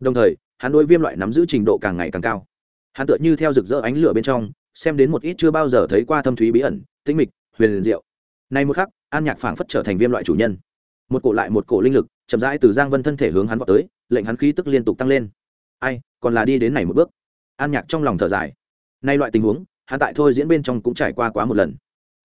đồng thời, hắn đối viêm loại nắm giữ trình độ càng ngày càng cao. Hắn tựa như theo rực rỡ ánh lửa bên trong, xem đến một ít chưa bao giờ thấy qua thâm thúy bí ẩn tĩnh mịch, huyền diệu. Nay một khắc, an nhạc phảng phất trở thành viêm loại chủ nhân. Một cổ lại một cổ linh lực, chậm rãi từ giang vân thân thể hướng hắn vào tới, lệnh hắn khí tức liên tục tăng lên. Ai, còn là đi đến này một bước. An nhạc trong lòng thở dài. Nay loại tình huống, hắn tại thôi diễn bên trong cũng trải qua quá một lần.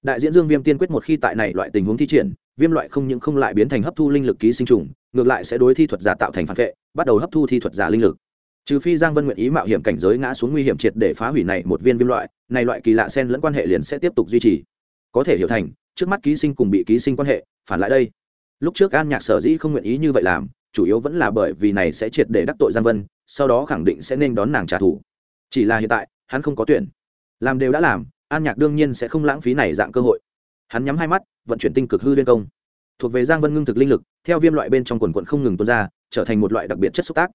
Đại diễn dương viêm tiên quyết một khi tại này loại tình huống thi triển, viêm loại không những không lại biến thành hấp thu linh lực ký sinh trùng, ngược lại sẽ đối thi thuật giả tạo thành phản vệ bắt đầu hấp thu thi thuật giả linh lực. Trừ phi giang vân nguyện ý mạo hiểm cảnh giới ngã xuống nguy hiểm triệt để phá hủy này một viên viêm loại, này loại kỳ lạ sen lẫn quan hệ liền sẽ tiếp tục duy trì. Có thể hiểu thành, trước mắt ký sinh cùng bị ký sinh quan hệ, phản lại đây. Lúc trước an nhạc sở dĩ không nguyện ý như vậy làm, chủ yếu vẫn là bởi vì này sẽ triệt để đắc tội giang vân, sau đó khẳng định sẽ nên đón nàng trả thù. Chỉ là hiện tại, hắn không có tuyển. Làm đều đã làm, an nhạc đương nhiên sẽ không lãng phí này dạng cơ hội. Hắn nhắm hai mắt, vận chuyển tinh cực hư liên công. Thuộc về giang vân ngưng thực linh lực, theo viêm loại bên trong quần quận không ngừng tuôn ra trở thành một loại đặc biệt chất xúc tác,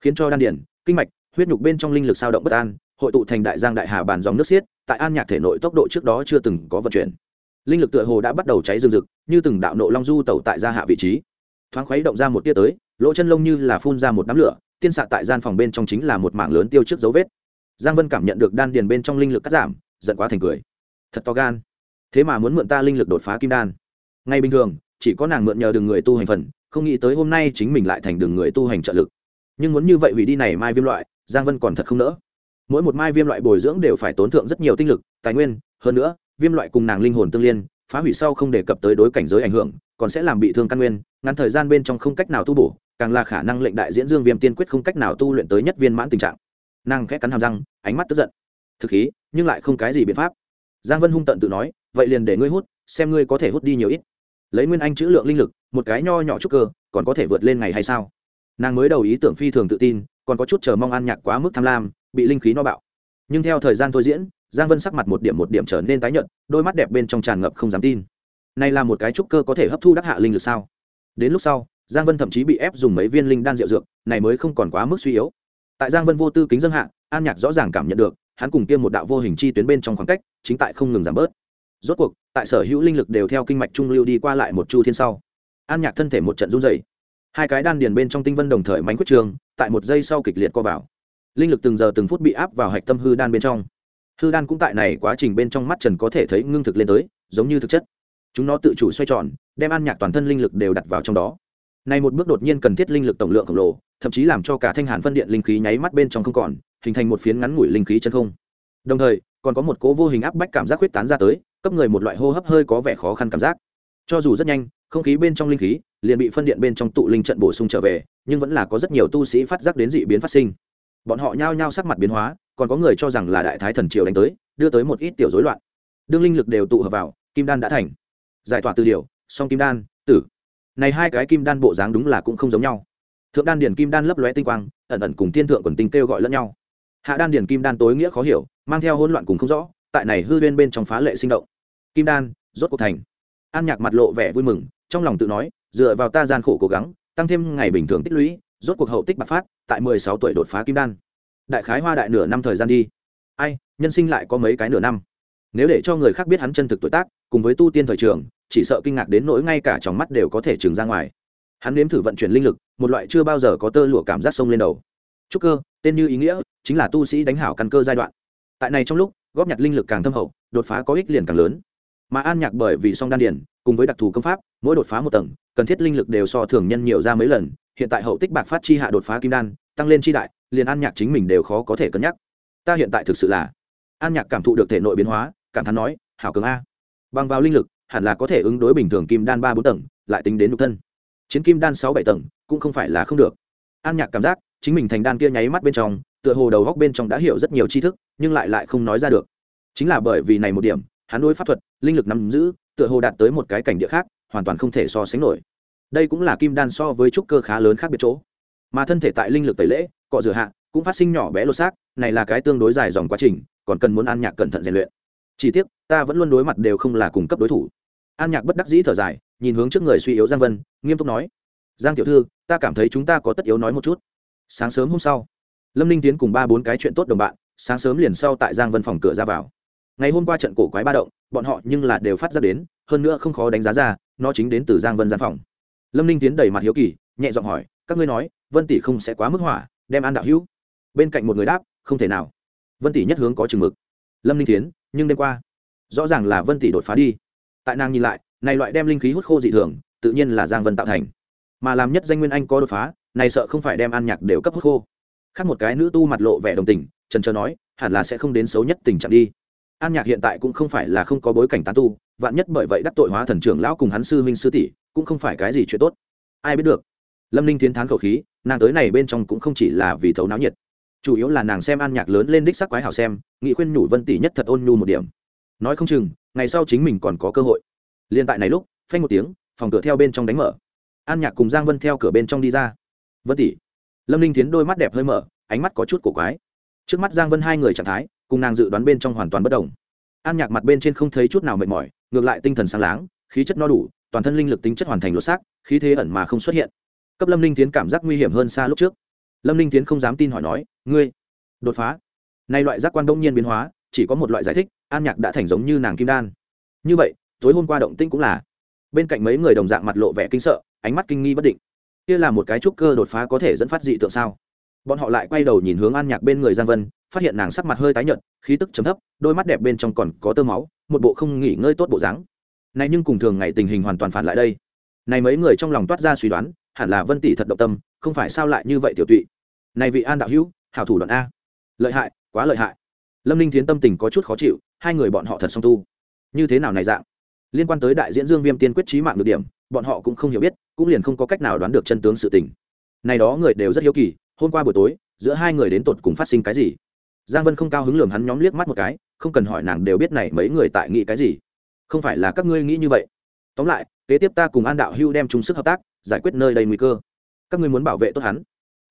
khiến cho đan điển kinh mạch, huyết nhục bên trong linh lực sao động bất an, hội tụ thành đại giang đại hà bàn dòng nước xiết, tại an nhạc thể nội tốc độ trước đó chưa từng có vận chuyển. Linh lực tựa hồ đã bắt đầu cháy rừng rực, như từng đạo nộ long du tẩu tại gia hạ vị trí. Thoáng khuấy động ra một tia tới, lỗ chân lông như là phun ra một đám lửa, tiên xạ tại gian phòng bên trong chính là một mảng lớn tiêu trước dấu vết. Giang vân cảm nhận được đan điền bên trong linh lực cắt giảm, giận quá thành cười. Thật to gan. Thế mà muốn mượn ta linh lực đột phá kim đan. Ngay bình thường, chỉ có nàng mượn nhờ đường người tu hành phần không nghĩ tới hôm nay chính mình lại thành đường người tu hành trợ lực. Nhưng muốn như vậy hủy đi này mai viêm loại, giang vân còn thật không nỡ. Mỗi một mai viêm loại bồi dưỡng đều phải tốn thượng rất nhiều tinh lực, tài nguyên, hơn nữa, viêm loại cùng nàng linh hồn tương liên, phá hủy sau không đề cập tới đối cảnh giới ảnh hưởng, còn sẽ làm bị thương căn nguyên, ngắn thời gian bên trong không cách nào tu bổ, càng là khả năng lệnh đại diễn dương viêm tiên quyết không cách nào tu luyện tới nhất viên mãn tình trạng. Nàng khẽ cắn hàm răng, ánh mắt tức giận. Thực khí, nhưng lại không cái gì biện pháp. Giang vân hung tận tự nói, vậy liền để ngươi hút, xem ngươi có thể hút đi nhiều ít. Lấy nguyên anh chữ lượng linh lực một cái nho nhỏ chút cơ, còn có thể vượt lên ngày hay sao? Nàng mới đầu ý tưởng phi thường tự tin, còn có chút chờ mong an nhạc quá mức tham lam, bị linh khí no bạo. Nhưng theo thời gian thôi diễn, giang vân sắc mặt một điểm một điểm trở nên tái nhợt, đôi mắt đẹp bên trong tràn ngập không dám tin. Này là một cái trúc cơ có thể hấp thu đắc hạ linh lực sao? Đến lúc sau, giang vân thậm chí bị ép dùng mấy viên linh đan rượu dược, này mới không còn quá mức suy yếu. Tại giang vân vô tư kính dân hạ, an nhạc rõ ràng cảm nhận được, hắn cùng kia một đạo vô hình chi tuyến bên trong khoảng cách, chính tại không ngừng giảm bớt. Rốt cuộc, tại sở hữu linh lực đều theo kinh mạch trung lưu đi qua lại một chu thiên sau an nhạc thân thể một trận run dày hai cái đan điền bên trong tinh vân đồng thời mánh quyết trường, tại một giây sau kịch liệt co vào. Linh lực từng giờ từng phút bị áp vào hạch tâm hư đan bên trong. Hư đan cũng tại này quá trình bên trong mắt trần có thể thấy ngưng thực lên tới, giống như thực chất. Chúng nó tự chủ xoay tròn, đem an nhạc toàn thân linh lực đều đặt vào trong đó. Này một bước đột nhiên cần thiết linh lực tổng lượng khổng lồ, thậm chí làm cho cả thanh hàn phân điện linh khí nháy mắt bên trong không còn, hình thành một phiến ngắn ngủi linh khí chân không. Đồng thời, còn có một cố vô hình áp bách cảm giác huyết tán ra tới, cấp người một loại hô hấp hơi có vẻ khó khăn cảm giác. Cho dù rất nhanh không khí bên trong linh khí liền bị phân điện bên trong tụ linh trận bổ sung trở về, nhưng vẫn là có rất nhiều tu sĩ phát giác đến dị biến phát sinh. Bọn họ nhao nhao sắc mặt biến hóa, còn có người cho rằng là đại thái thần triều đánh tới, đưa tới một ít tiểu rối loạn. Đương linh lực đều tụ hợp vào, kim đan đã thành. Giải tỏa từ điều song kim đan, tử. Này hai cái kim đan bộ dáng đúng là cũng không giống nhau. Thượng đan điển kim đan lấp lóe tinh quang, ẩn ẩn cùng thiên thượng quần tinh kêu gọi lẫn nhau. Hạ đan điển kim đan tối nghĩa khó hiểu, mang theo hỗn loạn cùng không rõ, tại này hư huyên bên trong phá lệ sinh động. Kim đan, rốt cuộc thành. An nhạc mặt lộ vẻ vui mừng trong lòng tự nói, dựa vào ta gian khổ cố gắng, tăng thêm ngày bình thường tích lũy, rốt cuộc hậu tích bạc phát, tại mười sáu tuổi đột phá kim đan. Đại khái hoa đại nửa năm thời gian đi. Ai, nhân sinh lại có mấy cái nửa năm? Nếu để cho người khác biết hắn chân thực tuổi tác, cùng với tu tiên thời trường, chỉ sợ kinh ngạc đến nỗi ngay cả trong mắt đều có thể trừng ra ngoài. Hắn nếm thử vận chuyển linh lực, một loại chưa bao giờ có tơ lụa cảm giác sông lên đầu. Trúc cơ, tên như ý nghĩa, chính là tu sĩ đánh hảo căn cơ giai đoạn. Tại này trong lúc, góp nhặt linh lực càng thâm hậu, đột phá có ích liền càng lớn mà an nhạc bởi vì song đan điển, cùng với đặc thù công pháp, mỗi đột phá một tầng, cần thiết linh lực đều so thường nhân nhiều ra mấy lần, hiện tại hậu tích bạc phát chi hạ đột phá kim đan, tăng lên chi đại, liền an nhạc chính mình đều khó có thể cân nhắc. Ta hiện tại thực sự là, an nhạc cảm thụ được thể nội biến hóa, cảm thán nói, hảo cường a. Bằng vào linh lực, hẳn là có thể ứng đối bình thường kim đan ba bốn tầng, lại tính đến nhục thân. Chiến kim đan sáu bảy tầng, cũng không phải là không được. An nhạc cảm giác, chính mình thành đan kia nháy mắt bên trong, tựa hồ đầu góc bên trong đã hiểu rất nhiều tri thức, nhưng lại lại không nói ra được. Chính là bởi vì này một điểm hắn đối pháp thuật, linh lực nắm giữ, tựa hồ đạt tới một cái cảnh địa khác, hoàn toàn không thể so sánh nổi. Đây cũng là kim đan so với trúc cơ khá lớn khác biệt chỗ. Mà thân thể tại linh lực tẩy lễ, cọ rửa hạ, cũng phát sinh nhỏ bé lột xác, này là cái tương đối dài dòng quá trình, còn cần muốn an nhạc cẩn thận rèn luyện. Chỉ tiếc, ta vẫn luôn đối mặt đều không là cùng cấp đối thủ. An nhạc bất đắc dĩ thở dài, nhìn hướng trước người suy yếu giang vân, nghiêm túc nói, giang tiểu thư, ta cảm thấy chúng ta có tất yếu nói một chút. Sáng sớm hôm sau, lâm ninh tiến cùng ba bốn cái chuyện tốt đồng bạn, sáng sớm liền sau tại giang vân phòng cửa ra vào ngày hôm qua trận cổ quái ba động, bọn họ nhưng là đều phát ra đến, hơn nữa không khó đánh giá ra, nó chính đến từ giang vân gian phòng. Lâm ninh tiến đầy mặt hiếu kỳ, nhẹ giọng hỏi, các ngươi nói, vân tỷ không sẽ quá mức hỏa, đem an đạo hữu? Bên cạnh một người đáp, không thể nào. Vân tỷ nhất hướng có chừng mực. Lâm linh tiến, nhưng đêm qua, rõ ràng là vân tỷ đột phá đi. Tại nàng nhìn lại, này loại đem linh khí hút khô dị thường, tự nhiên là giang vân tạo thành. Mà làm nhất danh nguyên anh có đột phá, này sợ không phải đem an nhạc đều cấp hút khô. Khác một cái nữ tu mặt lộ vẻ đồng tình, trần trờ nói, hẳn là sẽ không đến xấu nhất tình trạng đi an nhạc hiện tại cũng không phải là không có bối cảnh tán tu, vạn nhất bởi vậy đắc tội hóa thần trưởng lão cùng hắn sư huynh sư tỷ, cũng không phải cái gì chuyện tốt. Ai biết được? Lâm ninh tiến thán khẩu khí, nàng tới này bên trong cũng không chỉ là vì thấu náo nhiệt. Chủ yếu là nàng xem an nhạc lớn lên đích sắc quái hảo xem, nghị khuyên nhủ vân tỷ nhất thật ôn nhu một điểm. Nói không chừng, ngày sau chính mình còn có cơ hội. Liên tại này lúc, phanh một tiếng, phòng cửa theo bên trong đánh mở. An nhạc cùng giang vân theo cửa bên trong đi ra. Vân tỷ. Lâm ninh tiến đôi mắt đẹp hơi mở, ánh mắt có chút cổ quái. Trước mắt giang vân hai người trạng thái cùng nàng dự đoán bên trong hoàn toàn bất đồng. An nhạc mặt bên trên không thấy chút nào mệt mỏi, ngược lại tinh thần sáng láng, khí chất no đủ, toàn thân linh lực tính chất hoàn thành lột xác, khí thế ẩn mà không xuất hiện. Cấp lâm linh tiến cảm giác nguy hiểm hơn xa lúc trước. Lâm linh tiến không dám tin hỏi nói, ngươi, đột phá. Nay loại giác quan đông nhiên biến hóa, chỉ có một loại giải thích, an nhạc đã thành giống như nàng kim đan. Như vậy, tối hôm qua động tĩnh cũng là. Bên cạnh mấy người đồng dạng mặt lộ vẻ kinh sợ, ánh mắt kinh nghi bất định. Kia là một cái trúc cơ đột phá có thể dẫn phát dị tượng sao? Bọn họ lại quay đầu nhìn hướng an nhạc bên người giang vân, phát hiện nàng sắc mặt hơi tái nhợt, khí tức chấm thấp, đôi mắt đẹp bên trong còn có tơ máu, một bộ không nghỉ ngơi tốt bộ dáng. Này nhưng cùng thường ngày tình hình hoàn toàn phản lại đây. Này mấy người trong lòng toát ra suy đoán, hẳn là vân tỷ thật động tâm, không phải sao lại như vậy tiểu tụy. Này vị an đạo hữu, hảo thủ đoạn a. Lợi hại, quá lợi hại. Lâm ninh thiến tâm tình có chút khó chịu, hai người bọn họ thật song tu. Như thế nào này dạng? Liên quan tới đại diễn dương viêm tiên quyết trí mạng được điểm, bọn họ cũng không hiểu biết, cũng liền không có cách nào đoán được chân tướng sự tình. Này đó người đều rất hiếu kỳ hôm qua buổi tối, giữa hai người đến tột cùng phát sinh cái gì? Giang vân không cao hứng lường hắn nhóm liếc mắt một cái, không cần hỏi nàng đều biết này mấy người tại nghĩ cái gì. Không phải là các ngươi nghĩ như vậy. Tóm lại, kế tiếp ta cùng an đạo hưu đem chung sức hợp tác, giải quyết nơi đầy nguy cơ. Các ngươi muốn bảo vệ tốt hắn.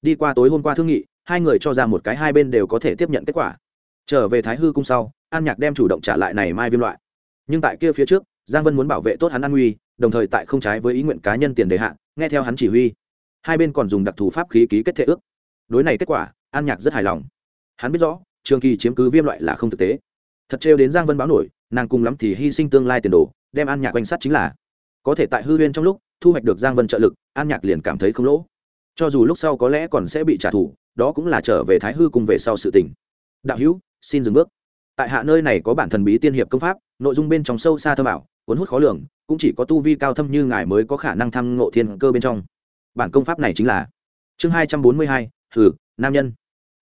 Đi qua tối hôm qua thương nghị, hai người cho ra một cái hai bên đều có thể tiếp nhận kết quả. Trở về thái hư cung sau, an nhạc đem chủ động trả lại này mai viêm loại. Nhưng tại kia phía trước, giang vân muốn bảo vệ tốt hắn an nguy, đồng thời tại không trái với ý nguyện cá nhân tiền đề hạn nghe theo hắn chỉ huy. Hai bên còn dùng đặc thù pháp khí ký kết thể ước đối này kết quả, an nhạc rất hài lòng. Hắn biết rõ, trường kỳ chiếm cứ viêm loại là không thực tế. Thật trêu đến giang vân báo nổi, nàng cùng lắm thì hy sinh tương lai tiền đồ, đem an nhạc quanh sát chính là. Có thể tại hư huyên trong lúc, thu hoạch được giang vân trợ lực, an nhạc liền cảm thấy không lỗ. Cho dù lúc sau có lẽ còn sẽ bị trả thù, đó cũng là trở về thái hư cùng về sau sự tình. Đạo hữu, xin dừng bước. Tại hạ nơi này có bản thần bí tiên hiệp công pháp, nội dung bên trong sâu xa thơ bảo cuốn hút khó lường, cũng chỉ có tu vi cao thâm như ngài mới có khả năng thăng ngộ thiên cơ bên trong. Bản công pháp này chính là chương hai trăm bốn mươi hai hừ, nam nhân.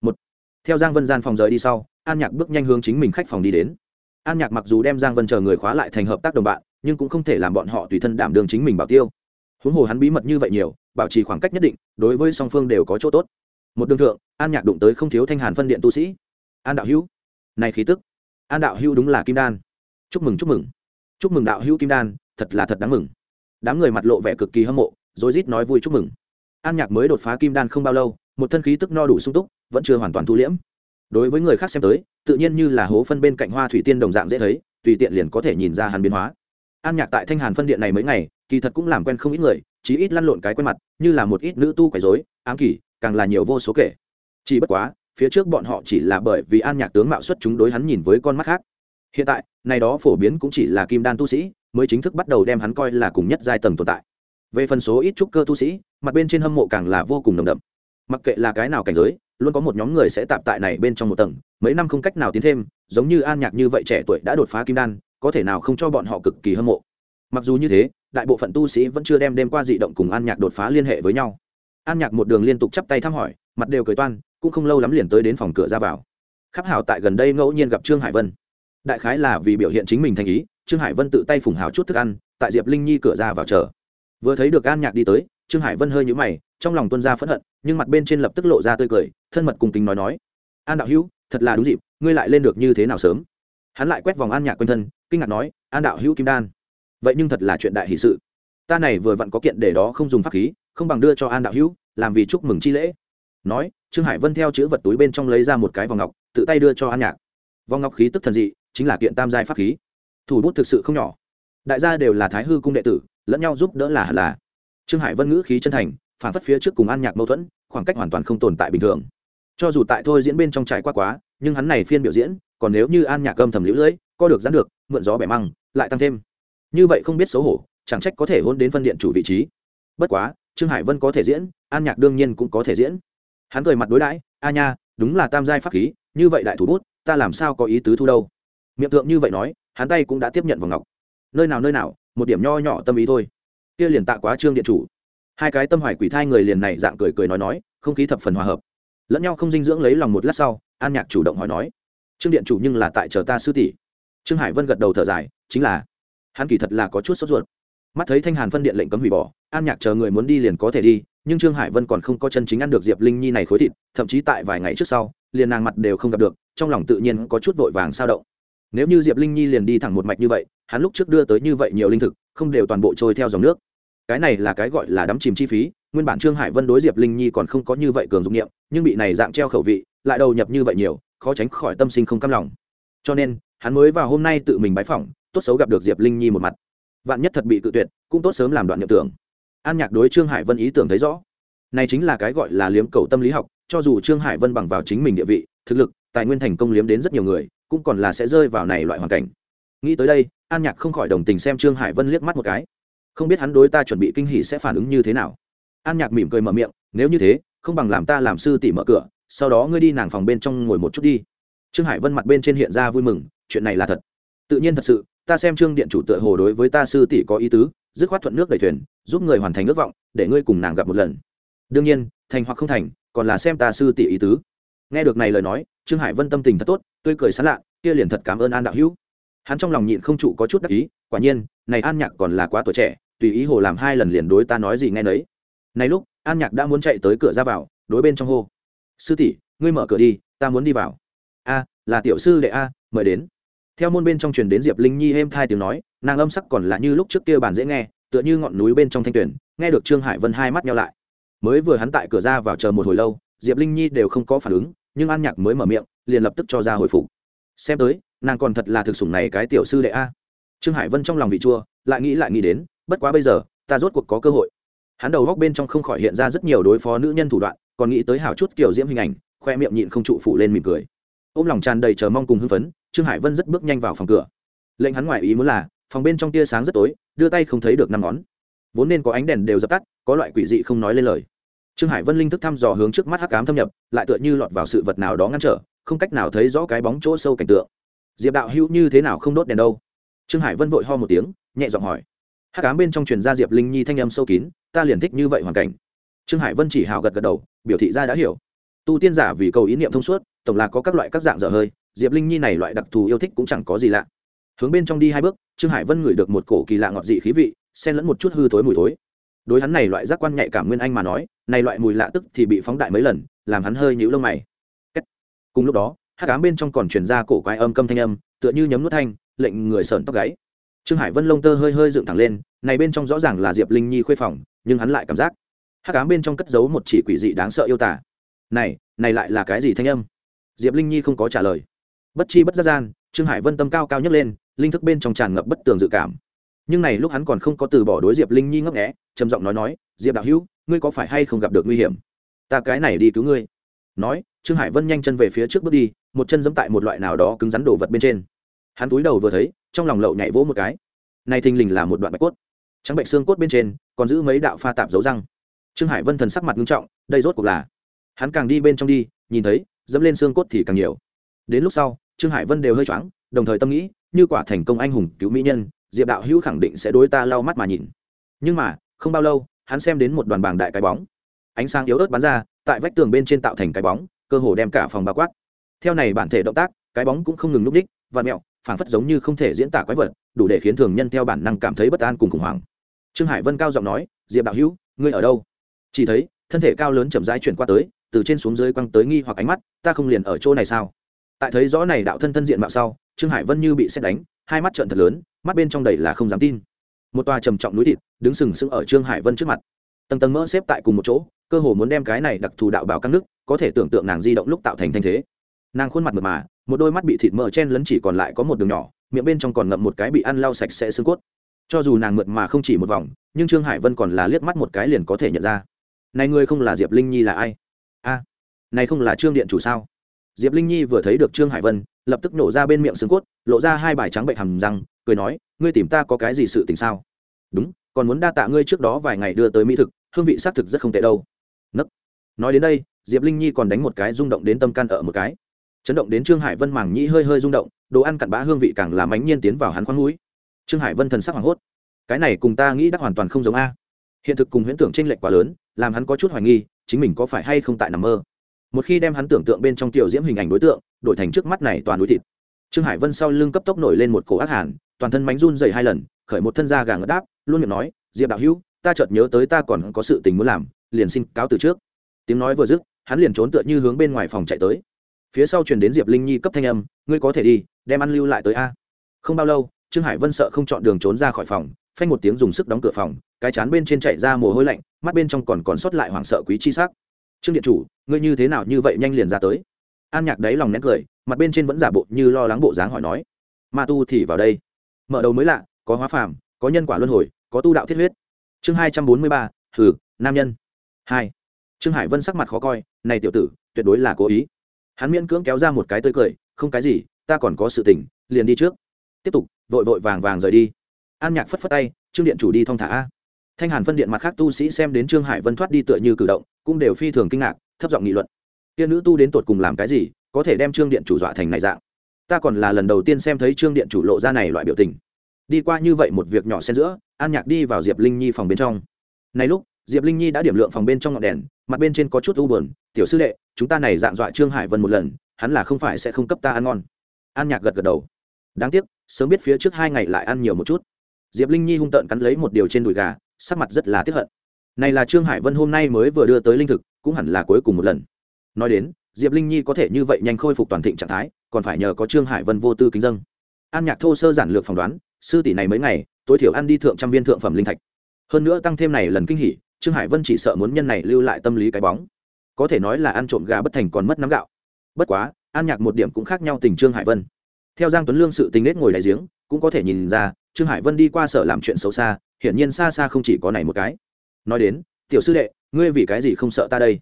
Một, theo giang vân gian phòng rời đi sau, an nhạc bước nhanh hướng chính mình khách phòng đi đến. An nhạc mặc dù đem giang vân chờ người khóa lại thành hợp tác đồng bạn, nhưng cũng không thể làm bọn họ tùy thân đảm đường chính mình bảo tiêu. Huống hồ hắn bí mật như vậy nhiều, bảo trì khoảng cách nhất định, đối với song phương đều có chỗ tốt. Một đường thượng, an nhạc đụng tới không thiếu thanh hàn phân điện tu sĩ. An đạo hữu, này khí tức. An đạo hữu đúng là kim đan. Chúc mừng chúc mừng. Chúc mừng đạo hữu kim đan, thật là thật đáng mừng. Đám người mặt lộ vẻ cực kỳ hâm mộ rồi rít nói vui chúc mừng. An nhạc mới đột phá kim đan không bao lâu một thân khí tức no đủ sung túc, vẫn chưa hoàn toàn thu liễm. Đối với người khác xem tới, tự nhiên như là hố phân bên cạnh hoa thủy tiên đồng dạng dễ thấy, tùy tiện liền có thể nhìn ra hắn biến hóa. An nhạc tại thanh hàn phân điện này mấy ngày, kỳ thật cũng làm quen không ít người, chí ít lăn lộn cái quen mặt, như là một ít nữ tu quấy dối ám kỳ càng là nhiều vô số kể. Chỉ bất quá, phía trước bọn họ chỉ là bởi vì an nhạc tướng mạo xuất chúng đối hắn nhìn với con mắt khác. Hiện tại, này đó phổ biến cũng chỉ là kim đan tu sĩ, mới chính thức bắt đầu đem hắn coi là cùng nhất giai tầng tồn tại. Về phần số ít trúc cơ tu sĩ, mặt bên trên hâm mộ càng là vô cùng nồng đậm mặc kệ là cái nào cảnh giới, luôn có một nhóm người sẽ tạp tại này bên trong một tầng, mấy năm không cách nào tiến thêm, giống như an nhạc như vậy trẻ tuổi đã đột phá kim đan, có thể nào không cho bọn họ cực kỳ hâm mộ. Mặc dù như thế, đại bộ phận tu sĩ vẫn chưa đem đêm qua dị động cùng an nhạc đột phá liên hệ với nhau. An nhạc một đường liên tục chắp tay thăm hỏi, mặt đều cười toan, cũng không lâu lắm liền tới đến phòng cửa ra vào. Khắc hảo tại gần đây ngẫu nhiên gặp trương hải vân. Đại khái là vì biểu hiện chính mình thành ý, trương hải vân tự tay phùng hào chút thức ăn, tại diệp linh nhi cửa ra vào chờ. Vừa thấy được an nhạc đi tới, trương hải vân hơi nhũ mày trong lòng tuân ra phẫn hận, nhưng mặt bên trên lập tức lộ ra tươi cười, thân mật cùng kính nói nói, an đạo hữu, thật là đúng dịp, ngươi lại lên được như thế nào sớm? Hắn lại quét vòng an nhạc quanh thân, kinh ngạc nói, an đạo hữu kim đan, vậy nhưng thật là chuyện đại hỷ sự. Ta này vừa vặn có kiện để đó không dùng pháp khí, không bằng đưa cho an đạo hữu, làm vì chúc mừng chi lễ. Nói, trương hải vân theo chữ vật túi bên trong lấy ra một cái vòng ngọc, tự tay đưa cho an nhạc. Vòng ngọc khí tức thần dị, chính là kiện tam giai pháp khí. Thủ bút thực sự không nhỏ. Đại gia đều là thái hư cung đệ tử, lẫn nhau giúp đỡ là là. Trương hải vân ngữ khí chân thành phản phất phía trước cùng an nhạc mâu thuẫn, khoảng cách hoàn toàn không tồn tại bình thường. Cho dù tại thôi diễn bên trong trải qua quá, nhưng hắn này phiên biểu diễn, còn nếu như an nhạc âm thầm lũ lưỡi co được dán được, mượn gió bẻ măng, lại tăng thêm. Như vậy không biết xấu hổ, chẳng trách có thể hôn đến phân điện chủ vị trí. Bất quá, trương hải vân có thể diễn, an nhạc đương nhiên cũng có thể diễn. Hắn cười mặt đối đãi, a nha, đúng là tam giai pháp khí, như vậy đại thủ bút, ta làm sao có ý tứ thu đâu? Miệng tượng như vậy nói, hắn tay cũng đã tiếp nhận vào ngọc. Nơi nào nơi nào, một điểm nho nhỏ tâm ý thôi. Kia liền tạ quá trương điện chủ hai cái tâm hoài quỷ thai người liền này dạng cười cười nói nói, không khí thập phần hòa hợp. Lẫn nhau không dinh dưỡng lấy lòng một lát sau, an nhạc chủ động hỏi nói, trương điện chủ nhưng là tại chờ ta sư tỷ. Trương hải vân gật đầu thở dài, chính là, hắn kỳ thật là có chút sốt ruột. Mắt thấy thanh hàn phân điện lệnh cấm hủy bỏ, an nhạc chờ người muốn đi liền có thể đi, nhưng trương hải vân còn không có chân chính ăn được diệp linh nhi này khối thịt, thậm chí tại vài ngày trước sau, liền nàng mặt đều không gặp được, trong lòng tự nhiên có chút vội vàng sao động. Nếu như diệp linh nhi liền đi thẳng một mạch như vậy, hắn lúc trước đưa tới như vậy nhiều linh thực, không đều toàn bộ trôi theo dòng nước cái này là cái gọi là đắm chìm chi phí, nguyên bản trương hải vân đối diệp linh nhi còn không có như vậy cường dụng nghiệm nhưng bị này dạng treo khẩu vị, lại đầu nhập như vậy nhiều, khó tránh khỏi tâm sinh không cam lòng. Cho nên, hắn mới vào hôm nay tự mình bái phỏng, tốt xấu gặp được diệp linh nhi một mặt. Vạn nhất thật bị cự tuyệt, cũng tốt sớm làm đoạn nhập tưởng. An nhạc đối trương hải vân ý tưởng thấy rõ. Này chính là cái gọi là liếm cầu tâm lý học, cho dù trương hải vân bằng vào chính mình địa vị, thực lực, tài nguyên thành công liếm đến rất nhiều người, cũng còn là sẽ rơi vào này loại hoàn cảnh. Nghĩ tới đây, an nhạc không khỏi đồng tình xem trương hải vân liếc mắt một cái không biết hắn đối ta chuẩn bị kinh hỉ sẽ phản ứng như thế nào. An nhạc mỉm cười mở miệng, nếu như thế, không bằng làm ta làm sư tỷ mở cửa, sau đó ngươi đi nàng phòng bên trong ngồi một chút đi. Trương hải vân mặt bên trên hiện ra vui mừng, chuyện này là thật. Tự nhiên thật sự, ta xem trương điện chủ tựa hồ đối với ta sư tỷ có ý tứ, dứt khoát thuận nước đẩy thuyền, giúp người hoàn thành ước vọng, để ngươi cùng nàng gặp một lần. Đương nhiên, thành hoặc không thành, còn là xem ta sư tỷ ý tứ. Nghe được này lời nói, trương hải vân tâm tình thật tốt, tươi cười sán lạ, kia liền thật cảm ơn an đạo hữu. Hắn trong lòng nhịn không trụ có chút đắc ý, quả nhiên, này an nhạc còn là quá tuổi trẻ tùy ý hồ làm hai lần liền đối ta nói gì nghe nấy. Này lúc, an nhạc đã muốn chạy tới cửa ra vào, đối bên trong hô. Sư tỷ, ngươi mở cửa đi, ta muốn đi vào. A, là tiểu sư đệ a, mời đến. Theo môn bên trong truyền đến diệp linh nhi êm thai tiếng nói, nàng âm sắc còn là như lúc trước kia bàn dễ nghe, tựa như ngọn núi bên trong thanh tuyển, nghe được trương hải vân hai mắt nhau lại. Mới vừa hắn tại cửa ra vào chờ một hồi lâu, diệp linh nhi đều không có phản ứng, nhưng an nhạc mới mở miệng, liền lập tức cho ra hồi phục. Xem tới, nàng còn thật là thực sủng này cái tiểu sư đệ a. Trương hải vân trong lòng vị chua, lại nghĩ lại nghĩ đến bất quá bây giờ, ta rốt cuộc có cơ hội. Hắn đầu góc bên trong không khỏi hiện ra rất nhiều đối phó nữ nhân thủ đoạn, còn nghĩ tới hào chút kiểu diễm hình ảnh, khoe miệng nhịn không trụ phụ lên mỉm cười. Ôm lòng tràn đầy chờ mong cùng hưng phấn, trương hải vân rất bước nhanh vào phòng cửa. Lệnh hắn ngoài ý muốn là, phòng bên trong tia sáng rất tối, đưa tay không thấy được năm ngón. Vốn nên có ánh đèn đều dập tắt, có loại quỷ dị không nói lên lời. Trương hải vân linh thức thăm dò hướng trước mắt hắc ám thâm nhập, lại tựa như lọt vào sự vật nào đó ngăn trở, không cách nào thấy rõ cái bóng chỗ sâu cảnh tượng. Diệp đạo hữu như thế nào không đốt đèn đâu? Trương hải vân vội ho một tiếng, nhẹ giọng hỏi hát cám bên trong truyền ra diệp linh nhi thanh âm sâu kín, ta liền thích như vậy hoàn cảnh. Trương hải vân chỉ hào gật gật đầu, biểu thị ra đã hiểu. Tu tiên giả vì cầu ý niệm thông suốt, tổng là có các loại các dạng dở hơi, diệp linh nhi này loại đặc thù yêu thích cũng chẳng có gì lạ. Hướng bên trong đi hai bước, trương hải vân ngửi được một cổ kỳ lạ ngọt dị khí vị, xen lẫn một chút hư thối mùi thối. Đối hắn này loại giác quan nhạy cảm nguyên anh mà nói, này loại mùi lạ tức thì bị phóng đại mấy lần, làm hắn hơi nhũ lông mày. Cùng lúc đó hát cám bên trong còn truyền ra cổ quái âm câm thanh âm, tựa như nhấm nuốt thanh, lệnh người sờn tóc gáy trương hải vân lông tơ hơi hơi dựng thẳng lên, này bên trong rõ ràng là diệp linh nhi khuê phòng, nhưng hắn lại cảm giác, hắc cám bên trong cất giấu một chỉ quỷ dị đáng sợ yêu tả này này lại là cái gì thanh âm? Diệp linh nhi không có trả lời. Bất chi bất giác gian, trương hải vân tâm cao cao nhấc lên, linh thức bên trong tràn ngập bất tường dự cảm. Nhưng này lúc hắn còn không có từ bỏ đối diệp linh nhi ngấp nghẽ trầm giọng nói nói, diệp đạo hữu, ngươi có phải hay không gặp được nguy hiểm? Ta cái này đi cứu ngươi. Nói, trương hải vân nhanh chân về phía trước bước đi, một chân giẫm tại một loại nào đó cứng rắn đồ vật bên trên. Hắn túi đầu vừa thấy trong lòng lậu nhảy vỗ một cái. Này thình lình là một đoạn bạch cốt. Trắng bệnh xương cốt bên trên còn giữ mấy đạo pha tạp dấu răng. Trương hải vân thần sắc mặt nghiêm trọng, đây rốt cuộc là hắn càng đi bên trong đi, nhìn thấy, dẫm lên xương cốt thì càng nhiều. Đến lúc sau, trương hải vân đều hơi choáng, đồng thời tâm nghĩ, như quả thành công anh hùng cứu mỹ nhân, diệp đạo hữu khẳng định sẽ đối ta lau mắt mà nhìn. Nhưng mà, không bao lâu, hắn xem đến một đoàn bảng đại cái bóng. Ánh sáng yếu ớt bắn ra, tại vách tường bên trên tạo thành cái bóng, cơ hồ đem cả phòng bao quát. Theo này bản thể động tác, cái bóng cũng không ngừng núp đích và mẹo phảng phất giống như không thể diễn tả quái vật, đủ để khiến thường nhân theo bản năng cảm thấy bất an cùng khủng hoảng. Trương hải vân cao giọng nói, diệp đạo hữu, ngươi ở đâu? Chỉ thấy, thân thể cao lớn chậm rãi chuyển qua tới, từ trên xuống dưới quăng tới nghi hoặc ánh mắt, ta không liền ở chỗ này sao? Tại thấy rõ này đạo thân thân diện mạo sau, trương hải vân như bị xét đánh, hai mắt trợn thật lớn, mắt bên trong đầy là không dám tin. Một tòa trầm trọng núi thịt, đứng sừng sững ở trương hải vân trước mặt. Tầng tầng mỡ xếp tại cùng một chỗ, cơ hồ muốn đem cái này đặc thù đạo bảo căng nước có thể tưởng tượng nàng di động lúc tạo thành thanh thế. Nàng khuôn mặt mượt mà một đôi mắt bị thịt mỡ chen lấn chỉ còn lại có một đường nhỏ, miệng bên trong còn ngậm một cái bị ăn lau sạch sẽ xương cốt. Cho dù nàng mượt mà không chỉ một vòng, nhưng trương hải vân còn là liếc mắt một cái liền có thể nhận ra. Này ngươi không là diệp linh nhi là ai? A, này không là trương điện chủ sao? Diệp linh nhi vừa thấy được trương hải vân, lập tức nổ ra bên miệng xương cốt, lộ ra hai bài trắng bệnh hầm răng, cười nói, ngươi tìm ta có cái gì sự tình sao? Đúng, còn muốn đa tạ ngươi trước đó vài ngày đưa tới mỹ thực, hương vị xác thực rất không tệ đâu. Nấc. Nói đến đây, diệp linh nhi còn đánh một cái rung động đến tâm can ở một cái chấn động đến trương hải vân màng nhĩ hơi hơi rung động, đồ ăn cặn bã hương vị càng làm ánh nhiên tiến vào hắn khoang mũi. Trương hải vân thần sắc hoảng hốt. Cái này cùng ta nghĩ đã hoàn toàn không giống a. Hiện thực cùng huyễn tưởng tranh lệch quá lớn, làm hắn có chút hoài nghi, chính mình có phải hay không tại nằm mơ. Một khi đem hắn tưởng tượng bên trong tiểu diễm hình ảnh đối tượng, đổi thành trước mắt này toàn đối thịt. Trương hải vân sau lưng cấp tốc nổi lên một cổ ác hàn, toàn thân bánh run dày hai lần, khởi một thân da gà ngất đáp, luôn miệng nói, diệp đạo hữu, ta chợt nhớ tới ta còn có sự tình muốn làm, liền xin cáo từ trước. Tiếng nói vừa dứt, hắn liền trốn tựa như hướng bên ngoài phòng chạy tới phía sau truyền đến diệp linh nhi cấp thanh âm, ngươi có thể đi, đem ăn lưu lại tới a. Không bao lâu, trương hải vân sợ không chọn đường trốn ra khỏi phòng, phanh một tiếng dùng sức đóng cửa phòng, cái chán bên trên chạy ra mồ hôi lạnh, mắt bên trong còn còn sót lại hoảng sợ quý chi sắc. Trương điện chủ, ngươi như thế nào như vậy nhanh liền ra tới? An nhạc đáy lòng nén cười, mặt bên trên vẫn giả bộ như lo lắng bộ dáng hỏi nói. Ma tu thì vào đây. Mở đầu mới lạ, có hóa phàm, có nhân quả luân hồi, có tu đạo thiết huyết. Chương hai trăm bốn mươi ba thử nam nhân. Hai. Trương hải vân sắc mặt khó coi, này tiểu tử, tuyệt đối là cố ý hắn miễn cưỡng kéo ra một cái tươi cười, không cái gì, ta còn có sự tình, liền đi trước. Tiếp tục, vội vội vàng vàng rời đi. An nhạc phất phất tay, trương điện chủ đi thong thả a. Thanh hàn phân điện mặt khác tu sĩ xem đến trương hải vân thoát đi tựa như cử động, cũng đều phi thường kinh ngạc, thấp giọng nghị luận. Tiên nữ tu đến tột cùng làm cái gì, có thể đem trương điện chủ dọa thành này dạng? Ta còn là lần đầu tiên xem thấy trương điện chủ lộ ra này loại biểu tình. Đi qua như vậy một việc nhỏ xen giữa, an nhạc đi vào diệp linh nhi phòng bên trong. Này lúc diệp linh nhi đã điểm lượng phòng bên trong ngọn đèn, mặt bên trên có chút u buồn, tiểu sư đệ, chúng ta này dạng dọa trương hải vân một lần, hắn là không phải sẽ không cấp ta ăn ngon. An nhạc gật gật đầu. Đáng tiếc, sớm biết phía trước hai ngày lại ăn nhiều một chút. Diệp linh nhi hung tợn cắn lấy một điều trên đùi gà, sắc mặt rất là tiếc hận. Này là trương hải vân hôm nay mới vừa đưa tới linh thực, cũng hẳn là cuối cùng một lần. Nói đến, diệp linh nhi có thể như vậy nhanh khôi phục toàn thịnh trạng thái, còn phải nhờ có trương hải vân vô tư kính dân an nhạc thô sơ giản lược phỏng đoán, sư tỷ này mấy ngày, tối thiểu ăn đi thượng trăm viên thượng phẩm linh thạch. Hơn nữa tăng thêm này lần kinh hỉ trương hải vân chỉ sợ muốn nhân này lưu lại tâm lý cái bóng. Có thể nói là ăn trộm gà bất thành còn mất nắm gạo. Bất quá, an nhạc một điểm cũng khác nhau tình trương hải vân. Theo giang tuấn lương sự tình nết ngồi đại giếng, cũng có thể nhìn ra, trương hải vân đi qua sở làm chuyện xấu xa, hiển nhiên xa xa không chỉ có này một cái. Nói đến, tiểu sư đệ, ngươi vì cái gì không sợ ta đây?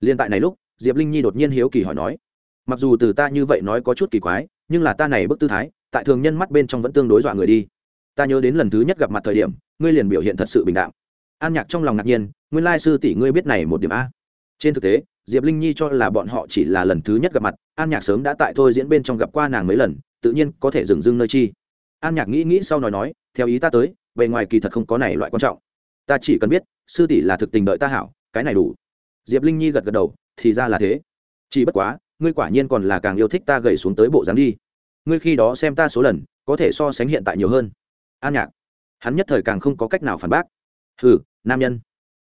Liên tại này lúc, diệp linh nhi đột nhiên hiếu kỳ hỏi nói, mặc dù từ ta như vậy nói có chút kỳ quái, nhưng là ta này bức tư thái, tại thường nhân mắt bên trong vẫn tương đối dọa người đi. Ta nhớ đến lần thứ nhất gặp mặt thời điểm, ngươi liền biểu hiện thật sự bình đạm an nhạc trong lòng ngạc nhiên, nguyên lai sư tỷ ngươi biết này một điểm a. Trên thực tế, diệp linh nhi cho là bọn họ chỉ là lần thứ nhất gặp mặt, an nhạc sớm đã tại thôi diễn bên trong gặp qua nàng mấy lần, tự nhiên có thể dừng dưng nơi chi. An nhạc nghĩ nghĩ sau nói nói, theo ý ta tới, bề ngoài kỳ thật không có này loại quan trọng. Ta chỉ cần biết, sư tỷ là thực tình đợi ta hảo, cái này đủ. Diệp linh nhi gật gật đầu, thì ra là thế. Chỉ bất quá, ngươi quả nhiên còn là càng yêu thích ta gầy xuống tới bộ dáng đi. Ngươi khi đó xem ta số lần, có thể so sánh hiện tại nhiều hơn. An nhạc, hắn nhất thời càng không có cách nào phản bác. Ừ nam nhân.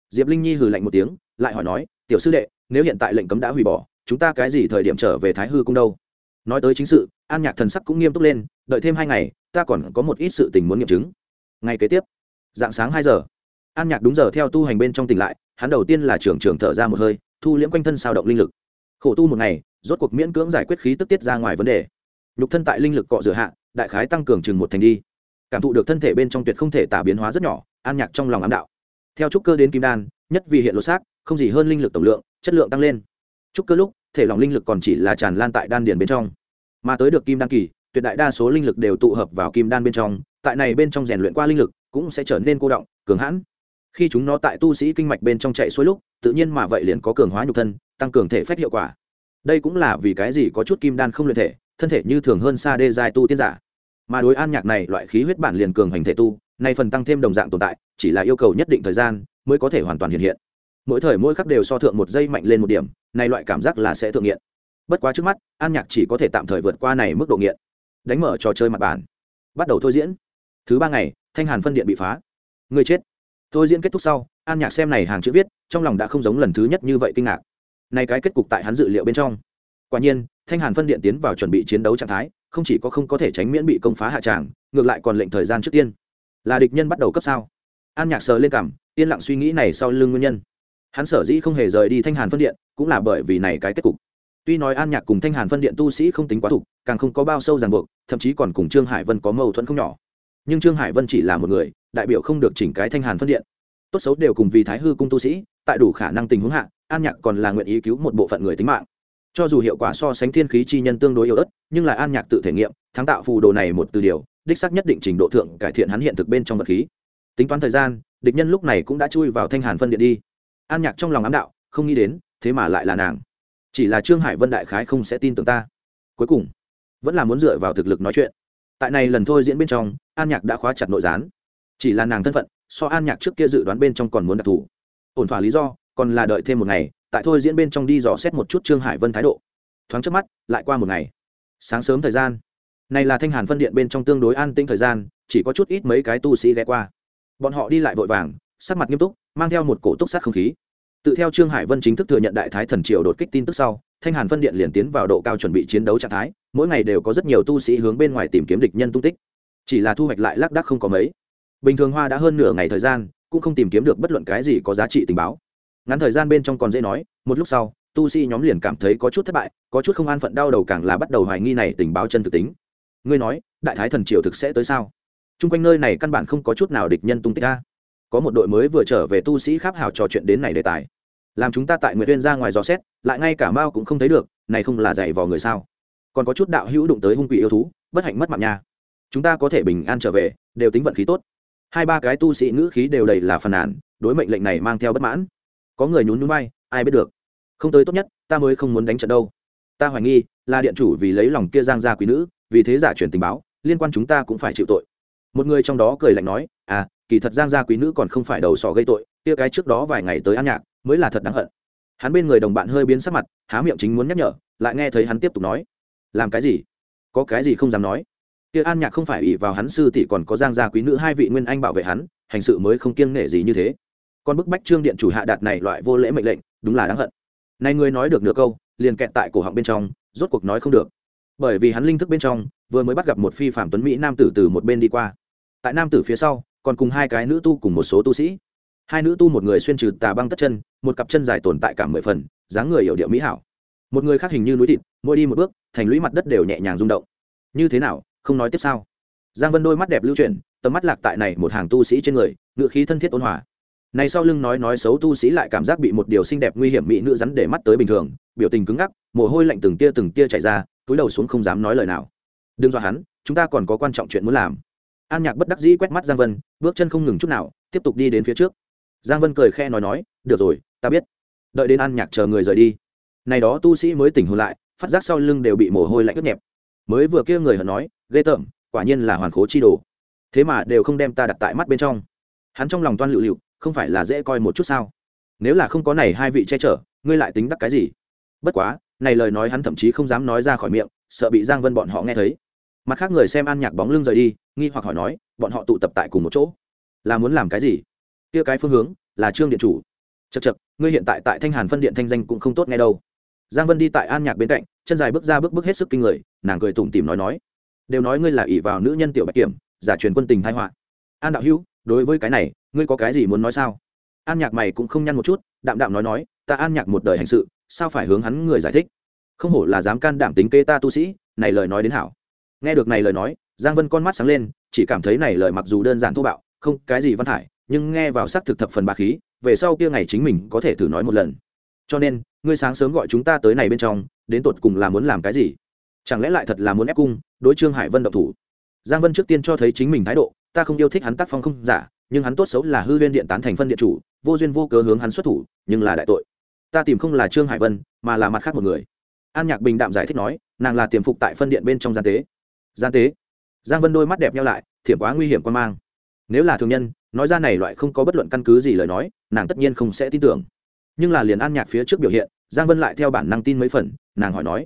Diệp linh nhi hừ lạnh một tiếng, lại hỏi nói, tiểu sư đệ, nếu hiện tại lệnh cấm đã hủy bỏ, chúng ta cái gì thời điểm trở về thái hư cung đâu? Nói tới chính sự, an nhạc thần sắc cũng nghiêm túc lên, đợi thêm hai ngày, ta còn có một ít sự tình muốn nghiệm chứng. Ngày kế tiếp, dạng sáng hai giờ, an nhạc đúng giờ theo tu hành bên trong tỉnh lại, hắn đầu tiên là trưởng trưởng thở ra một hơi, thu liễm quanh thân sao động linh lực. Khổ tu một ngày, rốt cuộc miễn cưỡng giải quyết khí tức tiết ra ngoài vấn đề. Nhục thân tại linh lực cọ rửa hạ, đại khái tăng cường chừng một thành đi. Cảm thụ được thân thể bên trong tuyệt không thể tả biến hóa rất nhỏ, an nhạc trong lòng ám đạo theo trúc cơ đến kim đan, nhất vì hiện lột xác, không gì hơn linh lực tổng lượng, chất lượng tăng lên. Trúc cơ lúc, thể lòng linh lực còn chỉ là tràn lan tại đan điền bên trong. Mà tới được kim đan kỳ, tuyệt đại đa số linh lực đều tụ hợp vào kim đan bên trong, tại này bên trong rèn luyện qua linh lực, cũng sẽ trở nên cô động, cường hãn. Khi chúng nó tại tu sĩ kinh mạch bên trong chạy suối lúc, tự nhiên mà vậy liền có cường hóa nhục thân, tăng cường thể phép hiệu quả. Đây cũng là vì cái gì có chút kim đan không luyện thể, thân thể như thường hơn xa đê dài tu tiên giả. Mà đối an nhạc này, loại khí huyết bản liền cường hành thể tu nay phần tăng thêm đồng dạng tồn tại, chỉ là yêu cầu nhất định thời gian mới có thể hoàn toàn hiện hiện. Mỗi thời mỗi khắc đều so thượng một giây mạnh lên một điểm này loại cảm giác là sẽ thượng nghiện. Bất quá trước mắt, an nhạc chỉ có thể tạm thời vượt qua này mức độ nghiện. Đánh mở trò chơi mặt bản bắt đầu thôi diễn. Thứ ba ngày, thanh hàn phân điện bị phá. Người chết. Thôi diễn kết thúc sau, an nhạc xem này hàng chữ viết, trong lòng đã không giống lần thứ nhất như vậy kinh ngạc. Này cái kết cục tại hắn dự liệu bên trong. Quả nhiên, thanh hàn phân điện tiến vào chuẩn bị chiến đấu trạng thái, không chỉ có không có thể tránh miễn bị công phá hạ tràng, ngược lại còn lệnh thời gian trước tiên là địch nhân bắt đầu cấp sao? An nhạc sờ lên cảm, yên lặng suy nghĩ này sau lưng nguyên nhân. Hắn sở dĩ không hề rời đi thanh hàn phân điện, cũng là bởi vì này cái kết cục. Tuy nói an nhạc cùng thanh hàn phân điện tu sĩ không tính quá thục, càng không có bao sâu ràng buộc, thậm chí còn cùng trương hải vân có mâu thuẫn không nhỏ. Nhưng trương hải vân chỉ là một người, đại biểu không được chỉnh cái thanh hàn phân điện. Tốt xấu đều cùng vì thái hư cung tu sĩ, tại đủ khả năng tình huống hạ, an nhạc còn là nguyện ý cứu một bộ phận người tính mạng. Cho dù hiệu quả so sánh thiên khí chi nhân tương đối yếu ớt, nhưng là an nhạc tự thể nghiệm, thắng tạo phù đồ này một từ điều đích xác nhất định trình độ thượng cải thiện hắn hiện thực bên trong vật khí. Tính toán thời gian, địch nhân lúc này cũng đã chui vào thanh hàn phân điện đi. An nhạc trong lòng ám đạo, không nghĩ đến, thế mà lại là nàng. Chỉ là trương hải vân đại khái không sẽ tin tưởng ta. Cuối cùng, vẫn là muốn dựa vào thực lực nói chuyện. Tại này lần thôi diễn bên trong, an nhạc đã khóa chặt nội gián. Chỉ là nàng thân phận, so an nhạc trước kia dự đoán bên trong còn muốn đặc thù. Ổn thỏa lý do, còn là đợi thêm một ngày, tại thôi diễn bên trong đi dò xét một chút trương hải vân thái độ. Thoáng trước mắt, lại qua một ngày. Sáng sớm thời gian này là thanh hàn phân điện bên trong tương đối an tĩnh thời gian, chỉ có chút ít mấy cái tu sĩ ghé qua. Bọn họ đi lại vội vàng, sắc mặt nghiêm túc, mang theo một cổ túc sát không khí. Tự theo trương hải vân chính thức thừa nhận đại thái thần triều đột kích tin tức sau, thanh hàn phân điện liền tiến vào độ cao chuẩn bị chiến đấu trạng thái, mỗi ngày đều có rất nhiều tu sĩ hướng bên ngoài tìm kiếm địch nhân tung tích. Chỉ là thu hoạch lại lác đác không có mấy. Bình thường hoa đã hơn nửa ngày thời gian, cũng không tìm kiếm được bất luận cái gì có giá trị tình báo. Ngắn thời gian bên trong còn dễ nói, một lúc sau, tu sĩ nhóm liền cảm thấy có chút thất bại, có chút không an phận đau đầu càng là bắt đầu hoài nghi này tình báo chân thực tính ngươi nói, đại thái thần triều thực sẽ tới sao? T r u n g quanh nơi này căn bản không có chút nào địch nhân tung tích ra có một đội mới vừa trở về tu sĩ kháp hảo trò chuyện đến này đề tài. Làm chúng ta tại nguyệt viên ra ngoài dò xét, lại ngay cả mao cũng không thấy được, này không là dạy vò người sao? Còn có chút đạo hữu đụng tới hung quỷ yêu thú, bất hạnh mất mạng nha. Chúng ta có thể bình an trở về, đều tính vận khí tốt. Hai ba cái tu sĩ ngữ khí đều đầy là phàn nàn, đối mệnh lệnh này mang theo bất mãn. Có người nhún núi bay ai biết được. Không tới tốt nhất, ta mới không muốn đánh trận đâu. Ta hoài nghi, là điện chủ vì lấy lòng kia giang gia quý nữ vì thế giả truyền tình báo, liên quan chúng ta cũng phải chịu tội. Một người trong đó cười lạnh nói à kỳ thật giang gia quý nữ còn không phải đầu sỏ gây tội tia cái trước đó vài ngày tới ăn nhạc, mới là thật đáng hận. Hắn bên người đồng bạn hơi biến sắc mặt, há miệng chính muốn nhắc nhở, lại nghe thấy hắn tiếp tục nói, làm cái gì? Có cái gì không dám nói? Tia an nhạc không phải ỷ vào hắn sư tỷ còn có giang gia quý nữ hai vị nguyên anh bảo vệ hắn, hành sự mới không kiêng nể gì như thế. Còn bức bách trương điện chủ hạ đạt này loại vô lễ mệnh lệnh, đúng là đáng hận. Này người nói được nửa câu, liền kẹt tại cổ họng bên trong, rốt cuộc nói không được bởi vì hắn linh thức bên trong vừa mới bắt gặp một phi phạm tuấn mỹ nam tử từ một bên đi qua. Tại nam tử phía sau, còn cùng hai cái nữ tu cùng một số tu sĩ. Hai nữ tu một người xuyên trừ tà băng tất chân, một cặp chân dài tồn tại cả mười phần, dáng người hiểu điệu mỹ hảo. Một người khác hình như núi thịt, mỗi đi một bước, thành lũy mặt đất đều nhẹ nhàng rung động. Như thế nào, không nói tiếp sao? Giang vân đôi mắt đẹp lưu chuyển, tầm mắt lạc tại này một hàng tu sĩ trên người, ngựa khí thân thiết ôn hòa. Này sau lưng nói nói xấu tu sĩ lại cảm giác bị một điều xinh đẹp nguy hiểm mỹ nữ rắn để mắt tới bình thường, biểu tình cứng ngắc, mồ hôi lạnh từng tia từng tia chảy ra túi đầu xuống không dám nói lời nào. Đừng dọa hắn, chúng ta còn có quan trọng chuyện muốn làm. An nhạc bất đắc dĩ quét mắt giang vân, bước chân không ngừng chút nào, tiếp tục đi đến phía trước. Giang vân cười khe nói nói, được rồi, ta biết. Đợi đến an nhạc chờ người rời đi. Này đó tu sĩ mới tỉnh hồn lại, phát giác sau lưng đều bị mồ hôi lạnh ướt nhẹp. Mới vừa kia người hận nói, ghê tởm, quả nhiên là hoàn khố chi đồ. Thế mà đều không đem ta đặt tại mắt bên trong. Hắn trong lòng toan lựu lựu, không phải là dễ coi một chút sao? Nếu là không có này hai vị che chở, ngươi lại tính đắc cái gì? Bất quá này lời nói hắn thậm chí không dám nói ra khỏi miệng, sợ bị giang vân bọn họ nghe thấy. Mặt khác người xem an nhạc bóng lưng rời đi, nghi hoặc hỏi nói, bọn họ tụ tập tại cùng một chỗ? Là muốn làm cái gì? Kia cái phương hướng là trương điện chủ. Chật chật ngươi hiện tại tại thanh hàn phân điện thanh danh cũng không tốt nghe đâu. Giang vân đi tại an nhạc bên cạnh, chân dài bước ra bước bước hết sức kinh người, nàng cười tủm tỉm nói nói, đều nói ngươi là ỷ vào nữ nhân tiểu bạch kiểm, giả truyền quân tình thái họa. An đạo hữu, đối với cái này, ngươi có cái gì muốn nói sao? An nhạc mày cũng không nhăn một chút, đạm đạm nói nói, ta an nhạc một đời hành sự sao phải hướng hắn người giải thích? Không hổ là dám can đảm tính kê ta tu sĩ, này lời nói đến hảo. Nghe được này lời nói, giang vân con mắt sáng lên, chỉ cảm thấy này lời mặc dù đơn giản thô bạo, không, cái gì văn thải, nhưng nghe vào xác thực thập phần bà khí, về sau kia ngày chính mình có thể thử nói một lần. Cho nên, ngươi sáng sớm gọi chúng ta tới này bên trong, đến tột cùng là muốn làm cái gì? Chẳng lẽ lại thật là muốn ép cung, đối trương hải vân độc thủ? Giang vân trước tiên cho thấy chính mình thái độ, ta không yêu thích hắn tác phong không giả, nhưng hắn tốt xấu là hư huyên điện tán thành phân điện chủ, vô duyên vô cớ hướng hắn xuất thủ, nhưng là đại tội ta tìm không là trương hải vân, mà là mặt khác một người. An nhạc bình đạm giải thích nói, nàng là tiềm phục tại phân điện bên trong gian tế. Gian tế? Giang vân đôi mắt đẹp nhau lại, thiểm quá nguy hiểm quan mang. Nếu là thường nhân, nói ra này loại không có bất luận căn cứ gì lời nói, nàng tất nhiên không sẽ tin tưởng. Nhưng là liền an nhạc phía trước biểu hiện, giang vân lại theo bản năng tin mấy phần, nàng hỏi nói,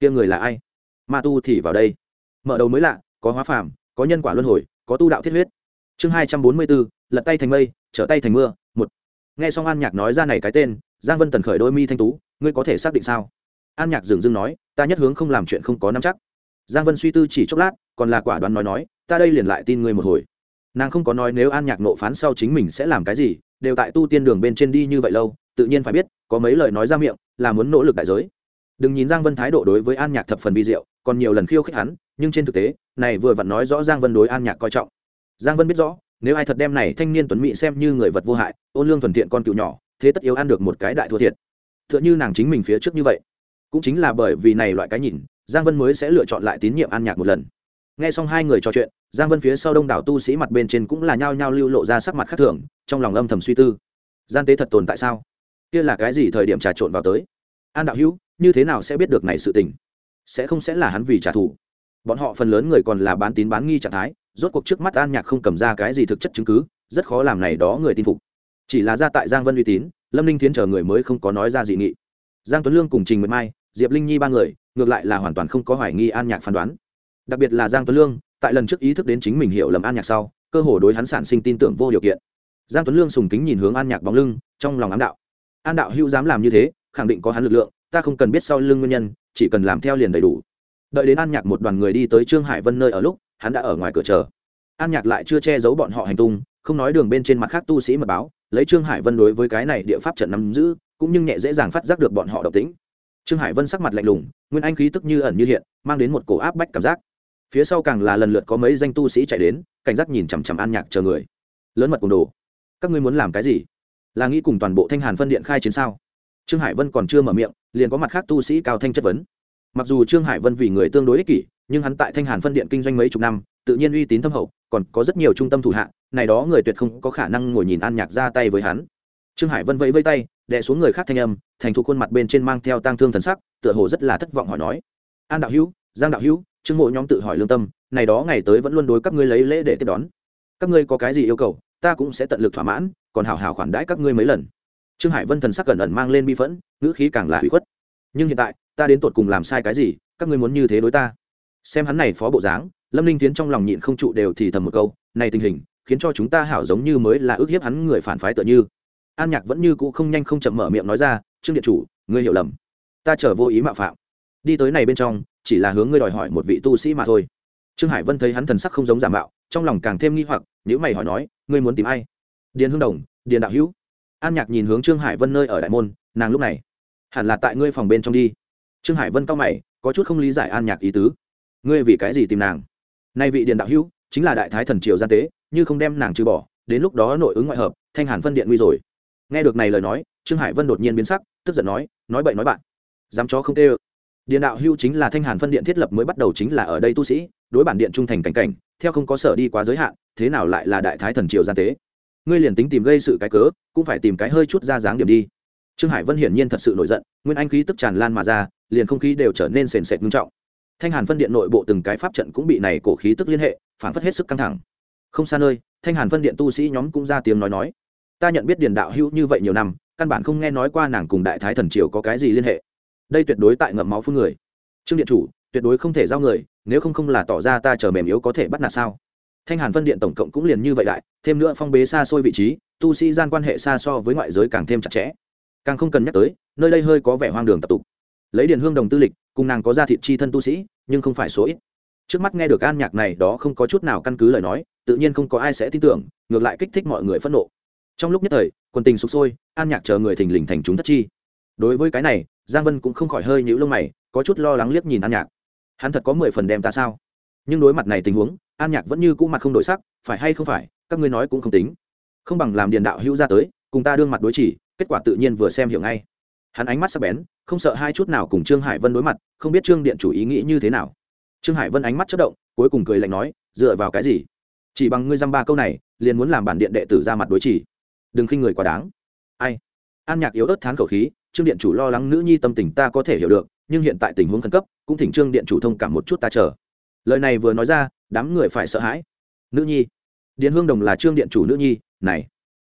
kia người là ai? Ma tu thì vào đây. Mở đầu mới lạ, có hóa phàm, có nhân quả luân hồi, có tu đạo thiết huyết. Chương hai trăm bốn mươi bốn, lật tay thành mây, trở tay thành mưa, một. Nghe xong an nhạc nói ra này cái tên giang vân tần khởi đôi mi thanh tú, ngươi có thể xác định sao? An nhạc dừng dưng nói, ta nhất hướng không làm chuyện không có nắm chắc. Giang vân suy tư chỉ chốc lát, còn là quả đoán nói nói, ta đây liền lại tin ngươi một hồi. Nàng không có nói nếu an nhạc nộ phán sau chính mình sẽ làm cái gì, đều tại tu tiên đường bên trên đi như vậy lâu, tự nhiên phải biết, có mấy lời nói ra miệng, là muốn nỗ lực đại giới. Đừng nhìn giang vân thái độ đối với an nhạc thập phần vi diệu, còn nhiều lần khiêu khích hắn, nhưng trên thực tế, này vừa vặn nói rõ giang vân đối an nhạc coi trọng. Giang vân biết rõ, nếu ai thật đem này thanh niên tuấn mỹ xem như người vật vô hại, ôn lương thuần thiện con cựu nhỏ thế tất yếu ăn được một cái đại thua thiệt. T h ư ợ n h ư nàng chính mình phía trước như vậy. Cũng chính là bởi vì này loại cái nhìn, giang vân mới sẽ lựa chọn lại tín nhiệm an nhạc một lần. N g h e xong hai người trò chuyện, giang vân phía sau đông đảo tu sĩ mặt bên trên cũng là nhao nhao lưu lộ ra sắc mặt khác thường, trong lòng âm thầm suy tư. Gian tế thật tồn tại sao? Kia là cái gì thời điểm trà trộn vào tới? An đạo hữu, như thế nào sẽ biết được này sự tình? Sẽ không sẽ là hắn vì trả thù? Bọn họ phần lớn người còn là bán tín bán nghi trạng thái, rốt cuộc trước mắt an nhạc không cầm ra cái gì thực chất chứng cứ, rất khó làm này đó người tin phục chỉ là ra tại giang vân uy tín, lâm linh Thiến chờ người mới không có nói ra dị nghị. Giang tuấn lương cùng trình nguyệt mai, diệp linh nhi ba người, ngược lại là hoàn toàn không có hoài nghi an nhạc phán đoán. Đặc biệt là giang tuấn lương, tại lần trước ý thức đến chính mình hiểu lầm an nhạc sau, cơ hồ đối hắn sản sinh tin tưởng vô điều kiện. Giang tuấn lương sùng kính nhìn hướng an nhạc bóng lưng, trong lòng ám đạo. An đạo hữu dám làm như thế, khẳng định có hắn lực lượng, ta không cần biết sau lưng nguyên nhân, chỉ cần làm theo liền đầy đủ. Đợi đến an nhạc một đoàn người đi tới trương hải vân nơi ở lúc, hắn đã ở ngoài cửa chờ. An nhạc lại chưa che giấu bọn họ hành tung, không nói đường bên trên mặt khác tu sĩ mật báo lấy trương hải vân đối với cái này địa pháp trận nắm giữ, cũng nhưng nhẹ dễ dàng phát giác được bọn họ độc tính trương hải vân sắc mặt lạnh lùng, nguyên anh khí tức như ẩn như hiện, mang đến một cổ áp bách cảm giác. Phía sau càng là lần lượt có mấy danh tu sĩ chạy đến, cảnh giác nhìn chằm chằm an nhạc chờ người. Lớn mật cùng đồ, các ngươi muốn làm cái gì? Là nghĩ cùng toàn bộ thanh hàn phân điện khai chiến sao? Trương hải vân còn chưa mở miệng, liền có mặt khác tu sĩ cao thanh chất vấn. Mặc dù trương hải vân vì người tương đối ích kỷ, nhưng hắn tại thanh hàn phân điện kinh doanh mấy chục năm, tự nhiên uy tín thâm hậu, còn có rất nhiều trung tâm thủ hạ này đó người tuyệt không có khả năng ngồi nhìn an nhạc ra tay với hắn. Trương hải vân vẫy vây tay, đè xuống người khác thanh âm, thành thục khuôn mặt bên trên mang theo tang thương thần sắc, tựa hồ rất là thất vọng hỏi nói. An đạo hữu, giang đạo hữu, trương mộ nhóm tự hỏi lương tâm, này đó ngày tới vẫn luôn đối các ngươi lấy lễ để tiếp đón. Các ngươi có cái gì yêu cầu, ta cũng sẽ tận lực thỏa mãn, còn hảo hảo khoản đãi các ngươi mấy lần. Trương hải vân thần sắc cẩn ẩn mang lên bi phẫn, ngữ khí càng là hủy khuất. Nhưng hiện tại, ta đến tột cùng làm sai cái gì, các ngươi muốn như thế đối ta? Xem hắn này phó bộ dáng, lâm linh tiến trong lòng nhịn không trụ đều thì thầm một câu, này tình hình khiến cho chúng ta hảo giống như mới là ước hiếp hắn người phản phái tựa như. An nhạc vẫn như cũ không nhanh không chậm mở miệng nói ra, trương điện chủ, ngươi hiểu lầm. Ta chờ vô ý mạo phạm. Đi tới này bên trong, chỉ là hướng ngươi đòi hỏi một vị tu sĩ mà thôi. Trương hải vân thấy hắn thần sắc không giống giả mạo, trong lòng càng thêm nghi hoặc nếu mày hỏi nói, ngươi muốn tìm ai? Điền hương đồng, điền đạo hữu. An nhạc nhìn hướng trương hải vân nơi ở đại môn, nàng lúc này hẳn là tại ngươi phòng bên trong đi. Trương hải vân cao mày, có chút không lý giải an nhạc ý tứ. Ngươi vì cái gì tìm nàng? Nay vị điền đạo hữu chính là đại thái thần triều gian tế như không đem nàng trừ bỏ, đến lúc đó nội ứng ngoại hợp, thanh hàn phân điện nguy rồi. Nghe được này lời nói, trương hải vân đột nhiên biến sắc, tức giận nói nói bậy nói bạn, dám chó không tê ơ. Điện đạo hưu chính là thanh hàn phân điện thiết lập mới bắt đầu chính là ở đây tu sĩ, đối bản điện trung thành cảnh cảnh, theo không có sở đi quá giới hạn, thế nào lại là đại thái thần triều gian tế? Ngươi liền tính tìm gây sự cái cớ, cũng phải tìm cái hơi chút ra dáng điểm đi. Trương hải vân hiển nhiên thật sự nổi giận, nguyên anh khí tức tràn lan mà ra, liền không khí đều trở nên sền sệt nghiêm trọng. Thanh hàn phân điện nội bộ từng cái pháp trận cũng bị này cổ khí tức liên hệ phản phất hết sức căng thẳng không xa nơi, thanh hàn phân điện tu sĩ nhóm cũng ra tiếng nói nói. Ta nhận biết điền đạo hữu như vậy nhiều năm, căn bản không nghe nói qua nàng cùng đại thái thần triều có cái gì liên hệ. Đây tuyệt đối tại ngậm máu phun người. Trương điện chủ, tuyệt đối không thể giao người, nếu không không là tỏ ra ta chờ mềm yếu có thể bắt nạt sao? Thanh hàn phân điện tổng cộng cũng liền như vậy đại, thêm nữa phong bế xa xôi vị trí, tu sĩ gian quan hệ xa so với ngoại giới càng thêm chặt chẽ. Càng không cần nhắc tới, nơi đây hơi có vẻ hoang đường tập tục. Lấy điện hương đồng tư lịch, cùng nàng có gia thịt chi thân tu sĩ, nhưng không phải số ít trước mắt nghe được an nhạc này đó không có chút nào căn cứ lời nói, tự nhiên không có ai sẽ tin tưởng, ngược lại kích thích mọi người phẫn nộ. Trong lúc nhất thời quân tình sụp sôi, an nhạc chờ người thình lình thành chúng thất chi. Đối với cái này, giang vân cũng không khỏi hơi nhũ lông mày, có chút lo lắng liếc nhìn an nhạc. Hắn thật có mười phần đem ta sao? Nhưng đối mặt này tình huống, an nhạc vẫn như cũ mặt không đổi sắc, phải hay không phải, các ngươi nói cũng không tính. Không bằng làm điền đạo hữu ra tới, cùng ta đương mặt đối chỉ, kết quả tự nhiên vừa xem hiểu ngay. Hắn ánh mắt sắc bén, không sợ hai chút nào cùng trương hải vân đối mặt, không biết trương điện chủ ý nghĩ như thế nào trương hải vân ánh mắt chất động, cuối cùng cười lạnh nói, dựa vào cái gì? Chỉ bằng ngươi dăm ba câu này, liền muốn làm bản điện đệ tử ra mặt đối chỉ. Đừng khinh người quá đáng. Ai? An nhạc yếu ớt thán khẩu khí, trương điện chủ lo lắng nữ nhi tâm tình ta có thể hiểu được, nhưng hiện tại tình huống khẩn cấp, cũng thỉnh trương điện chủ thông cảm một chút ta chờ. Lời này vừa nói ra, đám người phải sợ hãi. Nữ nhi. Điện hương đồng là trương điện chủ nữ nhi, này.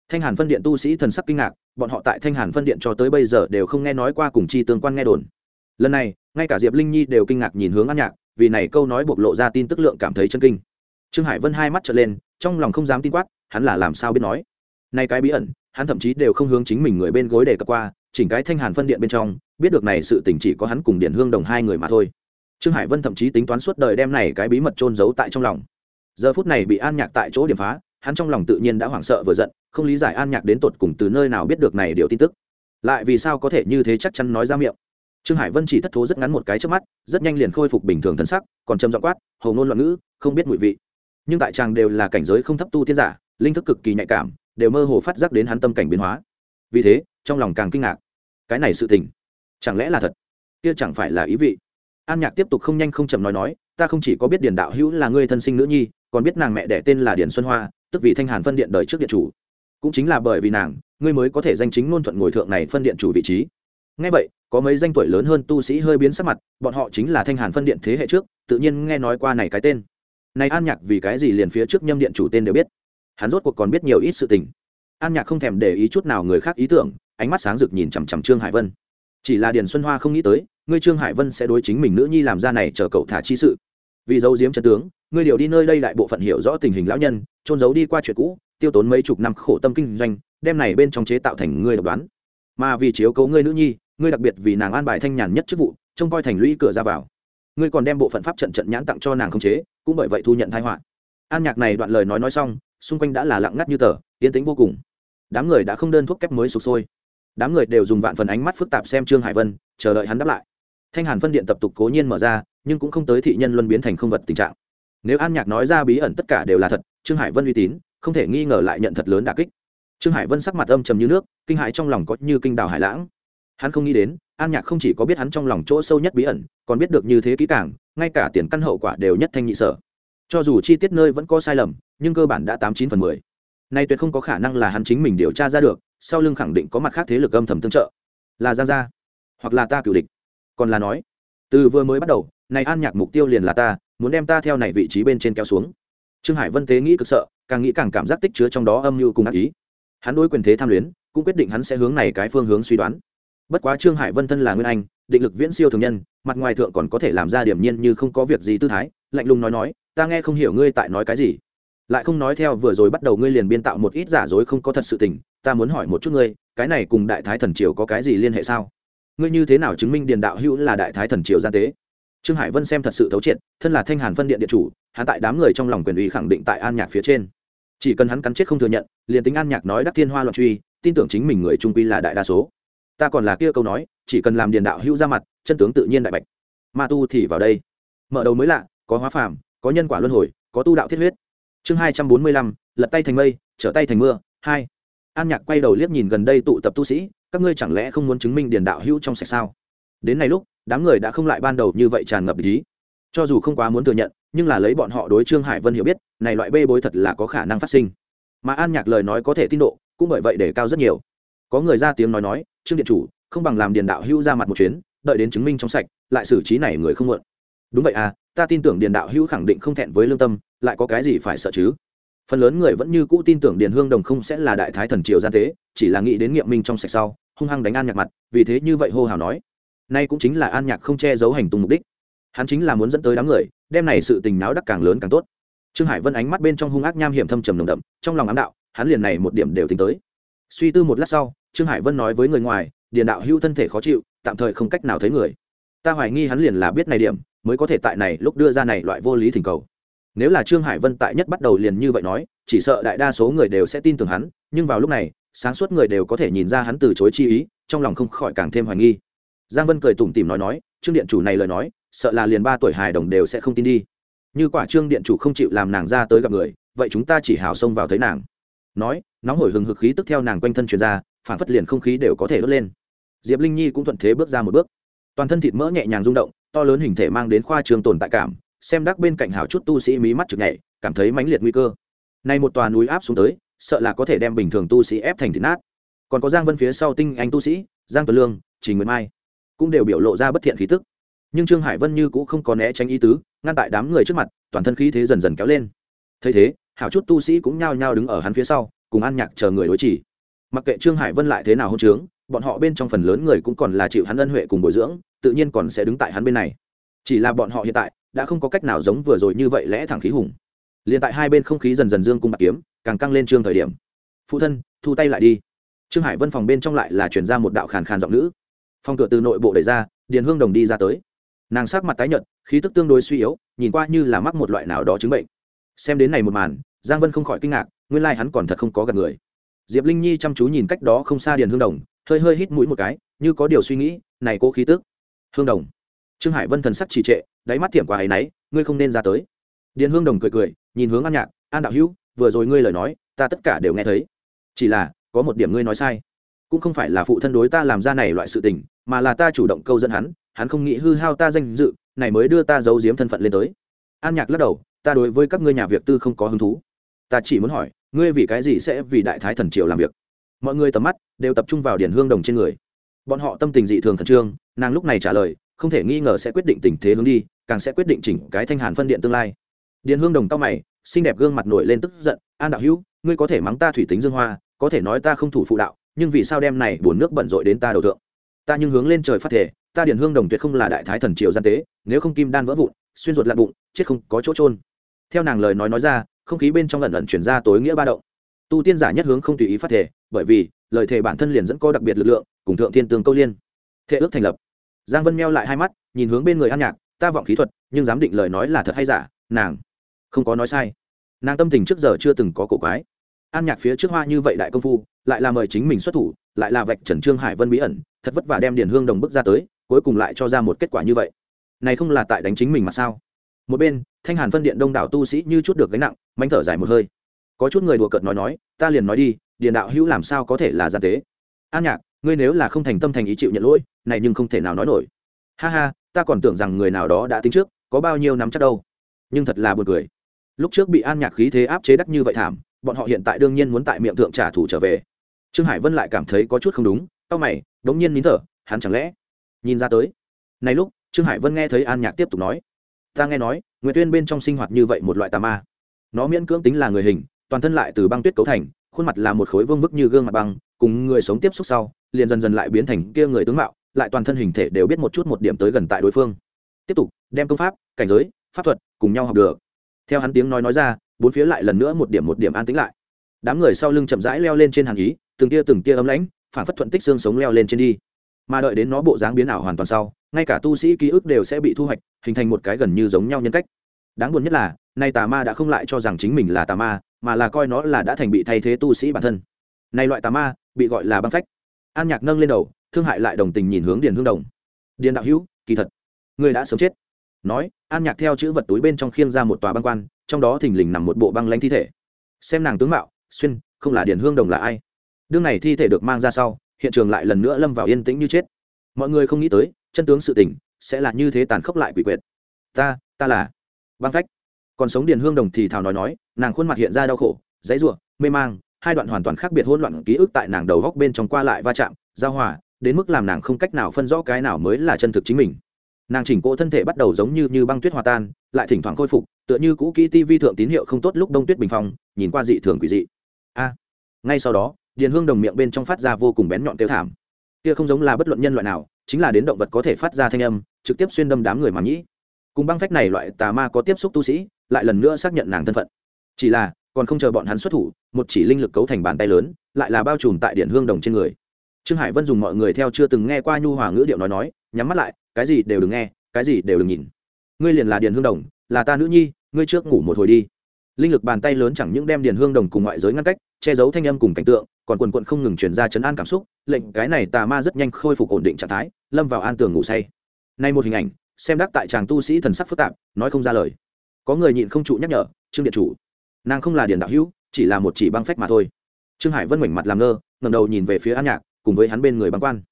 Thanh hàn phân điện tu sĩ thần sắc kinh ngạc, bọn họ tại thanh hàn phân điện cho tới bây giờ đều không nghe nói qua cùng chi tương quan nghe đồn. Lần này, ngay cả diệp linh nhi đều kinh ngạc nhìn hướng an nhạc vì này câu nói bộc lộ ra tin tức lượng cảm thấy chân kinh. Trương hải vân hai mắt trở lên, trong lòng không dám tin quát, hắn là làm sao biết nói? Nay cái bí ẩn, hắn thậm chí đều không hướng chính mình người bên gối để cập qua, chỉnh cái thanh hàn phân điện bên trong, biết được này sự tình chỉ có hắn cùng điện hương đồng hai người mà thôi. Trương hải vân thậm chí tính toán suốt đời đem này cái bí mật trôn giấu tại trong lòng. Giờ phút này bị an nhạc tại chỗ điểm phá, hắn trong lòng tự nhiên đã hoảng sợ vừa giận, không lý giải an nhạc đến tột cùng từ nơi nào biết được này điều tin tức. Lại vì sao có thể như thế chắc chắn nói ra miệng? Trương hải vân chỉ thất thố rất ngắn một cái trước mắt, rất nhanh liền khôi phục bình thường thân sắc, còn trầm giọng quát hầu ngôn loạn ngữ, không biết mùi vị. Nhưng tại chàng đều là cảnh giới không thấp tu tiên giả, linh thức cực kỳ nhạy cảm, đều mơ hồ phát giác đến hắn tâm cảnh biến hóa. Vì thế, trong lòng càng kinh ngạc. Cái này sự tình, chẳng lẽ là thật? Kia chẳng phải là ý vị? An nhạc tiếp tục không nhanh không chậm nói nói, ta không chỉ có biết điền đạo hữu là người thân sinh nữ nhi, còn biết nàng mẹ đẻ tên là điền xuân hoa, tức vì thanh hàn phân điện đời trước điện chủ. Cũng chính là bởi vì nàng, ngươi mới có thể danh chính ngôn thuận ngồi thượng này phân điện chủ vị trí. Ngay vậy có mấy danh tuổi lớn hơn tu sĩ hơi biến sắc mặt, bọn họ chính là thanh hàn phân điện thế hệ trước, tự nhiên nghe nói qua này cái tên. Này an nhạc vì cái gì liền phía trước nhâm điện chủ tên đều biết. Hắn rốt cuộc còn biết nhiều ít sự tình. An nhạc không thèm để ý chút nào người khác ý tưởng, ánh mắt sáng rực nhìn chằm chằm trương hải vân. Chỉ là điền xuân hoa không nghĩ tới, ngươi trương hải vân sẽ đối chính mình nữ nhi làm ra này chờ cậu thả chi sự. Vì dấu diếm chân tướng, ngươi điều đi nơi đây đại bộ phận hiểu rõ tình hình lão nhân trôn giấu đi qua chuyện cũ, tiêu tốn mấy chục năm khổ tâm kinh doanh, đem này bên trong chế tạo thành ngươi độc đoán. Mà vì chiếu cố ngươi nữ nhi ngươi đặc biệt vì nàng an bài thanh nhàn nhất chức vụ, trông coi thành lũy cửa ra vào. Ngươi còn đem bộ phận pháp trận trận nhãn tặng cho nàng không chế, cũng bởi vậy thu nhận thái họa. An nhạc này đoạn lời nói nói xong, xung quanh đã là lặng ngắt như tờ, yên tĩnh vô cùng. Đám người đã không đơn thuốc kép mới sụp sôi. Đám người đều dùng vạn phần ánh mắt phức tạp xem trương hải vân, chờ đợi hắn đáp lại. Thanh hàn phân điện tập tục cố nhiên mở ra, nhưng cũng không tới thị nhân luân biến thành không vật tình trạng. Nếu an nhạc nói ra bí ẩn tất cả đều là thật, trương hải vân uy tín, không thể nghi ngờ lại nhận thật lớn đà kích. Trương hải vân sắc mặt âm trầm như nước, kinh hại trong lòng có như kinh đào hải lãng hắn không nghĩ đến, an nhạc không chỉ có biết hắn trong lòng chỗ sâu nhất bí ẩn, còn biết được như thế kỹ càng, ngay cả tiền căn hậu quả đều nhất thanh nhị sở. Cho dù chi tiết nơi vẫn có sai lầm, nhưng cơ bản đã tám chín phần mười. Nay tuyệt không có khả năng là hắn chính mình điều tra ra được, sau lưng khẳng định có mặt khác thế lực âm thầm tương trợ. Là giang gia, hoặc là ta cựu địch. Còn là nói, từ vừa mới bắt đầu, này an nhạc mục tiêu liền là ta, muốn đem ta theo này vị trí bên trên kéo xuống. Trương hải vân tế nghĩ cực sợ, càng nghĩ càng cảm giác tích chứa trong đó âm mưu cùng ác ý. Hắn đối quyền thế tham luyến, cũng quyết định hắn sẽ hướng này cái phương hướng suy đoán bất quá trương hải vân thân là nguyên anh, định lực viễn siêu thường nhân, mặt ngoài thượng còn có thể làm ra điểm nhiên như không có việc gì tư thái, lạnh lùng nói nói, ta nghe không hiểu ngươi tại nói cái gì. Lại không nói theo vừa rồi bắt đầu ngươi liền biên tạo một ít giả dối không có thật sự tình, ta muốn hỏi một chút ngươi, cái này cùng đại thái thần triều có cái gì liên hệ sao? Ngươi như thế nào chứng minh điền đạo hữu là đại thái thần triều gian tế? Trương hải vân xem thật sự thấu triệt, thân là thanh hàn phân điện điện chủ, hắn tại đám người trong lòng quyền uy khẳng định tại an nhạc phía trên. Chỉ cần hắn cắn chết không thừa nhận, liền tính an nhạc nói đắc thiên hoa loạn truy, tin tưởng chính mình người trung quy là đại đa số ta còn là kia câu nói, chỉ cần làm điền đạo hữu ra mặt, chân tướng tự nhiên đại bạch. Ma tu thì vào đây. Mở đầu mới lạ, có hóa phàm, có nhân quả luân hồi, có tu đạo thiết huyết. Chương hai trăm bốn mươi lăm, lật tay thành mây, trở tay thành mưa, hai. An nhạc quay đầu liếc nhìn gần đây tụ tập tu sĩ, các ngươi chẳng lẽ không muốn chứng minh điền đạo hữu trong sạch sao? Đến nay lúc, đám người đã không lại ban đầu như vậy tràn ngập ý. Cho dù không quá muốn thừa nhận, nhưng là lấy bọn họ đối trương hải vân hiểu biết, này loại bê bối thật là có khả năng phát sinh. Mà an nhạc lời nói có thể tin độ, cũng bởi vậy để cao rất nhiều. Có người ra tiếng nói nói trương điện chủ, không bằng làm điền đạo hữu ra mặt một chuyến, đợi đến chứng minh trong sạch, lại xử trí này người không muộn. Đúng vậy à ta tin tưởng điền đạo hữu khẳng định không thẹn với lương tâm, lại có cái gì phải sợ chứ? Phần lớn người vẫn như cũ tin tưởng điền hương đồng không sẽ là đại thái thần triều gian tế, chỉ là nghĩ đến nghiệm minh trong sạch sau, hung hăng đánh an nhạc mặt, vì thế như vậy hô hào nói. Nay cũng chính là an nhạc không che giấu hành tung mục đích. Hắn chính là muốn dẫn tới đám người, đem này sự tình náo đắc càng lớn càng tốt. Trương hải vân ánh mắt bên trong hung ác nham hiểm thâm trầm nồng đậm, trong lòng ám đạo, hắn liền này một điểm đều tính tới. Suy tư một lát sau trương hải vân nói với người ngoài, điền đạo hưu thân thể khó chịu, tạm thời không cách nào thấy người. Ta hoài nghi hắn liền là biết này điểm, mới có thể tại này lúc đưa ra này loại vô lý thỉnh cầu. Nếu là trương hải vân tại nhất bắt đầu liền như vậy nói, chỉ sợ đại đa số người đều sẽ tin tưởng hắn, nhưng vào lúc này, sáng suốt người đều có thể nhìn ra hắn từ chối chi ý, trong lòng không khỏi càng thêm hoài nghi. Giang vân cười tủm tỉm nói nói, trương điện chủ này lời nói, sợ là liền ba tuổi hài đồng đều sẽ không tin đi. Như quả trương điện chủ không chịu làm nàng ra tới gặp người, vậy chúng ta chỉ hào xông vào thấy nàng. Nói, nóng hổi hừng hực khí tức theo nàng quanh thân truyền ra phản phất liền không khí đều có thể đốt lên. Diệp linh nhi cũng thuận thế bước ra một bước. Toàn thân thịt mỡ nhẹ nhàng rung động, to lớn hình thể mang đến khoa trường tồn tại cảm, xem đắc bên cạnh hào chút tu sĩ mí mắt trực nhảy, cảm thấy mãnh liệt nguy cơ. Nay một tòa núi áp xuống tới, sợ là có thể đem bình thường tu sĩ ép thành thịt nát. Còn có giang vân phía sau tinh anh tu sĩ, giang tuấn lương, trình nguyệt mai, cũng đều biểu lộ ra bất thiện khí tức. Nhưng trương hải vân như cũng không có né tránh ý tứ, ngăn tại đám người trước mặt, toàn thân khí thế dần dần kéo lên. Thấy thế hảo chút tu sĩ cũng nhao nhao đứng ở hắn phía sau, cùng an nhạc chờ người đối chỉ mặc kệ trương hải vân lại thế nào hôn trướng, bọn họ bên trong phần lớn người cũng còn là chịu hắn ân huệ cùng bồi dưỡng, tự nhiên còn sẽ đứng tại hắn bên này. Chỉ là bọn họ hiện tại, đã không có cách nào giống vừa rồi như vậy lẽ thẳng khí hùng. Liền tại hai bên không khí dần dần dương cung bạc kiếm, càng căng lên trương thời điểm. Phụ thân, thu tay lại đi. Trương hải vân phòng bên trong lại là chuyển ra một đạo khàn khàn giọng nữ. Phòng cửa từ nội bộ đẩy ra, điền hương đồng đi ra tới. Nàng sắc mặt tái nhợt, khí tức tương đối suy yếu, nhìn qua như là mắc một loại nào đó chứng bệnh. Xem đến này một màn, giang vân không khỏi kinh ngạc, nguyên lai hắn còn thật không có gặp người diệp linh nhi chăm chú nhìn cách đó không xa điền hương đồng, hơi hơi hít mũi một cái, như có điều suy nghĩ, này cố khí tức. Hương đồng. Trương hải vân thần sắc trì trệ, đáy mắt thiểm qua ấy náy ngươi không nên ra tới. Điền hương đồng cười cười, nhìn hướng an nhạc, an đạo hữu, vừa rồi ngươi lời nói, ta tất cả đều nghe thấy. Chỉ là, có một điểm ngươi nói sai. Cũng không phải là phụ thân đối ta làm ra này loại sự tình, mà là ta chủ động câu dẫn hắn hắn không nghĩ hư hao ta danh dự, này mới đưa ta giấu giếm thân phận lên tới. An nhạc lắc đầu, ta đối với các ngươi nhà việc tư không có hứng thú. Ta chỉ muốn hỏi ngươi vì cái gì sẽ vì đại thái thần triều làm việc? Mọi người tầm mắt đều tập trung vào điển hương đồng trên người. Bọn họ tâm tình dị thường khẩn trương, nàng lúc này trả lời, không thể nghi ngờ sẽ quyết định tình thế hướng đi, càng sẽ quyết định chỉnh cái thanh hàn phân điện tương lai. Điền hương đồng tao mày, xinh đẹp gương mặt nổi lên tức giận, an đạo hữu, ngươi có thể mắng ta thủy tính dương hoa, có thể nói ta không thủ phụ đạo, nhưng vì sao đem này buồn nước bận rội đến ta đầu thượng? Ta nhưng hướng lên trời phát thể ta điền hương đồng tuyệt không là đại thái thần triều gian tế, nếu không kim đan vỡ vụn, xuyên ruột lạc bụng, chết không có chỗ trôn theo nàng lời nói nói ra không khí bên trong lần ẩn chuyển ra tối nghĩa ba động. Tu tiên giả nhất hướng không tùy ý phát thể, bởi vì, lời thề bản thân liền dẫn có đặc biệt lực lượng, cùng thượng thiên tương câu liên. Thệ ước thành lập. Giang vân meo lại hai mắt, nhìn hướng bên người an nhạc, ta vọng khí thuật, nhưng dám định lời nói là thật hay giả, nàng không có nói sai. Nàng tâm tình trước giờ chưa từng có cổ quái. An nhạc phía trước hoa như vậy đại công phu, lại là mời chính mình xuất thủ, lại là vạch trần trương hải vân bí ẩn, thật vất vả đem điền hương đồng bức ra tới, cuối cùng lại cho ra một kết quả như vậy. Này không là tại đánh chính mình mà sao? Một bên, thanh hàn phân điện đông đảo tu sĩ như chút được gánh nặng, mánh thở dài một hơi. Có chút người đùa cợt nói nói, ta liền nói đi điện đạo hữu làm sao có thể là gian tế? An nhạc, ngươi nếu là không thành tâm thành ý chịu nhận lỗi, này nhưng không thể nào nói nổi. Ha ha, ta còn tưởng rằng người nào đó đã tính trước, có bao nhiêu nắm chắc đâu. Nhưng thật là buồn cười. Lúc trước bị an nhạc khí thế áp chế đắc như vậy thảm, bọn họ hiện tại đương nhiên muốn tại miệng thượng trả thù trở về. Trương hải vân lại cảm thấy có chút không đúng tao mày, đống nhiên nín thở, hắn chẳng lẽ nhìn ra tới. Này lúc, trương hải vân nghe thấy an nhạc tiếp tục nói ta nghe nói, nguyệt tuyên bên trong sinh hoạt như vậy một loại tà ma. Nó miễn cưỡng tính là người hình, toàn thân lại từ băng tuyết cấu thành, khuôn mặt là một khối vương vức như gương mặt băng, cùng người sống tiếp xúc sau, liền dần dần lại biến thành kia người tướng mạo, lại toàn thân hình thể đều biết một chút một điểm tới gần tại đối phương. Tiếp tục, đem công pháp, cảnh giới, pháp thuật cùng nhau học được. Theo hắn tiếng nói nói ra, bốn phía lại lần nữa một điểm một điểm an tĩnh lại. Đám người sau lưng chậm rãi leo lên trên hàng ý, từng tia từng tia ấm lãnh, phản phất thuận tích xương sống leo lên trên đi mà đợi đến nó bộ dáng biến ảo hoàn toàn sau, ngay cả tu sĩ ký ức đều sẽ bị thu hoạch, hình thành một cái gần như giống nhau nhân cách. Đáng buồn nhất là, nay tà ma đã không lại cho rằng chính mình là tà ma, mà là coi nó là đã thành bị thay thế tu sĩ bản thân. Nay loại tà ma, bị gọi là băng phách. An nhạc nâng lên đầu, thương hại lại đồng tình nhìn hướng điền hương đồng. Điền đạo hữu, kỳ thật người đã sớm chết. Nói, an nhạc theo chữ vật túi bên trong khiêng ra một tòa băng quan, trong đó thình lình nằm một bộ băng lanh thi thể. Xem nàng tướng mạo, xuyên, không là điền hương đồng là ai? Đương này thi thể được mang ra sau hiện trường lại lần nữa lâm vào yên tĩnh như chết. Mọi người không nghĩ tới, chân tướng sự tình sẽ là như thế tàn khốc lại quỷ quyệt. Ta ta là băng phách. Còn sống điền hương đồng thì thảo nói nói, nàng khuôn mặt hiện ra đau khổ, dãy ruộng mê mang, hai đoạn hoàn toàn khác biệt hỗn loạn ký ức tại nàng đầu góc bên trong qua lại va chạm, giao hòa, đến mức làm nàng không cách nào phân rõ cái nào mới là chân thực chính mình. Nàng chỉnh cỗ thân thể bắt đầu giống như như băng tuyết hòa tan, lại thỉnh thoảng khôi phục, tựa như cũ kỹ ti thượng tín hiệu không tốt lúc đông tuyết bình phong, nhìn qua dị thường quỷ dị. A, ngay sau đó điền hương đồng miệng bên trong phát ra vô cùng bén nhọn tiêu thảm. Kia không giống là bất luận nhân loại nào, chính là đến động vật có thể phát ra thanh âm, trực tiếp xuyên đâm đám người mà nhĩ. Cùng băng phách này loại tà ma có tiếp xúc tu sĩ, lại lần nữa xác nhận nàng thân phận. Chỉ là, còn không chờ bọn hắn xuất thủ, một chỉ linh lực cấu thành bàn tay lớn, lại là bao trùm tại điện hương đồng trên người. Trương hải vân dùng mọi người theo chưa từng nghe qua nhu hòa ngữ điệu nói nói, nhắm mắt lại, cái gì đều đừng nghe, cái gì đều đừng nhìn. Ngươi liền là điện hương đồng, là ta nữ nhi, ngươi trước ngủ một hồi đi. Linh lực bàn tay lớn chẳng những đem điện hương đồng cùng ngoại giới ngăn cách che giấu thanh âm cùng cảnh tượng, còn quần quận không ngừng truyền ra chấn an cảm xúc, lệnh cái này tà ma rất nhanh khôi phục ổn định trạng thái, lâm vào an tường ngủ say. Nay một hình ảnh, xem đắc tại chàng tu sĩ thần sắc phức tạp, nói không ra lời. Có người nhịn không trụ nhắc nhở, trương điện chủ, nàng không là điền đạo hữu, chỉ là một chỉ băng phách mà thôi. Trương hải vân mảnh mặt làm ngơ ngầm đầu nhìn về phía an nhạc, cùng với hắn bên người băng quan.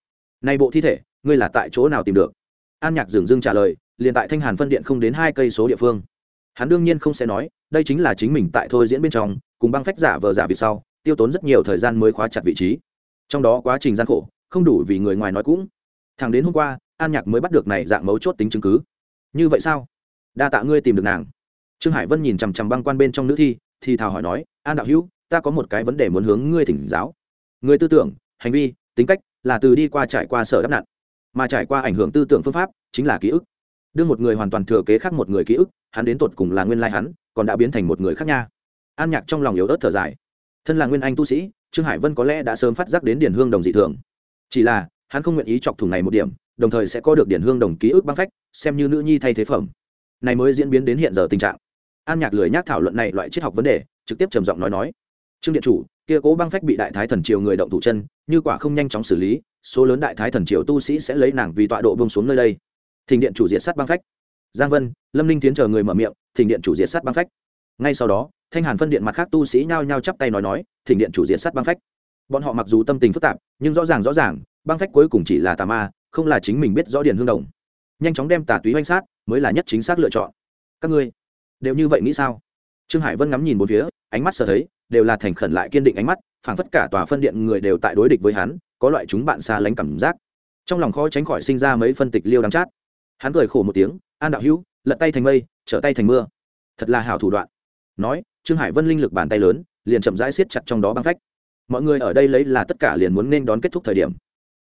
Nay bộ thi thể, ngươi là tại chỗ nào tìm được? An nhạc dường dưng trả lời, liền tại thanh hàn phân điện không đến hai cây số địa phương. Hắn đương nhiên không sẽ nói đây chính là chính mình tại thôi diễn bên trong, cùng băng phách giả vờ giả việc sau, tiêu tốn rất nhiều thời gian mới khóa chặt vị trí. Trong đó quá trình gian khổ, không đủ vì người ngoài nói cũng. Thằng đến hôm qua, an nhạc mới bắt được này dạng mấu chốt tính chứng cứ. Như vậy sao? Đa tạ ngươi tìm được nàng. Trương hải vân nhìn chằm chằm băng quan bên trong nữ thi, thì thào hỏi nói, an đạo hữu, ta có một cái vấn đề muốn hướng ngươi thỉnh giáo. Người tư tưởng, hành vi, tính cách là từ đi qua trải qua sở đắp nạn mà trải qua ảnh hưởng tư tưởng phương pháp chính là ký ức đưa một người hoàn toàn thừa kế khác một người ký ức, hắn đến tột cùng là nguyên lai hắn, còn đã biến thành một người khác nha. An nhạc trong lòng yếu ớt thở dài. Thân là nguyên anh tu sĩ, trương hải vân có lẽ đã sớm phát giác đến điển hương đồng dị thường. Chỉ là, hắn không nguyện ý chọc thủng này một điểm, đồng thời sẽ có được điển hương đồng ký ức băng phách, xem như nữ nhi thay thế phẩm. Này mới diễn biến đến hiện giờ tình trạng. An nhạc lười nhác thảo luận này loại triết học vấn đề, trực tiếp trầm giọng nói nói. Trương điện chủ, kia cố băng phách bị đại thái thần triều người động thủ chân, như quả không nhanh chóng xử lý, số lớn đại thái thần triều tu sĩ sẽ lấy nàng vì tọa độ bông xuống nơi đây thỉnh điện chủ diệt sát băng phách. Giang vân, lâm ninh tiến chờ người mở miệng, thỉnh điện chủ diệt sát băng phách. Ngay sau đó, thanh hàn phân điện mặt khác tu sĩ nhao nhao chắp tay nói nói, thỉnh điện chủ diệt sát băng phách. Bọn họ mặc dù tâm tình phức tạp, nhưng rõ ràng rõ ràng, băng phách cuối cùng chỉ là tà ma, không là chính mình biết rõ điền hương đồng. Nhanh chóng đem tà túy oanh sát, mới là nhất chính xác lựa chọn. Các ngươi, đều như vậy nghĩ sao? Trương hải vân ngắm nhìn một phía, ánh mắt sở thấy, đều là thành khẩn lại kiên định ánh mắt, phảng phất cả tòa phân điện người đều tại đối địch với hắn, có loại chúng bạn xa lánh cảm giác. Trong lòng khó tránh khỏi sinh ra mấy phân tịch liêu đắng chát hắn cười khổ một tiếng, an đạo hữu, lật tay thành mây, trở tay thành mưa. Thật là hảo thủ đoạn. Nói, trương hải vân linh lực bàn tay lớn, liền chậm rãi siết chặt trong đó băng phách. Mọi người ở đây lấy là tất cả liền muốn nên đón kết thúc thời điểm.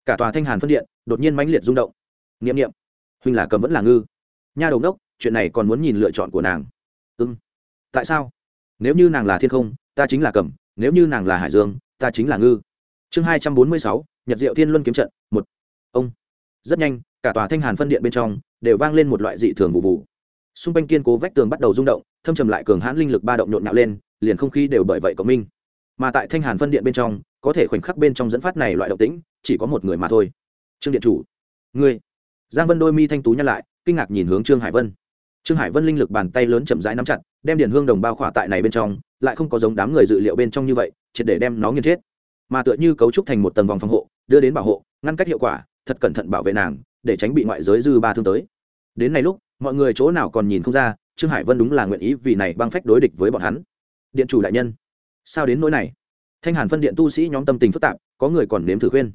Cả tòa thanh hàn phân điện, đột nhiên mãnh liệt rung động. N i ệ m n i ệ m huynh là cầm vẫn là ngư. Nha đầu đốc, chuyện này còn muốn nhìn lựa chọn của nàng. Ưng tại sao? Nếu như nàng là thiên không, ta chính là cầm, nếu như nàng là hải dương, ta chính là ngư. Chương hai trăm bốn mươi sáu, nhật diệu thiên luân kiếm trận, một. Ông. Rất nhanh cả tòa thanh hàn phân điện bên trong đều vang lên một loại dị thường vụ vụ. Xung quanh kiên cố vách tường bắt đầu rung động, thâm trầm lại cường hãn linh lực ba động nhộn nhạo lên, liền không khí đều bởi vậy cộng minh. Mà tại thanh hàn phân điện bên trong, có thể khoảnh khắc bên trong dẫn phát này loại động tĩnh, chỉ có một người mà thôi. Trương điện chủ. Ngươi. Giang vân đôi mi thanh tú nhăn lại, kinh ngạc nhìn hướng trương hải vân. Trương hải vân linh lực bàn tay lớn chậm rãi nắm chặt, đem điện hương đồng bao khỏa tại này bên trong, lại không có giống đám người dự liệu bên trong như vậy, triệt để đem nó nghiên chết. Mà tựa như cấu trúc thành một tầng vòng phòng hộ, đưa đến bảo hộ, ngăn cách hiệu quả, thật cẩn thận bảo vệ nàng để tránh bị ngoại giới dư ba thương tới. Đến này lúc, mọi người chỗ nào còn nhìn không ra, trương hải vân đúng là nguyện ý vì này băng phách đối địch với bọn hắn. Điện chủ đại nhân, sao đến nỗi này? Thanh hàn phân điện tu sĩ nhóm tâm tình phức tạp, có người còn nếm thử khuyên.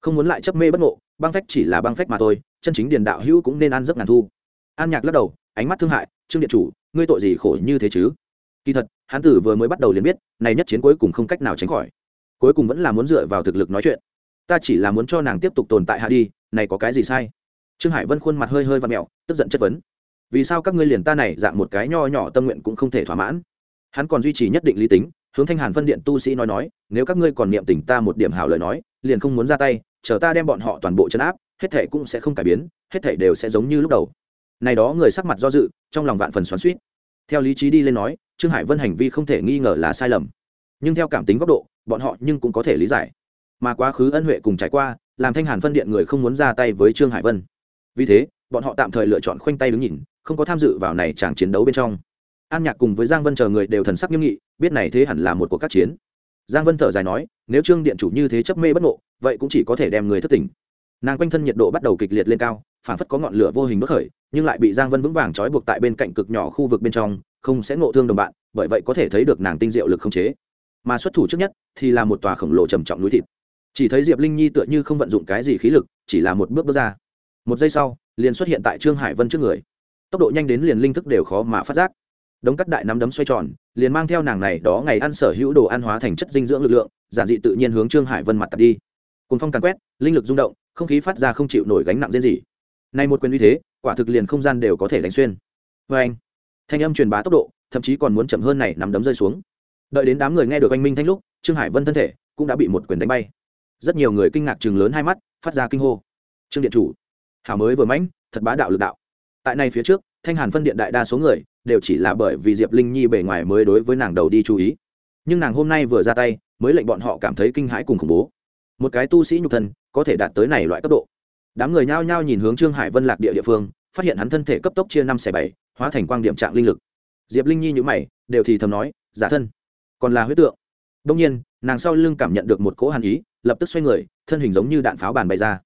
Không muốn lại chấp mê bất ngộ, băng phách chỉ là băng phách mà thôi, chân chính điền đạo hữu cũng nên ăn giấc ngàn thu. An nhạc lắc đầu, ánh mắt thương hại, trương điện chủ, ngươi tội gì khổ như thế chứ? Kỳ thật hán tử vừa mới bắt đầu liền biết, này nhất chiến cuối cùng không cách nào tránh khỏi. Cuối cùng vẫn là muốn dựa vào thực lực nói chuyện. Ta chỉ là muốn cho nàng tiếp tục tồn tại hạ đi này có cái gì sai? Trương hải vân khuôn mặt hơi hơi và mẹo, tức giận chất vấn. Vì sao các ngươi liền ta này dạng một cái nho nhỏ tâm nguyện cũng không thể thỏa mãn? Hắn còn duy trì nhất định lý tính, hướng thanh hàn phân điện tu sĩ nói nói, nếu các ngươi còn niệm tình ta một điểm hảo lời nói, liền không muốn ra tay, chờ ta đem bọn họ toàn bộ chấn áp, hết thể cũng sẽ không cải biến, hết thể đều sẽ giống như lúc đầu. Này đó người sắc mặt do dự, trong lòng vạn phần xoắn suýt theo lý trí đi lên nói, trương hải vân hành vi không thể nghi ngờ là sai lầm. Nhưng theo cảm tính góc độ, bọn họ nhưng cũng có thể lý giải. Mà quá khứ ân huệ cùng trải qua làm thanh hàn phân điện người không muốn ra tay với trương hải vân vì thế bọn họ tạm thời lựa chọn khoanh tay đứng nhìn không có tham dự vào này chàng chiến đấu bên trong an nhạc cùng với giang vân chờ người đều thần sắc nghiêm nghị biết này thế hẳn là một cuộc các chiến giang vân thở dài nói nếu trương điện chủ như thế chấp mê bất ngộ vậy cũng chỉ có thể đem người thất tỉnh nàng quanh thân nhiệt độ bắt đầu kịch liệt lên cao phản phất có ngọn lửa vô hình bất khởi nhưng lại bị giang vân vững vàng trói buộc tại bên cạnh cực nhỏ khu vực bên trong không sẽ ngộ thương đồng bạn bởi vậy có thể thấy được nàng tinh diệu lực không chế mà xuất thủ trước nhất thì là một tòa khổng lồ trầm trọng núi thịt chỉ thấy diệp linh nhi tựa như không vận dụng cái gì khí lực, chỉ là một bước bước ra. Một giây sau, liền xuất hiện tại trương hải vân trước người. Tốc độ nhanh đến liền linh thức đều khó mà phát giác. Đống cắt đại nắm đấm xoay tròn, liền mang theo nàng này đó ngày ăn sở hữu đồ ăn hóa thành chất dinh dưỡng lực lượng, giản dị tự nhiên hướng trương hải vân mặt tập đi. Cùng phong càn quét, linh lực rung động, không khí phát ra không chịu nổi gánh nặng riêng gì nay một quyền uy thế, quả thực liền không gian đều có thể đánh xuyên. Vê anh, thanh âm truyền bá tốc độ, thậm chí còn muốn chậm hơn này nắm đấm rơi xuống. Đợi đến đám người nghe được anh minh thanh lúc, trương hải vân thân thể cũng đã bị một quyền đánh bay rất nhiều người kinh ngạc chừng lớn hai mắt, phát ra kinh hô. Trương điện chủ hảo mới vừa mãnh, thật bá đạo lực đạo. Tại này phía trước, thanh hàn phân điện đại đa số người, đều chỉ là bởi vì diệp linh nhi bề ngoài mới đối với nàng đầu đi chú ý. Nhưng nàng hôm nay vừa ra tay, mới lệnh bọn họ cảm thấy kinh hãi cùng khủng bố. Một cái tu sĩ nhục thân, có thể đạt tới này loại cấp độ. Đám người nhao nhao nhìn hướng trương hải vân lạc địa địa phương, phát hiện hắn thân thể cấp tốc chia năm xẻ bảy, hóa thành quang điểm trạng linh lực. Diệp linh nhi nhữ mày, đều thì thầm nói, giả thân, còn là huyết tượng. Đông nhiên nàng sau lưng cảm nhận được một cỗ hàn ý, lập tức xoay người, thân hình giống như đạn pháo bàn bày ra.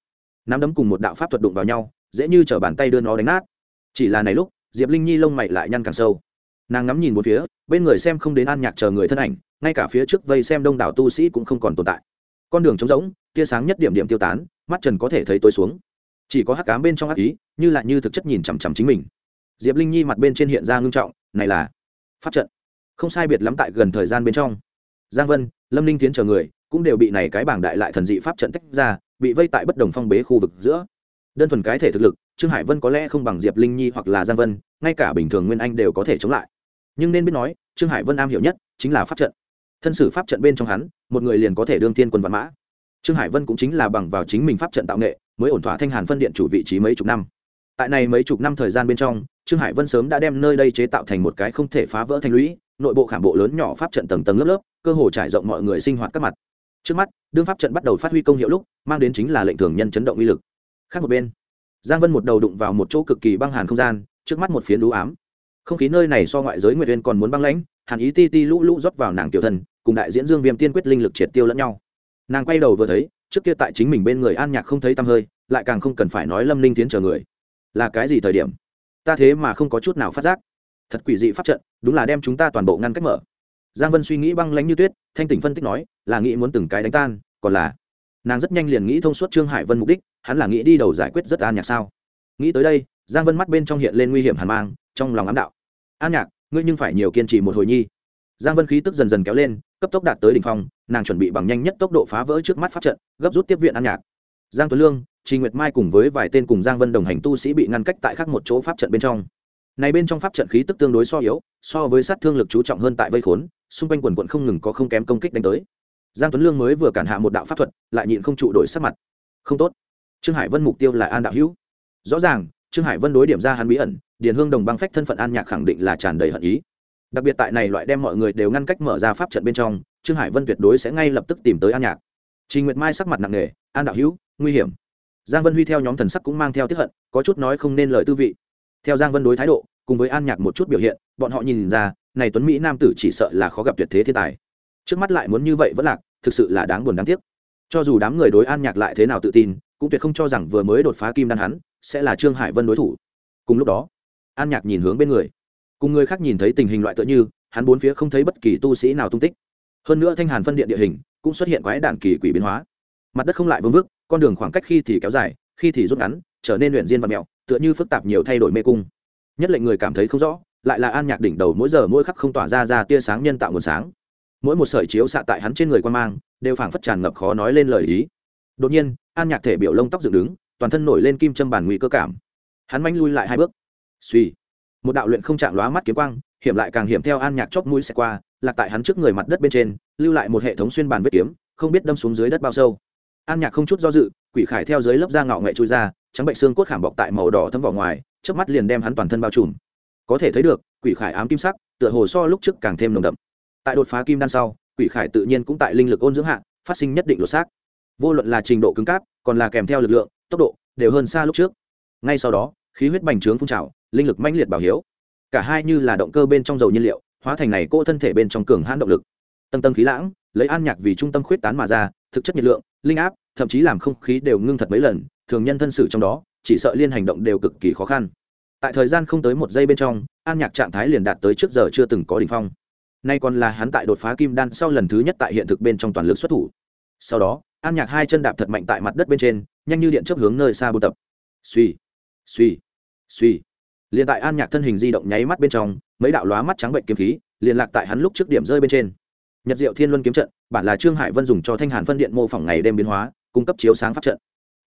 Nắm đấm cùng một đạo pháp thuật đụng vào nhau, dễ như t bàn tay đưa nó đánh nát. Chỉ là này lúc, diệp linh nhi lông mày lại nhăn càng sâu. Nàng ngắm nhìn một phía, bên người xem không đến an nhạc chờ người thân ảnh, ngay cả phía trước vây xem đông đảo tu sĩ cũng không còn tồn tại. Con đường trống rỗng, tia sáng nhất điểm điểm tiêu tán, mắt trần có thể thấy tối xuống. Chỉ có hắc cám bên trong hắc ý, như là như thực chất nhìn chằm chằm chính mình. Diệp linh nhi mặt bên trên hiện ra ngưng trọng, này là pháp trận. Không sai biệt lắm tại gần thời gian bên trong. Giang vân lâm ninh tiến chờ người cũng đều bị này cái bảng đại lại thần dị pháp trận tách ra, bị vây tại bất đồng phong bế khu vực giữa. Đơn thuần cái thể thực lực, trương hải vân có lẽ không bằng diệp linh nhi hoặc là giang vân, ngay cả bình thường nguyên anh đều có thể chống lại. Nhưng nên biết nói, trương hải vân am hiểu nhất chính là pháp trận. Thân sử pháp trận bên trong hắn, một người liền có thể đương tiên quân văn mã. Trương hải vân cũng chính là bằng vào chính mình pháp trận tạo nghệ, mới ổn thỏa thanh hàn phân điện chủ vị trí mấy chục năm. Tại này mấy chục năm thời gian bên trong, trương hải vân sớm đã đem nơi đây chế tạo thành một cái không thể phá vỡ thành lũy nội bộ khảm bộ lớn nhỏ pháp trận tầng tầng lớp lớp, cơ hồ trải rộng mọi người sinh hoạt các mặt. Trước mắt, đương pháp trận bắt đầu phát huy công hiệu lúc, mang đến chính là lệnh thường nhân chấn động uy lực. Khác một bên, giang vân một đầu đụng vào một chỗ cực kỳ băng hàn không gian, trước mắt một phiến đũ ám. Không khí nơi này so ngoại giới nguyệt viên còn muốn băng lãnh, hàn ý ti ti lũ lũ rót vào nàng tiểu thần cùng đại diễn dương viêm tiên quyết linh lực triệt tiêu lẫn nhau. Nàng quay đầu vừa thấy, trước kia tại chính mình bên người an nhạc không thấy tăm hơi, lại càng không cần phải nói lâm linh tiến chờ người. Là cái gì thời điểm? Ta thế mà không có chút nào phát giác thật quỷ dị pháp trận, đúng là đem chúng ta toàn bộ ngăn cách mở. Giang vân suy nghĩ băng lánh như tuyết, thanh tỉnh phân tích nói, là nghĩ muốn từng cái đánh tan, còn là nàng rất nhanh liền nghĩ thông suốt trương hải vân mục đích, hắn là nghĩ đi đầu giải quyết rất an nhạc sao. Nghĩ tới đây, giang vân mắt bên trong hiện lên nguy hiểm hàn mang, trong lòng ám đạo. An nhạc, ngươi nhưng phải nhiều kiên trì một hồi nhi. Giang vân khí tức dần dần kéo lên, cấp tốc đạt tới đ ỉ n h phong, nàng chuẩn bị bằng nhanh nhất tốc độ phá vỡ trước mắt pháp trận, gấp rút tiếp viện an nhạc. Giang tuấn lương Trình Nguyệt Mai cùng với vài tên cùng Giang Vân đồng hành tu sĩ bị ngăn cách tại khác một chỗ pháp trận bên trong. Này bên trong pháp trận khí tức tương đối so yếu, so với sát thương lực chú trọng hơn tại vây khốn, xung quanh quần quận không ngừng có không kém công kích đánh tới. Giang Tuấn Lương mới vừa cản hạ một đạo pháp thuật, lại nhịn không trụ đổi sắc mặt. Không tốt. Trương Hải Vân mục tiêu là An đạo hữu. Rõ ràng, Trương Hải Vân đối điểm ra hắn bí ẩn, Điền Hương đồng băng phách thân phận An Nhạc khẳng định là tràn đầy hận ý. Đặc biệt tại này loại đem mọi người đều ngăn cách mở ra pháp trận bên trong, Trương Hải Vân tuyệt đối sẽ ngay lập tức tìm tới An Nhạc. Trình Nguyệt Mai sắc mặt nặng nề, An đạo hữu, nguy hiểm giang vân huy theo nhóm thần sắc cũng mang theo tiếp hận có chút nói không nên lời tư vị theo giang vân đối thái độ, cùng với an nhạc một chút biểu hiện, bọn họ nhìn ra, này tuấn mỹ nam tử chỉ sợ là khó gặp tuyệt thế thiên tài. Trước mắt lại muốn như vậy vẫn lạc, thực sự là đáng buồn đáng tiếc. Cho dù đám người đối an nhạc lại thế nào tự tin, cũng tuyệt không cho rằng vừa mới đột phá kim đan hắn, sẽ là trương hải vân đối thủ. Cùng lúc đó, an nhạc nhìn hướng bên người. Cùng người khác nhìn thấy tình hình loại tựa như, hắn bốn phía không thấy bất kỳ tu sĩ nào tung tích. Hơn nữa thanh hàn phân điện địa hình, cũng xuất hiện quái đạn kỳ quỷ biến hóa. Mặt đất không lại vương vức, con đường khoảng cách khi thì kéo dài, khi thì rút ngắn, trở nên luyện diên và mẹo tựa như phức tạp nhiều thay đổi mê cung. Nhất lệnh người cảm thấy không rõ, lại là an nhạc đỉnh đầu mỗi giờ mỗi khắc không tỏa ra ra tia sáng nhân tạo nguồn sáng. Mỗi một sợi chiếu xạ tại hắn trên người quan mang, đều phảng phất tràn ngập khó nói lên lời ý. Đột nhiên, an nhạc thể biểu lông tóc dựng đứng, toàn thân nổi lên kim châm bản nguy cơ cảm. Hắn manh lui lại hai bước. Suy một đạo luyện không chạm lóa mắt kiếm quang, hiểm lại càng hiểm theo an nhạc chóp mũi xẹt qua, lạc tại hắn trước người mặt đất bên trên, lưu lại một hệ thống xuyên bàn vết kiếm, không biết đâm xuống dưới đất bao sâu. An nhạc không chút do dự, quỷ khải theo dưới lớp da ngạo nghệ trôi ra trắng bệnh xương cốt khảm bọc tại màu đỏ thấm vào ngoài trước mắt liền đem hắn toàn thân bao trùm. Có thể thấy được, quỷ khải ám kim sắc, tựa hồ so lúc trước càng thêm nồng đậm. Tại đột phá kim đan sau, quỷ khải tự nhiên cũng tại linh lực ôn dưỡng hạ, phát sinh nhất định lột xác. Vô luận là trình độ cứng cáp, còn là kèm theo lực lượng, tốc độ, đều hơn xa lúc trước. Ngay sau đó, khí huyết bành trướng phun trào, linh lực mãnh liệt bảo hiếu. Cả hai như là động cơ bên trong dầu nhiên liệu, hóa thành này cô thân thể bên trong cường hãn động lực. Tầng tầng khí lãng, lấy an nhạc vì trung tâm khuyết tán mà ra, thực chất nhiệt lượng, linh áp, thậm chí làm không khí đều ngưng thật mấy lần thường nhân thân sự trong đó, chỉ sợ liên hành động đều cực kỳ khó khăn. Tại thời gian không tới một giây bên trong, an nhạc trạng thái liền đạt tới trước giờ chưa từng có đ ỉ n h phong. Nay còn là hắn tại đột phá kim đan sau lần thứ nhất tại hiện thực bên trong toàn lực xuất thủ. Sau đó, an nhạc hai chân đạp thật mạnh tại mặt đất bên trên, nhanh như điện chấp hướng nơi xa buôn tập. Suy suy suy liền tại an nhạc thân hình di động nháy mắt bên trong, mấy đạo lóa mắt trắng bệnh kiếm khí liền lạc tại hắn lúc trước điểm rơi bên trên. Nhật diệu thiên luân kiếm trận, bản là trương hải vân dùng cho thanh hàn phân điện mô phỏng ngày đêm biến hóa, cung cấp chiếu sáng pháp trận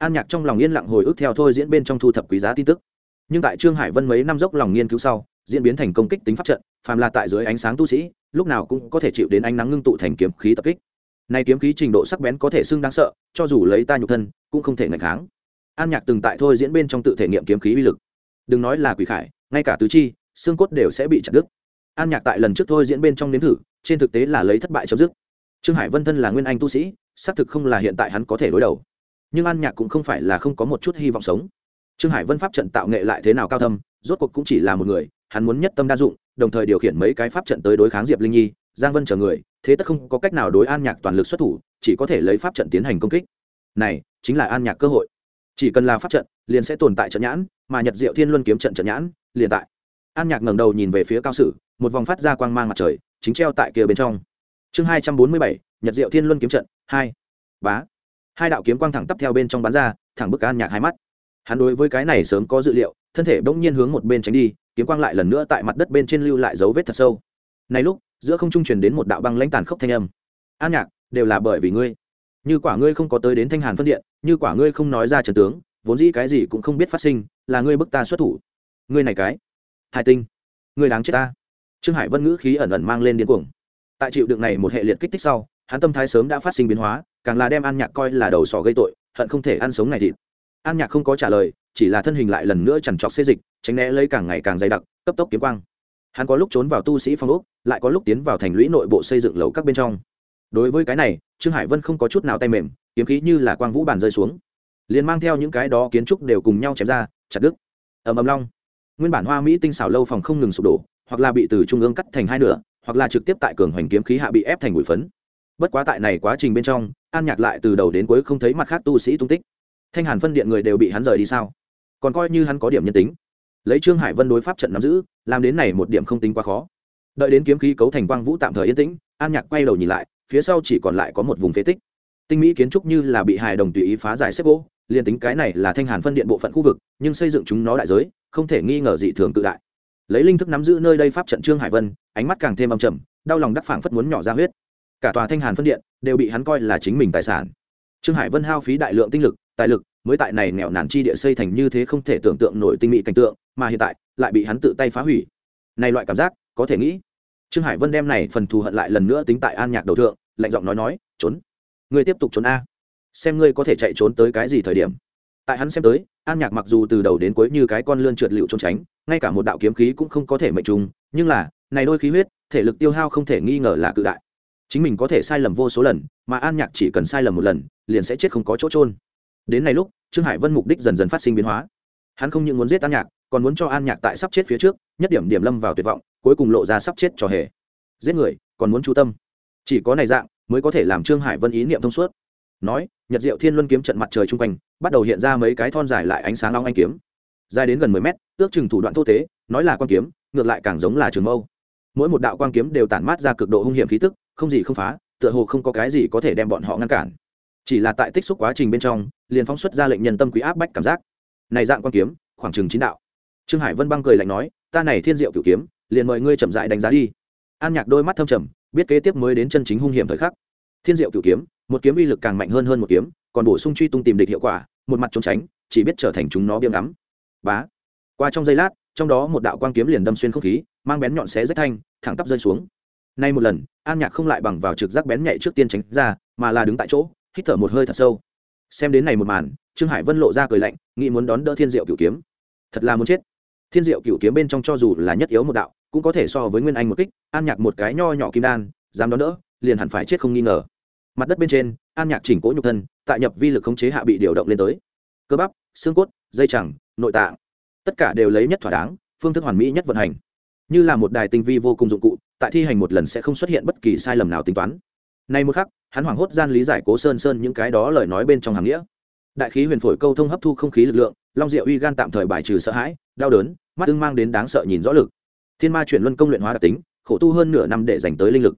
an nhạc trong lòng yên lặng hồi ức theo thôi diễn bên trong thu thập quý giá tin tức. Nhưng tại trương hải vân mấy năm dốc lòng nghiên cứu sau, diễn biến thành công kích tính pháp trận, phàm là tại dưới ánh sáng tu sĩ, lúc nào cũng có thể chịu đến ánh nắng ngưng tụ thành kiếm khí tập kích. Nay kiếm khí trình độ sắc bén có thể xưng đáng sợ, cho dù lấy ta nhục thân, cũng không thể ngạch kháng. An nhạc từng tại thôi diễn bên trong tự thể nghiệm kiếm khí uy lực. Đừng nói là quỷ khải, ngay cả tứ chi, xương cốt đều sẽ bị chặt đứt. An nhạc tại lần trước thôi diễn bên trong nếm thử, trên thực tế là lấy thất bại chấm dứt. Trương hải vân thân là nguyên anh tu sĩ, xác thực không là hiện tại hắn có thể đối đầu nhưng an nhạc cũng không phải là không có một chút hy vọng sống. Trương hải vân pháp trận tạo nghệ lại thế nào cao thâm, rốt cuộc cũng chỉ là một người, hắn muốn nhất tâm đa dụng, đồng thời điều khiển mấy cái pháp trận tới đối kháng diệp linh nhi, giang vân chờ người, thế tất không có cách nào đối an nhạc toàn lực xuất thủ, chỉ có thể lấy pháp trận tiến hành công kích. Này, chính là an nhạc cơ hội. Chỉ cần là pháp trận, liền sẽ tồn tại trận nhãn, mà nhật diệu thiên luân kiếm trận trận nhãn, liền tại. An nhạc ngẩng đầu nhìn về phía cao sử, một vòng phát ra quang mang mặt trời, chính treo tại kia bên trong. Chương hai trăm bốn mươi bảy, nhật diệu thiên luân kiếm trận, hai. Bá hai đạo kiếm quang thẳng tắp theo bên trong bán ra, thẳng bức an nhạc hai mắt. Hắn đối với cái này sớm có dự liệu, thân thể bỗng nhiên hướng một bên tránh đi, kiếm quang lại lần nữa tại mặt đất bên trên lưu lại dấu vết thật sâu. Này lúc, giữa không trung truyền đến một đạo băng lãnh tàn khốc thanh âm. An nhạc, đều là bởi vì ngươi. Như quả ngươi không có tới đến thanh hàn phân điện, như quả ngươi không nói ra trần tướng, vốn dĩ cái gì cũng không biết phát sinh, là ngươi bức ta xuất thủ. Ngươi này cái. Hai tinh, ngươi đáng chết ta. Trương hải vân ngữ khí ẩn ẩn mang lên điên cuồng. Tại chịu đựng này một hệ liệt kích thích sau hắn tâm thái sớm đã phát sinh biến hóa, càng là đem an nhạc coi là đầu sỏ gây tội, hận không thể ăn sống này thịt. An nhạc không có trả lời, chỉ là thân hình lại lần nữa chằn trọc xê dịch, tránh né lấy càng ngày càng dày đặc, cấp tốc kiếm quang. Hắn có lúc trốn vào tu sĩ phong ốc, lại có lúc tiến vào thành lũy nội bộ xây dựng lầu các bên trong. Đối với cái này, trương hải vân không có chút nào tay mềm, kiếm khí như là quang vũ bàn rơi xuống. Liền mang theo những cái đó kiến trúc đều cùng nhau chém ra, chặt đứt. Ầm ầm long. Nguyên bản hoa mỹ tinh xảo lâu phòng không ngừng sụp đổ, hoặc là bị từ trung ương cắt thành hai nửa, hoặc là trực tiếp tại cường hoành kiếm khí hạ bị ép thành bụi phấn bất quá tại này quá trình bên trong, an nhạc lại từ đầu đến cuối không thấy mặt khác tu sĩ tung tích. Thanh hàn phân điện người đều bị hắn rời đi sao? Còn coi như hắn có điểm nhân tính. Lấy trương hải vân đối pháp trận nắm giữ, làm đến này một điểm không tính quá khó. Đợi đến kiếm khí cấu thành quang vũ tạm thời yên tĩnh, an nhạc quay đầu nhìn lại, phía sau chỉ còn lại có một vùng phế tích. Tinh mỹ kiến trúc như là bị hài đồng tùy ý phá giải xếp gỗ, liền tính cái này là thanh hàn phân điện bộ phận khu vực, nhưng xây dựng chúng nó đại giới, không thể nghi ngờ dị thường tự đại. Lấy linh thức nắm giữ nơi đây pháp trận trương hải vân, ánh mắt càng thêm âm trầm, đau lòng đắc phảng phất muốn nhỏ ra huyết cả tòa thanh hàn phân điện đều bị hắn coi là chính mình tài sản. Trương hải vân hao phí đại lượng tinh lực, tài lực, mới tại này nghèo nàn chi địa xây thành như thế không thể tưởng tượng nổi tinh mỹ cảnh tượng, mà hiện tại, lại bị hắn tự tay phá hủy. Này loại cảm giác, có thể nghĩ. Trương hải vân đem này phần thù hận lại lần nữa tính tại an nhạc đầu thượng, lạnh giọng nói nói, trốn. Ngươi tiếp tục trốn a. Xem ngươi có thể chạy trốn tới cái gì thời điểm. Tại hắn xem tới, an nhạc mặc dù từ đầu đến cuối như cái con lươn trượt lựu trốn tránh, ngay cả một đạo kiếm khí cũng không có thể mệnh trùng, nhưng là, này đôi khí huyết, thể lực tiêu hao không thể nghi ngờ là cự đại chính mình có thể sai lầm vô số lần, mà an nhạc chỉ cần sai lầm một lần, liền sẽ chết không có chỗ trôn đến này lúc, trương hải vân mục đích dần dần phát sinh biến hóa. Hắn không những muốn giết an nhạc, còn muốn cho an nhạc tại sắp chết phía trước, nhất điểm điểm lâm vào tuyệt vọng, cuối cùng lộ ra sắp chết trò hề. Giết người, còn muốn chú tâm. Chỉ có này dạng, mới có thể làm trương hải vân ý niệm thông suốt. Nói, nhật diệu thiên luân kiếm trận mặt trời chung quanh, bắt đầu hiện ra mấy cái thon dài lại ánh sáng long anh kiếm. Dài đến gần mười mét, ước chừng thủ đoạn thô tế, nói là quan kiếm, ngược lại càng giống là trường mâu. Mỗi một đạo quan kiếm đều tản mát ra cực độ hung hiểm khí tức không gì không phá, tựa hồ không có cái gì có thể đem bọn họ ngăn cản. Chỉ là tại tích xúc quá trình bên trong, liền phóng xuất ra lệnh nhân tâm quý áp bách cảm giác. Này dạng quan kiếm, khoảng chừng chín đạo. Trương hải vân băng cười lạnh nói, ta này thiên diệu cửu kiếm, liền mời ngươi chậm dại đánh giá đi. An nhạc đôi mắt thâm trầm, biết kế tiếp mới đến chân chính hung hiểm thời khắc. Thiên diệu cửu kiếm, một kiếm uy lực càng mạnh hơn hơn một kiếm, còn bổ sung truy tung tìm địch hiệu quả, một mặt trốn tránh, chỉ biết trở thành chúng nó biếng ngắm. Bá. Qua trong giây lát, trong đó một đạo quang kiếm liền đâm xuyên không khí, mang bén nhọn xé rách thanh, thẳng tắp rơi xuống nay một lần, an nhạc không lại bằng vào trực giác bén nhạy trước tiên tránh ra, mà là đứng tại chỗ, hít thở một hơi thật sâu. Xem đến này một màn, trương hải vân lộ ra cười lạnh, nghĩ muốn đón đỡ thiên diệu cửu kiếm. Thật là muốn chết. Thiên diệu cửu kiếm bên trong cho dù là nhất yếu một đạo, cũng có thể so với nguyên anh một kích, an nhạc một cái nho nhỏ kim đan, dám đón đỡ, liền hẳn phải chết không nghi ngờ. Mặt đất bên trên, an nhạc chỉnh cỗ nhục thân, tại nhập vi lực khống chế hạ bị điều động lên tới. Cơ bắp, xương cốt, dây chẳng, nội tạng, tất cả đều lấy nhất thỏa đáng, phương thức hoàn mỹ nhất vận hành như là một đài tinh vi vô cùng dụng cụ, tại thi hành một lần sẽ không xuất hiện bất kỳ sai lầm nào tính toán. Nay một khắc, hắn hoảng hốt gian lý giải cố sơn sơn những cái đó lời nói bên trong hàng nghĩa. Đại khí huyền phổi câu thông hấp thu không khí lực lượng, long diệu uy gan tạm thời bài trừ sợ hãi, đau đớn, mắt tương mang đến đáng sợ nhìn rõ lực. Thiên ma chuyển luân công luyện hóa đặc tính, khổ tu hơn nửa năm để dành tới linh lực.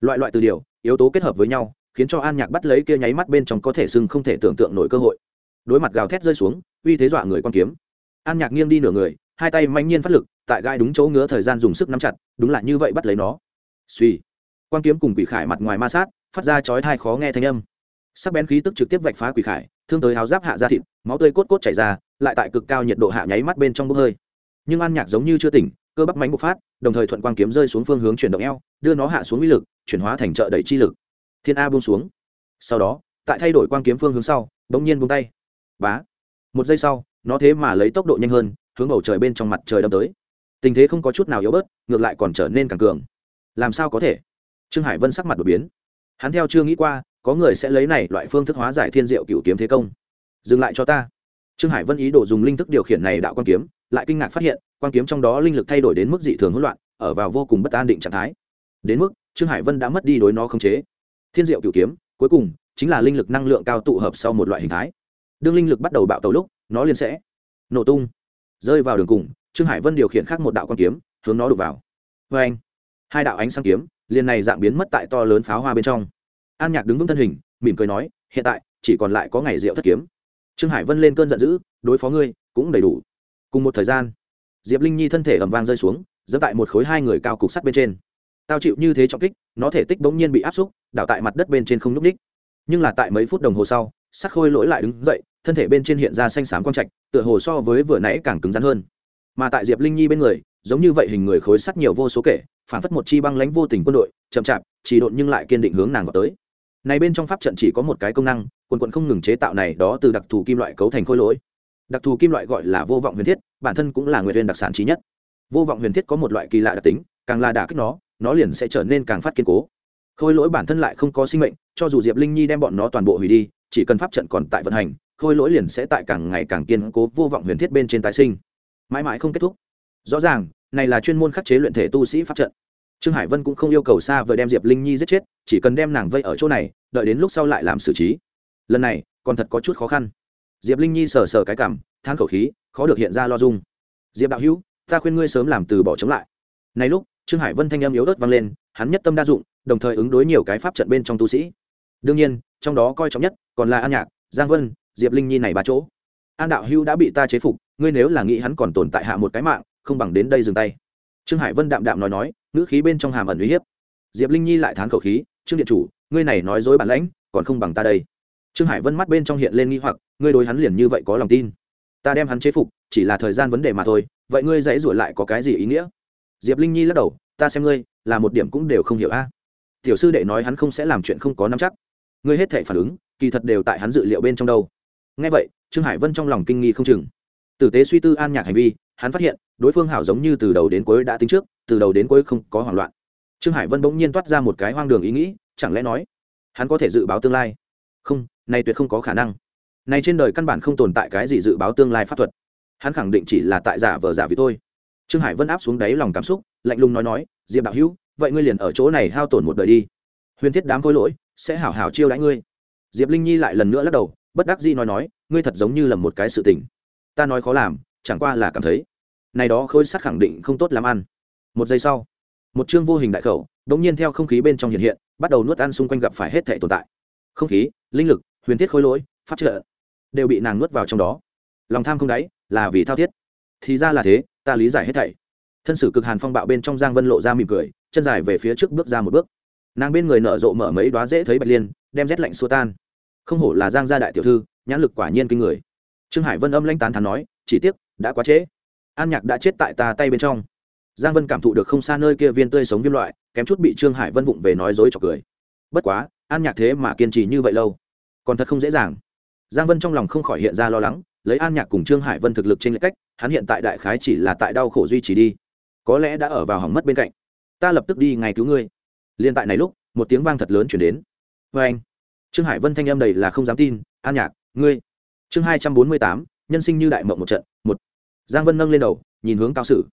Loại loại từ điều, yếu tố kết hợp với nhau, khiến cho an nhạc bắt lấy kia nháy mắt bên trong có thể sưng không thể tưởng tượng nổi cơ hội. Đối mặt gào thét rơi xuống, uy thế dọa người quan kiếm. An nhạc nghiêng đi nửa người hai tay manh nhiên phát lực, tại gai đúng chỗ ngứa thời gian dùng sức nắm chặt, đúng là như vậy bắt lấy nó. Suy quan kiếm cùng quỷ khải mặt ngoài ma sát, phát ra chói thai khó nghe thanh âm. Sắc bén khí tức trực tiếp vạch phá quỷ khải, thương tới háo giáp hạ ra thịt, máu tươi cốt cốt chảy ra, lại tại cực cao nhiệt độ hạ nháy mắt bên trong bốc hơi. Nhưng an nhạc giống như chưa tỉnh, cơ bắp mánh bộc phát, đồng thời thuận quang kiếm rơi xuống phương hướng chuyển động eo, đưa nó hạ xuống uy lực, chuyển hóa thành trợ đẩy chi lực. Thiên a buông xuống. Sau đó, tại thay đổi quang kiếm phương hướng sau bỗng nhiên buông tay. Bá. Một giây sau, nó thế mà lấy tốc độ nhanh hơn hướng bầu trời bên trong mặt trời đâm tới. Tình thế không có chút nào yếu bớt, ngược lại còn trở nên càng cường. Làm sao có thể? Trương hải vân sắc mặt đột biến. Hắn theo chưa nghĩ qua, có người sẽ lấy này loại phương thức hóa giải thiên diệu cựu kiếm thế công. Dừng lại cho ta. Trương hải vân ý đồ dùng linh thức điều khiển này đạo quan kiếm, lại kinh ngạc phát hiện quan kiếm trong đó linh lực thay đổi đến mức dị thường hỗn loạn, ở vào vô cùng bất an định trạng thái. Đến mức, trương hải vân đã mất đi đối nó khống chế. Thiên diệu cựu kiếm, cuối cùng, chính là linh lực năng lượng cao tụ hợp sau một loại hình thái. Đương linh lực bắt đầu bạo tàu lúc, nó liền sẽ nổ tung rơi vào đường cùng, trương hải vân điều khiển khác một đạo quan kiếm, hướng nó đục vào. Vê anh, hai đạo ánh sáng kiếm, liền này dạng biến mất tại to lớn pháo hoa bên trong. An nhạc đứng vững thân hình, mỉm cười nói, hiện tại, chỉ còn lại có ngày rượu thất kiếm. Trương hải vân lên cơn giận dữ, đối phó ngươi, cũng đầy đủ. Cùng một thời gian, diệp linh nhi thân thể ẩm vang rơi xuống dẫn tại một khối hai người cao cục sắt bên trên. Tao chịu như thế trọng kích, nó thể tích bỗng nhiên bị áp xúc, đảo tại mặt đất bên trên không n ú c ních nhưng là tại mấy phút đồng hồ sau, sắc khôi lỗi lại đứng dậy thân thể bên trên hiện ra xanh xám quang trạch, tựa hồ so với vừa nãy càng cứng rắn hơn. Mà tại diệp linh nhi bên người, giống như vậy hình người khối sắt nhiều vô số kể, phản phất một chi băng lánh vô tình quân đội, chậm chạp, chỉ độn nhưng lại kiên định hướng nàng vào tới. Này bên trong pháp trận chỉ có một cái công năng, quần quận không ngừng chế tạo này đó từ đặc thù kim loại cấu thành khối lỗi. Đặc thù kim loại gọi là vô vọng huyền thiết, bản thân cũng là nguyện viên đặc sản trí nhất. Vô vọng huyền thiết có một loại kỳ lạ đặc tính, càng là đả kích nó nó liền sẽ trở nên càng phát kiên cố. Khôi lỗi bản thân lại không có sinh mệnh, cho dù diệp linh nhi đem bọn nó toàn bộ hủy đi, chỉ cần pháp trận còn tại vận hành khôi lỗi liền sẽ tại càng ngày càng kiên cố vô vọng huyền thiết bên trên tái sinh. Mãi mãi không kết thúc. Rõ ràng, này là chuyên môn khắc chế luyện thể tu sĩ pháp trận. Trương hải vân cũng không yêu cầu xa vời đem diệp linh nhi giết chết, chỉ cần đem nàng vây ở chỗ này, đợi đến lúc sau lại làm xử trí. Lần này, còn thật có chút khó khăn. Diệp linh nhi sờ sờ cái cảm than khẩu khí, khó được hiện ra lo dung. Diệp đạo hữu, ta khuyên ngươi sớm làm từ bỏ chống lại. Này lúc, trương hải vân thanh âm yếu ớt vang lên, hắn nhất tâm đa dụng, đồng thời ứng đối nhiều cái pháp trận bên trong tu sĩ. Đương nhiên, trong đó coi trọng nhất còn là an nhạc, giang vân diệp linh nhi này ba chỗ. An đạo hưu đã bị ta chế phục, ngươi nếu là nghĩ hắn còn tồn tại hạ một cái mạng, không bằng đến đây dừng tay. Trương hải vân đạm đạm nói nói, ngữ khí bên trong hàm ẩn uy hiếp. Diệp linh nhi lại thán khẩu khí, trương điện chủ, ngươi này nói dối bản lãnh, còn không bằng ta đây. Trương hải vân mắt bên trong hiện lên nghi hoặc, ngươi đối hắn liền như vậy có lòng tin? Ta đem hắn chế phục, chỉ là thời gian vấn đề mà thôi, vậy ngươi dãy ruổi lại có cái gì ý nghĩa? Diệp linh nhi lắc đầu, ta xem ngươi, là một điểm cũng đều không hiểu a. Tiểu sư đệ nói hắn không sẽ làm chuyện không có nắm chắc. Ngươi hết thể phản ứng, kỳ thật đều tại hắn dự liệu bên trong đâu ngay vậy, trương hải vân trong lòng kinh nghi không chừng. Tử tế suy tư an nhạc hành vi, hắn phát hiện, đối phương hảo giống như từ đầu đến cuối đã tính trước, từ đầu đến cuối không có hoảng loạn. Trương hải vân bỗng nhiên toát ra một cái hoang đường ý nghĩ, chẳng lẽ nói, hắn có thể dự báo tương lai? Không, này tuyệt không có khả năng. Này trên đời căn bản không tồn tại cái gì dự báo tương lai pháp thuật. Hắn khẳng định chỉ là tại giả vờ giả vì thôi. Trương hải vân áp xuống đáy lòng cảm xúc, lạnh lùng nói nói, diệp đạo hữu, vậy ngươi liền ở chỗ này hao tổn một đời đi. Huyền thiết đám khối lỗi, sẽ hảo hảo chiêu đãi ngươi. Diệp linh nhi lại lần nữa lắc đầu bất đắc dĩ nói nói, ngươi thật giống như là một cái sự tình. Ta nói khó làm, chẳng qua là cảm thấy, này đó khối sắt khẳng định không tốt làm ăn. Một giây sau, một chương vô hình đại khẩu đống nhiên theo không khí bên trong hiện hiện, bắt đầu nuốt ăn xung quanh gặp phải hết thể tồn tại. Không khí, linh lực, huyền thiết khối lỗi, pháp trợ, đều bị nàng nuốt vào trong đó. Lòng tham không đáy, là vì thao thiết. Thì ra là thế, ta lý giải hết thảy. Thân sử cực hàn phong bạo bên trong giang vân lộ ra mỉm cười, chân dài về phía trước bước ra một bước. Nàng bên người nở rộ mở mấy đoá dễ thấy bạch liên, đem rét lạnh xua tan không hổ là giang gia đại tiểu thư, nhãn lực quả nhiên kinh người. Trương hải vân âm lãnh tán thán nói, chỉ tiếc, đã quá trễ. An nhạc đã chết tại ta tay bên trong. Giang vân cảm thụ được không xa nơi kia viên tươi sống viêm loại, kém chút bị trương hải vân vụng về nói dối chọc cười. Bất quá, an nhạc thế mà kiên trì như vậy lâu, còn thật không dễ dàng. Giang vân trong lòng không khỏi hiện ra lo lắng, lấy an nhạc cùng trương hải vân thực lực trên lệch cách, hắn hiện tại đại khái chỉ là tại đau khổ duy trì đi. Có lẽ đã ở vào hỏng mất bên cạnh. Ta lập tức đi ngay cứu ngươi. Liên tại này lúc, một tiếng vang thật lớn chuyển đến. Vê anh trương hải vân thanh em đầy là không dám tin, an nhạc, ngươi. Chương hai trăm bốn mươi tám, nhân sinh như đại mộng một trận, một. Giang vân nâng lên đầu, nhìn hướng cao sử.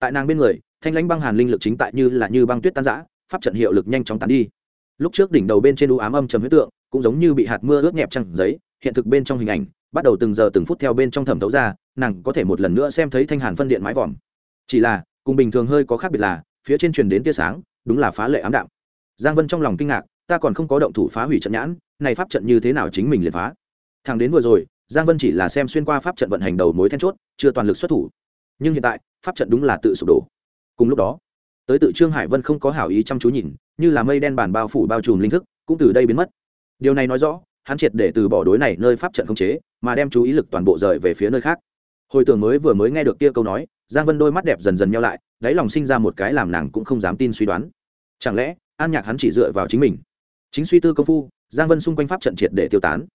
Tại nàng bên người, thanh lãnh băng hàn linh lực chính tại như là như băng tuyết tan giã pháp trận hiệu lực nhanh chóng tán đi. Lúc trước đỉnh đầu bên trên u ám âm trầm huyết tượng, cũng giống như bị hạt mưa ướt nhẹp trăng giấy, hiện thực bên trong hình ảnh, bắt đầu từng giờ từng phút theo bên trong thẩm thấu ra, nàng có thể một lần nữa xem thấy thanh hàn phân điện mái vòm. Chỉ là, cùng bình thường hơi có khác biệt là, phía trên truyền đến tia sáng, đúng là phá lệ ám đạm. Giang vân trong lòng kinh ngạc ta còn không có động thủ phá hủy trận nhãn, này pháp trận như thế nào chính mình liền phá? Thằng đến vừa rồi, giang vân chỉ là xem xuyên qua pháp trận vận hành đầu mối then chốt, chưa toàn lực xuất thủ. Nhưng hiện tại, pháp trận đúng là tự sụp đổ. Cùng lúc đó, tới tự trương hải vân không có hảo ý chăm chú nhìn, như là mây đen bàn bao phủ bao trùm linh thức, cũng từ đây biến mất. Điều này nói rõ, hắn triệt để từ bỏ đối này nơi pháp trận không chế, mà đem chú ý lực toàn bộ rời về phía nơi khác. Hồi tưởng mới vừa mới nghe được kia câu nói, giang vân đôi mắt đẹp dần dần nhau lại, đáy lòng sinh ra một cái làm nàng cũng không dám tin suy đoán. Chẳng lẽ, an nhạc hắn chỉ dựa vào chính mình? Chính suy tư công phu, giang vân xung quanh pháp trận triệt để tiêu tán.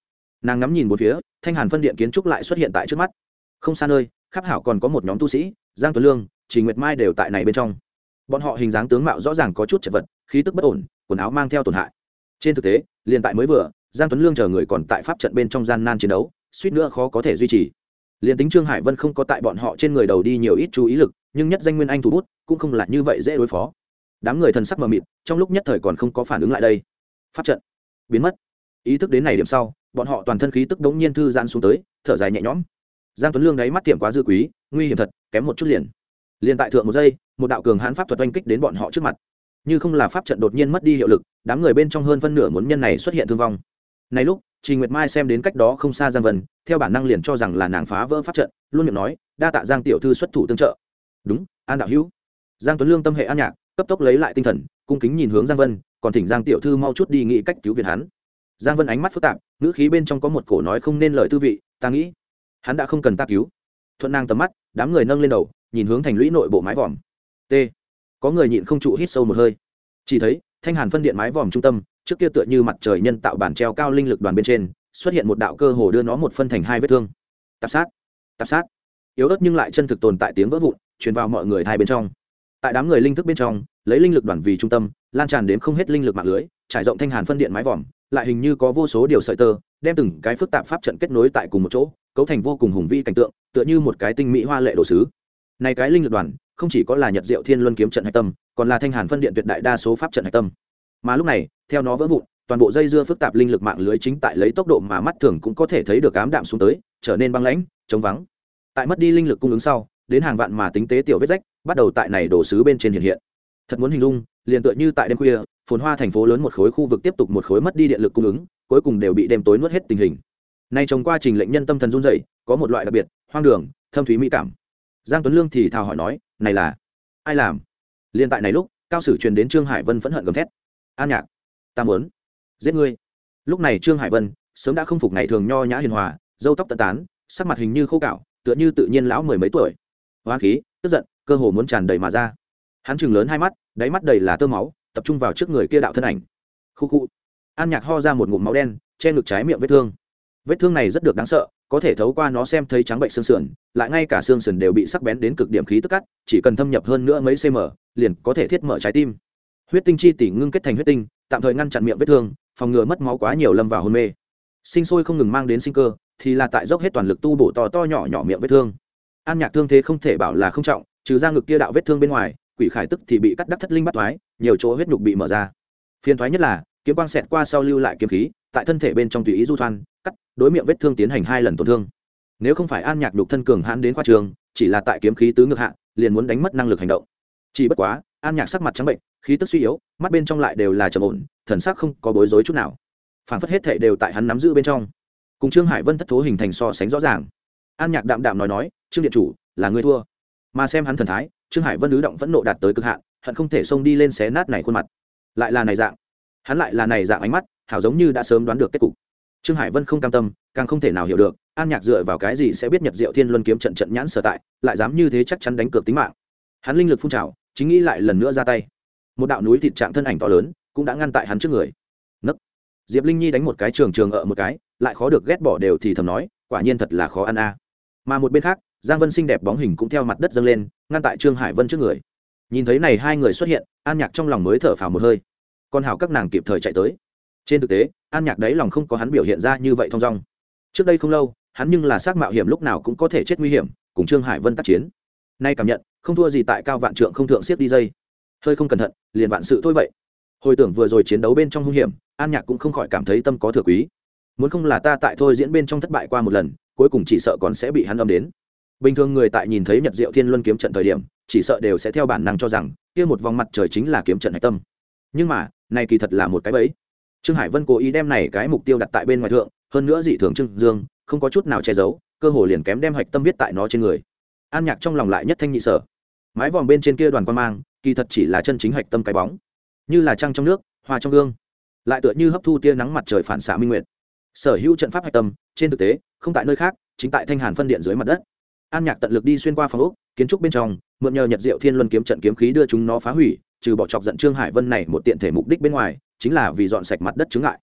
Nàng ngắm nhìn một phía, thanh hàn phân điện kiến trúc lại xuất hiện tại trước mắt. Không xa nơi, khắp hảo còn có một nhóm tu sĩ, giang tuấn lương trình nguyệt mai đều tại này bên trong. Bọn họ hình dáng tướng mạo rõ ràng có chút chật vật, khí tức bất ổn, quần áo mang theo tổn hại. Trên thực tế, liền tại mới vừa, giang tuấn lương chờ người còn tại pháp trận bên trong gian nan chiến đấu, suýt nữa khó có thể duy trì. Liền tính trương hải vân không có tại bọn họ trên người đầu đi nhiều ít chú ý lực, nhưng nhất danh nguyên anh thủ bút cũng không là như vậy dễ đối phó. Đám người thần sắc mờ mịt, trong lúc nhất thời còn không có phản ứng lại đây pháp trận. Biến mất. Ý thức đến này điểm sau, bọn họ toàn thân khí tức đống nhiên thư giãn xuống tới, thở dài nhẹ nhõm. Giang tuấn lương đáy mắt tiệm quá dư quý, nguy hiểm thật, kém một chút liền. Liền tại thượng một giây, một đạo cường hãn pháp thuật oanh kích đến bọn họ trước mặt. Như không là pháp trận đột nhiên mất đi hiệu lực, đám người bên trong hơn phân nửa muốn nhân này xuất hiện thương vong. Này lúc trình nguyệt mai xem đến cách đó không xa giang vân, theo bản năng liền cho rằng là nàng phá vỡ pháp trận, luôn miệng nói, đa tạ giang tiểu thư xuất thủ tương trợ. Đúng, an đạo hữu. Giang tuấn lương tâm hệ an nhạc, cấp tốc lấy lại tinh thần, cung kính nhìn hướng giang vân còn thỉnh giang tiểu thư mau chút đi nghĩ cách cứu viện hắn. Giang vân ánh mắt phức tạp, ngữ khí bên trong có một cổ nói không nên lời tư vị, ta nghĩ, hắn đã không cần ta cứu. Thuận nàng tầm mắt, đám người nâng lên đầu, nhìn hướng thành lũy nội bộ mái vòm. T có người nhịn không trụ hít sâu một hơi. Chỉ thấy, thanh hàn phân điện mái vòm trung tâm, trước kia tựa như mặt trời nhân tạo bản treo cao linh lực đoàn bên trên, xuất hiện một đạo cơ hồ đưa nó một phân thành hai vết thương. Tạp sát tạp sát. Yếu ớt nhưng lại chân thực tồn tại tiếng vỡ vụn, truyền vào mọi người hai bên trong tại đám người linh thức bên trong, lấy linh lực đoàn vì trung tâm, lan tràn đến không hết linh lực mạng lưới, trải rộng thanh hàn phân điện mái vòm, lại hình như có vô số điều sợi tơ, đem từng cái phức tạp pháp trận kết nối tại cùng một chỗ, cấu thành vô cùng hùng vĩ cảnh tượng, tựa như một cái tinh mỹ hoa lệ đồ sứ. Này cái linh lực đoàn, không chỉ có là nhật diệu thiên luân kiếm trận hạch tâm, còn là thanh hàn phân điện tuyệt đại đa số pháp trận hạch tâm. Mà lúc này, theo nó vỡ vụn, toàn bộ dây dưa phức tạp linh lực mạng lưới chính tại lấy tốc độ mà mắt thường cũng có thể thấy được ám đạm xuống tới, trở nên băng lãnh chống vắng. Tại mất đi linh lực cung ứng sau, đến hàng vạn mà tính tế tiểu vết rách bắt đầu tại này đổ sứ bên trên hiện hiện. Thật muốn hình dung, liền tựa như tại đêm khuya, phồn hoa thành phố lớn một khối khu vực tiếp tục một khối mất đi điện lực cung ứng, cuối cùng đều bị đêm tối nuốt hết tình hình. Nay trong quá trình lệnh nhân tâm thần run dậy có một loại đặc biệt, hoang đường, thâm thúy mỹ cảm. Giang tuấn lương thì thào hỏi nói, này là ai làm? Liên tại này lúc, cao sử truyền đến trương hải vân phẫn hận gầm thét. An nhạc, ta muốn giết ngươi. Lúc này trương hải vân sớm đã không phục ngày thường nho nhã hiền hòa dâu tóc tận tán, sắc mặt hình như khô cạo, tựa như tự nhiên lão mười mấy tuổi. Hoang khí, tức giận cơ hồ muốn tràn đầy mà ra. Hắn chừng lớn hai mắt, đáy mắt đầy là tơ máu, tập trung vào trước người kia đạo thân ảnh. Khu khu. An nhạc ho ra một ngụm máu đen, che ngực trái miệng vết thương. Vết thương này rất được đáng sợ, có thể thấu qua nó xem thấy trắng bệnh xương sườn, lại ngay cả xương sườn đều bị sắc bén đến cực điểm khí tức cắt, chỉ cần thâm nhập hơn nữa mấy cm liền có thể thiết mở trái tim. Huyết tinh chi tỉ ngưng kết thành huyết tinh, tạm thời ngăn chặn miệng vết thương, phòng ngừa mất máu quá nhiều lâm vào hôn mê. Sinh sôi không ngừng mang đến sinh cơ, thì là tại dốc hết toàn lực tu bổ to to nhỏ nhỏ miệng vết thương. An nhạc thương thế không thể bảo là không trọng trừ ra ngực kia đạo vết thương bên ngoài, quỷ khải tức thì bị cắt đắc thất linh bắt thoái, nhiều chỗ huyết nhục bị mở ra. Phiền thoái nhất là, kiếm quang xẹt qua sau lưu lại kiếm khí, tại thân thể bên trong tùy ý du thoan, cắt, đối miệng vết thương tiến hành hai lần tổn thương. Nếu không phải an nhạc nhục thân cường hãn đến khoa trường, chỉ là tại kiếm khí tứ ngược hạ, liền muốn đánh mất năng lực hành động. Chỉ bất quá, an nhạc sắc mặt trắng bệnh, khí tức suy yếu, mắt bên trong lại đều là trầm ổn, thần sắc không có bối rối chút nào. Phản phất hết thể đều tại hắn nắm giữ bên trong. Cùng trương hải vân thất thố hình thành so sánh rõ ràng. An nhạc đạm đạm nói nói, trương điện chủ, là người thua mà xem hắn thần thái, trương hải vân ứ động phẫn nộ đạt tới cực hạn, hận không thể xông đi lên xé nát này khuôn mặt. Lại là này dạng. Hắn lại là này dạng ánh mắt, hảo giống như đã sớm đoán được kết cục. Trương hải vân không cam tâm, càng không thể nào hiểu được, an nhạc dựa vào cái gì sẽ biết nhật diệu thiên luân kiếm trận trận nhãn sở tại, lại dám như thế chắc chắn đánh cược tính mạng. Hắn linh lực phun trào, chính nghĩ lại lần nữa ra tay. Một đạo núi thịt trạng thân ảnh to lớn, cũng đã ngăn tại hắn trước người. Nấc. Diệp linh nhi đánh một cái trường trường ở một cái, lại khó được ghét bỏ đều thì thầm nói, quả nhiên thật là khó ăn a. Mà một bên khác giang vân xinh đẹp bóng hình cũng theo mặt đất dâng lên, ngăn tại trương hải vân trước người. Nhìn thấy này hai người xuất hiện, an nhạc trong lòng mới thở phào một hơi. Còn hảo các nàng kịp thời chạy tới. Trên thực tế, an nhạc đấy lòng không có hắn biểu hiện ra như vậy thong dong. Trước đây không lâu, hắn nhưng là xác mạo hiểm lúc nào cũng có thể chết nguy hiểm, cùng trương hải vân tác chiến. Nay cảm nhận, không thua gì tại cao vạn trượng không thượng siết đi dây. Hơi không cẩn thận, liền vạn sự thôi vậy. Hồi tưởng vừa rồi chiến đấu bên trong hung hiểm, an nhạc cũng không khỏi cảm thấy tâm có thừa quý. Muốn không là ta tại thôi diễn bên trong thất bại qua một lần, cuối cùng chỉ sợ còn sẽ bị hắn âm đến bình thường người tại nhìn thấy nhật diệu thiên luân kiếm trận thời điểm, chỉ sợ đều sẽ theo bản năng cho rằng, kia một vòng mặt trời chính là kiếm trận hạch tâm. Nhưng mà, này kỳ thật là một cái bẫy. Trương hải vân cố ý đem này cái mục tiêu đặt tại bên ngoài thượng, hơn nữa dị thường trương dương, không có chút nào che giấu, cơ hồ liền kém đem hạch tâm viết tại nó trên người. An nhạc trong lòng lại nhất thanh nhị sở. Mái vòm bên trên kia đoàn quan mang, kỳ thật chỉ là chân chính hạch tâm cái bóng. Như là trăng trong nước, hoa trong gương. Lại tựa như hấp thu tia nắng mặt trời phản xạ minh nguyệt. Sở hữu trận pháp hạch tâm, trên thực tế, không tại nơi khác, chính tại thanh hàn phân điện dưới mặt đất an nhạc tận lực đi xuyên qua phòng ốc, kiến trúc bên trong, mượn nhờ nhật diệu thiên luân kiếm trận kiếm khí đưa chúng nó phá hủy, trừ bỏ chọc giận trương hải vân này một tiện thể mục đích bên ngoài, chính là vì dọn sạch mặt đất chướng ngại.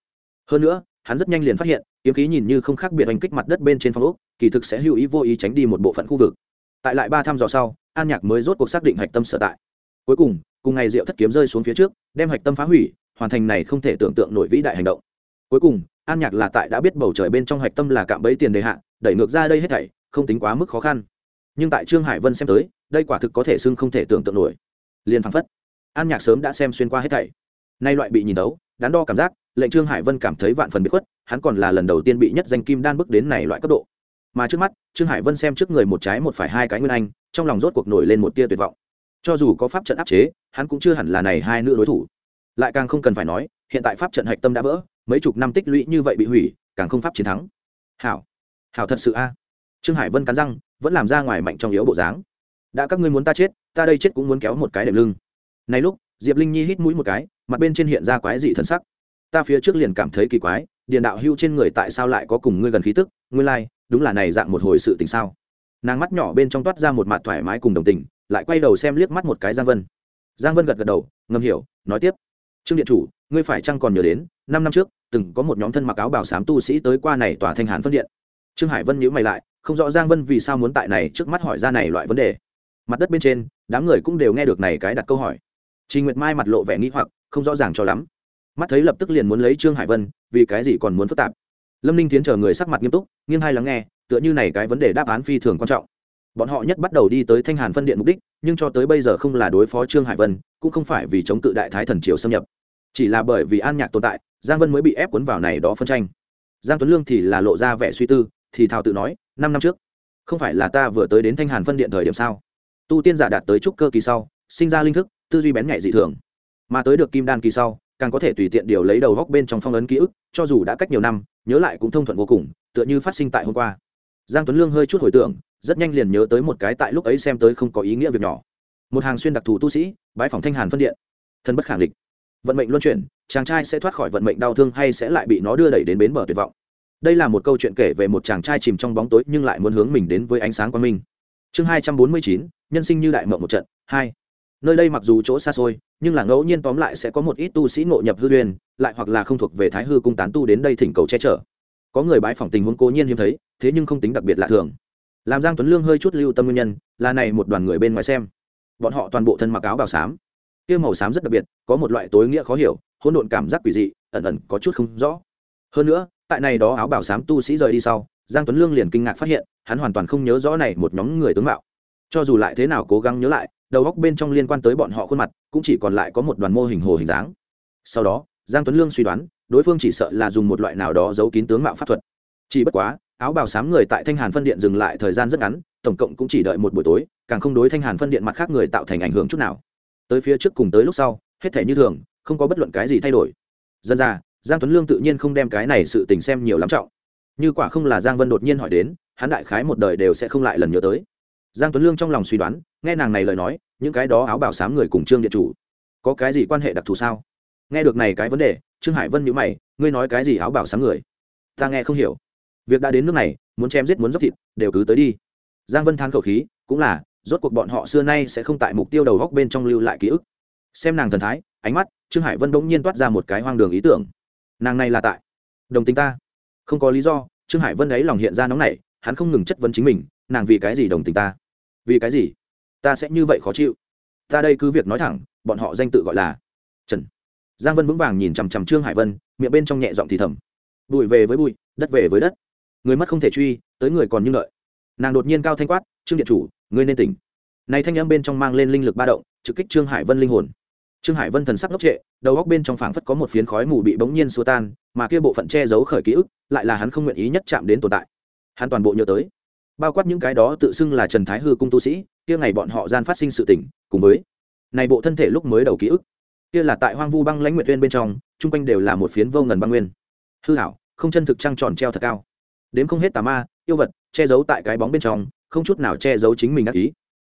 Hơn nữa, hắn rất nhanh liền phát hiện, kiếm khí nhìn như không khác biệt oanh kích mặt đất bên trên phòng ốc, kỳ thực sẽ hữu ý vô ý tránh đi một bộ phận khu vực. Tại lại ba thăm dò sau, an nhạc mới rốt cuộc xác định hạch tâm sở tại. Cuối cùng cùng ngày diệu thất kiếm rơi xuống phía trước, đem hạch tâm phá hủy, hoàn thành này không thể tưởng tượng nổi vĩ đại hành động. Cuối cùng, an nhạc là tại đã biết bầu trời bên trong hạch tâm là cạm bẫy tiền đề hạ, đẩy ngược ra đây hết thảy không tính quá mức khó khăn. Nhưng tại trương hải vân xem tới, đây quả thực có thể xưng không thể tưởng tượng nổi. Liền phăng phất, an nhạc sớm đã xem xuyên qua hết thảy. Nay loại bị nhìn tấu đắn đo cảm giác, lệnh trương hải vân cảm thấy vạn phần bị khuất, hắn còn là lần đầu tiên bị nhất danh kim đan bước đến này loại cấp độ. Mà trước mắt, trương hải vân xem trước người một trái một phải hai cái nguyên anh, trong lòng rốt cuộc nổi lên một tia tuyệt vọng. Cho dù có pháp trận áp chế, hắn cũng chưa hẳn là này hai nữ đối thủ. Lại càng không cần phải nói, hiện tại pháp trận hạch tâm đã vỡ, mấy chục năm tích lũy như vậy bị hủy, càng không pháp chiến thắng. Hảo. Hảo thật sự a trương hải vân cắn răng vẫn làm ra ngoài mạnh trong yếu bộ dáng. Đã các ngươi muốn ta chết ta đây chết cũng muốn kéo một cái đệm lưng. Này lúc diệp linh nhi hít mũi một cái mặt bên trên hiện ra quái dị thần sắc. Ta phía trước liền cảm thấy kỳ quái điền đạo hưu trên người tại sao lại có cùng ngươi gần khí tức ngươi lai、like, đúng là này dạng một hồi sự tình sao? Nàng mắt nhỏ bên trong toát ra một mặt thoải mái cùng đồng tình lại quay đầu xem liếc mắt một cái giang vân. Giang vân gật gật đầu ngầm hiểu nói tiếp. Trương điện chủ ngươi phải chăng còn nhớ đến năm năm trước từng có một nhóm thân mặc áo bảo sám tu sĩ tới qua này tòa thanh hàn phân điện. Trương hải vân nhíu mày lại không rõ giang vân vì sao muốn tại này trước mắt hỏi ra này loại vấn đề. Mặt đất bên trên, đám người cũng đều nghe được này cái đặt câu hỏi. Trình nguyệt mai mặt lộ vẻ nghĩ hoặc, không rõ ràng cho lắm. Mắt thấy lập tức liền muốn lấy trương hải vân, vì cái gì còn muốn phức tạp? Lâm ninh tiến chờ người sắc mặt nghiêm túc, nghiêng hai lắng nghe, tựa như này cái vấn đề đáp án phi thường quan trọng. Bọn họ nhất bắt đầu đi tới thanh hàn phân điện mục đích, nhưng cho tới bây giờ không là đối phó trương hải vân, cũng không phải vì chống cự đại thái thần triều xâm nhập. Chỉ là bởi vì an nhạc tồn tại, giang vân mới bị ép cuốn vào này đó phân tranh. Giang tuấn lương thì là lộ ra vẻ suy tư thì thào tự nói, năm năm trước, không phải là ta vừa tới đến thanh hàn phân điện thời điểm sao? Tu tiên giả đạt tới trúc cơ kỳ sau, sinh ra linh thức, tư duy bén nhạy dị thường. Mà tới được kim đan kỳ sau, càng có thể tùy tiện điều lấy đầu góc bên trong phong ấn ký ức, cho dù đã cách nhiều năm, nhớ lại cũng thông thuận vô cùng, tựa như phát sinh tại hôm qua. Giang tuấn lương hơi chút hồi tưởng, rất nhanh liền nhớ tới một cái tại lúc ấy xem tới không có ý nghĩa việc nhỏ. Một hàng xuyên đặc thù tu sĩ bãi phòng thanh hàn phân điện. Thân bất khẳng định vận mệnh luân chuyển, chàng trai sẽ thoát khỏi vận mệnh đau thương hay sẽ lại bị nó đưa đẩy đến bến bờ tuyệt vọng đây là một câu chuyện kể về một chàng trai chìm trong bóng tối nhưng lại muốn hướng mình đến với ánh sáng quang minh. Chương hai trăm bốn mươi chín, nhân sinh như đại mộng một trận, hai. Nơi đây mặc dù chỗ xa xôi, nhưng là ngẫu nhiên tóm lại sẽ có một ít tu sĩ ngộ nhập hư duyên lại hoặc là không thuộc về thái hư cung tán tu đến đây thỉnh cầu che chở. Có người bãi phỏng tình huống cố nhiên hiếm thấy, thế nhưng không tính đặc biệt lạ thường. Làm giang tuấn lương hơi chút lưu tâm nguyên nhân, là này một đoàn người bên ngoài xem. Bọn họ toàn bộ thân mặc áo bào xám. Kia màu xám rất đặc biệt, có một loại tối nghĩa khó hiểu, hỗn độn cảm giác quỷ dị, ẩn ẩn có chút không rõ. Hơn nữa tại này đó áo bảo sám tu sĩ rời đi sau, giang tuấn lương liền kinh ngạc phát hiện, hắn hoàn toàn không nhớ rõ này một nhóm người tướng mạo. Cho dù lại thế nào cố gắng nhớ lại, đầu góc bên trong liên quan tới bọn họ khuôn mặt, cũng chỉ còn lại có một đoàn mô hình hồ hình dáng. Sau đó, giang tuấn lương suy đoán, đối phương chỉ sợ là dùng một loại nào đó giấu kín tướng mạo pháp thuật. Chỉ bất quá, áo bào sám người tại thanh hàn phân điện dừng lại thời gian rất ngắn, tổng cộng cũng chỉ đợi một buổi tối, càng không đối thanh hàn phân điện mặt khác người tạo thành ảnh hưởng chút nào. Tới phía trước cùng tới lúc sau, hết thể như thường, không có bất luận cái gì thay đổi. Dân ra giang tuấn lương tự nhiên không đem cái này sự tình xem nhiều lắm trọng. Như quả không là giang vân đột nhiên hỏi đến, hắn đại khái một đời đều sẽ không lại lần nhớ tới. Giang tuấn lương trong lòng suy đoán, nghe nàng này lời nói, những cái đó áo bảo sám người cùng trương điện chủ, có cái gì quan hệ đặc thù sao? Nghe được này cái vấn đề, trương hải vân nhữ mày, ngươi nói cái gì áo bảo sám người? Ta nghe không hiểu. Việc đã đến nước này, muốn chém giết muốn dốc thịt, đều cứ tới đi. Giang vân than khẩu khí, cũng là, rốt cuộc bọn họ xưa nay sẽ không tại mục tiêu đầu góc bên trong lưu lại ký ức. Xem nàng thần thái, ánh mắt, trương hải vân bỗng nhiên toát ra một cái hoang đường ý tưởng nàng này là tại. Đồng tình ta. Không có lý do, trương hải vân ấy lòng hiện ra nóng nảy, hắn không ngừng chất vấn chính mình, nàng vì cái gì đồng tình ta? Vì cái gì? Ta sẽ như vậy khó chịu. Ta đây cứ việc nói thẳng, bọn họ danh tự gọi là trần. Giang vân vững vàng nhìn chằm chằm trương hải vân, miệng bên trong nhẹ giọng thì thầm. Bụi về với bụi, đất về với đất. Người mất không thể truy, tới người còn như lợi. Nàng đột nhiên cao thanh quát, trương điện chủ, ngươi nên tỉnh. Này thanh âm bên trong mang lên linh lực ba động, trực kích trương hải vân linh hồn trương hải vân thần sắc ngốc trệ, đầu góc bên trong phảng phất có một phiến khói mù bị bỗng nhiên xua tan, mà kia bộ phận che giấu khởi ký ức, lại là hắn không nguyện ý nhất chạm đến tồn tại. Hắn toàn bộ nhớ tới. Bao quát những cái đó tự xưng là trần thái hư cung tu sĩ, kia ngày bọn họ gian phát sinh sự tỉnh cùng với này bộ thân thể lúc mới đầu ký ức, kia là tại hoang vu băng lãnh nguyệt tuyên bên trong, chung quanh đều là một phiến vô ngần băng nguyên. Hư hảo, không chân thực trăng tròn treo thật cao. Đến không hết tà ma, yêu vật, che giấu tại cái bóng bên trong, không chút nào che giấu chính mình ác ý.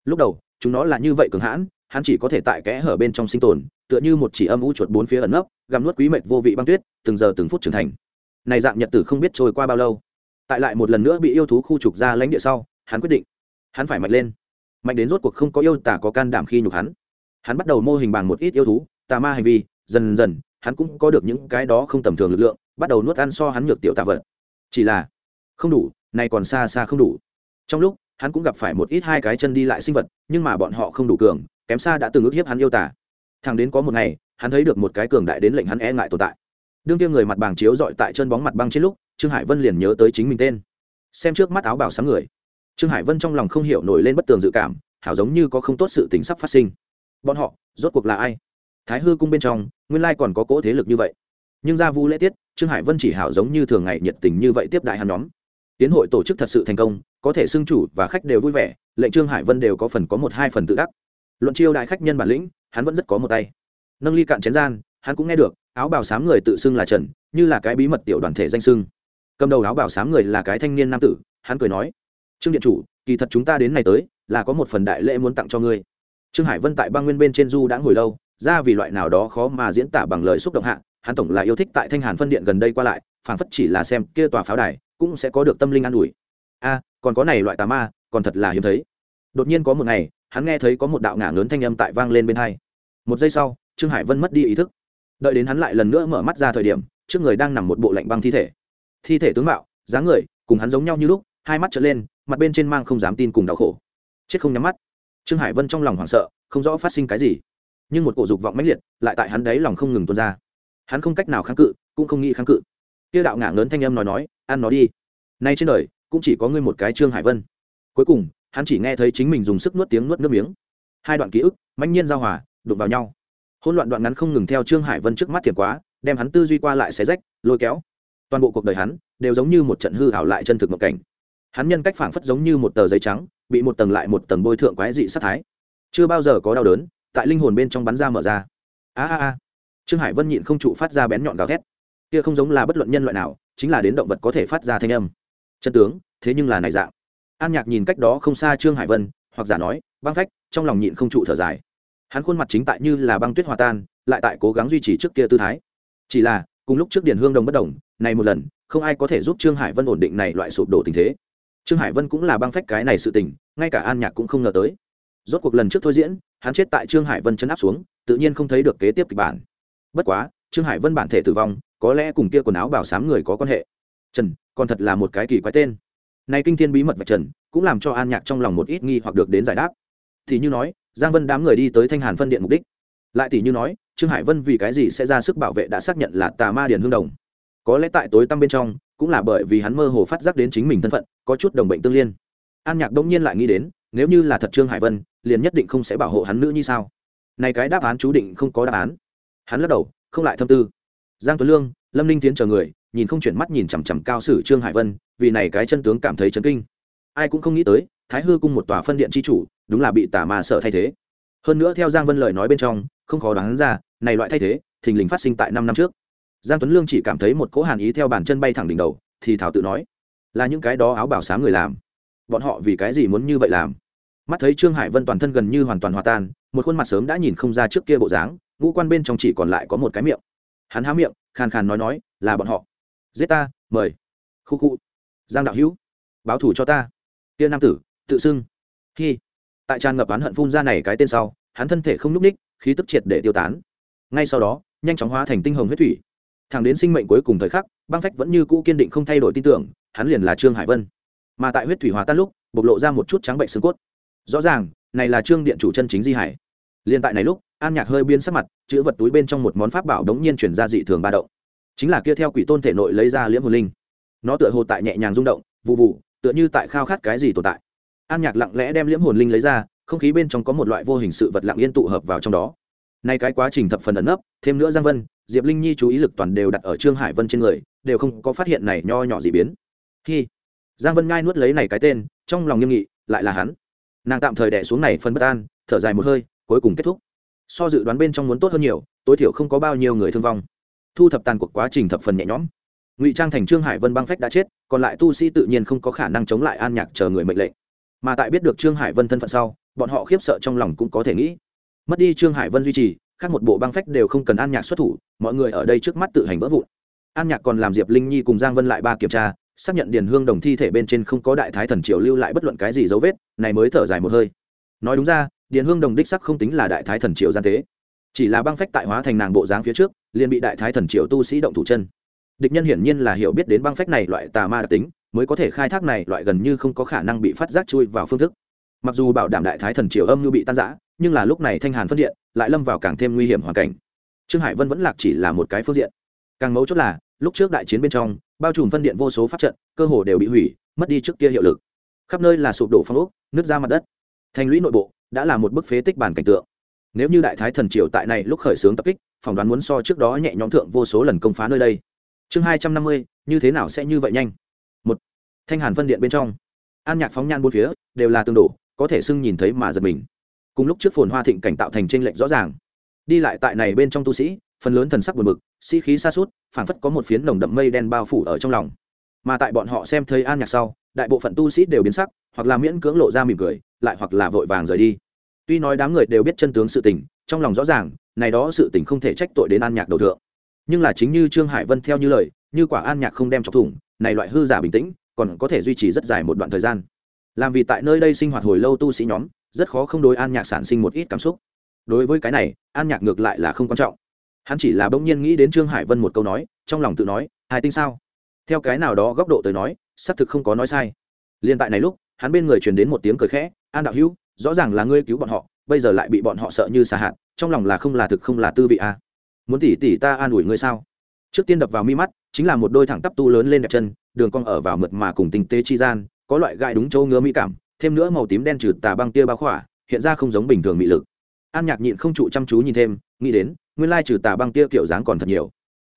Lúc đầu, chúng nó là như vậy cường hãn hắn chỉ có thể tại kẽ hở bên trong sinh tồn, tựa như một chỉ âm u chuột bốn phía ẩn nấp, gặm nuốt quý mệnh vô vị băng tuyết, từng giờ từng phút trưởng thành. Này dạng nhật tử không biết trôi qua bao lâu. Tại lại một lần nữa bị yêu thú khu trục ra lãnh địa sau, hắn quyết định, hắn phải mạnh lên. Mạnh đến rốt cuộc không có yêu tả có can đảm khi nhục hắn. Hắn bắt đầu mô hình bằng một ít yêu thú, tà ma hành vi, dần dần, hắn cũng có được những cái đó không tầm thường lực lượng, bắt đầu nuốt ăn so hắn nhược tiểu tạ vật. Chỉ là, không đủ, này còn xa xa không đủ. Trong lúc, hắn cũng gặp phải một ít hai cái chân đi lại sinh vật, nhưng mà bọn họ không đủ cường kém xa đã từng ước hiếp hắn yêu tả. Thằng đến có một ngày, hắn thấy được một cái cường đại đến lệnh hắn e ngại tồn tại. Đương kia người mặt bàng chiếu dọi tại chân bóng mặt băng trên lúc, trương hải vân liền nhớ tới chính mình tên. Xem trước mắt áo bảo sáng người. Trương hải vân trong lòng không hiểu nổi lên bất tường dự cảm, hảo giống như có không tốt sự tính sắp phát sinh. Bọn họ, rốt cuộc là ai? Thái hư cung bên trong, nguyên lai còn có cỗ thế lực như vậy. Nhưng ra vu lễ tiết, trương hải vân chỉ hảo giống như thường ngày nhiệt tình như vậy tiếp đại hắn nhóm. Tiến hội tổ chức thật sự thành công, có thể xưng chủ và khách đều vui vẻ, lệnh trương hải vân đều có phần có một hai phần tự đắc luận chiêu đại khách nhân bản lĩnh, hắn vẫn rất có một tay. Nâng ly cạn chén gian, hắn cũng nghe được, áo bào xám người tự xưng là trần, như là cái bí mật tiểu đoàn thể danh xưng. Cầm đầu áo bào xám người là cái thanh niên nam tử, hắn cười nói, trương điện chủ, kỳ thật chúng ta đến này tới, là có một phần đại lễ muốn tặng cho ngươi. Trương hải vân tại bang nguyên bên trên du đã ngồi lâu, ra vì loại nào đó khó mà diễn tả bằng lời xúc động hạ, hắn tổng là yêu thích tại thanh hàn phân điện gần đây qua lại, phảng phất chỉ là xem kia tòa pháo đài, cũng sẽ có được tâm linh an ủi. A, còn có này loại tà ma, còn thật là hiếm thấy. Đột nhiên có một ngày hắn nghe thấy có một đạo ngả lớn thanh âm tại vang lên bên hai. Một giây sau, trương hải vân mất đi ý thức. Đợi đến hắn lại lần nữa mở mắt ra thời điểm, trước người đang nằm một bộ lạnh băng thi thể. Thi thể tướng mạo, dáng người, cùng hắn giống nhau như lúc, hai mắt trở lên, mặt bên trên mang không dám tin cùng đau khổ. Chết không nhắm mắt. Trương hải vân trong lòng hoảng sợ, không rõ phát sinh cái gì. Nhưng một cổ dục vọng mãnh liệt, lại tại hắn đấy lòng không ngừng tuôn ra. Hắn không cách nào kháng cự, cũng không nghĩ kháng cự. Kia đạo ngả lớn thanh âm nói nói, ăn nó đi. Nay trên đời, cũng chỉ có ngươi một cái trương hải vân. Cuối cùng hắn chỉ nghe thấy chính mình dùng sức nuốt tiếng nuốt nước miếng. Hai đoạn ký ức, mãnh nhiên giao hòa, đụng vào nhau. Hỗn loạn đoạn ngắn không ngừng theo trương hải vân trước mắt thiệt quá, đem hắn tư duy qua lại xé rách, lôi kéo. Toàn bộ cuộc đời hắn, đều giống như một trận hư hảo lại chân thực một cảnh. Hắn nhân cách phảng phất giống như một tờ giấy trắng, bị một tầng lại một tầng bôi thượng quái dị sát thái. Chưa bao giờ có đau đớn, tại linh hồn bên trong bắn ra mở ra. A a a. Trương hải vân nhịn không trụ phát ra bén nhọn gào thét. Kia không giống là bất luận nhân loại nào, chính là đến động vật có thể phát ra thanh âm. Chân tướng, thế nhưng là này dạng an nhạc nhìn cách đó không xa trương hải vân, hoặc giả nói, băng phách, trong lòng nhịn không trụ thở dài. Hắn khuôn mặt chính tại như là băng tuyết hòa tan, lại tại cố gắng duy trì trước kia tư thái. Chỉ là, cùng lúc trước Điền hương đồng bất đồng, này một lần, không ai có thể giúp trương hải vân ổn định này loại sụp đổ tình thế. Trương hải vân cũng là băng phách cái này sự tình, ngay cả an nhạc cũng không ngờ tới. Rốt cuộc lần trước thôi diễn, hắn chết tại trương hải vân chấn áp xuống, tự nhiên không thấy được kế tiếp kịch bản. Bất quá, trương hải vân bản thể tử vong, có lẽ cùng kia quần áo bảo sám người có quan hệ. Trần, còn thật là một cái kỳ quái tên này kinh thiên bí mật vạch trần, cũng làm cho an nhạc trong lòng một ít nghi hoặc được đến giải đáp. Thì như nói, giang vân đám người đi tới thanh hàn phân điện mục đích. Lại tỷ như nói, trương hải vân vì cái gì sẽ ra sức bảo vệ đã xác nhận là tà ma điền hương đồng. Có lẽ tại tối tăm bên trong, cũng là bởi vì hắn mơ hồ phát giác đến chính mình thân phận, có chút đồng bệnh tương liên. An nhạc đông nhiên lại nghĩ đến, nếu như là thật trương hải vân, liền nhất định không sẽ bảo hộ hắn nữ như sao? Này cái đáp án chú định không có đáp án. Hắn lắc đầu, không lại thâm tư. Giang tuấn lương, lâm ninh tiến chờ người nhìn không chuyển mắt nhìn chằm chằm cao sử trương hải vân, vì này cái chân tướng cảm thấy chấn kinh. Ai cũng không nghĩ tới, thái hư cung một tòa phân điện c h i chủ, đúng là bị tà ma sợ thay thế. Hơn nữa theo giang vân lời nói bên trong, không khó đoán ra, này loại thay thế, thình lình phát sinh tại năm năm trước. Giang tuấn lương chỉ cảm thấy một cỗ hàn ý theo bàn chân bay thẳng đỉnh đầu, thì thảo tự nói, là những cái đó áo bảo sáng người làm. Bọn họ vì cái gì muốn như vậy làm? Mắt thấy trương hải vân toàn thân gần như hoàn toàn hòa tan, một khuôn mặt sớm đã nhìn không ra trước kia bộ dáng, ngũ quan bên trong chỉ còn lại có một cái miệng. Hắn há miệng, khàn khàn nói nói, là bọn họ giết ta, mời. Khu khu. Giang đạo hữu, báo thủ cho ta. Tiên nam tử, tự xưng. Khi tại tràn ngập oán hận phun ra này cái tên sau, hắn thân thể không nhúc ních khí tức triệt để tiêu tán. Ngay sau đó, nhanh chóng hóa thành tinh hồng huyết thủy. Thẳng đến sinh mệnh cuối cùng thời khắc, băng phách vẫn như cũ kiên định không thay đổi tin tưởng, hắn liền là trương hải vân. Mà tại huyết thủy hòa tan lúc, bộc lộ ra một chút trắng bệnh xương cốt. Rõ ràng, này là trương điện chủ chân chính di hải. Liền tại này lúc, an nhạc hơi biên sắc mặt, chữ vật túi bên trong một món pháp bảo đống nhiên chuyển ra dị thường ba động chính là kia theo quỷ tôn thể nội lấy ra liễm hồn linh. Nó tựa hồ tại nhẹ nhàng rung động vụ vụ tựa như tại khao khát cái gì tồn tại. An nhạc lặng lẽ đem liễm hồn linh lấy ra, không khí bên trong có một loại vô hình sự vật lặng yên tụ hợp vào trong đó. Nay cái quá trình thập phần ẩn nấp, thêm nữa giang vân, diệp linh nhi chú ý lực toàn đều đặt ở trương hải vân trên người, đều không có phát hiện này nho nhỏ gì biến. Khi giang vân ngai nuốt lấy này cái tên, trong lòng nghiêm nghị, lại là hắn. Nàng tạm thời đẻ xuống này phân bất an, thở dài một hơi, cuối cùng kết thúc. So dự đoán bên trong muốn tốt hơn nhiều, tối thiểu không có bao nhiêu người thương vong thu thập tàn cuộc quá trình thập phần nhẹ nhõm. Ngụy trang thành, trương hải vân, băng phách đã chết, còn lại tu sĩ tự nhiên không có khả năng chống lại an nhạc chờ người mệnh lệnh. Mà tại biết được trương hải vân thân phận sau, bọn họ khiếp sợ trong lòng cũng có thể nghĩ. Mất đi trương hải vân duy trì, khác một bộ băng phách đều không cần an nhạc xuất thủ, mọi người ở đây trước mắt tự hành vỡ vụn. An nhạc còn làm diệp linh nhi cùng giang vân lại ba kiểm tra, xác nhận điền hương đồng thi thể bên trên không có đại thái thần triều lưu lại bất luận cái gì dấu vết, này mới thở dài một hơi. Nói đúng ra, điền hương đồng đích sắc không tính là đại thái thần triều gian tế chỉ là băng phách tại hóa thành nàng bộ dáng phía trước, liền bị đại thái thần triều tu sĩ động thủ chân. Địch nhân hiển nhiên là hiểu biết đến băng phách này loại tà ma đặc tính, mới có thể khai thác này loại gần như không có khả năng bị phát giác chui vào phương thức. Mặc dù bảo đảm đại thái thần triều âm như bị tan giã nhưng là lúc này thanh hàn phân điện, lại lâm vào càng thêm nguy hiểm hoàn cảnh. Trương hải vân vẫn lạc chỉ là một cái phương diện. Càng mấu chốt là, lúc trước đại chiến bên trong, bao trùm phân điện vô số pháp trận, cơ hồ đều bị hủy, mất đi trước kia hiệu lực. Khắp nơi là sụp đổ phong ốc, nứt ra mặt đất. Thành lũy nội bộ, đã là một bức phế tích bản cảnh tượng nếu như đại thái thần triều tại này lúc khởi xướng tập kích, phỏng đoán muốn so trước đó nhẹ nhõm thượng vô số lần công phá nơi đây. Chương hai trăm năm mươi, như thế nào sẽ như vậy nhanh? Một, thanh hàn phân điện bên trong. An nhạc phóng nhan bốn phía, đều là tương đổ, có thể sưng nhìn thấy mà giật mình. Cùng lúc trước phồn hoa thịnh cảnh tạo thành tranh lệch rõ ràng. Đi lại tại này bên trong tu sĩ, phần lớn thần sắc buồn bực, sĩ、si、khí xa suốt phảng phất có một phiến nồng đậm mây đen bao phủ ở trong lòng. Mà tại bọn họ xem thấy an nhạc sau, đại bộ phận tu sĩ đều biến sắc, hoặc là miễn cưỡng lộ ra mỉm cười, lại hoặc là vội vàng rời đi tuy nói đám người đều biết chân tướng sự tình, trong lòng rõ ràng, này đó sự tình không thể trách tội đến an nhạc đầu thượng. Nhưng là chính như trương hải vân theo như lời, như quả an nhạc không đem chọc thủng, này loại hư giả bình tĩnh, còn có thể duy trì rất dài một đoạn thời gian. Làm vì tại nơi đây sinh hoạt hồi lâu tu sĩ nhóm, rất khó không đối an nhạc sản sinh một ít cảm xúc. Đối với cái này, an nhạc ngược lại là không quan trọng. Hắn chỉ là bỗng nhiên nghĩ đến trương hải vân một câu nói, trong lòng tự nói, hai tinh sao? Theo cái nào đó góc độ tới nói, xác thực không có nói sai. Liên tại này lúc, hắn bên người truyền đến một tiếng cười khẽ, an đạo hữu rõ ràng là ngươi cứu bọn họ, bây giờ lại bị bọn họ sợ như xà hạt, trong lòng là không là thực không là tư vị à. muốn tỉ tỉ ta an ủi ngươi sao? Trước tiên đập vào mi mắt, chính là một đôi thẳng tắp tu lớn lên đẹp chân, đường cong ở vào mượt mà cùng tinh tế chi gian, có loại gai đúng châu ngứa mỹ cảm, thêm nữa màu tím đen trừ tà băng tia bao khỏa, hiện ra không giống bình thường mị lực. An nhạc nhịn không trụ chăm chú nhìn thêm, nghĩ đến, nguyên lai trừ tà băng tia kiểu dáng còn thật nhiều.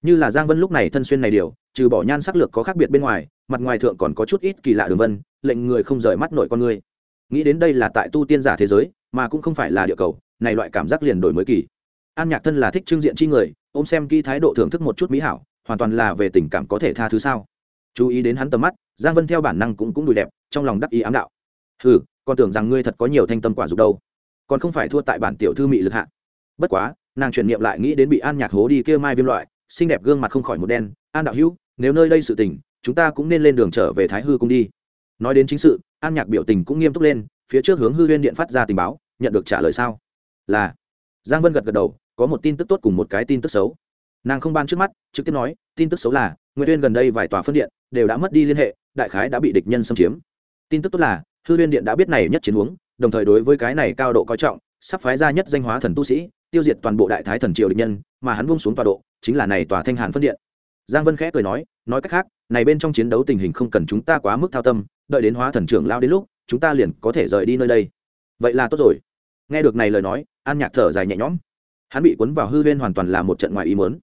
Như là giang vân lúc này thân xuyên này điều, trừ bỏ nhan sắc lược có khác biệt bên ngoài, mặt ngoài thượng còn có chút ít kỳ lạ đường vân, lệnh người không rời mắt nội con người nghĩ đến đây là tại tu tiên giả thế giới, mà cũng không phải là địa cầu, này loại cảm giác liền đổi mới kỳ. An nhạc thân là thích trưng diện chi người, ôm xem kỹ thái độ thưởng thức một chút mỹ hảo, hoàn toàn là về tình cảm có thể tha thứ sao. Chú ý đến hắn tầm mắt, giang vân theo bản năng cũng cũng đùi đẹp, trong lòng đắc ý ám đạo. Hừ còn tưởng rằng ngươi thật có nhiều thanh tâm quả dục đâu. Còn không phải thua tại bản tiểu thư mị lực hạ. Bất quá, nàng chuyển niệm lại nghĩ đến bị an nhạc hố đi kia mai viêm loại, xinh đẹp gương mặt không khỏi một đen. An đạo hữu, nếu nơi đây sự tình, chúng ta cũng nên lên đường trở về thái hư cung đi nói đến chính sự, an nhạc biểu tình cũng nghiêm túc lên, phía trước hướng hư huyên điện phát ra tình báo, nhận được trả lời sao? Là. Giang vân gật gật đầu, có một tin tức tốt cùng một cái tin tức xấu. Nàng không ban trước mắt, trực tiếp nói, tin tức xấu là nguyễn uyên gần đây vài tòa phân điện, đều đã mất đi liên hệ, đại khái đã bị địch nhân xâm chiếm. Tin tức tốt là, hư huyên điện đã biết này nhất chiến huống, đồng thời đối với cái này cao độ coi trọng, sắp phái ra nhất danh hóa thần tu sĩ, tiêu diệt toàn bộ đại thái thần triều địch nhân, mà hắn buông xuống tọa độ, chính là này tòa thanh hàn phân điện. Giang vân khẽ cười nói nói cách khác này bên trong chiến đấu tình hình không cần chúng ta quá mức thao tâm, đợi đến hóa thần trưởng lao đến lúc, chúng ta liền có thể rời đi nơi đây. Vậy là tốt rồi. Nghe được này lời nói, an nhạc thở dài nhẹ nhõm. Hắn bị cuốn vào hư huyên hoàn toàn là một trận ngoài ý mớn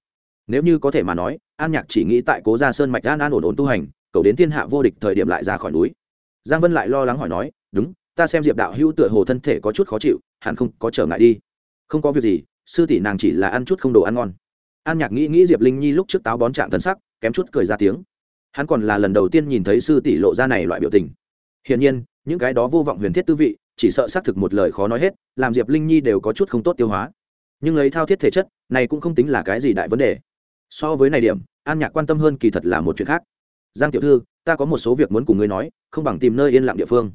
nếu như có thể mà nói, an nhạc chỉ nghĩ tại cố gia sơn mạch an an ổn ổn tu hành, cầu đến thiên hạ vô địch thời điểm lại ra khỏi núi. Giang vân lại lo lắng hỏi nói, đúng, ta xem diệp đạo hữu tựa hồ thân thể có chút khó chịu, hẳn không có trở ngại đi. Không có việc gì, sư tỷ nàng chỉ là ăn chút không đồ ăn ngon. An nhạc nghĩ nghĩ diệp linh nhi lúc trước táo bón trạng thân sắc, kém chút cười ra tiếng hắn còn là lần đầu tiên nhìn thấy sư tỷ lộ ra này loại biểu tình. Hiển nhiên, những cái đó vô vọng huyền thiết tư vị, chỉ sợ xác thực một lời khó nói hết, làm diệp linh nhi đều có chút không tốt tiêu hóa. Nhưng lấy thao thiết thể chất, này cũng không tính là cái gì đại vấn đề. So với này điểm, an nhạc quan tâm hơn kỳ thật là một chuyện khác. Giang tiểu thư, ta có một số việc muốn cùng ngươi nói, không bằng tìm nơi yên lặng địa phương.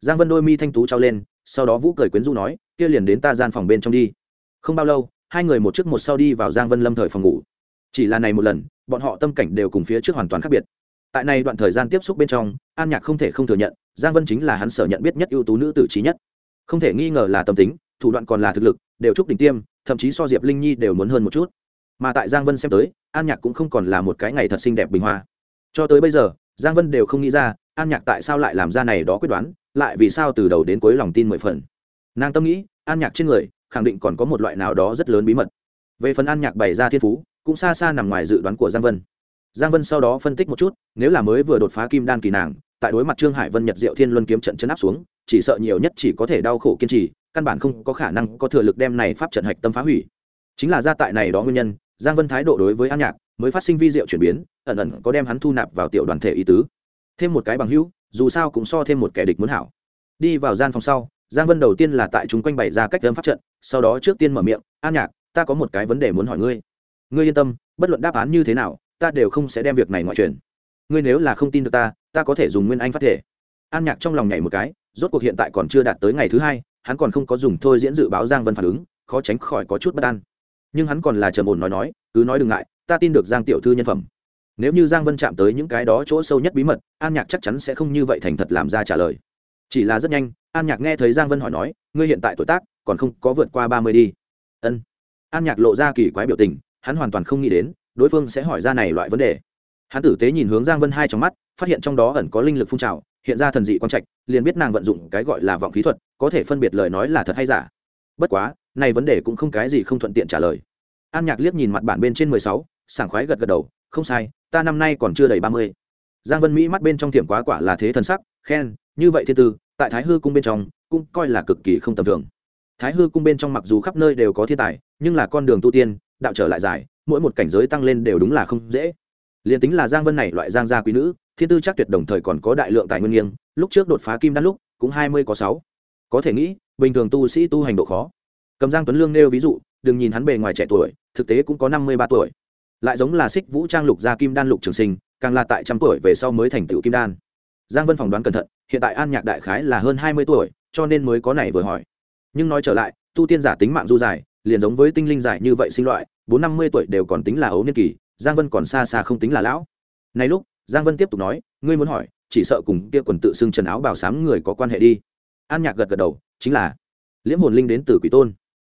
Giang vân đôi mi thanh tú trao lên, sau đó vũ cười quyến du nói, kia liền đến ta gian phòng bên trong đi. Không bao lâu, hai người một trước một sau đi vào giang vân lâm thời phòng ngủ. Chỉ là này một lần, bọn họ tâm cảnh đều cùng phía trước hoàn toàn khác biệt tại này đoạn thời gian tiếp xúc bên trong, an nhạc không thể không thừa nhận, giang vân chính là hắn sở nhận biết nhất ưu tú nữ tử trí nhất. Không thể nghi ngờ là tâm tính, thủ đoạn còn là thực lực, đều chúc đỉnh tiêm, thậm chí so diệp linh nhi đều muốn hơn một chút. Mà tại giang vân xem tới, an nhạc cũng không còn là một cái ngày thật xinh đẹp bình hoa. Cho tới bây giờ, giang vân đều không nghĩ ra, an nhạc tại sao lại làm ra này đó quyết đoán, lại vì sao từ đầu đến cuối lòng tin mười phần. Nàng tâm nghĩ, an nhạc trên người, khẳng định còn có một loại nào đó rất lớn bí mật. Về phần an nhạc bày ra thiên phú, cũng xa xa nằm ngoài dự đoán của giang vân giang vân sau đó phân tích một chút, nếu là mới vừa đột phá kim đan kỳ nàng, tại đối mặt trương hải vân nhật diệu thiên luân kiếm trận chấn áp xuống, chỉ sợ nhiều nhất chỉ có thể đau khổ kiên trì, căn bản không có khả năng có thừa lực đem này pháp trận hạch tâm phá hủy. Chính là ra tại này đó nguyên nhân, giang vân thái độ đối với an nhạc mới phát sinh vi diệu chuyển biến, ẩn ẩn có đem hắn thu nạp vào tiểu đoàn thể ý tứ. Thêm một cái bằng hữu, dù sao cũng so thêm một kẻ địch muốn hảo. Đi vào gian phòng sau, giang vân đầu tiên là tại chúng quanh bày ra cách âm pháp trận, sau đó trước tiên mở miệng, an nhạc, ta có một cái vấn đề muốn hỏi ngươi. Ngươi yên tâm, bất luận đáp án như thế nào ta đều không sẽ đem việc này ngoại truyền. Ngươi nếu là không tin được ta ta có thể dùng nguyên anh phát thể. An nhạc trong lòng nhảy một cái, rốt cuộc hiện tại còn chưa đạt tới ngày thứ hai, hắn còn không có dùng thôi diễn dự báo giang vân phản ứng, khó tránh khỏi có chút bất an. Nhưng hắn còn là trầm ổn nói nói, cứ nói đừng ngại, ta tin được giang tiểu thư nhân phẩm. Nếu như giang vân chạm tới những cái đó chỗ sâu nhất bí mật, an nhạc chắc chắn sẽ không như vậy thành thật làm ra trả lời. Chỉ là rất nhanh, an nhạc nghe thấy giang vân hỏi nói, ngươi hiện tại tuổi tác, còn không có vượt qua ba mươi đi. Ân. An nhạc lộ ra kỳ quái biểu tình, hắn hoàn toàn không nghĩ đến đối phương sẽ hỏi ra này loại vấn đề. Hắn tử tế nhìn hướng giang vân hai trong mắt, phát hiện trong đó ẩn có linh lực phun trào, hiện ra thần dị quan trạch, liền biết nàng vận dụng cái gọi là vọng khí thuật, có thể phân biệt lời nói là thật hay giả. Bất quá, này vấn đề cũng không cái gì không thuận tiện trả lời. An nhạc liếc nhìn mặt bản bên trên mười sáu, sảng khoái gật gật đầu, không sai, ta năm nay còn chưa đầy ba mươi. Giang vân mỹ mắt bên trong tiềm quá quả là thế thần sắc, khen, như vậy thiên tư, tại thái hư cung bên trong, cũng coi là cực kỳ không tầm thường. Thái hư cung bên trong mặc dù khắp nơi đều có thiên tài, nhưng là con đường tu tiên, đạo trở lại dài mỗi một cảnh giới tăng lên đều đúng là không dễ. Liền tính là giang vân này loại giang gia quý nữ, thiên tư chắc tuyệt đồng thời còn có đại lượng tài nguyên nghiêng, lúc trước đột phá kim đan lúc, cũng hai mươi có sáu. Có thể nghĩ, bình thường tu sĩ tu hành độ khó. Cầm giang tuấn lương nêu ví dụ, đừng nhìn hắn bề ngoài trẻ tuổi, thực tế cũng có năm mươi ba tuổi. Lại giống là xích vũ trang lục gia kim đan lục trường sinh, càng là tại trăm tuổi về sau mới thành tựu kim đan. Giang vân phỏng đoán cẩn thận, hiện tại an nhạc đại khái là hơn hai mươi tuổi, cho nên mới có này vừa hỏi. Nhưng nói trở lại, tu tiên giả tính mạng du dài, liền giống với tinh linh dài như vậy sinh loại bốn năm mươi tuổi đều còn tính là ấu niên kỳ, giang vân còn xa xa không tính là lão. Này lúc, giang vân tiếp tục nói, ngươi muốn hỏi, chỉ sợ cùng kia quần tự xưng trần áo bảo sám người có quan hệ đi. An nhạc gật gật đầu, chính là liễm hồn linh đến từ quỷ tôn.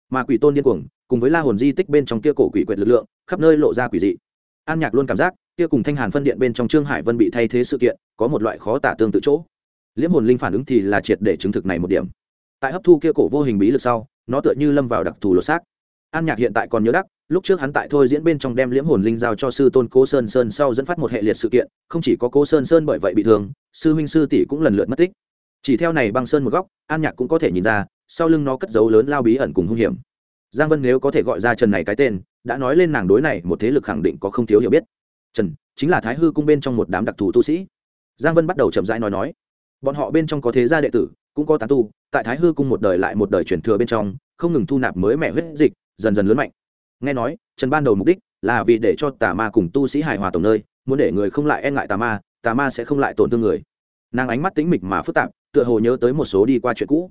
Mà quỷ tôn điên cuồng, cùng với la hồn di tích bên trong kia cổ quỷ quyệt lực lượng, khắp nơi lộ ra quỷ dị. An nhạc luôn cảm giác, kia cùng thanh hàn phân điện bên trong trương hải vân bị thay thế sự kiện, có một loại khó tả tương tự chỗ. Liễm hồn linh phản ứng thì là triệt để chứng thực này một điểm. Tại hấp thu kia cổ vô hình bí lực sau, nó tựa như lâm vào đặc thù lột xác an nhạc hiện tại còn nhớ đắc, lúc trước hắn tại thôi diễn bên trong đem liễm hồn linh giao cho sư tôn cố sơn sơn sau dẫn phát một hệ liệt sự kiện, không chỉ có cố sơn sơn bởi vậy bị thương, sư huynh sư tỷ cũng lần lượt mất tích. Chỉ theo này băng sơn một góc, an nhạc cũng có thể nhìn ra, sau lưng nó cất dấu lớn lao bí ẩn cùng hung hiểm. Giang vân nếu có thể gọi ra trần này cái tên, đã nói lên nàng đối này một thế lực khẳng định có không thiếu hiểu biết. Trần, chính là thái hư cung bên trong một đám đặc thù tu sĩ. Giang vân bắt đầu chậm rãi nói nói. Bọn họ bên trong có thế gia đệ tử, cũng có tán tu, tại thái hư cung một đời lại một đời truyền thừa bên trong, không ngừng thu nạp mới mẻ huyết dịch dần dần lớn mạnh. Nghe nói, trần ban đầu mục đích là vì để cho tà ma cùng tu sĩ hài hòa tổng nơi, muốn để người không lại e ngại tà ma tà ma sẽ không lại tổn thương người. Nàng ánh mắt tính mịch mà phức tạp, tựa hồ nhớ tới một số đi qua chuyện cũ.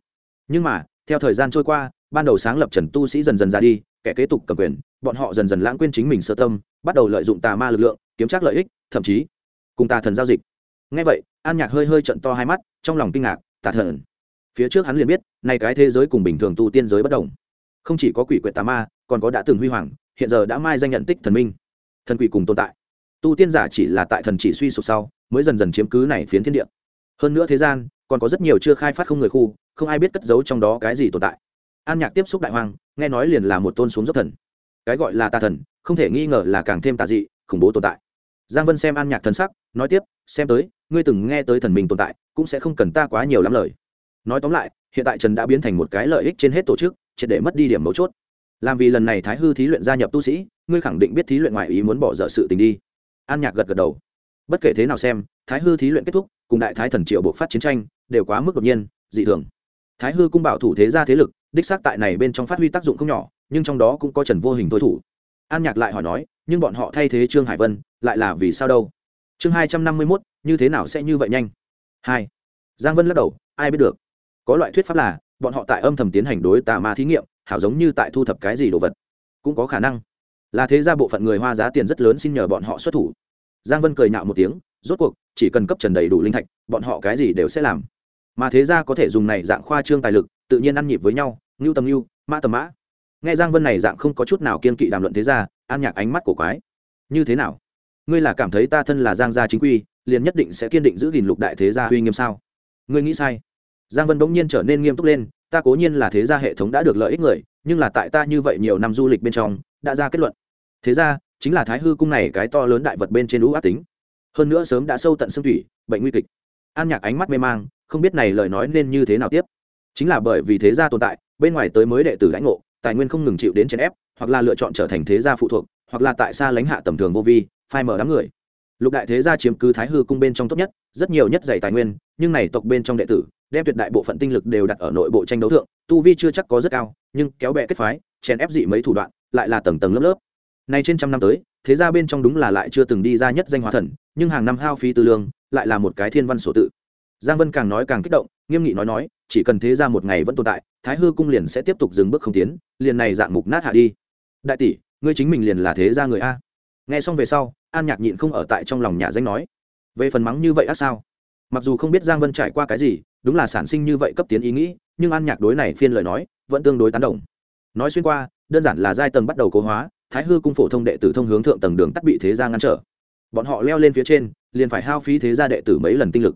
Nhưng mà, theo thời gian trôi qua, ban đầu sáng lập trần tu sĩ dần dần ra đi, kẻ kế tục cầm quyền, bọn họ dần dần lãng quên chính mình sơ tâm, bắt đầu lợi dụng tà ma lực lượng, kiếm trác lợi ích, thậm chí cùng tà thần giao dịch. Ngay vậy, an nhạc hơi hơi trận to hai mắt, trong lòng kinh ngạc, tà thần? Phía trước hắn liền biết, nay cái thế giới cùng bình thường tu tiên giới bất đồng không chỉ có quỷ quyệt tà ma, còn có đã từng huy hoàng, hiện giờ đã mai danh nhận tích thần minh. Thần quỷ cùng tồn tại. Tu tiên giả chỉ là tại thần chỉ suy sụp sau, mới dần dần chiếm cứ này phiến thiên địa. Hơn nữa thế gian, còn có rất nhiều chưa khai phát không người khu, không ai biết cất giấu trong đó cái gì tồn tại. An nhạc tiếp xúc đại hoàng nghe nói liền là một tôn xuống dốc thần. Cái gọi là tà thần, không thể nghi ngờ là càng thêm tà dị, khủng bố tồn tại. Giang vân xem an nhạc thần sắc, nói tiếp, xem tới, ngươi từng nghe tới thần mình tồn tại, cũng sẽ không cần ta quá nhiều lắm lời. Nói tóm lại, hiện tại trần đã biến thành một cái lợi ích trên hết tổ chức triệt để mất đi điểm mấu chốt. Làm vì lần này thái hư thí luyện gia nhập tu sĩ, ngươi khẳng định biết thí luyện ngoại ý muốn bỏ dở sự tình đi. An nhạc gật gật đầu. Bất kể thế nào xem, thái hư thí luyện kết thúc, cùng đại thái thần triệu buộc phát chiến tranh, đều quá mức đột nhiên, dị thường. Thái hư cung bảo thủ thế gia thế lực, đích xác tại này bên trong phát huy tác dụng không nhỏ, nhưng trong đó cũng có trần vô hình thôi thủ. An nhạc lại hỏi nói, nhưng bọn họ thay thế trương hải vân, lại là vì sao đâu? Chương hai trăm năm mươi mốt, như thế nào sẽ như vậy nhanh? Hai. Giang vân lắc đầu, ai biết được? Có loại thuyết pháp là bọn họ tại âm thầm tiến hành đối tà ma thí nghiệm, hảo giống như tại thu thập cái gì đồ vật. Cũng có khả năng. Là thế ra bộ phận người hoa giá tiền rất lớn xin nhờ bọn họ xuất thủ. Giang vân cười nạo một tiếng, rốt cuộc, chỉ cần cấp trần đầy đủ linh thạch, bọn họ cái gì đều sẽ làm. Mà thế ra có thể dùng này dạng khoa trương tài lực, tự nhiên ăn nhịp với nhau, ngưu tầm ngưu, mã tầm mã. Nghe giang vân này dạng không có chút nào kiên kỵ đàm luận thế ra, an nhạc ánh mắt của quái. Như thế nào? Ngươi là cảm thấy ta thân là giang gia chính quy, liền nhất định sẽ kiên định giữ gìn lục đại thế gia uy nghiêm sao? Ngươi nghĩ sai giang vân bỗng nhiên trở nên nghiêm túc lên, ta cố nhiên là thế gia hệ thống đã được lợi ích người, nhưng là tại ta như vậy nhiều năm du lịch bên trong, đã ra kết luận. Thế ra, chính là thái hư cung này cái to lớn đại vật bên trên lũ ác tính. Hơn nữa sớm đã sâu tận xương thủy, bệnh nguy kịch. An nhạc ánh mắt mê mang, không biết này lời nói nên như thế nào tiếp. Chính là bởi vì thế gia tồn tại, bên ngoài tới mới đệ tử lãnh ngộ, tài nguyên không ngừng chịu đến chèn ép, hoặc là lựa chọn trở thành thế gia phụ thuộc, hoặc là tại xa lãnh hạ tầm thường vô vi, phai mở đám người. Lục đại thế gia chiếm cứ thái hư cung bên trong tốt nhất, rất nhiều nhất dày tài nguyên, nhưng này tộc bên trong đệ tử đem tuyệt đại bộ phận tinh lực đều đặt ở nội bộ tranh đấu thượng, tu vi chưa chắc có rất cao, nhưng kéo bè kết phái, chèn ép dị mấy thủ đoạn, lại là tầng tầng lớp lớp. Nay trên trăm năm tới, thế gia bên trong đúng là lại chưa từng đi ra nhất danh hóa thần, nhưng hàng năm hao phí tư lương, lại là một cái thiên văn sổ tự. Giang vân càng nói càng kích động, nghiêm nghị nói nói, chỉ cần thế gia một ngày vẫn tồn tại, thái hư cung liền sẽ tiếp tục dừng bước không tiến, liền này dạng mục nát hạ đi. Đại tỷ, ngươi chính mình liền là thế gia người a. Nghe xong về sau, an nhạc nhịn không ở tại trong lòng nhà danh nói. Về phần mắng như vậy á sao? Mặc dù không biết giang vân trải qua cái gì đúng là sản sinh như vậy cấp tiến ý nghĩ, nhưng an nhạc đối này phiên lời nói, vẫn tương đối tán đồng. Nói xuyên qua, đơn giản là giai tầng bắt đầu cố hóa, thái hư cung phổ thông đệ tử thông hướng thượng tầng đường tắt bị thế gia ngăn trở. Bọn họ leo lên phía trên, liền phải hao phí thế gia đệ tử mấy lần tinh lực.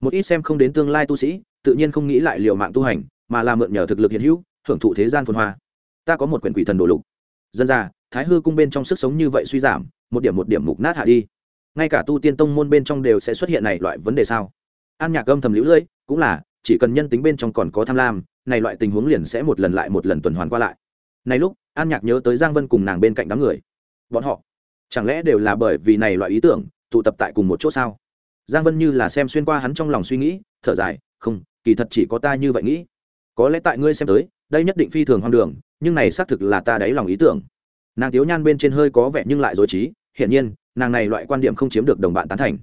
Một ít xem không đến tương lai tu sĩ, tự nhiên không nghĩ lại liều mạng tu hành, mà là mượn nhờ thực lực hiện hữu, hưởng thụ thế gian phồn hoa. Ta có một quyển quỷ thần đồ lục. Dân ra, thái hư cung bên trong sức sống như vậy suy giảm, một điểm một điểm mục nát hạ đi. Ngay cả tu tiên tông môn bên trong đều sẽ xuất hiện này loại vấn đề sao? An nhạc âm thầm lũ lưỡi cũng là, chỉ cần nhân tính bên trong còn có tham lam, này loại tình huống liền sẽ một lần lại một lần tuần hoàn qua lại. Này lúc, an nhạc nhớ tới giang vân cùng nàng bên cạnh đám người. Bọn họ, chẳng lẽ đều là bởi vì này loại ý tưởng, tụ tập tại cùng một chỗ sao? Giang vân như là xem xuyên qua hắn trong lòng suy nghĩ, thở dài, không, kỳ thật chỉ có ta như vậy nghĩ. Có lẽ tại ngươi xem tới, đây nhất định phi thường hoang đường, nhưng này xác thực là ta đáy lòng ý tưởng. Nàng thiếu nhan bên trên hơi có vẻ nhưng lại dối trí, hiển nhiên, nàng này loại quan điểm không chiếm được đồng bạn tán thành.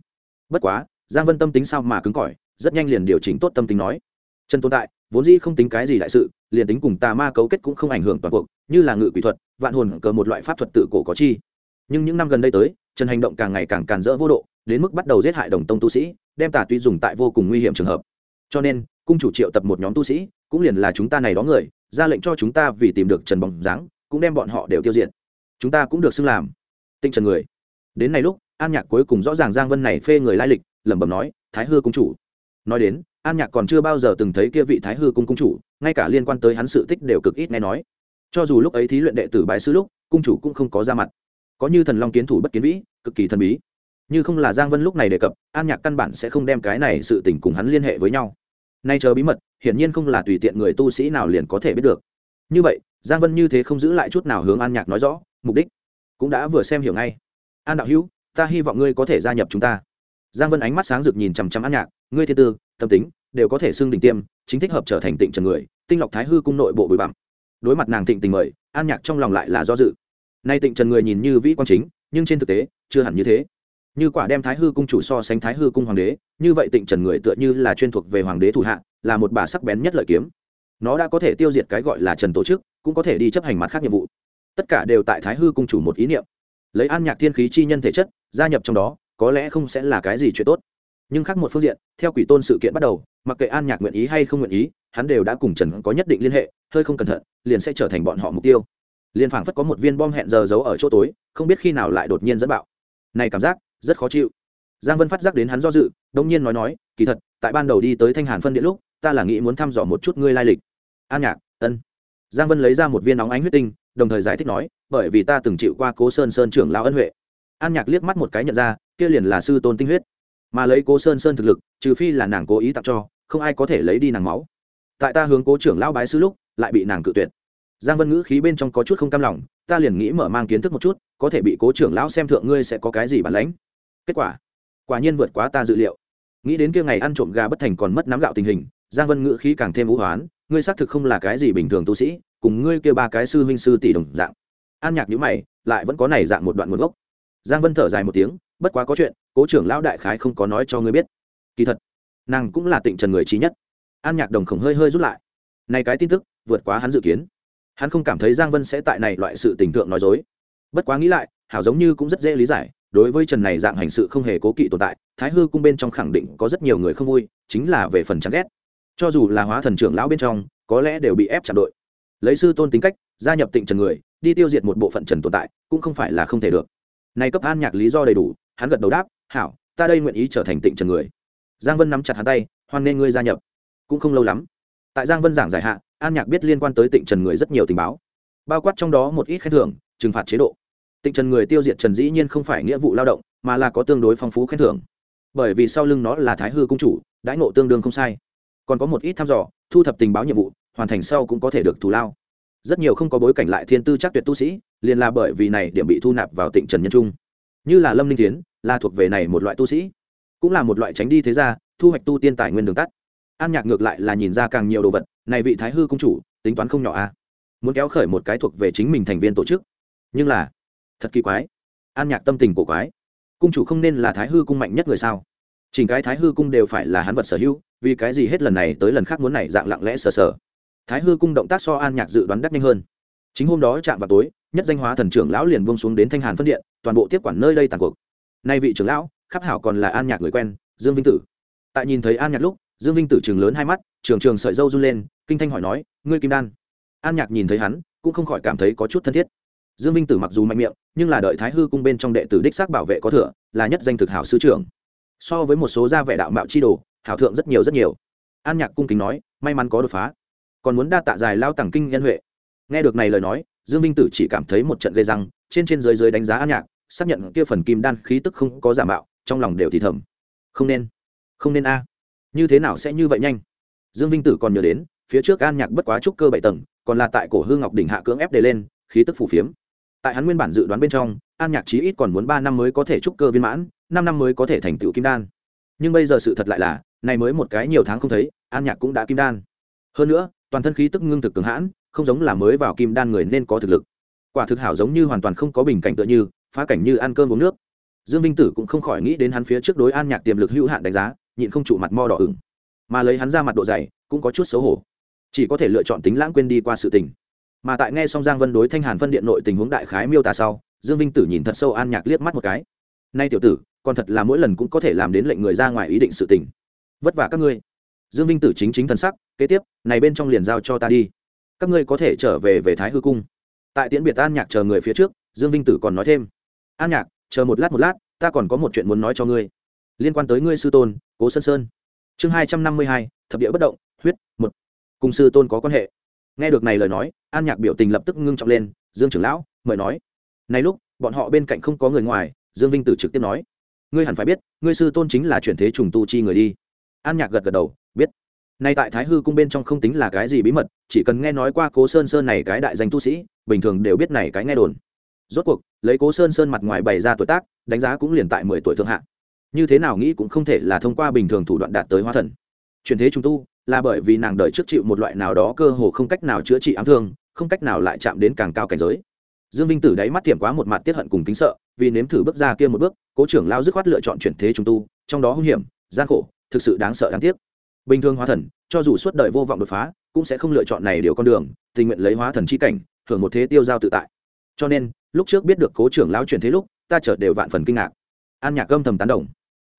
Bất quá giang vân tâm tính sao mà cứng cỏi, rất nhanh liền điều chỉnh tốt tâm tính nói. Trần tồn tại, vốn dĩ không tính cái gì đại sự, liền tính cùng tà ma cấu kết cũng không ảnh hưởng toàn cuộc, như là ngự quỷ thuật, vạn hồn cờ một loại pháp thuật tự cổ có chi. Nhưng những năm gần đây tới, trần hành động càng ngày càng càn rỡ vô độ, đến mức bắt đầu giết hại đồng tông tu sĩ, đem tà tuy dùng tại vô cùng nguy hiểm trường hợp. Cho nên, cung chủ triệu tập một nhóm tu sĩ, cũng liền là chúng ta này đó người, ra lệnh cho chúng ta vì tìm được trần bóng dáng, cũng đem bọn họ đều tiêu diệt. Chúng ta cũng được xưng làm tinh trần người. Đến này lúc, an nhạc cuối cùng rõ ràng giang vân này phê người lai lịch lẩm bẩm nói, thái hư cung chủ. Nói đến, an nhạc còn chưa bao giờ từng thấy kia vị thái hư cung cung chủ, ngay cả liên quan tới hắn sự tích đều cực ít nghe nói. Cho dù lúc ấy thí luyện đệ tử bái sư lúc, cung chủ cũng không có ra mặt. Có như thần long kiến thủ bất kiến vĩ, cực kỳ thần bí. Như không là giang vân lúc này đề cập, an nhạc căn bản sẽ không đem cái này sự tình cùng hắn liên hệ với nhau. Nay chờ bí mật, hiển nhiên không là tùy tiện người tu sĩ nào liền có thể biết được. Như vậy, giang vân như thế không giữ lại chút nào hướng an nhạc nói rõ, mục đích cũng đã vừa xem hiểu ngay. An đạo hữu, ta hy vọng ngươi có thể gia nhập chúng ta giang vân ánh mắt sáng rực nhìn chằm chằm an nhạc, ngươi thiên tư, tâm tính, đều có thể xưng đỉnh tiêm, chính thích hợp trở thành tịnh trần người, tinh lọc thái hư cung nội bộ bụi bặm. Đối mặt nàng thịnh tình mời, an nhạc trong lòng lại là do dự. Nay tịnh trần người nhìn như vĩ quan chính, nhưng trên thực tế, chưa hẳn như thế. Như quả đem thái hư cung chủ so sánh thái hư cung hoàng đế, như vậy tịnh trần người tựa như là chuyên thuộc về hoàng đế thủ hạ, là một bà sắc bén nhất lợi kiếm. Nó đã có thể tiêu diệt cái gọi là trần tổ chức, cũng có thể đi chấp hành mặt khác nhiệm vụ. Tất cả đều tại thái hư cung chủ một ý niệm. Lấy an nhạc thiên khí chi nhân thể chất, gia nhập trong đó có lẽ không sẽ là cái gì chuyện tốt. Nhưng khác một phương diện, theo quỷ tôn sự kiện bắt đầu, mặc kệ an nhạc nguyện ý hay không nguyện ý, hắn đều đã cùng trần có nhất định liên hệ, hơi không cẩn thận, liền sẽ trở thành bọn họ mục tiêu. Liền phảng phất có một viên bom hẹn giờ giấu ở chỗ tối, không biết khi nào lại đột nhiên dẫn bạo. Này cảm giác, rất khó chịu. Giang vân phát giác đến hắn do dự, đông nhiên nói nói, kỳ thật, tại ban đầu đi tới thanh hàn phân điện lúc, ta là nghĩ muốn thăm dò một chút ngươi lai lịch. An nhạc, ân. Giang vân lấy ra một viên nóng ánh huyết tinh, đồng thời giải thích nói, bởi vì ta từng chịu qua cố sơn sơn trưởng lao ân huệ an nhạc liếc mắt một cái nhận ra, kia liền là sư tôn tinh huyết. Mà lấy cố sơn sơn thực lực, trừ phi là nàng cố ý tặng cho, không ai có thể lấy đi nàng máu. Tại ta hướng cố trưởng lao bái sư lúc, lại bị nàng cự tuyệt. Giang vân ngữ khí bên trong có chút không cam lòng, ta liền nghĩ mở mang kiến thức một chút, có thể bị cố trưởng lão xem thượng ngươi sẽ có cái gì bản lãnh. Kết quả quả nhiên vượt quá ta dự liệu. Nghĩ đến kia ngày ăn trộm gà bất thành còn mất nắm gạo tình hình, giang vân ngữ khí càng thêm vũ hoán, ngươi xác thực không là cái gì bình thường tu sĩ, cùng ngươi kia ba cái sư huynh sư tỷ đồng dạng. An nhạc nhữ mày, lại vẫn có này dạng một đoạn nguồn gốc giang vân thở dài một tiếng, bất quá có chuyện, cố trưởng lão đại khái không có nói cho ngươi biết. Kỳ thật, nàng cũng là tịnh trần người trí nhất. An nhạc đồng khổng hơi hơi rút lại. Này cái tin tức, vượt quá hắn dự kiến. Hắn không cảm thấy giang vân sẽ tại này loại sự tình tượng nói dối. Bất quá nghĩ lại, hảo giống như cũng rất dễ lý giải, đối với trần này dạng hành sự không hề cố kỵ tồn tại, thái hư cung bên trong khẳng định có rất nhiều người không vui, chính là về phần chán ghét. Cho dù là hóa thần trưởng lão bên trong, có lẽ đều bị ép chặn đội. Lấy sư tôn tính cách, gia nhập tịnh trần người, đi tiêu diệt một bộ phận trần tồn tại, cũng không phải là không thể được nay cấp an nhạc lý do đầy đủ, hắn gật đầu đáp, hảo, ta đây nguyện ý trở thành tịnh trần người. Giang vân nắm chặt hắn tay, hoan nghê ngươi gia nhập. Cũng không lâu lắm, tại giang vân giảng giải hạ, an nhạc biết liên quan tới tịnh trần người rất nhiều tình báo, bao quát trong đó một ít khen thưởng, trừng phạt chế độ. Tịnh trần người tiêu diệt trần dĩ nhiên không phải nghĩa vụ lao động, mà là có tương đối phong phú khen thưởng. Bởi vì sau lưng nó là thái hư công chủ, đãi ngộ tương đương không sai. Còn có một ít thăm dò, thu thập tình báo nhiệm vụ, hoàn thành sau cũng có thể được thù lao. Rất nhiều không có bối cảnh lại thiên tư chắc tuyệt tu sĩ liền là bởi vì này điểm bị thu nạp vào tịnh trần nhân trung. Như là lâm ninh tiến là thuộc về này một loại tu sĩ, cũng là một loại tránh đi thế gia, thu hoạch tu tiên tài nguyên đường tắt. An nhạc ngược lại là nhìn ra càng nhiều đồ vật, này vị thái hư công chủ, tính toán không nhỏ a à? muốn kéo khởi một cái thuộc về chính mình thành viên tổ chức. Nhưng là, thật kỳ quái. An nhạc tâm tình của quái. Cung chủ không nên là thái hư cung mạnh nhất người sao? Chỉnh cái thái hư cung đều phải là hắn vật sở hữu, vì cái gì hết lần này tới lần khác muốn này dạng lặng lẽ sờ sờ. Thái hư cung động tác so an nhạc dự đoán đắt nhanh hơn. Chính hôm đó chạm vào tối nhất danh hóa thần trưởng lão liền buông xuống đến thanh hàn phân điện, toàn bộ tiếp quản nơi đây tàn cuộc. Nay vị trưởng lão, khắp hảo còn là an nhạc người quen, dương vinh tử. Tại nhìn thấy an nhạc lúc, dương vinh tử trường lớn hai mắt, trường trường sợi dâu run lên, kinh thanh hỏi nói, ngươi kim đan? An nhạc nhìn thấy hắn, cũng không khỏi cảm thấy có chút thân thiết. Dương vinh tử mặc dù mạnh miệng, nhưng là đợi thái hư cung bên trong đệ tử đích xác bảo vệ có thừa, là nhất danh thực hảo sư trưởng. So với một số gia vẻ đạo mạo chi đồ, hảo thượng rất nhiều rất nhiều. An nhạc cung kính nói, may mắn có đột phá. Còn muốn đa tạ dài lao tặng kinh nhân huệ nghe được này lời nói, dương vinh tử chỉ cảm thấy một trận gây răng, trên trên dưới dưới đánh giá an nhạc, xác nhận kia phần kim đan khí tức không có giả mạo, trong lòng đều thì thầm. Không nên không nên a. Như thế nào sẽ như vậy nhanh? Dương vinh tử còn nhớ đến, phía trước an nhạc bất quá trúc cơ bảy tầng, còn là tại cổ hương ngọc đỉnh hạ cưỡng ép đề lên, khí tức phủ phiếm. Tại hắn nguyên bản dự đoán bên trong an nhạc chí ít còn muốn ba năm mới có thể trúc cơ viên mãn, năm năm mới có thể thành tựu kim đan. Nhưng bây giờ sự thật lại là, này mới một cái nhiều tháng không thấy an nhạc cũng đã kim đan. Hơn nữa, toàn thân khí tức ngưng thực cường hãn không giống là mới vào kim đan người nên có thực lực. Quả thực hảo giống như hoàn toàn không có bình cảnh tựa như, phá cảnh như ăn cơm uống nước. Dương vinh tử cũng không khỏi nghĩ đến hắn phía trước đối an nhạc tiềm lực hữu hạn đánh giá, nhịn không trụ mặt mo đỏ ửng. Mà lấy hắn ra mặt độ dày, cũng có chút xấu hổ. Chỉ có thể lựa chọn tính lãng quên đi qua sự tình. Mà tại nghe xong giang vân đối thanh hàn phân điện nội tình huống đại khái miêu tả sau, dương vinh tử nhìn thật sâu an nhạc liếc mắt một cái. Nay tiểu tử, còn thật là mỗi lần cũng có thể làm đến lệnh người ra ngoài ý định sự tình. Vất vả các ngươi. Dương vinh tử chính chính thân sắc, kế tiếp, này bên trong liền giao cho ta đi các ngươi có thể trở về về thái hư cung. Tại tiễn biệt an nhạc chờ người phía trước, dương vinh tử còn nói thêm. An nhạc, chờ một lát một lát, ta còn có một chuyện muốn nói cho ngươi. Liên quan tới ngươi sư tôn, cố sơn sơn. Chương hai trăm năm mươi hai, thập địa bất động, huyết một cùng sư tôn có quan hệ. Nghe được này lời nói, an nhạc biểu tình lập tức ngưng trọng lên, dương trưởng lão, mời nói. Này lúc, bọn họ bên cạnh không có người ngoài, dương vinh tử trực tiếp nói, ngươi hẳn phải biết, ngươi sư tôn chính là chuyển thế trùng tu chi người đi. An nhạc gật gật đầu nay tại thái hư cung bên trong không tính là cái gì bí mật, chỉ cần nghe nói qua cố sơn sơn này cái đại danh tu sĩ, bình thường đều biết này cái nghe đồn. Rốt cuộc, lấy cố sơn sơn mặt ngoài bày ra tuổi tác, đánh giá cũng liền tại mười tuổi thượng hạ. Như thế nào nghĩ cũng không thể là thông qua bình thường thủ đoạn đạt tới hóa thần. Truyền thế trung tu, là bởi vì nàng đợi trước chịu một loại nào đó cơ hồ không cách nào chữa trị ám thương, không cách nào lại chạm đến càng cao cảnh giới. Dương vinh tử đáy mắt tiệm quá một mặt tiết hận cùng kính sợ, vì nếm thử bước ra kia một bước, cố trưởng lao dứt khoát lựa chọn chuyển thế trung tu, trong đó hung hiểm, gian khổ, thực sự đáng sợ đáng tiếc bình thường hóa thần, cho dù suốt đời vô vọng đột phá, cũng sẽ không lựa chọn này điều con đường, tình nguyện lấy hóa thần chi cảnh hưởng một thế tiêu giao tự tại. Cho nên, lúc trước biết được cố trưởng lão chuyển thế lúc, ta chợt đều vạn phần kinh ngạc. An nhạc gâm thầm tán đồng.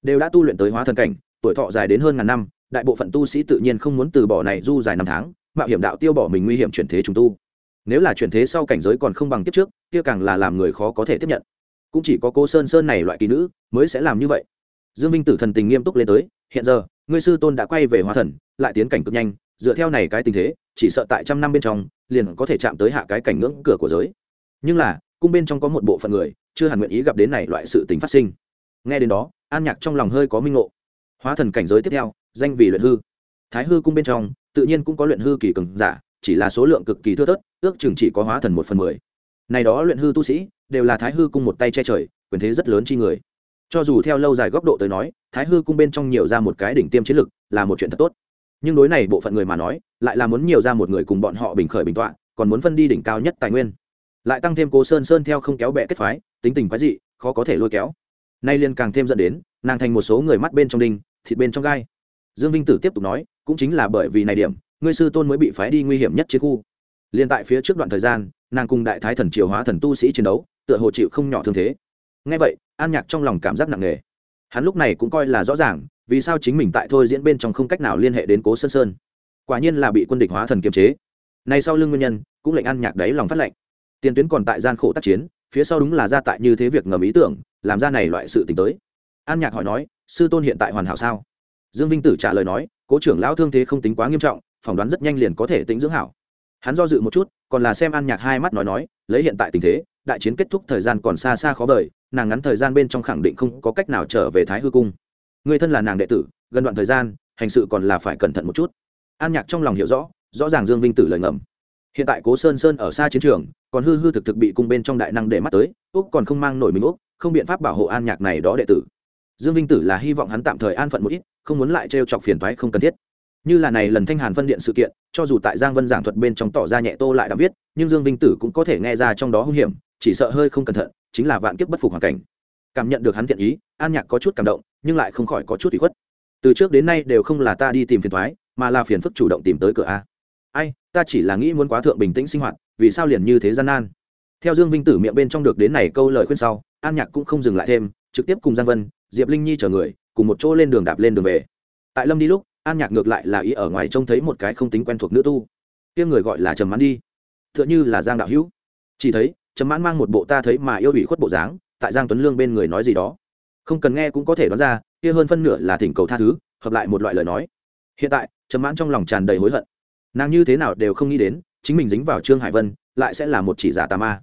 Đều đã tu luyện tới hóa thần cảnh, tuổi thọ dài đến hơn ngàn năm, đại bộ phận tu sĩ tự nhiên không muốn từ bỏ này du dài năm tháng, mạo hiểm đạo tiêu bỏ mình nguy hiểm chuyển thế trùng tu. Nếu là chuyển thế sau cảnh giới còn không bằng kiếp trước, kia càng là làm người khó có thể tiếp nhận. Cũng chỉ có cô sơn sơn này loại kỳ nữ mới sẽ làm như vậy. Dương minh tử thần tình nghiêm túc lên tới, hiện giờ ngươi sư tôn đã quay về hóa thần, lại tiến cảnh cực nhanh, dựa theo này cái tình thế, chỉ sợ tại trăm năm bên trong, liền có thể chạm tới hạ cái cảnh ngưỡng cửa của giới. Nhưng là, cung bên trong có một bộ phận người, chưa hẳn nguyện ý gặp đến này loại sự tình phát sinh. Nghe đến đó, an nhạc trong lòng hơi có minh ngộ. Hóa thần cảnh giới tiếp theo, danh vì luyện hư. Thái hư cung bên trong, tự nhiên cũng có luyện hư kỳ cường giả, chỉ là số lượng cực kỳ thưa thớt, ước chừng chỉ có hóa thần một phần mười. Này đó luyện hư tu sĩ, đều là thái hư cung một tay che trời, quyền thế rất lớn chi người cho dù theo lâu dài góc độ tới nói, thái hư cung bên trong nhiều ra một cái đỉnh tiêm chiến lực là một chuyện thật tốt. Nhưng đối này bộ phận người mà nói, lại là muốn nhiều ra một người cùng bọn họ bình khởi bình tọa, còn muốn phân đi đỉnh cao nhất tài nguyên. Lại tăng thêm cố sơn sơn theo không kéo bẹ kết phái, tính tình quái dị, khó có thể lôi kéo. Nay liên càng thêm dẫn đến, nàng thành một số người mắt bên trong đinh, thịt bên trong gai. Dương vinh tử tiếp tục nói, cũng chính là bởi vì này điểm, ngươi sư tôn mới bị phái đi nguy hiểm nhất chiến khu. Liên tại phía trước đoạn thời gian, nàng cùng đại thái thần triều hóa thần tu sĩ chiến đấu, tựa hồ chịu không nhỏ thương thế ngay vậy, an nhạc trong lòng cảm giác nặng nề. Hắn lúc này cũng coi là rõ ràng, vì sao chính mình tại thôi diễn bên trong không cách nào liên hệ đến cố sơn sơn. Quả nhiên là bị quân địch hóa thần kiềm chế. Này sau lưng nguyên nhân, cũng lệnh an nhạc đấy lòng phát lệnh. Tiền tuyến còn tại gian khổ tác chiến, phía sau đúng là ra tại như thế việc ngầm ý tưởng, làm ra này loại sự t tới. An nhạc hỏi nói, sư tôn hiện tại hoàn hảo sao? Dương vinh tử trả lời nói, cố trưởng lão thương thế không tính quá nghiêm trọng, phỏng đoán rất nhanh liền có thể tính dưỡng hảo. Hắn do dự một chút, còn là xem an nhạc hai mắt nói nói, lấy hiện tại tình thế đại chiến kết thúc thời gian còn xa xa khó vời, nàng ngắn thời gian bên trong khẳng định không có cách nào trở về thái hư cung. Người thân là nàng đệ tử, gần đoạn thời gian, hành sự còn là phải cẩn thận một chút. An nhạc trong lòng hiểu rõ rõ ràng dương vinh tử lời ngầm. Hiện tại cố sơn sơn ở xa chiến trường, còn hư hư thực thực bị cung bên trong đại năng để mắt tới, úc còn không mang nổi mình úc, không biện pháp bảo hộ an nhạc này đó đệ tử. Dương vinh tử là hy vọng hắn tạm thời an phận một ít, không muốn lại trêu chọc phiền toái không cần thiết. Như là này lần thanh hàn phân điện sự kiện, cho dù tại giang vân giảng thuật bên trong tỏ ra nhẹ tô lại đã viết, nhưng dương vinh tử cũng có thể nghe ra trong đó hung hiểm chỉ sợ hơi không cẩn thận, chính là vạn kiếp bất phục hoàn cảnh. Cảm nhận được hắn thiện ý, an nhạc có chút cảm động, nhưng lại không khỏi có chút bị khuất. Từ trước đến nay đều không là ta đi tìm phiền thoái mà là phiền phức chủ động tìm tới cửa a. Ai, ta chỉ là nghĩ muốn quá thượng bình tĩnh sinh hoạt, vì sao liền như thế gian nan? Theo dương vinh tử miệng bên trong được đến này câu lời khuyên sau, an nhạc cũng không dừng lại thêm, trực tiếp cùng giang vân, diệp linh nhi chở người, cùng một chỗ lên đường đạp lên đường về. Tại lâm đi lúc, an nhạc ngược lại là ý ở ngoài trông thấy một cái không tính quen thuộc nữ tu. Kia người gọi là trầm mãn đi. T h ư ợ n h ư là giang đạo hữu. Chỉ thấy trầm mãn mang một bộ ta thấy mà yêu ủy khuất bộ dáng, tại giang tuấn lương bên người nói gì đó. Không cần nghe cũng có thể đoán ra, kia hơn phân nửa là thỉnh cầu tha thứ, hợp lại một loại lời nói. Hiện tại, trầm mãn trong lòng tràn đầy hối hận. Nàng như thế nào đều không nghĩ đến, chính mình dính vào trương hải vân, lại sẽ là một chỉ giả tà ma.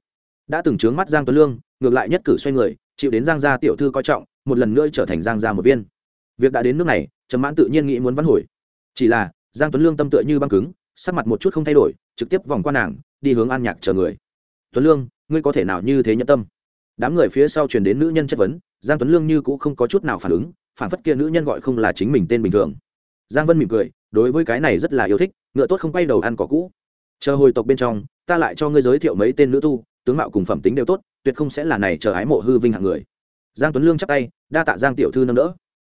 Đã từng trướng mắt giang tuấn lương, ngược lại nhất cử xoay người, chịu đến giang gia tiểu thư coi trọng, một lần nữa trở thành giang gia một viên. Việc đã đến nước này, trầm mãn tự nhiên nghĩ muốn văn hồi. Chỉ là, giang tuấn lương tâm tựa như băng cứng, sắc mặt một chút không thay đổi, trực tiếp vòng qua nàng, đi hướng an nhạc chờ người. Tuấn lương ngươi có thể nào như thế nhẫn tâm? Đám người phía sau truyền đến nữ nhân chất vấn, giang tuấn lương như cũng không có chút nào phản ứng, phản phất kia nữ nhân gọi không là chính mình tên bình thường. Giang vân mỉm cười, đối với cái này rất là yêu thích, ngựa tốt không quay đầu ăn cỏ cũ. Chờ hồi tộc bên trong, ta lại cho ngươi giới thiệu mấy tên nữ tu, tướng mạo cùng phẩm tính đều tốt, tuyệt không sẽ là này chờ ái mộ hư vinh hạng người. Giang tuấn lương chắp tay, đa tạ giang tiểu thư nâng đỡ.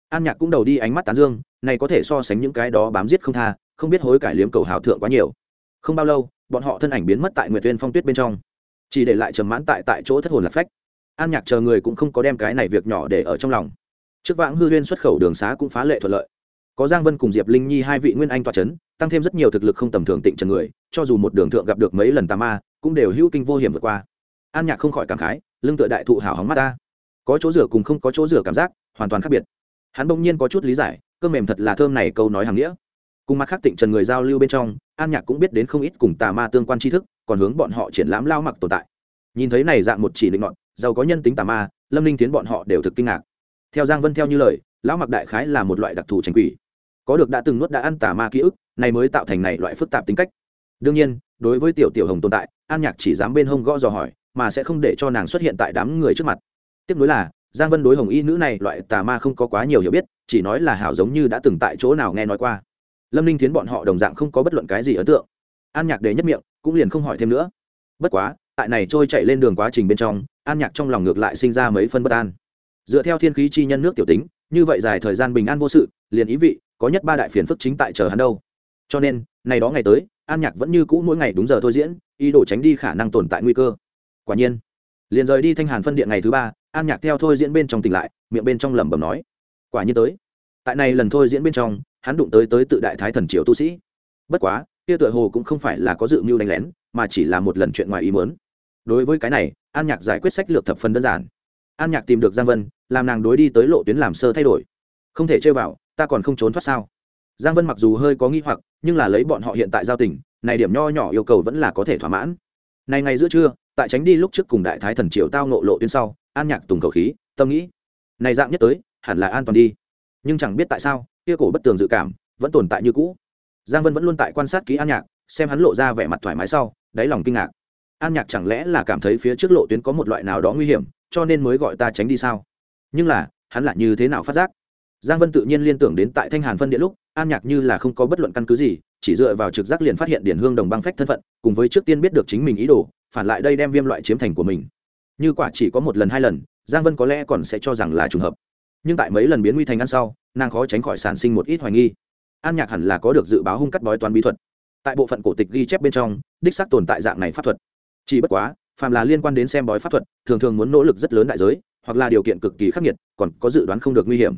An nhạc cũng đầu đi ánh mắt tán dương, này có thể so sánh những cái đó bám giết không tha, không biết hối cải liếm cầu hào thượng quá nhiều. Không bao lâu, bọn họ thân ảnh biến mất tại nguyệt Viên phong tuyết bên trong chỉ để lại trầm mãn tại tại chỗ thất hồn lạc phách. An nhạc chờ người cũng không có đem cái này việc nhỏ để ở trong lòng. Trước vãng hư huyên xuất khẩu đường xá cũng phá lệ thuận lợi. Có giang vân cùng diệp linh nhi hai vị nguyên anh toa c h ấ n tăng thêm rất nhiều thực lực không tầm thường tịnh trần người, cho dù một đường thượng gặp được mấy lần tà ma, cũng đều hữu kinh vô hiểm vượt qua. An nhạc không khỏi cảm khái, lưng tựa đại thụ hảo hóng mắt ta. Có chỗ rửa cùng không có chỗ rửa cảm giác, hoàn toàn khác biệt. Hắn bỗng nhiên có chút lý giải cơ mềm thật là thơm này câu nói hàng nghĩa. Cùng mặt khác tịnh trần người giao lưu bên trong, an nhạc cũng biết đến không ít cùng tà ma tương quan tri thức còn hướng bọn họ triển lãm lao mặc tồn tại. Nhìn thấy này dạng một chỉ định ngọn giàu có nhân tính tà ma, lâm linh tiến bọn họ đều thực kinh ngạc. Theo giang vân theo như lời, lão mặc đại khái là một loại đặc thù tranh quỷ. Có được đã từng nuốt đã ăn tà ma ký ức, này mới tạo thành này loại phức tạp tính cách. Đương nhiên, đối với tiểu tiểu hồng tồn tại, an nhạc chỉ dám bên hông gõ dò hỏi, mà sẽ không để cho nàng xuất hiện tại đám người trước mặt. Tiếp nối là, giang vân đối hồng y nữ này loại tà ma không có quá nhiều hiểu biết, chỉ nói là hảo giống như đã từng tại chỗ nào nghe nói qua. Lâm ninh tiến bọn họ đồng dạng không có bất luận cái gì ấn tượng. An nhạc đề nhất miệng cũng liền không hỏi thêm nữa. Bất quá, tại này trôi chạy lên đường quá trình bên trong, an nhạc trong lòng ngược lại sinh ra mấy phân bất an. Dựa theo thiên khí chi nhân nước tiểu tính, như vậy dài thời gian bình an vô sự, liền ý vị, có nhất ba đại phiền phức chính tại chờ hắn đâu. Cho nên, này đó ngày tới, an nhạc vẫn như cũ mỗi ngày đúng giờ thôi diễn, ý đồ tránh đi khả năng tồn tại nguy cơ. Quả nhiên, liền rời đi thanh hàn phân điện ngày thứ ba, an nhạc theo thôi diễn bên trong tỉnh lại, miệng bên trong lẩm bẩm nói, quả nhiên tới. Tại này lần thôi diễn bên trong, hắn đụng tới tới tự đại thái thần triều tu sĩ. Bất quá kia tựa hồ cũng không phải là có dự mưu đánh lén, mà chỉ là một lần chuyện ngoài ý muốn. Đối với cái này, an nhạc giải quyết sách lược thập phần đơn giản. An nhạc tìm được giang vân, làm nàng đối đi tới lộ tuyến làm sơ thay đổi. Không thể chơi vào, ta còn không trốn thoát sao? Giang vân mặc dù hơi có nghi hoặc, nhưng là lấy bọn họ hiện tại giao tình, này điểm nho nhỏ yêu cầu vẫn là có thể thỏa mãn. Này ngày giữa trưa, tại tránh đi lúc trước cùng đại thái thần triều tao nộ lộ tuyến sau, an nhạc tùng khẩu khí, tâm nghĩ, này dạng nhất tới, hẳn là an toàn đi. Nhưng chẳng biết tại sao, kia cổ bất tường dự cảm vẫn tồn tại như cũ giang vân vẫn luôn tại quan sát kỹ an nhạc, xem hắn lộ ra vẻ mặt thoải mái sau, đáy lòng kinh ngạc. An nhạc chẳng lẽ là cảm thấy phía trước lộ tuyến có một loại nào đó nguy hiểm, cho nên mới gọi ta tránh đi sao? Nhưng là, hắn lại như thế nào phát giác? Giang vân tự nhiên liên tưởng đến tại thanh hàn phân điện lúc, an nhạc như là không có bất luận căn cứ gì, chỉ dựa vào trực giác liền phát hiện điển hương đồng băng phách thân phận, cùng với trước tiên biết được chính mình ý đồ, phản lại đây đem viêm loại chiếm thành của mình. Như quả chỉ có một lần hai lần, giang vân có lẽ còn sẽ cho rằng là trùng hợp. Nhưng tại mấy lần biến nguy thành ăn sau, nàng khó tránh khỏi sản sinh một ít hoài nghi an nhạc hẳn là có được dự báo hung cắt bói toán bí thuật. Tại bộ phận cổ tịch ghi chép bên trong đích xác tồn tại dạng này pháp thuật. Chỉ bất quá phàm là liên quan đến xem bói pháp thuật thường thường muốn nỗ lực rất lớn đại giới hoặc là điều kiện cực kỳ khắc nghiệt còn có dự đoán không được nguy hiểm.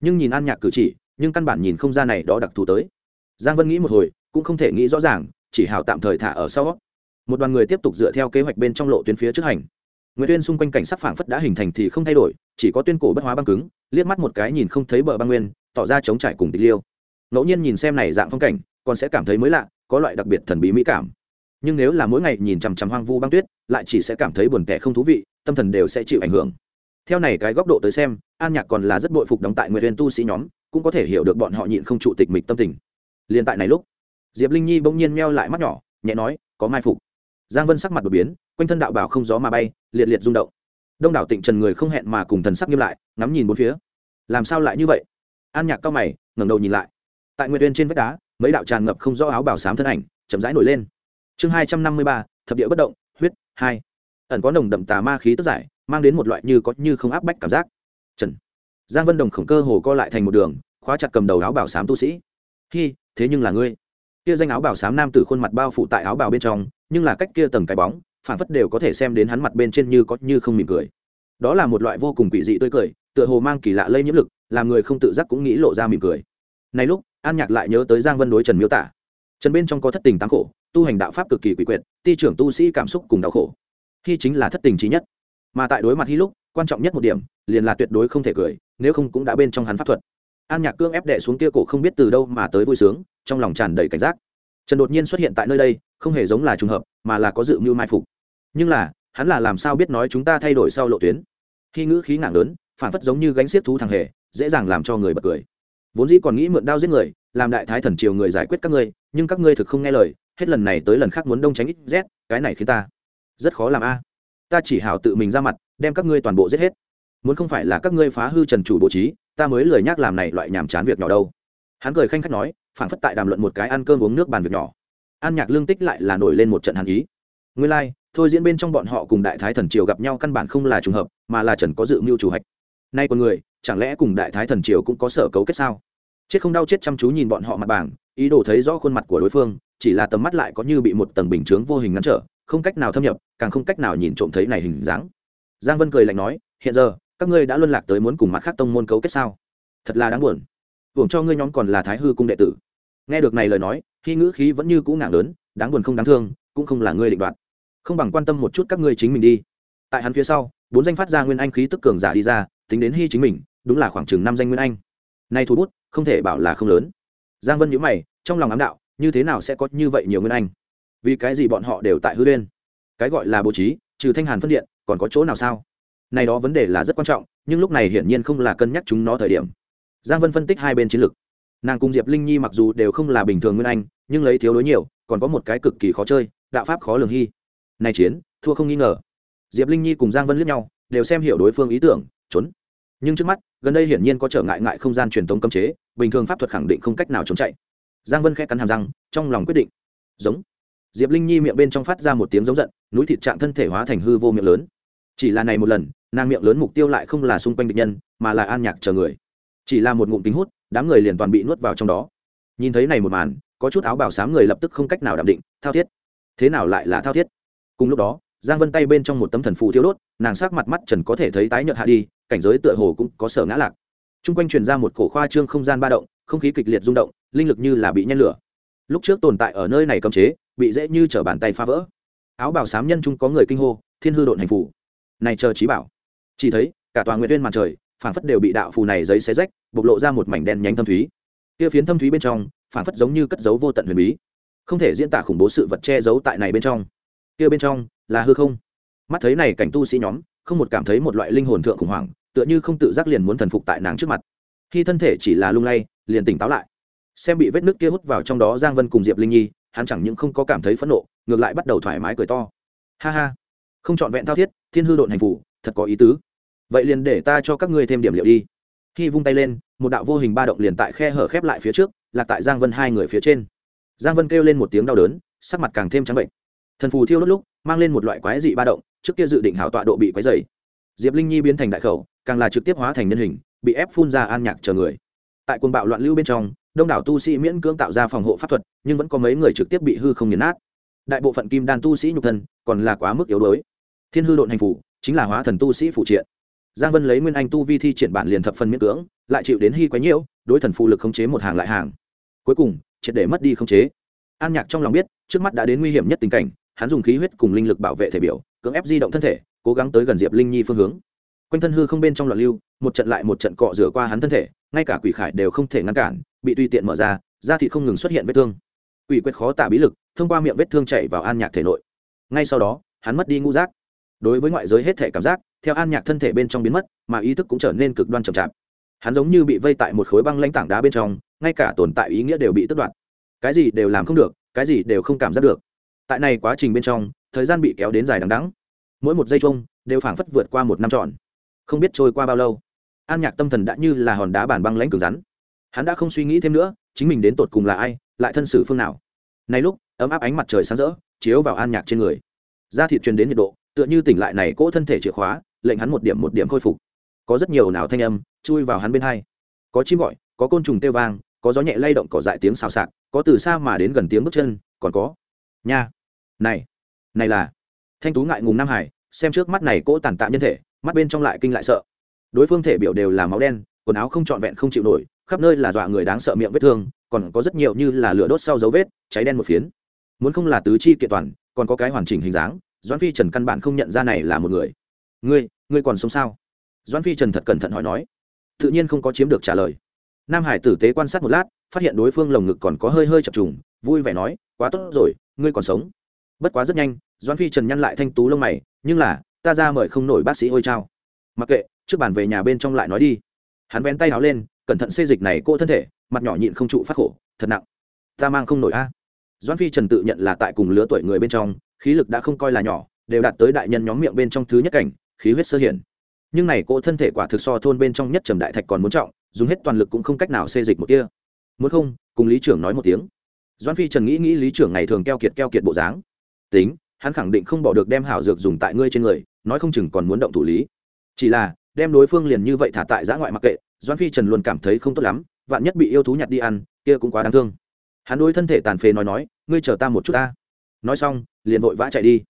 Nhưng nhìn an nhạc cử chỉ nhưng căn bản nhìn không ra này đó đặc thù tới. Giang vân nghĩ một hồi cũng không thể nghĩ rõ ràng chỉ hào tạm thời thả ở sau. Một đoàn người tiếp tục dựa theo kế hoạch bên trong lộ tuyến phía trước hành. Nguyệt Tuyên xung quanh cảnh sắc phảng phất đã hình thành thì không thay đổi, chỉ có tuyên cổ bất hóa băng cứng, liếc mắt một cái nhìn không thấy bờ băng nguyên, tỏ ra chống trải cùng tịch liêu. Ngẫu nhiên nhìn xem này dạng phong cảnh, còn sẽ cảm thấy mới lạ, có loại đặc biệt thần bí mỹ cảm. Nhưng nếu là mỗi ngày nhìn chằm chằm hoang vu băng tuyết, lại chỉ sẽ cảm thấy buồn tẻ không thú vị, tâm thần đều sẽ chịu ảnh hưởng. Theo này cái góc độ tới xem, An Nhạc còn là rất bội phục đóng tại nguyện viên tu sĩ nhóm, cũng có thể hiểu được bọn họ nhịn không trụ tịch mịch tâm tình. Liên tại này lúc, Diệp Linh Nhi bỗng nhiên meo lại mắt nhỏ, nhẹ nói, có mai phục. Giang Vân sắc mặt đột biến, quanh thân đạo bảo không gió mà bay, liệt liệt rung động đông đảo tịnh trần người không hẹn mà cùng thần sắc nghiêm lại ngắm nhìn bốn phía làm sao lại như vậy an nhạc cao mày ngẩng đầu nhìn lại tại nguyên viên trên vách đá, mấy đạo tràn ngập không rõ áo bảo sám thân ảnh chậm rãi nổi lên. Chương hai trăm năm mươi ba, thập địa bất động, huyết hai. Ẩn có nồng đậm tà ma khí tức giải, mang đến một loại như có như không áp bách cảm giác. Trần. Giang vân đồng khổng cơ hồ co lại thành một đường, khóa chặt cầm đầu áo bảo sám tu sĩ. Hi, thế nhưng là ngươi. Kia danh áo bảo sám nam tử khuôn mặt bao phủ tại áo bào bên trong, nhưng là cách kia tầng cái bóng phản phất đều có thể xem đến hắn mặt bên trên như có như không mỉm cười. Đó là một loại vô cùng quỷ dị tươi cười, tựa hồ mang kỳ lạ lây nhiễm lực, làm người không tự giác cũng nghĩ lộ ra mỉm cười. Này lúc an nhạc lại nhớ tới giang vân đối trần miêu tả trần bên trong có thất tình tám khổ tu hành đạo pháp cực kỳ quỷ quyệt ti trưởng tu sĩ cảm xúc cùng đau khổ hy chính là thất tình trí nhất mà tại đối mặt hy lúc quan trọng nhất một điểm liền là tuyệt đối không thể cười nếu không cũng đã bên trong hắn pháp thuật an nhạc cương ép đệ xuống kia cổ không biết từ đâu mà tới vui sướng trong lòng tràn đầy cảnh giác trần đột nhiên xuất hiện tại nơi đây không hề giống là trùng hợp mà là có dự mưu mai phục nhưng là hắn là làm sao biết nói chúng ta thay đổi sau lộ tuyến khi ngữ khí nặng lớn phản phất giống như gánh xiết thú thằng hề dễ dàng làm cho người bật cười vốn dĩ còn nghĩ mượn đao giết người làm đại thái thần triều người giải quyết các ngươi nhưng các ngươi thực không nghe lời hết lần này tới lần khác muốn đông tránh ít rét cái này khiến ta rất khó làm a. Ta chỉ hảo tự mình ra mặt đem các ngươi toàn bộ giết hết. Muốn không phải là các ngươi phá hư trần chủ bố trí ta mới lười nhắc làm này loại nhàm chán việc nhỏ đâu. Hắn cười khanh khách nói phản phất tại đàm luận một cái ăn cơm uống nước bàn việc nhỏ. An nhạc lương tích lại là nổi lên một trận hàn ý. Nguyên lai、like, thôi diễn bên trong bọn họ cùng đại thái thần triều gặp nhau căn bản không là trùng hợp mà là trần có dự mưu chủ hạch nay con người, chẳng lẽ cùng đại thái thần triều cũng có sở cấu kết sao? Chết không đau chết chăm chú nhìn bọn họ mặt bảng, ý đồ thấy rõ khuôn mặt của đối phương, chỉ là tầm mắt lại có như bị một tầng bình chướng vô hình ngăn trở, không cách nào thâm nhập, càng không cách nào nhìn trộm thấy này hình dáng. Giang vân cười lạnh nói, hiện giờ, các ngươi đã luân lạc tới muốn cùng mặt khác tông môn cấu kết sao? Thật là đáng buồn. Hưởng cho ngươi nhóm còn là thái hư cung đệ tử. Nghe được này lời nói, khi ngữ khí vẫn như cũ ngạng lớn, đáng buồn không đáng thương, cũng không là ngươi định đoạt. Không bằng quan tâm một chút các ngươi chính mình đi. Tại hắn phía sau, bốn danh phát ra nguyên anh khí tức cường giả đi ra tính đến hy chính mình, đúng là khoảng chừng năm danh nguyên anh. Nay thu bút, không thể bảo là không lớn. Giang vân nhữ mày, trong lòng ám đạo, như thế nào sẽ có như vậy nhiều nguyên anh? Vì cái gì bọn họ đều tại hư lên cái gọi là bố trí, trừ thanh hàn phân điện, còn có chỗ nào sao? Này đó vấn đề là rất quan trọng, nhưng lúc này hiển nhiên không là cân nhắc chúng nó thời điểm. Giang vân phân tích hai bên chiến lược. Nàng cùng diệp linh nhi mặc dù đều không là bình thường nguyên anh, nhưng lấy thiếu đối nhiều, còn có một cái cực kỳ khó chơi, đạo pháp khó lường hy. Này chiến, thua không nghi ngờ. Diệp linh nhi cùng giang vân liếc nhau, đều xem hiểu đối phương ý tưởng, trốn nhưng trước mắt, gần đây hiển nhiên có trở ngại ngại không gian truyền thống cấm chế, bình thường pháp thuật khẳng định không cách nào chống chạy. Giang vân khẽ cắn hàm răng, trong lòng quyết định. Giống. Diệp linh nhi miệng bên trong phát ra một tiếng giống giận, núi thịt trạng thân thể hóa thành hư vô miệng lớn. Chỉ là này một lần, nàng miệng lớn mục tiêu lại không là xung quanh địch nhân, mà là an nhạc chờ người. Chỉ là một ngụm kính hút, đám người liền toàn bị nuốt vào trong đó. Nhìn thấy này một màn, có chút áo bảo sám người lập tức không cách nào đảm định, thao thiết. Thế nào lại là thao thiết? Cùng lúc đó, giang vân tay bên trong một tấm thần phù thiêu đốt, nàng sắc mặt mắt trần có thể thấy tái nhợt hạ đi cảnh giới tựa hồ cũng có sở ngã lạc. T quanh truyền ra một cổ khoa trương không gian ba động, không khí kịch liệt rung động, linh lực như là bị nhen lửa. Lúc trước tồn tại ở nơi này cấm chế, bị dễ như trở bàn tay phá vỡ. Áo bảo sám nhân trung có người kinh hô, thiên hư độn hành phủ này chờ trí bảo. Chỉ thấy, cả tòa nguyện viên màn trời phản phất đều bị đạo phù này giấy xé rách, bộc lộ ra một mảnh đen nhánh thâm thúy. Kia phiến thâm thúy bên trong phản phất giống như cất dấu vô tận huyền bí. Không thể diễn tả khủng bố sự vật che giấu tại này bên trong. Kia bên trong, là hư không. Mắt thấy này cảnh tu sĩ nhóm, không một cảm thấy một loại linh hồn thượng khủng hoảng tựa như không tự giác liền muốn thần phục tại nàng trước mặt. Khi thân thể chỉ là lung lay, liền tỉnh táo lại. Xem bị vết nước kia hút vào trong đó giang vân cùng diệp linh nhi, hắn chẳng những không có cảm thấy phẫn nộ, ngược lại bắt đầu thoải mái cười to. Ha ha, không trọn vẹn thao thiết, thiên hư độn hành phủ, thật có ý tứ. Vậy liền để ta cho các ngươi thêm điểm liệu đi. Khi vung tay lên, một đạo vô hình ba động liền tại khe hở khép lại phía trước, lạc tại giang vân hai người phía trên. Giang vân kêu lên một tiếng đau đớn, sắc mặt càng thêm trắng bệnh. Thần phù thiêu đốt lúc, mang lên một loại quái dị ba động, trước kia dự định hảo tọa độ bị quái dày diệp linh nhi biến thành đại khẩu càng là trực tiếp hóa thành nhân hình, bị ép phun ra an nhạc chờ người. Tại cuồng bạo loạn lưu bên trong, đông đảo tu sĩ miễn cưỡng tạo ra phòng hộ pháp thuật, nhưng vẫn có mấy người trực tiếp bị hư không nghiền nát. Đại bộ phận kim đan tu sĩ nhục thân còn là quá mức yếu đuối. Thiên hư độn hành phủ chính là hóa thần tu sĩ phụ triện. Giang vân lấy nguyên anh tu vi thi triển bản liền thập phân miễn cưỡng, lại chịu đến hy quái nhiễu, đối thần phụ lực khống chế một hàng lại hàng. Cuối cùng, triệt để mất đi khống chế. An nhạc trong lòng biết, trước mắt đã đến nguy hiểm nhất tình cảnh, hắn dùng khí huyết cùng linh lực bảo vệ thể biểu, cưỡng ép di động thân thể, cố gắng tới gần diệp linh nhi phương hướng quanh thân hư không bên trong loạn lưu, một trận lại một trận cọ rửa qua hắn thân thể, ngay cả quỷ khải đều không thể ngăn cản, bị tùy tiện mở ra, da thịt không ngừng xuất hiện vết thương. Quỷ quyết khó tả bí lực, thông qua miệng vết thương chạy vào an nhạc thể nội. Ngay sau đó, hắn mất đi ngũ giác. Đối với ngoại giới hết thể cảm giác, theo an nhạc thân thể bên trong biến mất, mà ý thức cũng trở nên cực đoan chậm chạp. Hắn giống như bị vây tại một khối băng lãnh tảng đá bên trong, ngay cả tồn tại ý nghĩa đều bị tất đoạt. Cái gì đều làm không được, cái gì đều không cảm giác được. Tại này quá trình bên trong, thời gian bị kéo đến dài đằng đắng mỗi một giây chung đều phảng phất vượt qua một năm trọn không biết trôi qua bao lâu. An nhạc tâm thần đã như là hòn đá bản băng lãnh cứng rắn. Hắn đã không suy nghĩ thêm nữa, chính mình đến tột cùng là ai, lại thân xử phương nào. Này lúc, ấm áp ánh mặt trời sáng rỡ, chiếu vào an nhạc trên người. Da thịt truyền đến nhiệt độ, tựa như tỉnh lại này cỗ thân thể chìa khóa, lệnh hắn một điểm một điểm khôi phục. Có rất nhiều nào thanh âm, chui vào hắn bên hai. Có chim gọi, có côn trùng kêu vang, có gió nhẹ lay động cỏ dại tiếng xào xạc, có từ xa mà đến gần tiếng bước chân, còn có. Nha. Này. Này là. Thanh tú ngại ngùng nam hải, xem trước mắt này cỗ tàn tạ nhân thể mắt bên trong lại kinh lại sợ. Đối phương thể biểu đều là máu đen, quần áo không trọn vẹn không chịu nổi, khắp nơi là dọa người đáng sợ miệng vết thương, còn có rất nhiều như là lửa đốt sau dấu vết, cháy đen một phiến. Muốn không là tứ chi kiện toàn, còn có cái hoàn chỉnh hình dáng, doãn phi trần căn bản không nhận ra này là một người. Ngươi ngươi còn sống sao? Doãn phi trần thật cẩn thận hỏi nói. Tự nhiên không có chiếm được trả lời. Nam hải tử tế quan sát một lát, phát hiện đối phương lồng ngực còn có hơi hơi chập trùng, vui vẻ nói, quá tốt rồi, ngươi còn sống. Bất quá rất nhanh, doãn phi trần nhăn lại thanh tú lông mày, nhưng là ta ra mời không nổi bác sĩ ôi trao mặc kệ, trước bàn về nhà bên trong lại nói đi. Hắn vén tay áo lên, cẩn thận xê dịch này cô thân thể, mặt nhỏ nhịn không trụ phát khổ, thật nặng. Ta mang không nổi a. Doãn phi trần tự nhận là tại cùng lứa tuổi người bên trong, khí lực đã không coi là nhỏ, đều đạt tới đại nhân nhóm miệng bên trong thứ nhất cảnh, khí huyết sơ hiển. Nhưng này cô thân thể quả thực so thôn bên trong nhất trầm đại thạch còn muốn trọng, dùng hết toàn lực cũng không cách nào xê dịch một tia. Muốn không, cùng lý trưởng nói một tiếng. Doãn phi trần nghĩ nghĩ lý trưởng ngày thường keo kiệt keo kiệt bộ dáng. Tính hắn khẳng định không bỏ được đem hảo dược dùng tại ngươi trên người, nói không chừng còn muốn động thủ lý. Chỉ là, đem đối phương liền như vậy thả tại giã ngoại mặc kệ, doãn phi trần luôn cảm thấy không tốt lắm, vạn nhất bị yêu thú nhặt đi ăn, kia cũng quá đáng thương. Hắn đối thân thể tàn phế nói nói, ngươi chờ ta một chút ta. Nói xong, liền vội vã chạy đi.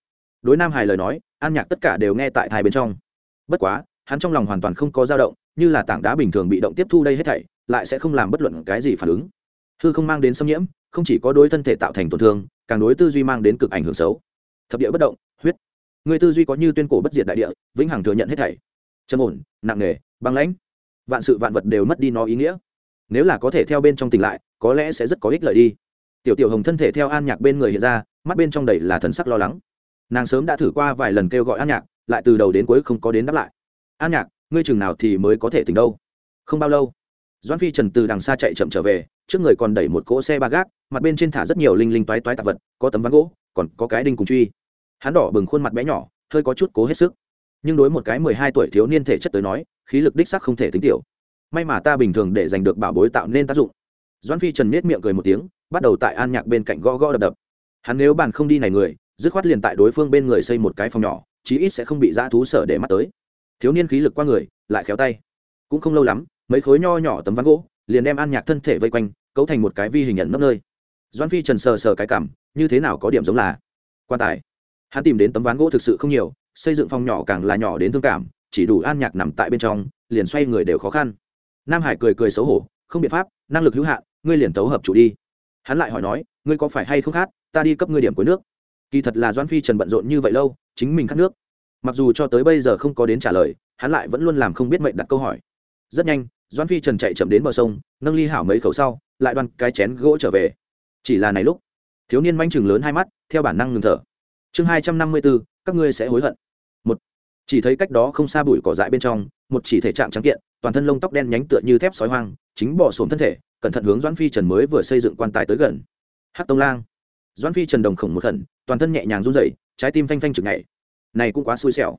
Đối nam hài lời nói, an nhạc tất cả đều nghe tại thai bên trong. Bất quá, hắn trong lòng hoàn toàn không có dao động, như là tảng đá bình thường bị động tiếp thu đây hết thảy, lại sẽ không làm bất luận cái gì phản ứng. Hư không mang đến xâm nhiễm, không chỉ có đối thân thể tạo thành tổn thương, càng đối tư duy mang đến cực ảnh hưởng xấu thập địa bất động, huyết. Người tư duy có như tuyên cổ bất diệt đại địa, vĩnh hằng thừa nhận hết thảy. Trầm ổn, nặng nề, băng lãnh. Vạn sự vạn vật đều mất đi nó ý nghĩa. Nếu là có thể theo bên trong tỉnh lại, có lẽ sẽ rất có ích lợi đi. Tiểu tiểu hồng thân thể theo an nhạc bên người hiện ra, mắt bên trong đầy là thần sắc lo lắng. Nàng sớm đã thử qua vài lần kêu gọi an nhạc, lại từ đầu đến cuối không có đến đáp lại. An nhạc, ngươi chừng nào thì mới có thể tỉnh đâu? Không bao lâu. Doan phi trần từ đằng xa chạy chậm trở về, trước người còn đẩy một cỗ xe ba gác, mặt bên trên thả rất nhiều linh linh toái toái tạp vật, có tấm ván gỗ, còn có cái đinh cùng truy hắn đỏ bừng khuôn mặt bé nhỏ, hơi có chút cố hết sức. Nhưng đối một cái mười hai tuổi thiếu niên thể chất tới nói, khí lực đích sắc không thể tính tiểu. May mà ta bình thường để giành được bảo bối tạo nên tác dụng. Doan phi trần miết miệng cười một tiếng, bắt đầu tại an nhạc bên cạnh gõ gõ đập đập. Hắn nếu bàn không đi này người, dứt khoát liền tại đối phương bên người xây một cái phòng nhỏ, chí ít sẽ không bị dã thú sở để mắt tới. Thiếu niên khí lực qua người, lại khéo tay. Cũng không lâu lắm, mấy khối nho nhỏ tấm ván gỗ, liền đem an nhạc thân thể vây quanh, cấu thành một cái vi hình nhận nấp nơi. Doan phi trần sờ sờ cái cảm, như thế nào có điểm giống là quan tài hắn tìm đến tấm ván gỗ thực sự không nhiều, xây dựng phòng nhỏ càng là nhỏ đến thương cảm, chỉ đủ an nhạc nằm tại bên trong, liền xoay người đều khó khăn. Nam hải cười cười xấu hổ, không biện pháp, năng lực hữu hạn, ngươi liền tấu hợp chủ đi. Hắn lại hỏi nói, ngươi có phải hay không khát ta đi cấp ngươi điểm cuối nước. Kỳ thật là doan phi trần bận rộn như vậy lâu, chính mình khát nước. Mặc dù cho tới bây giờ không có đến trả lời, hắn lại vẫn luôn làm không biết mệnh đặt câu hỏi. Rất nhanh doan phi trần chạy chậm đến bờ sông, nâng ly hảo mấy khẩu sau, lại đoan cái chén gỗ trở về. Chỉ là này lúc, thiếu niên manh chừng lớn hai mắt, theo bản năng ngừng thở chương hai trăm năm mươi bốn các ngươi sẽ hối hận. Một, chỉ thấy cách đó không xa bụi cỏ dại bên trong, một chỉ thể trạng trắng kiện, toàn thân lông tóc đen nhánh tựa như thép sói hoang, chính bỏ xổm thân thể, cẩn thận hướng doãn phi trần mới vừa xây dựng quan tài tới gần. Hát tông lang. Doãn phi trần đồng khổng một khẩn toàn thân nhẹ nhàng run rẩy, trái tim phanh phanh chực nhảy. Này cũng quá xui xẻo.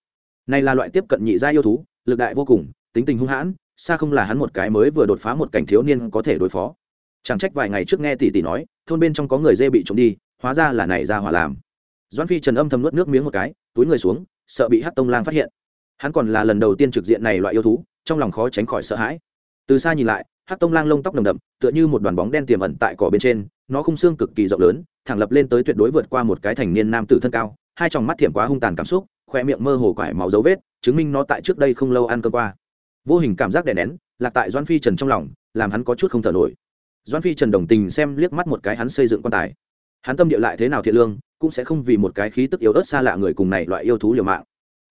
Này là loại tiếp cận nhị gia yêu thú, lực đại vô cùng, tính tình hung hãn, xa không là hắn một cái mới vừa đột phá một cảnh thiếu niên có thể đối phó. Chẳng trách vài ngày trước nghe tỷ tỷ nói, thôn bên trong có người dê bị trộm đi, hóa ra là này ra hỏa làm doãn phi trần âm thầm nuốt nước miếng một cái, túi người xuống, sợ bị hát tông lang phát hiện. Hắn còn là lần đầu tiên trực diện này loại yêu thú, trong lòng khó tránh khỏi sợ hãi. Từ xa nhìn lại hát tông lang lông tóc nồng đậm, tựa như một đoàn bóng đen tiềm ẩn tại cỏ bên trên, nó khung xương cực kỳ rộng lớn, thẳng lập lên tới tuyệt đối vượt qua một cái thành niên nam tử thân cao, hai tròng mắt thiểm quá hung tàn cảm xúc, khoe miệng mơ hồ quải máu dấu vết, chứng minh nó tại trước đây không lâu ăn cơm qua. Vô hình cảm giác đè nén, lạc tại doan phi trần trong lòng, làm hắn có chút không thở nổi. Doan phi trần đồng tình xem liếc mắt một cái hắn xây dựng quan tài hắn tâm địa lại thế nào thiện lương, cũng sẽ không vì một cái khí tức yếu ớt xa lạ người cùng này loại yêu thú liều mạng.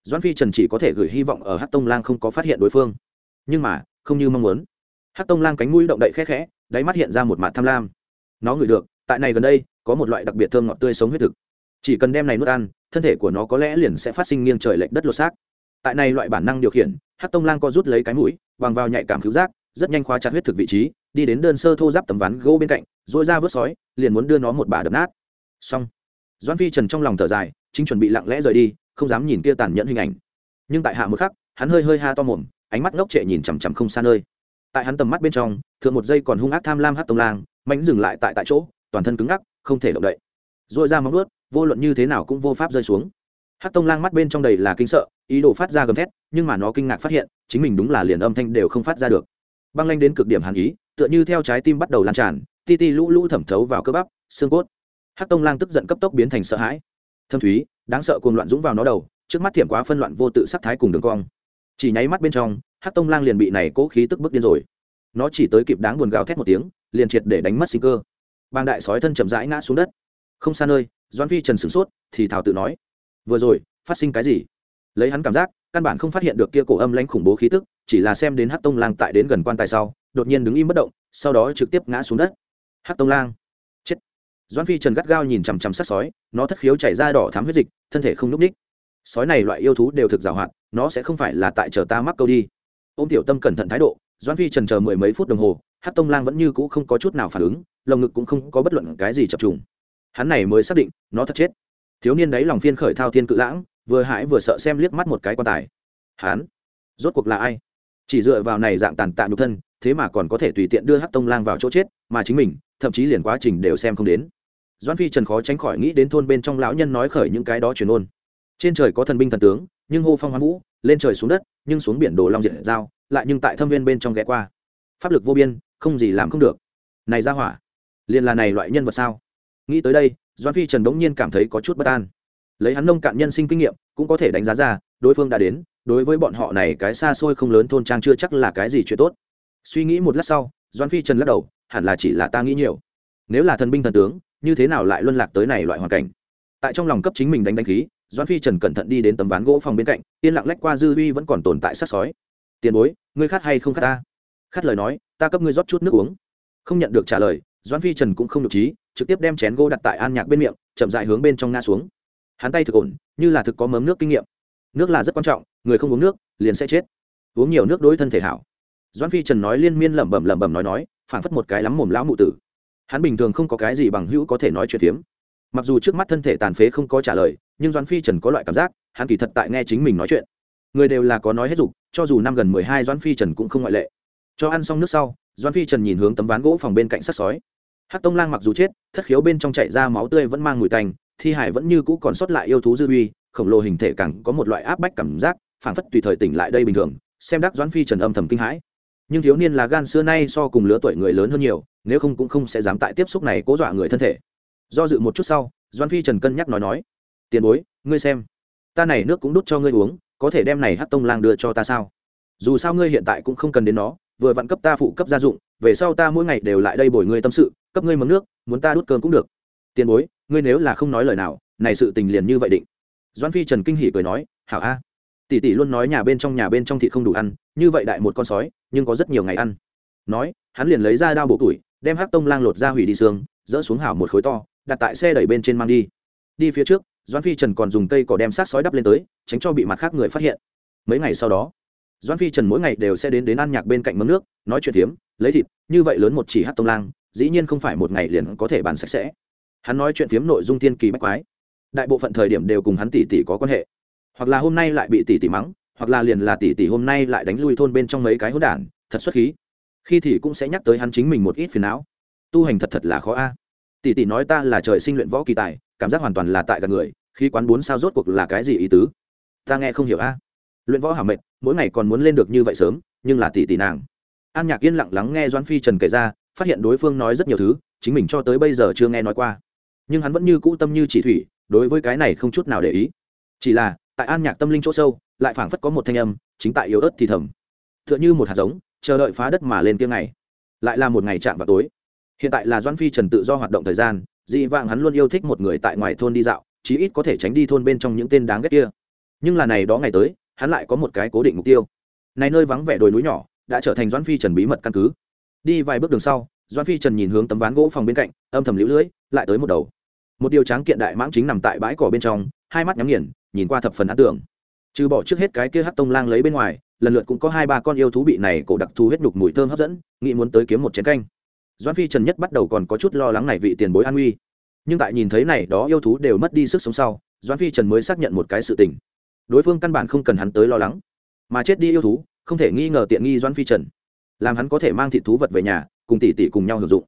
Doãn phi trần chỉ có thể gửi hy vọng ở hát tông lang không có phát hiện đối phương. Nhưng mà, không như mong muốn. Hát tông lang cánh mũi động đậy khẽ khẽ, đáy mắt hiện ra một mặt tham lam. Nó ngửi được, tại này gần đây, có một loại đặc biệt thơm ngọt tươi sống huyết thực. Chỉ cần đem này nuốt ăn, thân thể của nó có lẽ liền sẽ phát sinh nghiêng trời lệch đất lột xác. Tại này loại bản năng điều khiển hát tông lang co rút lấy cái mũi, bằng vào nhạy cảm cứu giác, rất nhanh khóa chặt huyết thực vị trí đi đến đơn sơ thô giáp tấm ván gỗ bên cạnh dội ra vớt sói, liền muốn đưa nó một bà đập nát. Xong doan phi trần trong lòng thở dài, chính chuẩn bị lặng lẽ rời đi, không dám nhìn kia tàn nhẫn hình ảnh. Nhưng tại hạ một khắc, hắn hơi hơi ha to mồm, ánh mắt ngốc trệ nhìn chằm chằm không xa nơi. Tại hắn tầm mắt bên trong, thượng một giây còn hung ác tham lam hát tông lang mạnh dừng lại tại tại chỗ, toàn thân cứng ngắc, không thể động đậy. Dội ra móng ướt vô luận như thế nào cũng vô pháp rơi xuống. Hát tông lang mắt bên trong đầy là kinh sợ, ý đồ phát ra gầm thét, nhưng mà nó kinh ngạc phát hiện, chính mình đúng là liền âm thanh đều không phát ra được băng lanh đến cực điểm hàn ý, tựa như theo trái tim bắt đầu lan tràn, ti ti lũ lũ thẩm thấu vào cơ bắp, xương cốt. Hát tông lang tức giận cấp tốc biến thành sợ hãi. Thâm thúy, đáng sợ cuồng loạn dũng vào nó đầu, trước mắt thiểm quá phân loạn vô tự sắc thái cùng đường cong. Chỉ nháy mắt bên trong hát tông lang liền bị này cố khí tức bước điên rồi. Nó chỉ tới kịp đáng buồn gào thét một tiếng, liền triệt để đánh mất sinh cơ. Bang đại sói thân chậm rãi ngã xuống đất. Không xa nơi doan phi trần sửng sốt, thì thảo tự nói, vừa rồi, phát sinh cái gì? Lấy hắn cảm giác căn bản không phát hiện được kia cổ âm lãnh khủng bố khí tức, chỉ là xem đến hắc tông lang tại đến gần quan tài sau, đột nhiên đứng im bất động, sau đó trực tiếp ngã xuống đất. Hắc tông lang, chết. Doãn phi trần gắt gao nhìn chằm chằm sát sói, nó thất khiếu chảy ra đỏ thắm huyết dịch, thân thể không lúc ních sói này loại yêu thú đều thực giàu hoạt nó sẽ không phải là tại chờ ta mắc câu đi. Ôm tiểu tâm cẩn thận thái độ, doãn phi trần chờ mười mấy phút đồng hồ, hắc tông lang vẫn như cũ không có chút nào phản ứng, lồng ngực cũng không có bất luận cái gì chập trùng. Hắn này mới xác định, nó thật chết. Thiếu niên đấy lòng phiên khởi thao thiên cự lãng vừa hãi vừa sợ xem liếc mắt một cái quan tài. Hắn rốt cuộc là ai? Chỉ dựa vào này dạng tàn tạ nhục thân, thế mà còn có thể tùy tiện đưa hát tông lang vào chỗ chết, mà chính mình, thậm chí liền quá trình đều xem không đến. Doan phi trần khó tránh khỏi nghĩ đến thôn bên trong lão nhân nói khởi những cái đó truyền ôn. Trên trời có thần binh thần tướng, nhưng hô phong hoán vũ, lên trời xuống đất, nhưng xuống biển đồ long diện giao, lại nhưng tại thâm viên bên trong ghé qua. Pháp lực vô biên, không gì làm không được. Này ra hỏa, liền là này loại nhân vật sao? Nghĩ tới đây doan phi trần bỗng nhiên cảm thấy có chút bất an lấy hắn nông cạn nhân sinh kinh nghiệm, cũng có thể đánh giá ra, đối phương đã đến, đối với bọn họ này cái xa xôi không lớn thôn trang chưa chắc là cái gì chuyện tốt. Suy nghĩ một lát sau doan phi trần lắc đầu, hẳn là chỉ là ta nghĩ nhiều. Nếu là thần binh thần tướng, như thế nào lại luân lạc tới này loại hoàn cảnh? Tại trong lòng cấp chính mình đánh đánh khí doan phi trần cẩn thận đi đến tấm ván gỗ phòng bên cạnh, yên lặng lách qua dư huy vẫn còn tồn tại sát sói. Tiền bối, ngươi khát hay không khát ta? Khát lời nói, ta cấp ngươi rót chút nước uống. Không nhận được trả lời doan phi trần cũng không được trí trực tiếp đem chén gỗ đặt tại an nhạc bên miệng, chậm dại hướng bên trong nga xuống hắn tay thực ổn, như là thực có mớm nước kinh nghiệm. Nước là rất quan trọng, người không uống nước, liền sẽ chết. Uống nhiều nước đối thân thể hảo. Doan phi trần nói liên miên lẩm bẩm lẩm bẩm nói nói phản phất một cái lắm mồm lão mụ tử. Hắn bình thường không có cái gì bằng hữu có thể nói chuyện phiếm. Mặc dù trước mắt thân thể tàn phế không có trả lời, nhưng doan phi trần có loại cảm giác, hắn kỳ thật tại nghe chính mình nói chuyện. Người đều là có nói hết dục, cho dù năm gần mười hai doan phi trần cũng không ngoại lệ. Cho ăn xong nước sau doan phi trần nhìn hướng tấm ván gỗ phòng bên cạnh sắt sói. Hát tông lang mặc dù chết, thất khiếu bên trong chạy ra máu tươi vẫn mang mùi tanh thi hải vẫn như cũ còn sót lại yêu thú dư uy, khổng lồ hình thể càng có một loại áp bách cảm giác, phảng phất tùy thời tỉnh lại đây bình thường, xem đắc doãn phi trần âm thầm kinh hãi. Nhưng thiếu niên là gan xưa nay so cùng lứa tuổi người lớn hơn nhiều, nếu không cũng không sẽ dám tại tiếp xúc này cố dọa người thân thể. Do dự một chút sau, doãn phi trần cân nhắc nói nói, tiền bối, ngươi xem, ta này nước cũng đút cho ngươi uống, có thể đem này hát tông lang đưa cho ta sao? Dù sao ngươi hiện tại cũng không cần đến nó, vừa vặn cấp ta phụ cấp gia dụng, về sau ta mỗi ngày đều lại đây bồi ngươi tâm sự, cấp ngươi mấm nước, muốn ta đút cơm cũng được tiền bối, ngươi nếu là không nói lời nào, này sự tình liền như vậy định. Doan phi trần kinh hỉ cười nói, hảo a. Tỷ tỷ luôn nói nhà bên trong nhà bên trong thịt không đủ ăn, như vậy đại một con sói, nhưng có rất nhiều ngày ăn. Nói, hắn liền lấy ra đao bộ tuổi, đem hắc tông lang lột ra hủy đi xương, dỡ xuống hảo một khối to, đặt tại xe đẩy bên trên mang đi. Đi phía trước doan phi trần còn dùng cây cỏ đem sát sói đắp lên tới, tránh cho bị mặt khác người phát hiện. Mấy ngày sau đó doan phi trần mỗi ngày đều sẽ đến đến ăn nhạc bên cạnh mâm nước, nói chuyện hiếm lấy thịt, như vậy lớn một chỉ hát tông lang, dĩ nhiên không phải một ngày liền có thể bàn sạch sẽ hắn nói chuyện phiếm nội dung thiên kỳ bách quái. Đại bộ phận thời điểm đều cùng hắn tỷ tỷ có quan hệ. Hoặc là hôm nay lại bị tỷ tỷ mắng, hoặc là liền là tỷ tỷ hôm nay lại đánh lui thôn bên trong mấy cái hỗn đản, thật xuất khí. Khi thì cũng sẽ nhắc tới hắn chính mình một ít phiền não. Tu hành thật thật là khó a. Tỷ tỷ nói ta là trời sinh luyện võ kỳ tài, cảm giác hoàn toàn là tại gần người khi quán bốn sao rốt cuộc là cái gì ý tứ? Ta nghe không hiểu a. Luyện võ hảo mệnh, mỗi ngày còn muốn lên được như vậy sớm, nhưng là tỷ tỷ nàng. An nhạc yên lặng lắng nghe doãn phi trần kể ra, phát hiện đối phương nói rất nhiều thứ, chính mình cho tới bây giờ chưa nghe nói qua nhưng hắn vẫn như cũ tâm như chỉ thủy, đối với cái này không chút nào để ý. Chỉ là, tại an nhạc tâm linh chỗ sâu, lại phảng phất có một thanh âm, chính tại yếu ớt thì thầm. T h ư ợ n h ư một hạt giống, chờ đợi phá đất mà lên tiếng này lại là một ngày chạm vào tối. Hiện tại là doan phi trần tự do hoạt động thời gian, dị vãng hắn luôn yêu thích một người tại ngoài thôn đi dạo, chí ít có thể tránh đi thôn bên trong những tên đáng ghét kia. Nhưng là này đó ngày tới, hắn lại có một cái cố định mục tiêu. Này nơi vắng vẻ đồi núi nhỏ, đã trở thành doan phi trần bí mật căn cứ. Đi vài bước đường sau doan phi trần nhìn hướng tấm ván gỗ phòng bên cạnh, âm thầm lũ lưỡi lại tới một đầu một điều tráng kiện đại mãng chính nằm tại bãi cỏ bên trong, hai mắt nhắm nghiền, nhìn qua thập phần ấn tượng trừ bỏ trước hết cái kia hát tông lang lấy bên ngoài, lần lượt cũng có hai ba con yêu thú bị này cổ đặc thù huyết nhục mùi thơm hấp dẫn, nghĩ muốn tới kiếm một chén canh. Doan phi trần nhất bắt đầu còn có chút lo lắng này vị tiền bối an uy nhưng tại nhìn thấy này đó yêu thú đều mất đi sức sống sau doan phi trần mới xác nhận một cái sự tình. Đối phương căn bản không cần hắn tới lo lắng. Mà chết đi yêu thú, không thể nghi ngờ tiện nghi doan phi trần. Làm hắn có thể mang thịt thú vật về nhà, cùng tỷ tỷ cùng nhau hưởng dụng.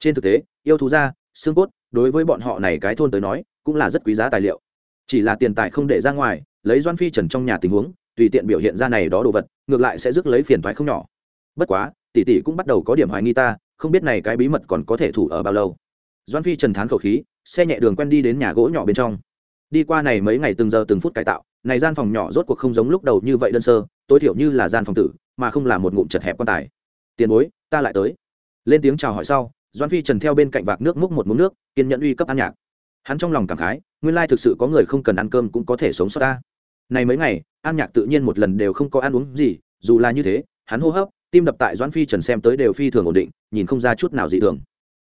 Trên thực tế, yêu thú ra xương cốt đối với bọn họ này cái thôn tới nói, cũng là rất quý giá tài liệu. Chỉ là tiền tài không để ra ngoài, lấy doan phi trần trong nhà tình huống, tùy tiện biểu hiện ra này đó đồ vật, ngược lại sẽ rước lấy phiền thoái không nhỏ. Bất quá, tỷ tỷ cũng bắt đầu có điểm hoài nghi ta, không biết này cái bí mật còn có thể thủ ở bao lâu. Doan phi trần thán khẩu khí, xe nhẹ đường quen đi đến nhà gỗ nhỏ bên trong. Đi qua này mấy ngày từng giờ từng phút cải tạo, này gian phòng nhỏ rốt cuộc không giống lúc đầu như vậy đơn sơ, tối thiểu như là gian phòng tử, mà không là một ngụm chật hẹp quan tài. Tiền bối, ta lại tới. Lên tiếng chào hỏi sau doan phi trần theo bên cạnh vạc nước múc một múc nước, kiên nhẫn uy cấp ăn nhạc. Hắn trong lòng cảm khái, nguyên lai thực sự có người không cần ăn cơm cũng có thể sống sót ta. Này mấy ngày an nhạc tự nhiên một lần đều không có ăn uống gì, dù là như thế, hắn hô hấp, tim đập tại doãn phi trần xem tới đều phi thường ổn định, nhìn không ra chút nào dị thường.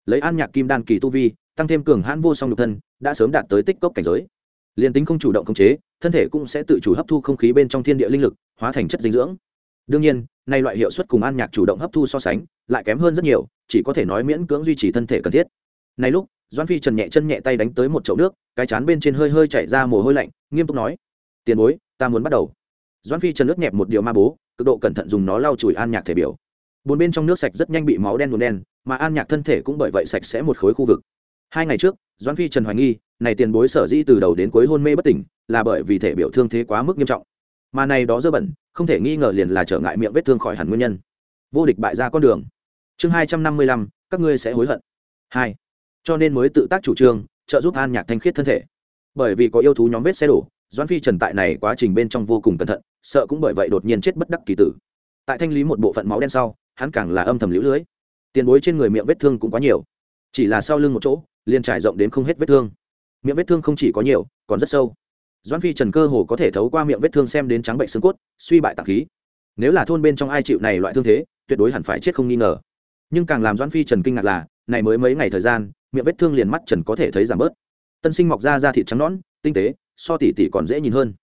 Lấy an nhạc kim đan kỳ tu vi, tăng thêm cường hãn vô song nhục thân, đã sớm đạt tới tích cốc cảnh giới. Liền tính không chủ động khống chế, thân thể cũng sẽ tự chủ hấp thu không khí bên trong thiên địa linh lực, hóa thành chất dinh dưỡng. Đương nhiên, nay loại hiệu suất cùng an nhạc chủ động hấp thu so sánh, lại kém hơn rất nhiều chỉ có thể nói miễn cưỡng duy trì thân thể cần thiết. Này lúc doan phi trần nhẹ chân nhẹ tay đánh tới một chậu nước, cái chán bên trên hơi hơi chảy ra mồ hôi lạnh, nghiêm túc nói, tiền bối, ta muốn bắt đầu. Doan phi trần nước nhẹp một điều ma bố, cực độ cẩn thận dùng nó lau chùi an nhạc thể biểu. Bốn bên trong nước sạch rất nhanh bị máu đen buồn đen, mà an nhạc thân thể cũng bởi vậy sạch sẽ một khối khu vực. Hai ngày trước doan phi trần hoài nghi, này tiền bối sở dĩ từ đầu đến cuối hôn mê bất tỉnh, là bởi vì thể biểu thương thế quá mức nghiêm trọng. Mà này đó dơ bẩn, không thể nghi ngờ liền là trở ngại miệng vết thương khỏi hẳn nguyên nhân. Vô địch bại ra con đường chương hai trăm năm mươi lăm, các ngươi sẽ hối hận. Hai. Cho nên mới tự tác chủ trương, trợ giúp an nhạc thanh khiết thân thể. Bởi vì có yêu thú nhóm vết xe đổ, doãn phi trần tại này quá trình bên trong vô cùng cẩn thận, sợ cũng bởi vậy đột nhiên chết bất đắc kỳ tử. Tại thanh lý một bộ phận máu đen sau, hắn càng là âm thầm lũ lưới. Tiền bối trên người miệng vết thương cũng quá nhiều. Chỉ là sau lưng một chỗ, liền trải rộng đến không hết vết thương. Miệng vết thương không chỉ có nhiều, còn rất sâu. Doãn phi trần cơ hồ có thể thấu qua miệng vết thương xem đến trắng bệnh xương cốt, suy bại tạng khí. Nếu là thôn bên trong ai chịu này loại thương thế, tuyệt đối hẳn phải chết không nghi ngờ nhưng càng làm doãn phi trần kinh ngạc là, này mới mấy ngày thời gian, miệng vết thương liền mắt trần có thể thấy giảm bớt. Tân sinh mọc ra da thịt trắng nõn, tinh tế, so tỉ tỉ còn dễ nhìn hơn.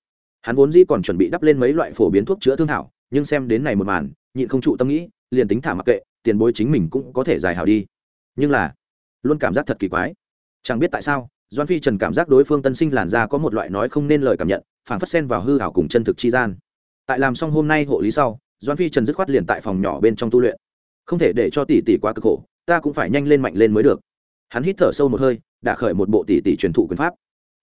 Hắn vốn dĩ còn chuẩn bị đắp lên mấy loại phổ biến thuốc chữa thương thảo, nhưng xem đến này một màn, nhịn không trụ tâm nghĩ, liền tính thả mặc kệ, tiền bối chính mình cũng có thể giải hảo đi. Nhưng là, luôn cảm giác thật kỳ quái. Chẳng biết tại sao doan phi trần cảm giác đối phương tân sinh làn da có một loại nói không nên lời cảm nhận phản phất sen vào hư hảo cùng chân thực chi gian. Tại làm xong hôm nay hộ lý sau doan phi trần dứt khoát liền tại phòng nhỏ bên trong tu luyện không thể để cho tỷ tỷ quá cực khổ, ta cũng phải nhanh lên mạnh lên mới được. Hắn hít thở sâu một hơi, đã khởi một bộ tỷ tỷ truyền thụ quyền pháp.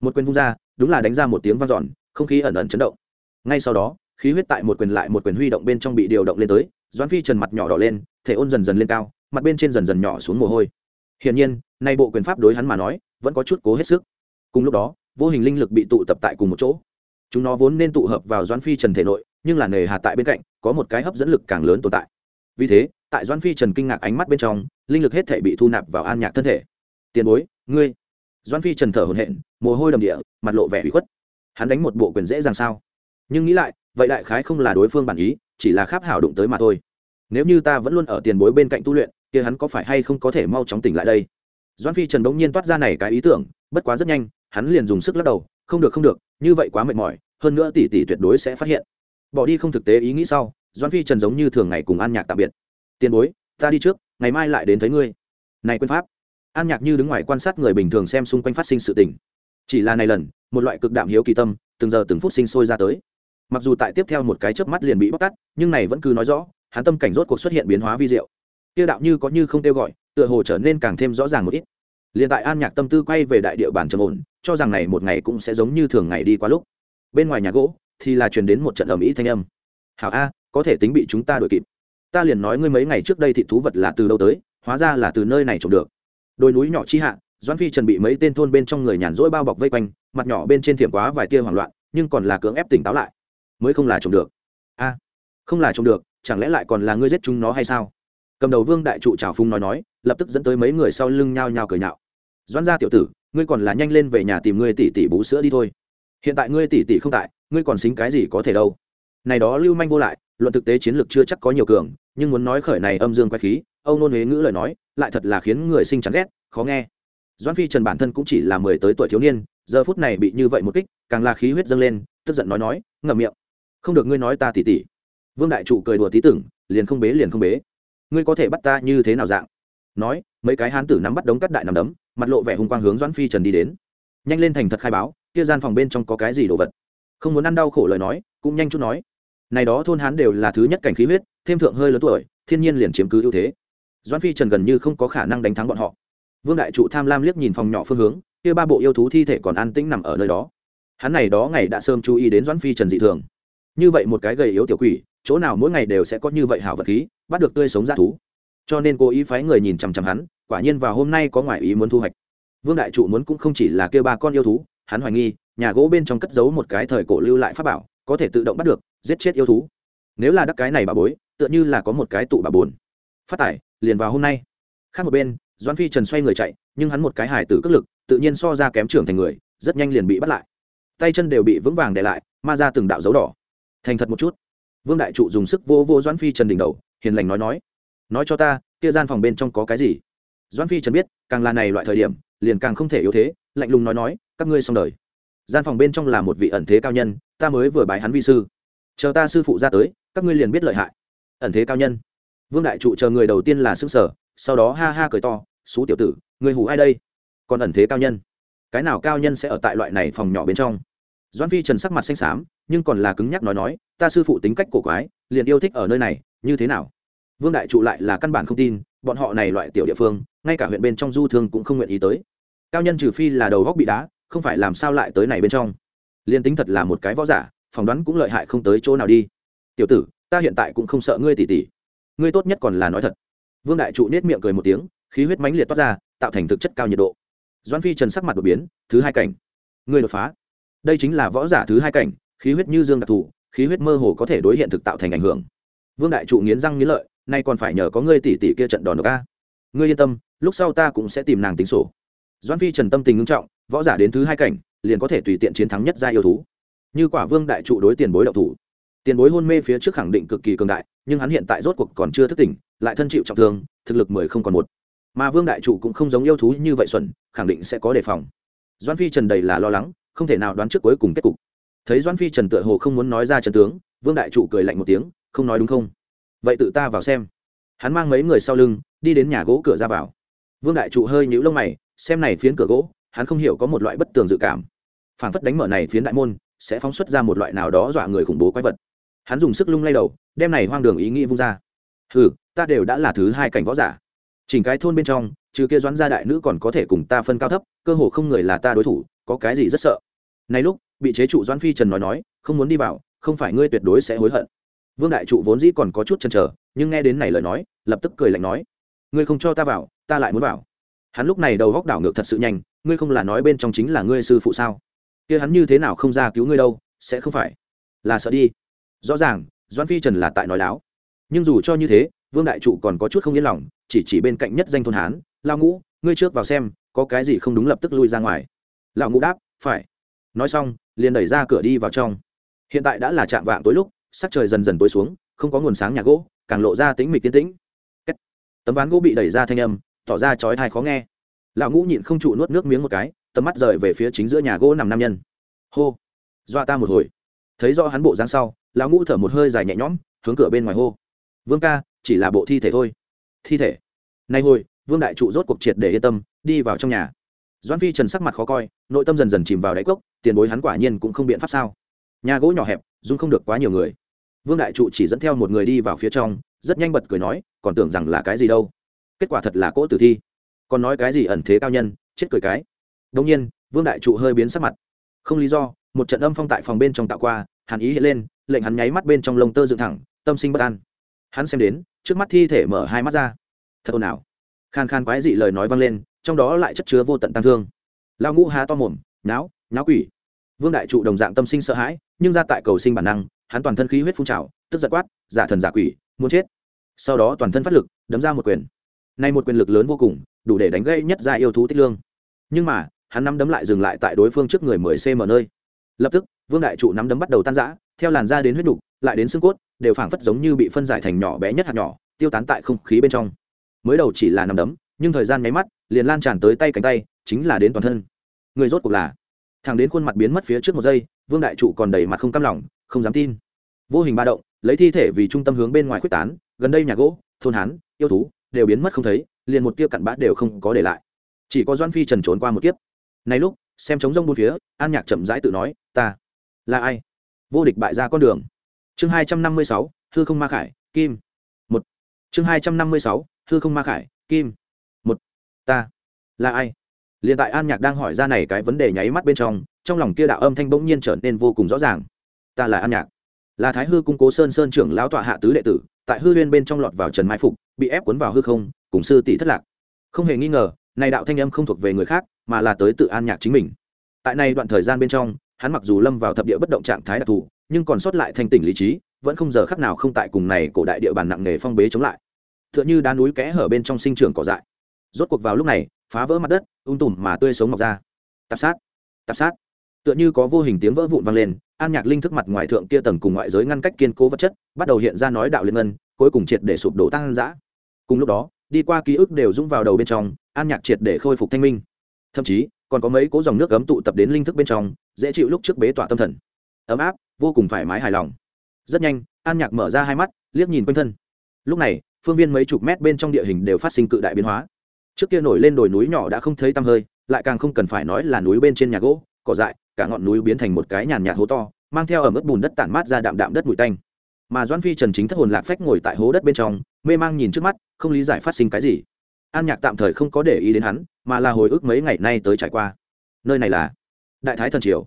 Một quyền vung ra, đúng là đánh ra một tiếng vang dọn, không khí ẩn ẩn chấn động. Ngay sau đó, khí huyết tại một quyền lại một quyền huy động bên trong bị điều động lên tới, doãn phi trần mặt nhỏ đỏ lên, thể ôn dần dần lên cao, mặt bên trên dần dần nhỏ xuống mồ hôi. Hiển nhiên, nay bộ quyền pháp đối hắn mà nói, vẫn có chút cố hết sức. Cùng lúc đó, vô hình linh lực bị tụ tập tại cùng một chỗ. Chúng nó vốn nên tụ hợp vào doãn phi trần thể nội, nhưng là nề hà tại bên cạnh, có một cái hấp dẫn lực càng lớn tồn tại. Vì thế tại doãn phi trần kinh ngạc ánh mắt bên trong, linh lực hết thể bị thu nạp vào an nhạc thân thể. Tiền bối, ngươi? Doãn phi trần thở hồn hện mồ hôi đầm địa, mặt lộ vẻ bị khuất. Hắn đánh một bộ quyền dễ dàng sao? Nhưng nghĩ lại, vậy đại khái không là đối phương bản ý, chỉ là kháp hảo đụng tới mà thôi. Nếu như ta vẫn luôn ở tiền bối bên cạnh tu luyện, kia hắn có phải hay không có thể mau chóng tỉnh lại đây? Doan phi trần bỗng nhiên toát ra này cái ý tưởng, bất quá rất nhanh, hắn liền dùng sức lắc đầu, không được không được, như vậy quá mệt mỏi, hơn nữa tỷ tỷ tuyệt đối sẽ phát hiện. Bỏ đi không thực tế ý nghĩ sau doan phi trần giống như thường ngày cùng an nhạc tạm biệt tiền bối, ta đi trước, ngày mai lại đến thấy ngươi. Này quân pháp. An nhạc như đứng ngoài quan sát người bình thường xem xung quanh phát sinh sự tình. Chỉ là này lần, một loại cực đạm hiếu kỳ tâm, từng giờ từng phút sinh sôi ra tới. Mặc dù tại tiếp theo một cái chớp mắt liền bị bóc tắt nhưng này vẫn cứ nói rõ, hắn tâm cảnh rốt cuộc xuất hiện biến hóa vi diệu. Tiêu đạo như có như không kêu gọi, tựa hồ trở nên càng thêm rõ ràng một ít. Liền tại an nhạc tâm tư quay về đại địa bàn trầm ổn, cho rằng này một ngày cũng sẽ giống như thường ngày đi qua lúc. Bên ngoài nhà gỗ, thì là truyền đến một trận ầm ĩ thanh âm. Hảo a, có thể tính bị chúng ta đuổi kịp ta liền nói ngươi mấy ngày trước đây thị thú vật là từ đâu tới, hóa ra là từ nơi này trồng được. Đồi núi nhỏ chi hạ, doãn phi trần bị mấy tên thôn bên trong người nhàn rỗi bao bọc vây quanh, mặt nhỏ bên trên thiểm quá vài tia hoảng loạn, nhưng còn là cưỡng ép tỉnh táo lại. Mới không là trồng được. A, không là trồng được, chẳng lẽ lại còn là ngươi giết chúng nó hay sao? Cầm đầu vương đại trụ trào phung nói nói, lập tức dẫn tới mấy người sau lưng nhao nhao cười nhạo. Doãn gia tiểu tử, ngươi còn là nhanh lên về nhà tìm ngươi tỷ tỷ bú sữa đi thôi. Hiện tại ngươi tỷ tỷ không tại, ngươi còn xính cái gì có thể đâu? Này đó lưu manh vô lại, luận thực tế chiến lược chưa chắc có nhiều cường nhưng muốn nói khởi này âm dương quái khí, âu nôn huế ngữ lời nói, lại thật là khiến người sinh chán ghét, khó nghe. Doãn phi trần bản thân cũng chỉ là mười tới tuổi thiếu niên, giờ phút này bị như vậy một kích, càng là khí huyết dâng lên, tức giận nói nói, ngậm miệng. Không được ngươi nói ta tỉ tỉ. Vương đại trụ cười đùa tí tưởng, liền không bế liền không bế. Ngươi có thể bắt ta như thế nào dạng? Nói, mấy cái hán tử nắm bắt đống cắt đại nằm đấm, mặt lộ vẻ hung quang hướng doãn phi trần đi đến. Nhanh lên thành thật khai báo, kia gian phòng bên trong có cái gì đồ vật? Không muốn ăn đau khổ lời nói, cũng nhanh chút nói này đó thôn hán đều là thứ nhất cảnh khí huyết, thêm thượng hơi lớn tuổi, thiên nhiên liền chiếm cứ ưu thế. Doãn phi trần gần như không có khả năng đánh thắng bọn họ. Vương đại trụ tham lam liếc nhìn phòng nhỏ phương hướng, kia ba bộ yêu thú thi thể còn an tĩnh nằm ở nơi đó. Hắn này đó ngày đã sớm chú ý đến doãn phi trần dị thường. Như vậy một cái gầy yếu tiểu quỷ, chỗ nào mỗi ngày đều sẽ có như vậy hảo vật khí, bắt được tươi sống ra thú. Cho nên cố ý phái người nhìn chằm chằm hắn, quả nhiên vào hôm nay có ngoại ý muốn thu hoạch. Vương đại trụ muốn cũng không chỉ là kêu ba con yêu thú, hắn hoài nghi, nhà gỗ bên trong cất giấu một cái thời cổ lưu lại pháp bảo có thể tự động bắt được, giết chết yêu thú. Nếu là đắc cái này bà bối, tựa như là có một cái tụ bà buồn. Phát tải, liền vào hôm nay. Khác một bên, doãn phi trần xoay người chạy, nhưng hắn một cái hài tử cất lực, tự nhiên so ra kém trưởng thành người, rất nhanh liền bị bắt lại. Tay chân đều bị vững vàng để lại, ma ra từng đạo dấu đỏ. Thành thật một chút. Vương đại trụ dùng sức vô vô doãn phi trần đỉnh đầu, hiền lành nói nói. Nói cho ta, kia gian phòng bên trong có cái gì? Doãn phi trần biết, càng là này loại thời điểm, liền càng không thể yếu thế, lạnh lùng nói nói, các ngươi xong đời gian phòng bên trong là một vị ẩn thế cao nhân, ta mới vừa bài hắn vi sư. Chờ ta sư phụ ra tới, các ngươi liền biết lợi hại. Ẩn thế cao nhân. Vương đại trụ chờ người đầu tiên là s ư sở sau đó ha ha cười to xú tiểu tử người hủ ai đây? Còn ẩn thế cao nhân? Cái nào cao nhân sẽ ở tại loại này phòng nhỏ bên trong? Doan phi trần sắc mặt xanh xám, nhưng còn là cứng nhắc nói nói, ta sư phụ tính cách cổ quái, liền yêu thích ở nơi này, như thế nào? Vương đại trụ lại là căn bản không tin, bọn họ này loại tiểu địa phương, ngay cả huyện bên trong du thương cũng không nguyện ý tới. Cao nhân trừ phi là đầu góc bị đá không phải làm sao lại tới này bên trong. Liên tính thật là một cái võ giả, phỏng đoán cũng lợi hại không tới chỗ nào đi. Tiểu tử, ta hiện tại cũng không sợ ngươi tỉ tỉ. Ngươi tốt nhất còn là nói thật. Vương đại trụ nết miệng cười một tiếng, khí huyết mãnh liệt toát ra, tạo thành thực chất cao nhiệt độ. Doan phi trần sắc mặt đột biến, thứ hai cảnh. Ngươi đột phá. Đây chính là võ giả thứ hai cảnh, khí huyết như dương đặc thù, khí huyết mơ hồ có thể đối hiện thực tạo thành ảnh hưởng. Vương đại trụ nghiến răng nghiến lợi, nay còn phải nhờ có ngươi tỷ tỷ kia trận đòn được a. Ngươi yên tâm, lúc sau ta cũng sẽ tìm nàng tính sổ. Doan phi trần tâm tình ngưng trọng võ giả đến thứ hai cảnh, liền có thể tùy tiện chiến thắng nhất gia yêu thú. Như quả vương đại trụ đối tiền bối đậu thủ. Tiền bối hôn mê phía trước khẳng định cực kỳ cường đại, nhưng hắn hiện tại rốt cuộc còn chưa thức tỉnh, lại thân chịu trọng thương, thực lực mười không còn một. Mà vương đại trụ cũng không giống yêu thú như vậy xuẩn, khẳng định sẽ có đề phòng. Doan phi trần đầy là lo lắng, không thể nào đoán trước cuối cùng kết cục. Thấy doan phi trần tựa hồ không muốn nói ra trần tướng, vương đại trụ cười lạnh một tiếng, không nói đúng không? Vậy tự ta vào xem. Hắn mang mấy người sau lưng, đi đến nhà gỗ cửa ra vào. Vương đại trụ hơi nhũ lông mày, xem này phiến cửa gỗ hắn không hiểu có một loại bất tường dự cảm. Phản phất đánh mở này phiến đại môn, sẽ phóng xuất ra một loại nào đó dọa người khủng bố quái vật. Hắn dùng sức lung lay đầu, đem này hoang đường ý nghĩ vung ra. Ừ ta đều đã là thứ hai cảnh võ giả. Chỉnh cái thôn bên trong, trừ kia doãn gia đại nữ còn có thể cùng ta phân cao thấp, cơ hồ không người là ta đối thủ, có cái gì rất sợ? Này lúc, bị chế trụ doãn phi trần nói nói, không muốn đi vào, không phải ngươi tuyệt đối sẽ hối hận. Vương đại trụ vốn dĩ còn có chút chần chờ, nhưng nghe đến này lời nói, lập tức cười lạnh nói, ngươi không cho ta vào, ta lại muốn vào hắn lúc này đầu góc đảo ngược thật sự nhanh, ngươi không là nói bên trong chính là ngươi sư phụ sao? Kia hắn như thế nào không ra cứu ngươi đâu, sẽ không phải. Là sợ đi. Rõ ràng, doãn phi trần là tại nói láo. Nhưng dù cho như thế, vương đại trụ còn có chút không yên lòng, chỉ chỉ bên cạnh nhất danh thôn hán lao ngũ, ngươi trước vào xem, có cái gì không đúng lập tức lui ra ngoài. Lão ngũ đáp, phải. Nói xong, liền đẩy ra cửa đi vào trong. Hiện tại đã là trạm vạng tối lúc, sắc trời dần dần tối xuống, không có nguồn sáng nhà gỗ, càng lộ ra tính mịch tiến tĩnh. Tấm ván gỗ bị đẩy ra thanh âm tỏ ra chói thai khó nghe. Lão ngũ nhịn không trụ nuốt nước miếng một cái, tầm mắt rời về phía chính giữa nhà gỗ nằm nam nhân. Hô, dọa ta một hồi. Thấy do hắn bộ dáng sau, lão ngũ thở một hơi dài nhẹ nhõm, hướng cửa bên ngoài hô. Vương ca, chỉ là bộ thi thể thôi. Thi thể? Nay hồi, vương đại trụ rốt cuộc triệt để yên tâm, đi vào trong nhà. Doãn phi trần sắc mặt khó coi, nội tâm dần dần chìm vào đáy cốc, tiền bối hắn quả nhiên cũng không biện pháp sao. Nhà gỗ nhỏ hẹp, dung không được quá nhiều người. Vương đại trụ chỉ dẫn theo một người đi vào phía trong, rất nhanh bật cười nói, còn tưởng rằng là cái gì đâu kết quả thật là cỗ tử thi. Còn nói cái gì ẩn thế cao nhân, chết cười cái. Đông nhiên, vương đại trụ hơi biến sắc mặt. Không lý do, một trận âm phong tại phòng bên trong tạo qua, hàn ý hiện lên, lệnh hắn nháy mắt bên trong lông tơ dựng thẳng, tâm sinh bất an. Hắn xem đến, trước mắt thi thể mở hai mắt ra. Thật ồn ào. Khan khan quái dị lời nói vang lên, trong đó lại chất chứa vô tận tăng thương. Lao ngũ há to mồm náo náo quỷ. Vương đại trụ đồng dạng tâm sinh sợ hãi, nhưng ra tại cầu sinh bản năng, hắn toàn thân khí huyết phun trào, tức giật quát, giả thần giả quỷ, muốn chết. Sau đó toàn thân phát lực, đấm ra một quyền nay một quyền lực lớn vô cùng, đủ để đánh gây nhất ra yêu thú tích lương. Nhưng mà, hắn nắm đấm lại dừng lại tại đối phương trước người mười cm nơi. Lập tức, vương đại trụ nắm đấm bắt đầu tan rã, theo làn da đến huyết đục lại đến xương cốt, đều phảng phất giống như bị phân giải thành nhỏ bé nhất hạt nhỏ, tiêu tán tại không khí bên trong. Mới đầu chỉ là nằm đấm, nhưng thời gian nháy mắt, liền lan tràn tới tay cánh tay, chính là đến toàn thân. Người rốt cuộc là? Thằng đến khuôn mặt biến mất phía trước một giây, vương đại trụ còn đầy mặt không cam lòng, không dám tin. Vô hình ba động, lấy thi thể vì trung tâm hướng bên ngoài quyết tán, gần đây nhà gỗ, thôn hán, yêu thú đều biến mất không thấy, liền một tia cặn bã đều không có để lại. Chỉ có doan phi trần trốn qua một kiếp. Này lúc, xem trống rông bốn phía, an nhạc chậm rãi tự nói, ta là ai? Vô địch bại ra con đường. Chương hai trăm năm mươi sáu thư không ma khải, kim. Một. Chương hai trăm năm mươi sáu thư không ma khải, kim. Một. Ta là ai? Liền tại an nhạc đang hỏi ra này cái vấn đề nháy mắt bên trong trong lòng kia đạo âm thanh bỗng nhiên trở nên vô cùng rõ ràng. Ta là an nhạc. Là thái hư cung cố sơn sơn trưởng lão tọa hạ tứ đệ tử tại hư huyên bên trong lọt vào trần mai phục, bị ép cuốn vào hư không, cùng sư tỷ thất lạc. Không hề nghi ngờ, này đạo thanh âm không thuộc về người khác, mà là tới tự an nhạc chính mình. Tại này đoạn thời gian bên trong, hắn mặc dù lâm vào thập địa bất động trạng thái đặc thù, nhưng còn sót lại thanh tỉnh lý trí, vẫn không giờ khắc nào không tại cùng này cổ đại địa bàn nặng nề phong bế chống lại. T h ư ợ n h ư đá núi kẽ hở bên trong sinh trường cỏ dại. Rốt cuộc vào lúc này, phá vỡ mặt đất, ung tùm mà tươi sống mọc ra. Tạp sát tạp sát. Tựa như có vô hình tiếng vỡ vụn vang lên an nhạc linh thức mặt ngoài thượng kia tầng cùng ngoại giới ngăn cách kiên cố vật chất, bắt đầu hiện ra nói đạo liên ngân, cuối cùng triệt để sụp đổ tăng giã cùng lúc đó, đi qua ký ức đều rung vào đầu bên trong, an nhạc triệt để khôi phục thanh minh. Thậm chí, còn có mấy cố dòng nước cấm tụ tập đến linh thức bên trong, dễ chịu lúc trước bế tỏa tâm thần. Ấm áp, vô cùng thoải mái hài lòng. Rất nhanh, an nhạc mở ra hai mắt, liếc nhìn quanh thân. Lúc này, phương viên mấy chục mét bên trong địa hình đều phát sinh cự đại biến hóa. Trước kia nổi lên đồi núi nhỏ đã không thấy tăm hơi, lại càng không cần phải nói là núi bên trên nhà gỗ cỏ dại, cả ngọn núi biến thành một cái nhàn nhạt hố to, mang theo ở mức bùn đất tản mát ra đạm đạm đất bụi tanh. Mà doan phi trần chính thất hồn lạc phách ngồi tại hố đất bên trong, mê mang nhìn trước mắt, không lý giải phát sinh cái gì. An nhạc tạm thời không có để ý đến hắn, mà là hồi ức mấy ngày nay tới trải qua. Nơi này là đại thái thần triều.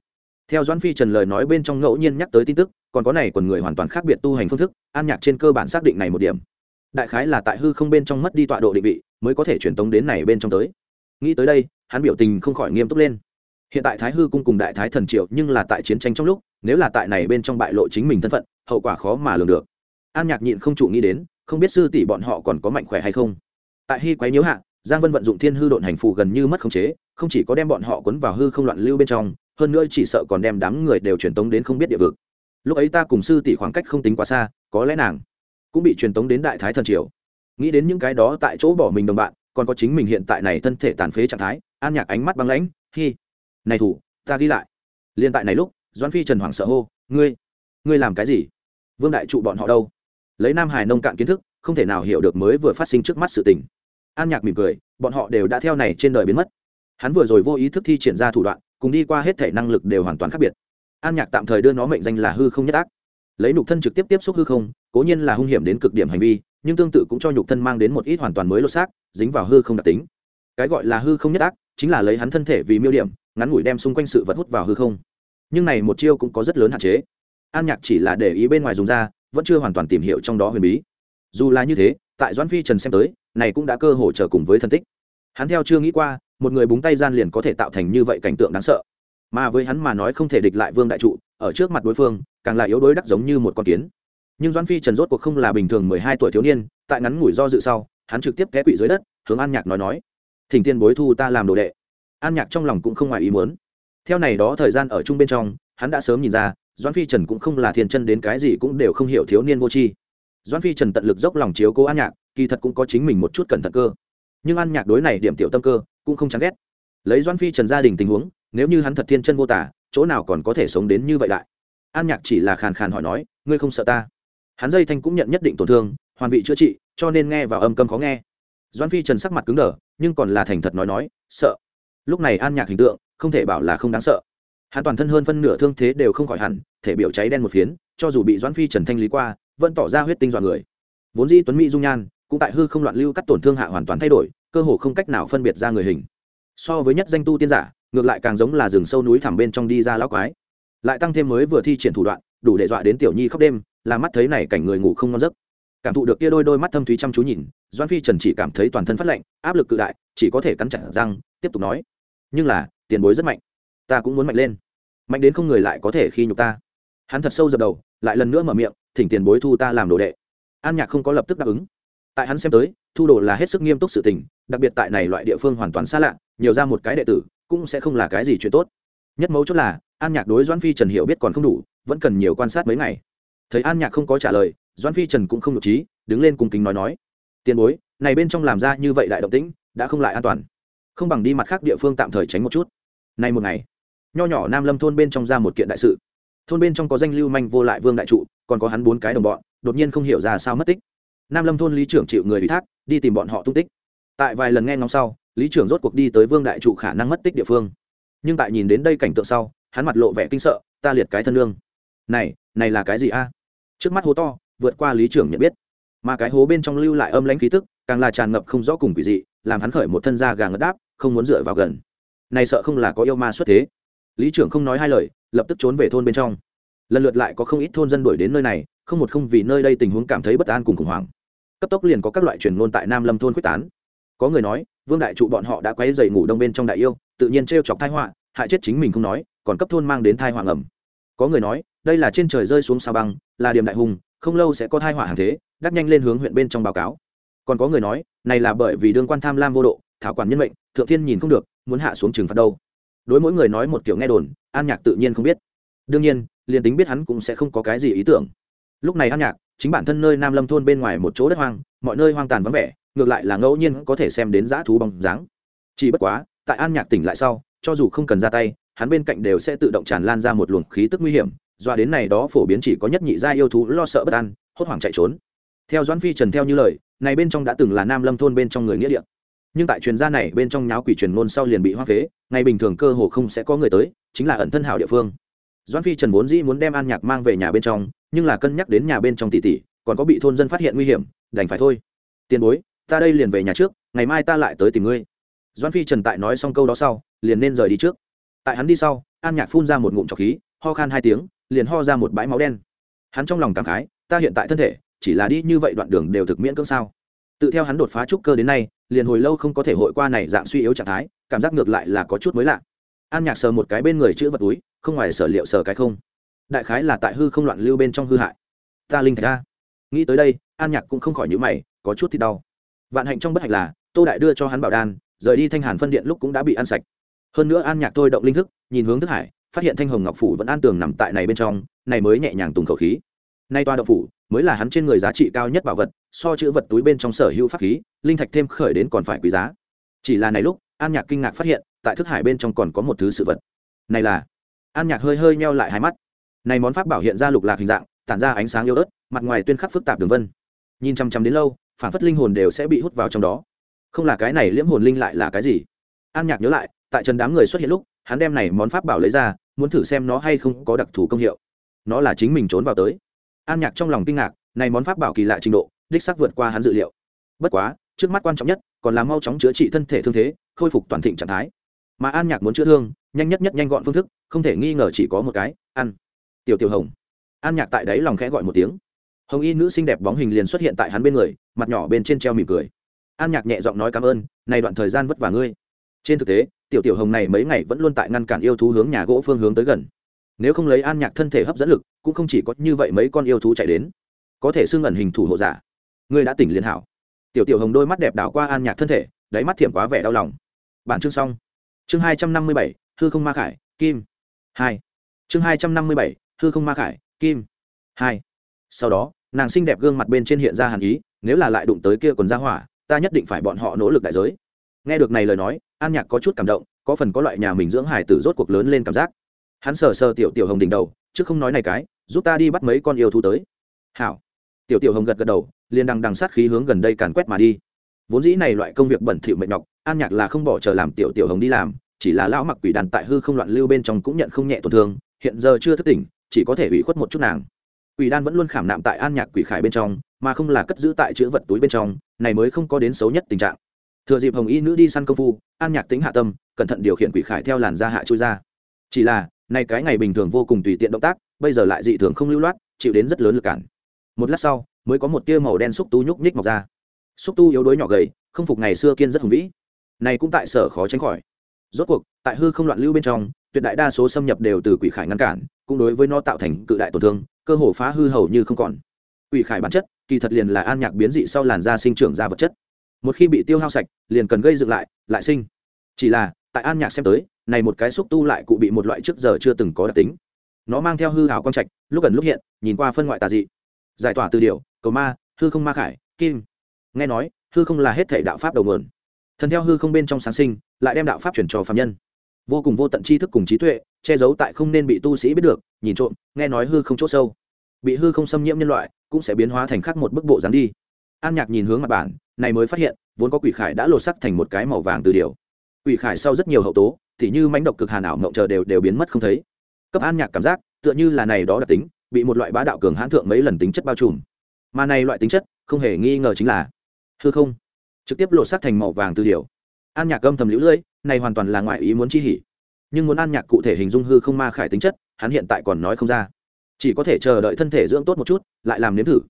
Theo doãn phi trần lời nói bên trong ngẫu nhiên nhắc tới tin tức, còn có này còn người hoàn toàn khác biệt tu hành phương thức, an nhạc trên cơ bản xác định này một điểm. Đại khái là tại hư không bên trong mất đi tọa độ định vị, mới có thể truyền tống đến này bên trong tới. Nghĩ tới đây, hắn biểu tình không khỏi nghiêm túc lên hiện tại thái hư cung cùng đại thái thần triệu nhưng là tại chiến tranh trong lúc, nếu là tại này bên trong bại lộ chính mình thân phận, hậu quả khó mà lường được. An nhạc nhịn không chủ nghĩ đến, không biết sư tỷ bọn họ còn có mạnh khỏe hay không. Tại hy quái nhiễu hạ, giang vân vận dụng thiên hư độn hành phù gần như mất khống chế, không chỉ có đem bọn họ cuốn vào hư không loạn lưu bên trong, hơn nữa chỉ sợ còn đem đám người đều truyền tống đến không biết địa vực. Lúc ấy ta cùng sư tỷ khoảng cách không tính quá xa, có lẽ nàng cũng bị truyền tống đến đại thái thần triều. Nghĩ đến những cái đó tại chỗ bỏ mình đồng bạn, còn có chính mình hiện tại này thân thể tàn phế trạng thái, an nhạc ánh mắt băng lãnh, hi này thủ, ta ghi lại. Liên tại này lúc, doãn phi trần hoàng sợ hô, ngươi ngươi làm cái gì? Vương đại trụ bọn họ đâu? Lấy nam hải nông cạn kiến thức, không thể nào hiểu được mới vừa phát sinh trước mắt sự tình. An nhạc mỉm cười, bọn họ đều đã theo này trên đời biến mất. Hắn vừa rồi vô ý thức thi triển ra thủ đoạn, cùng đi qua hết thể năng lực đều hoàn toàn khác biệt. An nhạc tạm thời đưa nó mệnh danh là hư không nhất ác. Lấy nhục thân trực tiếp tiếp xúc hư không, cố nhiên là hung hiểm đến cực điểm hành vi, nhưng tương tự cũng cho nhục thân mang đến một ít hoàn toàn mới lột xác, dính vào hư không đặc tính. Cái gọi là hư không nhất ác, chính là lấy hắn thân thể vì miêu điểm ngắn ngủi đem xung quanh sự vật hút vào hư không. Nhưng này một chiêu cũng có rất lớn hạn chế. An nhạc chỉ là để ý bên ngoài dùng ra, vẫn chưa hoàn toàn tìm hiểu trong đó huyền bí. Dù là như thế, tại doãn phi trần xem tới, này cũng đã cơ hội trở cùng với thân tích. Hắn theo chưa nghĩ qua, một người búng tay gian liền có thể tạo thành như vậy cảnh tượng đáng sợ. Mà với hắn mà nói không thể địch lại vương đại trụ, ở trước mặt đối phương, càng là yếu đối đắc giống như một con kiến. Nhưng doãn phi trần rốt cuộc không là bình thường mười hai tuổi thiếu niên, tại ngắn ngủi do dự sau, hắn trực tiếp té quỵ dưới đất, hướng an nhạc nói nói, thỉnh tiên bối thu ta làm đồ đệ an nhạc trong lòng cũng không ngoài ý muốn. Theo này đó thời gian ở chung bên trong, hắn đã sớm nhìn ra, doãn phi trần cũng không là thiên chân đến cái gì cũng đều không hiểu thiếu niên vô tri. Doãn phi trần tận lực dốc lòng chiếu cố an nhạc, kỳ thật cũng có chính mình một chút cẩn thận cơ. Nhưng an nhạc đối này điểm tiểu tâm cơ, cũng không chán ghét. Lấy doãn phi trần gia đình tình huống, nếu như hắn thật thiên chân vô tả, chỗ nào còn có thể sống đến như vậy lại? an nhạc chỉ là khàn khàn hỏi nói, ngươi không sợ ta? Hắn dây thanh cũng nhận nhất định tổn thương, hoàn vị chữa trị, cho nên nghe vào âm câm khó nghe. Doãn phi trần sắc mặt cứng đờ, nhưng còn là thành thật nói nói, sợ lúc này an nhạc hình tượng, không thể bảo là không đáng sợ. Hắn toàn thân hơn phân nửa thương thế đều không khỏi hẳn, thể biểu cháy đen một phiến, cho dù bị doãn phi trần thanh lý qua, vẫn tỏ ra huyết tinh dọa người. Vốn di tuấn mỹ dung nhan, cũng tại hư không loạn lưu cắt tổn thương hạ hoàn toàn thay đổi, cơ hồ không cách nào phân biệt ra người hình. So với nhất danh tu tiên giả, ngược lại càng giống là rừng sâu núi thẳm bên trong đi ra lão quái. Lại tăng thêm mới vừa thi triển thủ đoạn, đủ để dọa đến tiểu nhi khóc đêm làm mắt thấy này cảnh người ngủ không ngon giấc. Cảm thụ được kia đôi đôi mắt thâm thúy chăm chú nhìn doan phi trần chỉ cảm thấy toàn thân phát lạnh, áp lực cự đại, chỉ có thể cắn chặt răng, tiếp tục nói nhưng là, tiền bối rất mạnh. Ta cũng muốn mạnh lên. Mạnh đến không người lại có thể khi nhục ta. Hắn thật sâu dập đầu, lại lần nữa mở miệng, thỉnh tiền bối thu ta làm đồ đệ. An nhạc không có lập tức đáp ứng. Tại hắn xem tới, thu đồ là hết sức nghiêm túc sự tình, đặc biệt tại này loại địa phương hoàn toàn xa lạ, nhiều ra một cái đệ tử, cũng sẽ không là cái gì chuyện tốt. Nhất mấu chốt là, an nhạc đối doãn phi trần hiểu biết còn không đủ, vẫn cần nhiều quan sát mấy ngày. Thấy an nhạc không có trả lời, doãn phi trần cũng không nhục trí đứng lên cùng kính nói nói, tiền bối, này bên trong làm ra như vậy đại động tĩnh, đã không lại an toàn không bằng đi mặt khác địa phương tạm thời tránh một chút. Nay một ngày, nho nhỏ nam lâm thôn bên trong ra một kiện đại sự. Thôn bên trong có danh lưu manh vô lại vương đại trụ, còn có hắn bốn cái đồng bọn, đột nhiên không hiểu ra sao mất tích. Nam lâm thôn lý trưởng chịu người ủy thác, đi tìm bọn họ tung tích. Tại vài lần nghe ngóng sau, lý trưởng rốt cuộc đi tới vương đại trụ khả năng mất tích địa phương. Nhưng tại nhìn đến đây cảnh tượng sau, hắn mặt lộ vẻ kinh sợ, ta liệt cái thân lương này này là cái gì a? Trước mắt hố to, vượt qua lý trưởng nhận biết. Mà cái hố bên trong lưu lại âm lãnh khí tức, càng là tràn ngập không rõ cùng quỷ dị, làm hắn khởi một thân da gà ngất đáp không muốn dựa vào gần. Này sợ không là có yêu ma xuất thế. Lý trưởng không nói hai lời, lập tức trốn về thôn bên trong. Lần lượt lại có không ít thôn dân đuổi đến nơi này, không một không vì nơi đây tình huống cảm thấy bất an cùng khủng hoảng. Cấp tốc liền có các loại truyền ngôn tại nam lâm thôn quyết tán. Có người nói, vương đại trụ bọn họ đã quấy dày ngủ đông bên trong đại yêu, tự nhiên t chọc thai họa, hại chết chính mình không nói, còn cấp thôn mang đến thai họa ngầm. Có người nói, đây là trên trời rơi xuống sao băng, là điểm đại hùng, không lâu sẽ có thai họa hàng thế, đắc nhanh lên hướng huyện bên trong báo cáo. Còn có người nói, này là bởi vì đương quan tham lam vô độ thảo quản nhân mệnh, thượng thiên nhìn không được, muốn hạ xuống trừng phạt đâu. Đối mỗi người nói một kiểu nghe đồn, an nhạc tự nhiên không biết. Đương nhiên, liền tính biết hắn cũng sẽ không có cái gì ý tưởng. Lúc này an nhạc, chính bản thân nơi nam lâm thôn bên ngoài một chỗ đất hoang, mọi nơi hoang tàn vắng vẻ, ngược lại là ngẫu nhiên có thể xem đến dã thú bóng dáng. Chỉ bất quá, tại an nhạc tỉnh lại sau, cho dù không cần ra tay, hắn bên cạnh đều sẽ tự động tràn lan ra một luồng khí tức nguy hiểm, doa đến này đó phổ biến chỉ có nhất nhị gia yêu thú lo sợ bất an, hốt hoảng chạy trốn. Theo doãn phi trần theo như lời, này bên trong đã từng là nam lâm thôn bên trong người nghĩa địa nhưng tại truyền gia này bên trong nháo quỷ truyền ngôn sau liền bị hoa phế, ngày bình thường cơ hồ không sẽ có người tới, chính là ẩn thân hảo địa phương. Doãn phi trần vốn dĩ muốn đem an nhạc mang về nhà bên trong, nhưng là cân nhắc đến nhà bên trong tỷ tỷ, còn có bị thôn dân phát hiện nguy hiểm, đành phải thôi. Tiền bối, ta đây liền về nhà trước, ngày mai ta lại tới tìm ngươi. Doãn phi trần tại nói xong câu đó sau, liền nên rời đi trước. Tại hắn đi sau, an nhạc phun ra một ngụm trọc khí, ho khan hai tiếng, liền ho ra một bãi máu đen. Hắn trong lòng cảm khái, ta hiện tại thân thể, chỉ là đi như vậy đoạn đường đều thực miễn cưỡng sao? Tự theo hắn đột phá trúc cơ đến nay, liền hồi lâu không có thể hội qua này dạng suy yếu trạng thái, cảm giác ngược lại là có chút mới lạ. An nhạc sờ một cái bên người chữ vật túi, không ngoài sở liệu sờ cái không. Đại khái là tại hư không loạn lưu bên trong hư hại. Ta linh thạch ra nghĩ tới đây, an nhạc cũng không khỏi nhữ mày, có chút thì đau. Vạn hạnh trong bất hạnh là, tô đại đưa cho hắn bảo đan, rời đi thanh hàn phân điện lúc cũng đã bị ăn sạch. Hơn nữa an nhạc thôi động linh thức, nhìn hướng thức hải, phát hiện thanh hồng ngọc phủ vẫn an tường nằm tại này bên trong, này mới nhẹ nhàng tùng khẩu khí. Nay toa động phủ mới là hắn trên người giá trị cao nhất bảo vật, so chữ vật túi bên trong sở hữu pháp khí, linh thạch thêm khởi đến còn phải quý giá. Chỉ là này lúc, an nhạc kinh ngạc phát hiện, tại thức hải bên trong còn có một thứ sự vật. Này là, an nhạc hơi hơi meo lại hai mắt. Này món pháp bảo hiện ra lục lạc hình dạng, tản ra ánh sáng yếu ớt, mặt ngoài tuyên khắc phức tạp đường vân. Nhìn chăm chăm đến lâu, phản phất linh hồn đều sẽ bị hút vào trong đó. Không là cái này liễm hồn linh lại là cái gì? An nhạc nhớ lại, tại trần đám người xuất hiện lúc, hắn đem này món pháp bảo lấy ra, muốn thử xem nó hay không có đặc thù công hiệu. Nó là chính mình trốn vào tới an nhạc trong lòng kinh ngạc, này món pháp bảo kỳ lạ trình độ, đích sắc vượt qua hắn dự liệu. Bất quá, trước mắt quan trọng nhất, còn là mau chóng chữa trị thân thể thương thế, khôi phục toàn thịnh trạng thái. Mà an nhạc muốn chữa thương, nhanh nhất nhất nhanh gọn phương thức, không thể nghi ngờ chỉ có một cái, ăn. Tiểu tiểu hồng. An nhạc tại đấy lòng khẽ gọi một tiếng. Hồng y nữ xinh đẹp bóng hình liền xuất hiện tại hắn bên người, mặt nhỏ bên trên treo mỉm cười. An nhạc nhẹ giọng nói cảm ơn, này đoạn thời gian vất vả ngươi. Trên thực tế, tiểu tiểu hồng này mấy ngày vẫn luôn tại ngăn cản yêu thú hướng nhà gỗ phương hướng tới gần nếu không lấy an nhạc thân thể hấp dẫn lực, cũng không chỉ có như vậy mấy con yêu thú chạy đến. Có thể xưng ẩn hình thủ hộ giả. Ngươi đã tỉnh liên hảo. Tiểu tiểu hồng đôi mắt đẹp đảo qua an nhạc thân thể, đáy mắt thiểm quá vẻ đau lòng. Bản chương xong. Chương hai trăm năm mươi bảy thư không ma khải, kim. Hai. Chương hai trăm năm mươi bảy thư không ma khải, kim. Hai. Sau đó, nàng xinh đẹp gương mặt bên trên hiện ra hàn ý, nếu là lại đụng tới kia còn ra hỏa, ta nhất định phải bọn họ nỗ lực đại giới. Nghe được này lời nói, an nhạc có chút cảm động, có phần có loại nhà mình dưỡng hải tử rốt cuộc lớn lên cảm giác hắn sờ sờ tiểu tiểu hồng đỉnh đầu, chứ không nói này cái, giúp ta đi bắt mấy con yêu thú tới. Hảo. Tiểu tiểu hồng gật gật đầu, liền đằng đằng sát khí hướng gần đây càn quét mà đi. Vốn dĩ này loại công việc bẩn thỉu mệt nhọc, an nhạc là không bỏ chờ làm tiểu tiểu hồng đi làm, chỉ là lão mặc quỷ đàn tại hư không loạn lưu bên trong cũng nhận không nhẹ tổn thương, hiện giờ chưa thức tỉnh, chỉ có thể ủy khuất một chút nàng. Quỷ đan vẫn luôn khảm nạm tại an nhạc quỷ khải bên trong, mà không là cất giữ tại chữ vật túi bên trong, này mới không có đến xấu nhất tình trạng. Thừa dịp hồng y nữ đi săn công phu, an nhạc tính hạ tâm, cẩn thận điều khiển quỷ khải theo làn da hạ trôi ra. Chỉ là này cái ngày bình thường vô cùng tùy tiện động tác, bây giờ lại dị thường không lưu loát, chịu đến rất lớn lực cản. Một lát sau, mới có một tia màu đen xúc tu nhúc nhích mọc ra. Xúc tu yếu đuối nhỏ gầy, không phục ngày xưa kiên rất hùng vĩ. Này cũng tại sở khó tránh khỏi. Rốt cuộc, tại hư không loạn lưu bên trong, tuyệt đại đa số xâm nhập đều từ quỷ khải ngăn cản, cũng đối với nó tạo thành cự đại tổn thương, cơ hồ phá hư hầu như không còn. Quỷ khải bản chất, kỳ thật liền là an nhạc biến dị sau làn da sinh trưởng ra vật chất. Một khi bị tiêu hao sạch, liền cần gây dựng lại lại sinh. Chỉ là tại an nhạc xem tới, này một cái xúc tu lại cụ bị một loại trước giờ chưa từng có đặc tính. Nó mang theo hư hào quang trạch, lúc gần lúc hiện, nhìn qua phân ngoại tà dị. Giải tỏa từ điều, cầu ma, hư không ma khải, kim. Nghe nói, hư không là hết thể đạo pháp đầu nguồn. Thần theo hư không bên trong sáng sinh, lại đem đạo pháp chuyển cho phạm nhân. Vô cùng vô tận tri thức cùng trí tuệ, che giấu tại không nên bị tu sĩ biết được, nhìn trộm, nghe nói hư không chỗ sâu. Bị hư không xâm nhiễm nhân loại, cũng sẽ biến hóa thành khác một bức bộ dáng đi. An nhạc nhìn hướng mặt bản, này mới phát hiện, vốn có quỷ khải đã lột sắc thành một cái màu vàng từ điều quỷ khải sau rất nhiều hậu tố, thì như mánh độc cực hàn ảo mộng chờ đều đều biến mất không thấy. Cấp an nhạc cảm giác, tựa như là này đó đặc tính, bị một loại bá đạo cường hãn thượng mấy lần tính chất bao trùm. Mà này loại tính chất, không hề nghi ngờ chính là, hư không. Trực tiếp lột xác thành màu vàng từ điều an nhạc âm thầm lũ lưỡi này hoàn toàn là ngoại ý muốn chi hỉ. Nhưng muốn an nhạc cụ thể hình dung hư không ma khải tính chất, hắn hiện tại còn nói không ra. Chỉ có thể chờ đợi thân thể dưỡng tốt một chút, lại làm nếm thử.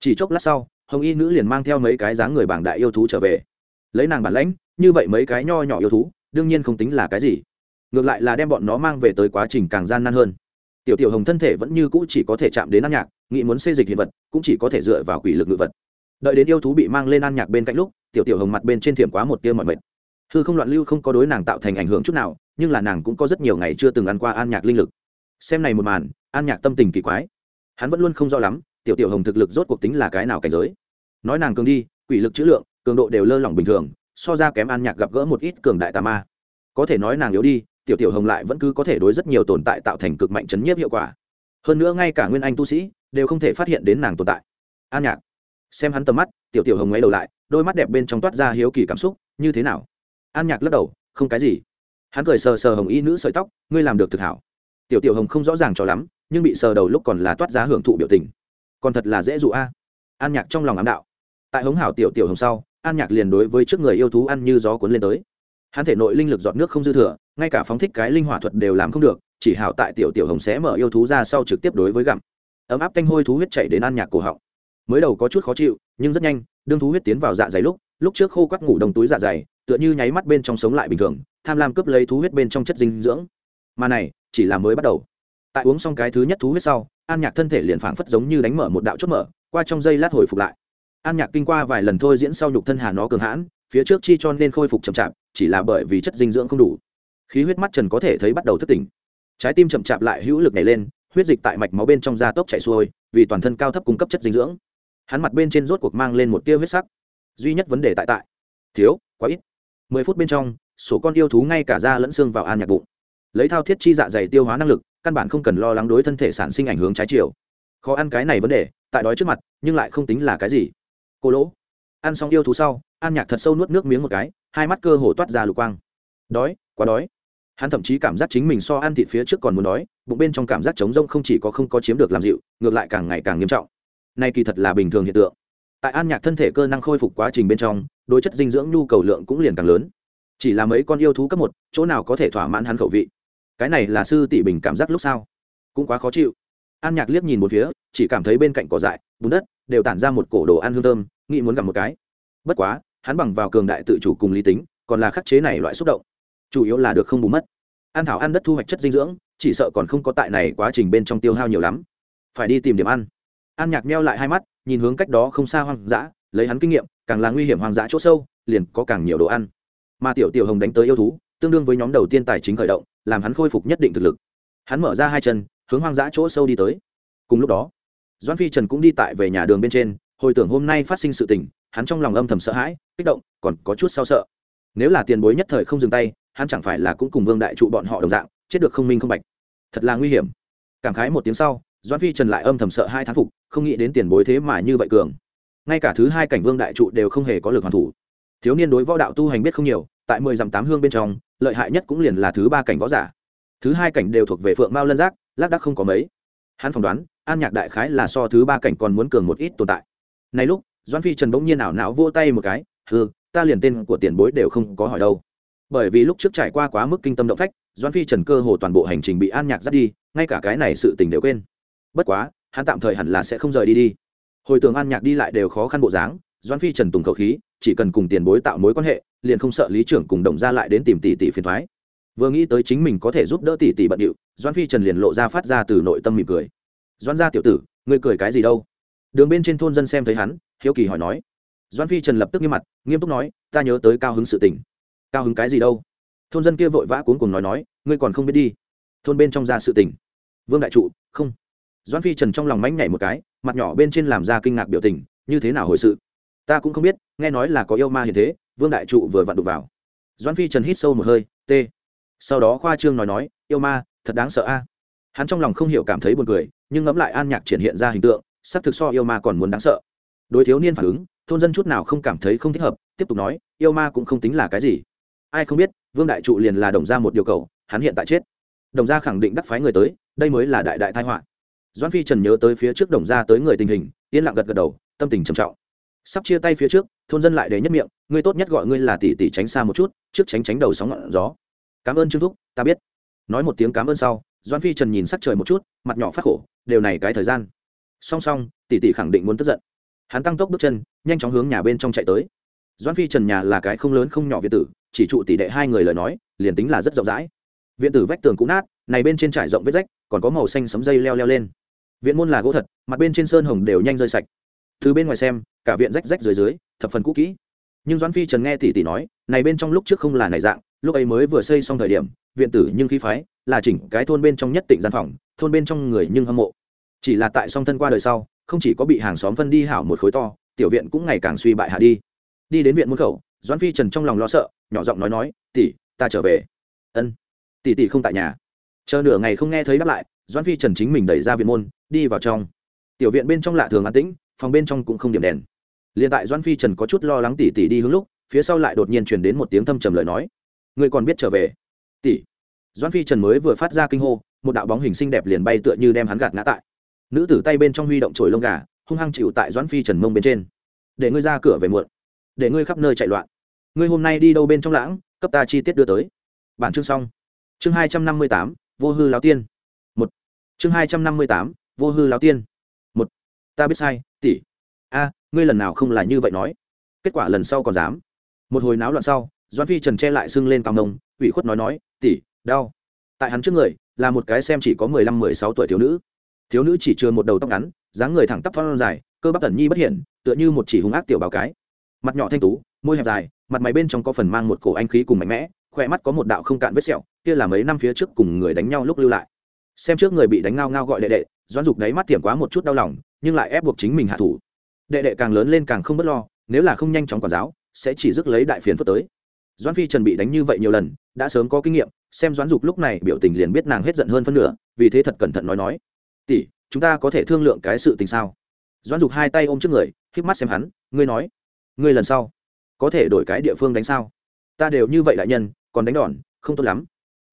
Chỉ chốc lát sau, hồng y nữ liền mang theo mấy cái dáng người bảng đại yêu thú trở về. Lấy nàng bản lãnh như vậy mấy cái nho nhỏ yêu thú, đương nhiên không tính là cái gì. Ngược lại là đem bọn nó mang về tới quá trình càng gian nan hơn. Tiểu tiểu hồng thân thể vẫn như cũ chỉ có thể chạm đến an nhạc, nghĩ muốn xây dịch hiện vật, cũng chỉ có thể dựa vào quỷ lực ngự vật. Đợi đến yêu thú bị mang lên an nhạc bên cạnh lúc, tiểu tiểu hồng mặt bên trên thiểm quá một tia mọi mệt. Hư không loạn lưu không có đối nàng tạo thành ảnh hưởng chút nào, nhưng là nàng cũng có rất nhiều ngày chưa từng ăn qua an nhạc linh lực. Xem này một màn an nhạc tâm tình kỳ quái. Hắn vẫn luôn không rõ lắm, tiểu tiểu hồng thực lực rốt cuộc tính là cái nào cảnh giới. Nói nàng cường đi, quỷ lực chữ lượng, cường độ đều lơ lỏng bình thường so ra kém an nhạc gặp gỡ một ít cường đại tà ma. Có thể nói nàng yếu đi, tiểu tiểu hồng lại vẫn cứ có thể đối rất nhiều tồn tại tạo thành cực mạnh chấn nhiếp hiệu quả. Hơn nữa ngay cả nguyên anh tu sĩ đều không thể phát hiện đến nàng tồn tại. An nhạc. Xem hắn tầm mắt, tiểu tiểu hồng ấy đầu lại, đôi mắt đẹp bên trong toát ra hiếu kỳ cảm xúc, như thế nào? An nhạc lắc đầu, không cái gì. Hắn cười sờ sờ hồng y nữ sợi tóc, ngươi làm được thực hảo. Tiểu tiểu hồng không rõ ràng cho lắm, nhưng bị sờ đầu lúc còn là toát ra hưởng thụ biểu tình. Còn thật là dễ dụ a. An nhạc trong lòng ám đạo. Tại hống hảo tiểu tiểu hồng sau an nhạc liền đối với trước người yêu thú ăn như gió cuốn lên tới. Hắn thể nội linh lực giọt nước không dư thừa, ngay cả phóng thích cái linh hỏa thuật đều làm không được, chỉ hảo tại tiểu tiểu hồng sẽ mở yêu thú ra sau trực tiếp đối với gặm. Ấm áp tanh hôi thú huyết chạy đến an nhạc cổ họng. Mới đầu có chút khó chịu, nhưng rất nhanh, đương thú huyết tiến vào dạ dày lúc lúc trước khô quắc ngủ đồng túi dạ dày, tựa như nháy mắt bên trong sống lại bình thường, tham lam cướp lấy thú huyết bên trong chất dinh dưỡng. Mà này, chỉ là mới bắt đầu. Tại uống xong cái thứ nhất thú huyết sau, an nhạc thân thể liền phảng phất giống như đánh mở một đạo chốt mở, qua trong giây lát hồi phục lại an nhạc kinh qua vài lần thôi diễn sau nhục thân hà nó cường hãn, phía trước chi cho nên khôi phục chậm chạp, chỉ là bởi vì chất dinh dưỡng không đủ. Khí huyết mắt trần có thể thấy bắt đầu thất tỉnh. Trái tim chậm chạp lại hữu lực nhảy lên, huyết dịch tại mạch máu bên trong da tốc chảy xuôi, vì toàn thân cao thấp cung cấp chất dinh dưỡng. Hắn mặt bên trên rốt cuộc mang lên một tia huyết sắc. Duy nhất vấn đề tại tại. Thiếu, quá ít. Mười phút bên trong, sổ con yêu thú ngay cả da lẫn xương vào an nhạc bụng. Lấy thao thiết chi dạ dày tiêu hóa năng lực, căn bản không cần lo lắng đối thân thể sản sinh ảnh hướng trái chiều. Khó ăn cái này vấn đề, tại đói trước mặt, nhưng lại không tính là cái gì cô lỗ. Ăn xong yêu thú sau, an nhạc thật sâu nuốt nước miếng một cái, hai mắt cơ hồ toát ra lục quang. Đói, quá đói. Hắn thậm chí cảm giác chính mình so ăn thịt phía trước còn muốn đói, bụng bên trong cảm giác trống rông không chỉ có không có chiếm được làm dịu, ngược lại càng ngày càng nghiêm trọng. Nay kỳ thật là bình thường hiện tượng. Tại an nhạc thân thể cơ năng khôi phục quá trình bên trong, đối chất dinh dưỡng nhu cầu lượng cũng liền càng lớn. Chỉ là mấy con yêu thú cấp một, chỗ nào có thể thỏa mãn hắn khẩu vị? Cái này là sư tỷ bình cảm giác lúc sau. Cũng quá khó chịu an nhạc liếc nhìn một phía, chỉ cảm thấy bên cạnh cỏ dại, bùn đất, đều tản ra một cổ đồ ăn hương thơm, nghĩ muốn gặp một cái. Bất quá, hắn bằng vào cường đại tự chủ cùng lý tính, còn là khắc chế này loại xúc động. Chủ yếu là được không bù mất. An thảo ăn đất thu hoạch chất dinh dưỡng, chỉ sợ còn không có tại này quá trình bên trong tiêu hao nhiều lắm. Phải đi tìm điểm ăn. An nhạc meo lại hai mắt, nhìn hướng cách đó không xa hoang dã, lấy hắn kinh nghiệm, càng là nguy hiểm hoang dã chỗ sâu, liền có càng nhiều đồ ăn. Mà tiểu tiểu hồng đánh tới yêu thú, tương đương với nhóm đầu tiên tài chính khởi động, làm hắn khôi phục nhất định thực lực. Hắn mở ra hai chân hướng hoang dã chỗ sâu đi tới. Cùng lúc đó doan phi trần cũng đi tại về nhà đường bên trên, hồi tưởng hôm nay phát sinh sự tình, hắn trong lòng âm thầm sợ hãi, kích động, còn có chút sao sợ. Nếu là tiền bối nhất thời không dừng tay, hắn chẳng phải là cũng cùng vương đại trụ bọn họ đồng dạng, chết được không minh không bạch. Thật là nguy hiểm. Cảm khái một tiếng sau doan phi trần lại âm thầm sợ hai thán phục, không nghĩ đến tiền bối thế mà như vậy cường. Ngay cả thứ hai cảnh vương đại trụ đều không hề có lực hoàn thủ. Thiếu niên đối võ đạo tu hành biết không nhiều, tại mười dặm tám hương bên trong, lợi hại nhất cũng liền là thứ ba cảnh võ giả. Thứ hai cảnh đều thuộc về phượng mao lân giác lác đác không có mấy. Hắn phỏng đoán, an nhạc đại khái là so thứ ba cảnh còn muốn cường một ít tồn tại. Này lúc doan phi trần bỗng nhiên ảo não vô tay một cái ừ ta liền tên của tiền bối đều không có hỏi đâu. Bởi vì lúc trước trải qua quá mức kinh tâm động phách doan phi trần cơ hồ toàn bộ hành trình bị an nhạc dắt đi, ngay cả cái này sự tình đều quên. Bất quá, hắn tạm thời hẳn là sẽ không rời đi đi. Hồi tưởng an nhạc đi lại đều khó khăn bộ dáng doan phi trần tùng khẩu khí, chỉ cần cùng tiền bối tạo mối quan hệ, liền không sợ lý trưởng cùng đồng ra lại đến tìm tỷ tỷ phiền thoái vừa nghĩ tới chính mình có thể giúp đỡ tỷ tỷ bận điệu doan phi trần liền lộ ra phát ra từ nội tâm mỉm cười. Doan gia tiểu tử, ngươi cười cái gì đâu? Đường bên trên thôn dân xem thấy hắn, hiếu kỳ hỏi nói. Doan phi trần lập tức nghiêm mặt, nghiêm túc nói, ta nhớ tới cao hứng sự tình. Cao hứng cái gì đâu? Thôn dân kia vội vã cuốn cùng nói nói, ngươi còn không biết đi. Thôn bên trong ra sự tình. Vương đại trụ, không. Doan phi trần trong lòng mánh nhảy một cái, mặt nhỏ bên trên làm ra kinh ngạc biểu tình, như thế nào hồi sự? Ta cũng không biết, nghe nói là có yêu ma hiện thế, vương đại trụ vừa vặn đục vào. Doan phi trần hít sâu một hơi, t sau đó khoa trương nói nói, yêu ma, thật đáng sợ a. Hắn trong lòng không hiểu cảm thấy buồn cười, nhưng ngẫm lại an nhạc triển hiện ra hình tượng sắc thực so yêu ma còn muốn đáng sợ. Đối thiếu niên phản ứng, thôn dân chút nào không cảm thấy không thích hợp, tiếp tục nói, yêu ma cũng không tính là cái gì. Ai không biết, vương đại trụ liền là đồng ra một điều cầu, hắn hiện tại chết. Đồng gia khẳng định đắc phái người tới, đây mới là đại đại thái họa. Doan phi trần nhớ tới phía trước đồng gia tới người tình hình, yên lặng gật gật đầu, tâm tình trầm trọng. Sắp chia tay phía trước, thôn dân lại để nhất miệng, ngươi tốt nhất gọi ngươi là tỷ tỷ tránh xa một chút, trước tránh tránh đầu sóng ngọn gió cảm ơn trương thúc, ta biết. Nói một tiếng cảm ơn sau doan phi trần nhìn sắc trời một chút, mặt nhỏ phát khổ, đều này cái thời gian. Song song, tỷ tỷ khẳng định muốn tức giận. Hắn tăng tốc bước chân, nhanh chóng hướng nhà bên trong chạy tới. Doan phi trần nhà là cái không lớn không nhỏ viện tử, chỉ trụ tỷ đệ hai người lời nói, liền tính là rất rộng rãi. Viện tử vách tường cũ nát, này bên trên trải rộng vết rách, còn có màu xanh sấm dây leo leo lên. Viện môn là gỗ thật, mặt bên trên sơn hồng đều nhanh rơi sạch. Từ bên ngoài xem, cả viện rách rách dưới dưới, thập phần cũ kỹ. Nhưng doãn phi trần nghe tỷ tỷ nói, này bên trong lúc trước không là này dạng lúc ấy mới vừa xây xong thời điểm, viện tử nhưng khí phái là chỉnh cái thôn bên trong nhất tỉnh gian phòng, thôn bên trong người nhưng hâm mộ. Chỉ là tại song thân qua đời sau, không chỉ có bị hàng xóm phân đi hảo một khối to, tiểu viện cũng ngày càng suy bại hạ đi. Đi đến viện môn khẩu, doãn phi trần trong lòng lo sợ, nhỏ giọng nói nói, tỷ, ta trở về. Ân, tỷ tỷ không tại nhà. Chờ nửa ngày không nghe thấy đáp lại, doãn phi trần chính mình đẩy ra viện môn, đi vào trong. Tiểu viện bên trong lạ thường an tĩnh, phòng bên trong cũng không điểm đèn. Liền tại doãn phi trần có chút lo lắng tỷ tỷ đi hướng lúc, phía sau lại đột nhiên truyền đến một tiếng thâm trầm lời nói ngươi còn biết trở về. Tỷ. Doãn phi trần mới vừa phát ra kinh hô, một đạo bóng hình xinh đẹp liền bay tựa như đem hắn gạt ngã tại. Nữ tử tay bên trong huy động chổi lông gà, hung hăng chịu tại doãn phi trần mông bên trên. Để ngươi ra cửa về muộn. Để ngươi khắp nơi chạy loạn. Ngươi hôm nay đi đâu bên trong lãng, cấp ta chi tiết đưa tới. Bản chương xong. Chương hai trăm năm mươi tám, vô hư láo tiên. Một. Chương hai trăm năm mươi tám, vô hư láo tiên. Một. Ta biết sai, tỷ. A, ngươi lần nào không là như vậy nói. Kết quả lần sau còn dám. Một hồi náo loạn sau doan phi trần che lại sưng lên cao nông ủy khuất nói nói, tỷ, đau. Tại hắn trước người, là một cái xem chỉ có mười lăm, mười sáu tuổi thiếu nữ. Thiếu nữ chỉ chưa một đầu tóc ngắn, dáng người thẳng tắp phong dài, cơ bắp tẩn nhi bất hiển, tựa như một chỉ hung ác tiểu báo cái. Mặt nhỏ thanh tú, môi hẹp dài, mặt mày bên trong có phần mang một cổ anh khí cùng mạnh mẽ, khỏe mắt có một đạo không cạn vết sẹo, kia là mấy năm phía trước cùng người đánh nhau lúc lưu lại. Xem trước người bị đánh ngao ngao gọi đệ đệ, doãn dục đáy mắt tiềm quá một chút đau lòng, nhưng lại ép buộc chính mình hạ thủ. Đệ đệ càng lớn lên càng không b ấ t lo, nếu là không nhanh chóng quản giáo, sẽ chỉ dứt lấy đại phiền phức tới doãn phi trần bị đánh như vậy nhiều lần, đã sớm có kinh nghiệm, xem doãn dục lúc này biểu tình liền biết nàng hết giận hơn phân nửa, vì thế thật cẩn thận nói nói, tỷ, chúng ta có thể thương lượng cái sự tình sao? Doãn dục hai tay ôm trước người k híp mắt xem hắn, ngươi nói, ngươi lần sau có thể đổi cái địa phương đánh sao? Ta đều như vậy đại nhân, còn đánh đòn, không tốt lắm.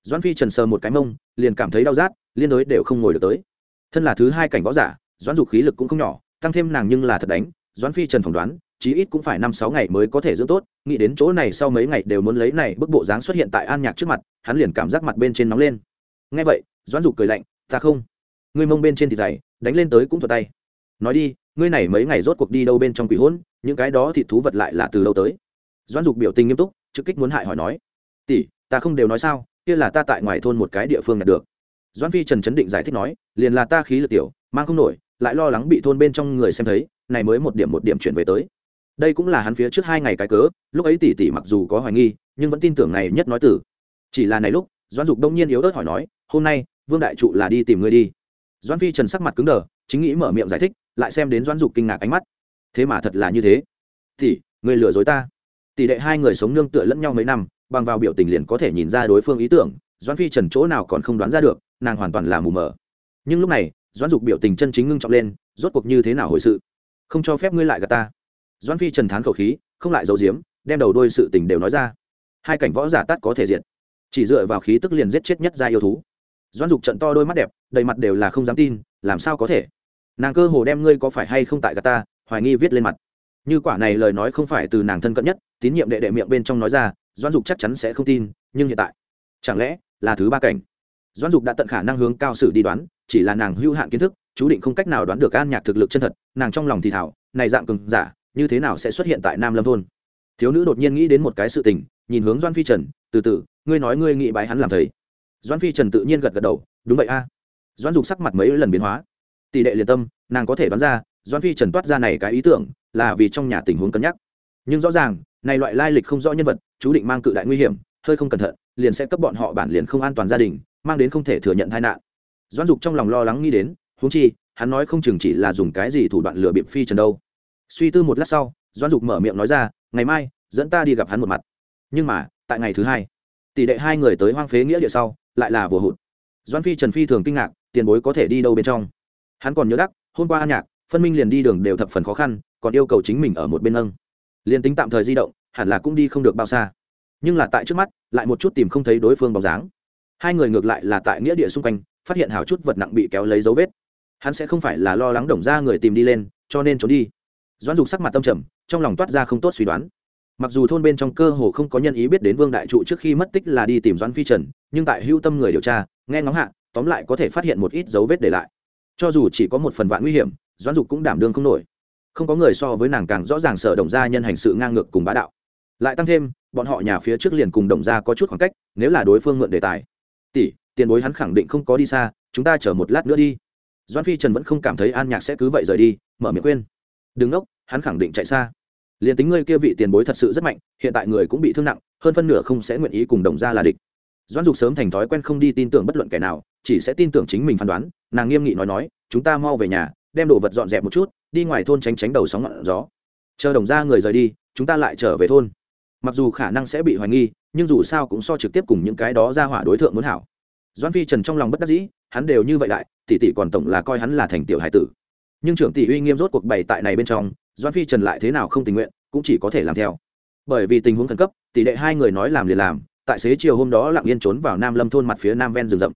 Doãn phi trần sờ một cái mông, liền cảm thấy đau rát, liên đối đều không ngồi được tới. Thân là thứ hai cảnh võ giả, doãn dục khí lực cũng không nhỏ, tăng thêm nàng nhưng là thật đánh, doãn phi trần phỏng đoán chí ít cũng phải năm sáu ngày mới có thể dưỡng tốt, nghĩ đến chỗ này sau mấy ngày đều muốn lấy này bức bộ dáng xuất hiện tại an nhạc trước mặt, hắn liền cảm giác mặt bên trên nóng lên. Ngay vậy, doãn dục cười lạnh, ta không. Ngươi mông bên trên thì dày, đánh lên tới cũng thuật tay. Nói đi, ngươi này mấy ngày rốt cuộc đi đâu bên trong quỷ hôn, những cái đó thì thú vật lại là từ đâu tới? Doãn dục biểu tình nghiêm túc, trực kích muốn hại hỏi nói, tỷ, ta không đều nói sao, kia là ta tại ngoài thôn một cái địa phương đạt được. Doãn phi trần chấn định giải thích nói, liền là ta khí lực tiểu, mang không nổi, lại lo lắng bị thôn bên trong người xem thấy, này mới một điểm một điểm chuyển về tới đây cũng là hắn phía trước hai ngày cái cớ, lúc ấy tỷ tỷ mặc dù có hoài nghi, nhưng vẫn tin tưởng này nhất nói tử. Chỉ là này lúc, doãn dục đông nhiên yếu ớt hỏi nói, hôm nay, vương đại trụ là đi tìm ngươi đi. Doãn phi trần sắc mặt cứng đờ, chính nghĩ mở miệng giải thích, lại xem đến doãn dục kinh ngạc ánh mắt. Thế mà thật là như thế. Tỷ, ngươi lừa dối ta. Tỷ đệ hai người sống nương tựa lẫn nhau mấy năm, bằng vào biểu tình liền có thể nhìn ra đối phương ý tưởng, doãn phi trần chỗ nào còn không đoán ra được, nàng hoàn toàn là mù mờ. Nhưng lúc này, doãn dục biểu tình chân chính ngưng trọng lên, rốt cuộc như thế nào hồi sự? Không cho phép ngươi lại gạt ta doãn phi trần thán khẩu khí, không lại giấu giếm, đem đầu đôi sự tình đều nói ra. Hai cảnh võ giả tắt có thể diện chỉ dựa vào khí tức liền giết chết nhất gia yêu thú. Doãn dục trận to đôi mắt đẹp, đầy mặt đều là không dám tin, làm sao có thể? Nàng cơ hồ đem ngươi có phải hay không tại gà ta, hoài nghi viết lên mặt. Như quả này lời nói không phải từ nàng thân cận nhất, tín nhiệm đệ đệ miệng bên trong nói ra, doãn dục chắc chắn sẽ không tin, nhưng hiện tại, chẳng lẽ là thứ ba cảnh? Doãn dục đã tận khả năng hướng cao sử đi đoán, chỉ là nàng hưu hạn kiến thức, chú định không cách nào đoán được an nhạc thực lực chân thật, nàng trong lòng thì thảo, này dạng cường giả như thế nào sẽ xuất hiện tại nam lâm thôn? Thiếu nữ đột nhiên nghĩ đến một cái sự tình, nhìn hướng doan phi trần, từ từ, ngươi nói ngươi nghĩ bái hắn làm thầy. Doan phi trần tự nhiên gật gật đầu, đúng vậy a. Doan dục sắc mặt mấy lần biến hóa. Tỷ đệ liền tâm, nàng có thể đoán ra doan phi trần toát ra này cái ý tưởng là vì trong nhà tình huống cân nhắc. Nhưng rõ ràng, này loại lai lịch không rõ nhân vật, chú định mang cự đại nguy hiểm, hơi không cẩn thận, liền sẽ cấp bọn họ bản liền không an toàn gia đình, mang đến không thể thừa nhận tai nạn. Doan dục trong lòng lo lắng nghĩ đến, huống chi, hắn nói không chừng chỉ là dùng cái gì thủ đoạn lừa bịp phi trần đâu suy tư một lát sau doan dục mở miệng nói ra, ngày mai, dẫn ta đi gặp hắn một mặt. Nhưng mà, tại ngày thứ hai, tỷ đệ hai người tới hoang phế nghĩa địa sau, lại là vừa hụt. Doan phi, trần phi thường kinh ngạc, tiền bối có thể đi đâu bên trong? Hắn còn nhớ đắc, hôm qua an nhạc, phân minh liền đi đường đều thập phần khó khăn, còn yêu cầu chính mình ở một bên nâng. Liền tính tạm thời di động, hẳn là cũng đi không được bao xa. Nhưng là tại trước mắt, lại một chút tìm không thấy đối phương bóng dáng. Hai người ngược lại là tại nghĩa địa xung quanh, phát hiện hào chút vật nặng bị kéo lấy dấu vết. Hắn sẽ không phải là lo lắng đồng ra người tìm đi lên, cho nên trốn đi doãn dục sắc mặt tâm trầm, trong lòng toát ra không tốt suy đoán. Mặc dù thôn bên trong cơ hồ không có nhân ý biết đến vương đại trụ trước khi mất tích là đi tìm doãn phi trần, nhưng tại hưu tâm người điều tra, nghe ngóng hạ, tóm lại có thể phát hiện một ít dấu vết để lại. Cho dù chỉ có một phần vạn nguy hiểm, doãn dục cũng đảm đương không nổi. Không có người so với nàng càng rõ ràng sở đồng gia nhân hành sự ngang ngược cùng bá đạo. Lại tăng thêm, bọn họ nhà phía trước liền cùng đồng gia có chút khoảng cách, nếu là đối phương mượn đề tài. Tỷ, tiền bối hắn khẳng định không có đi xa, chúng ta chờ một lát nữa đi. Doãn phi trần vẫn không cảm thấy an nhạc sẽ cứ vậy rời đi, mở miệng khuyên đừng ngốc hắn khẳng định chạy xa. Liền tính ngươi kia vị tiền bối thật sự rất mạnh, hiện tại người cũng bị thương nặng, hơn phân nửa không sẽ nguyện ý cùng đồng gia là địch. Doan dục sớm thành thói quen không đi tin tưởng bất luận kẻ nào, chỉ sẽ tin tưởng chính mình phán đoán, nàng nghiêm nghị nói nói, chúng ta mau về nhà, đem đồ vật dọn dẹp một chút, đi ngoài thôn tránh tránh đầu sóng ngọn gió. Chờ đồng gia người rời đi, chúng ta lại trở về thôn. Mặc dù khả năng sẽ bị hoài nghi, nhưng dù sao cũng so trực tiếp cùng những cái đó ra hỏa đối tượng muốn hảo. Doan phi trần trong lòng bất đắc dĩ, hắn đều như vậy lại, tỷ tỷ còn tổng là coi hắn là thành tiểu hải tử nhưng trưởng tỷ uy nghiêm rốt cuộc bày tại này bên trong doan phi trần lại thế nào không tình nguyện, cũng chỉ có thể làm theo. Bởi vì tình huống khẩn cấp, tỷ đệ hai người nói làm liền làm, tại xế chiều hôm đó lặng yên trốn vào nam lâm thôn mặt phía nam ven rừng rậm.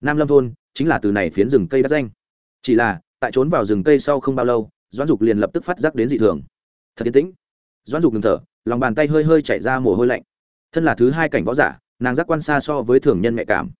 Nam lâm thôn chính là từ này phiến rừng cây đắt danh. Chỉ là, tại trốn vào rừng cây sau không bao lâu, doãn dục liền lập tức phát giác đến dị thường. Thật yên tĩnh. Doãn dục ngừng thở, lòng bàn tay hơi hơi chạy ra mồ hôi lạnh. Thân là thứ hai cảnh võ giả, nàng giác quan xa so với thường nhân nhạy cảm.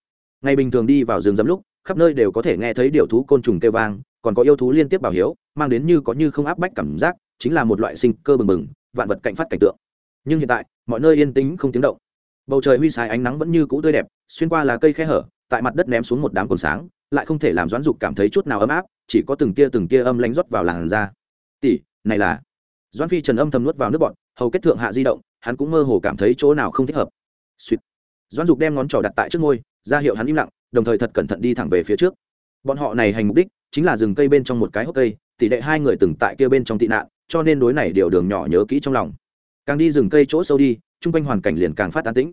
Ngày bình thường đi vào rừng rậm lúc, khắp nơi đều có thể nghe thấy điều thú côn trùng kêu vang còn có yêu thú liên tiếp bảo hiếu, mang đến như có như không áp bách cảm giác, chính là một loại sinh cơ bừng bừng, vạn vật cạnh phát cảnh tượng. Nhưng hiện tại, mọi nơi yên tĩnh không tiếng động. Bầu trời huy sai ánh nắng vẫn như cũ tươi đẹp, xuyên qua là cây khe hở, tại mặt đất ném xuống một đám cồn sáng, lại không thể làm doãn dục cảm thấy chút nào ấm áp, chỉ có từng tia từng tia âm lánh rót vào làn da. Tỷ, này là doãn phi trần âm thầm nuốt vào nước bọn hầu kết thượng hạ di động, hắn cũng mơ hồ cảm thấy chỗ nào không thích hợp. Suýt doãn dục đem ngón trỏ đặt tại trước môi, ra hiệu hắn im lặng, đồng thời thật cẩn thận đi thẳng về phía trước. Bọn họ này hành mục đích chính là rừng cây bên trong một cái hốc cây, tỷ đệ hai người từng tại kia bên trong tị nạn, cho nên đối này điều đường nhỏ nhớ kỹ trong lòng. Càng đi rừng cây chỗ sâu đi, chung quanh hoàn cảnh liền càng phát tán tĩnh.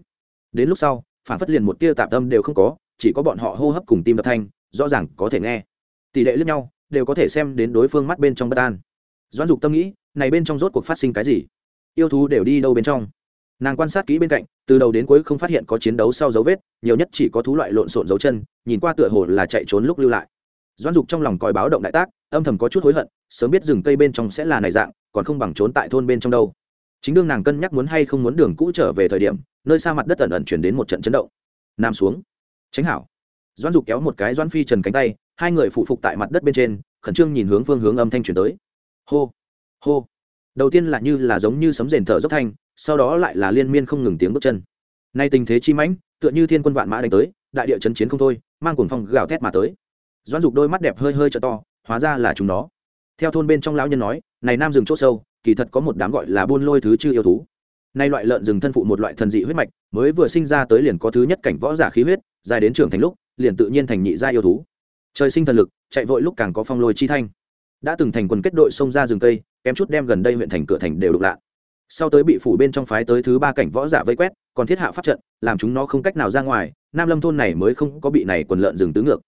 Đến lúc sau, phản phất liền một tia tạm tâm đều không có, chỉ có bọn họ hô hấp cùng tim đập thanh, rõ ràng có thể nghe. Tỷ đệ lẫn nhau, đều có thể xem đến đối phương mắt bên trong bất an. Doãn dục tâm nghĩ, này bên trong rốt cuộc phát sinh cái gì? Yêu thú đều đi đâu bên trong? Nàng quan sát kỹ bên cạnh, từ đầu đến cuối không phát hiện có chiến đấu sau dấu vết, nhiều nhất chỉ có thú loại lộn xộn dấu chân, nhìn qua tựa hồ là chạy trốn lúc lưu lại doãn dục trong lòng còi báo động đại tác, âm thầm có chút hối hận, sớm biết rừng cây bên trong sẽ là này dạng, còn không bằng trốn tại thôn bên trong đâu. Chính đương nàng cân nhắc muốn hay không muốn đường cũ trở về thời điểm, nơi xa mặt đất ẩn ẩn chuyển đến một trận chấn động. Nam xuống. Tránh hảo. Doãn dục kéo một cái doãn phi trần cánh tay, hai người phụ phục tại mặt đất bên trên, khẩn trương nhìn hướng phương hướng âm thanh chuyển tới. Hô. Hô. Đầu tiên là như là giống như sấm rền thở dốc thanh, sau đó lại là liên miên không ngừng tiếng bước chân. Nay tình thế chi mãnh, tựa như thiên quân vạn mã đánh tới, đại địa chấn chiến không thôi, mang cuồng phong gào thét mà tới doãn dục đôi mắt đẹp hơi hơi t to, hóa ra là chúng nó. Theo thôn bên trong lão nhân nói, này nam rừng c h ỗ sâu, kỳ thật có một đám gọi là buôn lôi thứ chư yêu thú. Nay loại lợn rừng thân phụ một loại thần dị huyết mạch, mới vừa sinh ra tới liền có thứ nhất cảnh võ giả khí huyết, dài đến trưởng thành lúc, liền tự nhiên thành nhị gia yêu thú. Trời sinh thần lực, chạy vội lúc càng có phong lôi chi thanh. Đã từng thành quần kết đội xông ra rừng cây, kém chút đem gần đây huyện thành cửa thành đều đục lạ. Sau tới bị phủ bên trong phái tới thứ ba cảnh võ giả vây quét, còn thiết hạ pháp trận, làm chúng nó không cách nào ra ngoài, nam lâm thôn này mới không có bị này quần lợn rừng tứ ngược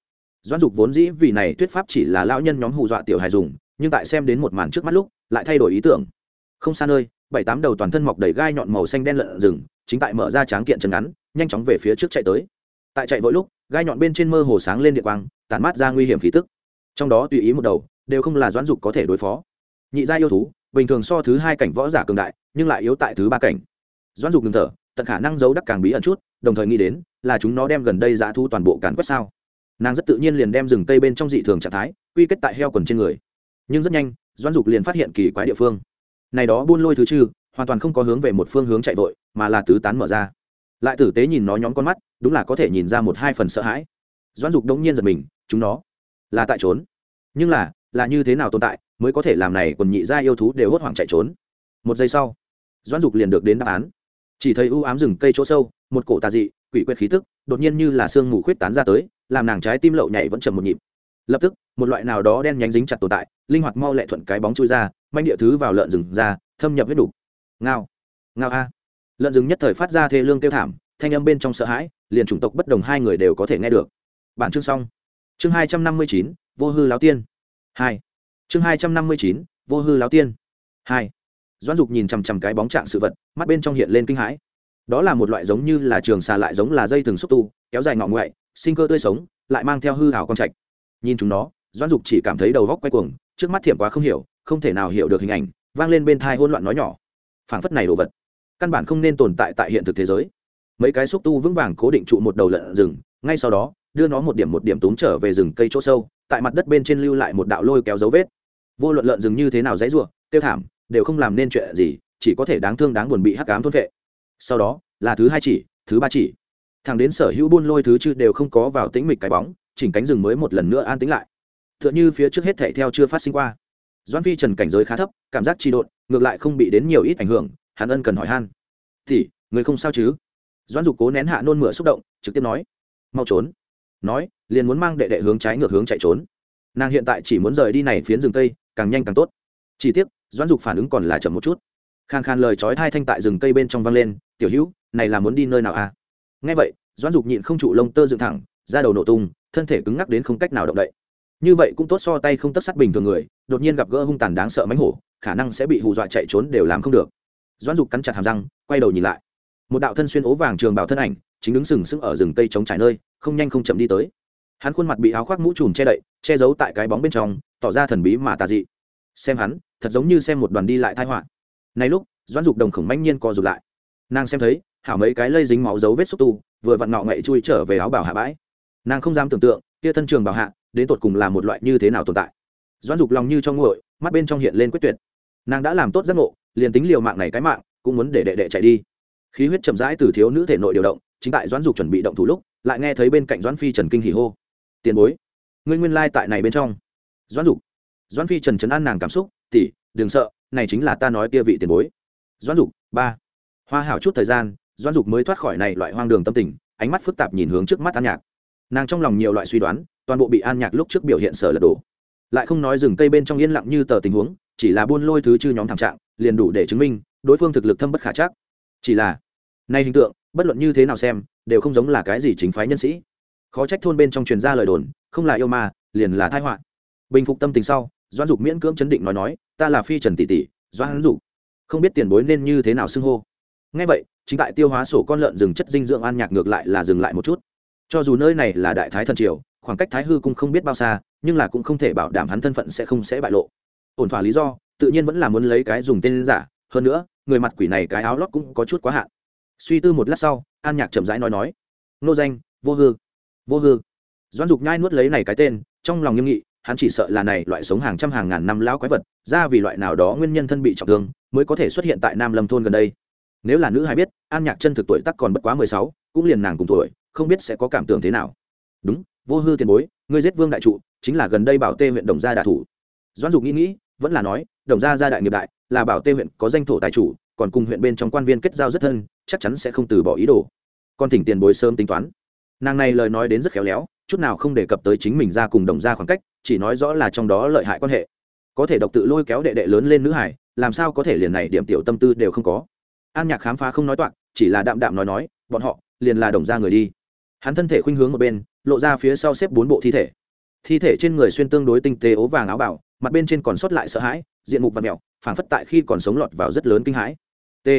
doãn dục vốn dĩ vì này thuyết pháp chỉ là lão nhân nhóm hù dọa tiểu hài dùng, nhưng tại xem đến một màn trước mắt lúc, lại thay đổi ý tưởng. Không xa nơi, bảy tám đầu toàn thân mọc đầy gai nhọn màu xanh đen lợn rừng, chính tại mở ra tráng kiện chân ngắn, nhanh chóng về phía trước chạy tới. Tại chạy vội lúc, gai nhọn bên trên mơ hồ sáng lên địa quang, tản mát ra nguy hiểm khí tức. Trong đó tùy ý một đầu, đều không là doãn dục có thể đối phó. Nhị gia yêu thú, bình thường so thứ hai cảnh võ giả cường đại, nhưng lại yếu tại thứ ba cảnh. Doãn dục ngừng thở, tận khả năng giấu đắc càng bí ẩn chút, đồng thời nghĩ đến, là chúng nó đem gần đây dã thu toàn bộ càn quét sao? Nàng rất tự nhiên liền đem rừng cây bên trong dị thường trạng thái quy kết tại heo quần trên người nhưng rất nhanh doan dục liền phát hiện kỳ quái địa phương này đó buôn lôi thứ chư hoàn toàn không có hướng về một phương hướng chạy vội mà là tứ tán mở ra lại tử tế nhìn nó nhóm con mắt đúng là có thể nhìn ra một hai phần sợ hãi doan dục đông nhiên giật mình chúng nó là tại trốn nhưng là là như thế nào tồn tại mới có thể làm này quần nhị gia yêu thú đều hốt hoảng chạy trốn một giây sau doan dục liền được đến đáp án chỉ thấy ưu ám rừng cây chỗ sâu một cổ tà dị quỷ quyệt khí tức đột nhiên như là sương mù khuyết tán ra tới làm nàng trái tim lậu nhảy vẫn chầm một nhịp. Lập tức, một loại nào đó đen nhánh dính chặt tồn tại, linh hoạt mau lẹ thuận cái bóng chui ra manh địa thứ vào lợn rừng ra, thâm nhập huyết đủ. ngao ngao a. Lợn rừng nhất thời phát ra thê lương kêu thảm, thanh âm bên trong sợ hãi, liền chủng tộc bất đồng hai người đều có thể nghe được. Bản chương xong. Chương hai trăm năm mươi chín, vô hư láo tiên. Hai. Chương hai trăm năm mươi chín, vô hư láo tiên. Hai. Doãn dục nhìn chằm chằm cái bóng trạng sự vật, mắt bên trong hiện lên kinh hãi. Đó là một loại giống như là trường xà lại giống là dây từng xúc tu, kéo dài ngọ ngoại sinh cơ tươi sống, lại mang theo hư hảo con trạch. Nhìn chúng nó, doãn dục chỉ cảm thấy đầu góc quay cuồng, trước mắt thiểm quá không hiểu, không thể nào hiểu được hình ảnh, vang lên bên thai hôn loạn nói nhỏ. Phảng phất này đồ vật, căn bản không nên tồn tại tại hiện thực thế giới. Mấy cái xúc tu vững vàng cố định trụ một đầu lợn rừng, ngay sau đó, đưa nó một điểm một điểm túm trở về rừng cây chỗ sâu, tại mặt đất bên trên lưu lại một đạo lôi kéo dấu vết. Vô luận lợn rừng như thế nào dãy ruộng tiêu thảm, đều không làm nên chuyện gì, chỉ có thể đáng thương đáng buồn bị hắc cám thôn vệ sau đó, là thứ hai chỉ, thứ ba chỉ thằng đến sở hữu buôn lôi thứ chư đều không có vào tĩnh mịch cái bóng, chỉnh cánh rừng mới một lần nữa an tĩnh lại. T h ư ợ n h ư phía trước hết thệ theo chưa phát sinh qua. Doan phi trần cảnh giới khá thấp, cảm giác trị độn, ngược lại không bị đến nhiều ít ảnh hưởng, hắn ân cần hỏi han. Thì người không sao chứ? Doan dục cố nén hạ nôn mửa xúc động, trực tiếp nói, mau trốn. Nói, liền muốn mang đệ đệ hướng trái ngược hướng chạy trốn. Nàng hiện tại chỉ muốn rời đi này phiến rừng tây càng nhanh càng tốt. Chỉ tiếc doan dục phản ứng còn là chậm một chút. Khàn khàn lời trói hai thanh tại rừng cây bên trong vang lên, tiểu hữu, này là muốn đi nơi nào à? Nghe vậy doan dục nhịn không trụ lông tơ dựng thẳng ra đầu nổ tung, thân thể cứng ngắc đến không cách nào động đậy. Như vậy cũng tốt so tay không tất sắt bình thường người, đột nhiên gặp gỡ hung tàn đáng sợ mánh hổ, khả năng sẽ bị hù dọa chạy trốn đều làm không được. Doan dục cắn chặt hàm răng, quay đầu nhìn lại. Một đạo thân xuyên ố vàng trường bảo thân ảnh, chính đứng sừng sững ở rừng cây trống trải nơi, không nhanh không chậm đi tới. Hắn khuôn mặt bị áo khoác mũ trùm che đậy, che giấu tại cái bóng bên trong, tỏ ra thần bí mà tà dị. Xem hắn, thật giống như xem một đoàn đi lại thai họa. Này lúc, doãn dục đồng khổng manh nhiên co rụt lại. Nàng xem thấy hảo mấy cái lây dính máu dấu vết xúc tu, vừa vặn ngọ ngậy chui trở về áo bảo hạ bãi. Nàng không dám tưởng tượng, kia thân trường bảo hạ, đến tột cùng là một loại như thế nào tồn tại. Doan dục lòng như trong nguội, mắt bên trong hiện lên quyết tuyệt. Nàng đã làm tốt giấc ngộ, liền tính liều mạng này cái mạng, cũng muốn để đệ đệ chạy đi. Khí huyết chậm rãi từ thiếu nữ thể nội điều động, chính tại doãn dục chuẩn bị động thủ lúc, lại nghe thấy bên cạnh doãn phi trần kinh hỉ hô. Tiền bối, ngươi nguyên lai tại này bên trong. Doãn dục, doãn phi trần trấn an nàng cảm xúc tỉ đừng sợ, này chính là ta nói kia vị tiền bối. Doãn dục, ba, hoa hảo chút thời gian Doan dục mới thoát khỏi này loại hoang đường tâm tình, ánh mắt phức tạp nhìn hướng trước mắt an nhạc. Nàng trong lòng nhiều loại suy đoán, toàn bộ bị an nhạc lúc trước biểu hiện sở lật đổ. Lại không nói rừng cây bên trong yên lặng như tờ tình huống, chỉ là buôn lôi thứ chư nhóm thảm trạng, liền đủ để chứng minh, đối phương thực lực thâm bất khả chắc. Chỉ là, nay hình tượng, bất luận như thế nào xem, đều không giống là cái gì chính phái nhân sĩ. Khó trách thôn bên trong truyền ra lời đồn, không là yêu ma, liền là thái họa. Bình phục tâm tình sau doan dục miễn cưỡng chấn định nói nói, ta là phi trần tỷ tỷ doan dục. Không biết tiền bối nên như thế nào xưng hô ngay vậy, chính tại tiêu hóa sổ con lợn rừng chất dinh dưỡng an nhạc ngược lại là dừng lại một chút. Cho dù nơi này là đại thái thần triều, khoảng cách thái hư cung không biết bao xa, nhưng là cũng không thể bảo đảm hắn thân phận sẽ không sẽ bại lộ. Ổn thỏa lý do, tự nhiên vẫn là muốn lấy cái dùng tên giả, hơn nữa, người mặt quỷ này cái áo lót cũng có chút quá hạn. Suy tư một lát sau, an nhạc chậm rãi nói nói, nô danh, vô hư. Vô hư? Doan dục nhai nuốt lấy này cái tên, trong lòng nghiêm nghị, hắn chỉ sợ là này loại sống hàng trăm hàng ngàn năm lão quái vật, ra vì loại nào đó nguyên nhân thân bị trọng thương, mới có thể xuất hiện tại nam lâm thôn gần đây nếu là nữ hài biết, an nhạc chân thực tuổi tắc còn bất quá mười sáu, cũng liền nàng cùng tuổi, không biết sẽ có cảm tưởng thế nào. Đúng, vô hư tiền bối, ngươi giết vương đại trụ, chính là gần đây bảo tê huyện đồng gia đạ thủ. Doan dục nghĩ nghĩ, vẫn là nói, đồng gia gia đại nghiệp đại, là bảo tê huyện có danh thổ tài chủ, còn cùng huyện bên trong quan viên kết giao rất thân, chắc chắn sẽ không từ bỏ ý đồ. Con thỉnh tiền bối sớm tính toán. Nàng này lời nói đến rất khéo léo, chút nào không đề cập tới chính mình ra cùng đồng gia khoảng cách, chỉ nói rõ là trong đó lợi hại quan hệ. Có thể độc tự lôi kéo đệ đệ lớn lên nữ hải làm sao có thể liền này điểm tiểu tâm tư đều không có an nhạc khám phá không nói toạc, chỉ là đạm đạm nói nói, bọn họ, liền là đồng ra người đi. Hắn thân thể khuynh hướng một bên, lộ ra phía sau xếp bốn bộ thi thể. Thi thể trên người xuyên tương đối tinh tế ố vàng áo bảo mặt bên trên còn sót lại sợ hãi, diện mục và mẹo, phảng phất tại khi còn sống lọt vào rất lớn kinh hãi. T.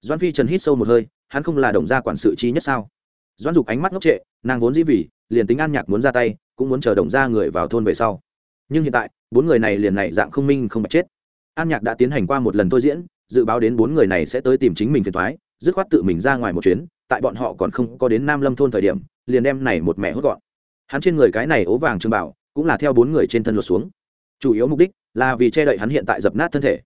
Doan phi trần hít sâu một hơi, hắn không là đồng gia quản sự trí nhất sao? Doan dục ánh mắt ngốc trệ, nàng vốn dĩ vì, liền tính an nhạc muốn ra tay, cũng muốn chờ đồng gia người vào thôn về sau. Nhưng hiện tại, bốn người này liền này dạng không minh không bạch chết. An nhạc đã tiến hành qua một lần thôi diễn dự báo đến bốn người này sẽ tới tìm chính mình phiền thoái, dứt khoát tự mình ra ngoài một chuyến, tại bọn họ còn không có đến nam lâm thôn thời điểm, liền đem này một mẹ hốt gọn. Hắn trên người cái này ố vàng trương bảo, cũng là theo bốn người trên thân lột xuống. Chủ yếu mục đích là vì che đậy hắn hiện tại dập nát thân thể.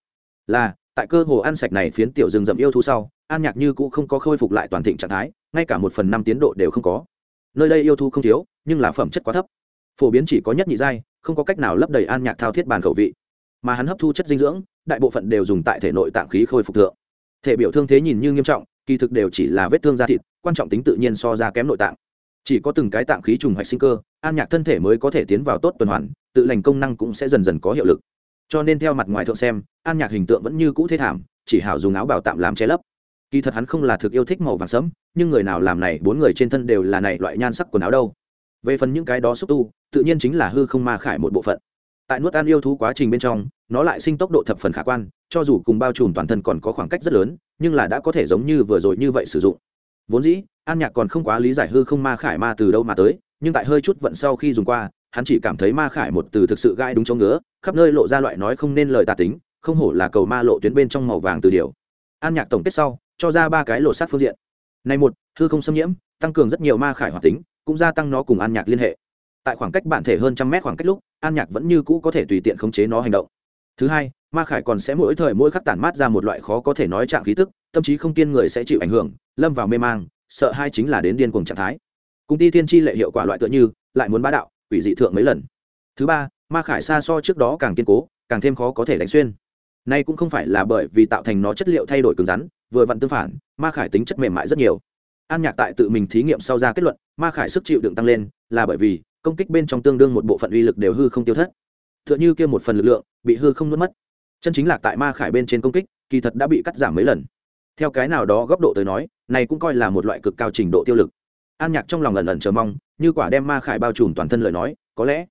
Là, tại cơ hồ ăn sạch này phiến tiểu rừng rậm yêu thú sau, an nhạc như cũng không có khôi phục lại toàn thịnh trạng thái, ngay cả một phần năm tiến độ đều không có. Nơi đây yêu thú không thiếu, nhưng là phẩm chất quá thấp. Phổ biến chỉ có nhất nhị giai, không có cách nào lấp đầy an nhạc thao thiết bàn khẩu vị. Mà hắn hấp thu chất dinh dưỡng đại bộ phận đều dùng tại thể nội tạng khí khôi phục thượng. Thể biểu thương thế nhìn như nghiêm trọng, kỳ thực đều chỉ là vết thương da thịt, quan trọng tính tự nhiên so ra kém nội tạng. Chỉ có từng cái tạng khí trùng hoạch sinh cơ, an nhạc thân thể mới có thể tiến vào tốt tuần hoàn, tự lành công năng cũng sẽ dần dần có hiệu lực. Cho nên theo mặt ngoài thượng xem, an nhạc hình tượng vẫn như cũ thế thảm, chỉ hảo dùng áo bảo tạm làm che lấp. Kỳ thật hắn không là thực yêu thích màu vàng sẫm, nhưng người nào làm này, bốn người trên thân đều là này loại nhan sắc quần áo đâu. Về phần những cái đó xúc tu, tự nhiên chính là hư không ma khải một bộ phận. Tại nuốt ăn yêu thú quá trình bên trong nó lại sinh tốc độ thập phần khả quan, cho dù cùng bao trùm toàn thân còn có khoảng cách rất lớn, nhưng là đã có thể giống như vừa rồi như vậy sử dụng. Vốn dĩ, an nhạc còn không quá lý giải hư không ma khải ma từ đâu mà tới, nhưng tại hơi chút vận sau khi dùng qua, hắn chỉ cảm thấy ma khải một từ thực sự gai đúng chỗ ngứa, khắp nơi lộ ra loại nói không nên lời tà tính, không hổ là cầu ma lộ tuyến bên trong màu vàng từ điều. An nhạc tổng kết sau, cho ra ba cái lộ sát phương diện. Này một, hư không xâm nhiễm, tăng cường rất nhiều ma khải hoạt tính, cũng gia tăng nó cùng an nhạc liên hệ. Tại khoảng cách bản thể hơn trăm mét khoảng cách lúc, an nhạc vẫn như cũ có thể tùy tiện khống chế nó hành động thứ hai, ma khải còn sẽ mỗi thời mỗi khắc tản mát ra một loại khó có thể nói trạng khí tức, tâm trí không kiên người sẽ chịu ảnh hưởng, lâm vào mê mang, sợ hai chính là đến điên cuồng trạng thái. Cung ti thiên chi lệ hiệu quả loại tựa như, lại muốn bá đạo ủy dị thượng mấy lần. Thứ ba, ma khải xa so trước đó càng kiên cố, càng thêm khó có thể đánh xuyên. Nay cũng không phải là bởi vì tạo thành nó chất liệu thay đổi cứng rắn, vừa vặn tương phản, ma khải tính chất mềm mại rất nhiều. An nhạc tại tự mình thí nghiệm sau ra kết luận, ma khải sức chịu đựng tăng lên, là bởi vì công kích bên trong tương đương một bộ phận uy lực đều hư không tiêu thất tựa như kia một phần lực lượng bị hư không nuốt mất. Chân chính lạc tại ma khải bên trên công kích, kỳ thật đã bị cắt giảm mấy lần. Theo cái nào đó góc độ tới nói, này cũng coi là một loại cực cao trình độ tiêu lực. An nhạc trong lòng lần lần chờ mong, như quả đem ma khải bao trùm toàn thân lời nói, có lẽ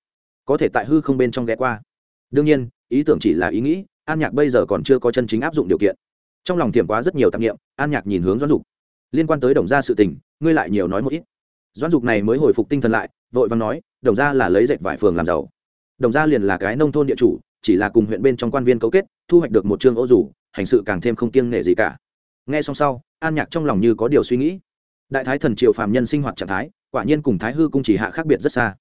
có thể tại hư không bên trong ghé qua. Đương nhiên, ý tưởng chỉ là ý nghĩ, an nhạc bây giờ còn chưa có chân chính áp dụng điều kiện. Trong lòng tiềm quá rất nhiều tạp nghiệm an nhạc nhìn hướng doãn dục. Liên quan tới đồng gia sự tình, ngươi lại nhiều nói một ít. Doãn dục này mới hồi phục tinh thần lại, vội vàng nói, đồng gia là lấy dệt vải phường làm giàu đồng gia liền là cái nông thôn địa chủ, chỉ là cùng huyện bên trong quan viên cấu kết, thu hoạch được một chương ô rủ, hành sự càng thêm không kiêng nể gì cả. Nghe xong sau, an nhạc trong lòng như có điều suy nghĩ. Đại thái thần triều phàm nhân sinh hoạt trạng thái, quả nhiên cùng thái hư cung chỉ hạ khác biệt rất xa.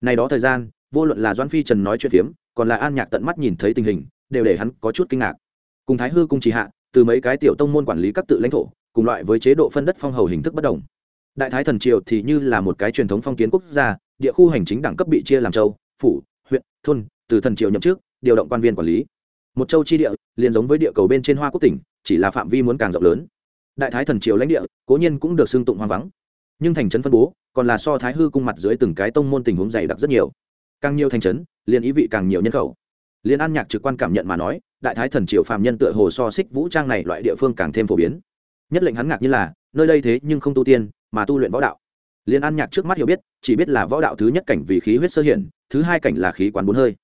Này đó thời gian, vô luận là doãn phi trần nói chuyện phiếm, còn là an nhạc tận mắt nhìn thấy tình hình, đều để hắn có chút kinh ngạc. Cùng thái hư cung chỉ hạ, từ mấy cái tiểu tông môn quản lý các tự lãnh thổ, cùng loại với chế độ phân đất phong hầu hình thức bất đồng. Đại thái thần triều thì như là một cái truyền thống phong kiến quốc gia, địa khu hành chính đẳng cấp bị chia làm châu, phủ thôn, từ thần triều nhậm chức, điều động quan viên quản lý. Một châu chi địa, liền giống với địa cầu bên trên hoa quốc tỉnh, chỉ là phạm vi muốn càng rộng lớn. Đại thái thần triều lãnh địa, cố nhiên cũng được xưng tụng hoang vắng. Nhưng thành trấn phân bố, còn là so thái hư cung mặt dưới từng cái tông môn tình huống dày đặc rất nhiều. Càng nhiều thành trấn, liền ý vị càng nhiều nhân khẩu. Liền an nhạc trực quan cảm nhận mà nói, đại thái thần triều phàm nhân tựa hồ so xích vũ trang này loại địa phương càng thêm phổ biến. Nhất lệnh hắn ngạc như là, nơi đây thế nhưng không tu tiên, mà tu luyện võ đạo. Liền an nhạc trước mắt hiểu biết, chỉ biết là võ đạo thứ nhất cảnh vì khí huyết sơ hiển thứ hai cảnh là khí quán bốn hơi.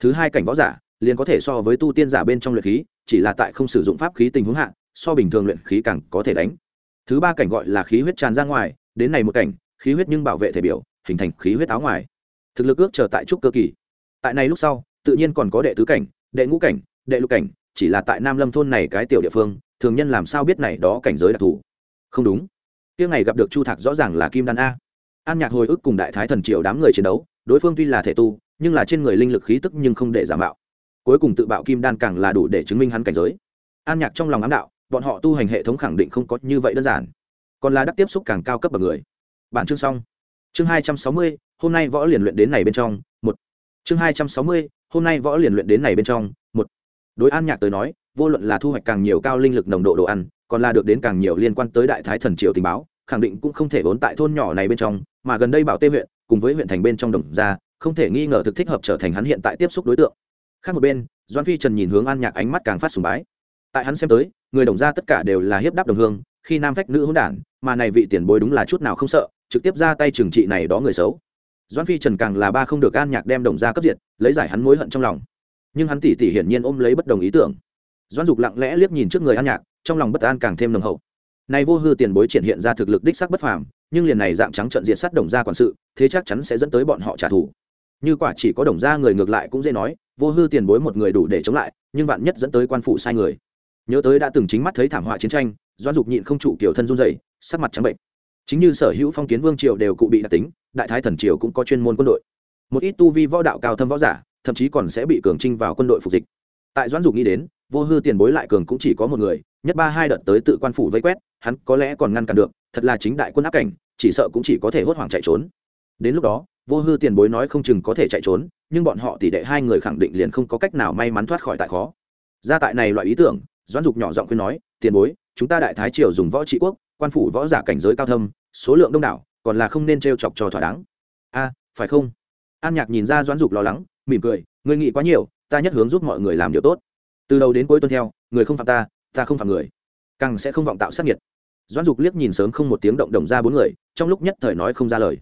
Thứ hai cảnh võ giả liền có thể so với tu tiên giả bên trong luyện khí, chỉ là tại không sử dụng pháp khí tình huống hạ, so bình thường luyện khí càng có thể đánh. Thứ ba cảnh gọi là khí huyết tràn ra ngoài, đến này một cảnh, khí huyết nhưng bảo vệ thể biểu, hình thành khí huyết áo ngoài. Thực lực ước chờ tại trúc cơ kỳ. Tại này lúc sau, tự nhiên còn có đệ tứ cảnh, đệ ngũ cảnh, đệ lục cảnh, chỉ là tại nam lâm thôn này cái tiểu địa phương, thường nhân làm sao biết này đó cảnh giới đặc thù? Không đúng. Tiếng này gặp được chu thạc rõ ràng là kim đan a. An nhạc hồi ức cùng đại thái thần triều đám người chiến đấu đối phương tuy là thể tu, nhưng là trên người linh lực khí tức nhưng không để giả mạo. Cuối cùng tự bạo kim đan càng là đủ để chứng minh hắn cảnh giới. An nhạc trong lòng ám đạo, bọn họ tu hành hệ thống khẳng định không có như vậy đơn giản. Còn là đắc tiếp xúc càng cao cấp bậc người. Bản chương xong. Chương hai trăm sáu mươi, hôm nay võ liền luyện đến này bên trong, một. Chương hai trăm sáu mươi, hôm nay võ liền luyện đến này bên trong, một. Đối an nhạc tới nói, vô luận là thu hoạch càng nhiều cao linh lực nồng độ đồ ăn, còn là được đến càng nhiều liên quan tới đại thái thần triều tình báo, khẳng định cũng không thể vốn tại thôn nhỏ này bên trong, mà gần đây bảo tê huyện cùng với huyện thành bên trong đồng gia, không thể nghi ngờ thực thích hợp trở thành hắn hiện tại tiếp xúc đối tượng. Khác một bên doan phi trần nhìn hướng an nhạc ánh mắt càng phát sùng bái. Tại hắn xem tới, người đồng gia tất cả đều là hiếp đáp đồng hương, khi nam phách nữ hỗn đản, mà này vị tiền bối đúng là chút nào không sợ, trực tiếp ra tay trừng trị này đó người xấu. Doan phi trần càng là ba không được an nhạc đem đồng gia cấp diệt, lấy giải hắn mối hận trong lòng. Nhưng hắn tỉ tỉ hiển nhiên ôm lấy bất đồng ý tưởng. Doan dục lặng lẽ liếc nhìn trước người an nhạc, trong lòng bất an càng thêm nồng hậu. Này vô hư tiền bối triển hiện ra thực lực đích sắc bất phàm nhưng liền này dạng trắng trận diện sát đồng gia quản sự, thế chắc chắn sẽ dẫn tới bọn họ trả thù. Như quả chỉ có đồng gia người ngược lại cũng dễ nói, vô hư tiền bối một người đủ để chống lại, nhưng vạn nhất dẫn tới quan phủ sai người. Nhớ tới đã từng chính mắt thấy thảm họa chiến tranh doan dục nhịn không trụ kiểu thân run dày sắc mặt trắng bệnh. Chính như sở hữu phong kiến vương triều đều cụ bị đặc tính, đại thái thần triều cũng có chuyên môn quân đội. Một ít tu vi võ đạo cao thâm võ giả, thậm chí còn sẽ bị cường trinh vào quân đội phục dịch. Tại doãn dục nghĩ đến, vô hư tiền bối lại cường cũng chỉ có một người, nhất ba hai đợt tới tự quan phủ vây quét, hắn có lẽ còn ngăn cản được, thật là chính đại quân áp cảnh chỉ sợ cũng chỉ có thể hốt hoảng chạy trốn. Đến lúc đó, vô hư tiền bối nói không chừng có thể chạy trốn, nhưng bọn họ tỷ đệ hai người khẳng định liền không có cách nào may mắn thoát khỏi tại khó. Ra tại này loại ý tưởng, doãn dục nhỏ giọng khuyên nói, tiền bối, chúng ta đại thái triều dùng võ trị quốc, quan phủ võ giả cảnh giới cao thâm, số lượng đông đảo, còn là không nên t chọc cho thỏa đáng. A, phải không? An nhạc nhìn ra doãn dục lo lắng, mỉm cười người nghĩ quá nhiều, ta nhất hướng giúp mọi người làm điều tốt. Từ đầu đến cuối tuân theo, người không phạm ta ta không phạm người. Càng sẽ không vọng tạo sát nhiệt doãn dục liếc nhìn sớm không một tiếng động đồng ra bốn người, trong lúc nhất thời nói không ra lời.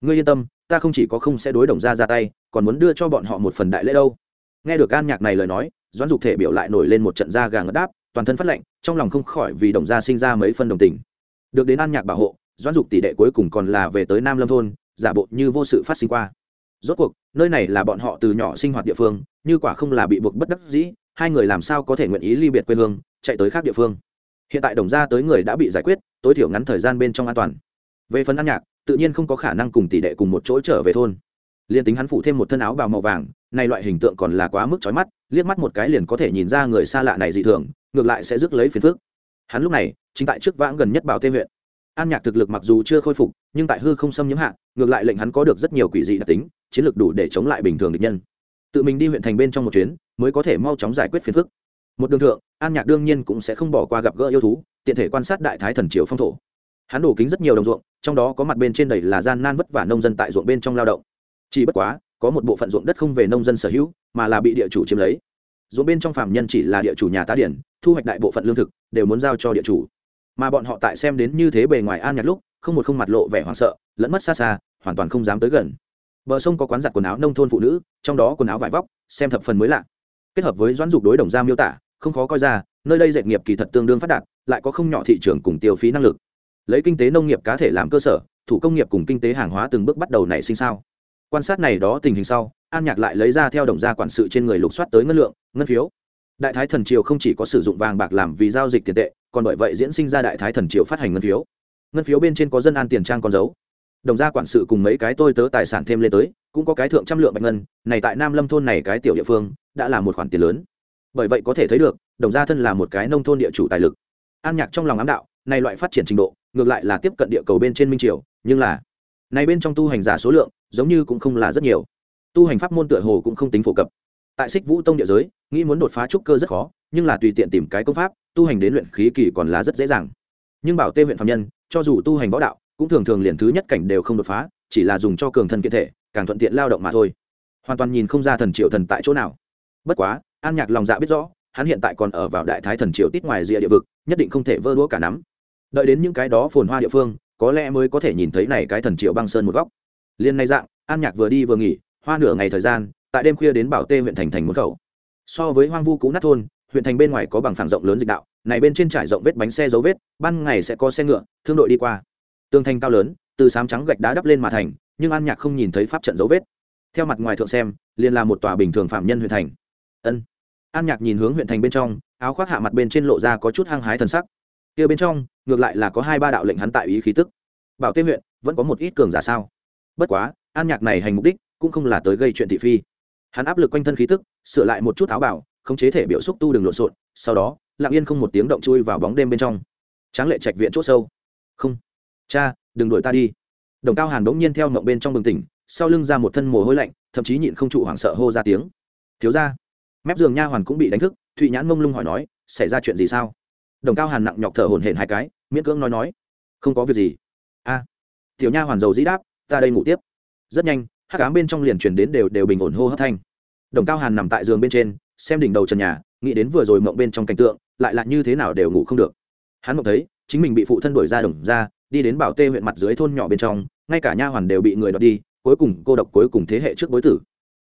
Ngươi yên tâm, ta không chỉ có không sẽ đối đồng ra ra tay, còn muốn đưa cho bọn họ một phần đại lễ đâu. Nghe được an nhạc này lời nói, doãn dục thể biểu lại nổi lên một trận da gà ngất đáp, toàn thân phát lệnh trong lòng không khỏi vì đồng gia sinh ra mấy phân đồng tình. Được đến an nhạc bảo hộ, doãn dục tỷ đệ cuối cùng còn là về tới nam lâm thôn, giả bộ như vô sự phát sinh qua. Rốt cuộc, nơi này là bọn họ từ nhỏ sinh hoạt địa phương, như quả không là bị buộc bất đắc dĩ, hai người làm sao có thể nguyện ý ly biệt quê hương, chạy tới khác địa phương hiện tại đồng ra tới người đã bị giải quyết, tối thiểu ngắn thời gian bên trong an toàn. Về phần ăn nhạc, tự nhiên không có khả năng cùng tỷ đệ cùng một chỗ trở về thôn. Liền tính hắn phụ thêm một thân áo bào màu vàng, này loại hình tượng còn là quá mức trói mắt, liếc mắt một cái liền có thể nhìn ra người xa lạ này dị thường, ngược lại sẽ rước lấy phiền phước hắn lúc này, chính tại trước vãng gần nhất bảo tê huyện. An nhạc thực lực mặc dù chưa khôi phục, nhưng tại hư không xâm nhiễm hạ, ngược lại lệnh hắn có được rất nhiều quỷ dị đặc tính, chiến lược đủ để chống lại bình thường địch nhân. Tự mình đi huyện thành bên trong một chuyến, mới có thể mau chóng giải quyết phiền phức một đường thượng, an nhạc đương nhiên cũng sẽ không bỏ qua gặp gỡ yêu thú, tiện thể quan sát đại thái thần triều phong thổ. Hắn đổ kính rất nhiều đồng ruộng, trong đó có mặt bên trên đầy là gian nan vất vả nông dân tại ruộng bên trong lao động. Chỉ bất quá, có một bộ phận ruộng đất không về nông dân sở hữu, mà là bị địa chủ chiếm lấy. Ruộng bên trong phạm nhân chỉ là địa chủ nhà tá điển, thu hoạch đại bộ phận lương thực, đều muốn giao cho địa chủ. Mà bọn họ tại xem đến như thế bề ngoài an nhạc lúc, không một không mặt lộ vẻ hoảng sợ, lẫn mất xa xa, hoàn toàn không dám tới gần. Bờ sông có quán giặt quần áo nông thôn phụ nữ, trong đó quần áo vải vóc, xem thập phần mới lạ. Kết hợp với doãn dục đối đồng gia miêu tả không khó coi ra, nơi đây dệt nghiệp kỳ thật tương đương phát đạt, lại có không nhỏ thị trường cùng tiêu phí năng lực. Lấy kinh tế nông nghiệp cá thể làm cơ sở, thủ công nghiệp cùng kinh tế hàng hóa từng bước bắt đầu nảy sinh sao. Quan sát này đó tình hình sau, an nhạc lại lấy ra theo đồng gia quản sự trên người lục soát tới ngân lượng, ngân phiếu. Đại thái thần triều không chỉ có sử dụng vàng bạc làm vì giao dịch tiền tệ, còn bởi vậy diễn sinh ra đại thái thần triều phát hành ngân phiếu. Ngân phiếu bên trên có dân an tiền trang con dấu. Đồng gia quản sự cùng mấy cái tôi tớ tài sản thêm lên tới, cũng có cái thượng trăm lượng bạch ngân, này tại nam lâm thôn này cái tiểu địa phương, đã là một khoản tiền lớn bởi vậy có thể thấy được, đồng gia thân là một cái nông thôn địa chủ tài lực. An nhạc trong lòng ám đạo, này loại phát triển trình độ, ngược lại là tiếp cận địa cầu bên trên minh triều, nhưng là, này bên trong tu hành giả số lượng, giống như cũng không là rất nhiều. Tu hành pháp môn tựa hồ cũng không tính phổ cập. Tại xích vũ tông địa giới, nghĩ muốn đột phá trúc cơ rất khó, nhưng là tùy tiện tìm cái công pháp, tu hành đến luyện khí kỳ còn là rất dễ dàng. Nhưng bảo tê huyện phạm nhân, cho dù tu hành võ đạo, cũng thường thường liền thứ nhất cảnh đều không đột phá, chỉ là dùng cho cường thân kiện thể, càng thuận tiện lao động mà thôi. Hoàn toàn nhìn không ra thần triệu thần tại chỗ nào. Bất quá an nhạc lòng dạ biết rõ, hắn hiện tại còn ở vào đại thái thần triều tít ngoài rìa địa vực, nhất định không thể vơ đũa cả nắm. Đợi đến những cái đó phồn hoa địa phương, có lẽ mới có thể nhìn thấy này cái thần triệu băng sơn một góc. Liên nay dạng, an nhạc vừa đi vừa nghỉ, hoa nửa ngày thời gian, tại đêm khuya đến bảo tê huyện thành thành một khẩu. So với hoang vu cũ nát thôn, huyện thành bên ngoài có bằng phẳng rộng lớn dịch đạo, này bên trên trải rộng vết bánh xe dấu vết, ban ngày sẽ có xe ngựa, thương đội đi qua. Tường thành cao lớn, từ sám trắng gạch đá đắp lên mà thành, nhưng an nhạc không nhìn thấy pháp trận dấu vết. Theo mặt ngoài thượng xem, liền là một tòa bình thường phạm nhân huyện thành. Ân an nhạc nhìn hướng huyện thành bên trong, áo khoác hạ mặt bên trên lộ ra có chút hăng hái thần sắc. Kia bên trong, ngược lại là có hai ba đạo lệnh hắn tại ý khí tức. Bảo tê huyện, vẫn có một ít cường giả sao? Bất quá, an nhạc này hành mục đích cũng không là tới gây chuyện thị phi. Hắn áp lực quanh thân khí tức, sửa lại một chút áo bảo, khống chế thể biểu xúc tu đừng lộn xộn, sau đó, lặng yên không một tiếng động chui vào bóng đêm bên trong. Tráng lệ trạch viện c h ỗ sâu. Không. Cha, đừng đuổi ta đi. Đồng cao hàn đống nhiên theo mộng bên trong bừng tỉnh, sau lưng ra một thân mồ hôi lạnh, thậm chí nhịn không trụ hoảng sợ hô ra tiếng. Thiếu ra mép giường nha hoàn cũng bị đánh thức, thụy nhãn mông lung hỏi nói, xảy ra chuyện gì sao? Đồng cao hàn nặng nhọc thở hổn hển hai cái, miễn cưỡng nói nói, không có việc gì. A, tiểu nha hoàn dầu dĩ đáp, ta đây ngủ tiếp. Rất nhanh hát cám bên trong liền chuyển đến đều đều bình ổn hô hấp thanh. Đồng cao hàn nằm tại giường bên trên, xem đỉnh đầu trần nhà, nghĩ đến vừa rồi mộng bên trong cảnh tượng, lại là như thế nào đều ngủ không được. Hắn mộng thấy, chính mình bị phụ thân đuổi ra đồng ra, đi đến bảo tê huyện mặt dưới thôn nhỏ bên trong, ngay cả nha hoàn đều bị người đoạt đi, cuối cùng cô độc cuối cùng thế hệ trước bối tử.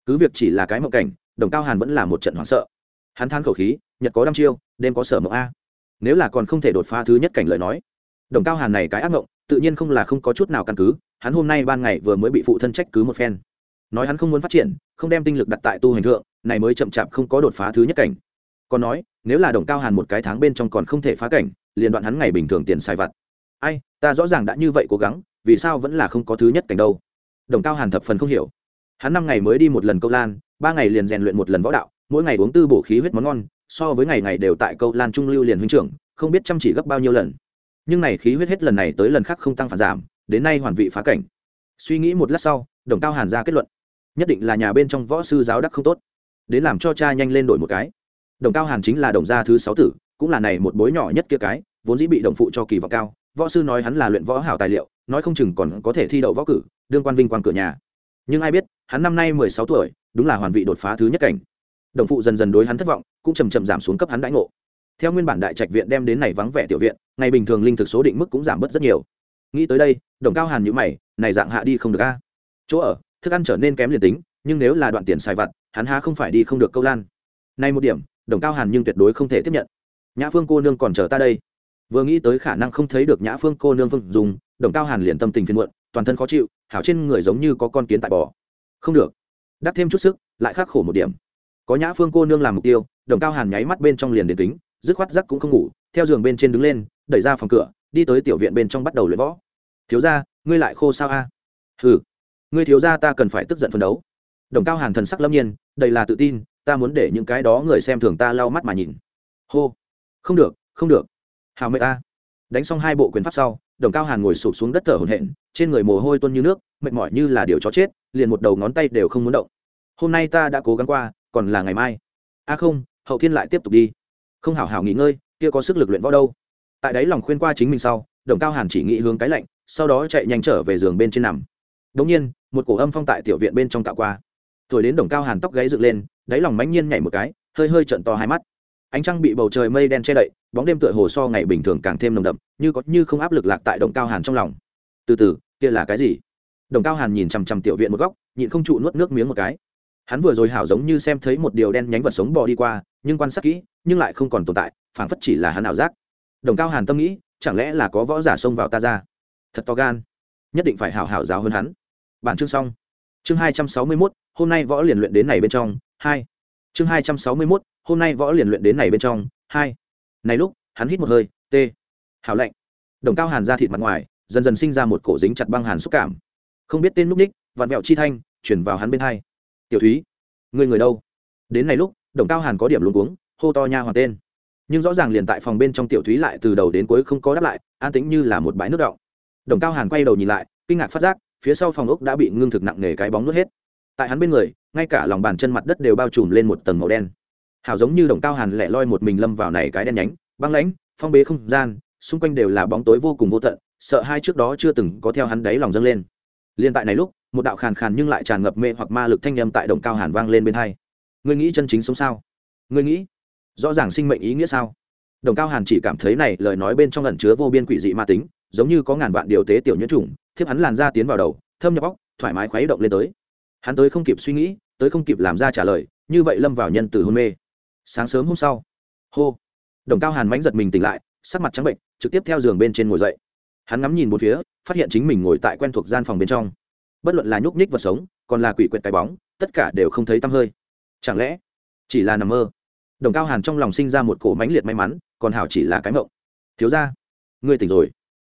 Cứ việc chỉ là cái mộng cảnh đồng cao hàn vẫn là một trận hoảng sợ. Hắn than khẩu khí, nhật có đăm chiêu, đêm có sở mộng a. Nếu là còn không thể đột phá thứ nhất cảnh lời nói, đồng cao hàn này cái ác mộng, tự nhiên không là không có chút nào căn cứ, hắn hôm nay ban ngày vừa mới bị phụ thân trách cứ một phen. Nói hắn không muốn phát triển, không đem tinh lực đặt tại tu hành thượng, này mới chậm chạp không có đột phá thứ nhất cảnh. Còn nói, nếu là đồng cao hàn một cái tháng bên trong còn không thể phá cảnh, liền đoạn hắn ngày bình thường tiền xài vặt. Ai, ta rõ ràng đã như vậy cố gắng, vì sao vẫn là không có thứ nhất cảnh đâu? Đồng cao hàn thập phần không hiểu. Hắn năm ngày mới đi một lần câu lan ba ngày liền rèn luyện một lần võ đạo, mỗi ngày uống tư bổ khí huyết món ngon, so với ngày ngày đều tại câu lan trung lưu liền huynh trưởng, không biết chăm chỉ gấp bao nhiêu lần. Nhưng này khí huyết hết lần này tới lần khác không tăng phản giảm, đến nay hoàn vị phá cảnh. Suy nghĩ một lát sau, đồng cao hàn ra kết luận, nhất định là nhà bên trong võ sư giáo đắc không tốt, đến làm cho cha nhanh lên đổi một cái. Đồng cao hàn chính là đồng gia thứ sáu tử, cũng là này một bối nhỏ nhất kia cái, vốn dĩ bị đồng phụ cho kỳ vọng cao, võ sư nói hắn là luyện võ hảo tài liệu, nói không chừng còn có thể thi đậu võ cử, đương quan vinh quan cửa nhà. Nhưng ai biết, hắn năm nay mười sáu tuổi đúng là hoàn vị đột phá thứ nhất cảnh. Đồng phụ dần dần đối hắn thất vọng, cũng chầm chậm giảm xuống cấp hắn đãi ngộ. Theo nguyên bản đại trạch viện đem đến này vắng vẻ tiểu viện, ngày bình thường linh thực số định mức cũng giảm bớt rất nhiều. Nghĩ tới đây, đồng cao hàn nhữ mày, này dạng hạ đi không được a. Chỗ ở, thức ăn trở nên kém liền tính, nhưng nếu là đoạn tiền xài vặt, hắn há không phải đi không được câu lan. Nay một điểm, đồng cao hàn nhưng tuyệt đối không thể tiếp nhận. Nhã phương cô nương còn chờ ta đây. Vừa nghĩ tới khả năng không thấy được nhã phương cô nương phương dùng đồng cao hàn liền tâm tình phiền muộn, toàn thân khó chịu, hảo trên người giống như có con kiến tại bò. Không được đắc thêm chút sức, lại khắc khổ một điểm. Có nhã phương cô nương làm mục tiêu, đồng cao hàn nháy mắt bên trong liền đến tính dứt khoát giấc cũng không ngủ, theo giường bên trên đứng lên, đẩy ra phòng cửa, đi tới tiểu viện bên trong bắt đầu luyện võ. Thiếu ra ngươi lại khô sao a? À? hừ, ngươi thiếu ra ta cần phải tức giận phấn đấu. Đồng cao hàn thần sắc lâm nhiên đây là tự tin, ta muốn để những cái đó người xem thường ta lau mắt mà nhìn. Hô, không được không được. Hào mệt ta đánh xong hai bộ quyền pháp sau đồng cao hàn ngồi sụp xuống đất thở hổn hển, trên người mồ hôi tuôn như nước, mệt mỏi như là điều chó chết, liền một đầu ngón tay đều không muốn động. Hôm nay ta đã cố gắng qua, còn là ngày mai. A không, hậu thiên lại tiếp tục đi. Không hảo hảo nghỉ ngơi, kia có sức lực luyện võ đâu. Tại đấy lòng khuyên qua chính mình sau, đồng cao hàn chỉ nghĩ hướng cái lạnh, sau đó chạy nhanh trở về giường bên trên nằm. Đống nhiên, một cổ âm phong tại tiểu viện bên trong tạo qua. Thổi đến đồng cao hàn tóc gáy dựng lên, đáy lòng mãnh nhiên nhảy một cái, hơi hơi trận to hai mắt ánh trăng bị bầu trời mây đen che đậy, bóng đêm tựa hồ so ngày bình thường càng thêm nồng đậm, như có như không áp lực lạc tại đồng cao hàn trong lòng. Từ từ, kia là cái gì? Đồng cao hàn nhìn chằm chằm tiểu viện một góc, nhịn không trụ nuốt nước miếng một cái. Hắn vừa rồi hảo giống như xem thấy một điều đen nhánh vật sống bò đi qua, nhưng quan sát kỹ, nhưng lại không còn tồn tại, phảng phất chỉ là hắn ảo giác. Đồng cao hàn tâm nghĩ, chẳng lẽ là có võ giả xông vào ta ra? Thật to gan. Nhất định phải hảo hảo giáo hơn hắn. Bản chương xong. Chương hai trăm sáu mươi mốt, hôm nay võ liền luyện đến này bên trong. Hai chương hai trăm sáu mươi mốt, hôm nay võ liền luyện đến này bên trong, hai. Này lúc, hắn hít một hơi, t. Hảo lạnh. Đồng cao hàn ra thịt mặt ngoài, dần dần sinh ra một cổ dính chặt băng hàn xúc cảm. Không biết tên núp ních vặn vẹo chi thanh, chuyển vào hắn bên hai. Tiểu thúy, người người đâu? Đến này lúc, đồng cao hàn có điểm luôn cuống, hô to nha hoàng tên. Nhưng rõ ràng liền tại phòng bên trong tiểu thúy lại từ đầu đến cuối không có đáp lại, an tĩnh như là một bãi nước động đồng cao hàn quay đầu nhìn lại, kinh ngạc phát giác, phía sau phòng ốc đã bị ngưng thực nặng nề cái bóng nuốt hết. Tại hắn bên người ngay cả lòng bàn chân mặt đất đều bao trùm lên một tầng màu đen. Hào giống như đồng cao hàn lẻ loi một mình lâm vào này cái đen nhánh, băng lãnh, phong bế không gian, xung quanh đều là bóng tối vô cùng vô tận, sợ hai trước đó chưa từng có theo hắn đáy lòng dâng lên. Liên tại này lúc, một đạo khàn khàn nhưng lại tràn ngập mê hoặc ma lực thanh âm tại đồng cao hàn vang lên bên hai. Ngươi nghĩ chân chính sống sao? Ngươi nghĩ rõ ràng sinh mệnh ý nghĩa sao? Đồng cao hàn chỉ cảm thấy này lời nói bên trong ẩn chứa vô biên quỷ dị ma tính, giống như có ngàn vạn điều tế tiểu nhiễm trùng, thiếp hắn làn ra tiến vào đầu, thâm nhập óc, thoải mái khuấy động lên tới hắn tới không kịp suy nghĩ, tới không kịp làm ra trả lời, như vậy lâm vào nhân từ hôn mê. Sáng sớm hôm sau, hô, đồng cao hàn mánh giật mình tỉnh lại, sắc mặt trắng bệnh, trực tiếp theo giường bên trên ngồi dậy. Hắn ngắm nhìn một phía, phát hiện chính mình ngồi tại quen thuộc gian phòng bên trong. Bất luận là nhúc nhích vật sống, còn là quỷ quyệt cái bóng, tất cả đều không thấy tăm hơi. Chẳng lẽ, chỉ là nằm mơ? Đồng cao hàn trong lòng sinh ra một cổ mãnh liệt may mắn, còn hảo chỉ là cái mộng. Thiếu ra ngươi tỉnh rồi.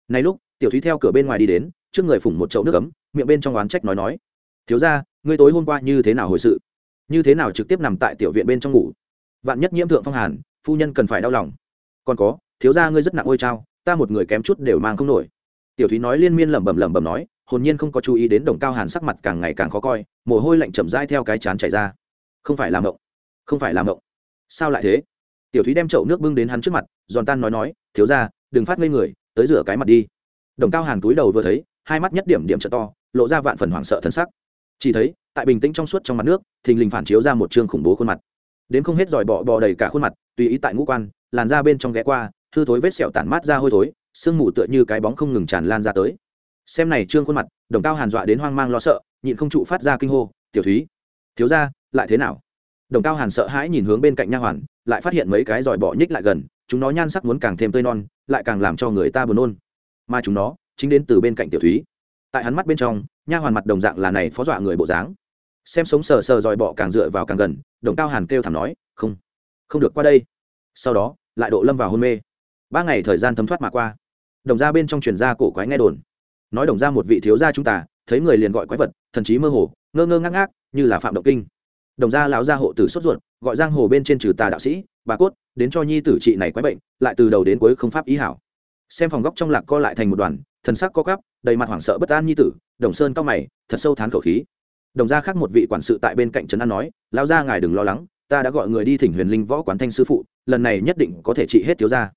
Này lúc, tiểu thúy theo cửa bên ngoài đi đến, trước người phủng một chậu nước ấm, miệng bên trong oán trách nói nói. Thiếu ra ngươi tối hôm qua như thế nào hồi sự? Như thế nào trực tiếp nằm tại tiểu viện bên trong ngủ? Vạn nhất nhiễm thượng phong hàn, phu nhân cần phải đau lòng. Còn có, thiếu gia ngươi rất nặng ôi trao ta một người kém chút đều mang không nổi. Tiểu thúy nói liên miên lẩm bẩm lẩm bẩm nói, hồn nhiên không có chú ý đến đồng cao hàn sắc mặt càng ngày càng khó coi, mồ hôi lạnh chậm dai theo cái chán chảy ra. Không phải làm mộng, không phải làm mộng. Sao lại thế? Tiểu thúy đem chậu nước bưng đến hắn trước mặt, giòn tan nói nói, thiếu ra đừng phát ngây người, tới rửa cái mặt đi. Đồng cao hàn túi đầu vừa thấy, hai mắt nhất điểm điểm trợ to, lộ ra vạn phần hoảng sợ thân sắc chỉ thấy, tại bình tĩnh trong suốt trong mặt nước, thình lình phản chiếu ra một chương khủng bố khuôn mặt. Đến không hết giỏi bọ bò đầy cả khuôn mặt, tùy ý tại ngũ quan, làn ra bên trong ghé qua, hư thối vết sẹo tản mát ra hôi thối, sương mù tựa như cái bóng không ngừng tràn lan ra tới. Xem này trương khuôn mặt, đồng cao hàn dọa đến hoang mang lo sợ, nhịn không trụ phát ra kinh hô, tiểu thúy, thiếu ra lại thế nào? Đồng cao hàn sợ hãi nhìn hướng bên cạnh nha hoàn, lại phát hiện mấy cái giỏi bọ nhích lại gần, chúng nó nhan sắc muốn càng thêm tươi non, lại càng làm cho người ta buồn nôn. Mà chúng nó chính đến từ bên cạnh tiểu thúy. Tại hắn mắt bên trong nha hoàn mặt đồng dạng là này phó dọa người bộ dáng. Xem sống sờ sờ dòi bọ càng dựa vào càng gần, đồng cao hàn kêu thảm nói, không không được qua đây. Sau đó, lại độ lâm vào hôn mê. Ba ngày thời gian thấm thoát mà qua. Đồng ra bên trong truyền gia cổ quái nghe đồn. Nói đồng ra một vị thiếu gia chúng ta, thấy người liền gọi quái vật, thần trí mơ hồ, ngơ ngơ ngác ngác, như là phạm động kinh. Đồng gia lão gia hộ tử sốt ruột, gọi giang hồ bên trên trừ tà đạo sĩ, bà cốt, đến cho nhi tử trị này quái bệnh, lại từ đầu đến cuối không pháp ý hảo. Xem phòng góc trong lạc co lại thành một đoàn thần sắc co cắp đầy mặt hoảng sợ bất an như tử, đồng sơn cao mày, thật sâu thán khẩu khí. Đồng gia khác một vị quản sự tại bên cạnh trấn an nói, lão gia ngài đừng lo lắng, ta đã gọi người đi thỉnh huyền linh võ quán thanh sư phụ, lần này nhất định có thể trị hết thiếu gia.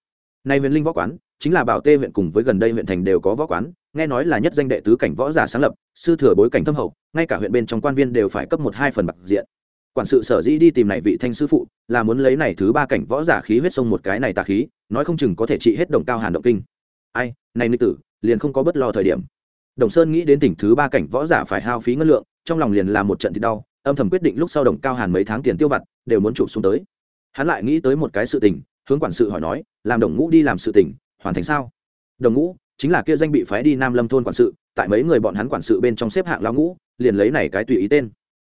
Nay huyền linh võ quán chính là bảo tê huyện cùng với gần đây huyện thành đều có võ quán, nghe nói là nhất danh đệ tứ cảnh võ giả sáng lập, sư thừa bối cảnh thâm hậu, ngay cả huyện bên trong quan viên đều phải cấp một hai phần bạc diện. Quản sự sở dĩ đi tìm này vị thanh sư phụ, là muốn lấy này thứ ba cảnh võ giả khí huyết sông một cái này tà khí, nói không chừng có thể trị hết đồng cao hàn động kinh. Ai, này nữ tử liền không có bất lo thời điểm. Đồng sơn nghĩ đến tỉnh thứ ba cảnh võ giả phải hao phí ngân lượng, trong lòng liền là một trận thì đau, âm thầm quyết định lúc sau đồng cao hàn mấy tháng tiền tiêu vặt, đều muốn chụp xuống tới. Hắn lại nghĩ tới một cái sự tình, hướng quản sự hỏi nói, làm đồng ngũ đi làm sự tình, hoàn thành sao? Đồng ngũ, chính là kia danh bị phái đi nam lâm thôn quản sự, tại mấy người bọn hắn quản sự bên trong xếp hạng lao ngũ, liền lấy này cái tùy ý tên.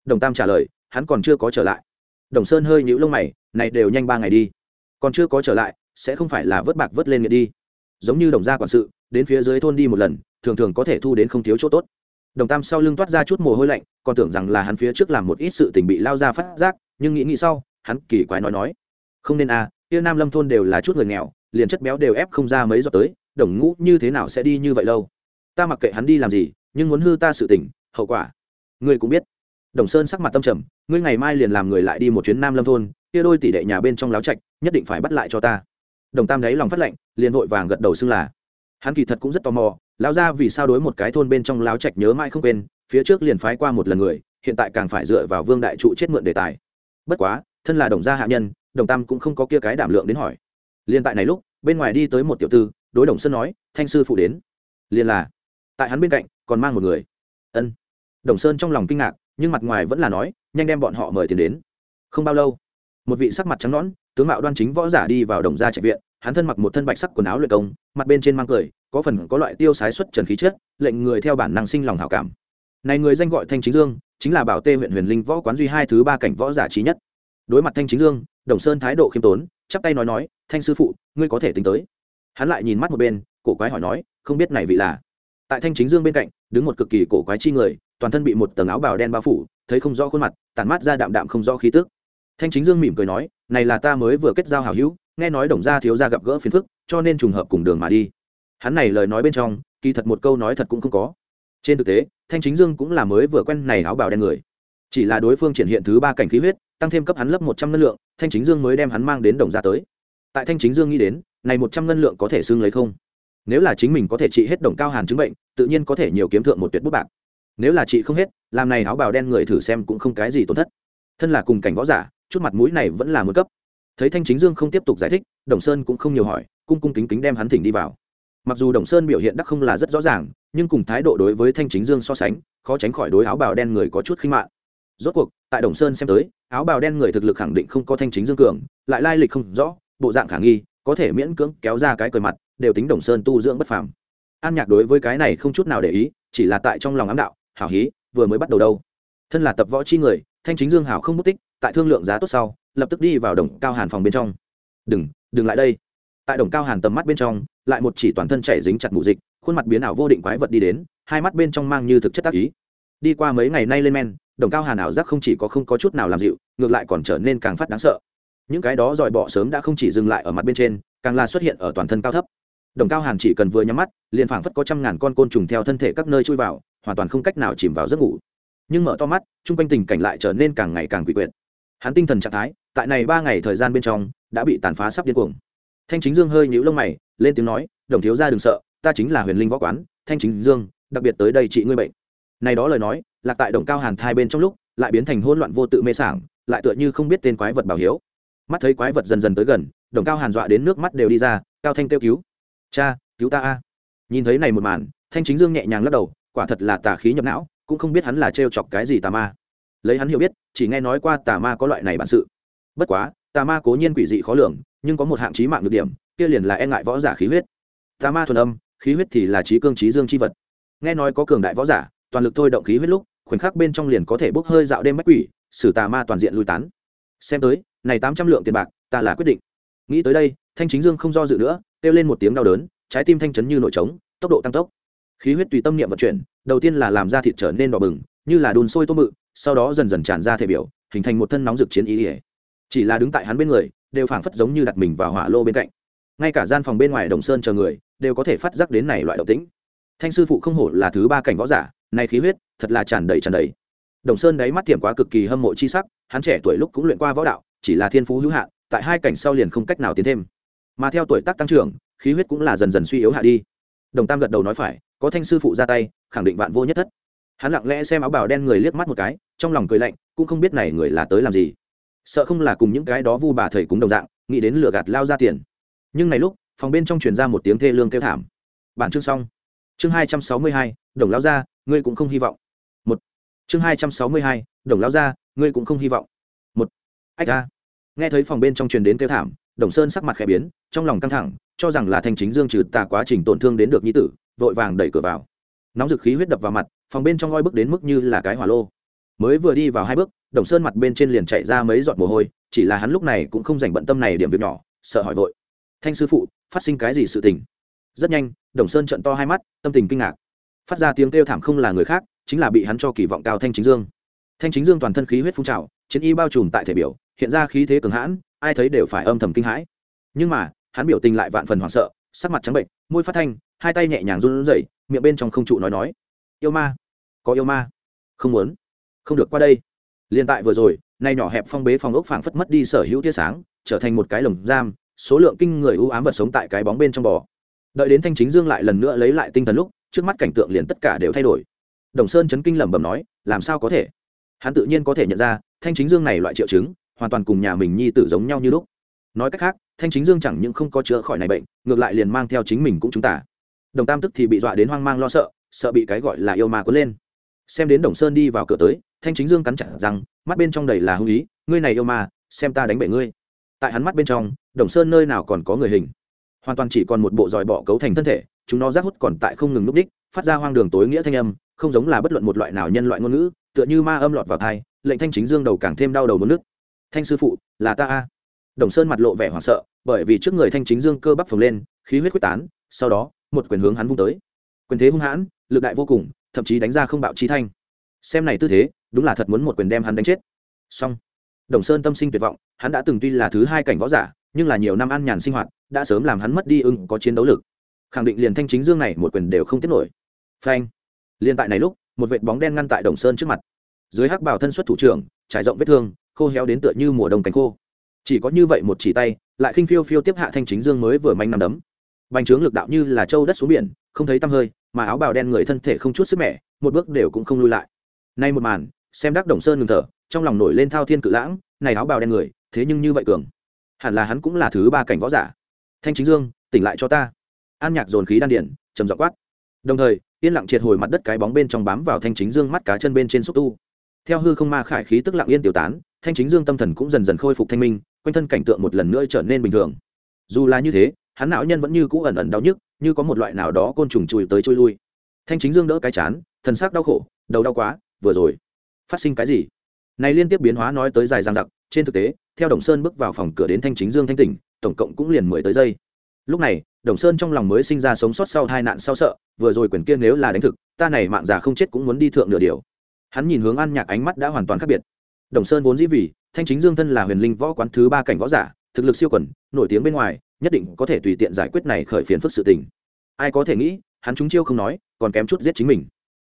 Đồng tam trả lời, hắn còn chưa có trở lại. Đồng sơn hơi nhũ lông mày, này đều nhanh ba ngày đi, còn chưa có trở lại, sẽ không phải là vớt bạc vớt lên nghiện đi. Giống như đồng gia quản sự đến phía dưới thôn đi một lần, thường thường có thể thu đến không thiếu chỗ tốt. Đồng tam sau lưng toát ra chút mồ hôi lạnh, còn tưởng rằng là hắn phía trước làm một ít sự tình bị lao ra phát giác, nhưng nghĩ nghĩ sau, hắn kỳ quái nói nói, không nên à kia nam lâm thôn đều là chút người nghèo, liền chất béo đều ép không ra mấy giọt tới, đồng ngũ như thế nào sẽ đi như vậy lâu? Ta mặc kệ hắn đi làm gì, nhưng muốn hư ta sự tình, hậu quả, ngươi cũng biết. Đồng sơn sắc mặt tâm trầm, ngươi ngày mai liền làm người lại đi một chuyến nam lâm thôn, kia đôi tỷ đệ nhà bên trong láo trạch, nhất định phải bắt lại cho ta. Đồng tam đáy lòng phát lệnh, liền vội vàng gật đầu xưng là hắn kỳ thật cũng rất tò mò, lão ra vì sao đối một cái thôn bên trong láo trạch nhớ mãi không quên, phía trước liền phái qua một lần người, hiện tại càng phải dựa vào vương đại trụ chết mượn đề tài. Bất quá, thân là đồng gia hạ nhân, đồng tam cũng không có kia cái đảm lượng đến hỏi. Liền tại này lúc, bên ngoài đi tới một tiểu tư, đối đồng sơn nói, thanh sư phụ đến. Liền là, tại hắn bên cạnh, còn mang một người. Ân. Đồng sơn trong lòng kinh ngạc, nhưng mặt ngoài vẫn là nói, nhanh đem bọn họ mời tiền đến. Không bao lâu, một vị sắc mặt trắng nõn, tướng mạo đoan chính võ giả đi vào đồng gia trạch viện hắn thân mặc một thân bạch sắc quần áo luyện công, mặt bên trên mang cười, có phần có loại tiêu sái xuất trần khí chất, lệnh người theo bản năng sinh lòng hảo cảm. Này người danh gọi thanh chính dương, chính là bảo tê huyện huyền linh võ quán duy hai thứ ba cảnh võ giả trí nhất. Đối mặt thanh chính dương, đồng sơn thái độ khiêm tốn, chắp tay nói nói, thanh sư phụ, ngươi có thể tính tới. Hắn lại nhìn mắt một bên, cổ quái hỏi nói, không biết này vị là? Tại thanh chính dương bên cạnh, đứng một cực kỳ cổ quái chi người, toàn thân bị một tầng áo bào đen bao phủ, thấy không rõ khuôn mặt, tản mát ra đạm đạm không rõ khí tức. Thanh chính dương mỉm cười nói, này là ta mới vừa kết giao hảo hữu nghe nói đồng gia thiếu gia gặp gỡ phiền phức, cho nên trùng hợp cùng đường mà đi. Hắn này lời nói bên trong, kỳ thật một câu nói thật cũng không có. Trên thực tế, thanh chính dương cũng là mới vừa quen này áo bào đen người. Chỉ là đối phương triển hiện thứ ba cảnh khí huyết, tăng thêm cấp hắn lớp một trăm ngân lượng, thanh chính dương mới đem hắn mang đến đồng gia tới. Tại thanh chính dương nghĩ đến, này một trăm ngân lượng có thể xưng lấy không? Nếu là chính mình có thể trị hết đồng cao hàn chứng bệnh, tự nhiên có thể nhiều kiếm thượng một tuyệt bút bạc. Nếu là trị không hết, làm này áo bào đen người thử xem cũng không cái gì tổn thất. Thân là cùng cảnh võ giả, chút mặt mũi này vẫn là một cấp thấy thanh chính dương không tiếp tục giải thích, đồng sơn cũng không nhiều hỏi, cung cung kính kính đem hắn thỉnh đi vào. Mặc dù đồng sơn biểu hiện đắc không là rất rõ ràng, nhưng cùng thái độ đối với thanh chính dương so sánh, khó tránh khỏi đối áo bào đen người có chút khinh mạng rốt cuộc, tại đồng sơn xem tới, áo bào đen người thực lực khẳng định không có thanh chính dương cường, lại lai lịch không rõ, bộ dạng khả nghi, có thể miễn cưỡng kéo ra cái cười mặt, đều tính đồng sơn tu dưỡng bất phàm. An nhạc đối với cái này không chút nào để ý, chỉ là tại trong lòng ám đạo, hảo hí, vừa mới bắt đầu đâu. Thân là tập võ chi người, thanh chính dương hảo không mất tích tại thương lượng giá tốt sau, lập tức đi vào đồng cao hàn phòng bên trong. Đừng đừng lại đây. Tại đồng cao hàn tầm mắt bên trong, lại một chỉ toàn thân chảy dính chặt mù dịch, khuôn mặt biến ảo vô định quái vật đi đến, hai mắt bên trong mang như thực chất tác ý. Đi qua mấy ngày nay lên men, đồng cao hàn ảo giác không chỉ có không có chút nào làm dịu, ngược lại còn trở nên càng phát đáng sợ. Những cái đó dòi bỏ sớm đã không chỉ dừng lại ở mặt bên trên, càng là xuất hiện ở toàn thân cao thấp. Đồng cao hàn chỉ cần vừa nhắm mắt, liền phảng phất có trăm ngàn con côn trùng theo thân thể các nơi chui vào, hoàn toàn không cách nào chìm vào giấc ngủ. Nhưng mở to mắt, chung quanh tình cảnh lại trở nên càng ngày càng quỷ quyệt hắn tinh thần trạng thái, tại này ba ngày thời gian bên trong, đã bị tàn phá sắp điên cuồng. Thanh chính dương hơi nhũ lông mày, lên tiếng nói, đồng thiếu ra đừng sợ, ta chính là huyền linh võ quán, thanh chính dương, đặc biệt tới đây trị ngươi bệnh. Này đó lời nói, lạc tại đồng cao hàn thai bên trong lúc, lại biến thành hỗn loạn vô tự mê sảng, lại tựa như không biết tên quái vật bảo hiếu. Mắt thấy quái vật dần dần tới gần, đồng cao hàn dọa đến nước mắt đều đi ra, cao thanh kêu cứu, cha, cứu ta a. Nhìn thấy này một màn, thanh chính dương nhẹ nhàng lắc đầu, quả thật là tà khí nhập não, cũng không biết hắn là trêu chọc cái gì tà ma lấy hắn hiểu biết, chỉ nghe nói qua tà ma có loại này bản sự. Bất quá, tà ma cố nhiên quỷ dị khó lường, nhưng có một hạng trí mạng được điểm, kia liền là e ngại võ giả khí huyết. Tà ma thuần âm, khí huyết thì là trí cương trí dương chi vật. Nghe nói có cường đại võ giả, toàn lực thôi động khí huyết lúc, khoảnh khắc bên trong liền có thể bốc hơi dạo đêm bách quỷ xử tà ma toàn diện lui tán. Xem tới, này tám trăm lượng tiền bạc, ta là quyết định. Nghĩ tới đây, thanh chính dương không do dự nữa, kêu lên một tiếng đau đớn, trái tim thanh chấn như nội trống, tốc độ tăng tốc. Khí huyết tùy tâm niệm vận chuyển, đầu tiên là làm ra thịt trở nên đỏ bừng, như là đun sôi tôm mự sau đó dần dần tràn ra thể biểu, hình thành một thân nóng rực chiến ý ỉa. Chỉ là đứng tại hắn bên người, đều phảng phất giống như đặt mình vào hỏa lô bên cạnh. Ngay cả gian phòng bên ngoài đồng sơn chờ người, đều có thể phát giác đến này loại động tĩnh. Thanh sư phụ không hổ là thứ ba cảnh võ giả, này khí huyết, thật là tràn đầy tràn đầy. Đồng sơn đáy mắt tiệm quá cực kỳ hâm mộ chi sắc, hắn trẻ tuổi lúc cũng luyện qua võ đạo, chỉ là thiên phú hữu hạn, tại hai cảnh sau liền không cách nào tiến thêm. Mà theo tuổi tác tăng trưởng, khí huyết cũng là dần dần suy yếu hạ đi. Đồng tam gật đầu nói phải, có thanh sư phụ ra tay, khẳng định vạn vô nhất thất hắn lặng lẽ xem áo bào đen người liếc mắt một cái, trong lòng cười lạnh, cũng không biết này người là tới làm gì. Sợ không là cùng những cái đó vu bà thầy cúng đồng dạng, nghĩ đến lừa gạt lao ra tiền. Nhưng này lúc, phòng bên trong truyền ra một tiếng thê lương kêu thảm. Bản chương xong. Chương hai trăm sáu mươi hai, đồng lao ra ngươi cũng không hy vọng. Một. Chương hai trăm sáu mươi hai, đồng lao ra ngươi cũng không hy vọng. Một. Ách ra nghe thấy phòng bên trong truyền đến kêu thảm, đồng sơn sắc mặt khẽ biến, trong lòng căng thẳng, cho rằng là thanh chính dương trừ tà quá trình tổn thương đến được nhi tử, vội vàng đẩy cửa vào nóng dực khí huyết đập vào mặt, phòng bên trong oi bước đến mức như là cái hỏa lô. Mới vừa đi vào hai bước, đồng sơn mặt bên trên liền chạy ra mấy giọt mồ hôi, chỉ là hắn lúc này cũng không dành bận tâm này điểm việc nhỏ, sợ hỏi vội. Thanh sư phụ, phát sinh cái gì sự tình? Rất nhanh, đồng sơn trận to hai mắt, tâm tình kinh ngạc. Phát ra tiếng kêu thảm không là người khác, chính là bị hắn cho kỳ vọng cao thanh chính dương. Thanh chính dương toàn thân khí huyết phun trào, chiến y bao trùm tại thể biểu, hiện ra khí thế cường hãn, ai thấy đều phải âm thầm kinh hãi. Nhưng mà, hắn biểu tình lại vạn phần hoảng sợ, sắc mặt trắng bệnh môi phát thanh, hai tay nhẹ nhàng run rẩy miệng bên trong không trụ nói nói. Yêu ma? Có yêu ma? Không muốn. Không được qua đây. Liên tại vừa rồi, nay nhỏ hẹp phong bế phòng ốc phảng phất mất đi sở hữu tia sáng, trở thành một cái lồng giam, số lượng kinh người ưu ám vật sống tại cái bóng bên trong bò. Đợi đến thanh chính dương lại lần nữa lấy lại tinh thần lúc, trước mắt cảnh tượng liền tất cả đều thay đổi. Đồng sơn chấn kinh lẩm bẩm nói, làm sao có thể? Hắn tự nhiên có thể nhận ra, thanh chính dương này loại triệu chứng, hoàn toàn cùng nhà mình nhi tử giống nhau như lúc. Nói cách khác, thanh chính dương chẳng những không có chữa khỏi này bệnh, ngược lại liền mang theo chính mình cũng chúng ta đồng tam tức thì bị dọa đến hoang mang lo sợ sợ bị cái gọi là yêu ma cuốn lên. Xem đến đồng sơn đi vào cửa tới, thanh chính dương cắn chặt rằng mắt bên trong đầy là hung ý, ngươi này yêu ma, xem ta đánh bể ngươi. Tại hắn mắt bên trong, đồng sơn nơi nào còn có người hình. Hoàn toàn chỉ còn một bộ dòi bọ cấu thành thân thể, chúng nó rác hút còn tại không ngừng núp đích, phát ra hoang đường tối nghĩa thanh âm, không giống là bất luận một loại nào nhân loại ngôn ngữ, tựa như ma âm lọt vào thai lệnh thanh chính dương đầu càng thêm đau đầu mất nước. Thanh sư phụ, là ta a. Đồng sơn mặt lộ vẻ hoảng sợ, bởi vì trước người thanh chính dương cơ bắp phồng lên, khí huyết quyết tán, sau đó một quyền hướng hắn vung tới. Quyền thế hung hãn, lực đại vô cùng, thậm chí đánh ra không bạo chi thanh. Xem này tư thế, đúng là thật muốn một quyền đem hắn đánh chết. Song đồng sơn tâm sinh tuyệt vọng, hắn đã từng tuy là thứ hai cảnh võ giả, nhưng là nhiều năm ăn nhàn sinh hoạt, đã sớm làm hắn mất đi ưng, có chiến đấu lực. Khẳng định liền thanh chính dương này một quyền đều không tiết nổi. Phanh. Liền tại này lúc, một vệt bóng đen ngăn tại đồng sơn trước mặt. Dưới hắc bảo thân xuất thủ trưởng, trải rộng vết thương, khô héo đến tựa như mùa đông cánh khô. Chỉ có như vậy một chỉ tay, lại khinh phiêu phiêu tiếp hạ thanh chính dương mới vừa manh nằm đấm bành trướng lực đạo như là châu đất xuống biển, không thấy tăm hơi, mà áo bào đen người thân thể không chút sức mẻ, một bước đều cũng không lui lại. Nay một màn, xem đắc đồng sơn ngừng thở, trong lòng nổi lên thao thiên cự lãng, này áo bào đen người, thế nhưng như vậy cường. Hẳn là hắn cũng là thứ ba cảnh võ giả. Thanh chính dương, tỉnh lại cho ta. An nhạc dồn khí đan điển, trầm dọ quát. Đồng thời, yên lặng triệt hồi mặt đất cái bóng bên trong bám vào thanh chính dương mắt cá chân bên trên xúc tu. Theo hư không ma khải khí tức lặng yên tiêu tán, thanh chính dương tâm thần cũng dần dần khôi phục thanh minh, quanh thân cảnh tượng một lần nữa trở nên bình thường. Dù là như thế hắn não nhân vẫn như cũ ẩn ẩn đau nhức, như có một loại nào đó côn trùng chùi tới chui lui. Thanh chính dương đỡ cái chán, thần sắc đau khổ, đầu đau quá, vừa rồi phát sinh cái gì? Này liên tiếp biến hóa nói tới dài dằng dặc, trên thực tế, theo đồng sơn bước vào phòng cửa đến thanh chính dương thanh tỉnh, tổng cộng cũng liền mười tới giây. Lúc này, đồng sơn trong lòng mới sinh ra sống sót sau hai nạn sau sợ, vừa rồi quyền kia nếu là đánh thực, ta này mạng già không chết cũng muốn đi thượng nửa điều. Hắn nhìn hướng an nhạc ánh mắt đã hoàn toàn khác biệt. Đồng sơn vốn dĩ vì thanh chính dương thân là huyền linh võ quán thứ ba cảnh võ giả, thực lực siêu quần, nổi tiếng bên ngoài nhất định có thể tùy tiện giải quyết này khởi phiền phức sự tình. Ai có thể nghĩ, hắn chúng chiêu không nói, còn kém chút giết chính mình.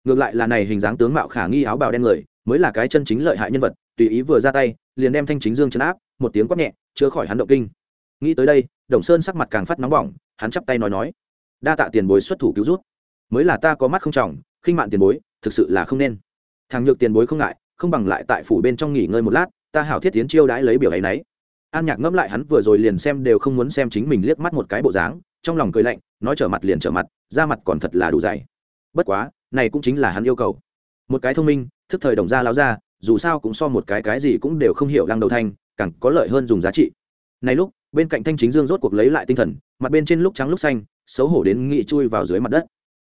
Ngược lại là này hình dáng tướng mạo khả nghi áo bào đen người, mới là cái chân chính lợi hại nhân vật, tùy ý vừa ra tay, liền đem thanh chính dương chấn áp, một tiếng quát nhẹ, chữa khỏi hắn động kinh. Nghĩ tới đây, đồng sơn sắc mặt càng phát nóng bỏng, hắn chắp tay nói nói, đa tạ tiền bối xuất thủ cứu rút mới là ta có mắt không trọng, khinh mạn tiền bối, thực sự là không nên. Thằng nhược tiền bối không ngại, không bằng lại tại phủ bên trong nghỉ ngơi một lát, ta hảo thiết tiến chiêu đãi lấy biểu ấy nấy an nhạc ngẫm lại hắn vừa rồi liền xem đều không muốn xem chính mình liếc mắt một cái bộ dáng, trong lòng cười lạnh, nói trở mặt liền trở mặt ra mặt còn thật là đủ dày. Bất quá, này cũng chính là hắn yêu cầu. Một cái thông minh, thức thời đồng ra láo ra dù sao cũng so một cái cái gì cũng đều không hiểu lăng đầu thanh, càng có lợi hơn dùng giá trị. Này lúc, bên cạnh thanh chính dương rốt cuộc lấy lại tinh thần, mặt bên trên lúc trắng lúc xanh, xấu hổ đến nghị chui vào dưới mặt đất.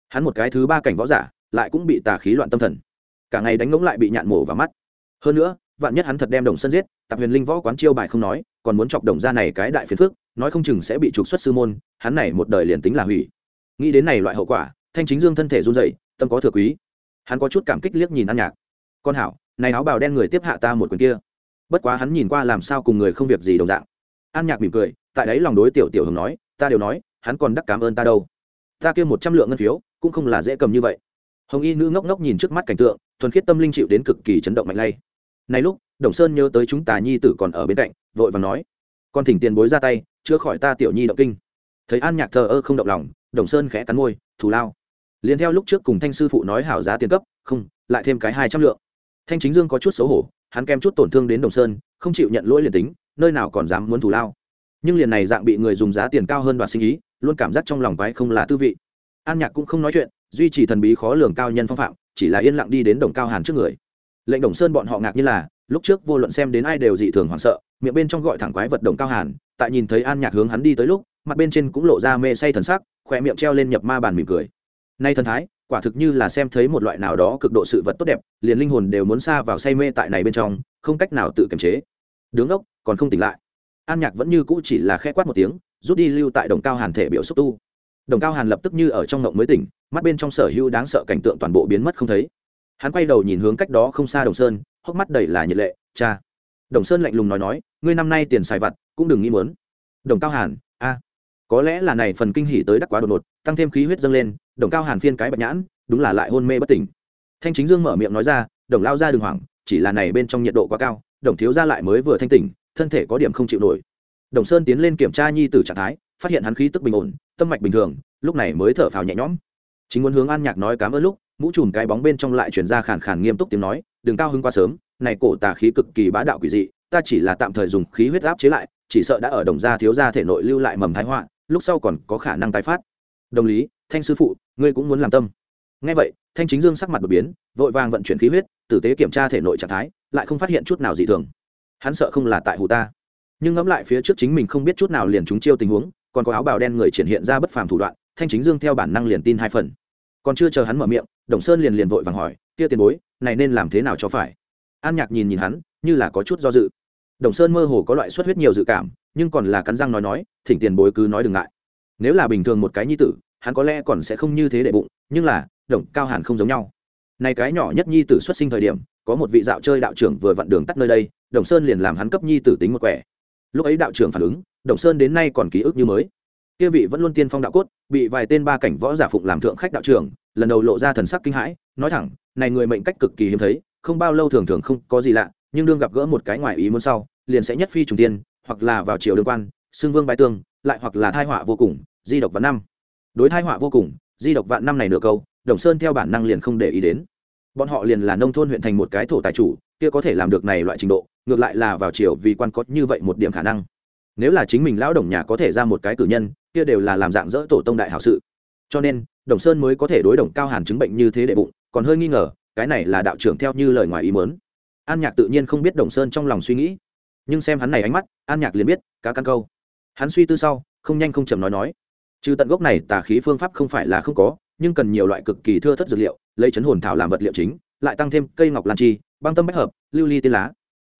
Hắn một cái thứ ba cảnh võ giả, lại cũng bị tà khí loạn tâm thần. Cả ngày đánh ngỗng lại bị nhạn mổ vào mắt. Hơn nữa, vạn nhất hắn thật đem đồng sân giết, tạp huyền linh võ quán chiêu bài không nói còn muốn chọc đồng ra này cái đại phiền phước nói không chừng sẽ bị trục xuất sư môn, hắn này một đời liền tính là hủy. Nghĩ đến này loại hậu quả, thanh chính dương thân thể run dậy tâm có thừa quý. Hắn có chút cảm kích liếc nhìn an nhạc. Con hảo, này áo bào đen người tiếp hạ ta một quyền kia. Bất quá hắn nhìn qua làm sao cùng người không việc gì đồng dạng. An nhạc mỉm cười, tại đấy lòng đối tiểu tiểu hồng nói, ta đều nói, hắn còn đắc cảm ơn ta đâu. Ta kêu một trăm lượng ngân phiếu, cũng không là dễ cầm như vậy. Hồng y nữ ngốc ngốc nhìn trước mắt cảnh tượng, thuần khiết tâm linh chịu đến cực kỳ chấn động mạnh lay. Này lúc, đồng sơn nhớ tới chúng tà nhi tử còn ở bên cạnh vội và nói, con thỉnh tiền bối ra tay, chữa khỏi ta tiểu nhi động kinh. Thấy an nhạc thờ ơ không động lòng, đồng sơn khẽ cắn môi, thù lao. Liền theo lúc trước cùng thanh sư phụ nói hảo giá tiền cấp, không, lại thêm cái hai trăm lượng. Thanh chính dương có chút xấu hổ, hắn kèm chút tổn thương đến đồng sơn, không chịu nhận lỗi liền tính, nơi nào còn dám muốn thù lao. Nhưng liền này dạng bị người dùng giá tiền cao hơn đoạt sinh ý, luôn cảm giác trong lòng quái không là tư vị. An nhạc cũng không nói chuyện, duy trì thần bí khó lường cao nhân phong phạm, chỉ là yên lặng đi đến đồng cao hàn trước người. Lệnh đồng sơn bọn họ ngạc như là lúc trước vô luận xem đến ai đều dị thường hoảng sợ, miệng bên trong gọi thẳng quái vật đồng cao hàn, tại nhìn thấy an nhạc hướng hắn đi tới lúc, mặt bên trên cũng lộ ra mê say thần sắc, khỏe miệng treo lên nhập ma bàn mỉm cười. Nay thần thái, quả thực như là xem thấy một loại nào đó cực độ sự vật tốt đẹp, liền linh hồn đều muốn xa vào say mê tại này bên trong, không cách nào tự kiềm chế. Đứng ốc còn không tỉnh lại. An nhạc vẫn như cũ chỉ là khẽ quát một tiếng, rút đi lưu tại đồng cao hàn thể biểu xúc tu. Đồng cao hàn lập tức như ở trong ngộng mới tỉnh, mắt bên trong sở hữu đáng sợ cảnh tượng toàn bộ biến mất không thấy hắn quay đầu nhìn hướng cách đó không xa đồng sơn, hốc mắt đầy là nhiệt lệ, cha. Đồng sơn lạnh lùng nói nói, ngươi năm nay tiền xài vặt, cũng đừng nghĩ muốn. Đồng cao hàn, a. Có lẽ là này phần kinh hỉ tới đắc quá đột ngột, tăng thêm khí huyết dâng lên, đồng cao hàn phiên cái bạch nhãn, đúng là lại hôn mê bất tỉnh. Thanh chính dương mở miệng nói ra, đồng lao ra đường hoảng, chỉ là này bên trong nhiệt độ quá cao, đồng thiếu ra lại mới vừa thanh tỉnh, thân thể có điểm không chịu nổi. Đồng sơn tiến lên kiểm tra nhi tử trạng thái, phát hiện hắn khí tức bình ổn, tâm mạch bình thường, lúc này mới thở phào nhẹ nhõm. Chính muốn hướng an nhạc nói cám ơn lúc mũ trùm cái bóng bên trong lại chuyển ra khàn khàn nghiêm túc tiếng nói, đừng cao hứng quá sớm, này cổ tà khí cực kỳ bá đạo quỷ dị, ta chỉ là tạm thời dùng khí huyết áp chế lại, chỉ sợ đã ở đồng gia thiếu gia thể nội lưu lại mầm thái họa, lúc sau còn có khả năng tái phát. Đồng lý, thanh sư phụ, ngươi cũng muốn làm tâm. Ngay vậy, thanh chính dương sắc mặt đột biến, vội vàng vận chuyển khí huyết, tử tế kiểm tra thể nội trạng thái, lại không phát hiện chút nào dị thường. Hắn sợ không là tại hù ta. Nhưng ngẫm lại phía trước chính mình không biết chút nào liền chúng chiêu tình huống, còn có áo bào đen người triển hiện ra bất phàm thủ đoạn, thanh chính dương theo bản năng liền tin hai phần còn chưa chờ hắn mở miệng, đồng sơn liền liền vội vàng hỏi, kia tiền bối, này nên làm thế nào cho phải? An nhạc nhìn nhìn hắn, như là có chút do dự. Đồng sơn mơ hồ có loại xuất huyết nhiều dự cảm, nhưng còn là cắn răng nói nói, thỉnh tiền bối cứ nói đừng ngại. Nếu là bình thường một cái nhi tử, hắn có lẽ còn sẽ không như thế để bụng, nhưng là, đồng, cao hẳn không giống nhau. Này cái nhỏ nhất nhi tử xuất sinh thời điểm, có một vị dạo chơi đạo trưởng vừa vặn đường tắt nơi đây, đồng sơn liền làm hắn cấp nhi tử tính một quẻ. Lúc ấy đạo trưởng phản ứng, đồng sơn đến nay còn ký ức như mới kia vị vẫn luôn tiên phong đạo cốt, bị vài tên ba cảnh võ giả phụng làm thượng khách đạo trưởng, lần đầu lộ ra thần sắc kinh hãi, nói thẳng, này người mệnh cách cực kỳ hiếm thấy, không bao lâu thường thường không có gì lạ, nhưng đương gặp gỡ một cái ngoài ý muốn sau, liền sẽ nhất phi trùng tiên, hoặc là vào triều đương quan, xưng vương bái tương, lại hoặc là thai họa vô cùng, di độc vạn năm. Đối thai họa vô cùng, di độc vạn năm này nửa câu, đồng sơn theo bản năng liền không để ý đến. Bọn họ liền là nông thôn huyện thành một cái thổ tài chủ, kia có thể làm được này loại trình độ, ngược lại là vào triều vì quan có như vậy một điểm khả năng. Nếu là chính mình lão đồng nhà có thể ra một cái cử nhân kia đều là làm dạng dỡ tổ tông đại hảo sự. Cho nên, đồng sơn mới có thể đối đồng cao hàn chứng bệnh như thế đệ bụng, còn hơi nghi ngờ, cái này là đạo trưởng theo như lời ngoài ý mớn an nhạc tự nhiên không biết đồng sơn trong lòng suy nghĩ. Nhưng xem hắn này ánh mắt, an nhạc liền biết, cá căn câu. Hắn suy tư sau, không nhanh không chậm nói nói. Trừ tận gốc này, tà khí phương pháp không phải là không có, nhưng cần nhiều loại cực kỳ thưa thất dược liệu, lấy chấn hồn thảo làm vật liệu chính, lại tăng thêm cây ngọc lan chi, băng tâm bách hợp, lưu ly tiên lá.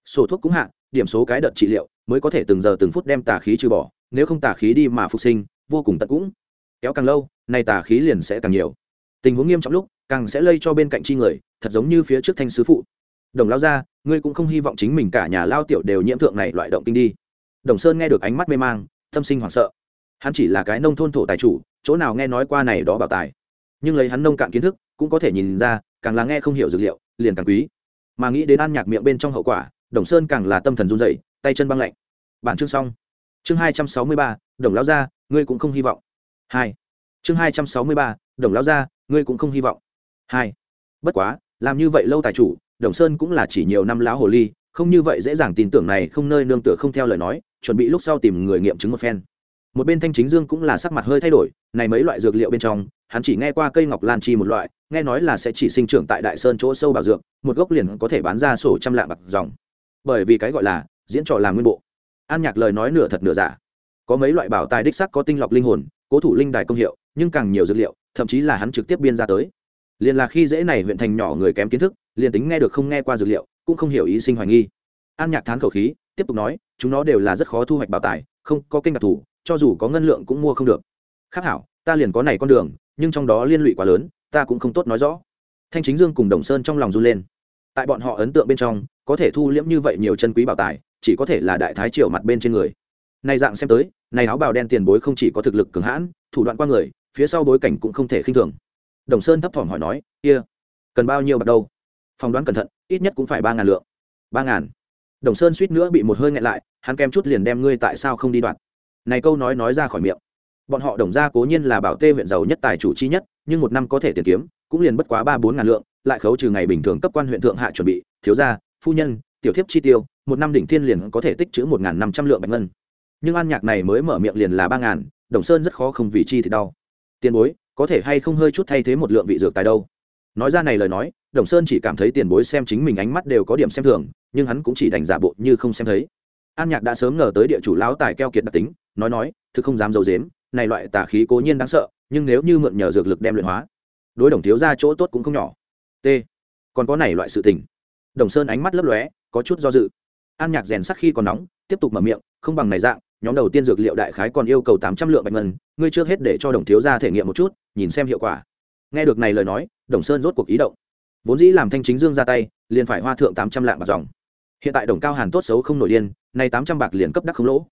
Sổ thuốc cũng hạ, điểm số cái đợt trị liệu, mới có thể từng giờ từng phút đem tà khí trừ bỏ nếu không tà khí đi mà phục sinh, vô cùng tận cũng. Kéo càng lâu, nay tà khí liền sẽ càng nhiều. Tình huống nghiêm trọng lúc, càng sẽ lây cho bên cạnh chi người, thật giống như phía trước thanh sứ phụ. Đồng lao ra ngươi cũng không hy vọng chính mình cả nhà lao tiểu đều nhiễm thượng này loại động kinh đi. Đồng sơn nghe được ánh mắt mê mang, tâm sinh hoảng sợ. Hắn chỉ là cái nông thôn thổ tài chủ, chỗ nào nghe nói qua này đó bảo tài. Nhưng lấy hắn nông cạn kiến thức, cũng có thể nhìn ra, càng là nghe không hiểu dược liệu, liền càng quý. Mà nghĩ đến an nhạc miệng bên trong hậu quả, đồng sơn càng là tâm thần run dậy tay chân băng lạnh. Bản chương xong chương hai trăm sáu mươi ba, đồng lao ra ngươi cũng không hy vọng. Hai. Chương hai trăm sáu mươi ba, đồng lao ra ngươi cũng không hy vọng. Hai. Bất quá, làm như vậy lâu tài chủ, đồng sơn cũng là chỉ nhiều năm lão hồ ly, không như vậy dễ dàng tin tưởng này không nơi nương tựa không theo lời nói, chuẩn bị lúc sau tìm người nghiệm chứng một phen. Một bên thanh chính dương cũng là sắc mặt hơi thay đổi, này mấy loại dược liệu bên trong, hắn chỉ nghe qua cây ngọc lan chi một loại, nghe nói là sẽ chỉ sinh trưởng tại đại sơn chỗ sâu bảo dược, một gốc liền có thể bán ra sổ trăm lạng bạc dòng. Bởi vì cái gọi là diễn trò làm nguyên bộ an nhạc lời nói nửa thật nửa giả. Có mấy loại bảo tài đích sắc có tinh lọc linh hồn, cố thủ linh đài công hiệu, nhưng càng nhiều dược liệu, thậm chí là hắn trực tiếp biên ra tới. Liền là khi dễ này huyện thành nhỏ người kém kiến thức, liền tính nghe được không nghe qua dược liệu, cũng không hiểu ý sinh hoài nghi. An nhạc thán khẩu khí, tiếp tục nói, chúng nó đều là rất khó thu hoạch bảo tài, không có kênh đặc thù, cho dù có ngân lượng cũng mua không được. Khác hảo, ta liền có này con đường, nhưng trong đó liên lụy quá lớn, ta cũng không tốt nói rõ. Thanh chính dương cùng đồng sơn trong lòng run lên. Tại bọn họ ấn tượng bên trong, có thể thu liễm như vậy nhiều chân quý bảo tài chỉ có thể là đại thái triều mặt bên trên người. Này dạng xem tới, này áo bào đen tiền bối không chỉ có thực lực cường hãn, thủ đoạn qua người, phía sau bối cảnh cũng không thể khinh thường. Đồng sơn thấp thỏm hỏi nói, kia, cần bao nhiêu bạc đâu? Phỏng đoán cẩn thận, ít nhất cũng phải ba ngàn lượng. Ba ngàn. Đồng sơn suýt nữa bị một hơi nghẹn lại, hắn kem chút liền đem ngươi tại sao không đi đoạn này câu nói nói ra khỏi miệng. Bọn họ đồng ra cố nhiên là bảo tê huyện giàu nhất tài chủ chi nhất, nhưng một năm có thể tiền kiếm, cũng liền bất quá ba bốn ngàn lượng, lại khấu trừ ngày bình thường cấp quan huyện thượng hạ chuẩn bị, thiếu gia, phu nhân tiểu thiếp chi tiêu, một năm đỉnh thiên liền có thể tích chữ một ngàn năm trăm lượng bạch ngân. Nhưng an nhạc này mới mở miệng liền là ba ngàn, đồng sơn rất khó không vì chi thì đau. Tiền bối, có thể hay không hơi chút thay thế một lượng vị dược tài đâu? Nói ra này lời nói, đồng sơn chỉ cảm thấy tiền bối xem chính mình ánh mắt đều có điểm xem thường, nhưng hắn cũng chỉ đành giả bộ như không xem thấy. An nhạc đã sớm ngờ tới địa chủ lão tài keo kiệt đặc tính, nói nói, thực không dám d i ấ u dếm này loại tà khí cố nhiên đáng sợ, nhưng nếu như mượn nhờ dược lực đem luyện hóa, đối đồng thiếu ra chỗ tốt cũng không nhỏ. T. Còn có này loại sự tình đồng sơn ánh mắt lấp lóe, có chút do dự. An nhạc rèn sắc khi còn nóng, tiếp tục mở miệng, không bằng này dạng, nhóm đầu tiên dược liệu đại khái còn yêu cầu tám trăm lượng bạch ngân, ngươi trước hết để cho đồng thiếu gia thể nghiệm một chút, nhìn xem hiệu quả. Nghe được này lời nói, đồng sơn rốt cuộc ý động. Vốn dĩ làm thanh chính dương ra tay, liền phải hoa thượng tám trăm lạng bạc dòng. Hiện tại đồng cao hàn tốt xấu không nổi điên, nay tám trăm bạc liền cấp đắc không lỗ.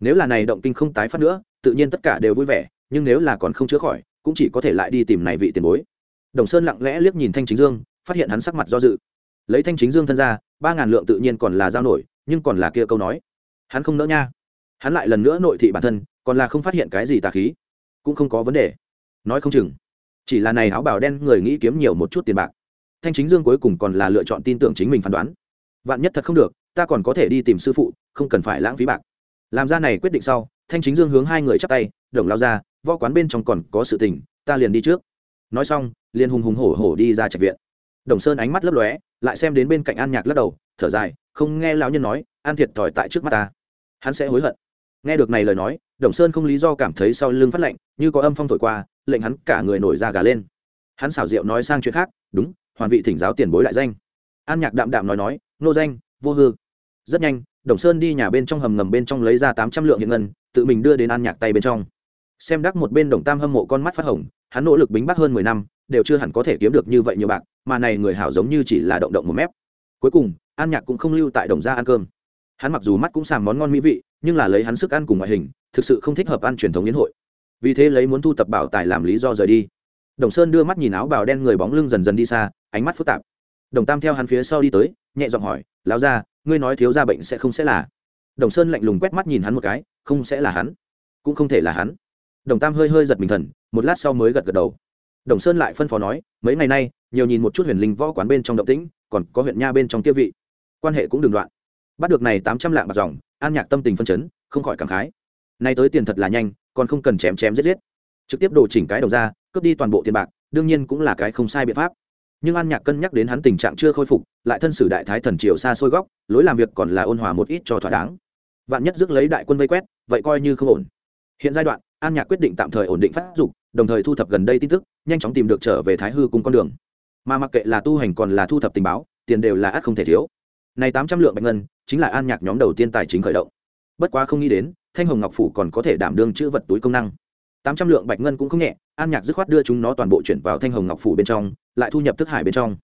Nếu là này động kinh không tái phát nữa, tự nhiên tất cả đều vui vẻ, nhưng nếu là còn không chữa khỏi, cũng chỉ có thể lại đi tìm này vị tiền bối. Đồng sơn lặng lẽ liếc nhìn thanh chính dương, phát hiện hắn sắc mặt do dự lấy thanh chính dương thân ra, ba ngàn lượng tự nhiên còn là giao nổi, nhưng còn là kia câu nói. Hắn không nỡ nha. Hắn lại lần nữa nội thị bản thân, còn là không phát hiện cái gì tà khí. Cũng không có vấn đề. Nói không chừng. Chỉ là này áo bào đen người nghĩ kiếm nhiều một chút tiền bạc. Thanh chính dương cuối cùng còn là lựa chọn tin tưởng chính mình phán đoán. Vạn nhất thật không được, ta còn có thể đi tìm sư phụ, không cần phải lãng phí bạc. Làm ra này quyết định sau, thanh chính dương hướng hai người chắp tay, đồng lao ra võ quán bên trong còn có sự tình, ta liền đi trước. Nói xong, liền hùng hùng hổ hổ đi ra trạch viện. Đồng sơn ánh mắt lấp lóe lại xem đến bên cạnh an nhạc lắc đầu, thở dài, không nghe lão nhân nói, an thiệt thòi tại trước mắt ta. Hắn sẽ hối hận. Nghe được này lời nói, đồng sơn không lý do cảm thấy sau lưng phát lạnh, như có âm phong thổi qua, lệnh hắn cả người nổi da gà lên. Hắn xảo diệu nói sang chuyện khác, đúng, hoàn vị thỉnh giáo tiền bối đại danh. An nhạc đạm đạm nói nói, nô danh, vô hư. Rất nhanh, đồng sơn đi nhà bên trong hầm ngầm bên trong lấy ra tám trăm lượng hiện ngân, tự mình đưa đến an nhạc tay bên trong. Xem đắc một bên đồng tam hâm mộ con mắt phát hồng, hắn nỗ lực bính bắc hơn mười năm, đều chưa hẳn có thể kiếm được như vậy nhiều bạc mà này người hảo giống như chỉ là động động một mép. Cuối cùng, an nhạc cũng không lưu tại đồng gia ăn cơm. Hắn mặc dù mắt cũng sàm món ngon mỹ vị, nhưng là lấy hắn sức ăn cùng ngoại hình, thực sự không thích hợp ăn truyền thống yến hội. Vì thế lấy muốn thu tập bảo tài làm lý do rời đi. Đồng sơn đưa mắt nhìn áo bào đen người bóng lưng dần dần đi xa, ánh mắt phức tạp. Đồng tam theo hắn phía sau đi tới, nhẹ giọng hỏi, lão ra ngươi nói thiếu ra bệnh sẽ không sẽ là? Đồng sơn lạnh lùng quét mắt nhìn hắn một cái, không sẽ là hắn, cũng không thể là hắn. Đồng tam hơi hơi giật mình thần, một lát sau mới gật gật đầu đồng sơn lại phân phó nói, mấy ngày nay, nhiều nhìn một chút huyền linh võ quán bên trong động tĩnh, còn có huyện nha bên trong kia vị. Quan hệ cũng đừng đoạn bắt được này tám trăm lạng bạc dòng, an nhạc tâm tình phân chấn, không khỏi cảm khái. Nay tới tiền thật là nhanh, còn không cần chém chém giết giết. Trực tiếp đổ chỉnh cái đầu ra, cướp đi toàn bộ tiền bạc, đương nhiên cũng là cái không sai biện pháp. Nhưng an nhạc cân nhắc đến hắn tình trạng chưa khôi phục, lại thân sử đại thái thần triều xa xôi góc, lối làm việc còn là ôn hòa một ít cho thỏa đáng. Vạn nhất rước lấy đại quân vây quét, vậy coi như không ổn hiện giai đoạn, an nhạc quyết định tạm thời ổn định phát dục, đồng thời thu thập gần đây tin tức, nhanh chóng tìm được trở về thái hư cùng con đường. Mà mặc kệ là tu hành còn là thu thập tình báo, tiền đều là ắt không thể thiếu. Này tám trăm lượng bạch ngân, chính là an nhạc nhóm đầu tiên tài chính khởi động. Bất quá không nghĩ đến, thanh hồng ngọc phủ còn có thể đảm đương chữ vật túi công năng. Tám trăm lượng bạch ngân cũng không nhẹ, an nhạc dứt khoát đưa chúng nó toàn bộ chuyển vào thanh hồng ngọc phủ bên trong, lại thu nhập thức hải bên trong.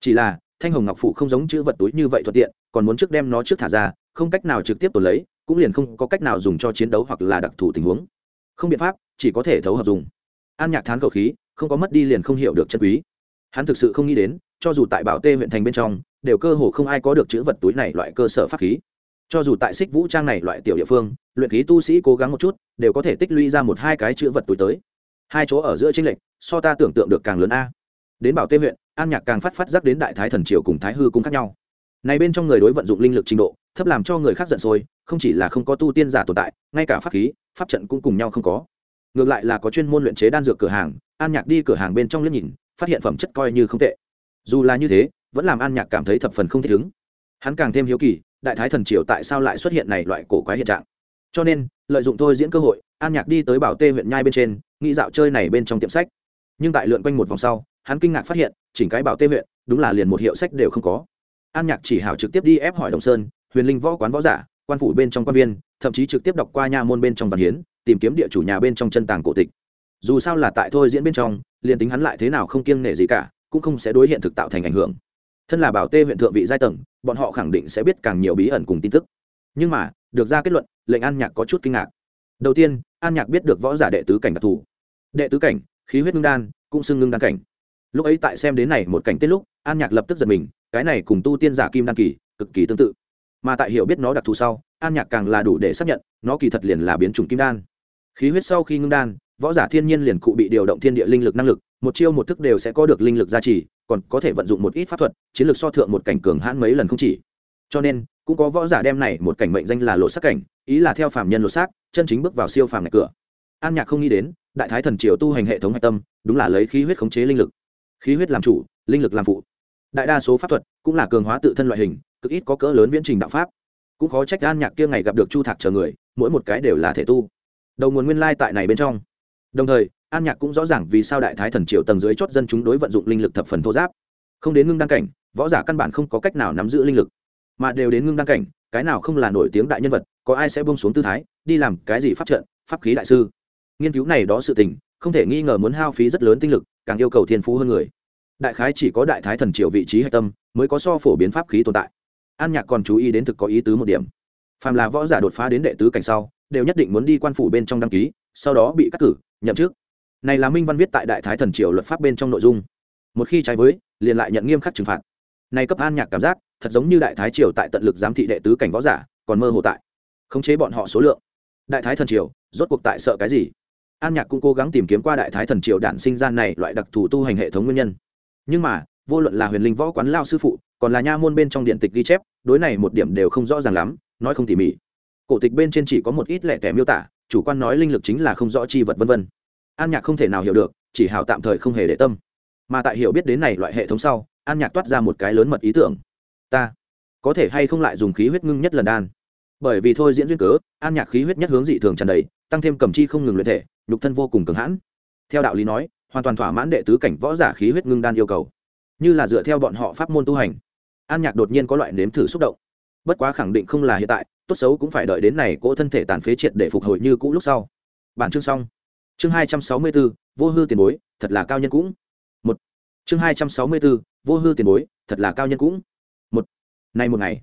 Chỉ là, thanh hồng ngọc phủ không giống chữ vật túi như vậy thuận tiện, còn muốn trước đem nó trước thả ra, không cách nào trực tiếp tồn lấy cũng liền không có cách nào dùng cho chiến đấu hoặc là đặc thù tình huống. Không biện pháp, chỉ có thể thấu hợp dùng. An nhạc thán khẩu khí, không có mất đi liền không hiểu được chân quý. Hắn thực sự không nghĩ đến, cho dù tại bảo tê huyện thành bên trong, đều cơ hồ không ai có được chữ vật túi này loại cơ sở pháp khí. Cho dù tại xích vũ trang này loại tiểu địa phương, luyện khí tu sĩ cố gắng một chút, đều có thể tích lũy ra một hai cái chữ vật túi tới. Hai chỗ ở giữa tranh lệch, so ta tưởng tượng được càng lớn a. Đến bảo tê huyện, an nhạc càng phát phát giác đến đại thái thần triều cùng thái hư cũng khác nhau. Này bên trong người đối vận dụng linh lực trình độ thấp làm cho người khác giận sôi, không chỉ là không có tu tiên giả tồn tại, ngay cả pháp khí, pháp trận cũng cùng nhau không có. Ngược lại là có chuyên môn luyện chế đan dược cửa hàng, an nhạc đi cửa hàng bên trong liếc nhìn, phát hiện phẩm chất coi như không tệ. Dù là như thế, vẫn làm an nhạc cảm thấy thập phần không thích ứng. Hắn càng thêm hiếu kỳ, đại thái thần triều tại sao lại xuất hiện này loại cổ quái hiện trạng. Cho nên, lợi dụng thôi diễn cơ hội, an nhạc đi tới bảo tê huyện nhai bên trên, nghĩ dạo chơi này bên trong tiệm sách. Nhưng tại lượn quanh một vòng sau, hắn kinh ngạc phát hiện, chỉnh cái bảo tê huyện, đúng là liền một hiệu sách đều không có. An nhạc chỉ hảo trực tiếp đi ép hỏi đồng sơn huyền linh võ quán võ giả, quan phủ bên trong quan viên, thậm chí trực tiếp đọc qua nha môn bên trong văn hiến, tìm kiếm địa chủ nhà bên trong chân tàng cổ tịch. Dù sao là tại thôi diễn bên trong, liền tính hắn lại thế nào không kiêng nể gì cả, cũng không sẽ đối hiện thực tạo thành ảnh hưởng. Thân là bảo tê huyện thượng vị giai tầng, bọn họ khẳng định sẽ biết càng nhiều bí ẩn cùng tin tức. Nhưng mà, được ra kết luận, lệnh an nhạc có chút kinh ngạc. Đầu tiên, an nhạc biết được võ giả đệ tứ cảnh đặc thù. Đệ tứ cảnh, khí huyết ngưng đan, cũng xưng ngưng đan cảnh. Lúc ấy tại xem đến này một cảnh tiết lúc, an nhạc lập tức giật mình, cái này cùng tu tiên giả kim đan kỳ, cực kỳ tương tự mà tại hiểu biết nó đặc thù sau, an nhạc càng là đủ để xác nhận, nó kỳ thật liền là biến chủng kim đan. Khí huyết sau khi ngưng đan, võ giả thiên nhiên liền cụ bị điều động thiên địa linh lực năng lực, một chiêu một thức đều sẽ có được linh lực gia trì, còn có thể vận dụng một ít pháp thuật, chiến lược so thượng một cảnh cường hãn mấy lần không chỉ. Cho nên, cũng có võ giả đem này một cảnh mệnh danh là lộ sắc cảnh, ý là theo phàm nhân lộ sắc chân chính bước vào siêu phàm ngạch cửa. An nhạc không nghĩ đến, đại thái thần triều tu hành hệ thống hạch tâm, đúng là lấy khí huyết khống chế linh lực. Khí huyết làm chủ, linh lực làm phụ. Đại đa số pháp thuật cũng là cường hóa tự thân loại hình cực ít có cỡ lớn viễn trình đạo pháp. Cũng khó trách an nhạc kia ngày gặp được chu thạc chờ người, mỗi một cái đều là thể tu. Đầu nguồn nguyên lai tại này bên trong. Đồng thời, an nhạc cũng rõ ràng vì sao đại thái thần triều tầng dưới chót dân chúng đối vận dụng linh lực thập phần thô giáp. Không đến ngưng đăng cảnh, võ giả căn bản không có cách nào nắm giữ linh lực. Mà đều đến ngưng đăng cảnh, cái nào không là nổi tiếng đại nhân vật, có ai sẽ bông xuống tư thái, đi làm cái gì pháp trận, pháp khí đại sư? Nghiên cứu này đó sự tình, không thể nghi ngờ muốn hao phí rất lớn tinh lực, càng yêu cầu thiên phú hơn người. Đại khái chỉ có đại thái thần triều vị trí hạch tâm, mới có so phổ biến pháp khí tồn tại an nhạc còn chú ý đến thực có ý tứ một điểm. Phàm là võ giả đột phá đến đệ tứ cảnh sau, đều nhất định muốn đi quan phủ bên trong đăng ký, sau đó bị cắt cử, nhậm chức. Này là minh văn viết tại đại thái thần triều luật pháp bên trong nội dung. Một khi trái với, liền lại nhận nghiêm khắc trừng phạt. Này cấp an nhạc cảm giác, thật giống như đại thái triều tại tận lực giám thị đệ tứ cảnh võ giả, còn mơ hồ tại. Khống chế bọn họ số lượng. Đại thái thần triều, rốt cuộc tại sợ cái gì? An nhạc cũng cố gắng tìm kiếm qua đại thái thần triều đản sinh ra này loại đặc thù tu hành hệ thống nguyên nhân. Nhưng mà vô luận là huyền linh võ quán lao sư phụ, còn là nha môn bên trong điện tịch ghi chép, đối này một điểm đều không rõ ràng lắm, nói không tỉ mỉ. Cổ tịch bên trên chỉ có một ít lẻ tẻ miêu tả, chủ quan nói linh lực chính là không rõ chi vật vân vân. An nhạc không thể nào hiểu được, chỉ hào tạm thời không hề để tâm. Mà tại hiểu biết đến này loại hệ thống sau, an nhạc toát ra một cái lớn mật ý tưởng. Ta có thể hay không lại dùng khí huyết ngưng nhất lần đan? Bởi vì thôi diễn duyên cớ, an nhạc khí huyết nhất hướng dị thường tràn đầy, tăng thêm cầm chi không ngừng luyện thể, nhục thân vô cùng cường hãn. Theo đạo lý nói, hoàn toàn thỏa mãn đệ tứ cảnh võ giả khí huyết ngưng đan yêu cầu như là dựa theo bọn họ pháp môn tu hành. An nhạc đột nhiên có loại nếm thử xúc động. Bất quá khẳng định không là hiện tại, tốt xấu cũng phải đợi đến này cỗ thân thể tàn phế triệt để phục hồi như cũ lúc sau. Bản chương xong. Chương hai trăm sáu mươi bốn vô hư tiền bối, thật là cao nhân cũng. Một. Chương hai trăm sáu mươi bốn vô hư tiền bối, thật là cao nhân cũng. Một. Nay một ngày,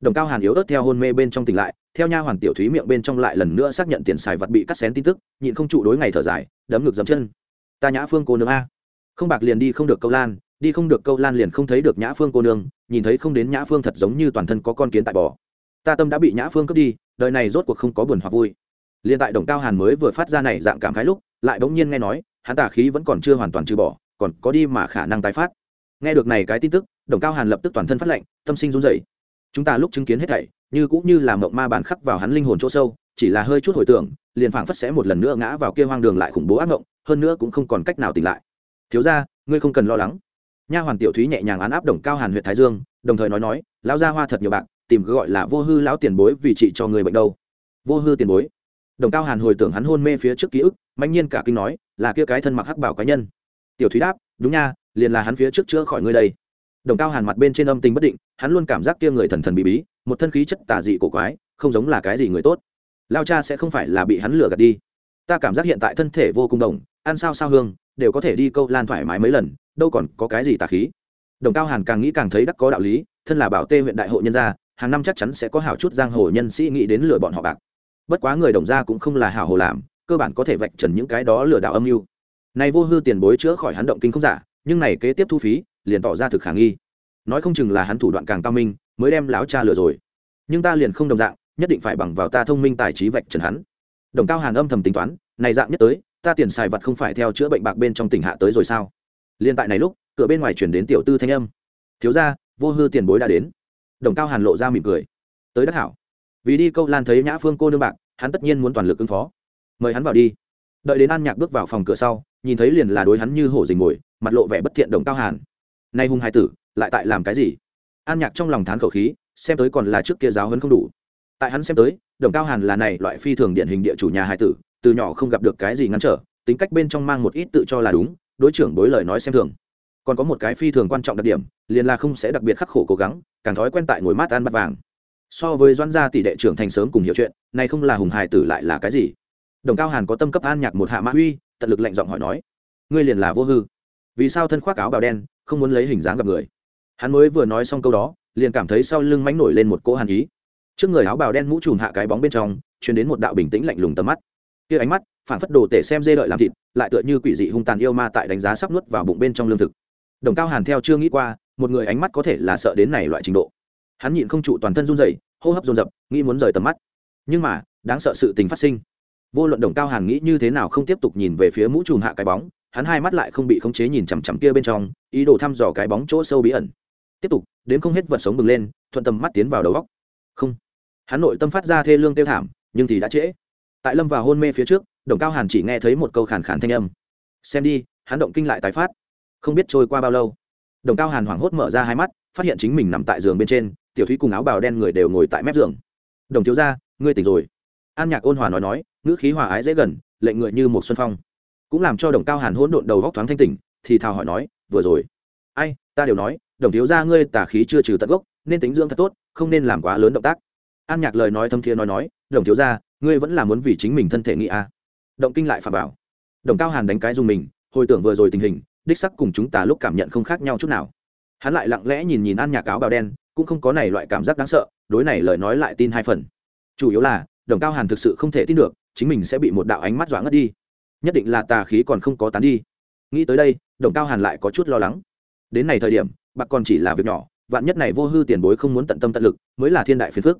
đồng cao hàn yếu ớt theo hôn mê bên trong tỉnh lại, theo nha hoàn tiểu thúy miệng bên trong lại lần nữa xác nhận tiền xài vật bị cắt xén tin tức, nhịn không trụ đối ngày thở dài, đấm ngực dấm chân. Ta nhã phương cô nương a. Không bạc liền đi không được câu lan đi không được câu lan liền không thấy được nhã phương cô nương, nhìn thấy không đến nhã phương thật giống như toàn thân có con kiến tại bò. Ta tâm đã bị nhã phương cướp đi, đời này rốt cuộc không có buồn hoặc vui. Liền tại đồng cao hàn mới vừa phát ra này dạng cảm khái lúc, lại bỗng nhiên nghe nói, hắn tà khí vẫn còn chưa hoàn toàn trừ bỏ, còn có đi mà khả năng tái phát. Nghe được này cái tin tức, đồng cao hàn lập tức toàn thân phát lệnh tâm sinh run dậy chúng ta lúc chứng kiến hết thảy, như cũng như là mộng ma bản khắc vào hắn linh hồn chỗ sâu, chỉ là hơi chút hồi tưởng, liền phảng phất sẽ một lần nữa ngã vào kia hoang đường lại khủng bố ác mộng, hơn nữa cũng không còn cách nào tỉnh lại. Thiếu ra ngươi không cần lo lắng nha hoàn tiểu thúy nhẹ nhàng án áp đồng cao hàn huyện thái dương, đồng thời nói nói, lão gia hoa thật nhiều bạc, tìm gọi là vô hư lão tiền bối vì trị cho người bệnh đâu. Vô hư tiền bối? Đồng cao hàn hồi tưởng hắn hôn mê phía trước ký ức mạnh nhiên cả kinh nói, là kia cái thân mặc hắc bảo cá nhân. Tiểu thúy đáp, đúng nha, liền là hắn phía trước chữa khỏi ngươi đây. Đồng cao hàn mặt bên trên âm tình bất định, hắn luôn cảm giác kia người thần thần bí bí, một thân khí chất tà dị cổ quái, không giống là cái gì người tốt. Lao cha sẽ không phải là bị hắn lừa gạt đi. Ta cảm giác hiện tại thân thể vô cùng đồng, ăn sao sao hương, đều có thể đi câu lan thoải mái mấy lần đâu còn có cái gì tà khí. Đồng cao hàn càng nghĩ càng thấy đắc có đạo lý, thân là bảo tê huyện đại hội nhân gia, hàng năm chắc chắn sẽ có hảo chút giang hồ nhân sĩ nghĩ đến lừa bọn họ bạc. Bất quá người đồng gia cũng không là hảo hồ làm, cơ bản có thể vạch trần những cái đó lừa đảo âm mưu. Này vô hư tiền bối chữa khỏi hắn động kinh không giả, nhưng này kế tiếp thu phí, liền tỏ ra thực khả nghi. Nói không chừng là hắn thủ đoạn càng cao minh, mới đem láo cha lừa rồi. Nhưng ta liền không đồng dạng, nhất định phải bằng vào ta thông minh tài trí vạch trần hắn. Đồng cao hàn âm thầm tính toán, này dạng nhất tới, ta tiền xài vật không phải theo chữa bệnh bạc bên trong tỉnh hạ tới rồi sao? Liên tại này lúc, cửa bên ngoài chuyển đến tiểu tư thanh âm. Thiếu ra vô hư tiền bối đã đến. Đồng cao hàn lộ ra mỉm cười. Tới đắc hảo. Vì đi câu lan thấy nhã phương cô nương bạc, hắn tất nhiên muốn toàn lực ứng phó. Mời hắn vào đi. Đợi đến an nhạc bước vào phòng cửa sau, nhìn thấy liền là đối hắn như hổ dình ngồi mặt lộ vẻ bất thiện đồng cao hàn. Nay hung hai tử, lại tại làm cái gì? An nhạc trong lòng thán khẩu khí, xem tới còn là trước kia giáo hấn không đủ. Tại hắn xem tới, đồng cao hàn là này loại phi thường điển hình địa chủ nhà hai tử, từ nhỏ không gặp được cái gì ngăn trở, tính cách bên trong mang một ít tự cho là đúng đối trưởng đối lời nói xem thường. Còn có một cái phi thường quan trọng đặc điểm, liền là không sẽ đặc biệt khắc khổ cố gắng, càng thói quen tại ngồi mát ăn bát vàng. So với doãn gia tỷ đệ trưởng thành sớm cùng hiểu chuyện này không là hùng hài tử lại là cái gì? Đồng cao hàn có tâm cấp an nhạc một hạ mã huy tận lực lệnh giọng hỏi nói, ngươi liền là vô hư. Vì sao thân khoác áo bào đen, không muốn lấy hình dáng gặp người? Hắn mới vừa nói xong câu đó, liền cảm thấy sau lưng mánh nổi lên một cỗ hàn ý. Trước người áo bào đen mũ trùm hạ cái bóng bên trong chuyển đến một đạo bình tĩnh lạnh lùng tầm mắt. Kia ánh mắt phản phất đồ tể xem dê đợi làm thịt, lại tựa như quỷ dị hung tàn yêu ma tại đánh giá sắp nuốt vào bụng bên trong lương thực. Đồng cao hàn theo chưa nghĩ qua, một người ánh mắt có thể là sợ đến này loại trình độ. Hắn nhịn không trụ toàn thân run rẩy, hô hấp dồn dập, nghĩ muốn rời tầm mắt. Nhưng mà, đáng sợ sự tình phát sinh. Vô luận đồng cao hàn nghĩ như thế nào không tiếp tục nhìn về phía mũ trùm hạ cái bóng, hắn hai mắt lại không bị khống chế nhìn chằm chằm kia bên trong, ý đồ thăm dò cái bóng chỗ sâu bí ẩn. Tiếp tục, đến không hết vật sống bừng lên, thuận tầm mắt tiến vào đầu góc không. Hắn nội tâm phát ra thê lương tiêu thảm, nhưng thì đã trễ. Tại lâm vào hôn mê phía trước đồng cao hàn chỉ nghe thấy một câu khàn khàn thanh âm. Xem đi, hắn động kinh lại tái phát. Không biết trôi qua bao lâu, đồng cao hàn hoảng hốt mở ra hai mắt, phát hiện chính mình nằm tại giường bên trên, tiểu thúy cùng áo bào đen người đều ngồi tại mép giường. Đồng thiếu ra ngươi tỉnh rồi. An nhạc ôn hòa nói nói, ngữ khí hòa ái dễ gần, lệnh người như một xuân phong. Cũng làm cho đồng cao hàn hỗn độn đầu góc thoáng thanh tỉnh, thì thào hỏi nói, vừa rồi? Ai, ta đều nói, đồng thiếu ra ngươi tả khí chưa trừ tận gốc, nên tính dưỡng thật tốt, không nên làm quá lớn động tác. An nhạc lời nói thâm thiên nói nói, đồng thiếu ra ngươi vẫn là muốn vì chính mình thân thể nghĩ à động kinh lại phà bảo đồng cao hàn đánh cái dùng mình, hồi tưởng vừa rồi tình hình, đích sắc cùng chúng ta lúc cảm nhận không khác nhau chút nào. Hắn lại lặng lẽ nhìn nhìn an nhạc áo bào đen, cũng không có này loại cảm giác đáng sợ, đối này lời nói lại tin hai phần. Chủ yếu là, đồng cao hàn thực sự không thể tin được, chính mình sẽ bị một đạo ánh mắt dọa ngất đi. Nhất định là tà khí còn không có tán đi. Nghĩ tới đây, đồng cao hàn lại có chút lo lắng. Đến này thời điểm, bạc còn chỉ là việc nhỏ, vạn nhất này vô hư tiền bối không muốn tận tâm tận lực, mới là thiên đại phiền phước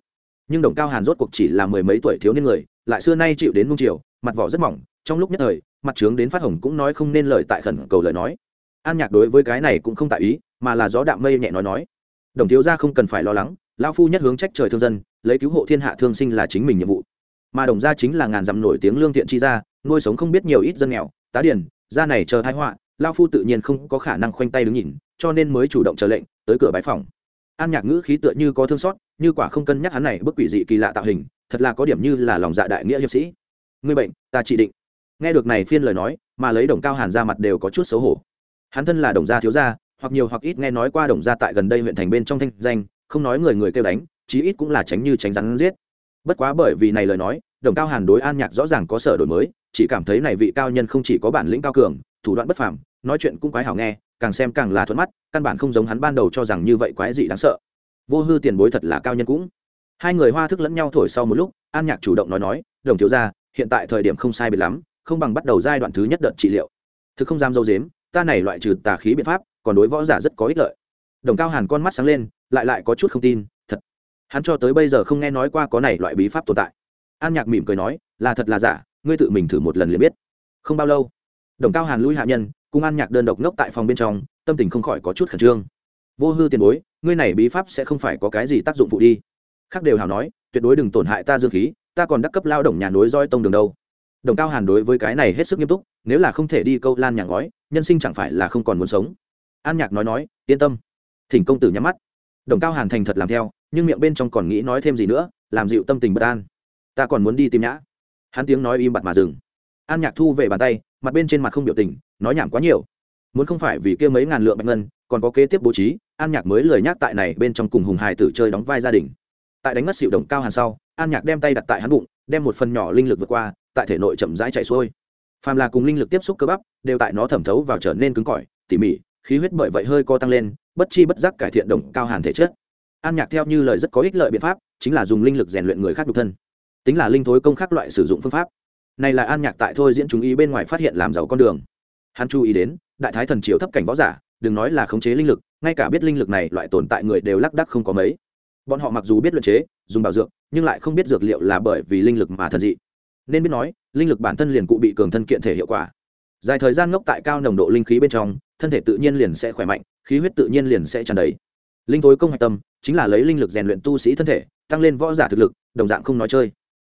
nhưng đồng cao hàn rốt cuộc chỉ là mười mấy tuổi thiếu niên người lại xưa nay chịu đến nung chiều mặt vỏ rất mỏng, trong lúc nhất thời, mặt trướng đến phát hồng cũng nói không nên lời tại khẩn cầu lời nói. An nhạc đối với cái này cũng không tại ý, mà là gió đạm mây nhẹ nói nói. Đồng thiếu gia không cần phải lo lắng lao phu nhất hướng trách trời thương dân, lấy cứu hộ thiên hạ thương sinh là chính mình nhiệm vụ. Mà đồng gia chính là ngàn dặm nổi tiếng lương thiện chi gia, nuôi sống không biết nhiều ít dân nghèo, tá điển, gia này chờ thái họa lao phu tự nhiên không có khả năng khoanh tay đứng nhìn, cho nên mới chủ động chờ lệnh, tới cửa bãi phòng an nhạc ngữ khí tựa như có thương xót, như quả không cân nhắc hắn này bức quỷ dị kỳ lạ tạo hình, thật là có điểm như là lòng dạ đại nghĩa hiệp sĩ. Người bệnh, ta chỉ định. Nghe được này phiên lời nói, mà lấy đồng cao hàn ra mặt đều có chút xấu hổ. Hắn thân là đồng gia thiếu gia, hoặc nhiều hoặc ít nghe nói qua đồng gia tại gần đây huyện thành bên trong thanh danh, không nói người người kêu đánh, chí ít cũng là tránh như tránh rắn giết. Bất quá bởi vì này lời nói, đồng cao hàn đối an nhạc rõ ràng có sở đổi mới, chỉ cảm thấy này vị cao nhân không chỉ có bản lĩnh cao cường, thủ đoạn bất phàm, nói chuyện cũng quái hảo nghe càng xem càng là thuận mắt, căn bản không giống hắn ban đầu cho rằng như vậy quái dị đáng sợ. Vô hư tiền bối thật là cao nhân cũng. Hai người hoa thức lẫn nhau thổi sau một lúc, an nhạc chủ động nói nói, đồng thiếu gia, hiện tại thời điểm không sai biệt lắm, không bằng bắt đầu giai đoạn thứ nhất đợt trị liệu. Thực không dám dâu dếm, ta này loại trừ tà khí biện pháp, còn đối võ giả rất có ích lợi. Đồng cao hàn con mắt sáng lên, lại lại có chút không tin, thật. Hắn cho tới bây giờ không nghe nói qua có này loại bí pháp tồn tại. An nhạc mỉm cười nói, là thật là giả, ngươi tự mình thử một lần liền biết. Không bao lâu, đồng cao hàn lui hạ nhân Cung an nhạc đơn độc ngốc tại phòng bên trong, tâm tình không khỏi có chút khẩn trương. Vô hư tiền bối, ngươi này bí pháp sẽ không phải có cái gì tác dụng phụ đi. Khác đều hào nói, tuyệt đối đừng tổn hại ta dương khí, ta còn đắc cấp lao động nhà nối roi tông đường đâu. Đồng cao hàn đối với cái này hết sức nghiêm túc, nếu là không thể đi câu lan nhà ngói, nhân sinh chẳng phải là không còn muốn sống. An nhạc nói nói, yên tâm. Thỉnh công tử nhắm mắt. Đồng cao hàn thành thật làm theo, nhưng miệng bên trong còn nghĩ nói thêm gì nữa, làm dịu tâm tình bất an. Ta còn muốn đi tìm nhã. Hắn tiếng nói im bặt mà dừng. An nhạc thu về bàn tay mặt bên trên mặt không biểu tình, nói nhảm quá nhiều. Muốn không phải vì kia mấy ngàn lượng bạch ngân, còn có kế tiếp bố trí, an nhạc mới lời nhắc tại này bên trong cùng hùng hài tử chơi đóng vai gia đình. Tại đánh mất xịu đồng cao hàn sau, an nhạc đem tay đặt tại hắn bụng, đem một phần nhỏ linh lực vượt qua, tại thể nội chậm rãi chạy xuôi. Phàm là cùng linh lực tiếp xúc cơ bắp, đều tại nó thẩm thấu vào trở nên cứng cỏi, tỉ mỉ, khí huyết bởi vậy hơi co tăng lên, bất chi bất giác cải thiện đồng cao hàn thể chất. An nhạc theo như lời rất có ích lợi biện pháp, chính là dùng linh lực rèn luyện người khác nhục thân. Tính là linh thối công khác loại sử dụng phương pháp này là an nhạc tại thôi diễn chúng ý bên ngoài phát hiện làm giàu con đường. Hắn chú ý đến, đại thái thần triều thấp cảnh võ giả, đừng nói là khống chế linh lực, ngay cả biết linh lực này loại tồn tại người đều lác đắc không có mấy. Bọn họ mặc dù biết luyện chế, dùng bảo dược, nhưng lại không biết dược liệu là bởi vì linh lực mà thần dị. Nên biết nói, linh lực bản thân liền cụ bị cường thân kiện thể hiệu quả. Dài thời gian ngốc tại cao nồng độ linh khí bên trong, thân thể tự nhiên liền sẽ khỏe mạnh, khí huyết tự nhiên liền sẽ tràn đầy. Linh thối công hạch tâm, chính là lấy linh lực rèn luyện tu sĩ thân thể, tăng lên võ giả thực lực, đồng dạng không nói chơi.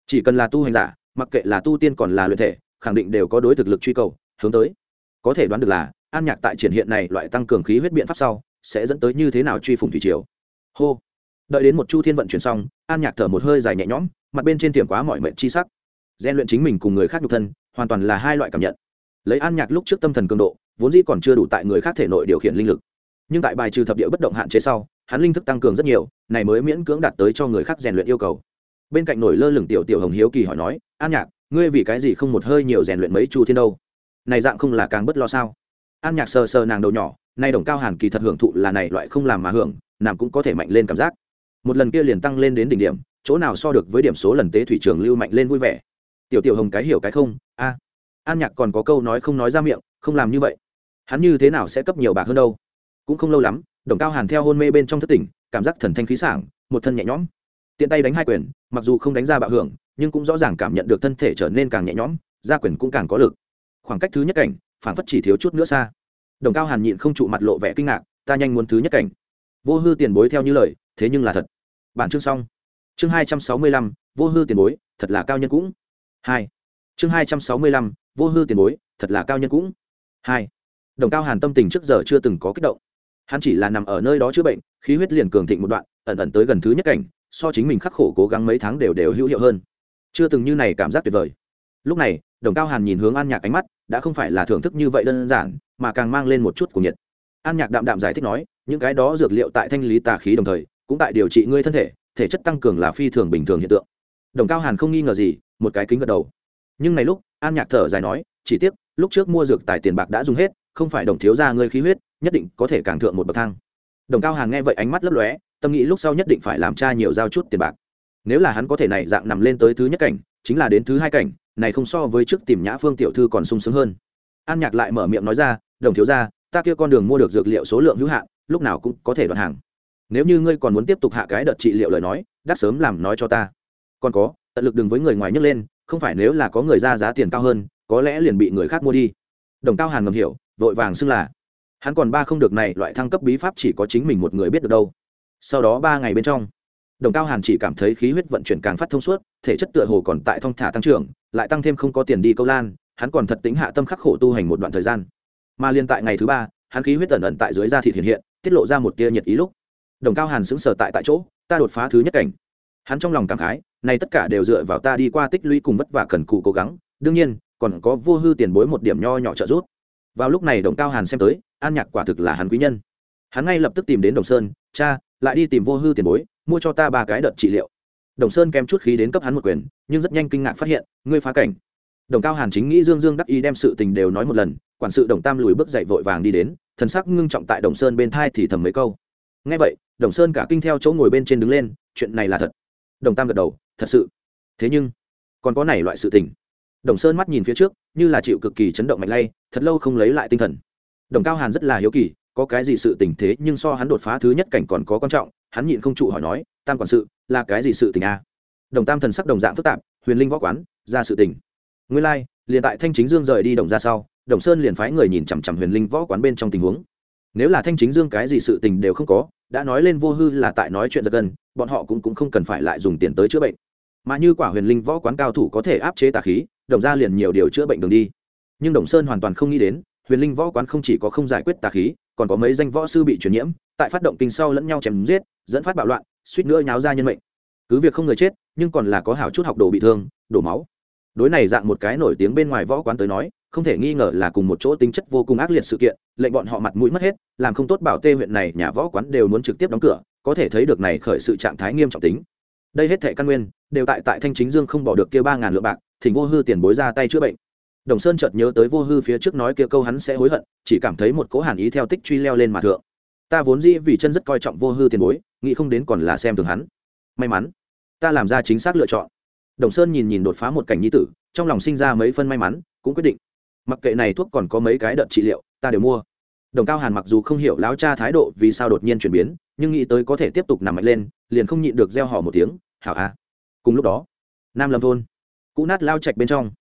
Chỉ cần là tu hành giả mặc kệ là tu tiên còn là luyện thể, khẳng định đều có đối thực lực truy cầu, hướng tới. Có thể đoán được là, an nhạc tại triển hiện này loại tăng cường khí huyết biện pháp sau, sẽ dẫn tới như thế nào truy phủng thủy triều. Hô. Đợi đến một chu thiên vận chuyển xong, an nhạc thở một hơi dài nhẹ nhõm, mặt bên trên tiềm quá mọi mệnh chi sắc. Gian luyện chính mình cùng người khác nhục thân, hoàn toàn là hai loại cảm nhận. Lấy an nhạc lúc trước tâm thần cường độ, vốn dĩ còn chưa đủ tại người khác thể nội điều khiển linh lực. Nhưng tại bài trừ thập địa bất động hạn chế sau, hắn linh thức tăng cường rất nhiều, này mới miễn cưỡng đạt tới cho người khác rèn luyện yêu cầu bên cạnh nổi lơ lửng tiểu tiểu hồng hiếu kỳ hỏi nói, an nhạc, ngươi vì cái gì không một hơi nhiều rèn luyện mấy chu thiên đâu? Này dạng không là càng bất lo sao? An nhạc sờ sờ nàng đầu nhỏ, nay đồng cao hàn kỳ thật hưởng thụ là này loại không làm mà hưởng, nàng cũng có thể mạnh lên cảm giác. Một lần kia liền tăng lên đến đỉnh điểm, chỗ nào so được với điểm số lần tế thủy trường lưu mạnh lên vui vẻ. Tiểu tiểu hồng cái hiểu cái không, a. An nhạc còn có câu nói không nói ra miệng, không làm như vậy. Hắn như thế nào sẽ cấp nhiều bạc hơn đâu? Cũng không lâu lắm, đồng cao hàn theo hôn mê bên trong thất tỉnh, cảm giác thần thanh khí sảng, một thân nhẹ nhõm tiện tay đánh hai quyền, mặc dù không đánh ra bạo hưởng, nhưng cũng rõ ràng cảm nhận được thân thể trở nên càng nhẹ nhõm, ra quyền cũng càng có lực. Khoảng cách thứ nhất cảnh phản phất chỉ thiếu chút nữa xa. Đồng cao hàn nhịn không trụ mặt lộ vẻ kinh ngạc, ta nhanh muốn thứ nhất cảnh. Vô hư tiền bối theo như lời, thế nhưng là thật. Bản chương xong. Chương hai trăm sáu mươi lăm, vô hư tiền bối, thật là cao nhân cũng. Hai. Chương hai trăm sáu mươi lăm, vô hư tiền bối, thật là cao nhân cũng. Hai. Đồng cao hàn tâm tình trước giờ chưa từng có kích động. Hắn chỉ là nằm ở nơi đó chữa bệnh, khí huyết liền cường thịnh một đoạn, ẩn ẩn tới gần thứ nhất cảnh so chính mình khắc khổ cố gắng mấy tháng đều đều hữu hiệu hơn. Chưa từng như này cảm giác tuyệt vời. Lúc này, đồng cao hàn nhìn hướng an nhạc ánh mắt, đã không phải là thưởng thức như vậy đơn giản, mà càng mang lên một chút của nhiệt. An nhạc đạm đạm giải thích nói, những cái đó dược liệu tại thanh lý tà khí đồng thời, cũng tại điều trị ngươi thân thể thể chất tăng cường là phi thường bình thường hiện tượng. Đồng cao hàn không nghi ngờ gì, một cái kính gật đầu. Nhưng này lúc, an nhạc thở dài nói, chỉ tiếc, lúc trước mua dược tài tiền bạc đã dùng hết, không phải đồng thiếu ra ngươi khí huyết, nhất định có thể càng thượng một bậc thang. Đồng cao hàn nghe vậy ánh mắt lấp lóe tâm nghĩ lúc sau nhất định phải làm cha nhiều giao chút tiền bạc. Nếu là hắn có thể này dạng nằm lên tới thứ nhất cảnh, chính là đến thứ hai cảnh, này không so với trước tìm nhã phương tiểu thư còn sung sướng hơn. An nhạc lại mở miệng nói ra, đồng thiếu ra ta kia con đường mua được dược liệu số lượng hữu hạn, lúc nào cũng có thể đoạn hàng. Nếu như ngươi còn muốn tiếp tục hạ cái đợt trị liệu lời nói đắt sớm làm nói cho ta. Còn có, tận lực đừng với người ngoài nhấc lên, không phải nếu là có người ra giá tiền cao hơn, có lẽ liền bị người khác mua đi. Đồng cao hàn ngầm hiểu, vội vàng xưng là, hắn còn ba không được này, loại thăng cấp bí pháp chỉ có chính mình một người biết được đâu sau đó ba ngày bên trong, đồng cao hàn chỉ cảm thấy khí huyết vận chuyển càng phát thông suốt, thể chất tựa hồ còn tại thong thả tăng trưởng, lại tăng thêm không có tiền đi câu lan, hắn còn thật tính hạ tâm khắc khổ tu hành một đoạn thời gian. Mà liên tại ngày thứ ba, hắn khí huyết ẩn ẩn tại dưới da thịt hiện hiện, tiết lộ ra một tia nhiệt ý lúc. Đồng cao hàn sững sờ tại tại chỗ, ta đột phá thứ nhất cảnh. Hắn trong lòng cảm khái, này tất cả đều dựa vào ta đi qua tích lũy cùng vất vả cần cù cố gắng, đương nhiên, còn có vô hư tiền bối một điểm nho nhỏ trợ giúp. Vào lúc này đồng cao hàn xem tới, an nhạc quả thực là hắn quý nhân. Hắn ngay lập tức tìm đến đồng sơn, cha lại đi tìm vô hư tiền bối, mua cho ta ba cái đợt trị liệu. Đồng sơn kèm chút khí đến cấp hắn một quyền, nhưng rất nhanh kinh ngạc phát hiện, ngươi phá cảnh. Đồng cao hàn chính nghĩ dương dương đắc ý đem sự tình đều nói một lần, quản sự đồng tam lùi bước dậy vội vàng đi đến, thần sắc ngưng trọng tại đồng sơn bên thai thì thầm mấy câu. Ngay vậy, đồng sơn cả kinh theo chỗ ngồi bên trên đứng lên, chuyện này là thật. Đồng tam gật đầu, thật sự. Thế nhưng, còn có này loại sự tình. Đồng sơn mắt nhìn phía trước, như là chịu cực kỳ chấn động mạnh lay, thật lâu không lấy lại tinh thần. Đồng cao hàn rất là hiếu kỳ có cái gì sự tình thế nhưng so hắn đột phá thứ nhất cảnh còn có quan trọng hắn nhịn không trụ hỏi nói tam quản sự là cái gì sự tình a? Đồng tam thần sắc đồng dạng phức tạp huyền linh võ quán ra sự tình. Nguyên lai liền tại thanh chính dương rời đi đồng ra sau đồng sơn liền phái người nhìn chằm chằm huyền linh võ quán bên trong tình huống. Nếu là thanh chính dương cái gì sự tình đều không có đã nói lên vô hư là tại nói chuyện giật gần bọn họ cũng, cũng không cần phải lại dùng tiền tới chữa bệnh. Mà như quả huyền linh võ quán cao thủ có thể áp chế tà khí đồng ra liền nhiều điều chữa bệnh đường đi. Nhưng đồng sơn hoàn toàn không nghĩ đến huyền linh võ quán không chỉ có không giải quyết tà khí còn có mấy danh võ sư bị truyền nhiễm, tại phát động kinh sau lẫn nhau chém giết, dẫn phát bạo loạn, suýt nữa nháo ra nhân mệnh. Cứ việc không người chết, nhưng còn là có hảo chút học đồ bị thương, đổ máu. Đối này dạng một cái nổi tiếng bên ngoài võ quán tới nói, không thể nghi ngờ là cùng một chỗ tính chất vô cùng ác liệt sự kiện, lệnh bọn họ mặt mũi mất hết, làm không tốt bảo tê huyện này nhà võ quán đều muốn trực tiếp đóng cửa, có thể thấy được này khởi sự trạng thái nghiêm trọng tính. Đây hết thệ căn nguyên, đều tại tại thanh chính dương không bỏ được kia ba ngàn lượng bạc, thỉnh vô hư tiền bối ra tay chữa bệnh đồng sơn chợt nhớ tới vô hư phía trước nói kia câu hắn sẽ hối hận, chỉ cảm thấy một cố hàn ý theo tích truy leo lên mà thượng. Ta vốn dĩ vì chân rất coi trọng vô hư tiền bối, nghĩ không đến còn là xem thường hắn. May mắn, ta làm ra chính xác lựa chọn. Đồng sơn nhìn nhìn đột phá một cảnh nhi tử, trong lòng sinh ra mấy phân may mắn, cũng quyết định. Mặc kệ này thuốc còn có mấy cái đợt trị liệu, ta đều mua. Đồng cao hàn mặc dù không hiểu láo cha thái độ vì sao đột nhiên chuyển biến, nhưng nghĩ tới có thể tiếp tục nằm mạnh lên, liền không nhịn được gieo họ một tiếng, hảo a. Cùng lúc đó, nam lâm thôn, cũ nát lao chạch bên trong.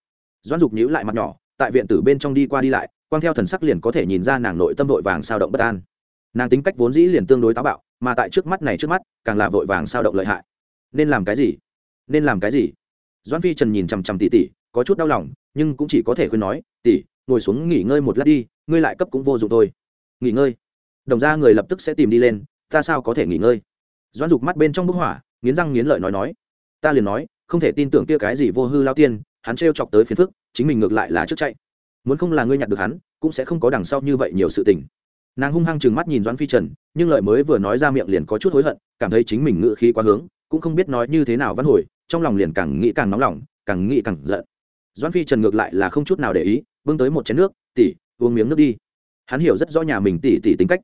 Doan dục nhíu lại mặt nhỏ, tại viện tử bên trong đi qua đi lại, quang theo thần sắc liền có thể nhìn ra nàng nội tâm vội vàng sao động bất an. Nàng tính cách vốn dĩ liền tương đối táo bạo, mà tại trước mắt này trước mắt, càng là vội vàng sao động lợi hại. Nên làm cái gì? Nên làm cái gì? Doan phi trần nhìn chằm chằm tỉ tỉ có chút đau lòng, nhưng cũng chỉ có thể khuyên nói tỉ ngồi xuống nghỉ ngơi một lát đi, ngươi lại cấp cũng vô dụng thôi. Nghỉ ngơi? Đồng ra người lập tức sẽ tìm đi lên, ta sao có thể nghỉ ngơi? Doan dục mắt bên trong bức hỏa nghiến răng nghiến lợi nói nói, ta liền nói, không thể tin tưởng kia cái gì vô hư lao tiên hắn trêu chọc tới phiền phức, chính mình ngược lại là trước chạy. Muốn không là ngươi nhặt được hắn, cũng sẽ không có đằng sau như vậy nhiều sự tình. Nàng hung hăng chừng mắt nhìn doãn phi trần, nhưng lời mới vừa nói ra miệng liền có chút hối hận, cảm thấy chính mình ngự khí quá hướng, cũng không biết nói như thế nào văn hồi, trong lòng liền càng nghĩ càng nóng lòng, càng nghĩ càng giận. Doãn phi trần ngược lại là không chút nào để ý, bưng tới một chén nước tỉ uống miếng nước đi. Hắn hiểu rất rõ nhà mình tỉ tỉ tính cách.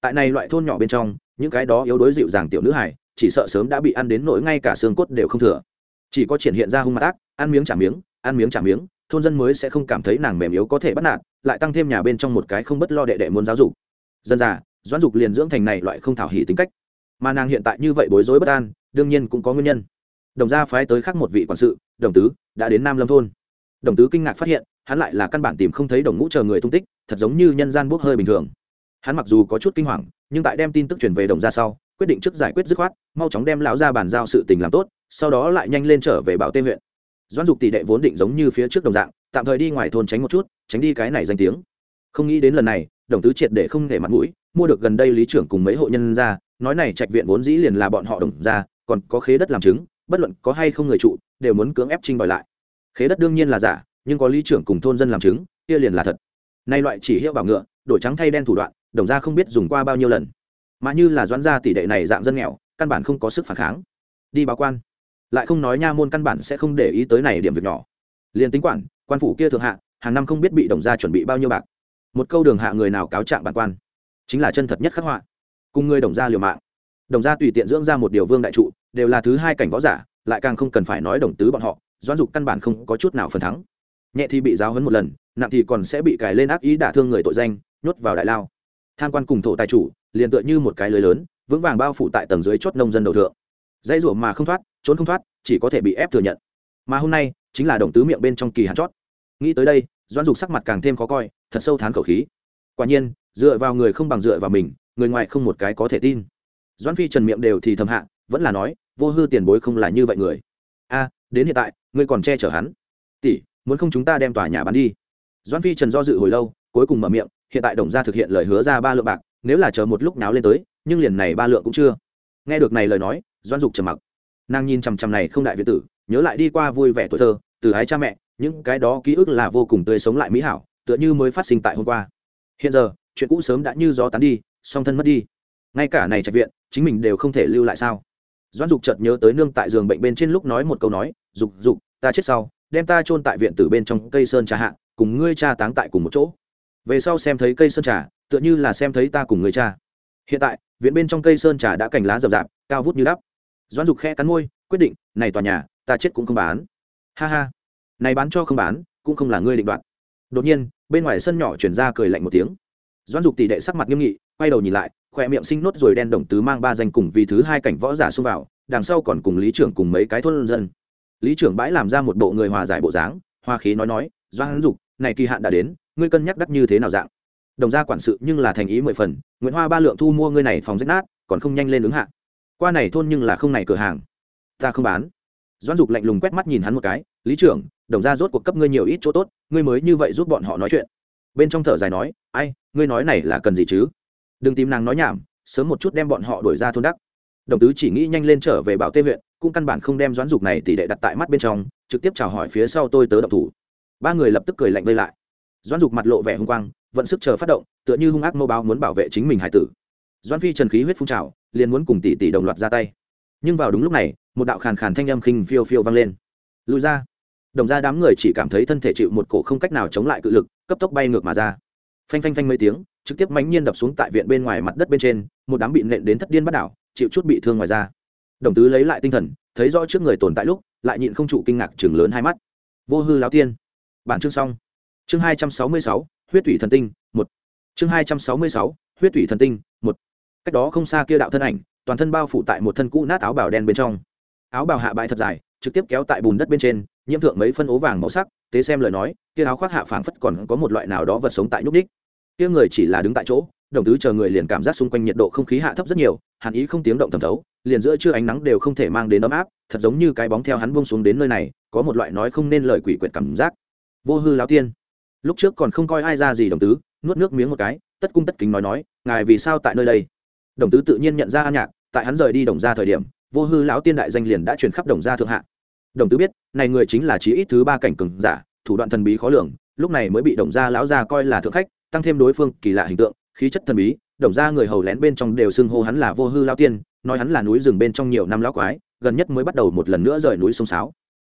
Tại này loại thôn nhỏ bên trong, những cái đó yếu đuối dịu dàng tiểu nữ hải chỉ sợ sớm đã bị ăn đến nỗi ngay cả xương cốt đều không thừa. Chỉ có triển hiện ra hung mặt ác ăn miếng trả miếng, ăn miếng trả miếng, thôn dân mới sẽ không cảm thấy nàng mềm yếu có thể bắt nạt, lại tăng thêm nhà bên trong một cái không bất lo đệ đệ muốn giáo dục. Dân già, doãn dục liền dưỡng thành này loại không thảo hỉ tính cách. Mà nàng hiện tại như vậy bối rối bất an, đương nhiên cũng có nguyên nhân. Đồng gia phái tới khác một vị quản sự, đồng tứ, đã đến nam lâm thôn. Đồng tứ kinh ngạc phát hiện, hắn lại là căn bản tìm không thấy đồng ngũ chờ người tung tích, thật giống như nhân gian bốc hơi bình thường. Hắn mặc dù có chút kinh hoàng, nhưng tại đem tin tức truyền về đồng gia sau, quyết định trước giải quyết dứt khoát, mau chóng đem lão ra bàn giao sự tình làm tốt, sau đó lại nhanh lên trở về bảo tê huyện doãn dục tỷ đệ vốn định giống như phía trước đồng dạng, tạm thời đi ngoài thôn tránh một chút, tránh đi cái này danh tiếng. Không nghĩ đến lần này, đồng tứ triệt để không để mặt mũi, mua được gần đây lý trưởng cùng mấy hộ nhân ra, nói này trạch viện vốn dĩ liền là bọn họ đồng ra, còn có khế đất làm chứng, bất luận có hay không người trụ, đều muốn cưỡng ép trinh đòi lại. Khế đất đương nhiên là giả, nhưng có lý trưởng cùng thôn dân làm chứng, kia liền là thật. Nay loại chỉ hiệu bảo ngựa, đổi trắng thay đen thủ đoạn, đồng ra không biết dùng qua bao nhiêu lần. Mà như là doãn gia tỷ đệ này dạng dân nghèo, căn bản không có sức phản kháng. Đi báo quan lại không nói nha môn căn bản sẽ không để ý tới này điểm việc nhỏ. Liền tính quản, quan phủ kia thượng hạ, hàng năm không biết bị đồng gia chuẩn bị bao nhiêu bạc. Một câu đường hạ người nào cáo trạng bản quan. Chính là chân thật nhất khắc họa. Cùng người đồng gia liều mạng. Đồng gia tùy tiện dưỡng ra một điều vương đại trụ, đều là thứ hai cảnh võ giả, lại càng không cần phải nói đồng tứ bọn họ, doãn dục căn bản không có chút nào phần thắng. Nhẹ thì bị giáo hấn một lần, nặng thì còn sẽ bị cài lên ác ý đả thương người tội danh, nhốt vào đại lao. Tham quan cùng thổ tài chủ, liền tựa như một cái lưới lớn, vững vàng bao phủ tại tầng dưới chốt nông dân đầu thượng. Dãy rủa mà không thoát trốn không thoát, chỉ có thể bị ép thừa nhận. Mà hôm nay, chính là đồng tứ miệng bên trong kỳ hạn chót. Nghĩ tới đây, doãn dục sắc mặt càng thêm khó coi, thật sâu thán khẩu khí. Quả nhiên, dựa vào người không bằng dựa vào mình, người ngoài không một cái có thể tin. Doãn phi trần miệng đều thì thầm hạ, vẫn là nói, vô hư tiền bối không là như vậy người. A, đến hiện tại, ngươi còn che chở hắn? Tỷ, muốn không chúng ta đem tòa nhà bán đi. Doãn phi trần do dự hồi lâu, cuối cùng mở miệng, hiện tại đồng gia thực hiện lời hứa ra ba lượng bạc, nếu là chờ một lúc náo lên tới, nhưng liền này ba lượng cũng chưa. Nghe được này lời nói, doãn dục trầm mặc nàng nhìn chằm chằm này không đại việt tử, nhớ lại đi qua vui vẻ tuổi thơ, từ ái cha mẹ, những cái đó ký ức là vô cùng tươi sống lại mỹ hảo, tựa như mới phát sinh tại hôm qua. Hiện giờ, chuyện cũ sớm đã như gió tán đi, song thân mất đi. Ngay cả này trạch viện, chính mình đều không thể lưu lại sao? Doãn dục chợt nhớ tới nương tại giường bệnh bên trên lúc nói một câu nói, dục dục, ta chết sau, đem ta chôn tại viện tử bên trong cây sơn trà hạ, cùng ngươi cha táng tại cùng một chỗ. Về sau xem thấy cây sơn trà, tựa như là xem thấy ta cùng người cha. Hiện tại, viện bên trong cây sơn trà đã cành lá rậm rạp, cao vút như đắp doãn dục khe cắn môi, quyết định, này tòa nhà, ta chết cũng không bán. Ha ha, này bán cho không bán, cũng không là ngươi định đoạt. Đột nhiên, bên ngoài sân nhỏ chuyển ra cười lạnh một tiếng. Doãn dục tỷ đệ sắc mặt nghiêm nghị, quay đầu nhìn lại khoe miệng sinh nốt rồi đen đồng tứ mang ba danh cùng vì thứ hai cảnh võ giả xông vào, đằng sau còn cùng lý trưởng cùng mấy cái thôn dân. Lý trưởng bãi làm ra một bộ người hòa giải bộ dáng, hoa khí nói nói, doãn dục, này kỳ hạn đã đến, ngươi cân nhắc đắt như thế nào dạng? Đồng gia quản sự nhưng là thành ý mười phần, nguyễn hoa ba lượng thu mua ngươi này phòng rách nát, còn không nhanh lên ứng hạ qua này thôn nhưng là không này cửa hàng. Ta không bán. Doãn dục lạnh lùng quét mắt nhìn hắn một cái, lý trưởng, đồng gia rốt cuộc cấp ngươi nhiều ít chỗ tốt, ngươi mới như vậy giúp bọn họ nói chuyện. Bên trong thở dài nói, ai, ngươi nói này là cần gì chứ? Đừng tìm nàng nói nhảm, sớm một chút đem bọn họ đuổi ra thôn đắc. Đồng tứ chỉ nghĩ nhanh lên trở về bảo tê huyện, cũng căn bản không đem doãn dục này tỷ đệ đặt tại mắt bên trong, trực tiếp chào hỏi phía sau tôi tớ động thủ. Ba người lập tức cười lạnh vây lại. Doãn dục mặt lộ vẻ hung quang vận sức chờ phát động, tựa như hung ác mô báo muốn bảo vệ chính mình hải tử doan phi trần khí huyết phun trào, liền muốn cùng tỷ tỷ đồng loạt ra tay. Nhưng vào đúng lúc này, một đạo khàn khàn thanh âm khinh phiêu phiêu vang lên. Lùi ra. Đồng ra đám người chỉ cảm thấy thân thể chịu một cổ không cách nào chống lại cự lực, cấp tốc bay ngược mà ra. Phanh phanh phanh mấy tiếng, trực tiếp mãnh nhiên đập xuống tại viện bên ngoài mặt đất bên trên, một đám bị nện đến thất điên bắt đảo, chịu chút bị thương ngoài ra đồng tứ lấy lại tinh thần, thấy rõ trước người tồn tại lúc, lại nhịn không trụ kinh ngạc chừng lớn hai mắt. Vô hư láo tiên. Bản chương xong. Chương hai trăm sáu mươi sáu, huyết thủy thần tinh, một. Chương hai trăm sáu mươi sáu, huyết thủy thần tinh cách đó không xa kia đạo thân ảnh, toàn thân bao phủ tại một thân cũ nát áo bào đen bên trong. Áo bào hạ bãi thật dài, trực tiếp kéo tại bùn đất bên trên, nhiễm thượng mấy phân ố vàng màu sắc, tế xem lời nói, kia áo khoác hạ phảng phất còn có một loại nào đó vật sống tại nhúc ních kia người chỉ là đứng tại chỗ, đồng tứ chờ người liền cảm giác xung quanh nhiệt độ không khí hạ thấp rất nhiều, hàn ý không tiếng động thẩm thấu, liền giữa trưa ánh nắng đều không thể mang đến ấm áp, thật giống như cái bóng theo hắn buông xuống đến nơi này, có một loại nói không nên lời quỷ quyệt cảm giác. Vô hư lão tiên. Lúc trước còn không coi ai ra gì đồng tứ, nuốt nước miếng một cái, tất cung tất kính nói nói, ngài vì sao tại nơi đây? Đồng tứ tự nhiên nhận ra an nhạc, tại hắn rời đi đồng gia thời điểm, vô hư lão tiên đại danh liền đã truyền khắp đồng gia thượng hạ. Đồng tứ biết, này người chính là chí ít thứ ba cảnh cường giả, thủ đoạn thần bí khó lường, lúc này mới bị đồng gia lão gia coi là thượng khách, tăng thêm đối phương kỳ lạ hình tượng, khí chất thần bí, đồng gia người hầu lén bên trong đều xưng hô hắn là vô hư lão tiên, nói hắn là núi rừng bên trong nhiều năm lão quái, gần nhất mới bắt đầu một lần nữa rời núi sông sáo.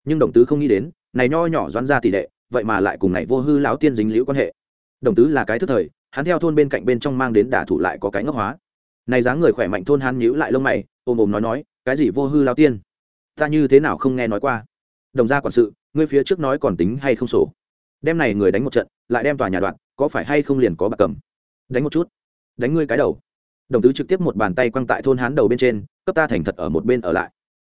Nhưng đồng tứ không nghĩ đến, này nho nhỏ doãn ra tỷ đệ, vậy mà lại cùng này vô hư lão tiên dính liễu quan hệ. Đồng tứ là cái thứ thời, hắn theo thôn bên cạnh bên trong mang đến đả thủ lại có cái ngốc hóa này dáng người khỏe mạnh thôn hán nhíu lại lông mày ôm ôm nói nói, cái gì vô hư lão tiên? Ta như thế nào không nghe nói qua? Đồng gia quản sự, ngươi phía trước nói còn tính hay không sổ? Đem này người đánh một trận, lại đem tòa nhà đoạn, có phải hay không liền có bạc cầm? Đánh một chút. Đánh ngươi cái đầu. Đồng tứ trực tiếp một bàn tay quăng tại thôn hán đầu bên trên, cấp ta thành thật ở một bên ở lại.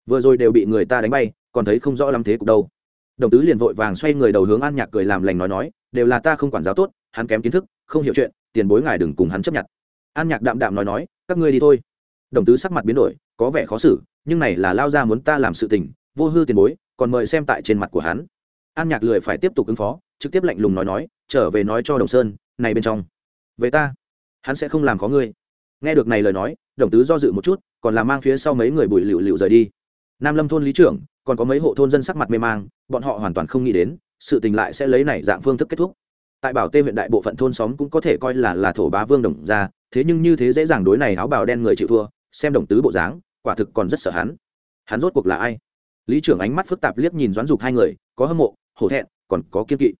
Vừa rồi đều bị người ta đánh bay, còn thấy không rõ lắm thế cục đâu. Đồng tứ liền vội vàng xoay người đầu hướng an nhạc cười làm lành nói nói, đều là ta không quản giáo tốt, hắn kém kiến thức, không hiểu chuyện, tiền bối ngài đừng cùng hắn chấp nhận. An nhạc đạm đạm nói nói các ngươi đi thôi. Đồng tứ sắc mặt biến đổi, có vẻ khó xử, nhưng này là lao ra muốn ta làm sự tình, vô hư tiền bối, còn mời xem tại trên mặt của hắn. An nhạc lười phải tiếp tục ứng phó, trực tiếp lạnh lùng nói nói, trở về nói cho đồng sơn, này bên trong. Về ta, hắn sẽ không làm có ngươi. Nghe được này lời nói, đồng tứ do dự một chút, còn là mang phía sau mấy người bụi lựu lựu rời đi. Nam lâm thôn lý trưởng, còn có mấy hộ thôn dân sắc mặt mê mang, bọn họ hoàn toàn không nghĩ đến, sự tình lại sẽ lấy này dạng phương thức kết thúc tại bảo tê huyện đại bộ phận thôn xóm cũng có thể coi là là thổ bá vương đồng ra thế nhưng như thế dễ dàng đối này áo bào đen người chịu thua, xem đồng tứ bộ dáng, quả thực còn rất sợ hắn. Hắn rốt cuộc là ai? Lý trưởng ánh mắt phức tạp liếc nhìn doãn dục hai người, có hâm mộ, hổ thẹn, còn có kiên kỵ.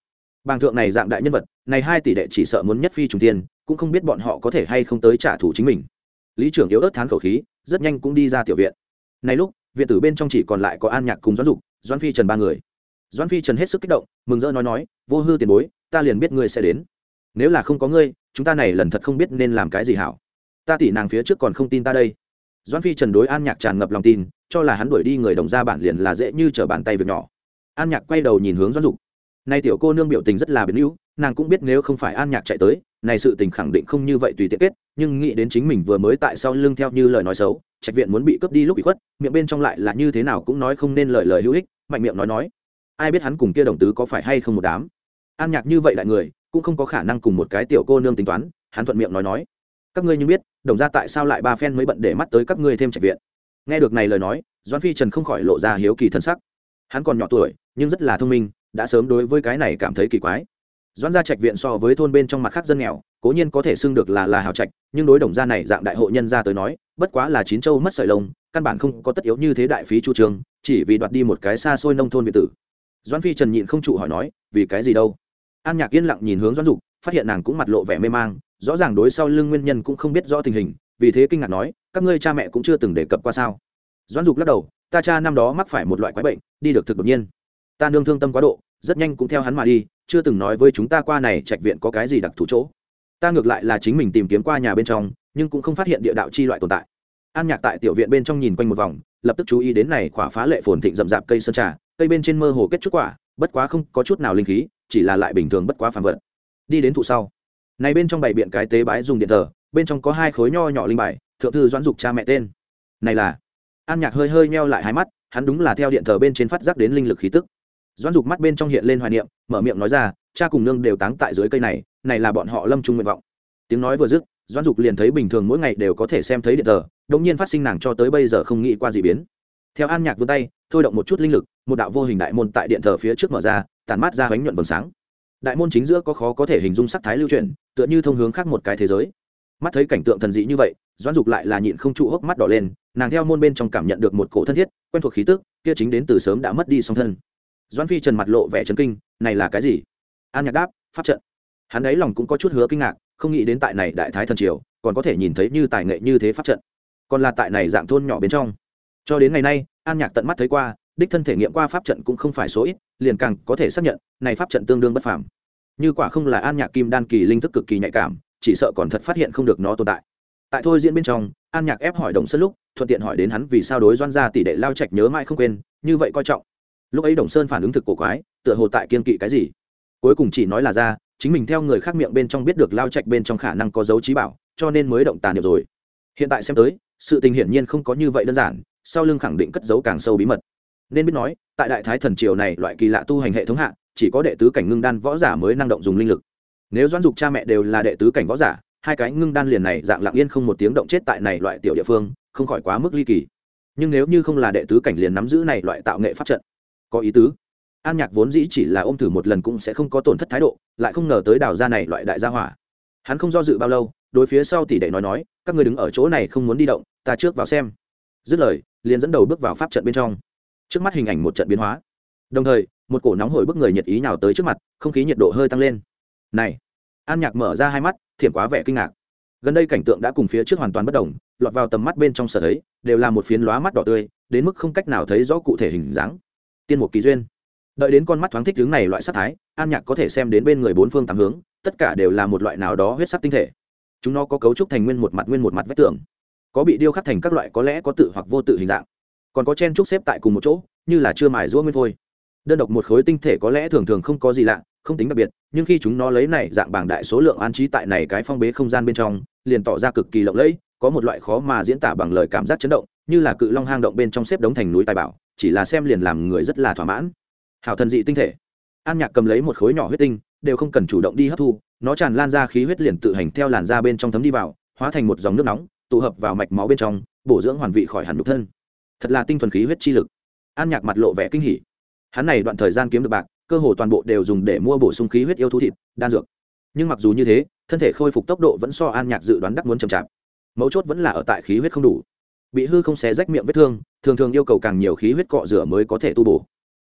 Bàng thượng này dạng đại nhân vật, này hai tỷ đệ chỉ sợ muốn nhất phi trùng tiên cũng không biết bọn họ có thể hay không tới trả thù chính mình. Lý trưởng yếu ớt thán khẩu khí, rất nhanh cũng đi ra tiểu viện. Này lúc, viện tử bên trong chỉ còn lại có an nhạc cùng doãn dục, doãn phi trần ba người. Doãn phi trần hết sức kích động, mừng rỡ nói nói, vô hư tiền bối ta liền biết ngươi sẽ đến. Nếu là không có ngươi, chúng ta này lần thật không biết nên làm cái gì hảo. Ta tỷ nàng phía trước còn không tin ta đây. Doãn phi trần đối an nhạc tràn ngập lòng tin, cho là hắn đuổi đi người đồng ra bản liền là dễ như trở bàn tay việc nhỏ. An nhạc quay đầu nhìn hướng doãn dục. Nay tiểu cô nương biểu tình rất là biến hữu nàng cũng biết nếu không phải an nhạc chạy tới, này sự tình khẳng định không như vậy tùy tiện kết, nhưng nghĩ đến chính mình vừa mới tại sau lưng theo như lời nói xấu, trạch viện muốn bị cướp đi lúc bị khuất, miệng bên trong lại là như thế nào cũng nói không nên lời lời hữu ích, mạnh miệng nói nói, ai biết hắn cùng kia đồng tứ có phải hay không một đám? An nhạc như vậy đại người, cũng không có khả năng cùng một cái tiểu cô nương tính toán, hắn thuận miệng nói nói. Các ngươi như biết, đồng ra tại sao lại ba phen mới bận để mắt tới các ngươi thêm trạch viện? Nghe được này lời nói doan phi trần không khỏi lộ ra hiếu kỳ thân sắc. Hắn còn nhỏ tuổi, nhưng rất là thông minh, đã sớm đối với cái này cảm thấy kỳ quái. Doan gia trạch viện so với thôn bên trong mặt khác dân nghèo, cố nhiên có thể xưng được là là hào trạch, nhưng đối đồng gia này dạng đại hộ nhân gia tới nói, bất quá là chín châu mất sợi lông, căn bản không có tất yếu như thế đại phí chu trường chỉ vì đoạt đi một cái xa xôi nông thôn việt tử. Doan phi trần nhịn không trụ hỏi nói, vì cái gì đâu? An nhạc yên lặng nhìn hướng Doãn dục, phát hiện nàng cũng mặt lộ vẻ mê mang, rõ ràng đối sau lưng nguyên nhân cũng không biết rõ tình hình, vì thế kinh ngạc nói, các ngươi cha mẹ cũng chưa từng đề cập qua sao? Doãn dục lắc đầu, ta cha năm đó mắc phải một loại quái bệnh, đi được thực đột nhiên. Ta nương thương tâm quá độ, rất nhanh cũng theo hắn mà đi, chưa từng nói với chúng ta qua này trạch viện có cái gì đặc thù chỗ. Ta ngược lại là chính mình tìm kiếm qua nhà bên trong, nhưng cũng không phát hiện địa đạo chi loại tồn tại. An nhạc tại tiểu viện bên trong nhìn quanh một vòng, lập tức chú ý đến này khỏa phá lệ phồn thịnh rậm rạp cây sơn trà, cây bên trên mơ hồ kết chút quả, bất quá không có chút nào linh khí chỉ là lại bình thường bất quá phàm vật. Đi đến thụ sau. Này bên trong bảy biện cái tế bái dùng điện thờ, bên trong có hai khối nho nhỏ linh bài, thượng thư doãn dục cha mẹ tên. Này là, an nhạc hơi hơi meo lại hai mắt, hắn đúng là theo điện thờ bên trên phát giác đến linh lực khí tức. Doãn dục mắt bên trong hiện lên hoài niệm, mở miệng nói ra, cha cùng nương đều táng tại dưới cây này này là bọn họ lâm trung nguyện vọng. Tiếng nói vừa dứt, doãn dục liền thấy bình thường mỗi ngày đều có thể xem thấy điện thờ, đột nhiên phát sinh nàng cho tới bây giờ không nghĩ qua gì biến. Theo an nhạc vươn tay, thôi động một chút linh lực, một đạo vô hình đại môn tại điện thờ phía trước mở ra tàn mát ra bánh nhuận vầng sáng. Đại môn chính giữa có khó có thể hình dung sắc thái lưu truyền tựa như thông hướng khác một cái thế giới. Mắt thấy cảnh tượng thần dị như vậy, doãn dục lại là nhịn không trụ hốc mắt đỏ lên, nàng theo môn bên trong cảm nhận được một cổ thân thiết, quen thuộc khí tức, kia chính đến từ sớm đã mất đi song thân. Doãn phi trần mặt lộ vẻ trấn kinh, này là cái gì? An nhạc đáp, pháp trận. Hắn ấy lòng cũng có chút hứa kinh ngạc, không nghĩ đến tại này đại thái thần triều, còn có thể nhìn thấy như tài nghệ như thế pháp trận. Còn là tại này dạng thôn nhỏ bên trong. Cho đến ngày nay, an nhạc tận mắt thấy qua, đích thân thể nghiệm qua pháp trận cũng không phải số ít liền càng có thể xác nhận, này pháp trận tương đương bất phàm. Như quả không là an nhạc kim đan kỳ linh thức cực kỳ nhạy cảm, chỉ sợ còn thật phát hiện không được nó tồn tại. Tại thôi diễn bên trong, an nhạc ép hỏi đồng sơn lúc, thuận tiện hỏi đến hắn vì sao đối doan gia tỷ đệ lao trạch nhớ mãi không quên, như vậy coi trọng. Lúc ấy đồng sơn phản ứng thực cổ quái, tựa hồ tại kiên kỵ cái gì. Cuối cùng chỉ nói là ra, chính mình theo người khác miệng bên trong biết được lao trạch bên trong khả năng có dấu trí bảo, cho nên mới động tàn niệm rồi. Hiện tại xem tới, sự tình hiển nhiên không có như vậy đơn giản, sau lưng khẳng định cất giấu càng sâu bí mật nên biết nói, tại đại thái thần triều này loại kỳ lạ tu hành hệ thống hạ, chỉ có đệ tứ cảnh ngưng đan võ giả mới năng động dùng linh lực. Nếu doãn dục cha mẹ đều là đệ tứ cảnh võ giả, hai cái ngưng đan liền này dạng lặng yên không một tiếng động chết tại này loại tiểu địa phương, không khỏi quá mức ly kỳ. Nhưng nếu như không là đệ tứ cảnh liền nắm giữ này loại tạo nghệ pháp trận, có ý tứ. An nhạc vốn dĩ chỉ là ôm thử một lần cũng sẽ không có tổn thất thái độ, lại không ngờ tới đào ra này loại đại gia hỏa. Hắn không do dự bao lâu, đối phía sau tỷ đệ nói nói, các người đứng ở chỗ này không muốn đi động, ta trước vào xem. Dứt lời, liền dẫn đầu bước vào pháp trận bên trong trước mắt hình ảnh một trận biến hóa. Đồng thời, một cổ nóng hổi bức người nhiệt ý nào tới trước mặt, không khí nhiệt độ hơi tăng lên. Này! An nhạc mở ra hai mắt, thiểm quá vẻ kinh ngạc. Gần đây cảnh tượng đã cùng phía trước hoàn toàn bất đồng, lọt vào tầm mắt bên trong sở thấy, đều là một phiến lóa mắt đỏ tươi, đến mức không cách nào thấy rõ cụ thể hình dáng. Tiên một kỳ duyên. Đợi đến con mắt thoáng thích hướng này loại sắc thái, an nhạc có thể xem đến bên người bốn phương tám hướng, tất cả đều là một loại nào đó huyết sắc tinh thể. Chúng nó có cấu trúc thành nguyên một mặt nguyên một mặt vách tường. Có bị điêu khắc thành các loại có lẽ có tự hoặc vô tự hình dạng còn có chen trúc xếp tại cùng một chỗ, như là chưa mài rũa nguyên phôi. Đơn độc một khối tinh thể có lẽ thường thường không có gì lạ, không tính đặc biệt, nhưng khi chúng nó lấy này dạng bảng đại số lượng an trí tại này cái phong bế không gian bên trong, liền tỏ ra cực kỳ lộng lẫy, có một loại khó mà diễn tả bằng lời cảm giác chấn động, như là cự long hang động bên trong xếp đống thành núi tài bảo, chỉ là xem liền làm người rất là thỏa mãn. Hảo thần dị tinh thể. An nhạc cầm lấy một khối nhỏ huyết tinh, đều không cần chủ động đi hấp thu, nó tràn lan ra khí huyết liền tự hành theo làn da bên trong thấm đi vào, hóa thành một dòng nước nóng, tụ hợp vào mạch máu bên trong, bổ dưỡng hoàn vị khỏi hẳn nhục thân thật là tinh thuần khí huyết chi lực. An nhạc mặt lộ vẻ kinh hỉ. Hắn này đoạn thời gian kiếm được bạc, cơ hồ toàn bộ đều dùng để mua bổ sung khí huyết yêu thú thịt, đan dược. Nhưng mặc dù như thế, thân thể khôi phục tốc độ vẫn so an nhạc dự đoán đắc muốn chậm chạp. Mấu chốt vẫn là ở tại khí huyết không đủ. Bị hư không xé rách miệng vết thương, thường thường yêu cầu càng nhiều khí huyết cọ rửa mới có thể tu bổ.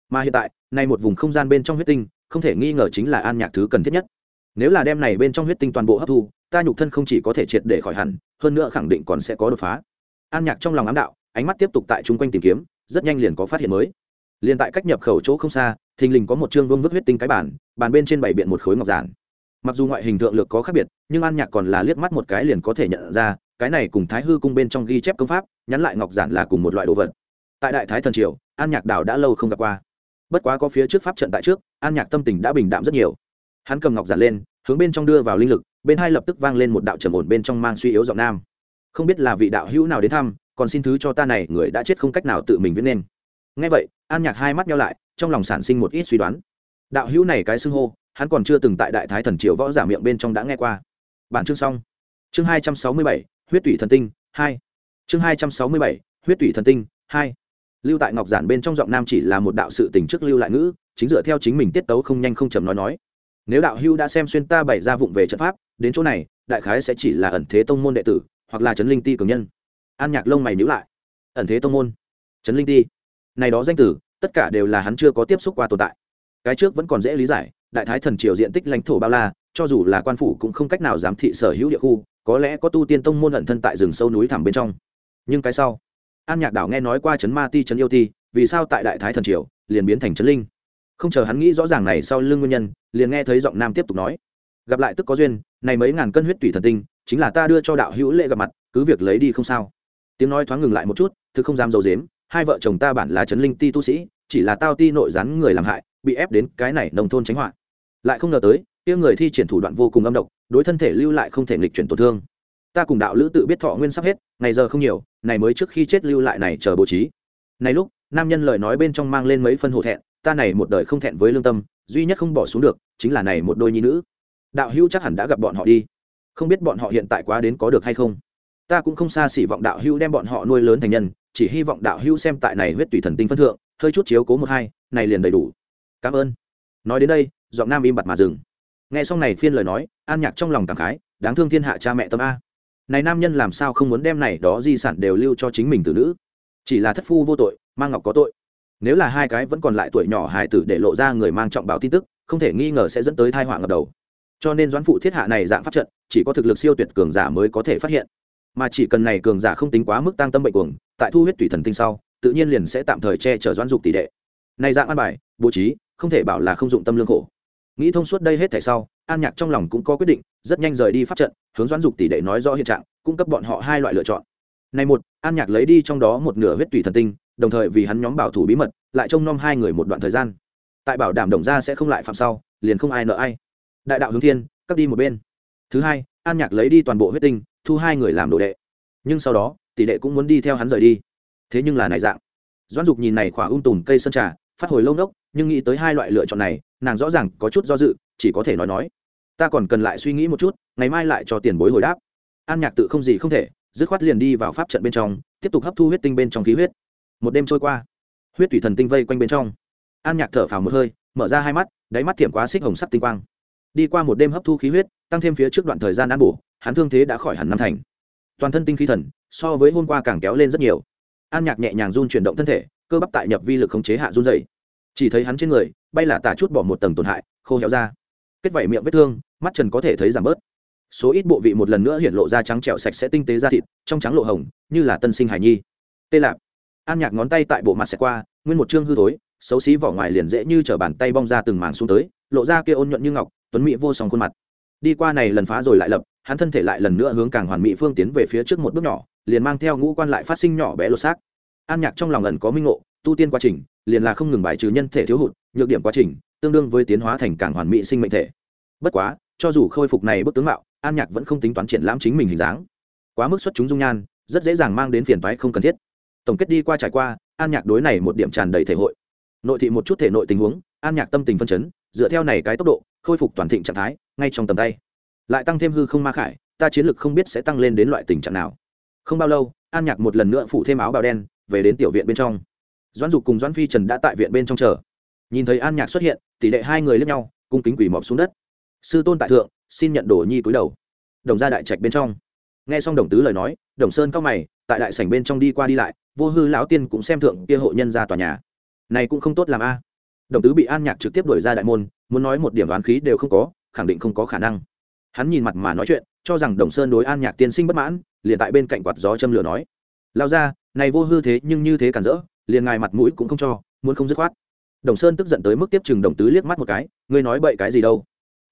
Mà hiện tại nay một vùng không gian bên trong huyết tinh, không thể nghi ngờ chính là an nhạc thứ cần thiết nhất. Nếu là đem này bên trong huyết tinh toàn bộ hấp thu, ta nhục thân không chỉ có thể triệt để khỏi hẳn, hơn nữa khẳng định còn sẽ có đột phá. An nhạc trong lòng ám đạo ánh mắt tiếp tục tại chung quanh tìm kiếm, rất nhanh liền có phát hiện mới. Liền tại cách nhập khẩu chỗ không xa, thình lình có một chương vương vức huyết tinh cái bản bàn bên trên bảy biện một khối ngọc giản. Mặc dù ngoại hình thượng lược có khác biệt, nhưng an nhạc còn là liếc mắt một cái liền có thể nhận ra, cái này cùng thái hư cung bên trong ghi chép công pháp, nhắn lại ngọc giản là cùng một loại đồ vật. Tại đại thái thần triều, an nhạc đảo đã lâu không gặp qua. Bất quá có phía trước pháp trận tại trước, an nhạc tâm tình đã bình đạm rất nhiều. Hắn cầm ngọc giản lên, hướng bên trong đưa vào linh lực, bên hai lập tức vang lên một đạo trầm ổn bên trong mang suy yếu giọng nam. Không biết là vị đạo hữu nào đến thăm còn xin thứ cho ta này, người đã chết không cách nào tự mình viết nên. Ngay vậy, an nhạc hai mắt nhau lại, trong lòng sản sinh một ít suy đoán. Đạo hữu này cái xưng hô, hắn còn chưa từng tại đại thái thần triều võ giả miệng bên trong đã nghe qua. Bản chương xong. Chương hai trăm sáu mươi bảy, huyết tủy thần tinh, hai. Chương hai trăm sáu mươi bảy, huyết tủy thần tinh, hai. Lưu tại ngọc giản bên trong giọng nam chỉ là một đạo sự tình trước lưu lại ngữ, chính dựa theo chính mình tiết tấu không nhanh không chầm nói nói. Nếu đạo hưu đã xem xuyên ta bày ra vụng về trận pháp, đến chỗ này, đại khái sẽ chỉ là ẩn thế tông môn đệ tử, hoặc là trấn linh ti cường nhân an nhạc lông mày nhữ lại. Ẩn thế tông môn. Trấn linh ti. Này đó danh tử, tất cả đều là hắn chưa có tiếp xúc qua tồn tại. Cái trước vẫn còn dễ lý giải, đại thái thần triều diện tích lãnh thổ bao la, cho dù là quan phủ cũng không cách nào giám thị sở hữu địa khu, có lẽ có tu tiên tông môn ẩn thân tại rừng sâu núi thẳm bên trong. Nhưng cái sau? An nhạc đảo nghe nói qua trấn ma ti, trấn yêu ti, vì sao tại đại thái thần triều liền biến thành trấn linh? Không chờ hắn nghĩ rõ ràng này sau lưng nguyên nhân, liền nghe thấy giọng nam tiếp tục nói. Gặp lại tức có duyên, này mấy ngàn cân huyết tủy thần tinh, chính là ta đưa cho đạo hữu lệ gặp mặt, cứ việc lấy đi không sao tiếng nói thoáng ngừng lại một chút, thứ không dám dầu dếm, hai vợ chồng ta bản là trấn linh ti tu sĩ, chỉ là tao ti nội gián người làm hại, bị ép đến cái này nông thôn tránh họa. Lại không ngờ tới, kia người thi triển thủ đoạn vô cùng âm độc, đối thân thể lưu lại không thể nghịch chuyển tổn thương. Ta cùng đạo lữ tự biết thọ nguyên sắp hết, ngày giờ không nhiều, này mới trước khi chết lưu lại này chờ bố trí. Này lúc, nam nhân lời nói bên trong mang lên mấy phân hổ thẹn, ta này một đời không thẹn với lương tâm, duy nhất không bỏ xuống được, chính là này một đôi nhi nữ. Đạo hữu chắc hẳn đã gặp bọn họ đi. Không biết bọn họ hiện tại quá đến có được hay không ta cũng không xa xỉ vọng đạo hưu đem bọn họ nuôi lớn thành nhân, chỉ hy vọng đạo hưu xem tại này huyết tùy thần tinh phân thượng, hơi chút chiếu cố một hai, này liền đầy đủ. Cảm ơn. Nói đến đây, giọng nam im bặt mà dừng. Nghe xong này phiên lời nói, an nhạc trong lòng cảm khái, đáng thương thiên hạ cha mẹ tâm a. Này nam nhân làm sao không muốn đem này đó di sản đều lưu cho chính mình tử nữ? Chỉ là thất phu vô tội, mang ngọc có tội. Nếu là hai cái vẫn còn lại tuổi nhỏ hài tử để lộ ra người mang trọng báo tin tức, không thể nghi ngờ sẽ dẫn tới thai họa ngập đầu. Cho nên doãn phụ thiết hạ này dạng pháp trận, chỉ có thực lực siêu tuyệt cường giả mới có thể phát hiện mà chỉ cần này cường giả không tính quá mức tăng tâm bệnh cuồng, tại thu huyết tùy thần tinh sau, tự nhiên liền sẽ tạm thời che chở doãn dục tỷ đệ. Này dạng an bài, bố trí, không thể bảo là không dụng tâm lương khổ. Nghĩ thông suốt đây hết thảy sau, an nhạc trong lòng cũng có quyết định, rất nhanh rời đi pháp trận, hướng doãn dục tỷ đệ nói rõ hiện trạng, cung cấp bọn họ hai loại lựa chọn. Này một, an nhạc lấy đi trong đó một nửa huyết tùy thần tinh, đồng thời vì hắn nhóm bảo thủ bí mật, lại trông nom hai người một đoạn thời gian. Tại bảo đảm đồng gia sẽ không lại phạm sau, liền không ai nợ ai. Đại đạo hướng thiên, cắt đi một bên. Thứ hai, an nhạc lấy đi toàn bộ huyết tinh thu hai người làm đồ đệ. Nhưng sau đó, tỷ đệ cũng muốn đi theo hắn rời đi. Thế nhưng là này dạng. Doãn dục nhìn này khỏa ung tùm cây sơn trà, phát hồi lâu nốc, nhưng nghĩ tới hai loại lựa chọn này, nàng rõ ràng có chút do dự, chỉ có thể nói nói. Ta còn cần lại suy nghĩ một chút, ngày mai lại cho tiền bối hồi đáp. An nhạc tự không gì không thể, dứt khoát liền đi vào pháp trận bên trong, tiếp tục hấp thu huyết tinh bên trong khí huyết. Một đêm trôi qua, huyết thủy thần tinh vây quanh bên trong. An nhạc thở phào một hơi, mở ra hai mắt, đáy mắt thiểm quá xích hồng sắc tinh quang. Đi qua một đêm hấp thu khí huyết, tăng thêm phía trước đoạn thời gian ăn bổ hắn thương thế đã khỏi hẳn năm thành. Toàn thân tinh khí thần, so với hôm qua càng kéo lên rất nhiều. An nhạc nhẹ nhàng run chuyển động thân thể, cơ bắp tại nhập vi lực khống chế hạ run dày chỉ thấy hắn trên người, bay là tả chút bỏ một tầng tổn hại, khô héo ra. Kết vảy miệng vết thương, mắt trần có thể thấy giảm bớt. Số ít bộ vị một lần nữa hiện lộ ra trắng trẹo sạch sẽ tinh tế da thịt, trong trắng lộ hồng, như là tân sinh hải nhi. Tê lạp. An nhạc ngón tay tại bộ mặt xẹt qua, nguyên một chương hư thối, xấu xí vỏ ngoài liền dễ như t bàn tay bong ra từng mảng xuống tới, lộ ra kia ôn nhuận như ngọc, tuấn mỹ vô song khuôn mặt. Đi qua này lần phá rồi lại lập hắn thân thể lại lần nữa hướng càng hoàn mỹ phương tiến về phía trước một bước nhỏ, liền mang theo ngũ quan lại phát sinh nhỏ bé lột xác. An nhạc trong lòng ẩn có minh ngộ, tu tiên quá trình, liền là không ngừng bài trừ nhân thể thiếu hụt, nhược điểm quá trình, tương đương với tiến hóa thành càng hoàn mỹ sinh mệnh thể. Bất quá, cho dù khôi phục này bức tướng mạo, an nhạc vẫn không tính toán triển lãm chính mình hình dáng. Quá mức xuất chúng dung nhan, rất dễ dàng mang đến phiền toái không cần thiết. Tổng kết đi qua trải qua, an nhạc đối này một điểm tràn đầy thể hội. Nội thị một chút thể nội tình huống, an nhạc tâm tình phân chấn, dựa theo này cái tốc độ, khôi phục toàn thịnh trạng thái, ngay trong tầm tay lại tăng thêm hư không ma khải, ta chiến lược không biết sẽ tăng lên đến loại tình trạng nào. Không bao lâu, an nhạc một lần nữa phụ thêm áo bào đen, về đến tiểu viện bên trong. Doãn dục cùng doãn phi trần đã tại viện bên trong chờ. Nhìn thấy an nhạc xuất hiện, tỷ lệ hai người lướt nhau, cung kính quỷ mọp xuống đất. Sư tôn tại thượng, xin nhận đồ nhi cúi đầu. Đồng gia đại trạch bên trong. Nghe xong đồng tứ lời nói, đồng sơn cao mày, tại đại sảnh bên trong đi qua đi lại, vô hư lão tiên cũng xem thượng kia hộ nhân ra tòa nhà. Này cũng không tốt làm a. Đồng tứ bị an nhạc trực tiếp đuổi ra đại môn, muốn nói một điểm đoán khí đều không có, khẳng định không có khả năng hắn nhìn mặt mà nói chuyện, cho rằng đồng sơn đối an nhạc tiên sinh bất mãn, liền tại bên cạnh quạt gió châm lửa nói. Lao ra, này vô hư thế nhưng như thế cản rỡ, liền ngài mặt mũi cũng không cho, muốn không dứt khoát. Đồng sơn tức giận tới mức tiếp chừng đồng tứ liếc mắt một cái, ngươi nói bậy cái gì đâu?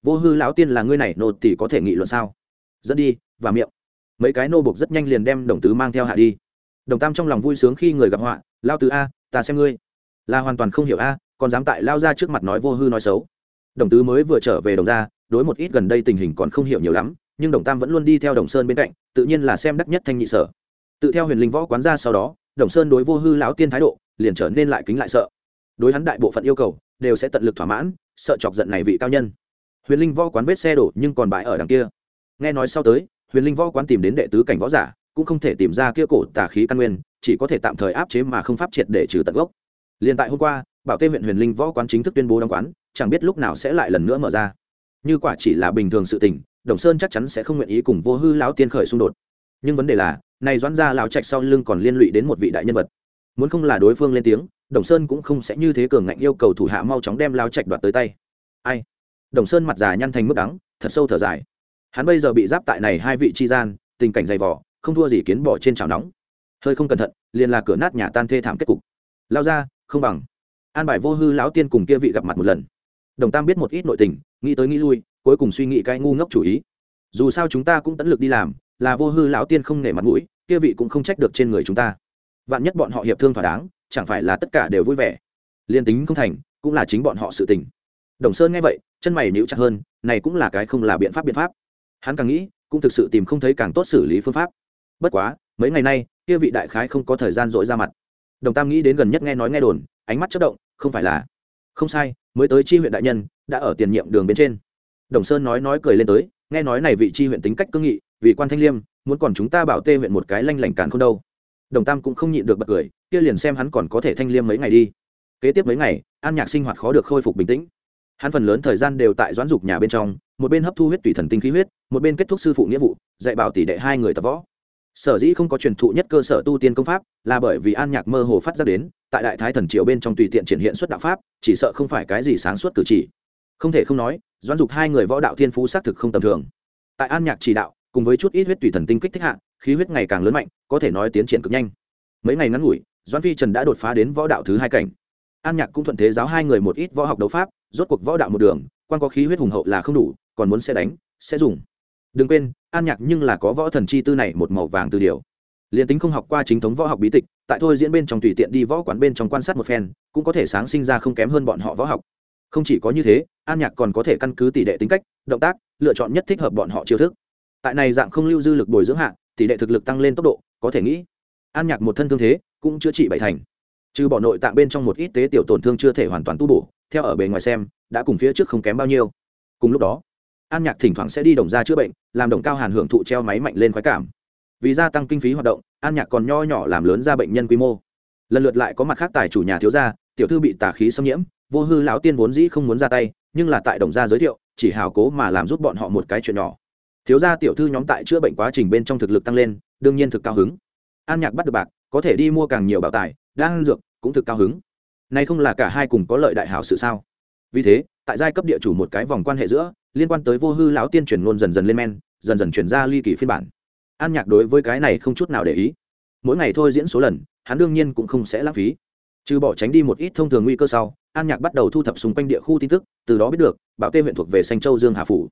Vô hư lão tiên là ngươi này, nô thì có thể nghị luận sao? Dẫn đi, và miệng. Mấy cái nô buộc rất nhanh liền đem đồng tứ mang theo hạ đi. Đồng tam trong lòng vui sướng khi người gặp họa, lao tứ a, ta xem ngươi, là hoàn toàn không hiểu a, còn dám tại lao ra trước mặt nói vô hư nói xấu. Đồng tứ mới vừa trở về đồng ra đối một ít gần đây tình hình còn không hiểu nhiều lắm, nhưng đồng tam vẫn luôn đi theo đồng sơn bên cạnh, tự nhiên là xem đắc nhất thanh nhị sở. Tự theo huyền linh võ quán ra sau đó, đồng sơn đối vô hư lão tiên thái độ liền trở nên lại kính lại sợ. Đối hắn đại bộ phận yêu cầu đều sẽ tận lực thỏa mãn, sợ chọc giận này vị cao nhân. Huyền linh võ quán vết xe đổ nhưng còn bãi ở đằng kia. Nghe nói sau tới, huyền linh võ quán tìm đến đệ tứ cảnh võ giả, cũng không thể tìm ra kia cổ tà khí căn nguyên, chỉ có thể tạm thời áp chế mà không pháp triệt để trừ tận gốc. Liền tại hôm qua, bảo tê huyện huyền linh võ quán chính thức tuyên bố đóng quán, chẳng biết lúc nào sẽ lại lần nữa mở ra như quả chỉ là bình thường sự tình, đồng sơn chắc chắn sẽ không nguyện ý cùng vô hư lão tiên khởi xung đột. Nhưng vấn đề là, này doãn gia lão trạch sau lưng còn liên lụy đến một vị đại nhân vật. Muốn không là đối phương lên tiếng, đồng sơn cũng không sẽ như thế cường ngạnh yêu cầu thủ hạ mau chóng đem lão trạch đoạt tới tay. Ai? Đồng sơn mặt già nhăn thành mức đắng, thật sâu thở dài. Hắn bây giờ bị giáp tại này hai vị chi gian, tình cảnh dày vỏ không thua gì kiến bỏ trên chảo nóng. Hơi không cẩn thận, liền là cửa nát nhà tan thê thảm kết cục. Lao ra, không bằng. An bài vô hư lão tiên cùng kia vị gặp mặt một lần đồng tam biết một ít nội tình, nghĩ tới nghĩ lui, cuối cùng suy nghĩ cái ngu ngốc chủ ý. Dù sao chúng ta cũng tận lực đi làm, là vô hư lão tiên không nể mặt mũi, kia vị cũng không trách được trên người chúng ta. Vạn nhất bọn họ hiệp thương thỏa đáng, chẳng phải là tất cả đều vui vẻ. Liên tính không thành, cũng là chính bọn họ sự tình. Đồng sơn nghe vậy, chân mày níu chặt hơn, này cũng là cái không là biện pháp biện pháp. Hắn càng nghĩ, cũng thực sự tìm không thấy càng tốt xử lý phương pháp. Bất quá, mấy ngày nay, kia vị đại khái không có thời gian dội ra mặt. Đồng tam nghĩ đến gần nhất nghe nói nghe đồn, ánh mắt chất động, không phải là không sai, mới tới chi huyện đại nhân, đã ở tiền nhiệm đường bên trên. Đồng sơn nói nói cười lên tới, nghe nói này vị chi huyện tính cách cương nghị, vì quan thanh liêm, muốn còn chúng ta bảo tê huyện một cái lanh lảnh càn không đâu. Đồng tam cũng không nhịn được bật cười, kia liền xem hắn còn có thể thanh liêm mấy ngày đi. Kế tiếp mấy ngày, an nhạc sinh hoạt khó được khôi phục bình tĩnh. Hắn phần lớn thời gian đều tại doãn dục nhà bên trong, một bên hấp thu huyết tùy thần tinh khí huyết, một bên kết thúc sư phụ nghĩa vụ, dạy bảo tỷ đệ hai người tập võ sở dĩ không có truyền thụ nhất cơ sở tu tiên công pháp, là bởi vì an nhạc mơ hồ phát ra đến, tại đại thái thần triều bên trong tùy tiện triển hiện xuất đạo pháp, chỉ sợ không phải cái gì sáng suốt cử chỉ. Không thể không nói, doãn dục hai người võ đạo thiên phú xác thực không tầm thường. Tại an nhạc chỉ đạo, cùng với chút ít huyết tùy thần tinh kích thích hạ, khí huyết ngày càng lớn mạnh, có thể nói tiến triển cực nhanh. Mấy ngày ngắn ngủi, doãn phi trần đã đột phá đến võ đạo thứ hai cảnh. An nhạc cũng thuận thế giáo hai người một ít võ học đấu pháp, rốt cuộc võ đạo một đường, quan có khí huyết hùng hậu là không đủ, còn muốn sẽ đánh, sẽ dùng đừng quên, an nhạc nhưng là có võ thần chi tư này một màu vàng từ điều. Liền tính không học qua chính thống võ học bí tịch, tại thôi diễn bên trong tùy tiện đi võ quán bên trong quan sát một phen, cũng có thể sáng sinh ra không kém hơn bọn họ võ học. Không chỉ có như thế, an nhạc còn có thể căn cứ tỷ đệ tính cách, động tác, lựa chọn nhất thích hợp bọn họ chiêu thức. Tại này dạng không lưu dư lực bồi dưỡng hạ, tỷ đệ thực lực tăng lên tốc độ, có thể nghĩ, an nhạc một thân thương thế, cũng chữa trị bảy thành. Trừ bỏ nội tạng bên trong một ít tế tiểu tổn thương chưa thể hoàn toàn tu bổ, theo ở bề ngoài xem, đã cùng phía trước không kém bao nhiêu. Cùng lúc đó an nhạc thỉnh thoảng sẽ đi đồng ra chữa bệnh, làm đồng cao hàn hưởng thụ treo máy mạnh lên khoái cảm. Vì gia tăng kinh phí hoạt động, an nhạc còn nho nhỏ làm lớn ra bệnh nhân quy mô. Lần lượt lại có mặt khác tài chủ nhà thiếu gia, tiểu thư bị tà khí xâm nhiễm, vô hư lão tiên vốn dĩ không muốn ra tay, nhưng là tại đồng gia giới thiệu, chỉ hào cố mà làm giúp bọn họ một cái chuyện nhỏ. Thiếu gia tiểu thư nhóm tại chữa bệnh quá trình bên trong thực lực tăng lên, đương nhiên thực cao hứng. An nhạc bắt được bạc, có thể đi mua càng nhiều bảo tài đang dược, cũng thực cao hứng. Nay không là cả hai cùng có lợi đại hảo sự sao? Vì thế, tại giai cấp địa chủ một cái vòng quan hệ giữa liên quan tới vô hư lão tiên truyền ngôn dần dần lên men, dần dần chuyển ra ly kỳ phiên bản. An nhạc đối với cái này không chút nào để ý. Mỗi ngày thôi diễn số lần, hắn đương nhiên cũng không sẽ lãng phí. Trừ bỏ tránh đi một ít thông thường nguy cơ sau, an nhạc bắt đầu thu thập xung quanh địa khu tin tức, từ đó biết được, bảo tê huyện thuộc về xanh châu dương hà phủ.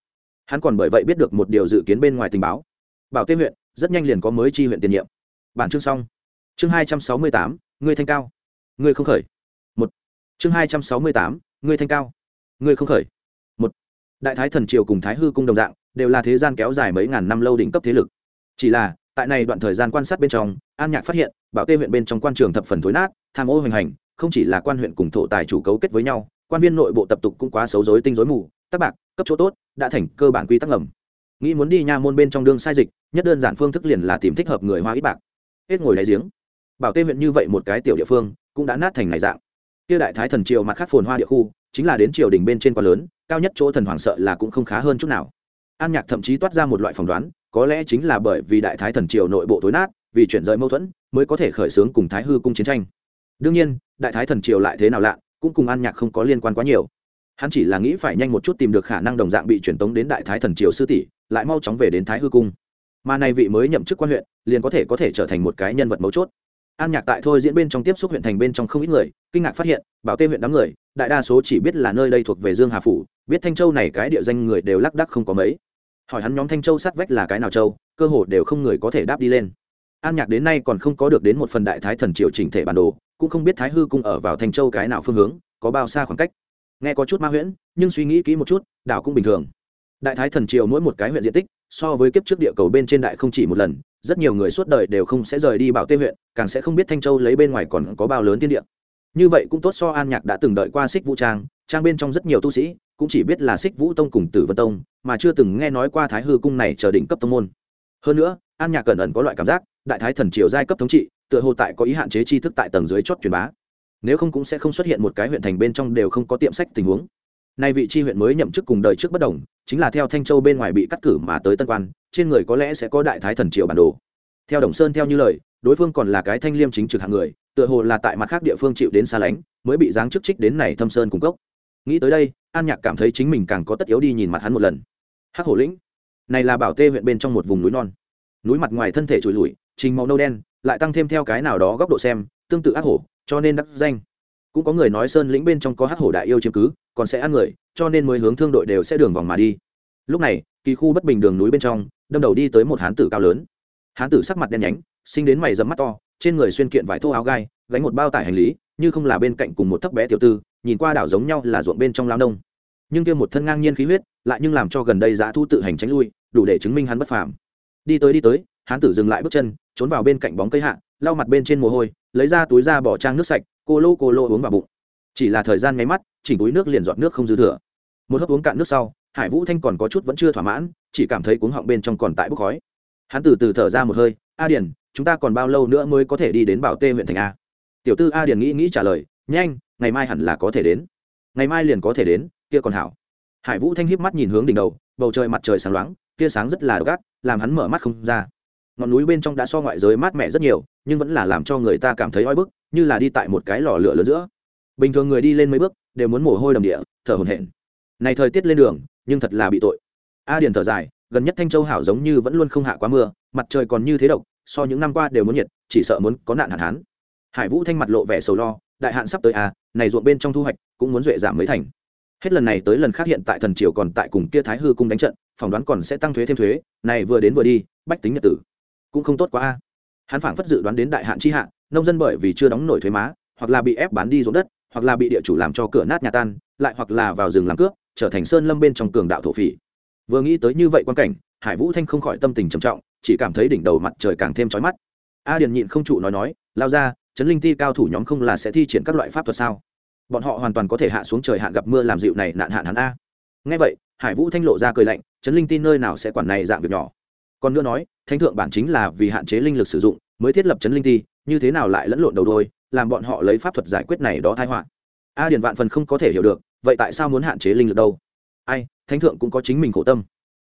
Hắn còn bởi vậy biết được một điều dự kiến bên ngoài tình báo. Bảo tê huyện, rất nhanh liền có mới chi huyện tiền nhiệm. Bản chương xong. Chương hai trăm sáu mươi tám người thanh cao. Người không khởi. Một. Chương hai trăm sáu mươi tám người thanh cao. Người không khởi đại thái thần triều cùng thái hư cung đồng dạng, đều là thế gian kéo dài mấy ngàn năm lâu đỉnh cấp thế lực. Chỉ là, tại này đoạn thời gian quan sát bên trong, an nhạc phát hiện, bảo tê huyện bên trong quan trường thập phần thối nát, tham ô hoành hành, không chỉ là quan huyện cùng thổ tài chủ cấu kết với nhau, quan viên nội bộ tập tục cũng quá xấu dối tinh dối mù, tắc bạc, cấp chỗ tốt, đã thành cơ bản quy tắc ngầm. Nghĩ muốn đi nha môn bên trong đương sai dịch, nhất đơn giản phương thức liền là tìm thích hợp người hoa ít bạc, hết ngồi đáy giếng. Bảo tê huyện như vậy một cái tiểu địa phương, cũng đã nát thành này dạng. Kia đại thái thần triều mặt khác phồn hoa địa khu, chính là đến triều đình bên trên quá lớn cao nhất chỗ thần hoàng sợ là cũng không khá hơn chút nào. An nhạc thậm chí toát ra một loại phỏng đoán, có lẽ chính là bởi vì đại thái thần triều nội bộ tối nát, vì chuyển rời mâu thuẫn, mới có thể khởi xướng cùng thái hư cung chiến tranh. Đương nhiên, đại thái thần triều lại thế nào lạ, cũng cùng an nhạc không có liên quan quá nhiều. Hắn chỉ là nghĩ phải nhanh một chút tìm được khả năng đồng dạng bị truyền tống đến đại thái thần triều sư tỷ, lại mau chóng về đến thái hư cung. Mà này vị mới nhậm chức quan huyện, liền có thể có thể trở thành một cái nhân vật mấu chốt. An nhạc tại thôi diễn bên trong tiếp xúc huyện thành bên trong không ít người, kinh ngạc phát hiện, bảo tê huyện đám người, đại đa số chỉ biết là nơi đây thuộc về dương hà phủ biết thanh châu này cái địa danh người đều lác đắc không có mấy. Hỏi hắn nhóm thanh châu sát vách là cái nào châu, cơ hồ đều không người có thể đáp đi lên. An nhạc đến nay còn không có được đến một phần đại thái thần triều chỉnh thể bản đồ, cũng không biết thái hư cung ở vào thanh châu cái nào phương hướng, có bao xa khoảng cách. Nghe có chút ma huyễn, nhưng suy nghĩ kỹ một chút, đảo cũng bình thường. Đại thái thần triều mỗi một cái huyện diện tích, so với kiếp trước địa cầu bên trên đại không chỉ một lần, rất nhiều người suốt đời đều không sẽ rời đi bảo tê huyện, càng sẽ không biết thanh châu lấy bên ngoài còn có bao lớn tiên địa. Như vậy cũng tốt so an nhạc đã từng đợi qua xích vũ trang trang bên trong rất nhiều tu sĩ, cũng chỉ biết là xích vũ tông cùng tử vân tông, mà chưa từng nghe nói qua thái hư cung này chờ đỉnh cấp tông môn. Hơn nữa, an nhạc cẩn ẩn có loại cảm giác, đại thái thần triều giai cấp thống trị, tựa hồ tại có ý hạn chế tri thức tại tầng dưới chót truyền bá. Nếu không cũng sẽ không xuất hiện một cái huyện thành bên trong đều không có tiệm sách tình huống. Nay vị tri huyện mới nhậm chức cùng đời trước bất đồng, chính là theo thanh châu bên ngoài bị cắt cử mà tới tân quan, trên người có lẽ sẽ có đại thái thần triều bản đồ. Theo đồng sơn theo như lời, đối phương còn là cái thanh liêm chính trực hạng người, tựa hồ là tại mặt khác địa phương chịu đến xa lánh, mới bị giáng chức trích đến này thâm sơn cung cấp nghĩ tới đây, an nhạc cảm thấy chính mình càng có tất yếu đi nhìn mặt hắn một lần. Hắc hổ lĩnh, này là bảo tê huyện bên trong một vùng núi non. Núi mặt ngoài thân thể trùi lùi trình màu nâu đen, lại tăng thêm theo cái nào đó góc độ xem, tương tự ác hổ, cho nên đắc danh. Cũng có người nói sơn lĩnh bên trong có hắc hổ đại yêu chiếm cứ, còn sẽ ăn người, cho nên mới hướng thương đội đều sẽ đường vòng mà đi. Lúc này, kỳ khu bất bình đường núi bên trong, đâm đầu đi tới một hán tử cao lớn. Hán tử sắc mặt đen nhánh sinh đến mày dấm mắt to, trên người xuyên kiện vải thô áo gai, gánh một bao tải hành lý, như không là bên cạnh cùng một thấp bé tiểu tư nhìn qua đảo giống nhau là ruộng bên trong lao nông. Nhưng kia một thân ngang nhiên khí huyết, lại nhưng làm cho gần đây giá thu tự hành tránh lui, đủ để chứng minh hắn bất phàm. Đi tới đi tới, hán tử dừng lại bước chân, trốn vào bên cạnh bóng cây hạ, lau mặt bên trên mồ hôi, lấy ra túi ra bỏ trang nước sạch, cô lô cô lô uống vào bụng. Chỉ là thời gian nháy mắt, chỉnh túi nước liền giọt nước không dư thừa. Một hớp uống cạn nước sau, hải vũ thanh còn có chút vẫn chưa thỏa mãn, chỉ cảm thấy cuống họng bên trong còn tại bốc khói. Hắn từ từ thở ra một hơi, a điền, chúng ta còn bao lâu nữa mới có thể đi đến bảo tê huyện thành a? Tiểu tư a điền nghĩ nghĩ trả lời, nhanh ngày mai hẳn là có thể đến. Ngày mai liền có thể đến kia còn hảo. Hải vũ thanh híp mắt nhìn hướng đỉnh đầu bầu trời mặt trời sáng loáng tia sáng rất là độc ác làm hắn mở mắt không ra. Ngọn núi bên trong đã so ngoại giới mát mẻ rất nhiều nhưng vẫn là làm cho người ta cảm thấy oi bức như là đi tại một cái lò lửa lớn giữa. Bình thường người đi lên mấy bước đều muốn mồ hôi đầm địa thở hổn hển. Này thời tiết lên đường nhưng thật là bị tội. A điền thở dài gần nhất thanh châu hảo giống như vẫn luôn không hạ quá mưa mặt trời còn như thế độc so những năm qua đều muốn nhiệt chỉ sợ muốn có nạn hạn hán. Hải vũ thanh mặt lộ vẻ sầu lo đại hạn sắp tới a, này ruộng bên trong thu hoạch cũng muốn duệ giảm mấy thành. Hết lần này tới lần khác hiện tại thần triều còn tại cùng kia thái hư cung đánh trận, phỏng đoán còn sẽ tăng thuế thêm thuế, này vừa đến vừa đi, bách tính nhật tử cũng không tốt quá a. Hắn phảng phất dự đoán đến đại hạn chi hạn nông dân bởi vì chưa đóng nổi thuế má, hoặc là bị ép bán đi ruộng đất, hoặc là bị địa chủ làm cho cửa nát nhà tan, lại hoặc là vào rừng làm cướp, trở thành sơn lâm bên trong cường đạo thổ phỉ. Vừa nghĩ tới như vậy quan cảnh, hải vũ thanh không khỏi tâm tình trầm trọng, chỉ cảm thấy đỉnh đầu mặt trời càng thêm trói mắt. A điền nhịn không trụ nói nói, lao ra chấn linh ti cao thủ nhóm không là sẽ thi triển các loại pháp thuật sao? Bọn họ hoàn toàn có thể hạ xuống trời hạn gặp mưa làm dịu này nạn hạn hắn a. Ngay vậy, hải vũ thanh lộ ra cười lạnh chấn linh ti nơi nào sẽ quản này dạng việc nhỏ? Còn nữa nói, thánh thượng bản chính là vì hạn chế linh lực sử dụng, mới thiết lập chấn linh ti, như thế nào lại lẫn lộn đầu đôi, làm bọn họ lấy pháp thuật giải quyết này đó thái họa? A điền vạn phần không có thể hiểu được, vậy tại sao muốn hạn chế linh lực đâu? Ai, thánh thượng cũng có chính mình khổ tâm.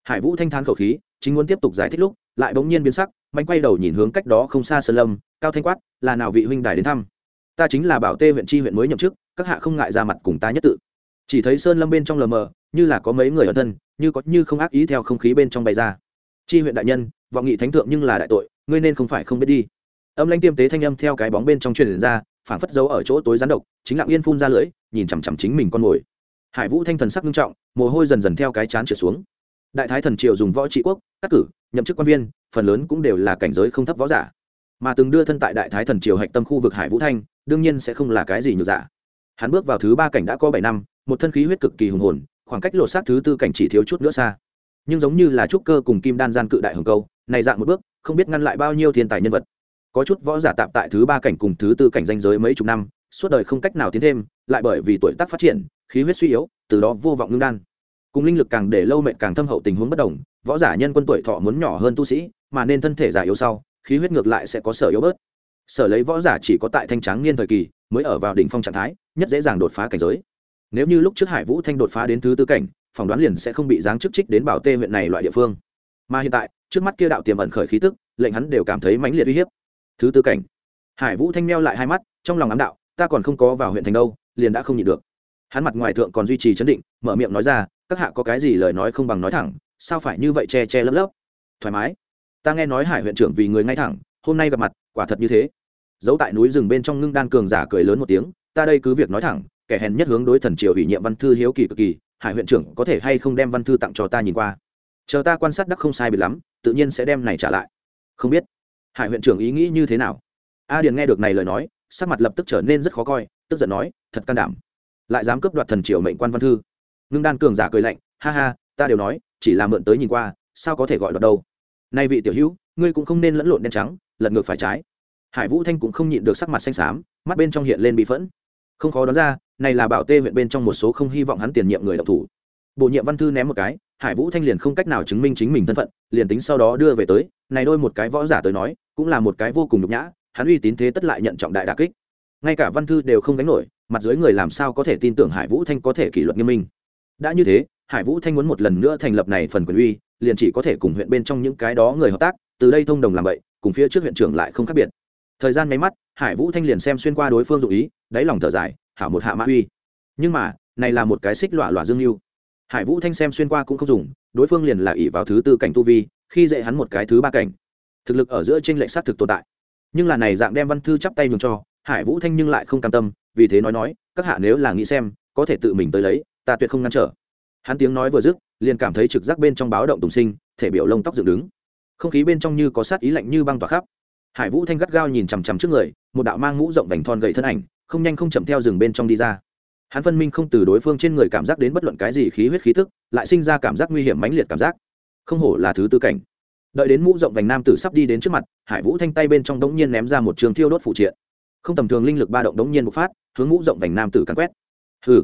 Hải vũ thanh thán khẩu khí chính muốn tiếp tục giải thích lúc, lại bỗng nhiên biến sắc, mạnh quay đầu nhìn hướng cách đó không xa sơn lâm, cao thanh quát, là nào vị huynh đài đến thăm? Ta chính là bảo tê huyện tri huyện mới nhậm chức, các hạ không ngại ra mặt cùng ta nhất tự. Chỉ thấy sơn lâm bên trong lờ mờ, như là có mấy người ở thân, như có như không ác ý theo không khí bên trong bay ra. Tri huyện đại nhân, vọng nghị thánh thượng nhưng là đại tội, ngươi nên không phải không biết đi. Âm lãnh tiêm tế thanh âm theo cái bóng bên trong truyền ra, phảng phất dấu ở chỗ tối rán độc, chính lặng yên phun ra lưỡi, nhìn chằm chằm chính mình con mồi. Hải vũ thanh thần sắc nghiêm trọng, mồ hôi dần dần theo cái chán trượt xuống đại thái thần triều dùng võ trị quốc, cắt cử, nhậm chức quan viên, phần lớn cũng đều là cảnh giới không thấp võ giả. Mà từng đưa thân tại đại thái thần triều hạch tâm khu vực hải vũ thanh, đương nhiên sẽ không là cái gì nhược giả hắn bước vào thứ ba cảnh đã có bảy năm, một thân khí huyết cực kỳ hùng hồn, khoảng cách lột xác thứ tư cảnh chỉ thiếu chút nữa xa. Nhưng giống như là trúc cơ cùng kim đan gian cự đại hồng câu, này dạng một bước, không biết ngăn lại bao nhiêu thiên tài nhân vật. Có chút võ giả tạm tại thứ ba cảnh cùng thứ tư cảnh danh giới mấy chục năm, suốt đời không cách nào tiến thêm, lại bởi vì tuổi tác phát triển, khí huyết suy yếu, từ đó vô vọng ngưng đan cùng linh lực càng để lâu mệnh càng thâm hậu tình huống bất đồng, võ giả nhân quân tuổi thọ muốn nhỏ hơn tu sĩ, mà nên thân thể già yếu sau, khí huyết ngược lại sẽ có sở yếu bớt. Sở lấy võ giả chỉ có tại thanh tráng niên thời kỳ, mới ở vào đỉnh phong trạng thái, nhất dễ dàng đột phá cảnh giới. Nếu như lúc trước hải vũ thanh đột phá đến thứ tư cảnh, phỏng đoán liền sẽ không bị giáng chức trích đến bảo tê huyện này loại địa phương. Mà hiện tại, trước mắt kia đạo tiềm ẩn khởi khí tức, lệnh hắn đều cảm thấy mãnh liệt uy hiếp. Thứ tư cảnh. Hải vũ thanh meo lại hai mắt, trong lòng ám đạo, ta còn không có vào huyện thành đâu, liền đã không nhịn được. Hắn mặt ngoài thượng còn duy trì chấn định, mở miệng nói ra các hạ có cái gì lời nói không bằng nói thẳng, sao phải như vậy che che lấp lấp? Thoải mái. Ta nghe nói hải huyện trưởng vì người ngay thẳng, hôm nay gặp mặt, quả thật như thế. Giấu tại núi rừng bên trong ngưng đan cường giả cười lớn một tiếng, ta đây cứ việc nói thẳng, kẻ hèn nhất hướng đối thần triều ủy nhiệm văn thư hiếu kỳ cực kỳ, hải huyện trưởng có thể hay không đem văn thư tặng cho ta nhìn qua? Chờ ta quan sát đắc không sai bị lắm, tự nhiên sẽ đem này trả lại. Không biết. Hải huyện trưởng ý nghĩ như thế nào? A điền nghe được này lời nói, sắc mặt lập tức trở nên rất khó coi, tức giận nói, thật can đảm. Lại dám cướp đoạt thần triều mệnh quan văn thư ngưng đan cường giả cười lạnh, ha ha, ta đều nói, chỉ là mượn tới nhìn qua, sao có thể gọi đoạt đâu? Nay vị tiểu hữu, ngươi cũng không nên lẫn lộn đen trắng, lật ngược phải trái. Hải vũ thanh cũng không nhịn được sắc mặt xanh xám, mắt bên trong hiện lên bị phẫn. Không khó đoán ra, này là bảo tê huyện bên trong một số không hy vọng hắn tiền nhiệm người đọc thủ. Bổ nhiệm văn thư ném một cái, hải vũ thanh liền không cách nào chứng minh chính mình thân phận, liền tính sau đó đưa về tới, này đôi một cái võ giả tới nói, cũng là một cái vô cùng nhục nhã, hắn uy tín thế tất lại nhận trọng đại đà kích. Ngay cả văn thư đều không đánh nổi, mặt dưới người làm sao có thể tin tưởng hải vũ thanh có thể kỷ luật nghiêm minh đã như thế, hải vũ thanh muốn một lần nữa thành lập này phần quyền uy, liền chỉ có thể cùng huyện bên trong những cái đó người hợp tác, từ đây thông đồng làm vậy, cùng phía trước huyện trưởng lại không khác biệt. Thời gian nháy mắt, hải vũ thanh liền xem xuyên qua đối phương dụ ý, đáy lòng thở dài, hảo một hạ mã uy. Nhưng mà, này là một cái xích lọa lọa dương lưu. Hải vũ thanh xem xuyên qua cũng không dùng, đối phương liền là ỷ vào thứ tư cảnh tu vi, khi dễ hắn một cái thứ ba cảnh. Thực lực ở giữa t r ê n lệch s á t thực tồn tại. Nhưng là này dạng đem văn thư chắp tay nhường cho, hải vũ thanh nhưng lại không cam tâm, vì thế nói nói, các hạ nếu là nghĩ xem, có thể tự mình tới lấy ta tuyệt không ngăn trở. Hắn tiếng nói vừa dứt, liền cảm thấy trực giác bên trong báo động tùng sinh, thể biểu lông tóc dựng đứng. Không khí bên trong như có sát ý lạnh như băng tỏa khắp. Hải vũ thanh gắt gao nhìn chằm chằm trước người, một đạo mang mũ rộng vành thon gậy thân ảnh, không nhanh không chậm theo rừng bên trong đi ra. Hắn phân minh không từ đối phương trên người cảm giác đến bất luận cái gì khí huyết khí tức, lại sinh ra cảm giác nguy hiểm mãnh liệt cảm giác. Không hổ là thứ tư cảnh. Đợi đến mũ rộng vành nam tử sắp đi đến trước mặt, hải vũ thanh tay bên trong đống nhiên ném ra một trường thiêu đốt phụ triện. Không tầm thường linh lực ba động đống nhiên bộc phát, hướng mũ rộng vành nam tử cắn quét. Hừ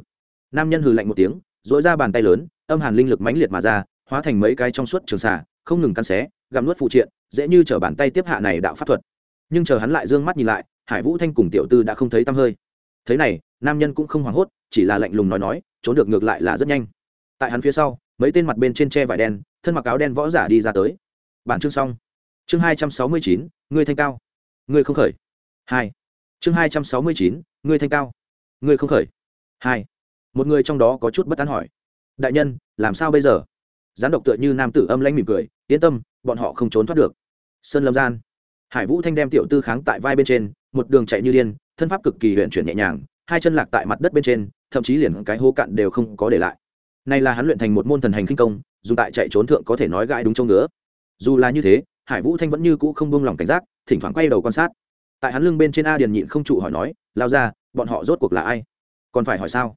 nam nhân hừ lạnh một tiếng dỗi ra bàn tay lớn, âm hàn linh lực mãnh liệt mà ra, hóa thành mấy cái trong suốt trường xả không ngừng cắn xé, gặm nuốt phụ triện, dễ như chở bàn tay tiếp hạ này đạo pháp thuật. Nhưng chờ hắn lại d ư ơ n g mắt nhìn lại, hải vũ thanh cùng tiểu tư đã không thấy tăm hơi. Thế này, nam nhân cũng không hoảng hốt, chỉ là lạnh lùng nói nói, trốn được ngược lại là rất nhanh. Tại hắn phía sau, mấy tên mặt bên trên tre vải đen, thân mặc áo đen võ giả đi ra tới. Bản chương xong. Chương hai trăm sáu mươi chín, ngươi thanh cao. Ngươi không khởi. Hai. Chương hai trăm sáu mươi chín, ngươi thanh cao. Ngươi không khởi. Hai một người trong đó có chút bất tán hỏi, đại nhân, làm sao bây giờ? Gián độc tựa như nam tử âm lãnh mỉm cười, yên tâm, bọn họ không trốn thoát được. Sơn lâm gian, hải vũ thanh đem tiểu tư kháng tại vai bên trên, một đường chạy như điên, thân pháp cực kỳ huyện chuyển nhẹ nhàng, hai chân lạc tại mặt đất bên trên, thậm chí liền cái hố cạn đều không có để lại. Này là hắn luyện thành một môn thần hành kinh công dù tại chạy trốn thượng có thể nói gãi đúng trong ngứa. Dù là như thế, hải vũ thanh vẫn như cũ không buông lỏng cảnh giác, thỉnh thoảng quay đầu quan sát. Tại hắn lưng bên trên a điền nhịn không trụ hỏi nói, lao ra bọn họ rốt cuộc là ai? Còn phải hỏi sao?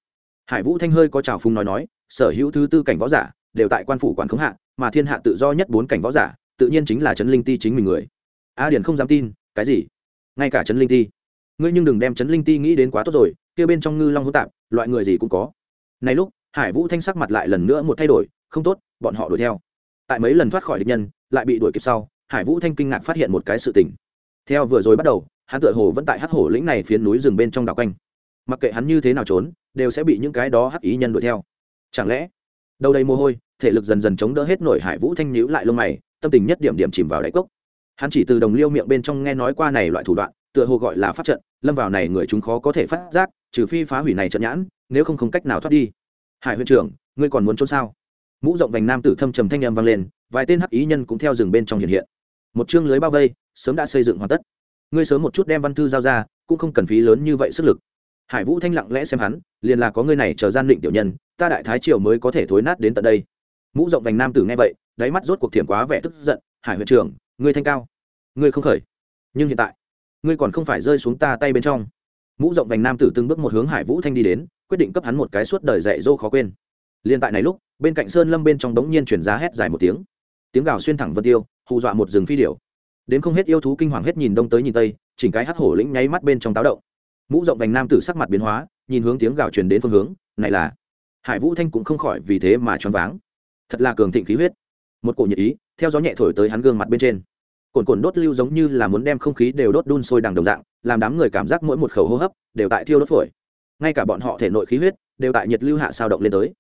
Hải vũ thanh hơi có trào phúng nói nói, sở hữu thứ tư cảnh võ giả đều tại quan phủ quản khống hạ, mà thiên hạ tự do nhất bốn cảnh võ giả tự nhiên chính là trấn linh ti chính mình người. A Điền không dám tin, cái gì? Ngay cả trấn linh ti. Ngươi nhưng đừng đem trấn linh ti nghĩ đến quá tốt rồi, kia bên trong ngư long hỗn tạp, loại người gì cũng có. Này lúc, hải vũ thanh sắc mặt lại lần nữa một thay đổi, không tốt, bọn họ đuổi theo. Tại mấy lần thoát khỏi địch nhân, lại bị đuổi kịp sau, hải vũ thanh kinh ngạc phát hiện một cái sự tình. Theo vừa rồi bắt đầu, hắn tựa hồ vẫn tại hắc hổ lĩnh này phía núi rừng bên trong đảo quanh mặc kệ hắn như thế nào trốn, đều sẽ bị những cái đó hắc ý nhân đuổi theo. Chẳng lẽ, đầu đầy mồ hôi, thể lực dần dần chống đỡ hết nổi hải vũ thanh nhữ lại lông mày, tâm tình nhất điểm điểm chìm vào đáy cốc. Hắn chỉ từ đồng liêu miệng bên trong nghe nói qua này loại thủ đoạn, tựa hồ gọi là pháp trận, lâm vào này người chúng khó có thể phát giác, trừ phi phá hủy này trận nhãn, nếu không không cách nào thoát đi. Hải huyện trưởng, ngươi còn muốn trốn sao? Mũ rộng vành nam tử thâm trầm thanh âm vang lên, vài tên hắc ý nhân cũng theo rừng bên trong hiện hiện. Một chương lưới bao vây, sớm đã xây dựng hoàn tất. Ngươi sớm một chút đem văn thư giao ra, cũng không cần phí lớn như vậy sức lực hải vũ thanh lặng lẽ xem hắn, liền là có người này chờ gian định tiểu nhân, ta đại thái triều mới có thể thối nát đến tận đây. Mũ rộng vành nam tử nghe vậy, đáy mắt rốt cuộc thiểm quá vẻ tức giận, hải huyện trưởng, ngươi thanh cao, ngươi không khởi. Nhưng hiện tại, ngươi còn không phải rơi xuống ta tay bên trong. Mũ rộng vành nam tử từng bước một hướng hải vũ thanh đi đến, quyết định cấp hắn một cái suốt đời dạy dỗ khó quên. Liên tại này lúc, bên cạnh sơn lâm bên trong đống nhiên chuyển giá hét dài một tiếng. Tiếng gào xuyên thẳng vân tiêu, hù dọa một rừng phi điểu. Đến không hết yêu thú kinh hoàng hết nhìn đông tới nhìn tây, chỉnh cái hắc hổ lĩnh nháy mắt bên trong táo động mũ rộng vành nam tử sắc mặt biến hóa, nhìn hướng tiếng gào truyền đến phương hướng, này là, hải vũ thanh cũng không khỏi vì thế mà choáng váng. Thật là cường thịnh khí huyết. Một cổ nhiệt ý, theo gió nhẹ thổi tới hắn gương mặt bên trên. Cồn cồn đốt lưu giống như là muốn đem không khí đều đốt đun sôi đằng đồng dạng, làm đám người cảm giác mỗi một khẩu hô hấp đều tại thiêu đốt phổi. Ngay cả bọn họ thể nội khí huyết đều tại nhiệt lưu hạ sao động lên tới.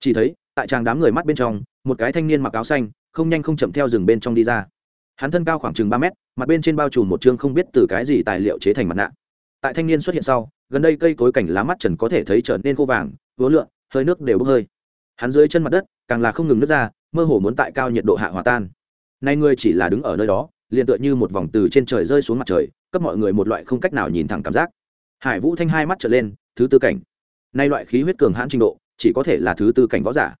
Chỉ thấy, tại tràng đám người mắt bên trong, một cái thanh niên mặc áo xanh, không nhanh không chậm theo rừng bên trong đi ra. Hắn thân cao khoảng chừng ba mét, mặt bên trên bao trùm một chương không biết từ cái gì tài liệu chế thành mặt nạ tại thanh niên xuất hiện sau, gần đây cây cối cảnh lá mắt trần có thể thấy trở nên khô vàng vố lượn, hơi nước đều bốc hơi. Hắn dưới chân mặt đất, càng là không ngừng nước ra, mơ hồ muốn tại cao nhiệt độ hạ hòa tan. Nay ngươi chỉ là đứng ở nơi đó, liền tựa như một vòng từ trên trời rơi xuống mặt trời, cấp mọi người một loại không cách nào nhìn thẳng cảm giác. Hải vũ thanh hai mắt trở lên, thứ tư cảnh. Nay loại khí huyết cường hãn trình độ, chỉ có thể là thứ tư cảnh võ giả.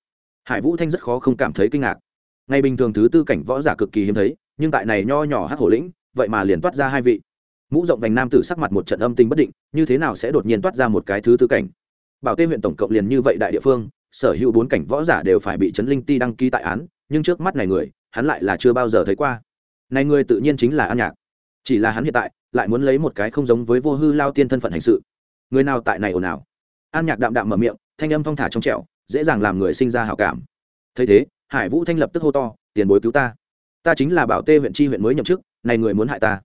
Hải vũ thanh rất khó không cảm thấy kinh ngạc. Ngày bình thường thứ tư cảnh võ giả cực kỳ hiếm thấy, nhưng tại này nho nhỏ hát hổ lĩnh, vậy mà liền toát ra hai vị mũ rộng vành nam tử sắc mặt một trận âm tình bất định, như thế nào sẽ đột nhiên toát ra một cái thứ tư cảnh? Bảo tê huyện tổng cộng liền như vậy đại địa phương, sở hữu bốn cảnh võ giả đều phải bị trấn linh ti đăng ký tại án, nhưng trước mắt này người, hắn lại là chưa bao giờ thấy qua. Này người tự nhiên chính là an nhạc. Chỉ là hắn hiện tại, lại muốn lấy một cái không giống với vô hư lao tiên thân phận hành sự. Người nào tại này ồn ào? An nhạc đạm đạm mở miệng, thanh âm thong thả trong trẻo, dễ dàng làm người sinh ra hảo cảm. Thấy thế, hải vũ thanh lập tức hô to, tiền bối cứu ta. Ta chính là bảo tê huyện tri huyện mới nhậm chức, này người muốn hại ta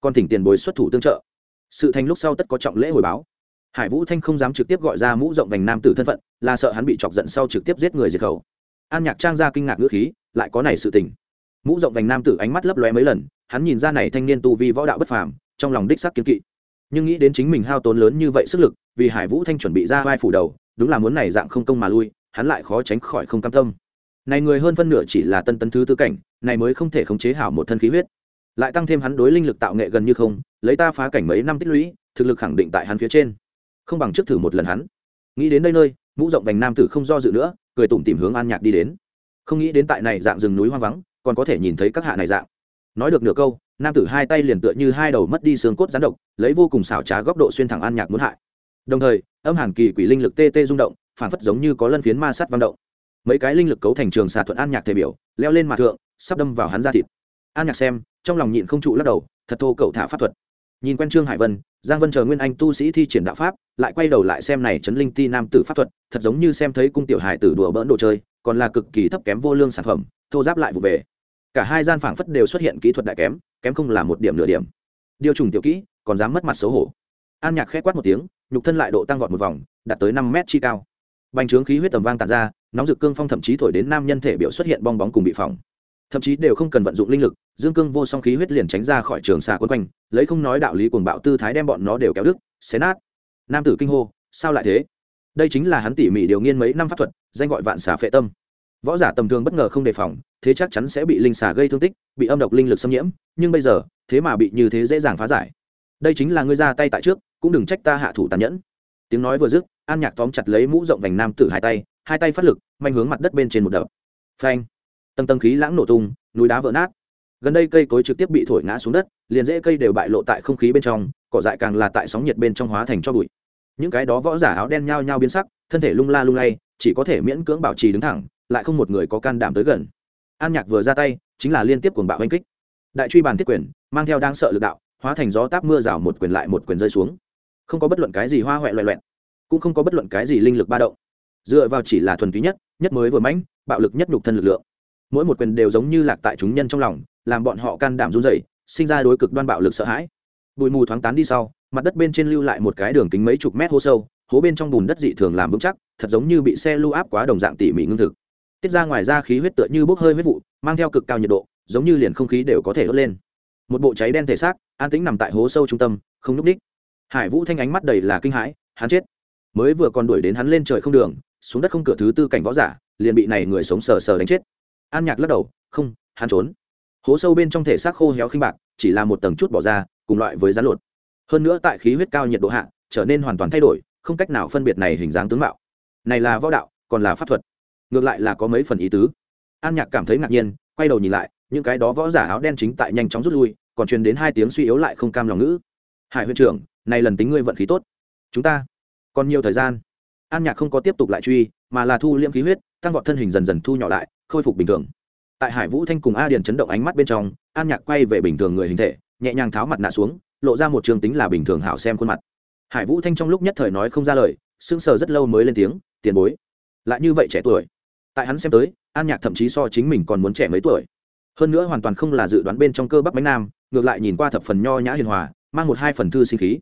còn thỉnh tiền bối xuất thủ tương trợ. Sự thành lúc sau tất có trọng lễ hồi báo. Hải vũ thanh không dám trực tiếp gọi ra mũ rộng vành nam tử thân phận, là sợ hắn bị chọc giận sau trực tiếp giết người diệt khẩu. An nhạc trang ra kinh ngạc ngữ khí, lại có này sự tình. Mũ rộng vành nam tử ánh mắt lấp lóe mấy lần, hắn nhìn ra này thanh niên tu vi võ đạo bất phàm, trong lòng đích sắc kiến kỵ. Nhưng nghĩ đến chính mình hao tốn lớn như vậy sức lực, vì hải vũ thanh chuẩn bị ra vai phủ đầu, đúng là muốn này dạng không công mà lui, hắn lại khó tránh khỏi không cam tâm. Này người hơn phân nửa chỉ là tân tấn thứ tư cảnh, này mới không thể khống chế hảo một thân khí huyết lại tăng thêm hắn đối linh lực tạo nghệ gần như không, lấy ta phá cảnh mấy năm tích lũy, thực lực khẳng định tại hắn phía trên. Không bằng trước thử một lần hắn. Nghĩ đến đây nơi, mũ rộng vành nam tử không do dự nữa, cười tủm tìm hướng an nhạc đi đến. Không nghĩ đến tại này dạng rừng núi hoang vắng, còn có thể nhìn thấy các hạ này dạng. Nói được nửa câu, nam tử hai tay liền tựa như hai đầu mất đi xương cốt rắn độc, lấy vô cùng xảo trá góc độ xuyên thẳng an nhạc muốn hại. Đồng thời, âm hàn kỳ quỷ linh lực tê tê rung động, phản phất giống như có lân phiến ma sắt vang động. Mấy cái linh lực cấu thành trường xà thuận an nhạc thể biểu, leo lên mặt thượng, sắp đâm vào hắn ra thịt. An nhạc xem trong lòng nhịn không trụ lắc đầu, thật thô cậu thả pháp thuật. Nhìn quen trương hải vân, giang vân chờ nguyên anh tu sĩ thi triển đạo pháp, lại quay đầu lại xem này chấn linh ti nam tử pháp thuật, thật giống như xem thấy cung tiểu hải tử đùa bỡn đồ chơi, còn là cực kỳ thấp kém vô lương sản phẩm, thô giáp lại vụ về. Cả hai gian phảng phất đều xuất hiện kỹ thuật đại kém kém không là một điểm nửa điểm. Điều trùng tiểu kỹ, còn dám mất mặt xấu hổ. An nhạc khẽ quát một tiếng, nhục thân lại độ tăng vọt một vòng, đạt tới năm mét chi cao. Bành trướng khí huyết tầm vang tàn ra, nóng rực cương phong thậm chí thổi đến nam nhân thể biểu xuất hiện bong bóng cùng bị phỏng thậm chí đều không cần vận dụng linh lực, dương cương vô song khí huyết liền tránh ra khỏi trường xà quân quanh, lấy không nói đạo lý cuồng bạo tư thái đem bọn nó đều kéo đứt, xé nát. Nam tử kinh hô, sao lại thế? Đây chính là hắn tỉ mỉ điều nghiên mấy năm pháp thuật, danh gọi vạn xà phệ tâm. Võ giả tầm thường bất ngờ không đề phòng, thế chắc chắn sẽ bị linh xà gây thương tích, bị âm độc linh lực xâm nhiễm, nhưng bây giờ, thế mà bị như thế dễ dàng phá giải. Đây chính là ngươi ra tay tại trước, cũng đừng trách ta hạ thủ tàn nhẫn. Tiếng nói vừa dứt, an nhạc tóm chặt lấy mũ rộng vành nam tử hai tay hai tay phát lực manh hướng mặt đất bên trên một đập. Phanh tầng tầng khí lãng nổ tung, núi đá vỡ nát. Gần đây cây cối trực tiếp bị thổi ngã xuống đất, liền dễ cây đều bại lộ tại không khí bên trong, cỏ dại càng là tại sóng nhiệt bên trong hóa thành cho bụi. Những cái đó võ giả áo đen nhao nhao biến sắc, thân thể lung la lung lay, chỉ có thể miễn cưỡng bảo trì đứng thẳng, lại không một người có can đảm tới gần. An nhạc vừa ra tay, chính là liên tiếp cuồng bạo oanh kích. Đại truy bàn thiết quyền, mang theo đang sợ lực đạo, hóa thành gió táp mưa rào một quyền lại một quyền rơi xuống. Không có bất luận cái gì hoa huệ loẹ loẹn cũng không có bất luận cái gì linh lực ba động. Dựa vào chỉ là thuần túy nhất nhất mới vừa mãnh, bạo lực nhất nhục thân lực lượng mỗi một quyền đều giống như lạc tại chúng nhân trong lòng, làm bọn họ can đảm run dậy sinh ra đối cực đoan bạo lực sợ hãi. Bụi mù thoáng tán đi sau, mặt đất bên trên lưu lại một cái đường kính mấy chục mét hố sâu, hố bên trong bùn đất dị thường làm vững chắc, thật giống như bị xe lưu áp quá đồng dạng tỉ mỉ ngưng thực. Tiết ra ngoài ra khí huyết tựa như bốc hơi huyết vụ, mang theo cực cao nhiệt độ, giống như liền không khí đều có thể đốt lên. Một bộ cháy đen thể xác, an tĩnh nằm tại hố sâu trung tâm, không núp đích. Hải vũ thanh ánh mắt đầy là kinh hãi, hắn chết. Mới vừa còn đuổi đến hắn lên trời không đường, xuống đất không cửa thứ tư cảnh võ giả, liền bị này người sống sờ sờ đánh chết an nhạc lắc đầu, không, hắn trốn. Hố sâu bên trong thể xác khô héo khinh bạc, chỉ là một tầng chút bỏ ra, cùng loại với rán lột. Hơn nữa tại khí huyết cao nhiệt độ hạ, trở nên hoàn toàn thay đổi, không cách nào phân biệt này hình dáng tướng mạo. Này là võ đạo, còn là pháp thuật. Ngược lại là có mấy phần ý tứ. An nhạc cảm thấy ngạc nhiên, quay đầu nhìn lại, những cái đó võ giả áo đen chính tại nhanh chóng rút lui, còn truyền đến hai tiếng suy yếu lại không cam lòng ngữ. Hải huyện trưởng, này lần tính ngươi vận khí tốt. Chúng ta còn nhiều thời gian. An nhạc không có tiếp tục lại truy, mà là thu liễm khí huyết, tăng vọt thân hình dần dần thu nhỏ lại khôi phục bình thường. Tại hải vũ thanh cùng a điền chấn động ánh mắt bên trong, an nhạc quay về bình thường người hình thể, nhẹ nhàng tháo mặt nạ xuống, lộ ra một trường tính là bình thường hảo xem khuôn mặt. Hải vũ thanh trong lúc nhất thời nói không ra lời, sững sờ rất lâu mới lên tiếng, tiền bối, lại như vậy trẻ tuổi. Tại hắn xem tới, an nhạc thậm chí so chính mình còn muốn trẻ mấy tuổi. Hơn nữa hoàn toàn không là dự đoán bên trong cơ bắp bánh nam, ngược lại nhìn qua thập phần nho nhã hiền hòa, mang một hai phần thư sinh khí.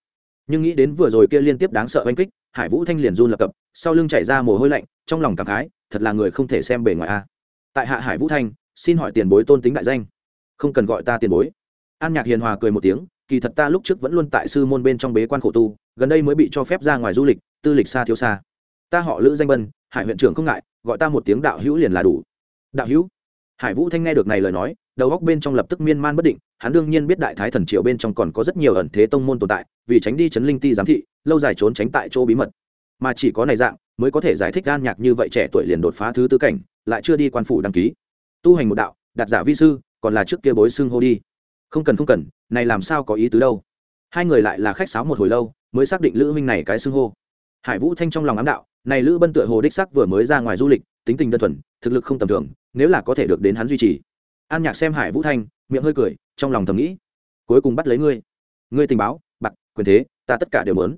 Nhưng nghĩ đến vừa rồi kia liên tiếp đáng sợ oanh kích, hải vũ thanh liền run lập cập, sau lưng chảy ra mồ hôi lạnh, trong lòng cảm khái, thật là người không thể xem bề ngoài a tại hạ hải vũ thanh, xin hỏi tiền bối tôn tính đại danh. Không cần gọi ta tiền bối. An nhạc hiền hòa cười một tiếng, kỳ thật ta lúc trước vẫn luôn tại sư môn bên trong bế quan khổ tu, gần đây mới bị cho phép ra ngoài du lịch, tư lịch xa thiếu xa. Ta họ lữ danh bân, hải huyện trưởng không ngại, gọi ta một tiếng đạo hữu liền là đủ. Đạo hữu? Hải vũ thanh nghe được này lời nói, đầu góc bên trong lập tức miên man bất định, hắn đương nhiên biết đại thái thần triệu bên trong còn có rất nhiều ẩn thế tông môn tồn tại, vì tránh đi chấn linh ti giám thị, lâu dài trốn tránh tại chỗ bí mật. Mà chỉ có này dạng, mới có thể giải thích gan nhạc như vậy trẻ tuổi liền đột phá thứ tư cảnh lại chưa đi quan phủ đăng ký. Tu hành một đạo đặt giả vi sư, còn là trước kia bối xưng hô đi. Không cần không cần, này làm sao có ý tứ đâu. Hai người lại là khách sáo một hồi lâu, mới xác định lữ minh này cái xưng hô. Hải vũ thanh trong lòng ám đạo, này lữ bân tựa hồ đích sắc vừa mới ra ngoài du lịch, tính tình đơn thuần, thực lực không tầm thường, nếu là có thể được đến hắn duy trì. An nhạc xem hải vũ thanh, miệng hơi cười, trong lòng thầm nghĩ. Cuối cùng bắt lấy ngươi. Ngươi tình báo, bạc, quyền thế, ta tất cả đều muốn.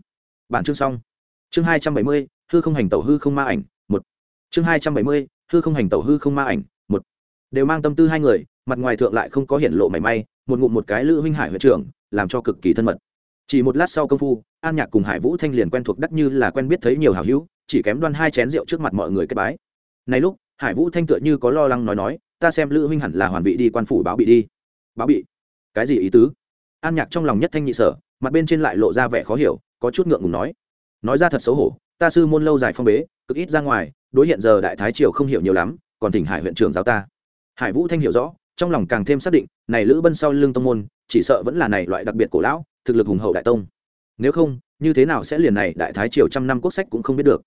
Bản chương xong. Chương hai trăm bảy mươi, hư không hành tẩu, hư không ma ảnh, một. Chương hai trăm bảy mươi hư không hành tẩu, hư không ma ảnh, một. Đều mang tâm tư hai người, mặt ngoài thượng lại không có hiện lộ mảy may, một ngụm một cái lữ huynh hải huyện trưởng, làm cho cực kỳ thân mật. Chỉ một lát sau công phu, an nhạc cùng hải vũ thanh liền quen thuộc đắc như là quen biết thấy nhiều hào hữu, chỉ kém đoan hai chén rượu trước mặt mọi người kết bái. Này lúc, hải vũ thanh tựa như có lo lắng nói nói, ta xem lữ huynh hẳn là hoàn vị đi quan phủ báo bị đi. Báo bị? Cái gì ý tứ? An nhạc trong lòng nhất thanh nhị sở, mặt bên trên lại lộ ra vẻ khó hiểu, có chút ngượng ngùng nói. Nói ra thật xấu hổ, ta sư môn lâu dài phong bế cực ít ra ngoài, đối hiện giờ đại thái triều không hiểu nhiều lắm, còn thỉnh hải huyện trưởng giáo ta. Hải vũ thanh hiểu rõ, trong lòng càng thêm xác định, này lữ bân sau lưng tông môn, chỉ sợ vẫn là này loại đặc biệt cổ lão, thực lực hùng hậu đại tông. Nếu không, như thế nào sẽ liền này đại thái triều trăm năm quốc sách cũng không biết được.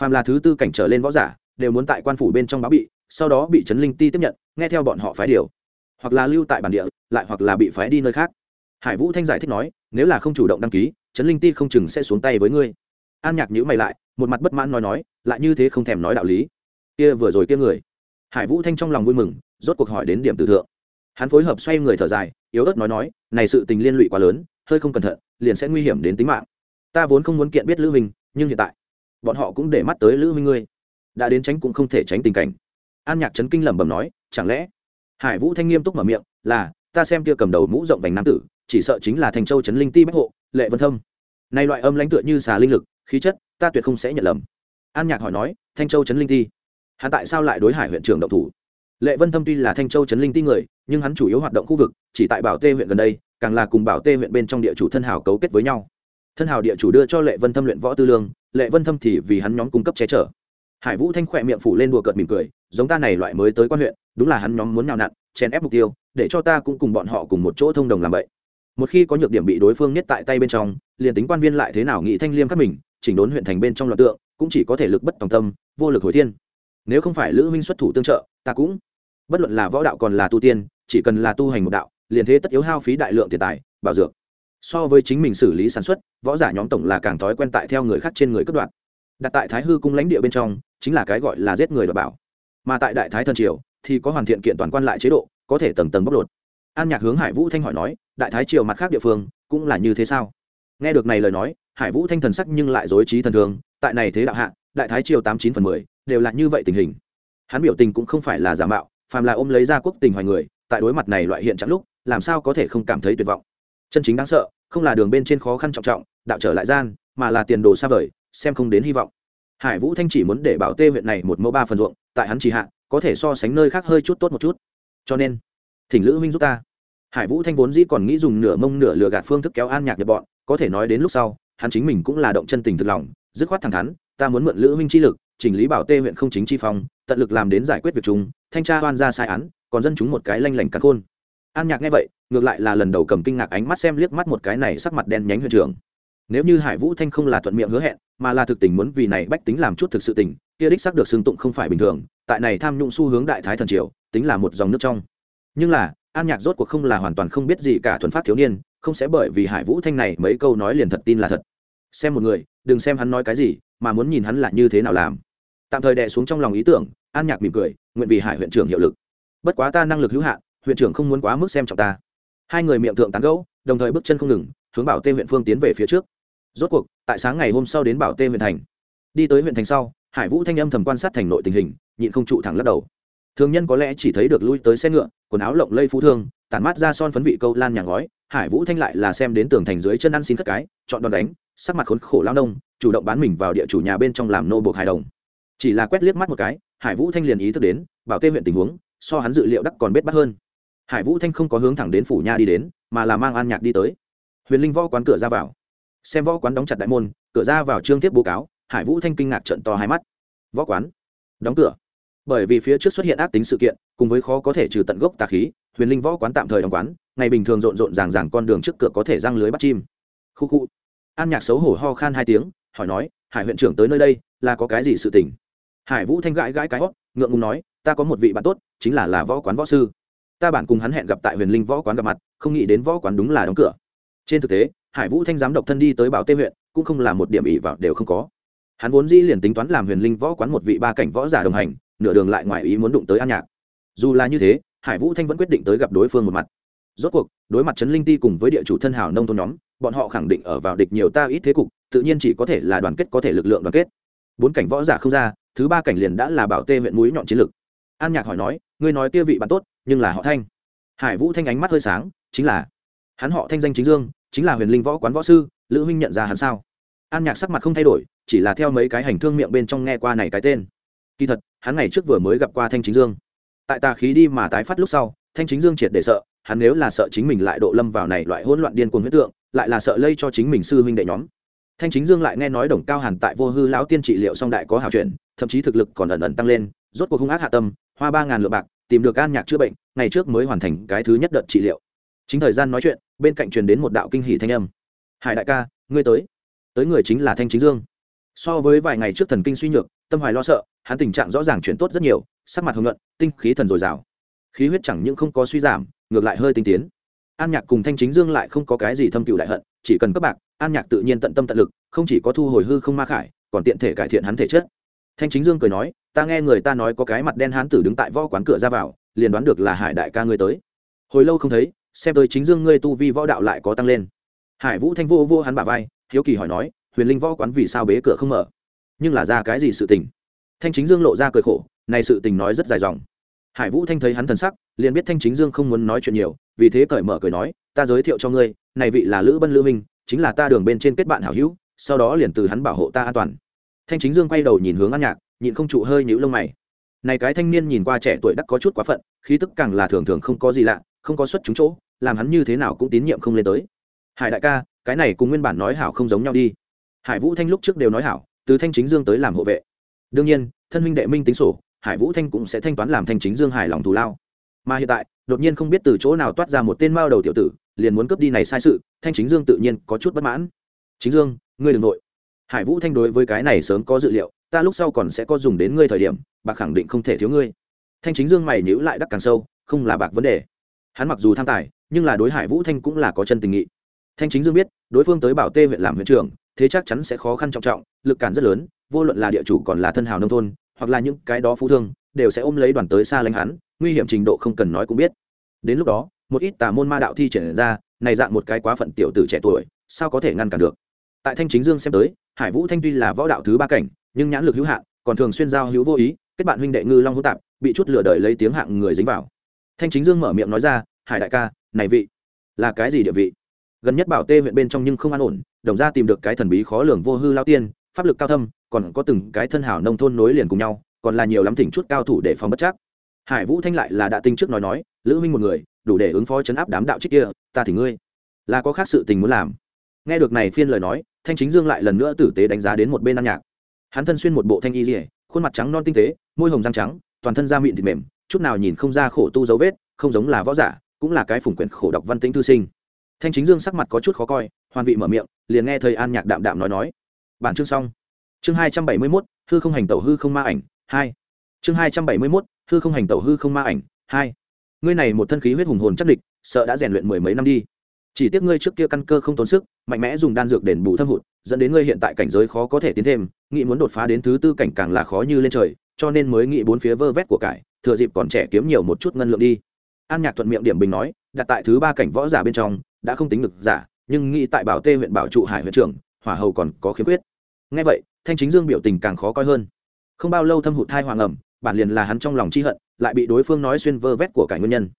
Phàm là thứ tư cảnh trở lên võ giả, đều muốn tại quan phủ bên trong báo bị, sau đó bị trấn linh ti tiếp nhận, nghe theo bọn họ phái điều. Hoặc là lưu tại bản địa, lại hoặc là bị phái đi nơi khác. Hải vũ thanh giải thích nói, nếu là không chủ động đăng ký, trấn linh ti không chừng sẽ xuống tay với ngươi an nhạc nhữ mày lại, một mặt bất mãn nói nói, lại như thế không thèm nói đạo lý. Kia vừa rồi kia người. Hải vũ thanh trong lòng vui mừng, rốt cuộc hỏi đến điểm tử thượng. Hắn phối hợp xoay người thở dài, yếu ớt nói nói, này sự tình liên lụy quá lớn, hơi không cẩn thận, liền sẽ nguy hiểm đến tính mạng. Ta vốn không muốn kiện biết lữ minh, nhưng hiện tại, bọn họ cũng để mắt tới lữ minh ngươi. Đã đến tránh cũng không thể tránh tình cảnh. An nhạc trấn kinh lẩm bẩm nói, chẳng lẽ? Hải vũ thanh nghiêm túc mở miệng, là, ta xem kia cầm đầu mũ rộng vành nam tử, chỉ sợ chính là thành châu trấn linh ti bách hộ, lệ vân thâm. Này loại âm lãnh tựa như xà linh lực khí chất, ta tuyệt không sẽ nhận lầm. An nhạc hỏi nói, thanh châu trấn linh ti, hắn tại sao lại đối hải huyện trưởng động thủ? Lệ vân thâm tuy là thanh châu trấn linh ti người, nhưng hắn chủ yếu hoạt động khu vực, chỉ tại bảo tê huyện gần đây, càng là cùng bảo tê huyện bên trong địa chủ thân hào cấu kết với nhau. Thân hào địa chủ đưa cho lệ vân thâm luyện võ tư lương, lệ vân thâm thì vì hắn nhóm cung cấp che chở. Hải vũ thanh khỏe miệng phủ lên đùa cợt mỉm cười, giống ta này loại mới tới quan huyện, đúng là hắn nhóm muốn nhào nặn, chèn ép mục tiêu, để cho ta cũng cùng bọn họ cùng một chỗ thông đồng làm vậy. Một khi có nhược điểm bị đối phương nhất tại tay bên trong, liền tính quan viên lại thế nào nghị thanh liêm các mình chỉnh đốn huyện thành bên trong loạt tượng, cũng chỉ có thể lực bất tòng tâm, vô lực hồi thiên. Nếu không phải lữ minh xuất thủ tương trợ, ta cũng, bất luận là võ đạo còn là tu tiên, chỉ cần là tu hành một đạo, liền thế tất yếu hao phí đại lượng tiền tài, bảo dược. So với chính mình xử lý sản xuất, võ giả nhóm tổng là càng thói quen tại theo người khác trên người cất đoạn đặt tại thái hư cung lãnh địa bên trong, chính là cái gọi là giết người đ bảo. Mà tại đại thái thần triều, thì có hoàn thiện kiện toàn quan lại chế độ, có thể tầng tầng bóc lột. An nhạc hướng hải vũ thanh hỏi nói, đại thái triều mặt khác địa phương, cũng là như thế sao? Nghe được này lời nói hải vũ thanh thần sắc nhưng lại dối trí thần thường tại này thế đạo hạ, đại thái triều tám chín phần mười đều là như vậy tình hình. Hắn biểu tình cũng không phải là giả mạo, phàm là ôm lấy ra quốc tình hoài người, tại đối mặt này loại hiện trạng lúc, làm sao có thể không cảm thấy tuyệt vọng. Chân chính đáng sợ, không là đường bên trên khó khăn trọng trọng, đạo trở lại gian, mà là tiền đồ xa vời, xem không đến hy vọng. Hải vũ thanh chỉ muốn để bảo tê huyện này một mẫu ba phần ruộng, tại hắn chỉ hạ, có thể so sánh nơi khác hơi chút tốt một chút. Cho nên, thỉnh lữ minh giúp ta. Hải vũ thanh vốn dĩ còn nghĩ dùng nửa mông nửa lừa gạt phương thức kéo an nhạc nhập bọn, có thể nói đến lúc sau hắn chính mình cũng là động chân tình thực lòng, dứt khoát thẳng thắn, ta muốn mượn lữ minh chi lực, chỉnh lý bảo tê huyện không chính chi phong, tận lực làm đến giải quyết việc chúng, thanh tra oan ra sai án, còn dân chúng một cái lanh lảnh cắn khôn. An nhạc nghe vậy, ngược lại là lần đầu cầm kinh ngạc ánh mắt xem liếc mắt một cái này sắc mặt đen nhánh huyện trưởng. Nếu như hải vũ thanh không là thuận miệng hứa hẹn, mà là thực tình muốn vì này bách tính làm chút thực sự tình, kia đích xác được xưng tụng không phải bình thường, tại này tham nhũng xu hướng đại thái thần triều, tính là một dòng nước trong. Nhưng là, an nhạc rốt cuộc không là hoàn toàn không biết gì cả thuần phát thiếu niên, không sẽ bởi vì hải vũ thanh này mấy câu nói liền thật tin là thật xem một người, đừng xem hắn nói cái gì, mà muốn nhìn hắn là như thế nào làm. Tạm thời đè xuống trong lòng ý tưởng, an nhạc mỉm cười, nguyện vì hải huyện trưởng hiệu lực. Bất quá ta năng lực hữu hạn, huyện trưởng không muốn quá mức xem trọng ta. Hai người miệng thượng tán gẫu, đồng thời bước chân không ngừng, hướng bảo tê huyện phương tiến về phía trước. Rốt cuộc, tại sáng ngày hôm sau đến bảo tê huyện thành. Đi tới huyện thành sau, hải vũ thanh âm thầm quan sát thành nội tình hình, nhịn không trụ thẳng lắc đầu. Thường nhân có lẽ chỉ thấy được lui tới xe ngựa, quần áo lộng lây phú thương, tản mát ra son phấn vị câu lan nhà ngói, hải vũ thanh lại là xem đến tường thành dưới chân ăn xin cất cái, chọn đòn đánh sắc mặt khốn khổ lao nông, chủ động bán mình vào địa chủ nhà bên trong làm nô buộc hài đồng. Chỉ là quét liếc mắt một cái, hải vũ thanh liền ý thức đến, bảo tê huyện tình huống, so hắn dự liệu đắc còn bết bắt hơn. Hải vũ thanh không có hướng thẳng đến phủ nha đi đến, mà là mang an nhạc đi tới. Huyền linh võ quán cửa ra vào. Xem võ quán đóng chặt đại môn, cửa ra vào trương tiếp bố cáo, hải vũ thanh kinh ngạc trận to hai mắt. Võ quán. Đóng cửa. Bởi vì phía trước xuất hiện ác tính sự kiện, cùng với khó có thể trừ tận gốc tà khí, huyền linh võ quán tạm thời đóng quán, ngày bình thường rộn rộn ràng ràng con đường trước cửa có thể răng lưới bắt chim. Khu khu an nhạc xấu hổ ho khan hai tiếng, hỏi nói, hải huyện trưởng tới nơi đây, là có cái gì sự tình? Hải vũ thanh gãi gãi cái hót, ngượng ngùng nói, ta có một vị bạn tốt, chính là là võ quán võ sư. Ta bản cùng hắn hẹn gặp tại huyền linh võ quán gặp mặt, không nghĩ đến võ quán đúng là đóng cửa. Trên thực tế, hải vũ thanh giám độc thân đi tới bảo tê huyện, cũng không là một điểm ỉ vào đều không có. Hắn vốn dĩ liền tính toán làm huyền linh võ quán một vị ba cảnh võ giả đồng hành, nửa đường lại ngoài ý muốn đụng tới an nhạc. Dù là như thế, hải vũ thanh vẫn quyết định tới gặp đối phương một mặt. Rốt cuộc, đối mặt trấn linh ti cùng với địa chủ thân hào nông thôn nhóm bọn họ khẳng định ở vào địch nhiều ta ít thế cục, tự nhiên chỉ có thể là đoàn kết, có thể lực lượng đoàn kết. Bốn cảnh võ giả không ra, thứ ba cảnh liền đã là bảo tê huyện núi nhọn chiến lực. An nhạc hỏi nói, ngươi nói kia vị bạn tốt, nhưng là họ thanh. Hải vũ thanh ánh mắt hơi sáng, chính là, hắn họ thanh danh chính dương, chính là huyền linh võ quán võ sư, lữ huynh nhận ra hắn sao? An nhạc sắc mặt không thay đổi, chỉ là theo mấy cái hành thương miệng bên trong nghe qua này cái tên. Kỳ thật, hắn ngày trước vừa mới gặp qua thanh chính dương. Tại tà khí đi mà tái phát lúc sau, thanh chính dương triệt để sợ, hắn nếu là sợ chính mình lại độ lâm vào này loại hỗn loạn điên cuồng huyết tượng lại là sợ lây cho chính mình sư huynh đệ nhóm. Thanh chính dương lại nghe nói đồng cao hàn tại vô hư lão tiên trị liệu song đại có hảo chuyện, thậm chí thực lực còn ẩn ẩn tăng lên, rốt cuộc hung ác hạ tâm, hoa ba ngàn lượng bạc, tìm được an nhạc chữa bệnh, ngày trước mới hoàn thành cái thứ nhất đợt trị liệu. Chính thời gian nói chuyện, bên cạnh truyền đến một đạo kinh hỷ thanh âm. Hải đại ca, ngươi tới. Tới người chính là thanh chính dương. So với vài ngày trước thần kinh suy nhược, tâm hoài lo sợ, hắn tình trạng rõ ràng chuyển tốt rất nhiều, sắc mặt hồng luận tinh khí thần dồi dào. Khí huyết chẳng những không có suy giảm, ngược lại hơi tinh tiến an nhạc cùng thanh chính dương lại không có cái gì thâm cựu đại hận, chỉ cần cấp bạc, an nhạc tự nhiên tận tâm tận lực, không chỉ có thu hồi hư không ma khải, còn tiện thể cải thiện hắn thể chất. Thanh chính dương cười nói, ta nghe người ta nói có cái mặt đen hán tử đứng tại võ quán cửa ra vào, liền đoán được là hải đại ca ngươi tới. Hồi lâu không thấy, xem tới chính dương ngươi tu vi võ đạo lại có tăng lên. Hải vũ thanh vô vô hắn bà vai, hiếu kỳ hỏi nói, huyền linh võ quán vì sao bế cửa không mở? Nhưng là ra cái gì sự tình? Thanh chính dương lộ ra cười khổ, này sự tình nói rất dài dòng hải vũ thanh thấy hắn thần sắc, liền biết thanh chính dương không muốn nói chuyện nhiều, vì thế cởi mở cười nói, ta giới thiệu cho ngươi, này vị là lữ bân lữ minh, chính là ta đường bên trên kết bạn hảo hữu, sau đó liền từ hắn bảo hộ ta an toàn. Thanh chính dương quay đầu nhìn hướng an nhạc, nhịn không trụ hơi nhũ lông mày. Này cái thanh niên nhìn qua trẻ tuổi đắc có chút quá phận, khí tức càng là thường thường không có gì lạ, không có xuất chúng chỗ, làm hắn như thế nào cũng tín nhiệm không lên tới. Hải đại ca, cái này cùng nguyên bản nói hảo không giống nhau đi. Hải vũ thanh lúc trước đều nói hảo, từ thanh chính dương tới làm hộ vệ. Đương nhiên, thân huynh đệ minh tính sổ hải vũ thanh cũng sẽ thanh toán làm thanh chính dương hài lòng thù lao. Mà hiện tại, đột nhiên không biết từ chỗ nào toát ra một tên mao đầu tiểu tử, liền muốn cướp đi này sai sự, thanh chính dương tự nhiên có chút bất mãn. Chính dương, ngươi đ ừ n g nội. Hải vũ thanh đối với cái này sớm có dự liệu, ta lúc sau còn sẽ có dùng đến ngươi thời điểm, bạc khẳng định không thể thiếu ngươi. Thanh chính dương mày nhữ lại đắc càng sâu, không là bạc vấn đề. Hắn mặc dù tham tài, nhưng là đối hải vũ thanh cũng là có chân tình nghị. Thanh chính dương biết, đối phương tới bảo tê huyện làm huyện trưởng, thế chắc chắn sẽ khó khăn trọng trọng, lực cản rất lớn, vô luận là địa chủ còn là thân hào nông thôn hoặc là những cái đó phú thương, đều sẽ ôm lấy đoàn tới xa lánh hắn, nguy hiểm trình độ không cần nói cũng biết. Đến lúc đó, một ít tà môn ma đạo thi triển ra, này dạng một cái quá phận tiểu tử trẻ tuổi, sao có thể ngăn cản được? Tại thanh chính dương xem tới, hải vũ thanh tuy là võ đạo thứ ba cảnh, nhưng nhãn lực hữu hạn, còn thường xuyên giao hữu vô ý, kết bạn huynh đệ ngư long hữu tạp, bị chút lửa đời lấy tiếng hạng người dính vào. Thanh chính dương mở miệng nói ra, hải đại ca, này vị, là cái gì địa vị? Gần nhất bảo tê huyện bên trong nhưng không an ổn, đồng ra tìm được cái thần bí khó lường vô hư lao tiên pháp lực cao thâm, còn có từng cái thân hảo nông thôn nối liền cùng nhau, còn là nhiều lắm thỉnh chút cao thủ để phòng bất chắc. Hải vũ thanh lại là đã tinh trước nói nói, lữ minh một người, đủ để ứng phó chấn áp đám đạo trích kia, ta thì ngươi. Là có khác sự tình muốn làm. Nghe được này phiên lời nói, thanh chính dương lại lần nữa tử tế đánh giá đến một bên ăn nhạc. Hắn thân xuyên một bộ thanh y dỉa khuôn mặt trắng non tinh tế, môi hồng răng trắng, toàn thân da mịn thịt mềm, chút nào nhìn không ra khổ tu dấu vết, không giống là võ giả, cũng là cái phủng quyển khổ đọc văn tĩnh thư sinh. Thanh chính dương sắc mặt có chút khó coi hoàn vị mở miệng, liền nghe thầy an nhạc đạm đạm nói nói bản chương xong. Chương hai trăm bảy mươi mốt, hư không hành tẩu hư không ma ảnh, hai. Chương hai trăm bảy mươi mốt, hư không hành tẩu hư không ma ảnh, hai. Ngươi này một thân khí huyết hùng hồn chắc địch, sợ đã rèn luyện mười mấy năm đi. Chỉ tiếc ngươi trước kia căn cơ không tốn sức, mạnh mẽ dùng đan dược đền bù thâm hụt, dẫn đến ngươi hiện tại cảnh giới khó có thể tiến thêm, nghĩ muốn đột phá đến thứ tư cảnh càng là khó như lên trời, cho nên mới nghĩ bốn phía vơ vét của cải, thừa dịp còn trẻ kiếm nhiều một chút ngân lượng đi. An nhạc thuận miệng điểm bình nói, đặt tại thứ ba cảnh võ giả bên trong, đã không tính được giả, nhưng nghĩ tại bảo tê huyện bảo trụ hải huyện trưởng, hỏa hầu còn có khiếm khuyết ngay vậy, thanh chính dương biểu tình càng khó coi hơn. Không bao lâu thâm hụt thai hoàng ẩm, bản liền là hắn trong lòng chi hận, lại bị đối phương nói xuyên vơ vét của cải nguyên nhân.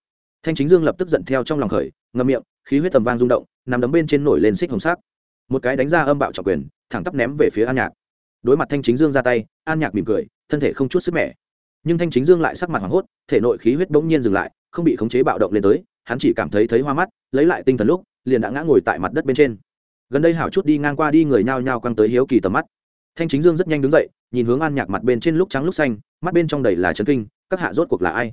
Thanh chính dương lập tức giận theo trong lòng khởi, ngậm miệng, khí huyết tầm vang rung động, nằm đấm bên trên nổi lên xích hồng sắc. Một cái đánh ra âm bạo trọng quyền, thẳng tắp ném về phía an nhạc. Đối mặt thanh chính dương ra tay, an nhạc mỉm cười, thân thể không chút sức mẻ. Nhưng thanh chính dương lại sắc mặt hoảng hốt, thể nội khí huyết bỗng nhiên dừng lại, không bị khống chế bạo động lên tới, hắn chỉ cảm thấy thấy hoa mắt, lấy lại tinh thần lúc, liền đã ngã ngồi tại mặt đất bên trên gần đây hảo chút đi ngang qua đi người nhao nhao quăng tới hiếu kỳ tầm mắt. Thanh chính dương rất nhanh đứng dậy, nhìn hướng an nhạc mặt bên trên lúc trắng lúc xanh, mắt bên trong đầy là trấn kinh, các hạ rốt cuộc là ai?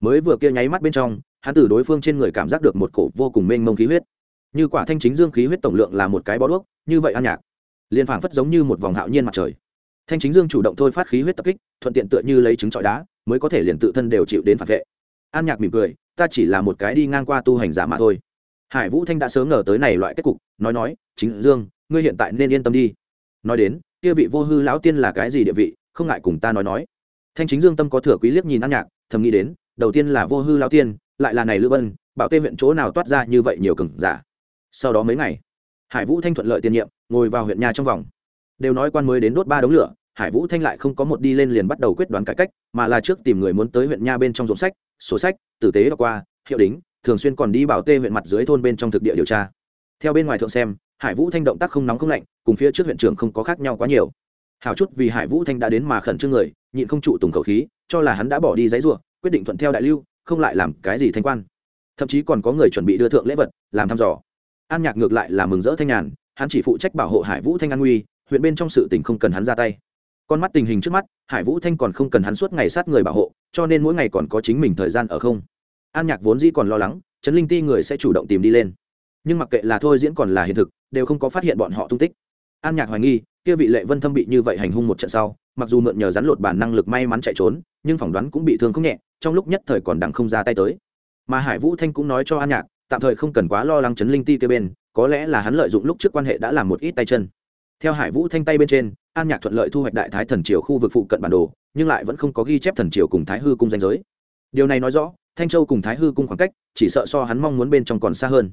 Mới vừa kia nháy mắt bên trong, hắn từ đối phương trên người cảm giác được một cổ vô cùng mênh mông khí huyết. Như quả thanh chính dương khí huyết tổng lượng là một cái bó đuốc, như vậy an nhạc, liền phảng phất giống như một vòng hạo nhiên mặt trời. Thanh chính dương chủ động thôi phát khí huyết tập kích, thuận tiện tựa như lấy trứng trọi đá, mới có thể liền tự thân đều chịu đến phản vệ. An nhạc mỉm cười, ta chỉ là một cái đi ngang qua tu hành giả mà thôi hải vũ thanh đã sớm ngờ tới này loại kết cục, nói nói, chính dương, ngươi hiện tại nên yên tâm đi. Nói đến, kia vị vô hư lão tiên là cái gì địa vị, không ngại cùng ta nói nói. Thanh chính dương tâm có thừa quý liếc nhìn an nhạc, thầm nghĩ đến, đầu tiên là vô hư lão tiên, lại là này lữ bân bảo tê huyện chỗ nào toát ra như vậy nhiều cường giả. Sau đó mấy ngày, hải vũ thanh thuận lợi tiền nhiệm, ngồi vào huyện nhà trong vòng. Đều nói quan mới đến đốt ba đống lửa, hải vũ thanh lại không có một đi lên liền bắt đầu quyết đoán cải cách, mà là trước tìm người muốn tới huyện nha bên trong rộn sách, sổ sách, tử tế đọc qua, hiệu đính thường xuyên còn đi bảo tê huyện mặt dưới thôn bên trong thực địa điều tra. Theo bên ngoài thượng xem, hải vũ thanh động tác không nóng không lạnh, cùng phía trước huyện trưởng không có khác nhau quá nhiều. Hào chút vì hải vũ thanh đã đến mà khẩn trương người, nhịn không trụ tùng khẩu khí, cho là hắn đã bỏ đi giấy ruộng quyết định thuận theo đại lưu, không lại làm cái gì thanh quan. Thậm chí còn có người chuẩn bị đưa thượng lễ vật, làm thăm dò. An nhạc ngược lại là mừng rỡ thanh nhàn, hắn chỉ phụ trách bảo hộ hải vũ thanh an nguy, huyện bên trong sự tình không cần hắn ra tay. Con mắt tình hình trước mắt, hải vũ thanh còn không cần hắn suốt ngày sát người bảo hộ, cho nên mỗi ngày còn có chính mình thời gian ở không an nhạc vốn dĩ còn lo lắng, trấn linh ti người sẽ chủ động tìm đi lên. Nhưng mặc kệ là thôi diễn còn là hiện thực, đều không có phát hiện bọn họ tung tích. An nhạc hoài nghi, kia vị lệ vân thâm bị như vậy hành hung một trận sau, mặc dù mượn nhờ rắn lột bản năng lực may mắn chạy trốn, nhưng phỏng đoán cũng bị thương không nhẹ, trong lúc nhất thời còn đặng không ra tay tới. Mà hải vũ thanh cũng nói cho an nhạc, tạm thời không cần quá lo lắng chấn linh ti kia bên, có lẽ là hắn lợi dụng lúc trước quan hệ đã làm một ít tay chân. Theo hải vũ thanh tay bên trên, an nhạc thuận lợi thu hoạch đại thái thần triều khu vực phụ cận bản đồ, nhưng lại vẫn không có ghi chép thần triều cùng thái hư cung danh giới điều này nói rõ, thanh châu cùng thái hư cung khoảng cách, chỉ sợ so hắn mong muốn bên trong còn xa hơn.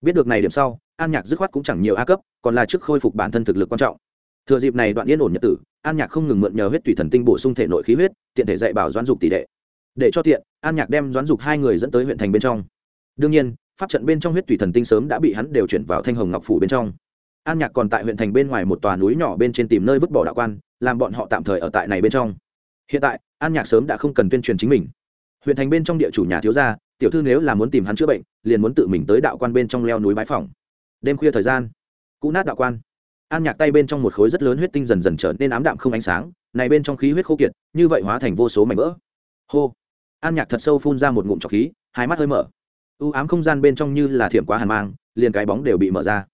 Biết được này điểm sau, an nhạc dứt khoát cũng chẳng nhiều a cấp, còn là trước khôi phục bản thân thực lực quan trọng. Thừa dịp này đoạn yên ổn nhật tử, an nhạc không ngừng mượn nhờ huyết tùy thần tinh bổ sung thể nội khí huyết, tiện thể dạy bảo doãn dục tỷ đệ. Để cho tiện, an nhạc đem doãn dục hai người dẫn tới huyện thành bên trong. Đương nhiên, pháp trận bên trong huyết thủy thần tinh sớm đã bị hắn đều chuyển vào thanh hồng ngọc phủ bên trong. An nhạc còn tại huyện thành bên ngoài một tòa núi nhỏ bên trên tìm nơi vứt bỏ đạo quan, làm bọn họ tạm thời ở tại này bên trong. Hiện tại, an nhạc sớm đã không cần tuyên truyền chính mình huyện thành bên trong địa chủ nhà thiếu gia, tiểu thư nếu là muốn tìm hắn chữa bệnh, liền muốn tự mình tới đạo quan bên trong leo núi bãi phòng đêm khuya thời gian, cũ nát đạo quan. An nhạc tay bên trong một khối rất lớn huyết tinh dần dần trở nên ám đạm không ánh sáng, này bên trong khí huyết khô kiệt, như vậy hóa thành vô số mảnh vỡ. Hô! An nhạc thật sâu phun ra một ngụm trọc khí, hai mắt hơi mở. U ám không gian bên trong như là thiểm quá hàn mang, liền cái bóng đều bị mở ra.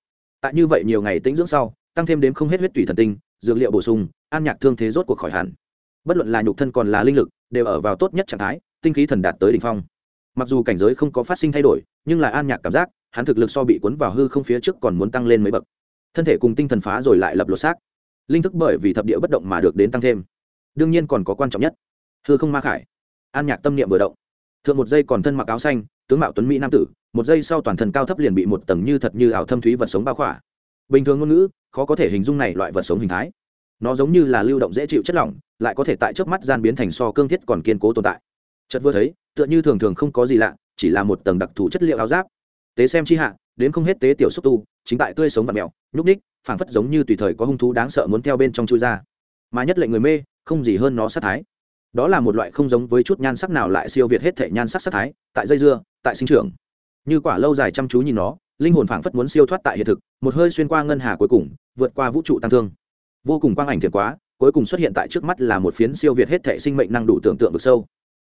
Tại như vậy nhiều ngày tĩnh dưỡng sau, tăng thêm đến không hết huyết tùy thần tinh, dược liệu bổ sung, an nhạc thương thế rốt cuộc khỏi hẳn. Bất luận là nhục thân còn là linh lực, đều ở vào tốt nhất trạng thái tinh khí thần đạt tới đỉnh phong. Mặc dù cảnh giới không có phát sinh thay đổi, nhưng là an nhạc cảm giác, hắn thực lực so bị cuốn vào hư không phía trước còn muốn tăng lên mấy bậc. Thân thể cùng tinh thần phá rồi lại lập lột xác. Linh thức bởi vì thập địa bất động mà được đến tăng thêm. Đương nhiên còn có quan trọng nhất. Hư không ma khải. An nhạc tâm niệm vừa động. Thượng một giây còn thân mặc áo xanh, tướng mạo tuấn mỹ nam tử, một giây sau toàn thân cao thấp liền bị một tầng như thật như ảo thâm thúy vật sống bao khỏa. Bình thường ngôn ngữ, khó có thể hình dung này loại vật sống hình thái. Nó giống như là lưu động dễ chịu chất lỏng, lại có thể tại trước mắt gian biến thành so cương thiết còn kiên cố tồn tại chật vừa thấy, tựa như thường thường không có gì lạ, chỉ là một tầng đặc thù chất liệu áo giáp. Tế xem chi hạ, đến không hết tế tiểu xúc tu, chính tại tươi sống và mèo nhúc ních phảng phất giống như tùy thời có hung thú đáng sợ muốn theo bên trong chui ra. Mà nhất lệnh người mê, không gì hơn nó sát thái. Đó là một loại không giống với chút nhan sắc nào lại siêu việt hết thể nhan sắc sát thái, tại dây dưa, tại sinh trưởng. Như quả lâu dài chăm chú nhìn nó, linh hồn phảng phất muốn siêu thoát tại hiện thực, một hơi xuyên qua ngân hà cuối cùng, vượt qua vũ trụ tăng thương. Vô cùng quang ảnh thiệt quá, cuối cùng xuất hiện tại trước mắt là một phiến siêu việt hết thể sinh mệnh năng đủ tưởng tượng vực sâu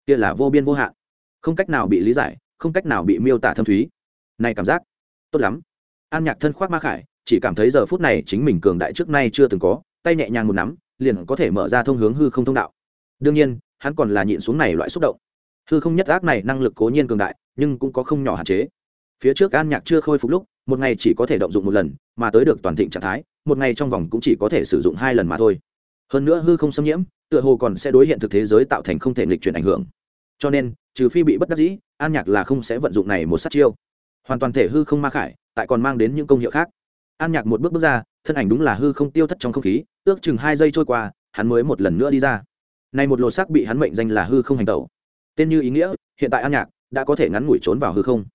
kia là vô biên vô hạn. Không cách nào bị lý giải, không cách nào bị miêu tả thâm thúy. Này cảm giác, tốt lắm. An nhạc thân khoác ma khải, chỉ cảm thấy giờ phút này chính mình cường đại trước nay chưa từng có, tay nhẹ nhàng một nắm, liền có thể mở ra thông hướng hư không thông đạo. Đương nhiên, hắn còn là nhịn xuống này loại xúc động. Hư không nhất ác này năng lực cố nhiên cường đại, nhưng cũng có không nhỏ hạn chế. Phía trước an nhạc chưa khôi phục lúc, một ngày chỉ có thể động dụng một lần, mà tới được toàn thịnh trạng thái, một ngày trong vòng cũng chỉ có thể sử dụng hai lần mà thôi. Hơn nữa hư không xâm nhiễm, tựa hồ còn sẽ đối hiện thực thế giới tạo thành không thể nghịch chuyển ảnh hưởng cho nên, trừ phi bị bất đắc dĩ, an nhạc là không sẽ vận dụng này một sát chiêu. Hoàn toàn thể hư không ma khải, tại còn mang đến những công hiệu khác. An nhạc một bước bước ra, thân ảnh đúng là hư không tiêu thất trong không khí, ước chừng hai giây trôi qua, hắn mới một lần nữa đi ra. Này một lột xác bị hắn mệnh danh là hư không hành tẩu. Tên như ý nghĩa, hiện tại an nhạc đã có thể ngắn ngủi trốn vào hư không.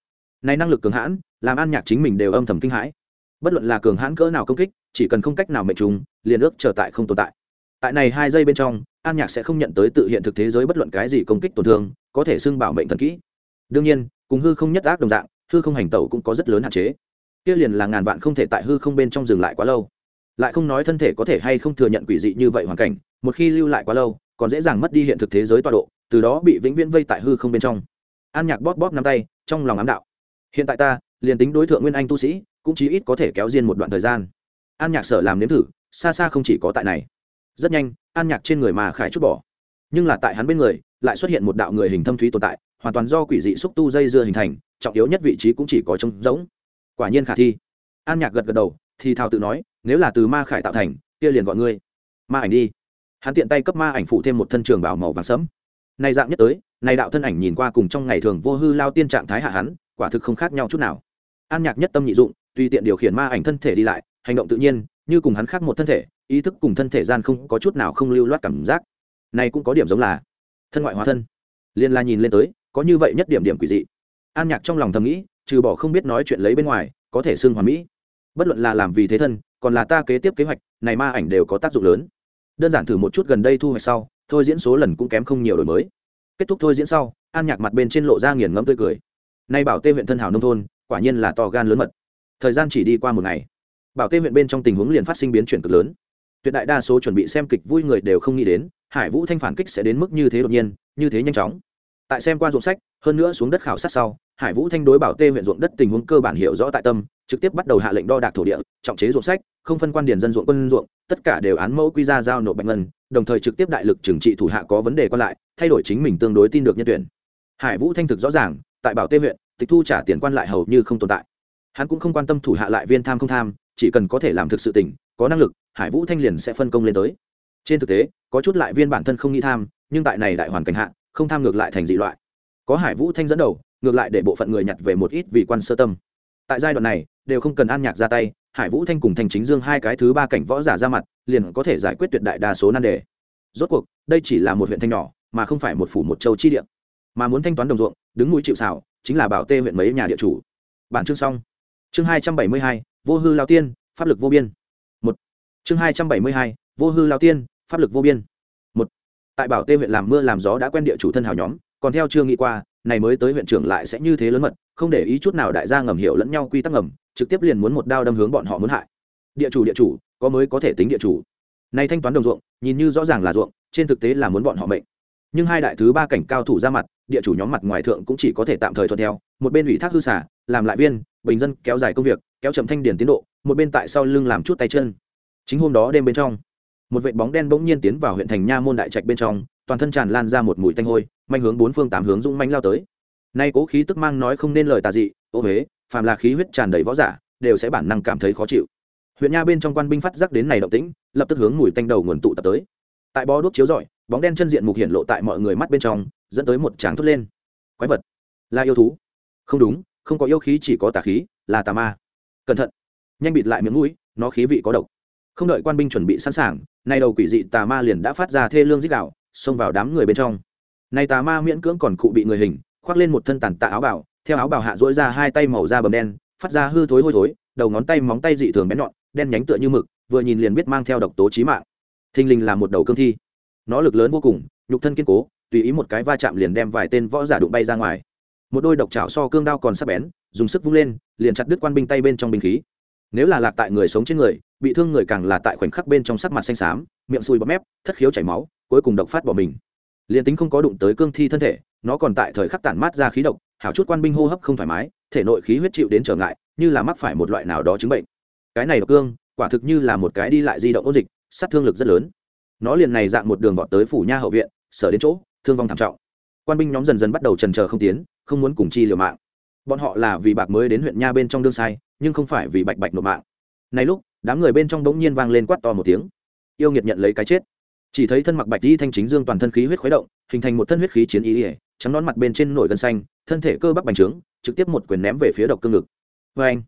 Này năng lực cường hãn, làm an nhạc chính mình đều âm thầm kinh hãi. Bất luận là cường hãn cỡ nào công kích, chỉ cần không cách nào mệnh trùng, liền ước trở tại không tồn tại. Tại này hai giây bên trong an nhạc sẽ không nhận tới tự hiện thực thế giới bất luận cái gì công kích tổn thương, có thể xưng bảo mệnh thần kỹ. Đương nhiên, cùng hư không nhất ác đồng dạng, hư không hành tẩu cũng có rất lớn hạn chế. Kia liền là ngàn vạn không thể tại hư không bên trong dừng lại quá lâu. Lại không nói thân thể có thể hay không thừa nhận quỷ dị như vậy hoàn cảnh, một khi lưu lại quá lâu, còn dễ dàng mất đi hiện thực thế giới tọa độ, từ đó bị vĩnh viễn vây tại hư không bên trong. An nhạc bóp bóp nắm tay, trong lòng ám đạo. Hiện tại ta, liền tính đối tượng nguyên anh tu sĩ, cũng chí ít có thể kéo riêng một đoạn thời gian. An nhạc sở làm nếm thử, xa xa không chỉ có tại này rất nhanh, an nhạc trên người mà khải chút bỏ. Nhưng là tại hắn bên người, lại xuất hiện một đạo người hình thâm thúy tồn tại, hoàn toàn do quỷ dị xúc tu dây dưa hình thành, trọng yếu nhất vị trí cũng chỉ có trống rỗng. Quả nhiên khả thi. An nhạc gật gật đầu, thì thào tự nói, nếu là từ ma khải tạo thành, kia liền gọi ngươi. Ma ảnh đi. Hắn tiện tay cấp ma ảnh phụ thêm một thân trường bảo màu vàng sẫm. Này dạng nhất tới này đạo thân ảnh nhìn qua cùng trong ngày thường vô hư lao tiên trạng thái hạ hắn, quả thực không khác nhau chút nào. An nhạc nhất tâm nhị dụng, tùy tiện điều khiển ma ảnh thân thể đi lại, hành động tự nhiên như cùng hắn khác một thân thể, ý thức cùng thân thể gian không có chút nào không lưu loát cảm giác. Này cũng có điểm giống là thân ngoại hóa thân. Liên la nhìn lên tới, có như vậy nhất điểm điểm quỷ dị. An nhạc trong lòng thầm nghĩ, trừ bỏ không biết nói chuyện lấy bên ngoài, có thể xưng hoàn mỹ. Bất luận là làm vì thế thân, còn là ta kế tiếp kế hoạch, này ma ảnh đều có tác dụng lớn. Đơn giản thử một chút gần đây thu hoạch sau, thôi diễn số lần cũng kém không nhiều đổi mới. Kết thúc thôi diễn sau, an nhạc mặt bên trên lộ ra nghiền ngẫm tươi cười. Nay bảo tê huyện thân hảo nông thôn, quả nhiên là to gan lớn mật. Thời gian chỉ đi qua một ngày bảo tê huyện bên trong tình huống liền phát sinh biến chuyển cực lớn. Tuyệt đại đa số chuẩn bị xem kịch vui người đều không nghĩ đến, hải vũ thanh phản kích sẽ đến mức như thế đột nhiên, như thế nhanh chóng. Tại xem qua ruộng sách, hơn nữa xuống đất khảo sát sau, hải vũ thanh đối bảo tê huyện ruộng đất tình huống cơ bản hiểu rõ tại tâm, trực tiếp bắt đầu hạ lệnh đo đạc thổ địa, trọng chế ruộng sách, không phân quan điền dân ruộng quân ruộng, tất cả đều án mẫu quy ra giao nộp bạch ngân, đồng thời trực tiếp đại lực trừng trị thủ hạ có vấn đề còn lại, thay đổi chính mình tương đối tin được nhân tuyển. Hải vũ thanh thực rõ ràng, tại bảo tê huyện, tịch thu trả tiền quan lại hầu như không tồn tại. Hắn cũng không quan tâm thủ hạ lại viên tham không tham chỉ cần có thể làm thực sự tỉnh có năng lực, hải vũ thanh liền sẽ phân công lên tới. Trên thực tế, có chút lại viên bản thân không nghĩ tham, nhưng tại này đại hoàn cảnh hạ, không tham ngược lại thành dị loại. Có hải vũ thanh dẫn đầu, ngược lại để bộ phận người nhặt về một ít vì quan sơ tâm. Tại giai đoạn này, đều không cần an nhạc ra tay, hải vũ thanh cùng thành chính dương hai cái thứ ba cảnh võ giả ra mặt, liền có thể giải quyết tuyệt đại đa số nan đề. Rốt cuộc, đây chỉ là một huyện thanh nhỏ, mà không phải một phủ một châu chi địa. Mà muốn thanh toán đồng ruộng, đứng mũi chịu xào chính là bảo tê huyện mấy nhà địa chủ. Bản chương xong. Chương hai trăm bảy mươi hai vô hư lao tiên, pháp lực vô biên. Một. Chương hai trăm bảy mươi hai, vô hư lao tiên, pháp lực vô biên. Một. Tại bảo tê huyện làm mưa làm gió đã quen địa chủ thân hào nhóm, còn theo chưa nghĩ qua, này mới tới huyện trưởng lại sẽ như thế lớn mật, không để ý chút nào đại gia ngầm hiểu lẫn nhau quy tắc ngầm, trực tiếp liền muốn một đao đâm hướng bọn họ muốn hại. Địa chủ địa chủ, có mới có thể tính địa chủ. Này thanh toán đồng ruộng, nhìn như rõ ràng là ruộng, trên thực tế là muốn bọn họ mệnh. Nhưng hai đại thứ ba cảnh cao thủ ra mặt, địa chủ nhóm mặt ngoài thượng cũng chỉ có thể tạm thời thuận theo, một bên ủy thác hư xả làm lại viên bình dân kéo dài công việc, kéo chậm thanh điển tiến độ, một bên tại sau lưng làm chút tay chân. Chính hôm đó đêm bên trong, một vệ bóng đen bỗng nhiên tiến vào huyện thành nha môn đại trạch bên trong, toàn thân tràn lan ra một mùi tanh hôi, manh hướng bốn phương tám hướng dũng manh lao tới. Nay cố khí tức mang nói không nên lời tà dị, ô huế, phàm là khí huyết tràn đầy võ giả, đều sẽ bản năng cảm thấy khó chịu. Huyện nha bên trong quan binh phát giác đến này động tĩnh, lập tức hướng mùi tanh đầu nguồn tụ tập tới. Tại bó đuốc chiếu rọi, bóng đen chân diện mục hiện lộ tại mọi người mắt bên trong, dẫn tới một tràng thốt lên. Quái vật, là yêu thú. Không đúng không có yêu khí chỉ có tà khí, là tà ma. Cẩn thận, nhanh bịt lại miệng mũi, nó khí vị có độc. Không đợi quan binh chuẩn bị sẵn sàng, nay đầu quỷ dị tà ma liền đã phát ra thê lương dích đạo, xông vào đám người bên trong. Nay tà ma miễn cưỡng còn cụ bị người hình, khoác lên một thân tàn tạ áo bảo theo áo bảo hạ dỗi ra hai tay màu da bầm đen, phát ra hư thối hôi thối, đầu ngón tay móng tay dị thường bén nhọn, đen nhánh tựa như mực, vừa nhìn liền biết mang theo độc tố trí mạng. Thình lình là một đầu cương thi. Nó lực lớn vô cùng, nhục thân kiên cố, tùy ý một cái va chạm liền đem vài tên võ giả đụng bay ra ngoài một đôi độc chảo so cương đao còn sắc bén, dùng sức vung lên, liền chặt đứt quan binh tay bên trong binh khí. Nếu là lạc tại người sống trên người, bị thương người càng là tại khoảnh khắc bên trong sắc mặt xanh xám, miệng sùi bọt mép, thất khiếu chảy máu, cuối cùng độc phát bỏ mình. Liền tính không có đụng tới cương thi thân thể, nó còn tại thời khắc tản mát ra khí độc, hảo chút quan binh hô hấp không thoải mái, thể nội khí huyết chịu đến trở ngại, như là mắc phải một loại nào đó chứng bệnh. Cái này độc cương, quả thực như là một cái đi lại di động ôn dịch, sát thương lực rất lớn. Nó liền này dạng một đường vọt tới phủ nha hậu viện, sở đến chỗ, thương vong thảm trọng. Quan binh nhóm dần dần bắt đầu trần chờ không tiến không muốn cùng chi liều mạng. Bọn họ là vì bạc mới đến huyện nha bên trong đương sai, nhưng không phải vì bạch bạch nộp mạng. Này lúc, đám người bên trong bỗng nhiên vang lên quát to một tiếng. Yêu nghiệt nhận lấy cái chết. Chỉ thấy thân mặc bạch y thanh chính dương toàn thân khí huyết khuấy động, hình thành một thân huyết khí chiến ý ỉa trắng nón mặt bên trên nổi gân xanh, thân thể cơ bắp bành trướng, trực tiếp một quyền ném về phía độc cương ngực. Vê anh,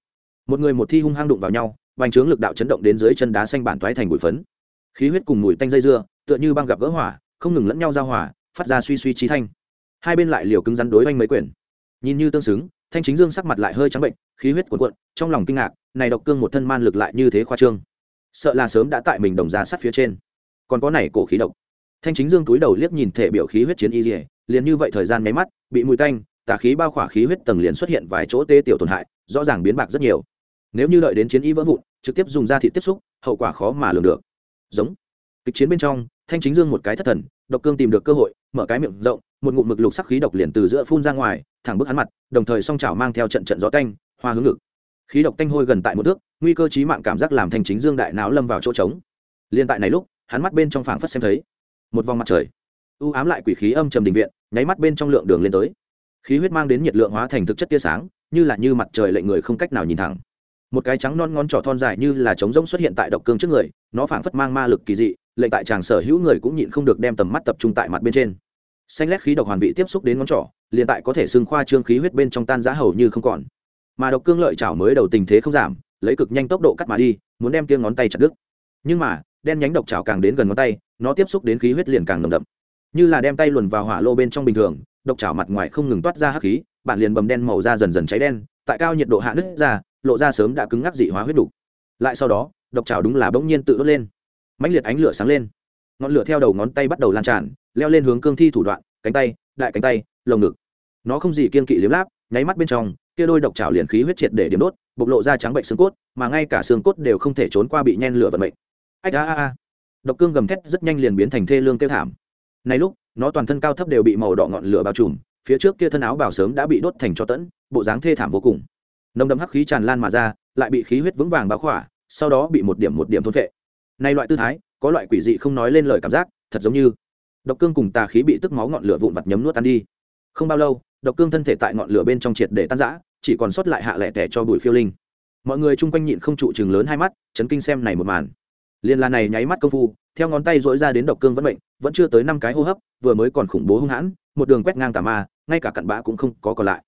một người một thi hung hăng đụng vào nhau, bành trướng lực đạo chấn động đến dưới chân đá xanh bản thoái thành bụi phấn. Khí huyết cùng mùi tanh dây dưa, tựa như băng gặp gỡ hỏa, không ngừng lẫn nhau giao hỏa phát ra suy suy trí thanh hai bên lại liều cứng rắn đối oanh mấy quyền. Nhìn như tương xứng, thanh chính dương sắc mặt lại hơi trắng bệnh, khí huyết cuộn cuộn, trong lòng kinh ngạc, này độc cương một thân man lực lại như thế khoa trương. Sợ là sớm đã tại mình đồng ra sát phía trên. Còn có này cổ khí độc. Thanh chính dương túi đầu liếc nhìn thể biểu khí huyết chiến y dỉa liền như vậy thời gian máy mắt, bị mùi tanh, tà khí bao khỏa khí huyết tầng liền xuất hiện vài chỗ tê tiểu tổn hại, rõ ràng biến bạc rất nhiều. Nếu như đợi đến chiến y vỡ vụn, trực tiếp dùng da thị tiếp xúc, hậu quả khó mà lường được. Giống. Kịch chiến bên trong, thanh chính dương một cái thất thần, độc cương tìm được cơ hội mở cái miệng rộng, một ngụm mực lục sắc khí độc liền từ giữa phun ra ngoài, thẳng bức hắn mặt, đồng thời song chảo mang theo trận trận gió tanh, hoa hướng ngực. Khí độc tanh hôi gần tại một thước, nguy cơ chí mạng cảm giác làm thành chính dương đại não lâm vào chỗ trống. Liên tại này lúc, hắn mắt bên trong phảng phất xem thấy một vòng mặt trời. U ám lại quỷ khí âm trầm đình viện, nháy mắt bên trong lượng đường lên tới. Khí huyết mang đến nhiệt lượng hóa thành thực chất tia sáng, như là như mặt trời lệnh người không cách nào nhìn thẳng. Một cái trắng non ngón trỏ thon dài như là trống rỗng xuất hiện tại độc cương trước người, nó phảng phất mang ma lực kỳ dị, lệnh tại chàng sở hữu người cũng nhịn không được đem tầm mắt tập trung tại mặt bên trên xanh lét khí độc hoàn vị tiếp xúc đến ngón trỏ, liền tại có thể xưng khoa trương khí huyết bên trong tan giá hầu như không còn. Mà độc cương lợi chảo mới đầu tình thế không giảm, lấy cực nhanh tốc độ cắt mà đi, muốn đem kia ngón tay chặt đứt. Nhưng mà, đen nhánh độc chảo càng đến gần ngón tay, nó tiếp xúc đến khí huyết liền càng nồng đậm. Như là đem tay luồn vào hỏa lô bên trong bình thường, độc chảo mặt ngoài không ngừng toát ra hắc khí bạn liền bầm đen màu da dần dần cháy đen, tại cao nhiệt độ hạ nứt ra, lộ ra sớm đã cứng ngắc dị hóa huyết đủ. lại sau đó, độc chảo đúng là bỗng nhiên tự đốt lên. Mãnh liệt ánh lửa sáng lên ngọn lửa theo đầu ngón tay bắt đầu lan tràn, leo lên hướng cương thi thủ đoạn, cánh tay, đại cánh tay, lồng ngực. Nó không gì kiên kỵ liếm láp, nháy mắt bên trong, kia đôi độc trào liền khí huyết triệt để điểm đốt, bộc lộ ra trắng bệnh xương cốt, mà ngay cả xương cốt đều không thể trốn qua bị nhen lửa vận mệnh. Ách a a a. Độc cương gầm thét rất nhanh liền biến thành thê lương kêu thảm. Này lúc, nó toàn thân cao thấp đều bị màu đỏ ngọn lửa bao trùm, phía trước kia thân áo bảo sớm đã bị đốt thành cho tẫn, bộ dáng thê thảm vô cùng. Nồng đậm hắc khí tràn lan mà ra, lại bị khí huyết vững vàng bao khỏa, sau đó bị một điểm một điểm thôn vệ nay loại tư thái có loại quỷ dị không nói lên lời cảm giác, thật giống như độc cương cùng tà khí bị tức máu ngọn lửa vụn vặt nhấm nuốt tan đi. Không bao lâu, độc cương thân thể tại ngọn lửa bên trong triệt để tan rã, chỉ còn sót lại hạ lẻ tẻ cho bụi phiêu linh. Mọi người chung quanh nhịn không trụ chừng lớn hai mắt, chấn kinh xem này một màn. Liên là này nháy mắt công phu, theo ngón tay dỗi ra đến độc cương vẫn bệnh vẫn chưa tới năm cái hô hấp, vừa mới còn khủng bố hung hãn, một đường quét ngang tà ma, ngay cả cặn bã cũng không có còn lại.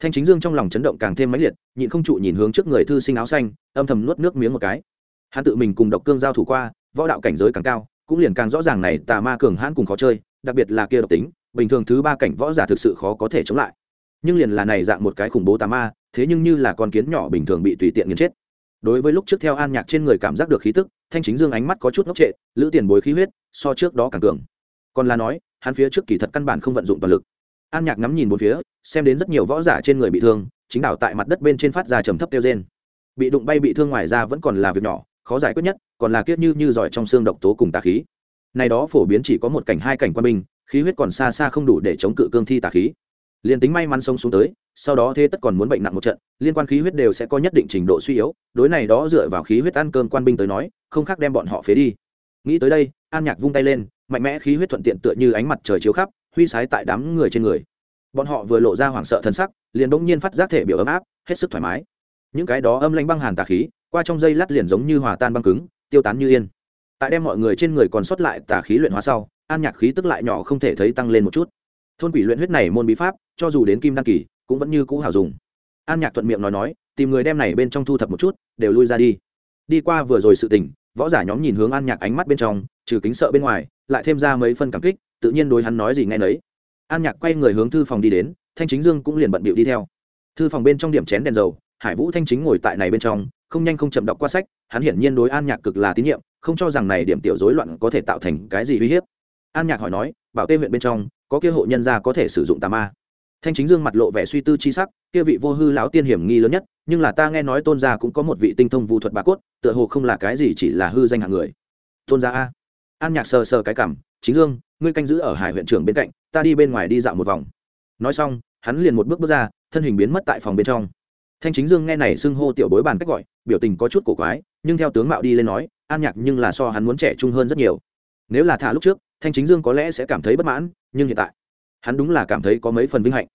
Thanh chính dương trong lòng chấn động càng thêm mãnh liệt, nhịn không trụ nhìn hướng trước người thư sinh áo xanh, âm thầm nuốt nước miếng một cái. Hắn tự mình cùng độc cương giao thủ qua võ đạo cảnh giới càng cao, cũng liền càng rõ ràng này tà ma cường hãn cùng khó chơi, đặc biệt là kia độc tính, bình thường thứ ba cảnh võ giả thực sự khó có thể chống lại. Nhưng liền là này dạng một cái khủng bố tà ma, thế nhưng như là con kiến nhỏ bình thường bị tùy tiện nghiền chết. Đối với lúc trước theo an nhạc trên người cảm giác được khí tức, thanh chính dương ánh mắt có chút ngốc trệ, lữ tiền bối khí huyết, so trước đó càng cường. Còn là nói, hắn phía trước kỳ thật căn bản không vận dụng toàn lực. An nhạc ngắm nhìn một phía, xem đến rất nhiều võ giả trên người bị thương, chính đảo tại mặt đất bên trên phát ra trầm thấp tiêu trên bị đụng bay bị thương ngoài ra vẫn còn là việc nhỏ khó giải quyết nhất, còn là kiết như như giỏi trong xương độc tố cùng tà khí. Này đó phổ biến chỉ có một cảnh, hai cảnh quan binh, khí huyết còn xa xa không đủ để chống cự cương thi tà khí. Liền tính may mắn sống xuống tới, sau đó thế tất còn muốn bệnh nặng một trận, liên quan khí huyết đều sẽ có nhất định trình độ suy yếu, đối này đó dựa vào khí huyết ăn cơm quan binh tới nói, không khác đem bọn họ phế đi. Nghĩ tới đây, an nhạc vung tay lên, mạnh mẽ khí huyết thuận tiện tựa như ánh mặt trời chiếu khắp, huy sái tại đám người trên người. Bọn họ vừa lộ ra hoảng sợ thân sắc, liền bỗng nhiên phát giác thể biểu ấm áp, hết sức thoải mái. Những cái đó âm lanh băng hàn tà khí qua trong dây lát liền giống như hòa tan băng cứng, tiêu tán như yên. Tại đem mọi người trên người còn sót lại tà khí luyện hóa sau, an nhạc khí tức lại nhỏ không thể thấy tăng lên một chút. Thôn quỷ luyện huyết này môn bí pháp, cho dù đến kim đăng kỳ, cũng vẫn như cũ hào dùng. An nhạc thuận miệng nói nói, tìm người đem này bên trong thu thập một chút, đều lui ra đi. Đi qua vừa rồi sự tình, võ giả nhóm nhìn hướng an nhạc ánh mắt bên trong, trừ kính sợ bên ngoài, lại thêm ra mấy phân cảm kích, tự nhiên đối hắn nói gì nghe nấy. An nhạc quay người hướng thư phòng đi đến, thanh chính dương cũng liền bận bịu đi theo. Thư phòng bên trong điểm chén đèn dầu, hải vũ thanh chính ngồi tại này bên trong không nhanh không chậm đọc qua sách, hắn hiển nhiên đối an nhạc cực là tín nhiệm, không cho rằng này điểm tiểu rối loạn có thể tạo thành cái gì uy hiếp. An nhạc hỏi nói, bảo tê huyện bên trong, có kia hộ nhân gia có thể sử dụng tà ma? Thanh chính dương mặt lộ vẻ suy tư chi sắc, kia vị vô hư lão tiên hiểm nghi lớn nhất, nhưng là ta nghe nói tôn gia cũng có một vị tinh thông vũ thuật bà cốt, tựa hồ không là cái gì chỉ là hư danh hạng người. Tôn gia a? An nhạc sờ sờ cái cảm chính dương, ngươi canh giữ ở hải huyện trưởng bên cạnh, ta đi bên ngoài đi dạo một vòng. Nói xong, hắn liền một bước bước ra, thân hình biến mất tại phòng bên trong thanh chính dương nghe này xưng hô tiểu bối bàn cách gọi, biểu tình có chút cổ quái, nhưng theo tướng mạo đi lên nói, an nhạc nhưng là so hắn muốn trẻ trung hơn rất nhiều. Nếu là thả lúc trước, thanh chính dương có lẽ sẽ cảm thấy bất mãn, nhưng hiện tại, hắn đúng là cảm thấy có mấy phần vinh hạnh.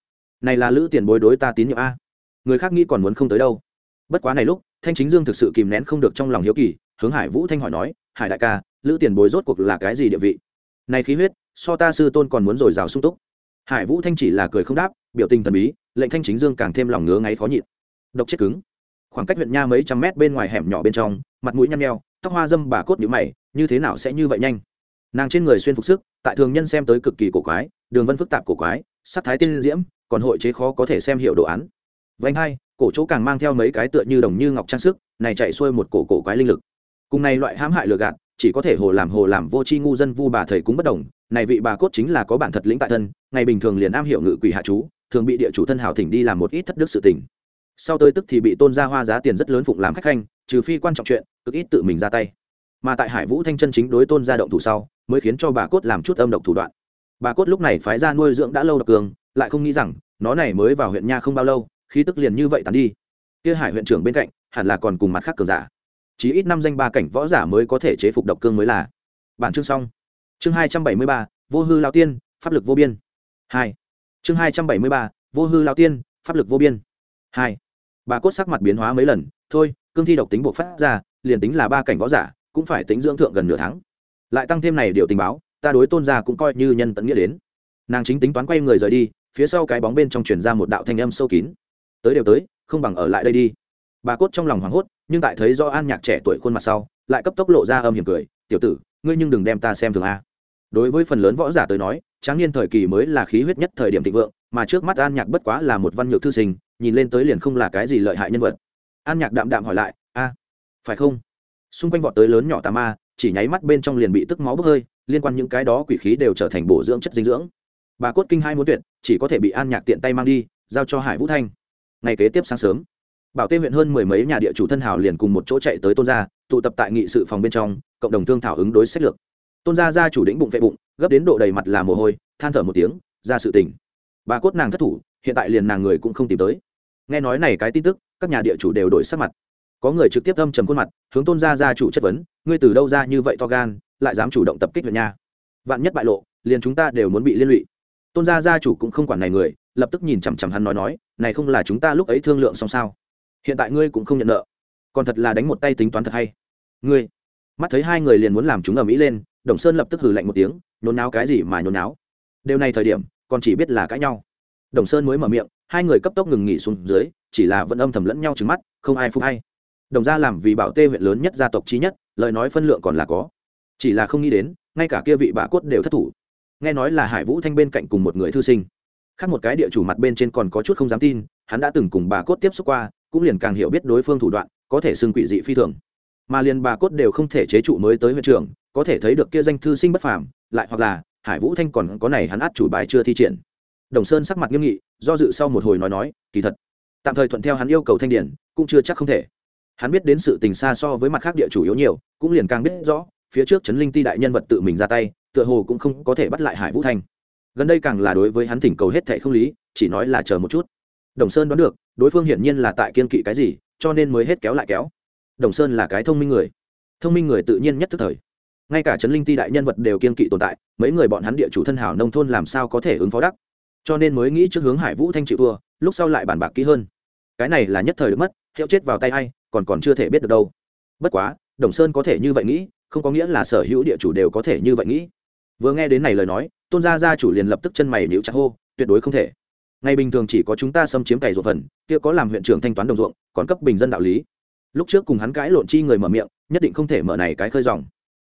Này là lữ tiền bối đối ta tín nhiệm a. Người khác nghĩ còn muốn không tới đâu. Bất quá này lúc, thanh chính dương thực sự kìm nén không được trong lòng hiếu kỳ, hướng hải vũ thanh hỏi nói, hải đại ca, lữ tiền bối rốt cuộc là cái gì địa vị? Này khí huyết, so ta sư tôn còn muốn dồi dào sung túc. Hải vũ thanh chỉ là cười không đáp, biểu tình thần bí, lệnh thanh chính dương càng thêm lòng ngứa ngáy khó nhịn độc chết cứng. Khoảng cách huyện nha mấy trăm mét bên ngoài hẻm nhỏ bên trong, mặt mũi nhăn nheo, tóc hoa dâm bà cốt nhũ mày, như thế nào sẽ như vậy nhanh? Nàng trên người xuyên phục sức, tại thường nhân xem tới cực kỳ cổ quái, đường vân phức tạp cổ quái, sắc thái tiên diễm, còn hội chế khó có thể xem hiệu đồ án. Vánh hai, cổ chỗ càng mang theo mấy cái tựa như đồng như ngọc trang sức, này chạy xuôi một cổ cổ quái linh lực. Cùng này loại hãm hại lừa gạt, chỉ có thể hồ làm hồ làm vô tri ngu dân vu bà thầy cũng bất đồng, này vị bà cốt chính là có bản thật lĩnh tại thân, ngày bình thường liền am hiểu ngự quỷ hạ chú, thường bị địa chủ thân hảo thỉnh đi làm một ít thất đức sự tình sau tới tức thì bị tôn gia hoa giá tiền rất lớn phụng làm khách khanh, trừ phi quan trọng chuyện, cực ít tự mình ra tay. Mà tại hải vũ thanh chân chính đối tôn gia động thủ sau, mới khiến cho bà cốt làm chút âm độc thủ đoạn. Bà cốt lúc này phái ra nuôi dưỡng đã lâu độc cường, lại không nghĩ rằng, nó này mới vào huyện nha không bao lâu, khí tức liền như vậy tàn đi. Kia hải huyện trưởng bên cạnh, hẳn là còn cùng mặt khác cường giả. Chỉ ít năm danh ba cảnh võ giả mới có thể chế phục độc cương mới là. Bản chương xong. Chương hai trăm bảy mươi ba, vô hư lao tiên, pháp lực vô biên. Hai. Chương hai trăm bảy mươi ba, vô hư lao tiên, pháp lực vô biên. Hai bà cốt sắc mặt biến hóa mấy lần, thôi, cương thi độc tính buộc phát ra, liền tính là ba cảnh võ giả, cũng phải tính dưỡng thượng gần nửa tháng. Lại tăng thêm này điều tình báo, ta đối tôn gia cũng coi như nhân tận nghĩa đến. Nàng chính tính toán quay người rời đi, phía sau cái bóng bên trong truyền ra một đạo thanh âm sâu kín. Tới đều tới, không bằng ở lại đây đi. Bà cốt trong lòng hoảng hốt, nhưng tại thấy do an nhạc trẻ tuổi khuôn mặt sau, lại cấp tốc lộ ra âm hiểm cười, tiểu tử, ngươi nhưng đừng đem ta xem thường a. Đối với phần lớn võ giả tới nói, tráng niên thời kỳ mới là khí huyết nhất thời điểm thịnh vượng, mà trước mắt an nhạc bất quá là một văn nhược thư sinh nhìn lên tới liền không là cái gì lợi hại nhân vật. An nhạc đạm đạm hỏi lại, a, phải không? Xung quanh vọt tới lớn nhỏ tà ma, chỉ nháy mắt bên trong liền bị tức máu bốc hơi, liên quan những cái đó quỷ khí đều trở thành bổ dưỡng chất dinh dưỡng. Bà cốt kinh hai muốn tuyệt, chỉ có thể bị an nhạc tiện tay mang đi, giao cho hải vũ thanh. Ngày kế tiếp sáng sớm, bảo tê huyện hơn mười mấy nhà địa chủ thân hào liền cùng một chỗ chạy tới tôn gia, tụ tập tại nghị sự phòng bên trong, cộng đồng thương thảo ứng đối sách lược. Tôn gia gia chủ đĩnh bụng vệ bụng, gấp đến độ đầy mặt là mồ hôi, than thở một tiếng, ra sự tình. Bà cốt nàng thất thủ, hiện tại liền nàng người cũng không tìm tới nghe nói này cái tin tức, các nhà địa chủ đều đổi sắc mặt. Có người trực tiếp âm trầm khuôn mặt, hướng tôn gia gia chủ chất vấn, ngươi từ đâu ra như vậy to gan, lại dám chủ động tập kích huyện nha vạn nhất bại lộ, liền chúng ta đều muốn bị liên lụy. Tôn gia gia chủ cũng không quản này người, lập tức nhìn chằm chằm hắn nói nói, này không là chúng ta lúc ấy thương lượng xong sao? Hiện tại ngươi cũng không nhận nợ. Còn thật là đánh một tay tính toán thật hay. Ngươi. Mắt thấy hai người liền muốn làm chúng ở mỹ lên, đồng sơn lập tức hừ lạnh một tiếng, nhốn náo cái gì mà nhốn náo điều này thời điểm, còn chỉ biết là cãi nhau. Đồng sơn mới mở miệng hai người cấp tốc ngừng nghỉ xuống dưới, chỉ là vẫn âm thầm lẫn nhau trứng mắt, không ai phục hay. Đồng gia làm vì bảo tê huyện lớn nhất gia tộc trí nhất, lời nói phân lượng còn là có. Chỉ là không nghĩ đến, ngay cả kia vị bà cốt đều thất thủ. Nghe nói là hải vũ thanh bên cạnh cùng một người thư sinh. Khác một cái địa chủ mặt bên trên còn có chút không dám tin, hắn đã từng cùng bà cốt tiếp xúc qua, cũng liền càng hiểu biết đối phương thủ đoạn, có thể xưng quỷ dị phi thường. Mà liền bà cốt đều không thể chế trụ mới tới huyện trường có thể thấy được kia danh thư sinh bất phàm, lại hoặc là hải vũ thanh còn có này hắn át chủ bài chưa thi triển đồng sơn sắc mặt nghiêm nghị, do dự sau một hồi nói nói, kỳ thật, tạm thời thuận theo hắn yêu cầu thanh điển, cũng chưa chắc không thể. Hắn biết đến sự tình xa so với mặt khác địa chủ yếu nhiều, cũng liền càng biết rõ, phía trước trấn linh ti đại nhân vật tự mình ra tay, tựa hồ cũng không có thể bắt lại hải vũ thanh gần đây càng là đối với hắn thỉnh cầu hết thệ không lý, chỉ nói là chờ một chút. Đồng sơn đoán được, đối phương hiển nhiên là tại kiên kỵ cái gì, cho nên mới hết kéo lại kéo. Đồng sơn là cái thông minh người. Thông minh người tự nhiên nhất thức thời. Ngay cả trấn linh ti đại nhân vật đều kiên kỵ tồn tại, mấy người bọn hắn địa chủ thân hảo nông thôn làm sao có thể ứng phó đắc? Cho nên mới nghĩ trước hướng hải vũ thanh chịu thua, lúc sau lại bàn bạc kỹ hơn. Cái này là nhất thời được mất, hiệu chết vào tay hay còn còn chưa thể biết được đâu. Bất quá, đồng sơn có thể như vậy nghĩ, không có nghĩa là sở hữu địa chủ đều có thể như vậy nghĩ. Vừa nghe đến này lời nói, tôn gia gia chủ liền lập tức chân mày níu chặt hô, tuyệt đối không thể. Ngày bình thường chỉ có chúng ta xâm chiếm cày ruộng phần, kia có làm huyện trưởng thanh toán đồng ruộng, còn cấp bình dân đạo lý. Lúc trước cùng hắn cãi lộn chi người mở miệng, nhất định không thể mở này cái khơi dòng.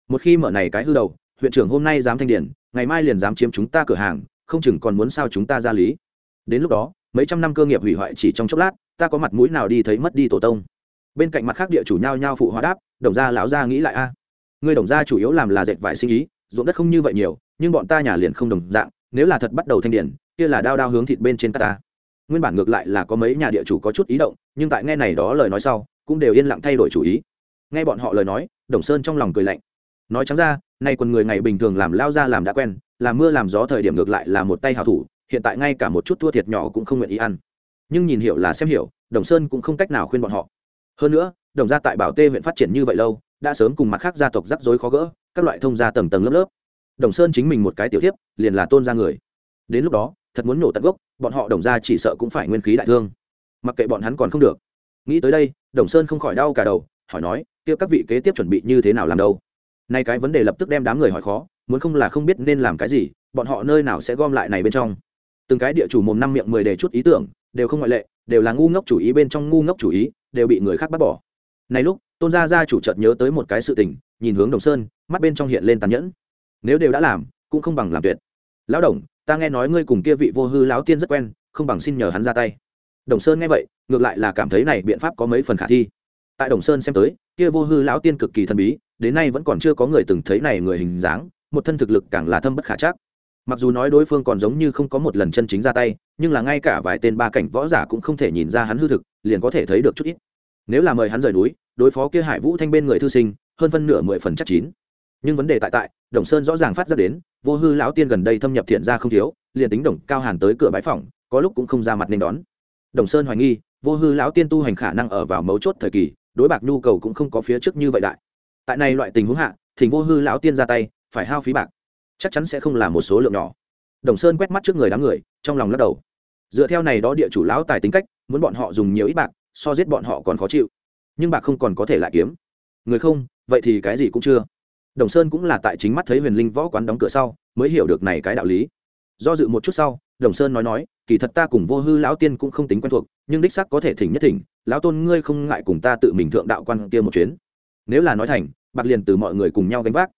Một khi mở này cái hư đầu, huyện trưởng hôm nay dám thanh điển ngày mai liền dám chiếm chúng ta cửa hàng không chừng còn muốn sao chúng ta ra lý. Đến lúc đó, mấy trăm năm cơ nghiệp hủy hoại chỉ trong chốc lát, ta có mặt mũi nào đi thấy mất đi tổ tông? Bên cạnh mặt khác địa chủ nhau nhau phụ hóa đáp, đồng gia lão gia nghĩ lại a. Người đồng gia chủ yếu làm là dệt vải sinh ý, ruộng đất không như vậy nhiều, nhưng bọn ta nhà liền không đồng dạng, nếu là thật bắt đầu thanh điển, kia là đao đao hướng thịt bên trên ta. Nguyên bản ngược lại là có mấy nhà địa chủ có chút ý động, nhưng tại nghe này đó lời nói sau, cũng đều yên lặng thay đổi chủ ý. Nghe bọn họ lời nói, đồng sơn trong lòng cười lạnh. Nói trắng ra, nay quần người ngày bình thường làm lao ra làm đã quen làm mưa làm gió thời điểm ngược lại là một tay hào thủ, hiện tại ngay cả một chút thua thiệt nhỏ cũng không nguyện ý ăn. Nhưng nhìn hiểu là xem hiểu, đồng sơn cũng không cách nào khuyên bọn họ. Hơn nữa, đồng gia tại bảo tê huyện phát triển như vậy lâu, đã sớm cùng mặt khác gia tộc rắc rối khó gỡ, các loại thông gia tầng tầng lớp lớp. Đồng sơn chính mình một cái tiểu tiếp liền là tôn ra người. Đến lúc đó, thật muốn nổ tận gốc, bọn họ đồng gia chỉ sợ cũng phải nguyên khí đại thương. Mặc kệ bọn hắn còn không được. Nghĩ tới đây, đồng sơn không khỏi đau cả đầu, hỏi nói, kia các vị kế tiếp chuẩn bị như thế nào làm đâu? Nay cái vấn đề lập tức đem đám người hỏi khó muốn không là không biết nên làm cái gì, bọn họ nơi nào sẽ gom lại này bên trong. Từng cái địa chủ mồm năm miệng mười đề chút ý tưởng, đều không ngoại lệ, đều là ngu ngốc chủ ý bên trong ngu ngốc chủ ý, đều bị người khác bắt bỏ. Này lúc, tôn gia gia chủ chợt nhớ tới một cái sự tình, nhìn hướng đồng sơn, mắt bên trong hiện lên tàn nhẫn. Nếu đều đã làm, cũng không bằng làm tuyệt. Lão đồng, ta nghe nói ngươi cùng kia vị vô hư lão tiên rất quen, không bằng xin nhờ hắn ra tay. Đồng sơn nghe vậy, ngược lại là cảm thấy này biện pháp có mấy phần khả thi. Tại đồng sơn xem tới, kia vô hư lão tiên cực kỳ thần bí, đến nay vẫn còn chưa có người từng thấy này người hình dáng một thân thực lực càng là thâm bất khả chắc. Mặc dù nói đối phương còn giống như không có một lần chân chính ra tay, nhưng là ngay cả vài tên ba cảnh võ giả cũng không thể nhìn ra hắn hư thực, liền có thể thấy được chút ít. Nếu là mời hắn rời núi, đối phó kia hải vũ thanh bên người thư sinh, hơn phân nửa mười phần chắc chín. Nhưng vấn đề tại tại, đồng sơn rõ ràng phát ra đến, vô hư lão tiên gần đây thâm nhập thiện ra không thiếu, liền tính đồng cao hàn tới cửa bãi phòng có lúc cũng không ra mặt nên đón. Đồng sơn hoài nghi, vô hư lão tiên tu hành khả năng ở vào mấu chốt thời kỳ, đối bạc nhu cầu cũng không có phía trước như vậy đại. Tại này loại tình huống hạ, thỉnh vô hư lão tiên ra tay phải hao phí bạc. Chắc chắn sẽ không là một số lượng nhỏ. Đồng sơn quét mắt trước người đám người, trong lòng lắc đầu. Dựa theo này đó địa chủ lão tài tính cách, muốn bọn họ dùng nhiều ít bạc, so giết bọn họ còn khó chịu. Nhưng bạc không còn có thể lại kiếm. Người không, vậy thì cái gì cũng chưa. Đồng sơn cũng là tại chính mắt thấy huyền linh võ quán đóng cửa sau, mới hiểu được này cái đạo lý. Do dự một chút sau, đồng sơn nói nói, kỳ thật ta cùng vô hư lão tiên cũng không tính quen thuộc, nhưng đích sắc có thể thỉnh nhất thỉnh, lão tôn ngươi không ngại cùng ta tự mình thượng đạo quan kia một chuyến. Nếu là nói thành, bạc liền từ mọi người cùng nhau gánh vác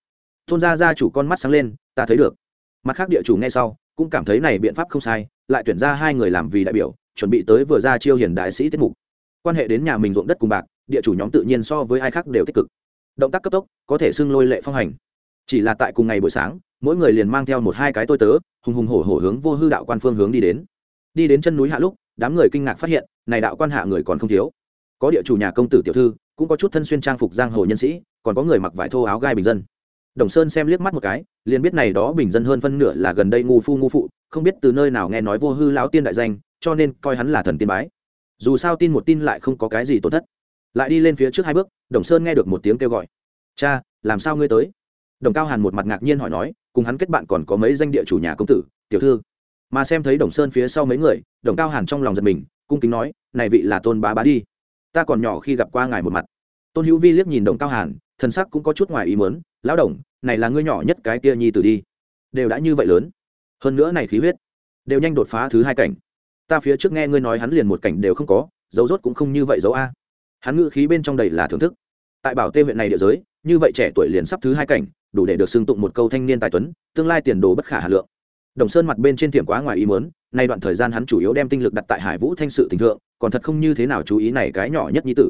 thôn gia gia chủ con mắt sáng lên, ta thấy được. Mặt khác địa chủ nghe sau, cũng cảm thấy này biện pháp không sai, lại tuyển ra hai người làm vì đại biểu, chuẩn bị tới vừa ra chiêu hiền đại sĩ tiết mục. Quan hệ đến nhà mình ruộng đất cùng bạc, địa chủ nhóm tự nhiên so với ai khác đều tích cực. Động tác cấp tốc, có thể xưng lôi lệ phong hành. Chỉ là tại cùng ngày buổi sáng, mỗi người liền mang theo một hai cái tôi tớ, hùng hùng hổ hổ hướng vô hư đạo quan phương hướng đi đến. Đi đến chân núi hạ lúc, đám người kinh ngạc phát hiện, này đạo quan hạ người còn không thiếu. Có địa chủ nhà công tử tiểu thư, cũng có chút thân xuyên trang phục giang hồ nhân sĩ, còn có người mặc vải thô áo gai bình dân đồng sơn xem liếc mắt một cái, liền biết này đó bình dân hơn phân nửa là gần đây ngu phu ngu phụ, không biết từ nơi nào nghe nói vô hư lão tiên đại danh, cho nên coi hắn là thần tiên bái. Dù sao tin một tin lại không có cái gì tổn thất. Lại đi lên phía trước hai bước, đồng sơn nghe được một tiếng kêu gọi. Cha, làm sao ngươi tới? Đồng cao hàn một mặt ngạc nhiên hỏi nói, cùng hắn kết bạn còn có mấy danh địa chủ nhà công tử, tiểu thư? Mà xem thấy đồng sơn phía sau mấy người, đồng cao hàn trong lòng giật mình, cung kính nói, này vị là tôn bá bá đi. Ta còn nhỏ khi gặp qua ngài một mặt. Tôn hữu vi liếc nhìn đồng cao hàn, thần sắc cũng có chút ngoài ý mớn lão đồng này là ngươi nhỏ nhất cái kia nhi tử đi. Đều đã như vậy lớn. Hơn nữa này khí huyết, đều nhanh đột phá thứ hai cảnh. Ta phía trước nghe ngươi nói hắn liền một cảnh đều không có, dấu rốt cũng không như vậy dấu a. Hắn ngự khí bên trong đầy là thưởng thức. Tại bảo tê huyện này địa giới, như vậy trẻ tuổi liền sắp thứ hai cảnh, đủ để được xưng tụng một câu thanh niên tài tuấn, tương lai tiền đồ bất khả hà lượng. Đồng sơn mặt bên trên tiệm quá ngoài ý muốn, nay đoạn thời gian hắn chủ yếu đem tinh lực đặt tại hải vũ thanh sự tình thượng, còn thật không như thế nào chú ý này cái nhỏ nhất nhi tử.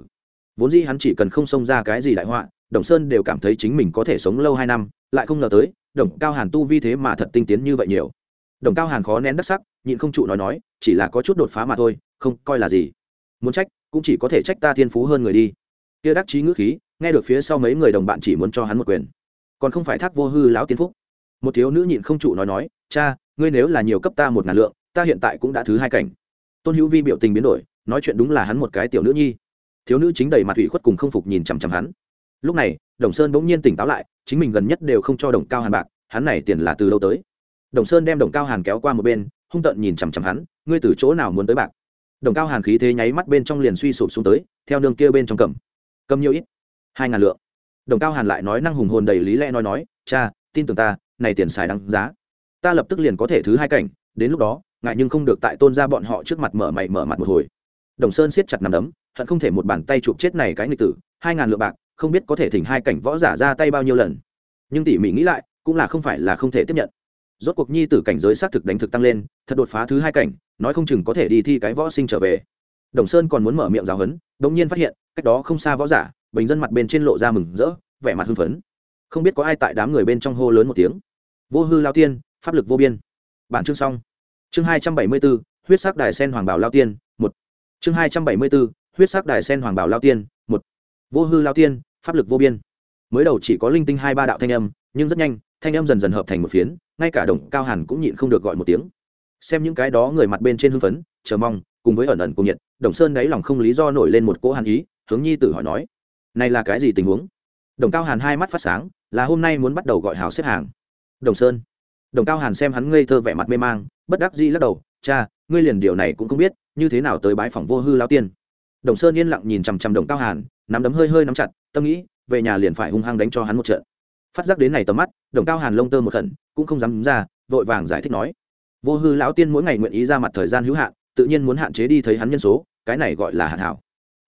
Vốn dĩ hắn chỉ cần không xông ra cái gì đại họa đồng sơn đều cảm thấy chính mình có thể sống lâu hai năm, lại không ngờ tới, đồng cao hàn tu vi thế mà thật tinh tiến như vậy nhiều. Đồng cao hàn khó nén đắc sắc, nhịn không trụ nói nói, chỉ là có chút đột phá mà thôi, không, coi là gì. Muốn trách, cũng chỉ có thể trách ta thiên phú hơn người đi. Kia đắc chí ngữ khí, nghe được phía sau mấy người đồng bạn chỉ muốn cho hắn một quyền. Còn không phải thác vô hư lão tiên phúc. Một thiếu nữ nhịn không trụ nói nói, cha, ngươi nếu là nhiều cấp ta một ngàn lượng, ta hiện tại cũng đã thứ hai cảnh. Tôn hữu vi biểu tình biến đổi, nói chuyện đúng là hắn một cái tiểu nữ nhi. Thiếu nữ chính đầy mặt ủy khuất cùng không phục nhìn chằm chằm hắn lúc này, đồng sơn bỗng nhiên tỉnh táo lại, chính mình gần nhất đều không cho đồng cao hàn bạc, hắn này tiền là từ đâu tới? Đồng sơn đem đồng cao hàn kéo qua một bên, hung tợn nhìn chằm chằm hắn, ngươi từ chỗ nào muốn tới bạc? Đồng cao hàn khí thế nháy mắt bên trong liền suy sụp xuống tới, theo nương kia bên trong cầm. Cầm nhiều ít, hai ngàn lượng. Đồng cao hàn lại nói năng hùng hồn đầy lý lẽ nói nói, cha, tin tưởng ta, này tiền xài đáng giá. Ta lập tức liền có thể thứ hai cảnh, đến lúc đó, ngại nhưng không được tại tôn ra bọn họ trước mặt mở mày mở mặt một hồi. Đồng sơn siết chặt nằm đấm, hận không thể một bàn tay chụp chết này cái nghịch tử, hai ngàn lượng bạc không biết có thể thỉnh hai cảnh võ giả ra tay bao nhiêu lần. Nhưng tỉ mỉ nghĩ lại, cũng là không phải là không thể tiếp nhận. Rốt cuộc nhi tử cảnh giới xác thực đánh thực tăng lên, thật đột phá thứ hai cảnh, nói không chừng có thể đi thi cái võ sinh trở về. Đồng sơn còn muốn mở miệng giáo hấn đ ỗ n g nhiên phát hiện, cách đó không xa võ giả, bình dân mặt bên trên lộ ra mừng rỡ, vẻ mặt hưng phấn. Không biết có ai tại đám người bên trong hô lớn một tiếng. Vô hư lao tiên, pháp lực vô biên. Bản chương xong. Chương hai trăm bảy mươi b ố huyết sắc đài sen hoàng bảo lao tiên, một. Chương hai trăm bảy mươi b ố huyết sắc đài sen hoàng bảo lao tiên vô hư lao tiên, pháp lực vô biên. Mới đầu chỉ có linh tinh hai ba đạo thanh âm, nhưng rất nhanh, thanh âm dần dần hợp thành một phiến, ngay cả đồng cao hàn cũng nhịn không được gọi một tiếng. Xem những cái đó người mặt bên trên hưng phấn, chờ mong, cùng với ẩn ẩn cùng nhiệt, đồng sơn đáy lòng không lý do nổi lên một cỗ hàn ý, hướng nhi tử hỏi nói, này là cái gì tình huống? Đồng cao hàn hai mắt phát sáng, là hôm nay muốn bắt đầu gọi hào xếp hàng. Đồng sơn. Đồng cao hàn xem hắn ngây thơ vẻ mặt mê mang, bất đắc dĩ lắc đầu, cha, ngươi liền điều này cũng không biết, như thế nào tới bái phòng vô hư lao tiên? Đồng sơn yên lặng nhìn chằm chằm đồng cao hàn nắm đấm hơi hơi nắm chặt, tâm nghĩ, về nhà liền phải hung hăng đánh cho hắn một trận. Phát giác đến này tầm mắt, đồng cao hàn lông tơ một khẩn, cũng không dám ra, vội vàng giải thích nói. Vô hư lão tiên mỗi ngày nguyện ý ra mặt thời gian hữu hạn, tự nhiên muốn hạn chế đi thấy hắn nhân số, cái này gọi là hạn hảo.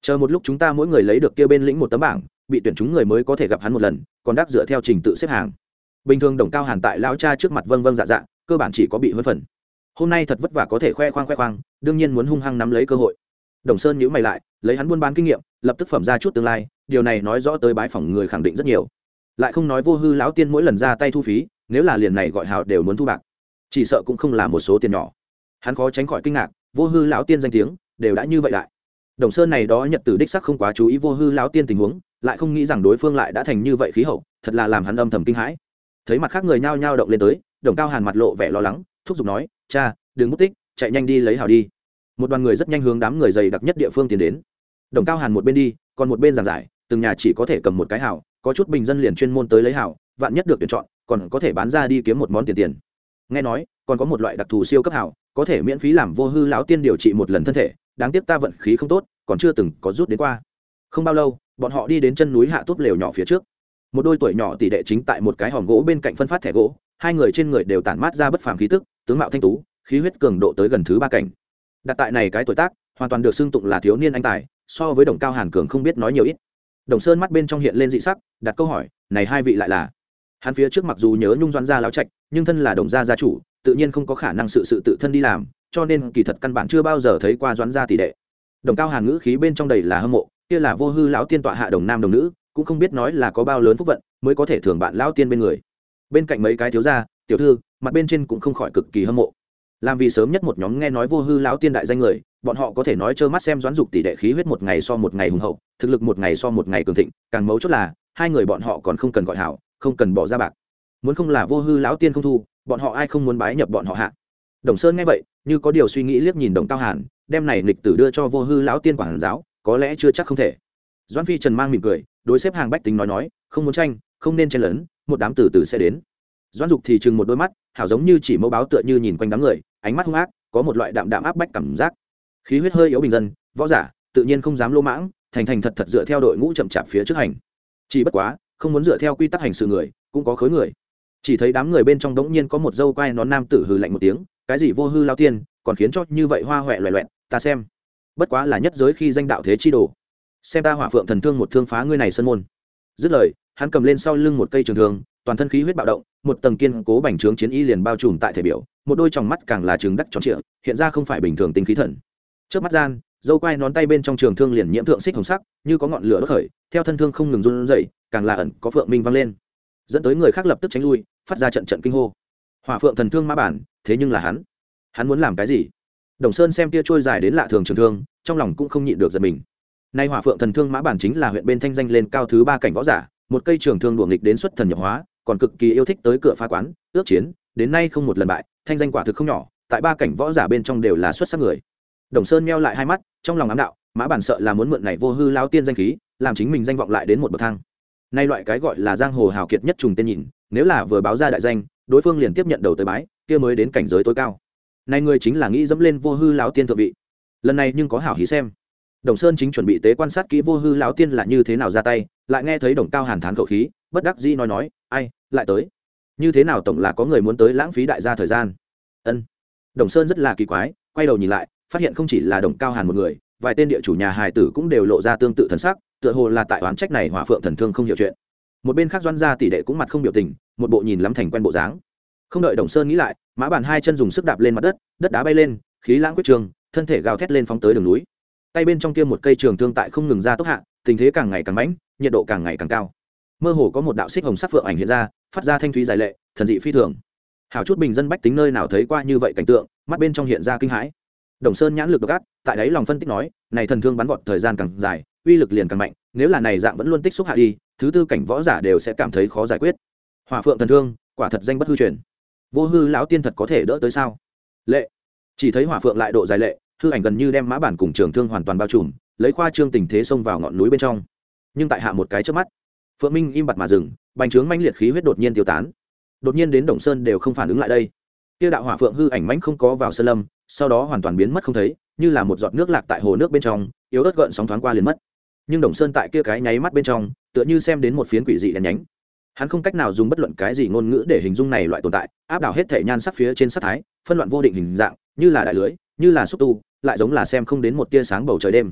Chờ một lúc chúng ta mỗi người lấy được kia bên lĩnh một tấm bảng, bị tuyển chúng người mới có thể gặp hắn một lần, còn đắc dựa theo trình tự xếp hàng. Bình thường đồng cao hàn tại lão cha trước mặt vâng vâng dạ dạ cơ bản chỉ có bị hơn phần. Hôm nay thật vất vả có thể khoe khoang khoe khoang, đương nhiên muốn hung hăng nắm lấy cơ hội. Đồng sơn nhữ mày lại lấy hắn buôn bán kinh nghiệm lập tức phẩm ra chút tương lai điều này nói rõ tới bái phỏng người khẳng định rất nhiều. Lại không nói vô hư lão tiên mỗi lần ra tay thu phí nếu là liền này gọi hào đều muốn thu bạc. Chỉ sợ cũng không là một số tiền nhỏ. Hắn khó tránh khỏi kinh ngạc vô hư lão tiên danh tiếng đều đã như vậy lại, đồng sơn này đó nhận từ đích sắc không quá chú ý vô hư lão tiên tình huống lại không nghĩ rằng đối phương lại đã thành như vậy khí hậu thật là làm hắn âm thầm kinh hãi. Thấy mặt khác người nhao nhao động lên tới đồng cao hàn mặt lộ vẻ lo lắng thúc giục nói cha đừng mất tích chạy nhanh đi lấy hào đi. Một đoàn người rất nhanh hướng đám người dày đặc nhất địa phương tiến đến đồng cao hàn một bên đi còn một bên giảng giải từng nhà chỉ có thể cầm một cái hảo, có chút bình dân liền chuyên môn tới lấy hảo, vạn nhất được tuyển chọn còn có thể bán ra đi kiếm một món tiền tiền. Nghe nói còn có một loại đặc thù siêu cấp hảo có thể miễn phí làm vô hư lão tiên điều trị một lần thân thể đáng tiếc ta vận khí không tốt còn chưa từng có rút đến qua. Không bao lâu bọn họ đi đến chân núi hạ tốt lều nhỏ phía trước. Một đôi tuổi nhỏ tỷ đệ chính tại một cái hòm gỗ bên cạnh phân phát thẻ gỗ hai người trên người đều tản mát ra bất phàm khí tức tướng mạo thanh tú khí huyết cường độ tới gần thứ ba cảnh. Đặt tại này cái tuổi tác hoàn toàn được xưng tụng là thiếu niên anh tài so với đồng cao hàn cường không biết nói nhiều ít. Đồng sơn mắt bên trong hiện lên dị sắc, đặt câu hỏi, này hai vị lại là? Hắn phía trước mặc dù nhớ nhung doan gia láo trạch, nhưng thân là đồng gia gia chủ, tự nhiên không có khả năng sự sự tự thân đi làm, cho nên kỳ thật căn bản chưa bao giờ thấy qua doãn gia tỷ đệ. Đồng cao hàn ngữ khí bên trong đầy là hâm mộ, kia là vô hư lão tiên tọa hạ đồng nam đồng nữ, cũng không biết nói là có bao lớn phúc vận, mới có thể thường bạn lão tiên bên người. Bên cạnh mấy cái thiếu gia, tiểu thư, mặt bên trên cũng không khỏi cực kỳ hâm mộ. Làm vì sớm nhất một nhóm nghe nói vô hư lão tiên đại danh người bọn họ có thể nói trơ mắt xem doãn dục tỷ đệ khí huyết một ngày so một ngày hùng hậu thực lực một ngày so một ngày cường thịnh càng mấu chốt là hai người bọn họ còn không cần gọi hảo không cần bỏ ra bạc. Muốn không là vô hư lão tiên không thu bọn họ ai không muốn bái nhập bọn họ hạ. Đồng sơn nghe vậy như có điều suy nghĩ liếc nhìn đồng cao hàn đem này lịch tử đưa cho vô hư lão tiên quản giáo có lẽ chưa chắc không thể. Doãn phi trần mang mỉm cười đối xếp hàng bách tính nói nói không muốn tranh không nên chen lớn, một đám từ từ sẽ đến. Doãn dục thì chừng một đôi mắt hảo giống như chỉ mẫu báo tựa như nhìn quanh đám người ánh mắt hung ác có một loại đạm đạm áp bách cảm giác khí huyết hơi yếu bình dân, võ giả, tự nhiên không dám lô mãng, thành thành thật thật dựa theo đội ngũ chậm chạp phía trước hành. Chỉ bất quá, không muốn dựa theo quy tắc hành sự người, cũng có khối người. Chỉ thấy đám người bên trong đống nhiên có một dâu quai nón nam tử hừ lạnh một tiếng, cái gì vô hư lao tiên, còn khiến cho như vậy hoa huệ loẹ loẹn ta xem. Bất quá là nhất giới khi danh đạo thế chi đồ. Xem ta hỏa phượng thần thương một thương phá ngươi này sân môn. Dứt lời, hắn cầm lên sau lưng một cây trường thương, toàn thân khí huyết bạo động, một tầng kiên cố bành trướng chiến y liền bao trùm tại thể biểu, một đôi tròng mắt càng là trứng đắc tròn trịa, hiện ra không phải bình thường tinh khí thần trước mắt gian, dâu quai nón tay bên trong trường thương liền nhiễm thượng xích hồng sắc, như có ngọn lửa đốt khởi, theo thân thương không ngừng run rẩy, càng là ẩn có phượng minh vang lên. Dẫn tới người khác lập tức tránh lui, phát ra trận trận kinh hô. Hỏa phượng thần thương mã bản, thế nhưng là hắn. Hắn muốn làm cái gì? Đồng sơn xem tia trôi dài đến lạ thường trường thương, trong lòng cũng không nhịn được giật mình. Nay hỏa phượng thần thương mã bản chính là huyện bên thanh danh lên cao thứ ba cảnh võ giả, một cây trường thương đùa nghịch đến xuất thần nhập hóa, còn cực kỳ yêu thích tới cửa phá quán, ước chiến, đến nay không một lần bại, thanh danh quả thực không nhỏ, tại ba cảnh võ giả bên trong đều là xuất sắc người đồng sơn meo lại hai mắt, trong lòng ám đạo, mã bản sợ là muốn mượn này vô hư lao tiên danh khí, làm chính mình danh vọng lại đến một bậc thang. Nay loại cái gọi là giang hồ hào kiệt nhất trùng tên nhìn, nếu là vừa báo ra đại danh, đối phương liền tiếp nhận đầu tới bái, kia mới đến cảnh giới tối cao. Nay người chính là nghĩ dẫm lên vô hư lão tiên thượng vị. Lần này nhưng có hảo hí xem. Đồng sơn chính chuẩn bị tế quan sát kỹ vô hư lão tiên là như thế nào ra tay, lại nghe thấy đồng cao hàn thán khẩu khí, bất đắc dĩ nói nói, ai, lại tới. Như thế nào tổng là có người muốn tới lãng phí đại gia thời gian? Ân. Đồng sơn rất là kỳ quái, quay đầu nhìn lại phát hiện không chỉ là đồng cao hàn một người, vài tên địa chủ nhà hài tử cũng đều lộ ra tương tự thần sắc, tựa hồ là tại oán trách này hỏa phượng thần thương không hiểu chuyện. Một bên khác doan gia tỷ đệ cũng mặt không biểu tình, một bộ nhìn lắm thành quen bộ dáng. Không đợi đồng sơn nghĩ lại, mã bàn hai chân dùng sức đạp lên mặt đất đất đá bay lên, khí lãng quyết trường, thân thể gào thét lên phóng tới đường núi. Tay bên trong kia một cây trường thương tại không ngừng ra tốc hạ, tình thế càng ngày càng mãnh, nhiệt độ càng ngày càng cao. Mơ hồ có một đạo xích hồng sắc phượng ảnh hiện ra, phát ra thanh thúy dài lệ, thần dị phi thường. Hảo chút bình dân bách tính nơi nào thấy qua như vậy cảnh tượng, mắt bên trong hiện ra kinh hãi đồng sơn nhãn lực gắt tại đấy lòng phân tích nói, này thần thương bắn vọt thời gian càng dài, uy lực liền càng mạnh, nếu là này dạng vẫn luôn tích xúc hạ đi, thứ tư cảnh võ giả đều sẽ cảm thấy khó giải quyết. Hòa phượng thần thương, quả thật danh bất hư truyền. Vô hư lão tiên thật có thể đỡ tới sao? Lệ. Chỉ thấy hỏa phượng lại độ dài lệ, hư ảnh gần như đem mã bản cùng trường thương hoàn toàn bao trùm, lấy khoa trương tình thế xông vào ngọn núi bên trong. Nhưng tại hạ một cái trước mắt, phượng minh im bặt mà dừng, bành trướng manh liệt khí huyết đột nhiên tiêu tán. Đột nhiên đến đồng sơn đều không phản ứng lại đây kia đạo hỏa phượng hư ảnh mãnh không có vào sơn lâm, sau đó hoàn toàn biến mất không thấy, như là một giọt nước lạc tại hồ nước bên trong, yếu ớt gợn sóng thoáng qua liền mất. Nhưng đồng sơn tại kia cái nháy mắt bên trong, tựa như xem đến một phiến quỷ dị đèn nhánh. Hắn không cách nào dùng bất luận cái gì ngôn ngữ để hình dung này loại tồn tại, áp đảo hết thể nhan sắc phía trên sắc thái, phân loạn vô định hình dạng, như là đại lưới, như là xúc tu, lại giống là xem không đến một tia sáng bầu trời đêm.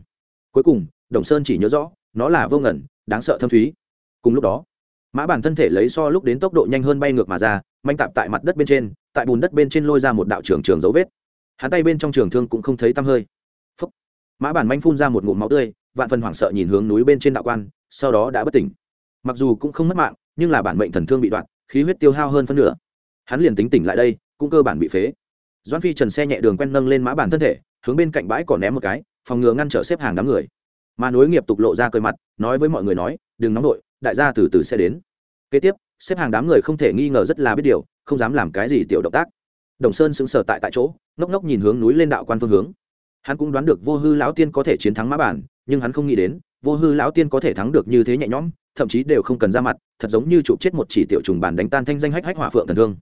Cuối cùng, đồng sơn chỉ nhớ rõ, nó là vô ngẩn đáng sợ thâm thúy. Cùng lúc đó, mã bản thân thể lấy so lúc đến tốc độ nhanh hơn bay ngược mà ra, manh tạp tại mặt đất bên trên tại bùn đất bên trên lôi ra một đạo trường trường dấu vết. Hắn tay bên trong trường thương cũng không thấy tăm hơi. Phúc. mã bản manh phun ra một ngụm máu tươi, vạn phần hoảng sợ nhìn hướng núi bên trên đạo quan, sau đó đã bất tỉnh. Mặc dù cũng không mất mạng, nhưng là bản mệnh thần thương bị đoạn, khí huyết tiêu hao hơn phân nửa. Hắn liền tính tỉnh lại đây, cũng cơ bản bị phế. Doan phi trần xe nhẹ đường quen nâng lên mã bản thân thể, hướng bên cạnh bãi cỏ ném một cái, phòng ngừa ngăn trở xếp hàng đám người. Mà nối nghiệp tục lộ ra cơi mặt, nói với mọi người nói, đừng nóng đội đại gia từ từ sẽ đến. Kế tiếp xếp hàng đám người không thể nghi ngờ rất là biết điều, không dám làm cái gì tiểu động tác. Đồng sơn sững sờ tại tại chỗ, ngốc ngốc nhìn hướng núi lên đạo quan phương hướng. Hắn cũng đoán được vô hư lão tiên có thể chiến thắng mã bản, nhưng hắn không nghĩ đến, vô hư lão tiên có thể thắng được như thế nhẹ nhõm, thậm chí đều không cần ra mặt, thật giống như chụp chết một chỉ tiểu trùng bản đánh tan thanh danh hách hách hỏa phượng thần thương.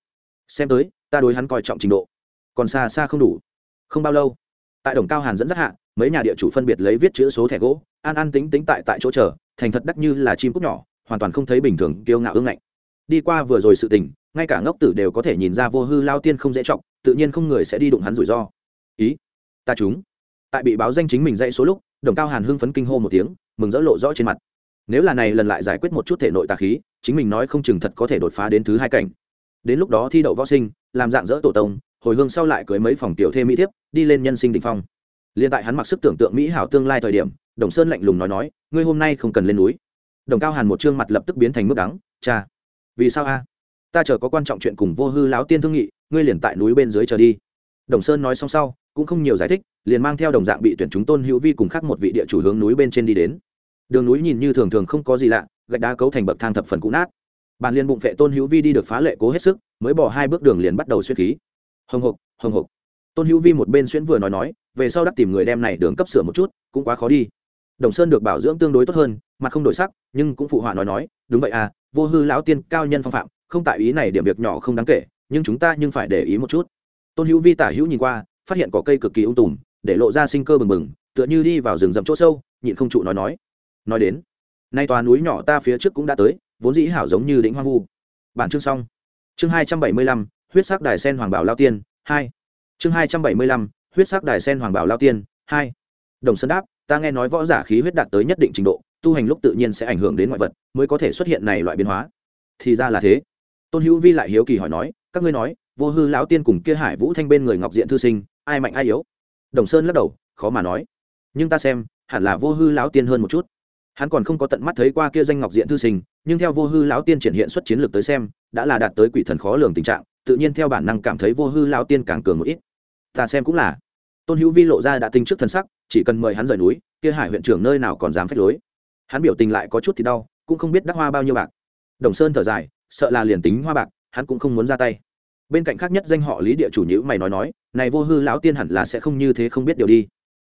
Xem tới, ta đối hắn coi trọng trình độ. Còn xa xa không đủ. Không bao lâu, tại đồng cao hàn dẫn dắt hạ, mấy nhà địa chủ phân biệt lấy viết chữ số thẻ gỗ, an an tính tính tại tại chỗ chờ, thành thật đắc như là chim cúc nhỏ, hoàn toàn không thấy bình thường kiêu ngạo ương ngạnh đi qua vừa rồi sự tình, ngay cả ngốc tử đều có thể nhìn ra vô hư lao tiên không dễ trọng tự nhiên không người sẽ đi đụng hắn rủi ro. Ý, ta chúng tại bị báo danh chính mình dạy số lúc, đồng cao hàn hưng phấn kinh hô một tiếng, mừng rỡ lộ rõ trên mặt. Nếu là này lần lại giải quyết một chút thể nội tà khí, chính mình nói không chừng thật có thể đột phá đến thứ hai cảnh. Đến lúc đó thi đậu võ sinh, làm dạng dỡ tổ tông, hồi hương sau lại cưới mấy phòng tiểu thê mỹ thiếp, đi lên nhân sinh đ ỉ n h phong. Liền tại hắn mặc sức tưởng tượng mỹ hảo tương lai thời điểm, đồng sơn lạnh lùng nói nói, ngươi hôm nay không cần lên núi. Đồng cao hàn một trương mặt lập tức biến thành mức đắng, cha vì sao a? Ta chờ có quan trọng chuyện cùng vô hư láo tiên thương nghị, ngươi liền tại núi bên dưới chờ đi. Đồng sơn nói xong sau, cũng không nhiều giải thích, liền mang theo đồng dạng bị tuyển chúng tôn hữu vi cùng khác một vị địa chủ hướng núi bên trên đi đến. Đường núi nhìn như thường thường không có gì lạ, gạch đá cấu thành bậc thang thập phần cũ nát. Bàn liên bụng vệ tôn hữu vi đi được phá lệ cố hết sức, mới bỏ hai bước đường liền bắt đầu xuyên khí. Hồng hộc hồng hộc. Tôn hữu vi một bên xuyên vừa nói nói, về sau đắc tìm người đem này đường cấp sửa một chút, cũng quá khó đi. Đồng sơn được bảo dưỡng tương đối tốt hơn, mặt không đổi sắc, nhưng cũng phụ họa nói nói, đúng vậy à vô hư lão tiên cao nhân phong phạm, không tại ý này điểm việc nhỏ không đáng kể, nhưng chúng ta nhưng phải để ý một chút. Tôn hữu vi tả hữu nhìn qua, phát hiện có cây cực kỳ ung tùm, để lộ ra sinh cơ bừng bừng, tựa như đi vào rừng rậm chỗ sâu, nhịn không trụ nói nói. Nói đến, nay tòa núi nhỏ ta phía trước cũng đã tới, vốn dĩ hảo giống như đỉnh hoang vu. Bản chương xong. Chương hai trăm bảy mươi lăm, huyết sắc đài sen hoàng bảo lao tiên, hai. Chương hai trăm bảy mươi lăm, huyết sắc đài sen hoàng bảo lao tiên, hai. Đồng sơn đáp, ta nghe nói võ giả khí huyết đạt tới nhất định trình độ tu hành lúc tự nhiên sẽ ảnh hưởng đến ngoại vật, mới có thể xuất hiện này loại biến hóa. Thì ra là thế. Tôn hữu vi lại hiếu kỳ hỏi nói, các ngươi nói, vô hư lão tiên cùng kia hải vũ thanh bên người ngọc diện thư sinh, ai mạnh ai yếu? Đồng sơn lắc đầu, khó mà nói. Nhưng ta xem, hẳn là vô hư lão tiên hơn một chút. Hắn còn không có tận mắt thấy qua kia danh ngọc diện thư sinh, nhưng theo vô hư lão tiên triển hiện xuất chiến lược tới xem, đã là đạt tới quỷ thần khó lường tình trạng, tự nhiên theo bản năng cảm thấy vô hư lão tiên càng cường một ít. Ta xem cũng là. Tôn hữu vi lộ ra đã tinh trước thân sắc, chỉ cần mời hắn rời núi, kia hải huyện trưởng nơi nào còn dám phép lối hắn biểu tình lại có chút thì đau, cũng không biết đắc hoa bao nhiêu bạc. Đồng sơn thở dài, sợ là liền tính hoa bạc, hắn cũng không muốn ra tay. Bên cạnh khác nhất danh họ lý địa chủ nhữ mày nói nói, này vô hư lão tiên hẳn là sẽ không như thế không biết điều đi.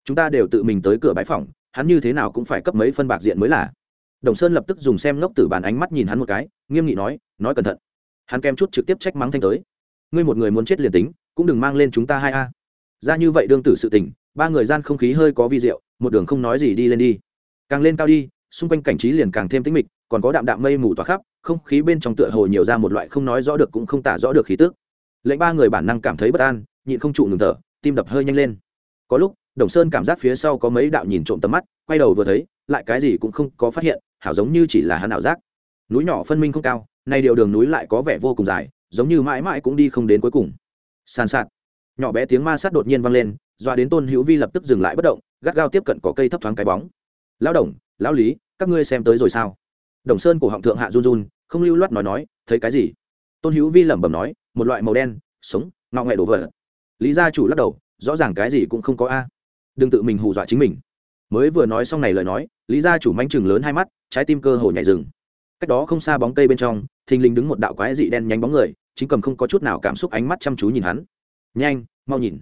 Chúng ta đều tự mình tới cửa bãi phòng hắn như thế nào cũng phải cấp mấy phân bạc diện mới là. Đồng sơn lập tức dùng xem ngốc tử bàn ánh mắt nhìn hắn một cái, nghiêm nghị nói nói cẩn thận. Hắn kem chút trực tiếp trách mắng thanh tới. Ngươi một người muốn chết liền tính, cũng đừng mang lên chúng ta hai a. Ra như vậy đương tử sự tình, ba người gian không khí hơi có vi diệu, một đường không nói gì đi lên đi. Càng lên cao đi xung quanh cảnh trí liền càng thêm tĩnh mịch, còn có đạm đạm mây mù tỏa khắp, không khí bên trong tựa hồ nhiều ra một loại không nói rõ được cũng không tả rõ được khí tức. Lệnh ba người bản năng cảm thấy bất an, nhịn không trụ ngừng thở, tim đập hơi nhanh lên. Có lúc, đồng sơn cảm giác phía sau có mấy đạo nhìn trộm tầm mắt, quay đầu vừa thấy, lại cái gì cũng không có phát hiện, hảo giống như chỉ là hắn ảo giác. Núi nhỏ phân minh không cao, nay điều đường núi lại có vẻ vô cùng dài, giống như mãi mãi cũng đi không đến cuối cùng. Sàn sạt. Nhỏ bé tiếng ma sát đột nhiên vang lên, doa đến tôn hữu vi lập tức dừng lại bất động, gắt gao tiếp cận có cây thấp thoáng cái bóng. Lão đồng lão lý, các ngươi xem tới rồi sao? Đồng sơn cổ họng thượng hạ run run, không lưu loát nói nói, thấy cái gì? Tôn hữu vi lẩm bẩm nói, một loại màu đen, sống, ngọ nghệ đổ vỡ. Lý gia chủ lắc đầu, rõ ràng cái gì cũng không có a. Đừng tự mình hù dọa chính mình. Mới vừa nói xong này lời nói, lý gia chủ manh chừng lớn hai mắt, trái tim cơ hồ nhảy rừng cách đó không xa bóng cây bên trong, thình lình đứng một đạo quái dị đen nhánh bóng người, chính cầm không có chút nào cảm xúc ánh mắt chăm chú nhìn hắn. Nhanh, mau nhìn.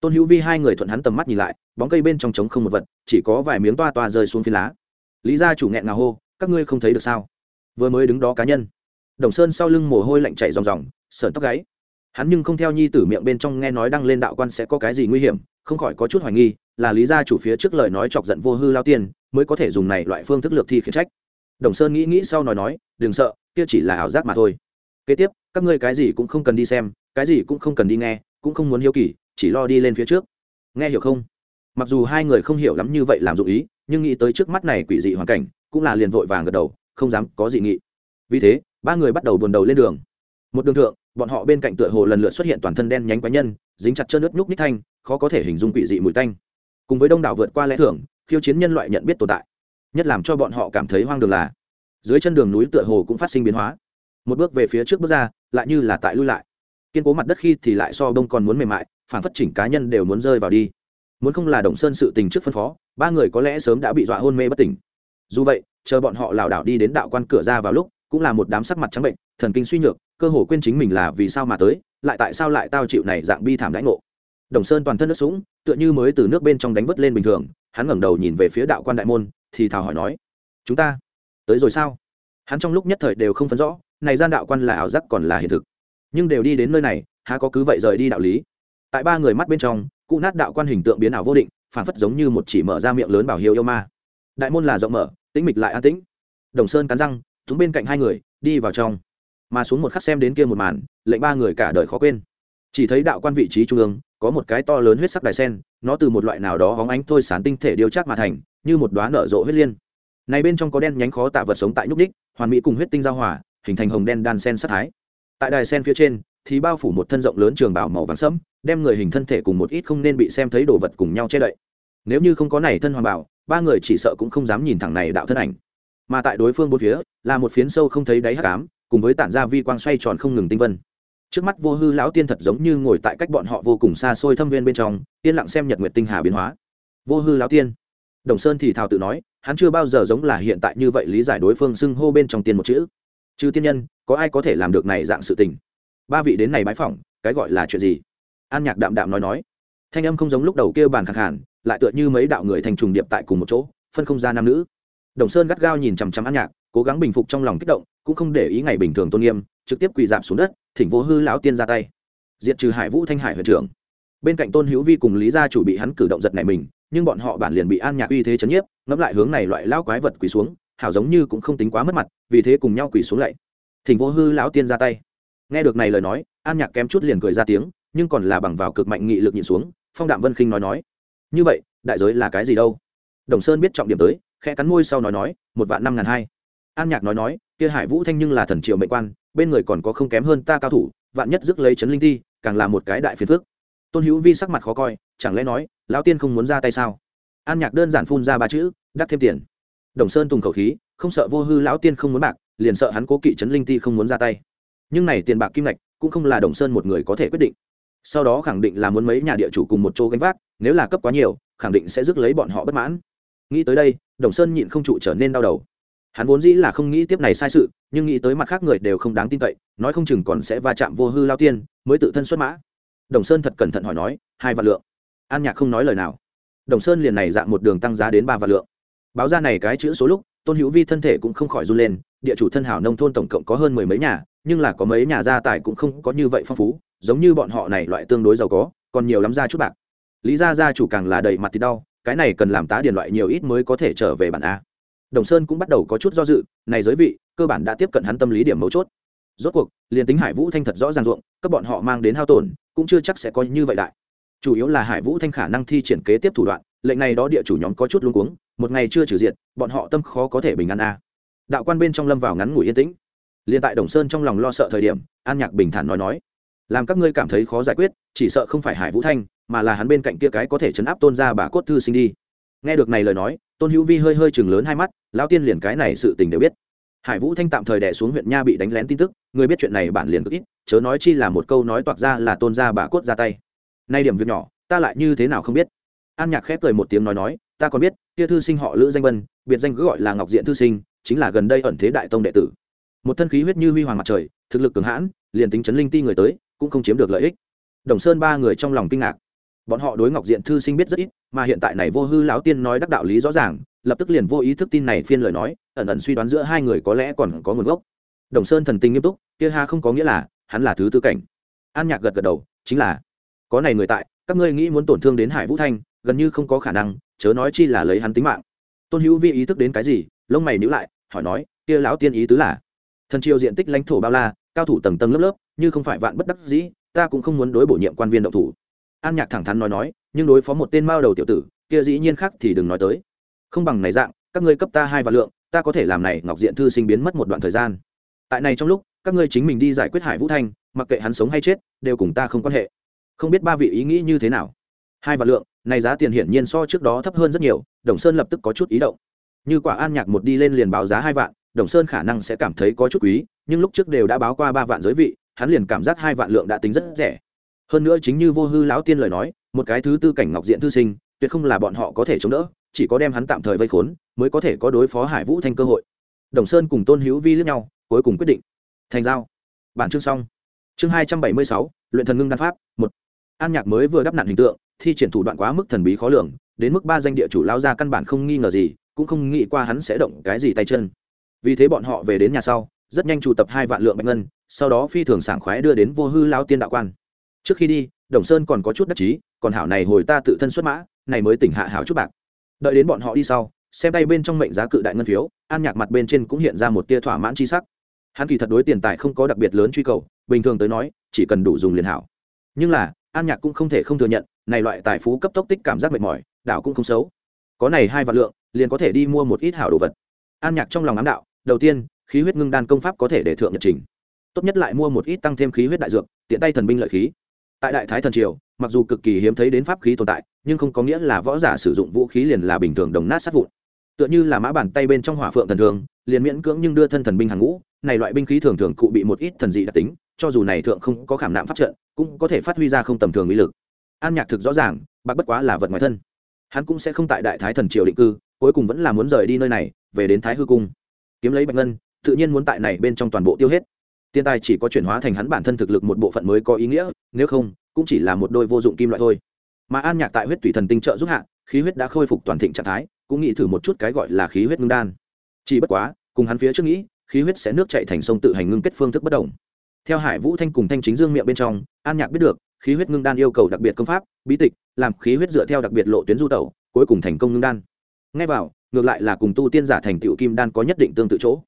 Tôn hữu vi hai người thuận hắn tầm mắt nhìn lại, bóng cây bên trong trống không một vật, chỉ có vài miếng toa toa rơi xuống phi lá lý gia chủ nghẹn ngào hô, các ngươi không thấy được sao? Vừa mới đứng đó cá nhân. Đồng sơn sau lưng mồ hôi lạnh chảy ròng ròng sợn tóc gáy. Hắn nhưng không theo nhi tử miệng bên trong nghe nói đăng lên đạo quan sẽ có cái gì nguy hiểm, không khỏi có chút hoài nghi, là lý gia chủ phía trước lời nói chọc giận vô hư lao tiên, mới có thể dùng này loại phương thức lược thi khiển trách. Đồng sơn nghĩ nghĩ sau nói nói, đừng sợ, kia chỉ là ảo giác mà thôi. Kế tiếp, các ngươi cái gì cũng không cần đi xem, cái gì cũng không cần đi nghe, cũng không muốn hiếu kỳ, chỉ lo đi lên phía trước. Nghe hiểu không? Mặc dù hai người không hiểu lắm như vậy làm dụng ý nhưng nghĩ tới trước mắt này quỷ dị hoàn cảnh, cũng là liền vội vàng gật đầu, không dám có dị nghị. Vì thế, ba người bắt đầu buồn đầu lên đường. Một đường thượng, bọn họ bên cạnh tựa hồ lần lượt xuất hiện toàn thân đen nhánh quái nhân, dính chặt chân nước nhúc nhích thanh, khó có thể hình dung quỷ dị mùi tanh. Cùng với đông đảo vượt qua lẽ thưởng khiêu chiến nhân loại nhận biết tồn tại, nhất làm cho bọn họ cảm thấy hoang đường là, dưới chân đường núi tựa hồ cũng phát sinh biến hóa. Một bước về phía trước bước ra, lại như là tại lui lại. Kiên cố mặt đất khi thì lại so đông còn muốn mềm mại phản phất chỉnh cá nhân đều muốn rơi vào đi muốn không là động sơn sự tình trước phân phó, ba người có lẽ sớm đã bị dọa hôn mê bất tỉnh. Dù vậy, chờ bọn họ lảo đảo đi đến đạo quan cửa ra vào lúc, cũng là một đám sắc mặt trắng bệnh, thần kinh suy nhược, cơ hồ quên chính mình là vì sao mà tới, lại tại sao lại tao chịu này dạng bi thảm đãi ngộ. Đồng sơn toàn thân nước sũng, tựa như mới từ nước bên trong đánh vớt lên bình thường, hắn ngẩng đầu nhìn về phía đạo quan đại môn, thì thào hỏi nói, chúng ta tới rồi sao? Hắn trong lúc nhất thời đều không phân rõ, này gian đạo quan là ảo giác còn là hiện thực. Nhưng đều đi đến nơi này, há có cứ vậy rời đi đạo lý. Tại ba người mắt bên trong cụ nát đạo quan hình tượng biến ảo vô định phản phất giống như một chỉ mở ra miệng lớn bảo hiếu yêu ma. Đại môn là rộng mở, tĩnh mịch lại an tĩnh. Đồng sơn cắn răng thúng bên cạnh hai người, đi vào trong. Mà xuống một khắc xem đến kia một màn, lệnh ba người cả đời khó quên. Chỉ thấy đạo quan vị trí trung ương, có một cái to lớn huyết sắc đài sen, nó từ một loại nào đó hóng ánh thôi sán tinh thể điêu chắc mà thành, như một đoá nở rộ huyết liên. Này bên trong có đen nhánh khó tạ vật sống tại nhúc đích hoàn mỹ cùng huyết tinh giao hòa, hình thành hồng đen đan sen sát thái. Tại đài sen phía trên, thì bao phủ một thân rộng lớn trường bảo màu vàng sẫm đem người hình thân thể cùng một ít không nên bị xem thấy đồ vật cùng nhau che đậy. Nếu như không có này thân hoàng bảo, ba người chỉ sợ cũng không dám nhìn thẳng này đạo thân ảnh. Mà tại đối phương bốn phía, là một phiến sâu không thấy đáy hắc ám, cùng với tản ra vi quang xoay tròn không ngừng tinh vân. Trước mắt vô hư lão tiên thật giống như ngồi tại cách bọn họ vô cùng xa xôi thâm viên bên trong, yên lặng xem nhật nguyệt tinh hà biến hóa. Vô hư lão tiên. Đồng sơn thì thào tự nói, hắn chưa bao giờ giống là hiện tại như vậy lý giải đối phương xưng hô bên trong tiên một chữ. Chứ tiên nhân, có ai có thể làm được này dạng sự tình? Ba vị đến này bái phỏng, cái gọi là chuyện gì? An nhạc đạm đạm nói nói. Thanh âm không giống lúc đầu kêu bàn khẳng hẳn lại tựa như mấy đạo người thành trùng điệp tại cùng một chỗ, phân không ra nam nữ. Đồng sơn gắt gao nhìn chằm chằm an nhạc, cố gắng bình phục trong lòng kích động, cũng không để ý ngày bình thường tôn nghiêm, trực tiếp quỳ dạp xuống đất, thỉnh vô hư lão tiên ra tay. Diệt trừ hải vũ thanh hải huyện trưởng. Bên cạnh tôn hữu vi cùng lý gia chủ bị hắn cử động giật này mình, nhưng bọn họ bản liền bị an nhạc uy thế chấn nhiếp, ngẫm lại hướng này loại lão quái vật quỳ xuống, hảo giống như cũng không tính quá mất mặt, vì thế cùng nhau quỳ xuống lại thỉnh vô hư lão tiên ra tay. Nghe được này lời nói, an nhạc kém chút liền cười ra tiếng nhưng còn là bằng vào cực mạnh nghị lực nhịn xuống phong đạm vân khinh nói nói như vậy đại giới là cái gì đâu? Đồng sơn biết trọng điểm tới khẽ cắn môi sau nói nói một vạn năm ngàn hai. An nhạc nói nói kia hải vũ thanh nhưng là thần triệu mệnh quan bên người còn có không kém hơn ta cao thủ vạn nhất dứt lấy trấn linh thi, càng là một cái đại phiền phước tôn hữu vi sắc mặt khó coi chẳng lẽ nói lão tiên không muốn ra tay sao? An nhạc đơn giản phun ra ba chữ đắt thêm tiền. Đồng sơn tùng khẩu khí không sợ vô hư lão tiên không muốn bạc liền sợ hắn cố kỵ trấn linh ti không muốn ra tay. Nhưng này tiền bạc kim lạch cũng không là đồng sơn một người có thể quyết định sau đó khẳng định là muốn mấy nhà địa chủ cùng một chỗ gánh vác, nếu là cấp quá nhiều, khẳng định sẽ rước lấy bọn họ bất mãn. Nghĩ tới đây, đồng sơn nhịn không trụ trở nên đau đầu. Hắn vốn dĩ là không nghĩ tiếp này sai sự, nhưng nghĩ tới mặt khác người đều không đáng tin cậy, nói không chừng còn sẽ va chạm vô hư lao tiên, mới tự thân xuất mã. Đồng sơn thật cẩn thận hỏi nói, hai vạn lượng. An nhạc không nói lời nào. Đồng sơn liền này dạng một đường tăng giá đến ba vạn lượng. Báo ra này cái chữ số lúc, tôn hữu vi thân thể cũng không khỏi run lên, địa chủ thân hảo nông thôn tổng cộng có hơn mười mấy nhà, nhưng là có mấy nhà gia tài cũng không có như vậy phong phú giống như bọn họ này loại tương đối giàu có, còn nhiều lắm ra chút bạc. Lý gia gia chủ càng là đầy mặt thì đau, cái này cần làm tá điền loại nhiều ít mới có thể trở về bản a. Đồng sơn cũng bắt đầu có chút do dự, này giới vị, cơ bản đã tiếp cận hắn tâm lý điểm mấu chốt. Rốt cuộc, liền tính hải vũ thanh thật rõ ràng ruộng, các bọn họ mang đến hao tổn, cũng chưa chắc sẽ có như vậy đại. Chủ yếu là hải vũ thanh khả năng thi triển kế tiếp thủ đoạn, lệnh này đó địa chủ nhóm có chút luống cuống, một ngày chưa trừ diện bọn họ tâm khó có thể bình an a. Đạo quan bên trong lâm vào ngắn ngủi yên tĩnh. Liền tại đồng sơn trong lòng lo sợ thời điểm, an nhạc bình thản nói nói làm các ngươi cảm thấy khó giải quyết, chỉ sợ không phải hải vũ thanh, mà là hắn bên cạnh kia cái có thể chấn áp tôn ra bà cốt thư sinh đi. Nghe được này lời nói, tôn hữu vi hơi hơi chừng lớn hai mắt, lão tiên liền cái này sự tình đều biết. Hải vũ thanh tạm thời đẻ xuống huyện nha bị đánh lén tin tức, người biết chuyện này bản liền cực ít, chớ nói chi là một câu nói toạc ra là tôn ra bà cốt ra tay. Nay điểm việc nhỏ, ta lại như thế nào không biết? An nhạc khép cười một tiếng nói nói, ta còn biết, kia thư sinh họ lữ danh vân, biệt danh cứ gọi là ngọc diện thư sinh, chính là gần đây ẩn thế đại tông đệ tử. Một thân khí huyết như huy hoàng mặt trời, thực lực cường hãn, liền tính chấn linh ti người tới cũng không chiếm được lợi ích. Đồng sơn ba người trong lòng kinh ngạc. Bọn họ đối ngọc diện thư sinh biết rất ít, mà hiện tại này vô hư lão tiên nói đắc đạo lý rõ ràng, lập tức liền vô ý thức tin này phiên lời nói, ẩn ẩn suy đoán giữa hai người có lẽ còn có nguồn gốc. Đồng sơn thần tình nghiêm túc, kia ha không có nghĩa là, hắn là thứ tư cảnh. An nhạc gật gật đầu, chính là, có này người tại, các ngươi nghĩ muốn tổn thương đến hải vũ thanh, gần như không có khả năng, chớ nói chi là lấy hắn tính mạng. Tôn hữu vi ý thức đến cái gì, lông mày nhữ lại, hỏi nói, kia lão tiên ý tứ là, thần triều diện tích lãnh thổ bao la, cao thủ tầng tầng lớp lớp như không phải vạn bất đắc dĩ, ta cũng không muốn đối bổ nhiệm quan viên động thủ. An nhạc thẳng thắn nói nói, nhưng đối phó một tên mao đầu tiểu tử, kia dĩ nhiên khác thì đừng nói tới. Không bằng này dạng, các ngươi cấp ta hai vạn lượng, ta có thể làm này, ngọc diện thư sinh biến mất một đoạn thời gian. Tại này trong lúc, các ngươi chính mình đi giải quyết hải vũ thanh mặc kệ hắn sống hay chết, đều cùng ta không quan hệ. Không biết ba vị ý nghĩ như thế nào. Hai vạn lượng, này giá tiền hiển nhiên so trước đó thấp hơn rất nhiều, đồng sơn lập tức có chút ý động. Như quả an nhạc một đi lên liền báo giá hai vạn, đồng sơn khả năng sẽ cảm thấy có chút quý, nhưng lúc trước đều đã báo qua ba vạn giới vị hắn liền cảm giác hai vạn lượng đã tính rất rẻ. Hơn nữa chính như vô hư lão tiên lời nói, một cái thứ tư cảnh ngọc diện thư sinh, tuyệt không là bọn họ có thể chống đỡ, chỉ có đem hắn tạm thời vây khốn, mới có thể có đối phó hải vũ thanh cơ hội. Đồng sơn cùng tôn hữu vi lướt nhau, cuối cùng quyết định. Thành giao. Bản chương xong. Chương hai trăm bảy mươi sáu, luyện thần ngưng đan pháp, một. An nhạc mới vừa đắp nặn hình tượng, thi triển thủ đoạn quá mức thần bí khó lường, đến mức ba danh địa chủ lao ra căn bản không nghi ngờ gì, cũng không nghĩ qua hắn sẽ động cái gì tay chân. Vì thế bọn họ về đến nhà sau rất nhanh trụ tập hai vạn lượng bạch ngân, sau đó phi thường sảng khoái đưa đến vô hư lao tiên đạo quan. Trước khi đi, đồng sơn còn có chút đắc chí, còn hảo này hồi ta tự thân xuất mã, này mới tỉnh hạ hảo chút bạc. Đợi đến bọn họ đi sau, xem tay bên trong mệnh giá cự đại ngân phiếu, an nhạc mặt bên trên cũng hiện ra một tia thỏa mãn c h i sắc. Hắn kỳ thật đối tiền tài không có đặc biệt lớn truy cầu, bình thường tới nói, chỉ cần đủ dùng liền hảo. Nhưng là, an nhạc cũng không thể không thừa nhận, này loại tài phú cấp tốc tích cảm giác mệt mỏi, đảo cũng không xấu. Có này hai vạn lượng, liền có thể đi mua một ít hảo đồ vật. An nhạc trong lòng ám đạo, đầu tiên khí huyết ngưng đan công pháp có thể để thượng nhật trình. Tốt nhất lại mua một ít tăng thêm khí huyết đại dược, tiện tay thần binh lợi khí. Tại đại thái thần triều, mặc dù cực kỳ hiếm thấy đến pháp khí tồn tại, nhưng không có nghĩa là võ giả sử dụng vũ khí liền là bình thường đồng nát sát vụn. Tựa như là mã bàn tay bên trong hỏa phượng thần thường, liền miễn cưỡng nhưng đưa thân thần binh hàng ngũ, này loại binh khí thường thường cụ bị một ít thần dị đặc tính, cho dù này thượng không có khảm nạm pháp trận, cũng có thể phát huy ra không tầm thường uy lực. An nhạc thực rõ ràng, bạc bất quá là vật ngoài thân. Hắn cũng sẽ không tại đại thái thần triều định cư, cuối cùng vẫn là muốn rời đi nơi này, về đến thái hư cung. Kiếm lấy bạch ngân tự nhiên muốn tại này bên trong toàn bộ tiêu hết. Tiền tài chỉ có chuyển hóa thành hắn bản thân thực lực một bộ phận mới có ý nghĩa, nếu không, cũng chỉ là một đôi vô dụng kim loại thôi. Mà an nhạc tại huyết tùy thần tinh trợ giúp hạ, khí huyết đã khôi phục toàn thịnh trạng thái, cũng nghĩ thử một chút cái gọi là khí huyết ngưng đan. Chỉ bất quá, cùng hắn phía trước nghĩ, khí huyết sẽ nước chạy thành sông tự hành ngưng kết phương thức bất đồng. Theo hải vũ thanh cùng thanh chính dương miệng bên trong, an nhạc biết được, khí huyết ngưng đan yêu cầu đặc biệt công pháp, bí tịch, làm khí huyết dựa theo đặc biệt lộ tuyến du tẩu, cuối cùng thành công ngưng đan. Ngay vào, ngược lại là cùng tu tiên giả thành tựu kim đan có nhất định tương tự chỗ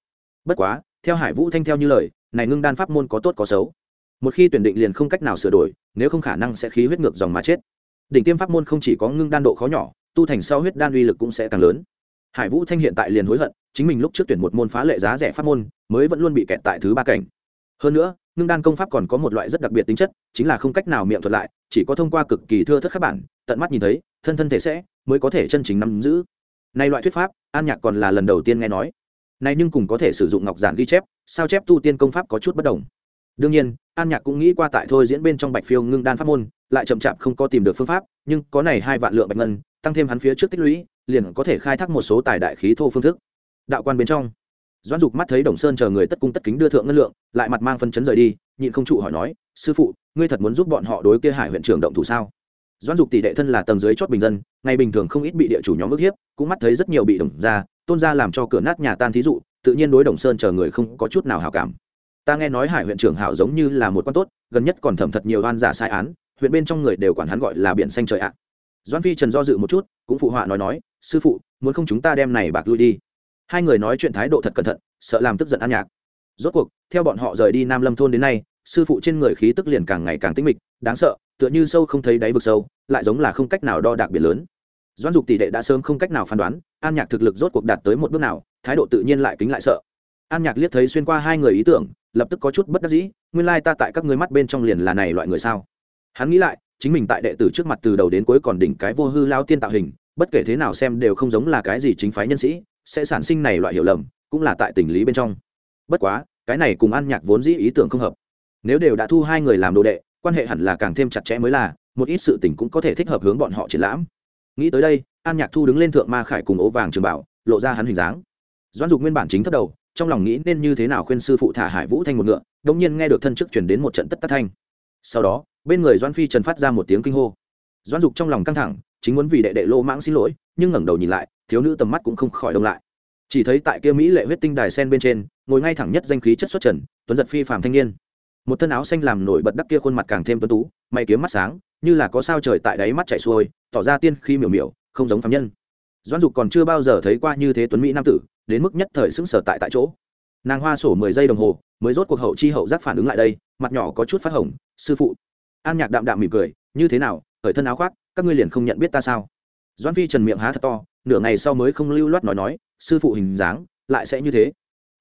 bất quá, theo hải vũ thanh theo như lời, này ngưng đan pháp môn có tốt có xấu. Một khi tuyển định liền không cách nào sửa đổi, nếu không khả năng sẽ khí huyết ngược dòng mà chết. Đỉnh tiêm pháp môn không chỉ có ngưng đan độ khó nhỏ, tu thành sau huyết đan uy lực cũng sẽ càng lớn. Hải vũ thanh hiện tại liền hối hận, chính mình lúc trước tuyển một môn phá lệ giá rẻ pháp môn, mới vẫn luôn bị kẹt tại thứ ba cảnh. Hơn nữa, ngưng đan công pháp còn có một loại rất đặc biệt tính chất, chính là không cách nào miệng thuật lại, chỉ có thông qua cực kỳ thưa thất các bản, tận mắt nhìn thấy, thân thân thể sẽ, mới có thể chân chính nắm giữ. Nay loại thuyết pháp, an nhạc còn là lần đầu tiên nghe nói này nhưng cũng có thể sử dụng ngọc giản ghi chép, sao chép tu tiên công pháp có chút bất đồng. Đương nhiên, an nhạc cũng nghĩ qua tại thôi diễn bên trong bạch phiêu ngưng đan pháp môn, lại chậm chạp không có tìm được phương pháp, nhưng có này hai vạn lượng bạch ngân, tăng thêm hắn phía trước tích lũy, liền có thể khai thác một số tài đại khí thô phương thức. Đạo quan bên trong, doãn dục mắt thấy đồng sơn chờ người tất cung tất kính đưa thượng ngân lượng, lại mặt mang phân chấn rời đi, nhịn không trụ hỏi nói, sư phụ, ngươi thật muốn giúp bọn họ đối kia hải huyện trưởng động thủ sao? Doãn dục tỷ đệ thân là tầng dưới chót bình dân, ngày bình thường không ít bị địa chủ nhóm ức hiếp, cũng mắt thấy rất nhiều bị đồng ra tôn gia làm cho cửa nát nhà tan thí dụ, tự nhiên đối đồng sơn chờ người không có chút nào hào cảm. Ta nghe nói hải huyện trưởng hảo giống như là một quan tốt, gần nhất còn thẩm thật nhiều oan giả sai án, huyện bên trong người đều quản hắn gọi là biển xanh trời ạ. Doan phi trần do dự một chút, cũng phụ họa nói nói, sư phụ, muốn không chúng ta đem này bạc lui đi? Hai người nói chuyện thái độ thật cẩn thận, sợ làm tức giận an nhạc. Rốt cuộc, theo bọn họ rời đi nam lâm thôn đến nay, sư phụ trên người khí tức liền càng ngày càng tĩnh mịch, đáng sợ, tựa như sâu không thấy đáy vực sâu, lại giống là không cách nào đo đạc biển lớn doan dục tỷ đệ đã sớm không cách nào phán đoán, an nhạc thực lực rốt cuộc đạt tới một bước nào, thái độ tự nhiên lại kính lại sợ. An nhạc liếc thấy xuyên qua hai người ý tưởng, lập tức có chút bất đắc dĩ, nguyên lai ta tại các ngươi mắt bên trong liền là này loại người sao? Hắn nghĩ lại, chính mình tại đệ tử trước mặt từ đầu đến cuối còn đỉnh cái vô hư lao tiên tạo hình, bất kể thế nào xem đều không giống là cái gì chính phái nhân sĩ, sẽ sản sinh này loại hiểu lầm, cũng là tại tình lý bên trong. Bất quá, cái này cùng an nhạc vốn dĩ ý tưởng không hợp. Nếu đều đã thu hai người làm đồ đệ, quan hệ hẳn là càng thêm chặt chẽ mới là, một ít sự tình cũng có thể thích hợp hướng bọn họ triển lãm nghĩ tới đây, an nhạc thu đứng lên thượng ma khải cùng ố vàng trường bảo, lộ ra hắn hình dáng. Doãn dục nguyên bản chính thất đầu, trong lòng nghĩ nên như thế nào khuyên sư phụ thả hải vũ thanh một ngựa đông nhiên nghe được thân chức chuyển đến một trận tất tắc thanh. Sau đó, bên người doan phi trần phát ra một tiếng kinh hô. Doan dục trong lòng căng thẳng, chính muốn vì đệ đệ lô mãng xin lỗi, nhưng ngẩng đầu nhìn lại, thiếu nữ tầm mắt cũng không khỏi đông lại. Chỉ thấy tại kia mỹ lệ huyết tinh đài sen bên trên, ngồi ngay thẳng nhất danh khí chất xuất trần, tuấn giật phi phàm thanh niên. Một thân áo xanh làm nổi bật đắc kia khuôn mặt càng thêm tuấn tú mày kiếm mắt sáng như là có sao trời tại đáy mắt chảy xuôi, tỏ ra tiên khi miểu miểu, không giống phạm nhân. Doãn dục còn chưa bao giờ thấy qua như thế tuấn mỹ nam tử, đến mức nhất thời sững sờ tại tại chỗ. Nàng hoa sổ mười giây đồng hồ, mới rốt cuộc hậu chi hậu giác phản ứng lại đây, mặt nhỏ có chút phát hồng, sư phụ. An nhạc đạm đạm mỉm cười, như thế nào khởi thân áo khoác, các ngươi liền không nhận biết ta sao? Doãn phi trần miệng há thật to, nửa ngày sau mới không lưu loát nói nói, sư phụ hình dáng, lại sẽ như thế.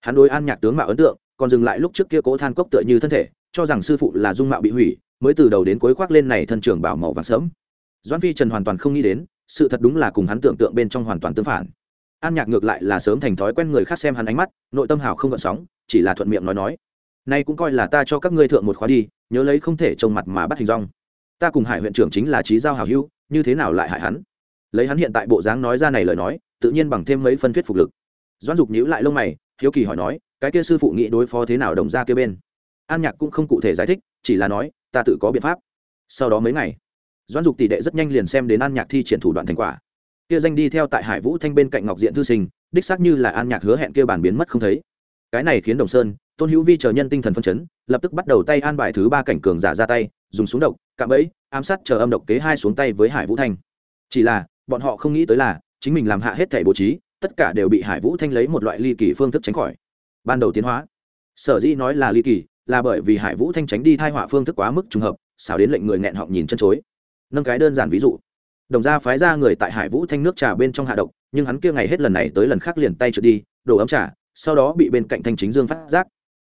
Hắn đối an nhạc tướng mạo ấn tượng, còn dừng lại lúc trước kia cố than cốc tựa như thân thể, cho rằng sư phụ là dung mạo bị hủy mới từ đầu đến cuối khoác lên này thân trường bảo màu vàng sớm doãn phi trần hoàn toàn không nghĩ đến, sự thật đúng là cùng hắn tưởng tượng bên trong hoàn toàn tương phản. An nhạc ngược lại là sớm thành thói quen người khác xem hắn ánh mắt, nội tâm hào không gợn sóng, chỉ là thuận miệng nói nói. Nay cũng coi là ta cho các ngươi thượng một khóa đi, nhớ lấy không thể trông mặt mà bắt hình rong. Ta cùng hải huyện trưởng chính là trí giao hảo hữu, như thế nào lại hại hắn? Lấy hắn hiện tại bộ dáng nói ra này lời nói, tự nhiên bằng thêm mấy phân thuyết phục lực. Doãn dục nhíu lại lông mày, hiếu kỳ hỏi nói, cái kia sư phụ nghĩ đối phó thế nào đồng ra kia bên? An nhạc cũng không cụ thể giải thích, chỉ là nói ta tự có biện pháp. Sau đó mấy ngày doan dục tỷ đệ rất nhanh liền xem đến an nhạc thi triển thủ đoạn thành quả. Kia danh đi theo tại hải vũ thanh bên cạnh ngọc diện thư sinh, đích xác như là an nhạc hứa hẹn kia bản biến mất không thấy. Cái này khiến đồng sơn, tôn hữu vi chờ nhân tinh thần phân chấn, lập tức bắt đầu tay an bài thứ ba cảnh cường giả ra tay, dùng súng độc, cạm bẫy, ám sát chờ âm độc kế hai xuống tay với hải vũ thanh. Chỉ là, bọn họ không nghĩ tới là, chính mình làm hạ hết thẻ bố trí, tất cả đều bị hải vũ thanh lấy một loại ly kỳ phương thức tránh khỏi. Ban đầu tiến hóa, sở dĩ nói là ly kỳ là bởi vì hải vũ thanh tránh đi thai họa phương thức quá mức trùng hợp, xảo đến lệnh người nghẹn họng nhìn chân chối. Nâng cái đơn giản ví dụ. Đồng gia phái ra người tại hải vũ thanh nước trà bên trong hạ độc, nhưng hắn kia ngày hết lần này tới lần khác liền tay trượt đi, đổ ấm trà, sau đó bị bên cạnh thanh chính dương phát giác.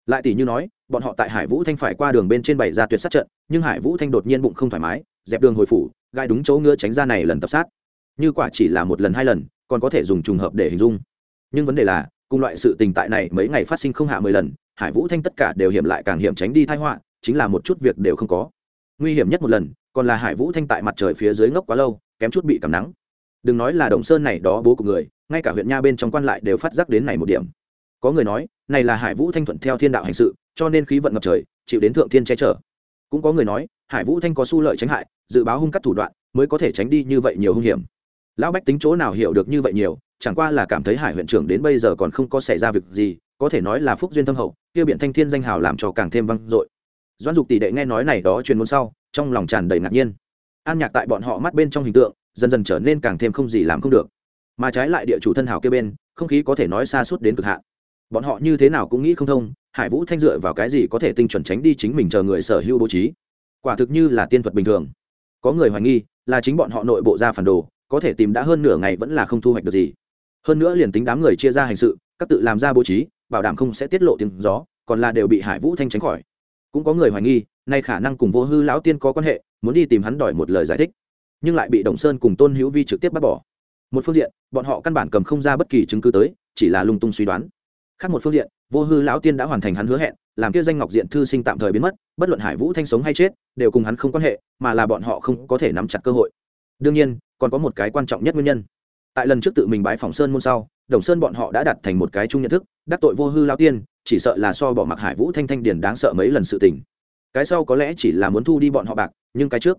Lại tỷ như nói, bọn họ tại hải vũ thanh phải qua đường bên trên bảy ra tuyệt sát trận, nhưng hải vũ thanh đột nhiên bụng không thoải mái, dẹp đường hồi phủ, gai đúng chỗ ngựa tránh ra này lần tập sát. Như quả chỉ là một lần hai lần, còn có thể dùng trùng hợp để hình dung. Nhưng vấn đề là cùng loại sự tình tại này mấy ngày phát sinh không hạ mười lần, hải vũ thanh tất cả đều hiểm lại càng hiểm tránh đi thái họa, chính là một chút việc đều không có. Nguy hiểm nhất một lần, còn là hải vũ thanh tại mặt trời phía dưới ngốc quá lâu, kém chút bị cảm nắng. Đừng nói là đồng sơn này đó bố của người, ngay cả huyện nha bên trong quan lại đều phát giác đến này một điểm. Có người nói, này là hải vũ thanh thuận theo thiên đạo hành sự, cho nên khí vận ngập trời, chịu đến thượng thiên che chở. Cũng có người nói, hải vũ thanh có su lợi tránh hại, dự báo hung cắt thủ đoạn, mới có thể tránh đi như vậy nhiều hung hiểm. Lão bách tính chỗ nào hiểu được như vậy nhiều chẳng qua là cảm thấy hải huyện trưởng đến bây giờ còn không có xảy ra việc gì, có thể nói là phúc duyên thâm hậu, kia biện thanh thiên danh hào làm cho càng thêm vang dội. Doan dục tỷ đệ nghe nói này đó truyền ngôn sau, trong lòng tràn đầy ngạc nhiên. An nhạc tại bọn họ mắt bên trong hình tượng, dần dần trở nên càng thêm không gì làm không được. Mà trái lại địa chủ thân hào kia bên, không khí có thể nói xa suốt đến cực hạn. Bọn họ như thế nào cũng nghĩ không thông, hải vũ thanh dựa vào cái gì có thể tinh chuẩn tránh đi chính mình chờ người sở hữu bố trí? Quả thực như là tiên thuật bình thường. Có người hoài nghi, là chính bọn họ nội bộ ra phản đồ, có thể tìm đã hơn nửa ngày vẫn là không thu hoạch được gì hơn nữa liền tính đám người chia ra hành sự, các tự làm ra bố trí, bảo đảm không sẽ tiết lộ tiếng gió, còn là đều bị hải vũ thanh tránh khỏi. Cũng có người hoài nghi, nay khả năng cùng vô hư lão tiên có quan hệ, muốn đi tìm hắn đòi một lời giải thích. Nhưng lại bị đồng sơn cùng tôn hữu vi trực tiếp bắt bỏ. Một phương diện, bọn họ căn bản cầm không ra bất kỳ chứng cứ tới, chỉ là lung tung suy đoán. Khác một phương diện, vô hư lão tiên đã hoàn thành hắn hứa hẹn, làm kia danh ngọc diện thư sinh tạm thời biến mất, bất luận hải vũ thanh sống hay chết, đều cùng hắn không quan hệ, mà là bọn họ không có thể nắm chặt cơ hội. Đương nhiên, còn có một cái quan trọng nhất nguyên nhân tại lần trước tự mình bái phòng sơn môn sau, đồng sơn bọn họ đã đặt thành một cái chung nhận thức, đắc tội vô hư lao tiên, chỉ sợ là so bỏ mặc hải vũ thanh thanh điền đáng sợ mấy lần sự tình. Cái sau có lẽ chỉ là muốn thu đi bọn họ bạc, nhưng cái trước,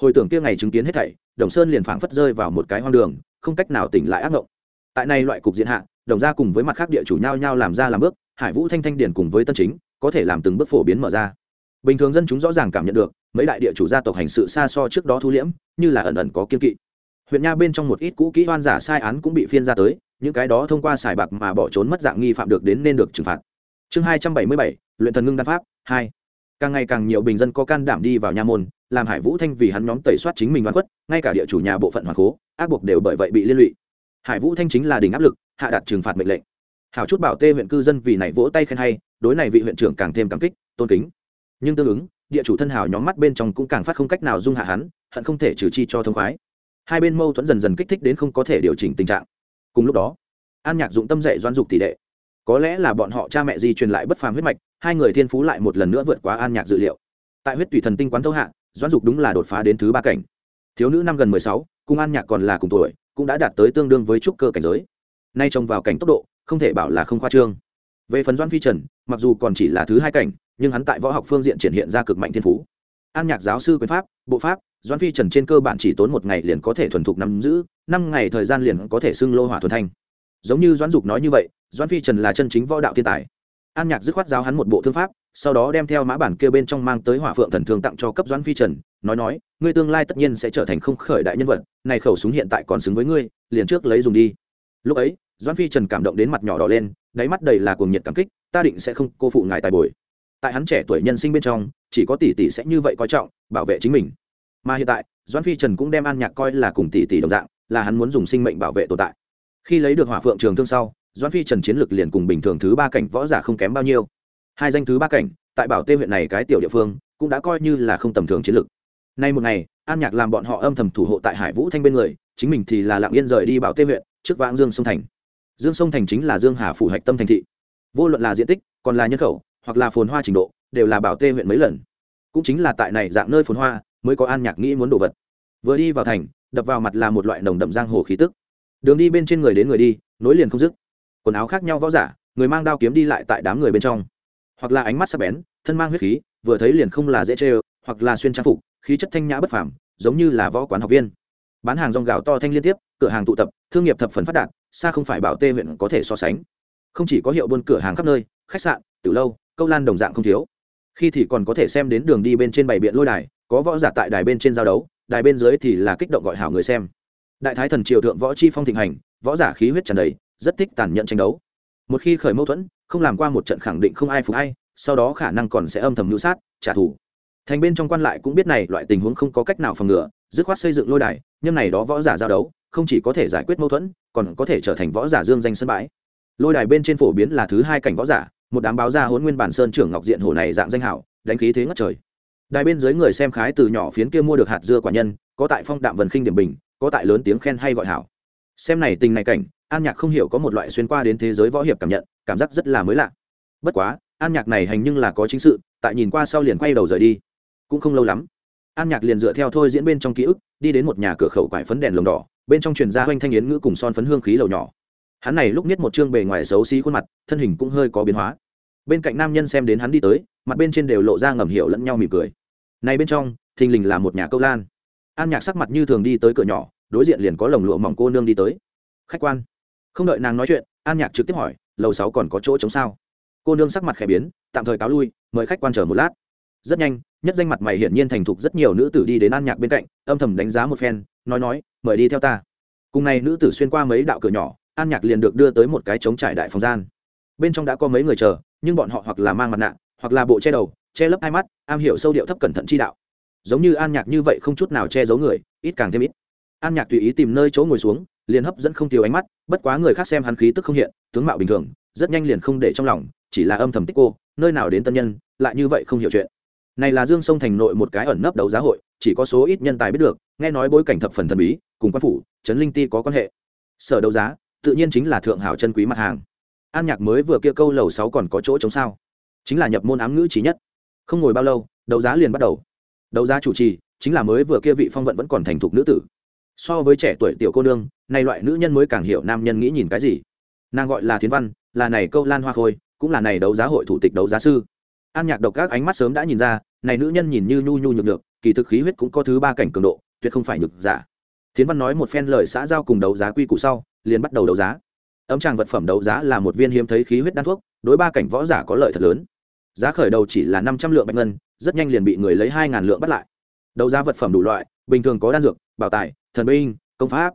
hồi tưởng kia ngày chứng kiến hết thảy, đồng sơn liền phảng phất rơi vào một cái hoang đường, không cách nào tỉnh lại ác mộng tại này loại cục diện hạ, đồng gia cùng với mặt khác địa chủ nhau nhau làm ra làm bước, hải vũ thanh thanh điền cùng với tân chính, có thể làm từng bước phổ biến mở ra. Bình thường dân chúng rõ ràng cảm nhận được, mấy đại địa chủ gia tộc hành sự xa so trước đó thu liễm, như là ẩn ẩn có kiên kỵ huyện nha bên trong một ít cũ kỹ oan giả sai án cũng bị phiên ra tới, những cái đó thông qua xài bạc mà bỏ trốn mất dạng nghi phạm được đến nên được trừng phạt. Chương hai trăm bảy mươi bảy, luyện thần ngưng đan pháp, hai. Càng ngày càng nhiều bình dân có can đảm đi vào nha môn, làm hải vũ thanh vì hắn nhóm tẩy soát chính mình oan khuất, ngay cả địa chủ nhà bộ phận hoàng cố ác buộc đều bởi vậy bị liên lụy. Hải vũ thanh chính là đỉnh áp lực, hạ đặt trừng phạt mệnh lệnh. Hảo chút bảo tê huyện cư dân vì này vỗ tay khen hay, đối này vị huyện trưởng càng thêm cảm kích, tôn kính. Nhưng tương ứng, địa chủ thân hào nhóm mắt bên trong cũng càng phát không cách nào dung hạ hắn, hận không thể trừ chi cho thông khoái hai bên mâu thuẫn dần dần kích thích đến không có thể điều chỉnh tình trạng. Cùng lúc đó, an nhạc dụng tâm dạy doan dục tỷ đệ. Có lẽ là bọn họ cha mẹ di truyền lại bất phàm huyết mạch, hai người thiên phú lại một lần nữa vượt quá an nhạc dự liệu. Tại huyết tùy thần tinh quán thâu hạ doan dục đúng là đột phá đến thứ ba cảnh. Thiếu nữ năm gần mười sáu, cùng an nhạc còn là cùng tuổi, cũng đã đạt tới tương đương với trúc cơ cảnh giới. Nay trông vào cảnh tốc độ, không thể bảo là không khoa trương. Về phần doan phi trần, mặc dù còn chỉ là thứ hai cảnh, nhưng hắn tại võ học phương diện triển hiện ra cực mạnh thiên phú. An nhạc giáo sư quyền pháp, bộ pháp doan phi trần trên cơ bản chỉ tốn một ngày liền có thể thuần thục nắm giữ, năm ngày thời gian liền có thể xưng lô hỏa thuần thanh. Giống như doãn dục nói như vậy doan phi trần là chân chính võ đạo thiên tài. An nhạc dứt khoát giáo hắn một bộ thương pháp, sau đó đem theo mã bản kêu bên trong mang tới hỏa phượng thần thương tặng cho cấp doãn phi trần, nói nói, ngươi tương lai tất nhiên sẽ trở thành không khởi đại nhân vật, này khẩu súng hiện tại còn xứng với ngươi, liền trước lấy dùng đi. Lúc ấy, doãn phi trần cảm động đến mặt nhỏ đỏ lên, đáy mắt đầy là cuồng nhiệt cảm kích, ta định sẽ không cô phụ ngài tài bồi. Tại hắn trẻ tuổi nhân sinh bên trong, chỉ có tỷ tỷ sẽ như vậy coi trọng, bảo vệ chính mình mà hiện tại, doãn phi trần cũng đem an nhạc coi là cùng tỷ tỷ đồng dạng, là hắn muốn dùng sinh mệnh bảo vệ tồn tại. Khi lấy được hỏa phượng trường thương sau, doãn phi trần chiến lực liền cùng bình thường thứ ba cảnh võ giả không kém bao nhiêu. Hai danh thứ ba cảnh, tại bảo tê huyện này cái tiểu địa phương, cũng đã coi như là không tầm thường chiến lực nay một ngày, an nhạc làm bọn họ âm thầm thủ hộ tại hải vũ thanh bên người, chính mình thì là lặng yên rời đi bảo tê huyện, trước vãng dương sông thành. Dương sông thành chính là dương hà phủ hạch tâm thành thị. Vô luận là diện tích, còn là nhân khẩu, hoặc là phồn hoa trình độ, đều là bảo tê huyện mấy lần. Cũng chính là tại này dạng nơi phồn hoa mới có an nhạc nghĩ muốn đồ vật. Vừa đi vào thành, đập vào mặt là một loại nồng đậm giang hồ khí tức. Đường đi bên trên người đến người đi, nối liền không dứt. Quần áo khác nhau võ giả, người mang đao kiếm đi lại tại đám người bên trong. Hoặc là ánh mắt sắc bén, thân mang huyết khí, vừa thấy liền không là dễ chê hoặc là xuyên trang phục, khí chất thanh nhã bất phàm, giống như là võ quán học viên. Bán hàng rong gạo to thanh liên tiếp, cửa hàng tụ tập, thương nghiệp thập phần phát đạt, xa không phải bảo tê huyện có thể so sánh. Không chỉ có hiệu buôn cửa hàng khắp nơi, khách sạn từ lâu, câu lan đồng dạng không thiếu. Khi thì còn có thể xem đến đường đi bên trên bảy biện lôi đài có võ giả tại đài bên trên giao đấu đài bên dưới thì là kích động gọi hảo người xem. Đại thái thần triều thượng võ chi phong thịnh hành võ giả khí huyết tràn đầy rất thích tàn nhẫn tranh đấu. Một khi khởi mâu thuẫn không làm qua một trận khẳng định không ai phục ai, sau đó khả năng còn sẽ âm thầm mưu sát trả thù. Thành bên trong quan lại cũng biết này loại tình huống không có cách nào phòng ngừa dứt khoát xây dựng lôi đài nhưng này đó võ giả giao đấu không chỉ có thể giải quyết mâu thuẫn còn có thể trở thành võ giả dương danh sân bãi. Lôi đài bên trên phổ biến là thứ hai cảnh võ giả một đám báo ra hôn nguyên bản sơn trưởng ngọc diện hồ này dạng danh hảo đánh khí thế ngất trời đài bên dưới người xem khái từ nhỏ phiến kia mua được hạt dưa quả nhân, có tại phong đạm vần khinh điểm bình, có tại lớn tiếng khen hay gọi hảo. Xem này tình này cảnh, an nhạc không hiểu có một loại xuyên qua đến thế giới võ hiệp cảm nhận, cảm giác rất là mới lạ. Bất quá, an nhạc này hành nhưng là có chính sự, tại nhìn qua sau liền quay đầu rời đi. Cũng không lâu lắm, an nhạc liền dựa theo thôi diễn bên trong ký ức, đi đến một nhà cửa khẩu quải phấn đèn lồng đỏ, bên trong truyền ra hoanh thanh yến ngữ cùng son phấn hương khí lầu nhỏ. Hắn này lúc nhất một chương bề ngoài xấu xí khuôn mặt, thân hình cũng hơi có biến hóa. Bên cạnh nam nhân xem đến hắn đi tới, mặt bên trên đều lộ ra ngầm hiểu lẫn nhau mỉm cười này bên trong, thình lình là một nhà câu lan. An nhạc sắc mặt như thường đi tới cửa nhỏ, đối diện liền có lồng lụa mỏng cô nương đi tới. Khách quan. Không đợi nàng nói chuyện, an nhạc trực tiếp hỏi, lầu sáu còn có chỗ chống sao? Cô nương sắc mặt khẽ biến, tạm thời cáo lui, mời khách quan chờ một lát. Rất nhanh, nhất danh mặt mày hiển nhiên thành thục rất nhiều nữ tử đi đến an nhạc bên cạnh, âm thầm đánh giá một phen, nói nói, mời đi theo ta. Cùng này nữ tử xuyên qua mấy đạo cửa nhỏ, an nhạc liền được đưa tới một cái trống trải đại phòng gian. Bên trong đã có mấy người chờ, nhưng bọn họ hoặc là mang mặt nạ, hoặc là bộ che đầu che lấp hai mắt, am hiểu sâu điệu thấp cẩn thận chi đạo. Giống như an nhạc như vậy không chút nào che giấu người, ít càng thêm ít. An nhạc tùy ý tìm nơi chỗ ngồi xuống, liền hấp dẫn không tiêu ánh mắt, bất quá người khác xem hắn khí tức không hiện, tướng mạo bình thường, rất nhanh liền không để trong lòng, chỉ là âm thầm tích cô, nơi nào đến tân nhân, lại như vậy không hiểu chuyện. Này là dương sông thành nội một cái ẩn nấp đấu giá hội, chỉ có số ít nhân tài biết được, nghe nói bối cảnh thập phần thần bí, cùng quan phủ, trấn linh ti có quan hệ. Sở đấu giá, tự nhiên chính là thượng hảo chân quý mặt hàng. An nhạc mới vừa kia câu lầu sáu còn có chỗ chống sao? Chính là nhập môn ám ngữ trí nhất không ngồi bao lâu, đấu giá liền bắt đầu. Đấu giá chủ trì chính là mới vừa kia vị phong vận vẫn còn thành thục nữ tử. So với trẻ tuổi tiểu cô nương, này loại nữ nhân mới càng hiểu nam nhân nghĩ nhìn cái gì. Nàng gọi là thiến văn, là này câu lan hoa khôi, cũng là này đấu giá hội thủ tịch đấu giá sư. An nhạc độc các ánh mắt sớm đã nhìn ra, này nữ nhân nhìn như nhu nhu nhược được kỳ thực khí huyết cũng có thứ ba cảnh cường độ, tuyệt không phải nhược giả. Thiến văn nói một phen lời xã giao cùng đấu giá quy củ sau, liền bắt đầu đấu giá. Ấm tràng vật phẩm đấu giá là một viên hiếm thấy khí huyết đan thuốc, đối ba cảnh võ giả có lợi thật lớn giá khởi đầu chỉ là năm trăm lượng bạch ngân, rất nhanh liền bị người lấy hai ngàn lượng bắt lại. Đấu giá vật phẩm đủ loại, bình thường có đan dược, bảo tài, thần binh, công pháp,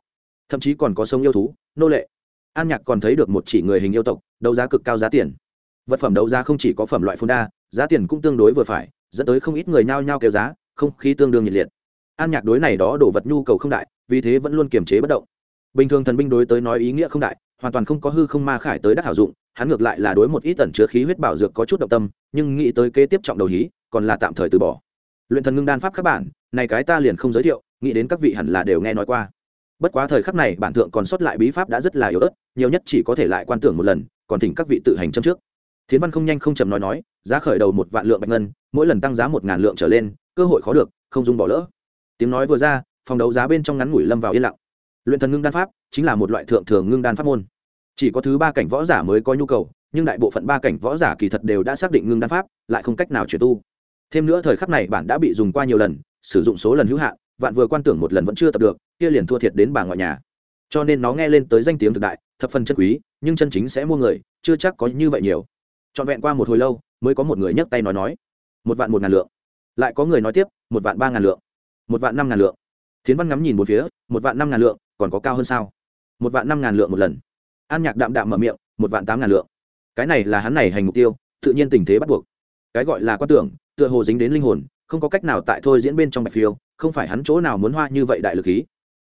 thậm chí còn có sông yêu thú, nô lệ. An nhạc còn thấy được một chỉ người hình yêu tộc, đấu giá cực cao giá tiền. Vật phẩm đấu giá không chỉ có phẩm loại phun đa, giá tiền cũng tương đối vừa phải, dẫn tới không ít người nhao nhao kêu giá, không khí tương đương nhiệt liệt. An nhạc đối này đó đổ vật nhu cầu không đại, vì thế vẫn luôn kiềm chế bất động. Bình thường thần binh đối tới nói ý nghĩa không đại hoàn toàn không có hư không ma khải tới đắc hảo dụng, hắn ngược lại là đối một ít tẩn chứa khí huyết bảo dược có chút động tâm, nhưng nghĩ tới kế tiếp trọng đầu hí, còn là tạm thời từ bỏ. Luyện thần ngưng đan pháp các bạn, này cái ta liền không giới thiệu, nghĩ đến các vị hẳn là đều nghe nói qua. Bất quá thời khắc này, bản thượng còn sót lại bí pháp đã rất là yếu ớt, nhiều nhất chỉ có thể lại quan tưởng một lần, còn thỉnh các vị tự hành châm trước. Thiến văn không nhanh không chậm nói nói, giá khởi đầu một vạn lượng bạch ngân, mỗi lần tăng giá một ngàn lượng trở lên, cơ hội khó được, không dùng bỏ lỡ. Tiếng nói vừa ra, phòng đấu giá bên trong ngắn ngủi lâm vào yên lặng luyện thần ngưng đan pháp chính là một loại thượng thường ngưng đan pháp môn. Chỉ có thứ ba cảnh võ giả mới có nhu cầu, nhưng đại bộ phận ba cảnh võ giả kỳ thật đều đã xác định ngưng đan pháp, lại không cách nào chuyển tu. Thêm nữa thời khắc này bản đã bị dùng qua nhiều lần, sử dụng số lần hữu hạn, vạn vừa quan tưởng một lần vẫn chưa tập được, kia liền thua thiệt đến bà ngoại nhà. Cho nên nó nghe lên tới danh tiếng thực đại, thập phần chân quý, nhưng chân chính sẽ mua người, chưa chắc có như vậy nhiều. Trọn vẹn qua một hồi lâu, mới có một người nhấc tay nói nói, một vạn một ngàn lượng. Lại có người nói tiếp, một vạn ba ngàn lượng. Một vạn năm ngàn lượng. Thiến văn ngắm nhìn một phía, một vạn năm ngàn lượng còn có cao hơn sao? Một vạn năm ngàn lượng một lần. An nhạc đạm đạm mở miệng, một vạn tám ngàn lượng. Cái này là hắn này hành mục tiêu, tự nhiên tình thế bắt buộc. Cái gọi là quan tưởng, tựa hồ dính đến linh hồn, không có cách nào tại thôi diễn bên trong bạch phiêu, không phải hắn chỗ nào muốn hoa như vậy đại lực khí.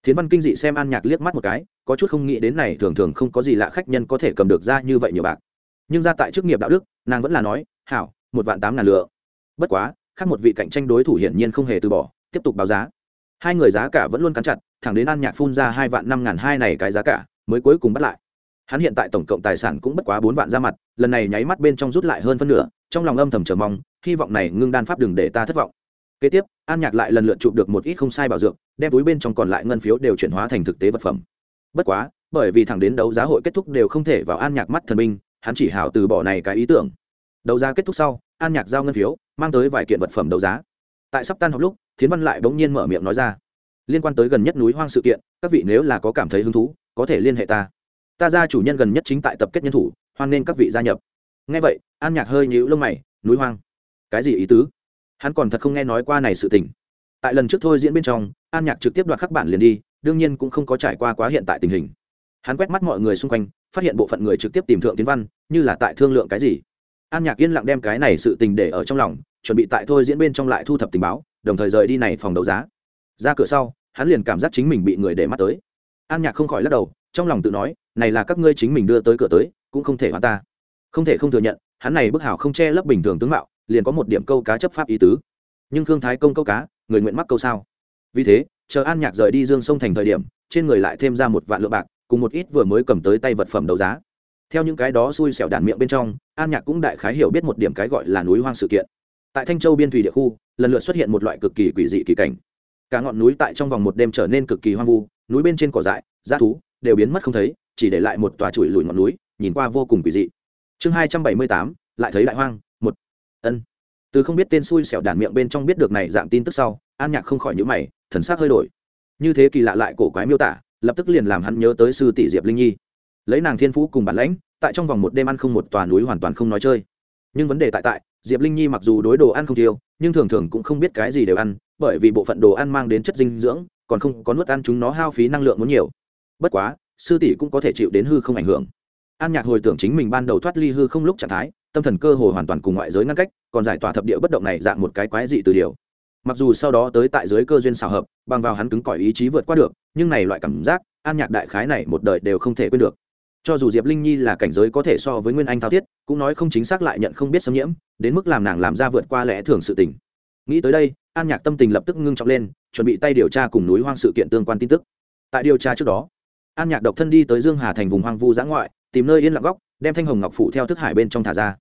Thiến văn kinh dị xem an nhạc liếc mắt một cái, có chút không nghĩ đến này thường thường không có gì lạ khách nhân có thể cầm được ra như vậy nhiều bạc. Nhưng ra tại chức nghiệp đạo đức, nàng vẫn là nói, hảo, một vạn tám ngàn lượng. Bất quá, khác một vị cạnh tranh đối thủ hiển nhiên không hề từ bỏ, tiếp tục báo giá. Hai người giá cả vẫn luôn cắn chặt thẳng đến an nhạc phun ra hai vạn năm ngàn hai này cái giá cả, mới cuối cùng bắt lại. Hắn hiện tại tổng cộng tài sản cũng bất quá bốn vạn ra mặt, lần này nháy mắt bên trong rút lại hơn phân nửa, trong lòng âm thầm chờ mong, hy vọng này ngưng đan pháp đừng để ta thất vọng. Kế tiếp, an nhạc lại lần lượt chụp được một ít không sai bảo dược, đem túi bên trong còn lại ngân phiếu đều chuyển hóa thành thực tế vật phẩm. Bất quá, bởi vì thẳng đến đấu giá hội kết thúc đều không thể vào an nhạc mắt thần minh, hắn chỉ hào từ bỏ này cái ý tưởng. Đấu giá kết thúc sau, an nhạc giao ngân phiếu, mang tới vài kiện vật phẩm đấu giá. Tại sắp tan học lúc, thiến văn lại bỗng nhiên mở miệng nói ra liên quan tới gần nhất núi hoang sự kiện, các vị nếu là có cảm thấy hứng thú, có thể liên hệ ta. Ta ra chủ nhân gần nhất chính tại tập kết nhân thủ, hoan nên các vị gia nhập. Ngay vậy, an nhạc hơi nhíu lông mày, núi hoang? Cái gì ý tứ? Hắn còn thật không nghe nói qua này sự tình. Tại lần trước thôi diễn bên trong, an nhạc trực tiếp đoạt khắc bản liền đi, đương nhiên cũng không có trải qua quá hiện tại tình hình. Hắn quét mắt mọi người xung quanh, phát hiện bộ phận người trực tiếp tìm thượng tiến văn, như là tại thương lượng cái gì. An nhạc yên lặng đem cái này sự tình để ở trong lòng, chuẩn bị tại thôi diễn bên trong lại thu thập tình báo, đồng thời rời đi này phòng đấu giá ra cửa sau, hắn liền cảm giác chính mình bị người để mắt tới. An nhạc không khỏi lắc đầu, trong lòng tự nói, này là các ngươi chính mình đưa tới cửa tới, cũng không thể hoàn ta. Không thể không thừa nhận, hắn này bức hảo không che lấp bình thường tướng mạo, liền có một điểm câu cá chấp pháp ý tứ. Nhưng khương thái công câu cá, người nguyện mắc câu sao? Vì thế, chờ an nhạc rời đi dương sông thành thời điểm, trên người lại thêm ra một vạn lượng bạc, cùng một ít vừa mới cầm tới tay vật phẩm đấu giá. Theo những cái đó xui xẻo đạn miệng bên trong, an nhạc cũng đại khái hiểu biết một điểm cái gọi là núi hoang sự kiện. Tại thanh châu biên thủy địa khu, lần lượt xuất hiện một loại cực kỳ quỷ dị kỳ cảnh cả ngọn núi tại trong vòng một đêm trở nên cực kỳ hoang vu, núi bên trên cỏ dại g thú đều biến mất không thấy, chỉ để lại một tòa chùi lùi ngọn núi, nhìn qua vô cùng quỷ dị. Chương hai trăm bảy mươi tám, lại thấy đại hoang, một. Ân. Từ không biết tên xui xẻo đản miệng bên trong biết được này dạng tin tức sau, an nhạc không khỏi nhữ mày, thần s ắ c hơi đổi. Như thế kỳ lạ lại cổ quái miêu tả, lập tức liền làm hắn nhớ tới sư tỷ diệp linh nhi. Lấy nàng thiên phú cùng bản lãnh, tại trong vòng một đêm ăn không một tòa núi hoàn toàn không nói chơi. Nhưng vấn đề tại tại diệp linh nhi mặc dù đối đồ ăn không thiếu, nhưng thường thường cũng không biết cái gì đều ăn, bởi vì bộ phận đồ ăn mang đến chất dinh dưỡng, còn không có nuốt ăn chúng nó hao phí năng lượng muốn nhiều. Bất quá, sư tỷ cũng có thể chịu đến hư không ảnh hưởng. An nhạc hồi tưởng chính mình ban đầu thoát ly hư không lúc trạng thái, tâm thần cơ hồ hoàn toàn cùng ngoại giới ngăn cách, còn giải tỏa thập địa bất động này dạng một cái quái dị từ điều. Mặc dù sau đó tới tại giới cơ duyên xào hợp, bằng vào hắn cứng cỏi ý chí vượt qua được, nhưng này loại cảm giác, an nhạc đại khái này một đời đều không thể quên được cho dù diệp linh nhi là cảnh giới có thể so với nguyên anh thao thiết, cũng nói không chính xác lại nhận không biết xâm nhiễm, đến mức làm nàng làm ra vượt qua lẽ thường sự tình. Nghĩ tới đây, an nhạc tâm tình lập tức ngưng trọng lên, chuẩn bị tay điều tra cùng núi hoang sự kiện tương quan tin tức. Tại điều tra trước đó, an nhạc độc thân đi tới dương hà thành vùng hoang vu giã ngoại, tìm nơi yên lặng góc, đem thanh hồng ngọc phủ theo thức hải bên trong thả ra.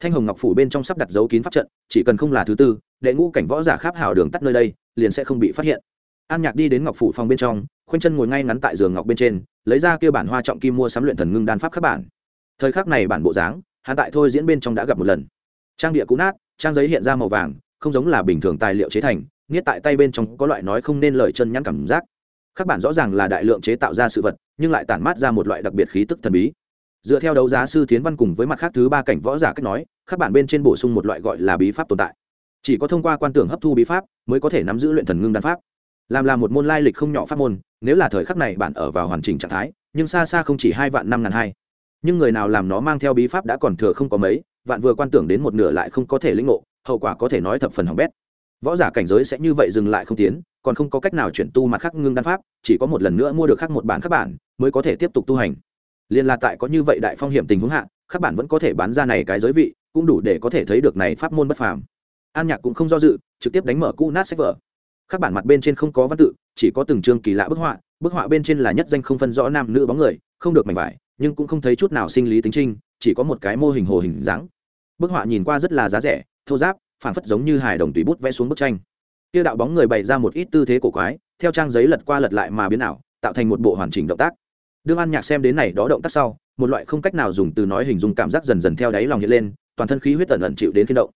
Thanh hồng ngọc phủ bên trong sắp đặt dấu kín pháp trận, chỉ cần không là thứ tư, đệ ngũ cảnh võ giả kháp hảo đường tắt nơi đây, liền sẽ không bị phát hiện. An nhạc đi đến ngọc phủ phòng bên trong, khoanh chân ngồi ngay ngắn tại giường ngọc bên trên lấy ra kia bản hoa trọng kim mua sắm luyện thần ngưng đan pháp các bản. Thời khắc này bản bộ dáng, hắn tại thôi diễn bên trong đã gặp một lần. Trang địa cũ nát, trang giấy hiện ra màu vàng, không giống là bình thường tài liệu chế thành, nghiết tại tay bên trong có loại nói không nên lời chân nhắn cảm giác. Các bản rõ ràng là đại lượng chế tạo ra sự vật, nhưng lại tản mát ra một loại đặc biệt khí tức thần bí. Dựa theo đấu giá sư tiến văn cùng với mặt khác thứ ba cảnh võ giả cách nói, các bản bên trên bổ sung một loại gọi là bí pháp tồn tại. Chỉ có thông qua quan tưởng hấp thu bí pháp, mới có thể nắm giữ luyện thần ngưng đan pháp. Làm là một môn lai lịch không nhỏ pháp môn nếu là thời khắc này bạn ở vào hoàn chỉnh trạng thái, nhưng xa xa không chỉ hai vạn năm ngàn hai. Nhưng người nào làm nó mang theo bí pháp đã còn thừa không có mấy, vạn vừa quan tưởng đến một nửa lại không có thể lĩnh ngộ, hậu quả có thể nói thập phần hỏng bét. Võ giả cảnh giới sẽ như vậy dừng lại không tiến, còn không có cách nào chuyển tu mặt khác ngưng đan pháp, chỉ có một lần nữa mua được khác một bản khắc bản, mới có thể tiếp tục tu hành. Liên là tại có như vậy đại phong hiểm tình huống hạ khắc bản vẫn có thể bán ra này cái giới vị, cũng đủ để có thể thấy được này pháp môn bất phàm. An nhạc cũng không do dự, trực tiếp đánh mở cũ nát sách vở. Khắc bản mặt bên trên không có văn tự chỉ có từng chương kỳ lạ bức họa bức họa bên trên là nhất danh không phân rõ nam nữ bóng người, không được mảnh vải, nhưng cũng không thấy chút nào sinh lý tính trinh, chỉ có một cái mô hình hồ hình dáng. Bức họa nhìn qua rất là giá rẻ, thô giáp phản phất giống như hài đồng tùy bút vẽ xuống bức tranh. Tiêu đạo bóng người bày ra một ít tư thế cổ quái, theo trang giấy lật qua lật lại mà biến ảo, tạo thành một bộ hoàn chỉnh động tác. Đương an nhạc xem đến này đó động tác sau, một loại không cách nào dùng từ nói hình dung cảm giác dần dần theo đáy lòng hiện lên, toàn thân khí huyết tẩn ẩn chịu đến khiến động.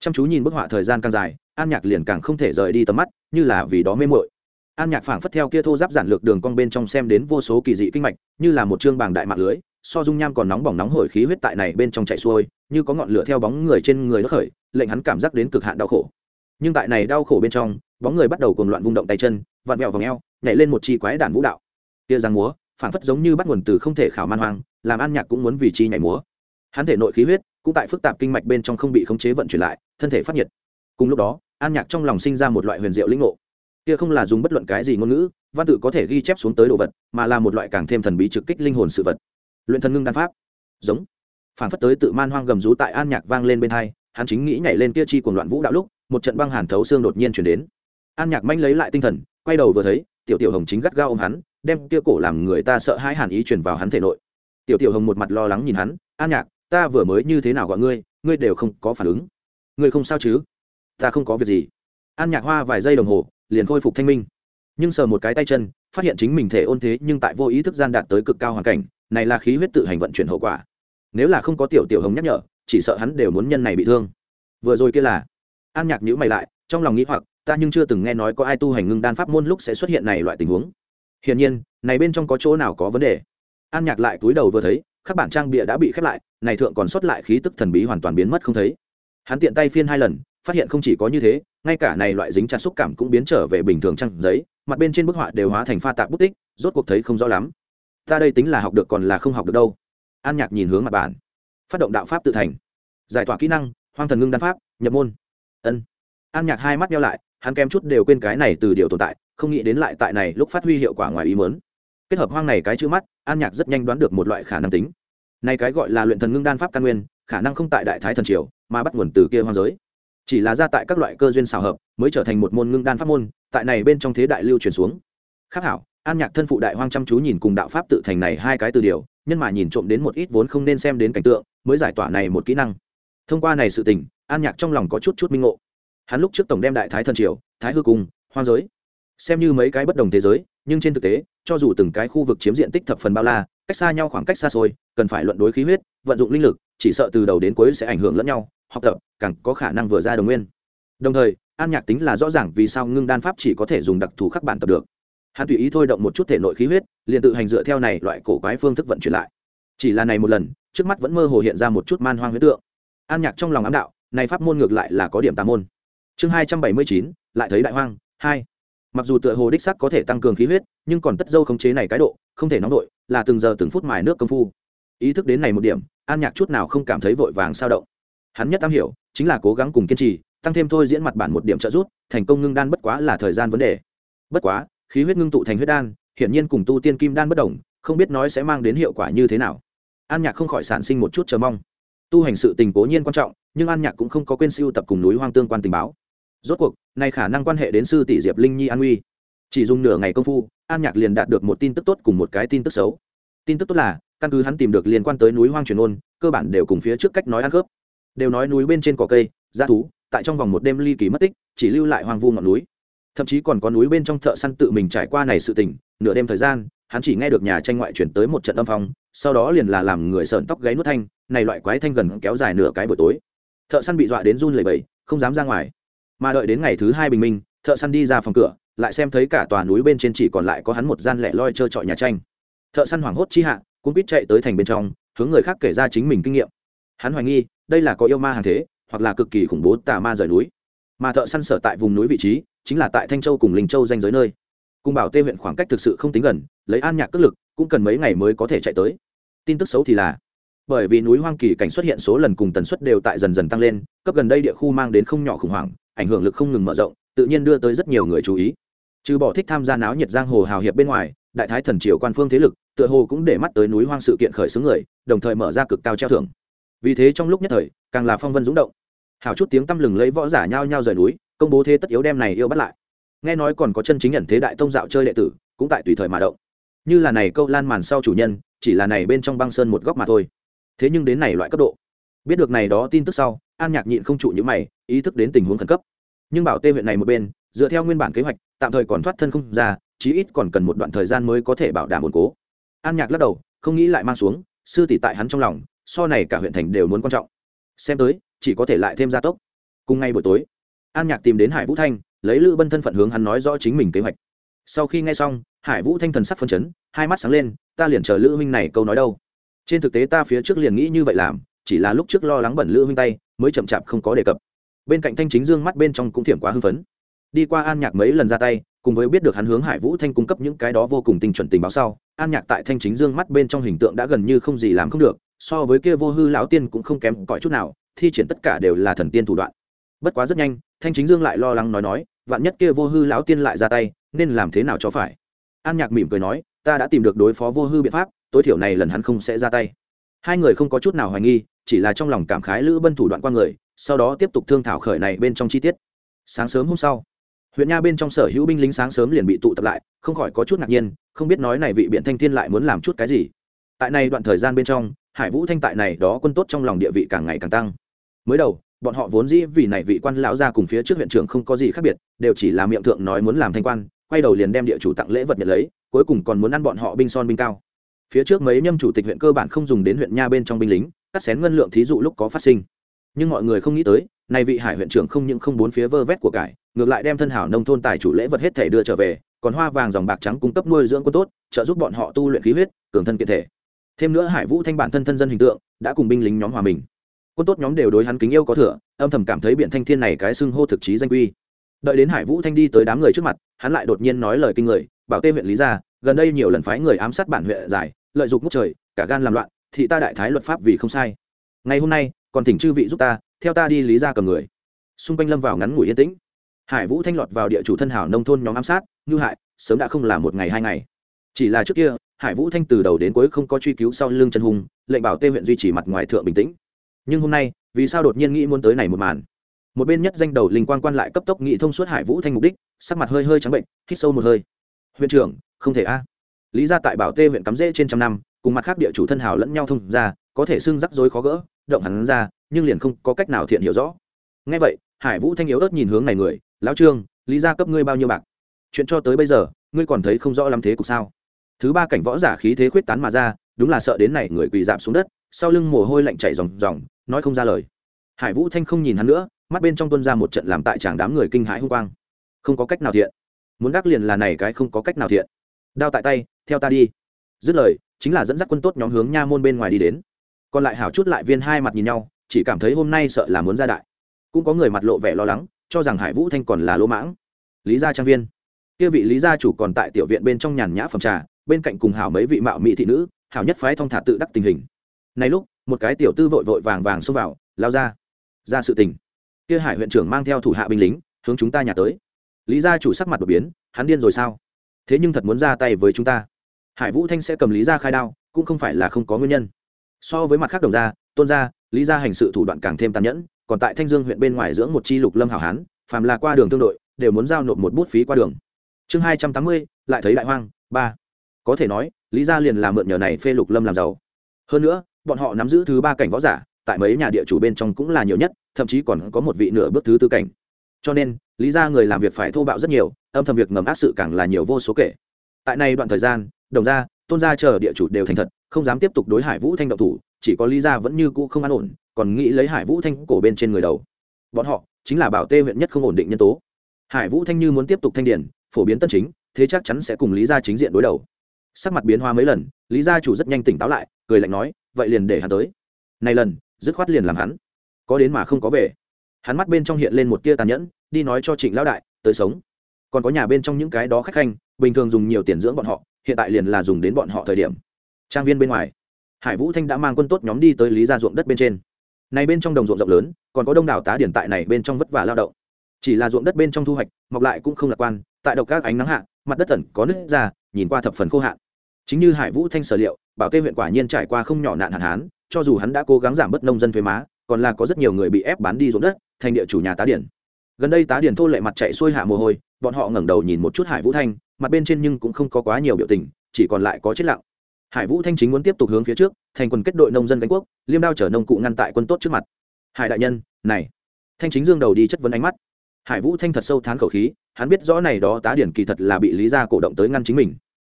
Chăm chú nhìn bức họa thời gian càng dài, an nhạc liền càng không thể rời đi tầm mắt, như là vì đó mê mội an nhạc phảng phất theo kia thô giáp giản lược đường cong bên trong xem đến vô số kỳ dị kinh mạch, như là một chương bảng đại mạng lưới, so dung nham còn nóng bỏng nóng hổi khí huyết tại này bên trong chạy xuôi, như có ngọn lửa theo bóng người trên người nó khởi, lệnh hắn cảm giác đến cực hạn đau khổ. Nhưng tại này đau khổ bên trong, bóng người bắt đầu cuồng loạn vung động tay chân, vặn vẹo vòng eo, nhảy lên một chi quái đản vũ đạo. Tia giang múa, phảng phất giống như bắt nguồn từ không thể khảo man hoang, làm an nhạc cũng muốn vì chi nhảy múa. Hắn thể nội khí huyết cũng tại phức tạp kinh mạch bên trong không bị khống chế vận chuyển lại, thân thể phát nhiệt. Cùng lúc đó, an nhạc trong lòng sinh ra một loại huyền diệu linh ngộ kia không là dùng bất luận cái gì ngôn ngữ, văn tự có thể ghi chép xuống tới đồ vật, mà là một loại càng thêm thần bí trực kích linh hồn sự vật. Luyện thần ngưng đan pháp. Giống. Phản phất tới tự man hoang gầm rú tại an nhạc vang lên bên hai, hắn chính nghĩ nhảy lên kia chi cuồng loạn vũ đạo lúc, một trận băng hàn thấu xương đột nhiên chuyển đến. An nhạc manh lấy lại tinh thần, quay đầu vừa thấy, tiểu tiểu hồng chính gắt gao ôm hắn, đem kia cổ làm người ta sợ hãi hàn ý truyền vào hắn thể nội. Tiểu tiểu hồng một mặt lo lắng nhìn hắn, an nhạc, ta vừa mới như thế nào gọi ngươi ngươi đều không có phản ứng. Ngươi không sao chứ? Ta không có việc gì. An nhạc hoa vài giây đồng hồ liền khôi phục thanh minh. Nhưng sờ một cái tay chân, phát hiện chính mình thể ôn thế nhưng tại vô ý thức gian đạt tới cực cao hoàn cảnh, này là khí huyết tự hành vận chuyển hậu quả. Nếu là không có tiểu tiểu hồng nhắc nhở, chỉ sợ hắn đều muốn nhân này bị thương. Vừa rồi kia là, an nhạc nhữ mày lại, trong lòng nghĩ hoặc, ta nhưng chưa từng nghe nói có ai tu hành ngưng đan pháp môn lúc sẽ xuất hiện này loại tình huống. Hiển nhiên, này bên trong có chỗ nào có vấn đề? An nhạc lại túi đầu vừa thấy các bản trang bịa đã bị khép lại, này thượng còn xuất lại khí tức thần bí hoàn toàn biến mất không thấy. Hắn tiện tay phiên hai lần phát hiện không chỉ có như thế, ngay cả này loại dính chặt xúc cảm cũng biến trở về bình thường trang giấy, mặt bên trên bức họa đều hóa thành pha tạp bút tích, rốt cuộc thấy không rõ lắm. Ta đây tính là học được còn là không học được đâu. An nhạc nhìn hướng mặt bản phát động đạo pháp tự thành. Giải tỏa kỹ năng, hoang thần ngưng đan pháp, nhập môn. Ân. An nhạc hai mắt nhau lại, hắn kém chút đều quên cái này từ điều tồn tại, không nghĩ đến lại tại này lúc phát huy hiệu quả ngoài ý mớn kết hợp hoang này cái chữ mắt, an nhạc rất nhanh đoán được một loại khả năng tính. Này cái gọi là luyện thần ngưng đan pháp căn nguyên, khả năng không tại đại thái thần triều, mà bắt nguồn từ kia hoang giới chỉ là ra tại các loại cơ duyên xào hợp, mới trở thành một môn ngưng đan pháp môn, tại này bên trong thế đại lưu truyền xuống. Khác hảo, an nhạc thân phụ đại hoang chăm chú nhìn cùng đạo pháp tự thành này hai cái từ điều, nhân mà nhìn trộm đến một ít vốn không nên xem đến cảnh tượng, mới giải tỏa này một kỹ năng. Thông qua này sự tình, an nhạc trong lòng có chút chút minh ngộ. Hắn lúc trước tổng đem đại thái thần triều, thái hư cung, hoang giới, xem như mấy cái bất đồng thế giới, nhưng trên thực tế, cho dù từng cái khu vực chiếm diện tích thập phần bao la, cách xa nhau khoảng cách xa xôi, cần phải luận đối khí huyết, vận dụng linh lực, chỉ sợ từ đầu đến cuối sẽ ảnh hưởng lẫn nhau học tập, càng có khả năng vừa ra đồng nguyên. Đồng thời, an nhạc tính là rõ ràng vì sao ngưng đan pháp chỉ có thể dùng đặc thù khắc bản tập được. Hắn tùy ý thôi động một chút thể nội khí huyết, liền tự hành dựa theo này loại cổ quái phương thức vận chuyển lại. Chỉ là này một lần, trước mắt vẫn mơ hồ hiện ra một chút man hoang huyết tượng. An nhạc trong lòng ám đạo, này pháp môn ngược lại là có điểm tà môn. Chương hai trăm bảy mươi chín, lại thấy đại hoang, hai. Mặc dù tựa hồ đích sắc có thể tăng cường khí huyết, nhưng còn tất dâu khống chế này cái độ, không thể nóng đội là từng giờ từng phút mài nước công phu. Ý thức đến này một điểm, an nhạc chút nào không cảm thấy vội vàng sao động hắn nhất am hiểu, chính là cố gắng cùng kiên trì, tăng thêm thôi diễn mặt bản một điểm trợ rút thành công ngưng đan bất quá là thời gian vấn đề. Bất quá, khí huyết ngưng tụ thành huyết đan, hiển nhiên cùng tu tiên kim đan bất đồng, không biết nói sẽ mang đến hiệu quả như thế nào. An nhạc không khỏi sản sinh một chút chờ mong. Tu hành sự tình cố nhiên quan trọng, nhưng an nhạc cũng không có quên siêu tập cùng núi hoang tương quan tình báo. Rốt cuộc này khả năng quan hệ đến sư tỷ diệp linh nhi an uy chỉ dùng nửa ngày công phu, an nhạc liền đạt được một tin tức tốt cùng một cái tin tức xấu. Tin tức tốt là, căn cứ hắn tìm được liên quan tới núi hoang truyền ôn, cơ bản đều cùng phía trước cách nói ăn khớp đều nói núi bên trên có cây g thú, tại trong vòng một đêm ly kỳ mất tích, chỉ lưu lại hoang vu ngọn núi. Thậm chí còn có núi bên trong thợ săn tự mình trải qua này sự tình, nửa đêm thời gian, hắn chỉ nghe được nhà tranh ngoại chuyển tới một trận âm phong, sau đó liền là làm người sợn tóc gáy nuốt thanh, này loại quái thanh gần kéo dài nửa cái buổi tối. Thợ săn bị dọa đến run lẩy bẩy, không dám ra ngoài. Mà đợi đến ngày thứ hai bình minh, thợ săn đi ra phòng cửa, lại xem thấy cả tòa núi bên trên chỉ còn lại có hắn một gian lẻ loi trơ trọi nhà tranh. Thợ săn hoảng hốt chi hạ cũng biết chạy tới thành bên trong, hướng người khác kể ra chính mình kinh nghiệm. Hắn hoài nghi đây là có yêu ma hàng thế, hoặc là cực kỳ khủng bố tà ma rời núi. Mà thợ săn sở tại vùng núi vị trí, chính là tại thanh châu cùng linh châu danh giới nơi. Cùng bảo tê huyện khoảng cách thực sự không tính gần, lấy an nhạc cất lực, cũng cần mấy ngày mới có thể chạy tới. Tin tức xấu thì là, bởi vì núi hoang kỳ cảnh xuất hiện số lần cùng tần suất đều tại dần dần tăng lên, cấp gần đây địa khu mang đến không nhỏ khủng hoảng, ảnh hưởng lực không ngừng mở rộng, tự nhiên đưa tới rất nhiều người chú ý. Trừ bỏ thích tham gia náo nhiệt giang hồ hào hiệp bên ngoài, đại thái thần triều quan phương thế lực, tựa hồ cũng để mắt tới núi hoang sự kiện khởi xướng người, đồng thời mở ra cực cao treo thưởng vì thế trong lúc nhất thời, càng là phong vân rúng động. Hào chút tiếng tăm lừng lấy võ giả nhao nhao rời núi, công bố thế tất yếu đem này yêu bắt lại. Nghe nói còn có chân chính nhận thế đại tông dạo chơi đệ tử, cũng tại tùy thời mà động. Như là này câu lan màn sau chủ nhân, chỉ là này bên trong băng sơn một góc mà thôi. Thế nhưng đến này loại cấp độ, biết được này đó tin tức sau, an nhạc nhịn không trụ những mày, ý thức đến tình huống khẩn cấp. Nhưng bảo tê huyện này một bên, dựa theo nguyên bản kế hoạch, tạm thời còn thoát thân không ra, chí ít còn cần một đoạn thời gian mới có thể bảo đảm ổn cố. An nhạc lắc đầu, không nghĩ lại mang xuống, sư tỷ tại hắn trong lòng so này cả huyện thành đều muốn quan trọng. Xem tới, chỉ có thể lại thêm gia tốc. Cùng ngay buổi tối, an nhạc tìm đến hải vũ thanh, lấy lữ bân thân phận hướng hắn nói rõ chính mình kế hoạch. Sau khi nghe xong, hải vũ thanh thần sắc phân chấn, hai mắt sáng lên, ta liền chờ lữ huynh này câu nói đâu. Trên thực tế ta phía trước liền nghĩ như vậy làm, chỉ là lúc trước lo lắng bẩn lữ huynh tay, mới chậm chạp không có đề cập. Bên cạnh thanh chính dương mắt bên trong cũng thiểm quá hưng phấn. Đi qua an nhạc mấy lần ra tay, cùng với biết được hắn hướng hải vũ thanh cung cấp những cái đó vô cùng tinh chuẩn tình báo sau, an nhạc tại thanh chính dương mắt bên trong hình tượng đã gần như không gì làm không được so với kia vô hư lão tiên cũng không kém cỏi chút nào, thi triển tất cả đều là thần tiên thủ đoạn. Bất quá rất nhanh, thanh chính dương lại lo lắng nói nói, vạn nhất kia vô hư lão tiên lại ra tay, nên làm thế nào cho phải? An nhạc mỉm cười nói, ta đã tìm được đối phó vô hư biện pháp, tối thiểu này lần hắn không sẽ ra tay. Hai người không có chút nào hoài nghi, chỉ là trong lòng cảm khái lữ bân thủ đoạn qua người, sau đó tiếp tục thương thảo khởi này bên trong chi tiết. Sáng sớm hôm sau, huyện nha bên trong sở hữu binh lính sáng sớm liền bị tụ tập lại, không khỏi có chút ngạc nhiên, không biết nói này vị biện thanh thiên lại muốn làm chút cái gì. Tại này đoạn thời gian bên trong hải vũ thanh tại này đó quân tốt trong lòng địa vị càng ngày càng tăng. Mới đầu, bọn họ vốn dĩ vì này vị quan lão ra cùng phía trước huyện trưởng không có gì khác biệt, đều chỉ là miệng thượng nói muốn làm thanh quan, quay đầu liền đem địa chủ tặng lễ vật nhận lấy, cuối cùng còn muốn ăn bọn họ binh son binh cao. Phía trước mấy nhâm chủ tịch huyện cơ bản không dùng đến huyện nha bên trong binh lính, cắt xén ngân lượng thí dụ lúc có phát sinh. Nhưng mọi người không nghĩ tới, này vị hải huyện trưởng không những không bốn phía vơ vét của cải, ngược lại đem thân hảo nông thôn tài chủ lễ vật hết thể đưa trở về, còn hoa vàng dòng bạc trắng cung cấp nuôi dưỡng quân tốt, trợ giúp bọn họ tu luyện khí huyết, cường thân kiện thể thêm nữa hải vũ thanh bản thân thân dân hình tượng, đã cùng binh lính nhóm hòa mình. Quân tốt nhóm đều đối hắn kính yêu có thừa, âm thầm cảm thấy biện thanh thiên này cái xưng hô thực chí danh quy đợi đến hải vũ thanh đi tới đám người trước mặt, hắn lại đột nhiên nói lời kinh người, bảo tê huyện lý gia, gần đây nhiều lần phái người ám sát bản huyện giải, lợi dụng ngút trời, cả gan làm loạn thị ta đại thái luật pháp vì không sai. Ngày hôm nay, còn thỉnh chư vị giúp ta, theo ta đi lý gia cầm người. Xung quanh lâm vào ngắn ngủi yên tĩnh. Hải vũ thanh lọt vào địa chủ thân hảo nông thôn nhóm ám sát ngư hại, sớm đã không là một ngày hai ngày. Chỉ là trước kia hải vũ thanh từ đầu đến cuối không có truy cứu sau lưng trần hùng, lệnh bảo tê huyện duy trì mặt ngoài thượng bình tĩnh. Nhưng hôm nay, vì sao đột nhiên nghĩ muốn tới này một màn? Một bên nhất danh đầu linh quan quan lại cấp tốc nghĩ thông suốt hải vũ thanh mục đích, sắc mặt hơi hơi trắng bệnh, hít sâu một hơi. Huyện trưởng, không thể a. Lý ra tại bảo tê huyện cắm rễ trên trăm năm, cùng mặt khác địa chủ thân hào lẫn nhau thông ra có thể xưng rắc rối khó gỡ, động hắn ra, nhưng liền không có cách nào thiện hiểu rõ. Ngay vậy, hải vũ thanh yếu ớt nhìn hướng này người, lão trương, lý ra cấp ngươi bao nhiêu bạc? Chuyện cho tới bây giờ, ngươi còn thấy không rõ lắm thế cục sao? Thứ ba cảnh võ giả khí thế khuyết tán mà ra, đúng là sợ đến này người quỳ dạp xuống đất, sau lưng mồ hôi lạnh chảy ròng ròng, nói không ra lời. Hải vũ thanh không nhìn hắn nữa, mắt bên trong tuân ra một trận làm tại chàng đám người kinh hãi hung quang. Không có cách nào thiện. Muốn đắc liền là này cái không có cách nào thiện. Đao tại tay, theo ta đi. Dứt lời, chính là dẫn dắt quân tốt nhóm hướng nha môn bên ngoài đi đến. Còn lại hảo chút lại viên hai mặt nhìn nhau, chỉ cảm thấy hôm nay sợ là muốn ra đại. Cũng có người mặt lộ vẻ lo lắng, cho rằng hải vũ thanh còn là lỗ mãng. Lý gia trang viên. Kia vị lý gia chủ còn tại tiểu viện bên trong nhàn nhã phòng trà bên cạnh cùng hảo mấy vị mạo mỹ thị nữ, hảo nhất phái thong thả tự đắc tình hình. Này lúc, một cái tiểu tư vội vội vàng vàng xông vào, lao ra. Ra sự tình. Kia hải huyện trưởng mang theo thủ hạ binh lính, hướng chúng ta nhà tới. Lý gia chủ sắc mặt đột biến, hắn điên rồi sao? Thế nhưng thật muốn ra tay với chúng ta. Hải vũ thanh sẽ cầm lý gia khai đao, cũng không phải là không có nguyên nhân. So với mặt khác đồng gia, tôn gia, lý gia hành sự thủ đoạn càng thêm tàn nhẫn, còn tại thanh dương huyện bên ngoài dưỡng một chi lục lâm hảo hán, phàm là qua đường tương đội, đều muốn giao nộp một bút phí qua đường. Chương hai trăm tám mươi, lại thấy đại hoang, ba có thể nói, lý gia liền làm mượn nhờ này phê lục lâm làm giàu. Hơn nữa, bọn họ nắm giữ thứ ba cảnh võ giả, tại mấy nhà địa chủ bên trong cũng là nhiều nhất, thậm chí còn có một vị nửa bước thứ tư cảnh. Cho nên, lý ra người làm việc phải thô bạo rất nhiều, âm thầm việc ngầm ác sự càng là nhiều vô số kể. Tại này đoạn thời gian, đồng gia, tôn gia chờ địa chủ đều thành thật, không dám tiếp tục đối hải vũ thanh động thủ, chỉ có lý gia vẫn như cũ không an ổn, còn nghĩ lấy hải vũ thanh cổ bên trên người đầu. Bọn họ chính là bảo tê huyện nhất không ổn định nhân tố. Hải vũ thanh như muốn tiếp tục thanh điển, phổ biến tân chính, thế chắc chắn sẽ cùng lý gia chính diện đối đầu sắc mặt biến hoa mấy lần, lý gia chủ rất nhanh tỉnh táo lại, cười lạnh nói, vậy liền để hắn tới. Này lần, dứt khoát liền làm hắn. Có đến mà không có về. Hắn mắt bên trong hiện lên một tia tàn nhẫn, đi nói cho trịnh lão đại, tới sống. Còn có nhà bên trong những cái đó khách khanh, bình thường dùng nhiều tiền dưỡng bọn họ, hiện tại liền là dùng đến bọn họ thời điểm. Trang viên bên ngoài, hải vũ thanh đã mang quân tốt nhóm đi tới lý gia ruộng đất bên trên. Này bên trong đồng ruộng rộng lớn, còn có đông đảo tá điển tại này bên trong vất vả lao động. Chỉ là ruộng đất bên trong thu hoạch, mọc lại cũng không lạc quan, tại độc các ánh nắng hạ, mặt đất tẩn có nứt ra, nhìn qua thập phần khô hạn chính như hải vũ thanh sở liệu, bảo tê huyện quả nhiên trải qua không nhỏ nạn hạn hán, cho dù hắn đã cố gắng giảm bớt nông dân thuế má, còn là có rất nhiều người bị ép bán đi ruộng đất, thành địa chủ nhà tá điển. Gần đây tá điển thô lệ mặt chạy xuôi hạ mồ hôi, bọn họ ngẩng đầu nhìn một chút hải vũ thanh, mặt bên trên nhưng cũng không có quá nhiều biểu tình, chỉ còn lại có chết lặng. Hải vũ thanh chính muốn tiếp tục hướng phía trước, thành quần kết đội nông dân cánh quốc, liêm đao chở nông cụ ngăn tại quân tốt trước mặt. Hải đại nhân, này. Thanh chính dương đầu đi chất vấn ánh mắt. Hải vũ thanh thật sâu thán khẩu khí, hắn biết rõ này đó tá điển kỳ thật là bị lý gia cổ động tới ngăn chính mình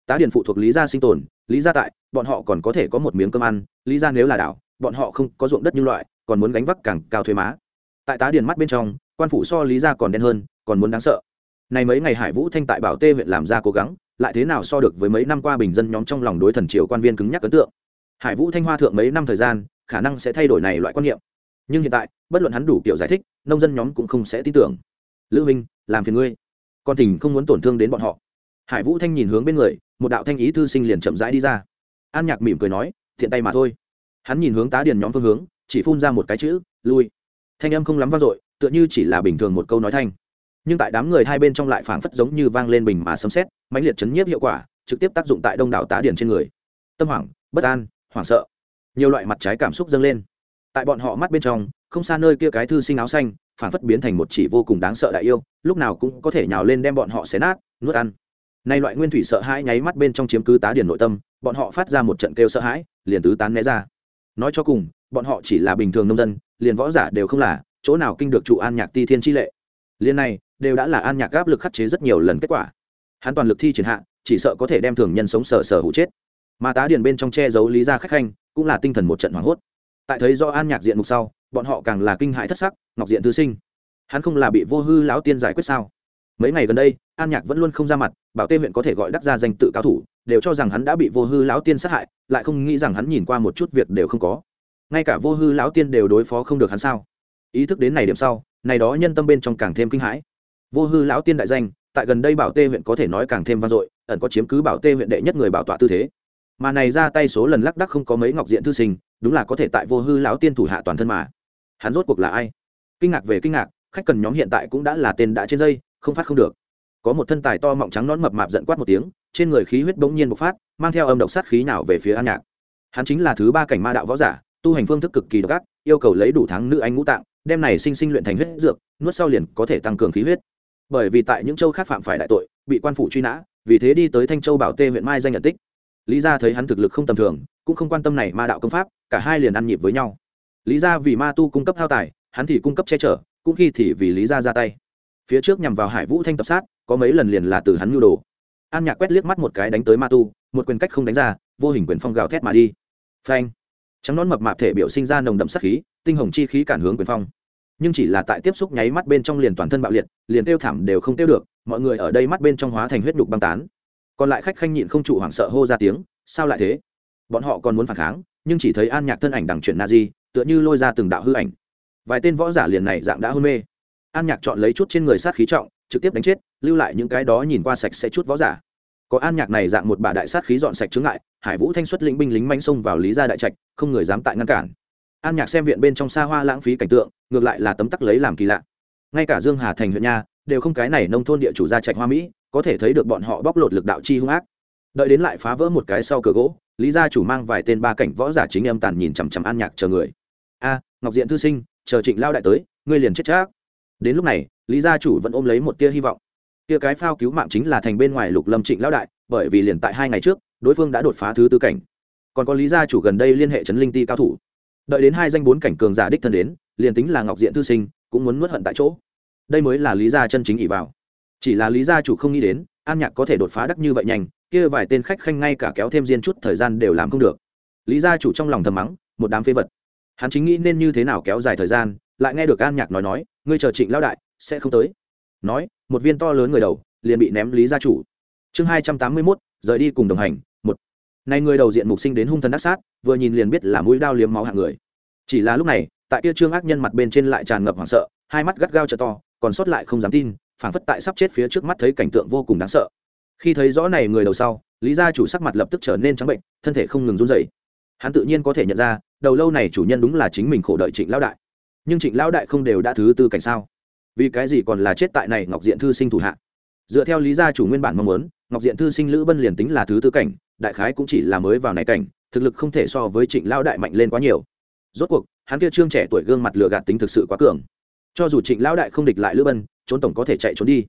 tá điển phụ thuộc lý gia sinh tồn, lý gia tại, bọn họ còn có thể có một miếng cơm ăn, lý gia nếu là đảo, bọn họ không có ruộng đất như loại, còn muốn gánh vác càng cao thuế má. Tại tá điển mắt bên trong, quan phủ so lý gia còn đen hơn, còn muốn đáng sợ. Này mấy ngày hải vũ thanh tại bảo tê huyện làm ra cố gắng, lại thế nào so được với mấy năm qua bình dân nhóm trong lòng đối thần triều quan viên cứng nhắc ấn tượng. Hải vũ thanh hoa thượng mấy năm thời gian, khả năng sẽ thay đổi này loại quan niệm. Nhưng hiện tại, bất luận hắn đủ kiểu giải thích, nông dân nhóm cũng không sẽ tin tưởng. Lữ minh, làm phiền ngươi. Con tình không muốn tổn thương đến bọn họ hải vũ thanh nhìn hướng bên người, một đạo thanh ý thư sinh liền chậm rãi đi ra. An nhạc mỉm cười nói, thiện tay mà thôi. Hắn nhìn hướng tá điền nhóm phương hướng, chỉ phun ra một cái chữ, lui. Thanh âm không lắm vang dội, tựa như chỉ là bình thường một câu nói thanh. Nhưng tại đám người hai bên trong lại phảng phất giống như vang lên bình mà sấm xét mãnh liệt chấn nhiếp hiệu quả, trực tiếp tác dụng tại đông đảo tá điển trên người. Tâm hoảng, bất an, hoảng sợ. Nhiều loại mặt trái cảm xúc dâng lên. Tại bọn họ mắt bên trong, không xa nơi kia cái thư sinh áo xanh, phảng phất biến thành một chỉ vô cùng đáng sợ đại yêu, lúc nào cũng có thể nhào lên đem bọn họ xé nát, nuốt ăn nay loại nguyên thủy sợ hãi nháy mắt bên trong chiếm cứ tá điển nội tâm, bọn họ phát ra một trận kêu sợ hãi, liền tứ tán né ra. Nói cho cùng, bọn họ chỉ là bình thường nông dân, liền võ giả đều không là, chỗ nào kinh được trụ an nhạc ti thiên chi lệ. Liên này, đều đã là an nhạc áp lực khắc chế rất nhiều lần kết quả. Hắn toàn lực thi triển hạ, chỉ sợ có thể đem thường nhân sống sờ sờ hụ chết. Mà tá điền bên trong che giấu lý gia khách khanh, cũng là tinh thần một trận hoảng hốt. Tại thấy do an nhạc diện mục sau, bọn họ càng là kinh hãi thất sắc, ngọc diện thư sinh. Hắn không là bị vô hư lão tiên giải quyết sao? Mấy ngày gần đây, an nhạc vẫn luôn không ra mặt, bảo tê huyện có thể gọi đắc ra danh tự cao thủ, đều cho rằng hắn đã bị vô hư lão tiên sát hại, lại không nghĩ rằng hắn nhìn qua một chút việc đều không có. Ngay cả vô hư lão tiên đều đối phó không được hắn sao? Ý thức đến này điểm sau, này đó nhân tâm bên trong càng thêm kinh hãi. Vô hư lão tiên đại danh, tại gần đây bảo tê huyện có thể nói càng thêm vang dội, ẩn có chiếm cứ bảo tê huyện đệ nhất người bảo tọa tư thế. Mà này ra tay số lần lắc đắc không có mấy ngọc diện thư sinh, đúng là có thể tại vô hư lão tiên thủ hạ toàn thân mà. Hắn rốt cuộc là ai? Kinh ngạc về kinh ngạc, khách cần nhóm hiện tại cũng đã là tên đã trên dây không phát không được. Có một thân tài to mọng trắng nón mập mạp giận quát một tiếng, trên người khí huyết bỗng nhiên bộc phát, mang theo âm độc sát khí nào về phía an nhạc. Hắn chính là thứ ba cảnh ma đạo võ giả, tu hành phương thức cực kỳ độc ác, yêu cầu lấy đủ tháng nữ anh ngũ tạng, đem này sinh sinh luyện thành huyết dược, nuốt sau liền có thể tăng cường khí huyết. Bởi vì tại những châu khác phạm phải đại tội, bị quan phủ truy nã, vì thế đi tới thanh châu bảo tê huyện mai danh nhận tích. Lý gia thấy hắn thực lực không tầm thường, cũng không quan tâm này ma đạo công pháp, cả hai liền ăn nhịp với nhau. Lý gia vì ma tu cung cấp hao tài, hắn thì cung cấp che chở, cũng khi thì vì lý gia ra tay phía trước nhằm vào hải vũ thanh tập sát, có mấy lần liền là từ hắn nhu đồ. An nhạc quét liếc mắt một cái đánh tới ma tu, một quyền cách không đánh ra, vô hình quyền phong gào thét mà đi. Phanh! Trắng nón mập mạp thể biểu sinh ra nồng đậm sát khí, tinh hồng chi khí cản hướng quyền phong. Nhưng chỉ là tại tiếp xúc nháy mắt bên trong liền toàn thân bạo liệt, liền tiêu thảm đều không tiêu được, mọi người ở đây mắt bên trong hóa thành huyết nhục băng tán. Còn lại khách khanh nhịn không trụ hoảng sợ hô ra tiếng, sao lại thế? Bọn họ còn muốn phản kháng, nhưng chỉ thấy an nhạc thân ảnh đằng chuyển na di tựa như lôi ra từng đạo hư ảnh. Vài tên võ giả liền này dạng đã hôn mê an nhạc chọn lấy chút trên người sát khí trọng, trực tiếp đánh chết, lưu lại những cái đó nhìn qua sạch sẽ chút võ giả. Có an nhạc này dạng một bà đại sát khí dọn sạch chướng ngại, hải vũ thanh xuất lĩnh binh lính manh xông vào lý gia đại trạch, không người dám tại ngăn cản. An nhạc xem viện bên trong xa hoa lãng phí cảnh tượng, ngược lại là tấm tắc lấy làm kỳ lạ. Ngay cả dương hà thành huyện nha, đều không cái này nông thôn địa chủ gia trạch hoa mỹ, có thể thấy được bọn họ bóc lột lực đạo chi hung ác. Đợi đến lại phá vỡ một cái sau cửa gỗ, lý gia chủ mang vài tên ba cảnh võ giả chính âm tàn nhìn chằm chằm an nhạc chờ người. A, ngọc diện thư sinh, chờ trịnh lao đại tới, ngươi liền chết chắc đến lúc này, lý gia chủ vẫn ôm lấy một tia hy vọng. Tia cái phao cứu mạng chính là thành bên ngoài lục lâm trịnh lão đại, bởi vì liền tại hai ngày trước, đối phương đã đột phá thứ tư cảnh. Còn có lý gia chủ gần đây liên hệ trấn linh ti cao thủ. Đợi đến hai danh bốn cảnh cường giả đích thân đến, liền tính là ngọc diện thư sinh, cũng muốn nuốt hận tại chỗ. Đây mới là lý gia chân chính ỉ vào. Chỉ là lý gia chủ không nghĩ đến, an nhạc có thể đột phá đắc như vậy nhanh, kia vài tên khách khanh ngay cả kéo thêm diên chút thời gian đều làm không được. Lý gia chủ trong lòng thầm mắng, một đám phế vật. Hắn chính nghĩ nên như thế nào kéo dài thời gian, lại nghe được an nhạc nói nói ngươi chờ trịnh lao đại, sẽ không tới. Nói, một viên to lớn người đầu, liền bị ném lý gia chủ. Chương hai trăm tám mươi mốt, rời đi cùng đồng hành, một. Nay người đầu diện mục sinh đến hung thần đắc sát, vừa nhìn liền biết là mũi đao liếm máu hạng người. Chỉ là lúc này, tại kia trương ác nhân mặt bên trên lại tràn ngập hoảng sợ, hai mắt gắt gao trợ to, còn sót lại không dám tin, phảng phất tại sắp chết phía trước mắt thấy cảnh tượng vô cùng đáng sợ. Khi thấy rõ này người đầu sau, lý gia chủ sắc mặt lập tức trở nên trắng bệnh, thân thể không ngừng run rẩy. Hắn tự nhiên có thể nhận ra, đầu lâu này chủ nhân đúng là chính mình khổ đợi trịnh lão đại nhưng trịnh lão đại không đều đã thứ tư cảnh sao? Vì cái gì còn là chết tại này ngọc diện thư sinh thủ hạ? Dựa theo lý gia chủ nguyên bản mong muốn, ngọc diện thư sinh lữ bân liền tính là thứ tư cảnh, đại khái cũng chỉ là mới vào này cảnh, thực lực không thể so với trịnh lão đại mạnh lên quá nhiều. Rốt cuộc, hắn kia trương trẻ tuổi gương mặt lừa gạt tính thực sự quá cường. Cho dù trịnh lão đại không địch lại lữ bân, trốn tổng có thể chạy trốn đi.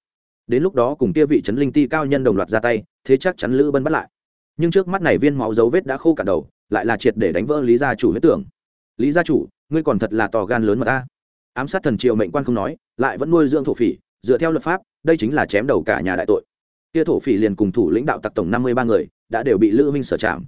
Đến lúc đó cùng kia vị trấn linh ti cao nhân đồng loạt ra tay, thế chắc chắn lữ bân bắt lại. Nhưng trước mắt này viên máu dấu vết đã khô cả đầu, lại là triệt để đánh vỡ lý gia chủ huyết tưởng. Lý gia chủ ngươi còn thật là tò gan lớn mà ta. Ám sát thần triều mệnh quan không nói, lại vẫn nuôi dưỡng thổ phỉ, dựa theo luật pháp, đây chính là chém đầu cả nhà đại tội. Kia thổ phỉ liền cùng thủ lãnh đạo tặc tổng năm mươi ba người, đã đều bị lữ minh sở trảm.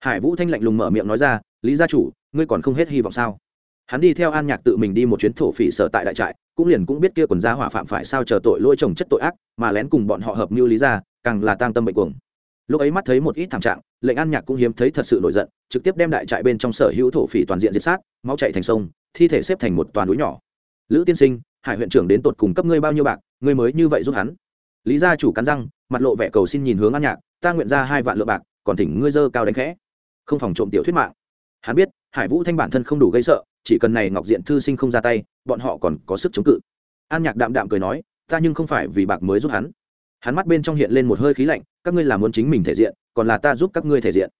Hải vũ thanh lạnh lùng mở miệng nói ra, lý gia chủ, ngươi còn không hết hy vọng sao? Hắn đi theo an nhạc tự mình đi một chuyến thổ phỉ sở tại đại trại, cũng liền cũng biết kia quần gia hỏa phạm phải sao chờ tội lỗi chồng chất tội ác, mà lén cùng bọn họ hợp mưu lý ra càng là tang tâm bệnh cuồng lúc ấy mắt thấy một ít thảm trạng, lệnh an nhạc cũng hiếm thấy thật sự nổi giận, trực tiếp đem đại trại bên trong sở hữu thổ phỉ toàn diện diệt sát, máu chạy thành sông, thi thể xếp thành một toàn núi nhỏ. Lữ tiên sinh, hải huyện trưởng đến tột cùng cấp ngươi bao nhiêu bạc, ngươi mới như vậy giúp hắn? Lý gia chủ cắn răng, mặt lộ vẻ cầu xin nhìn hướng an nhạc, ta nguyện ra hai vạn lượng bạc, còn thỉnh ngươi dơ cao đánh khẽ. Không phòng trộm tiểu thuyết mạng. Hắn biết, hải vũ thanh bản thân không đủ gây sợ, chỉ cần này ngọc diện thư sinh không ra tay, bọn họ còn có sức chống cự. An nhạc đạm đạm cười nói, ta nhưng không phải vì bạc mới giúp hắn. Hắn mắt bên trong hiện lên một hơi khí lạnh các ngươi là muốn chính mình thể diện, còn là ta giúp các ngươi thể diện.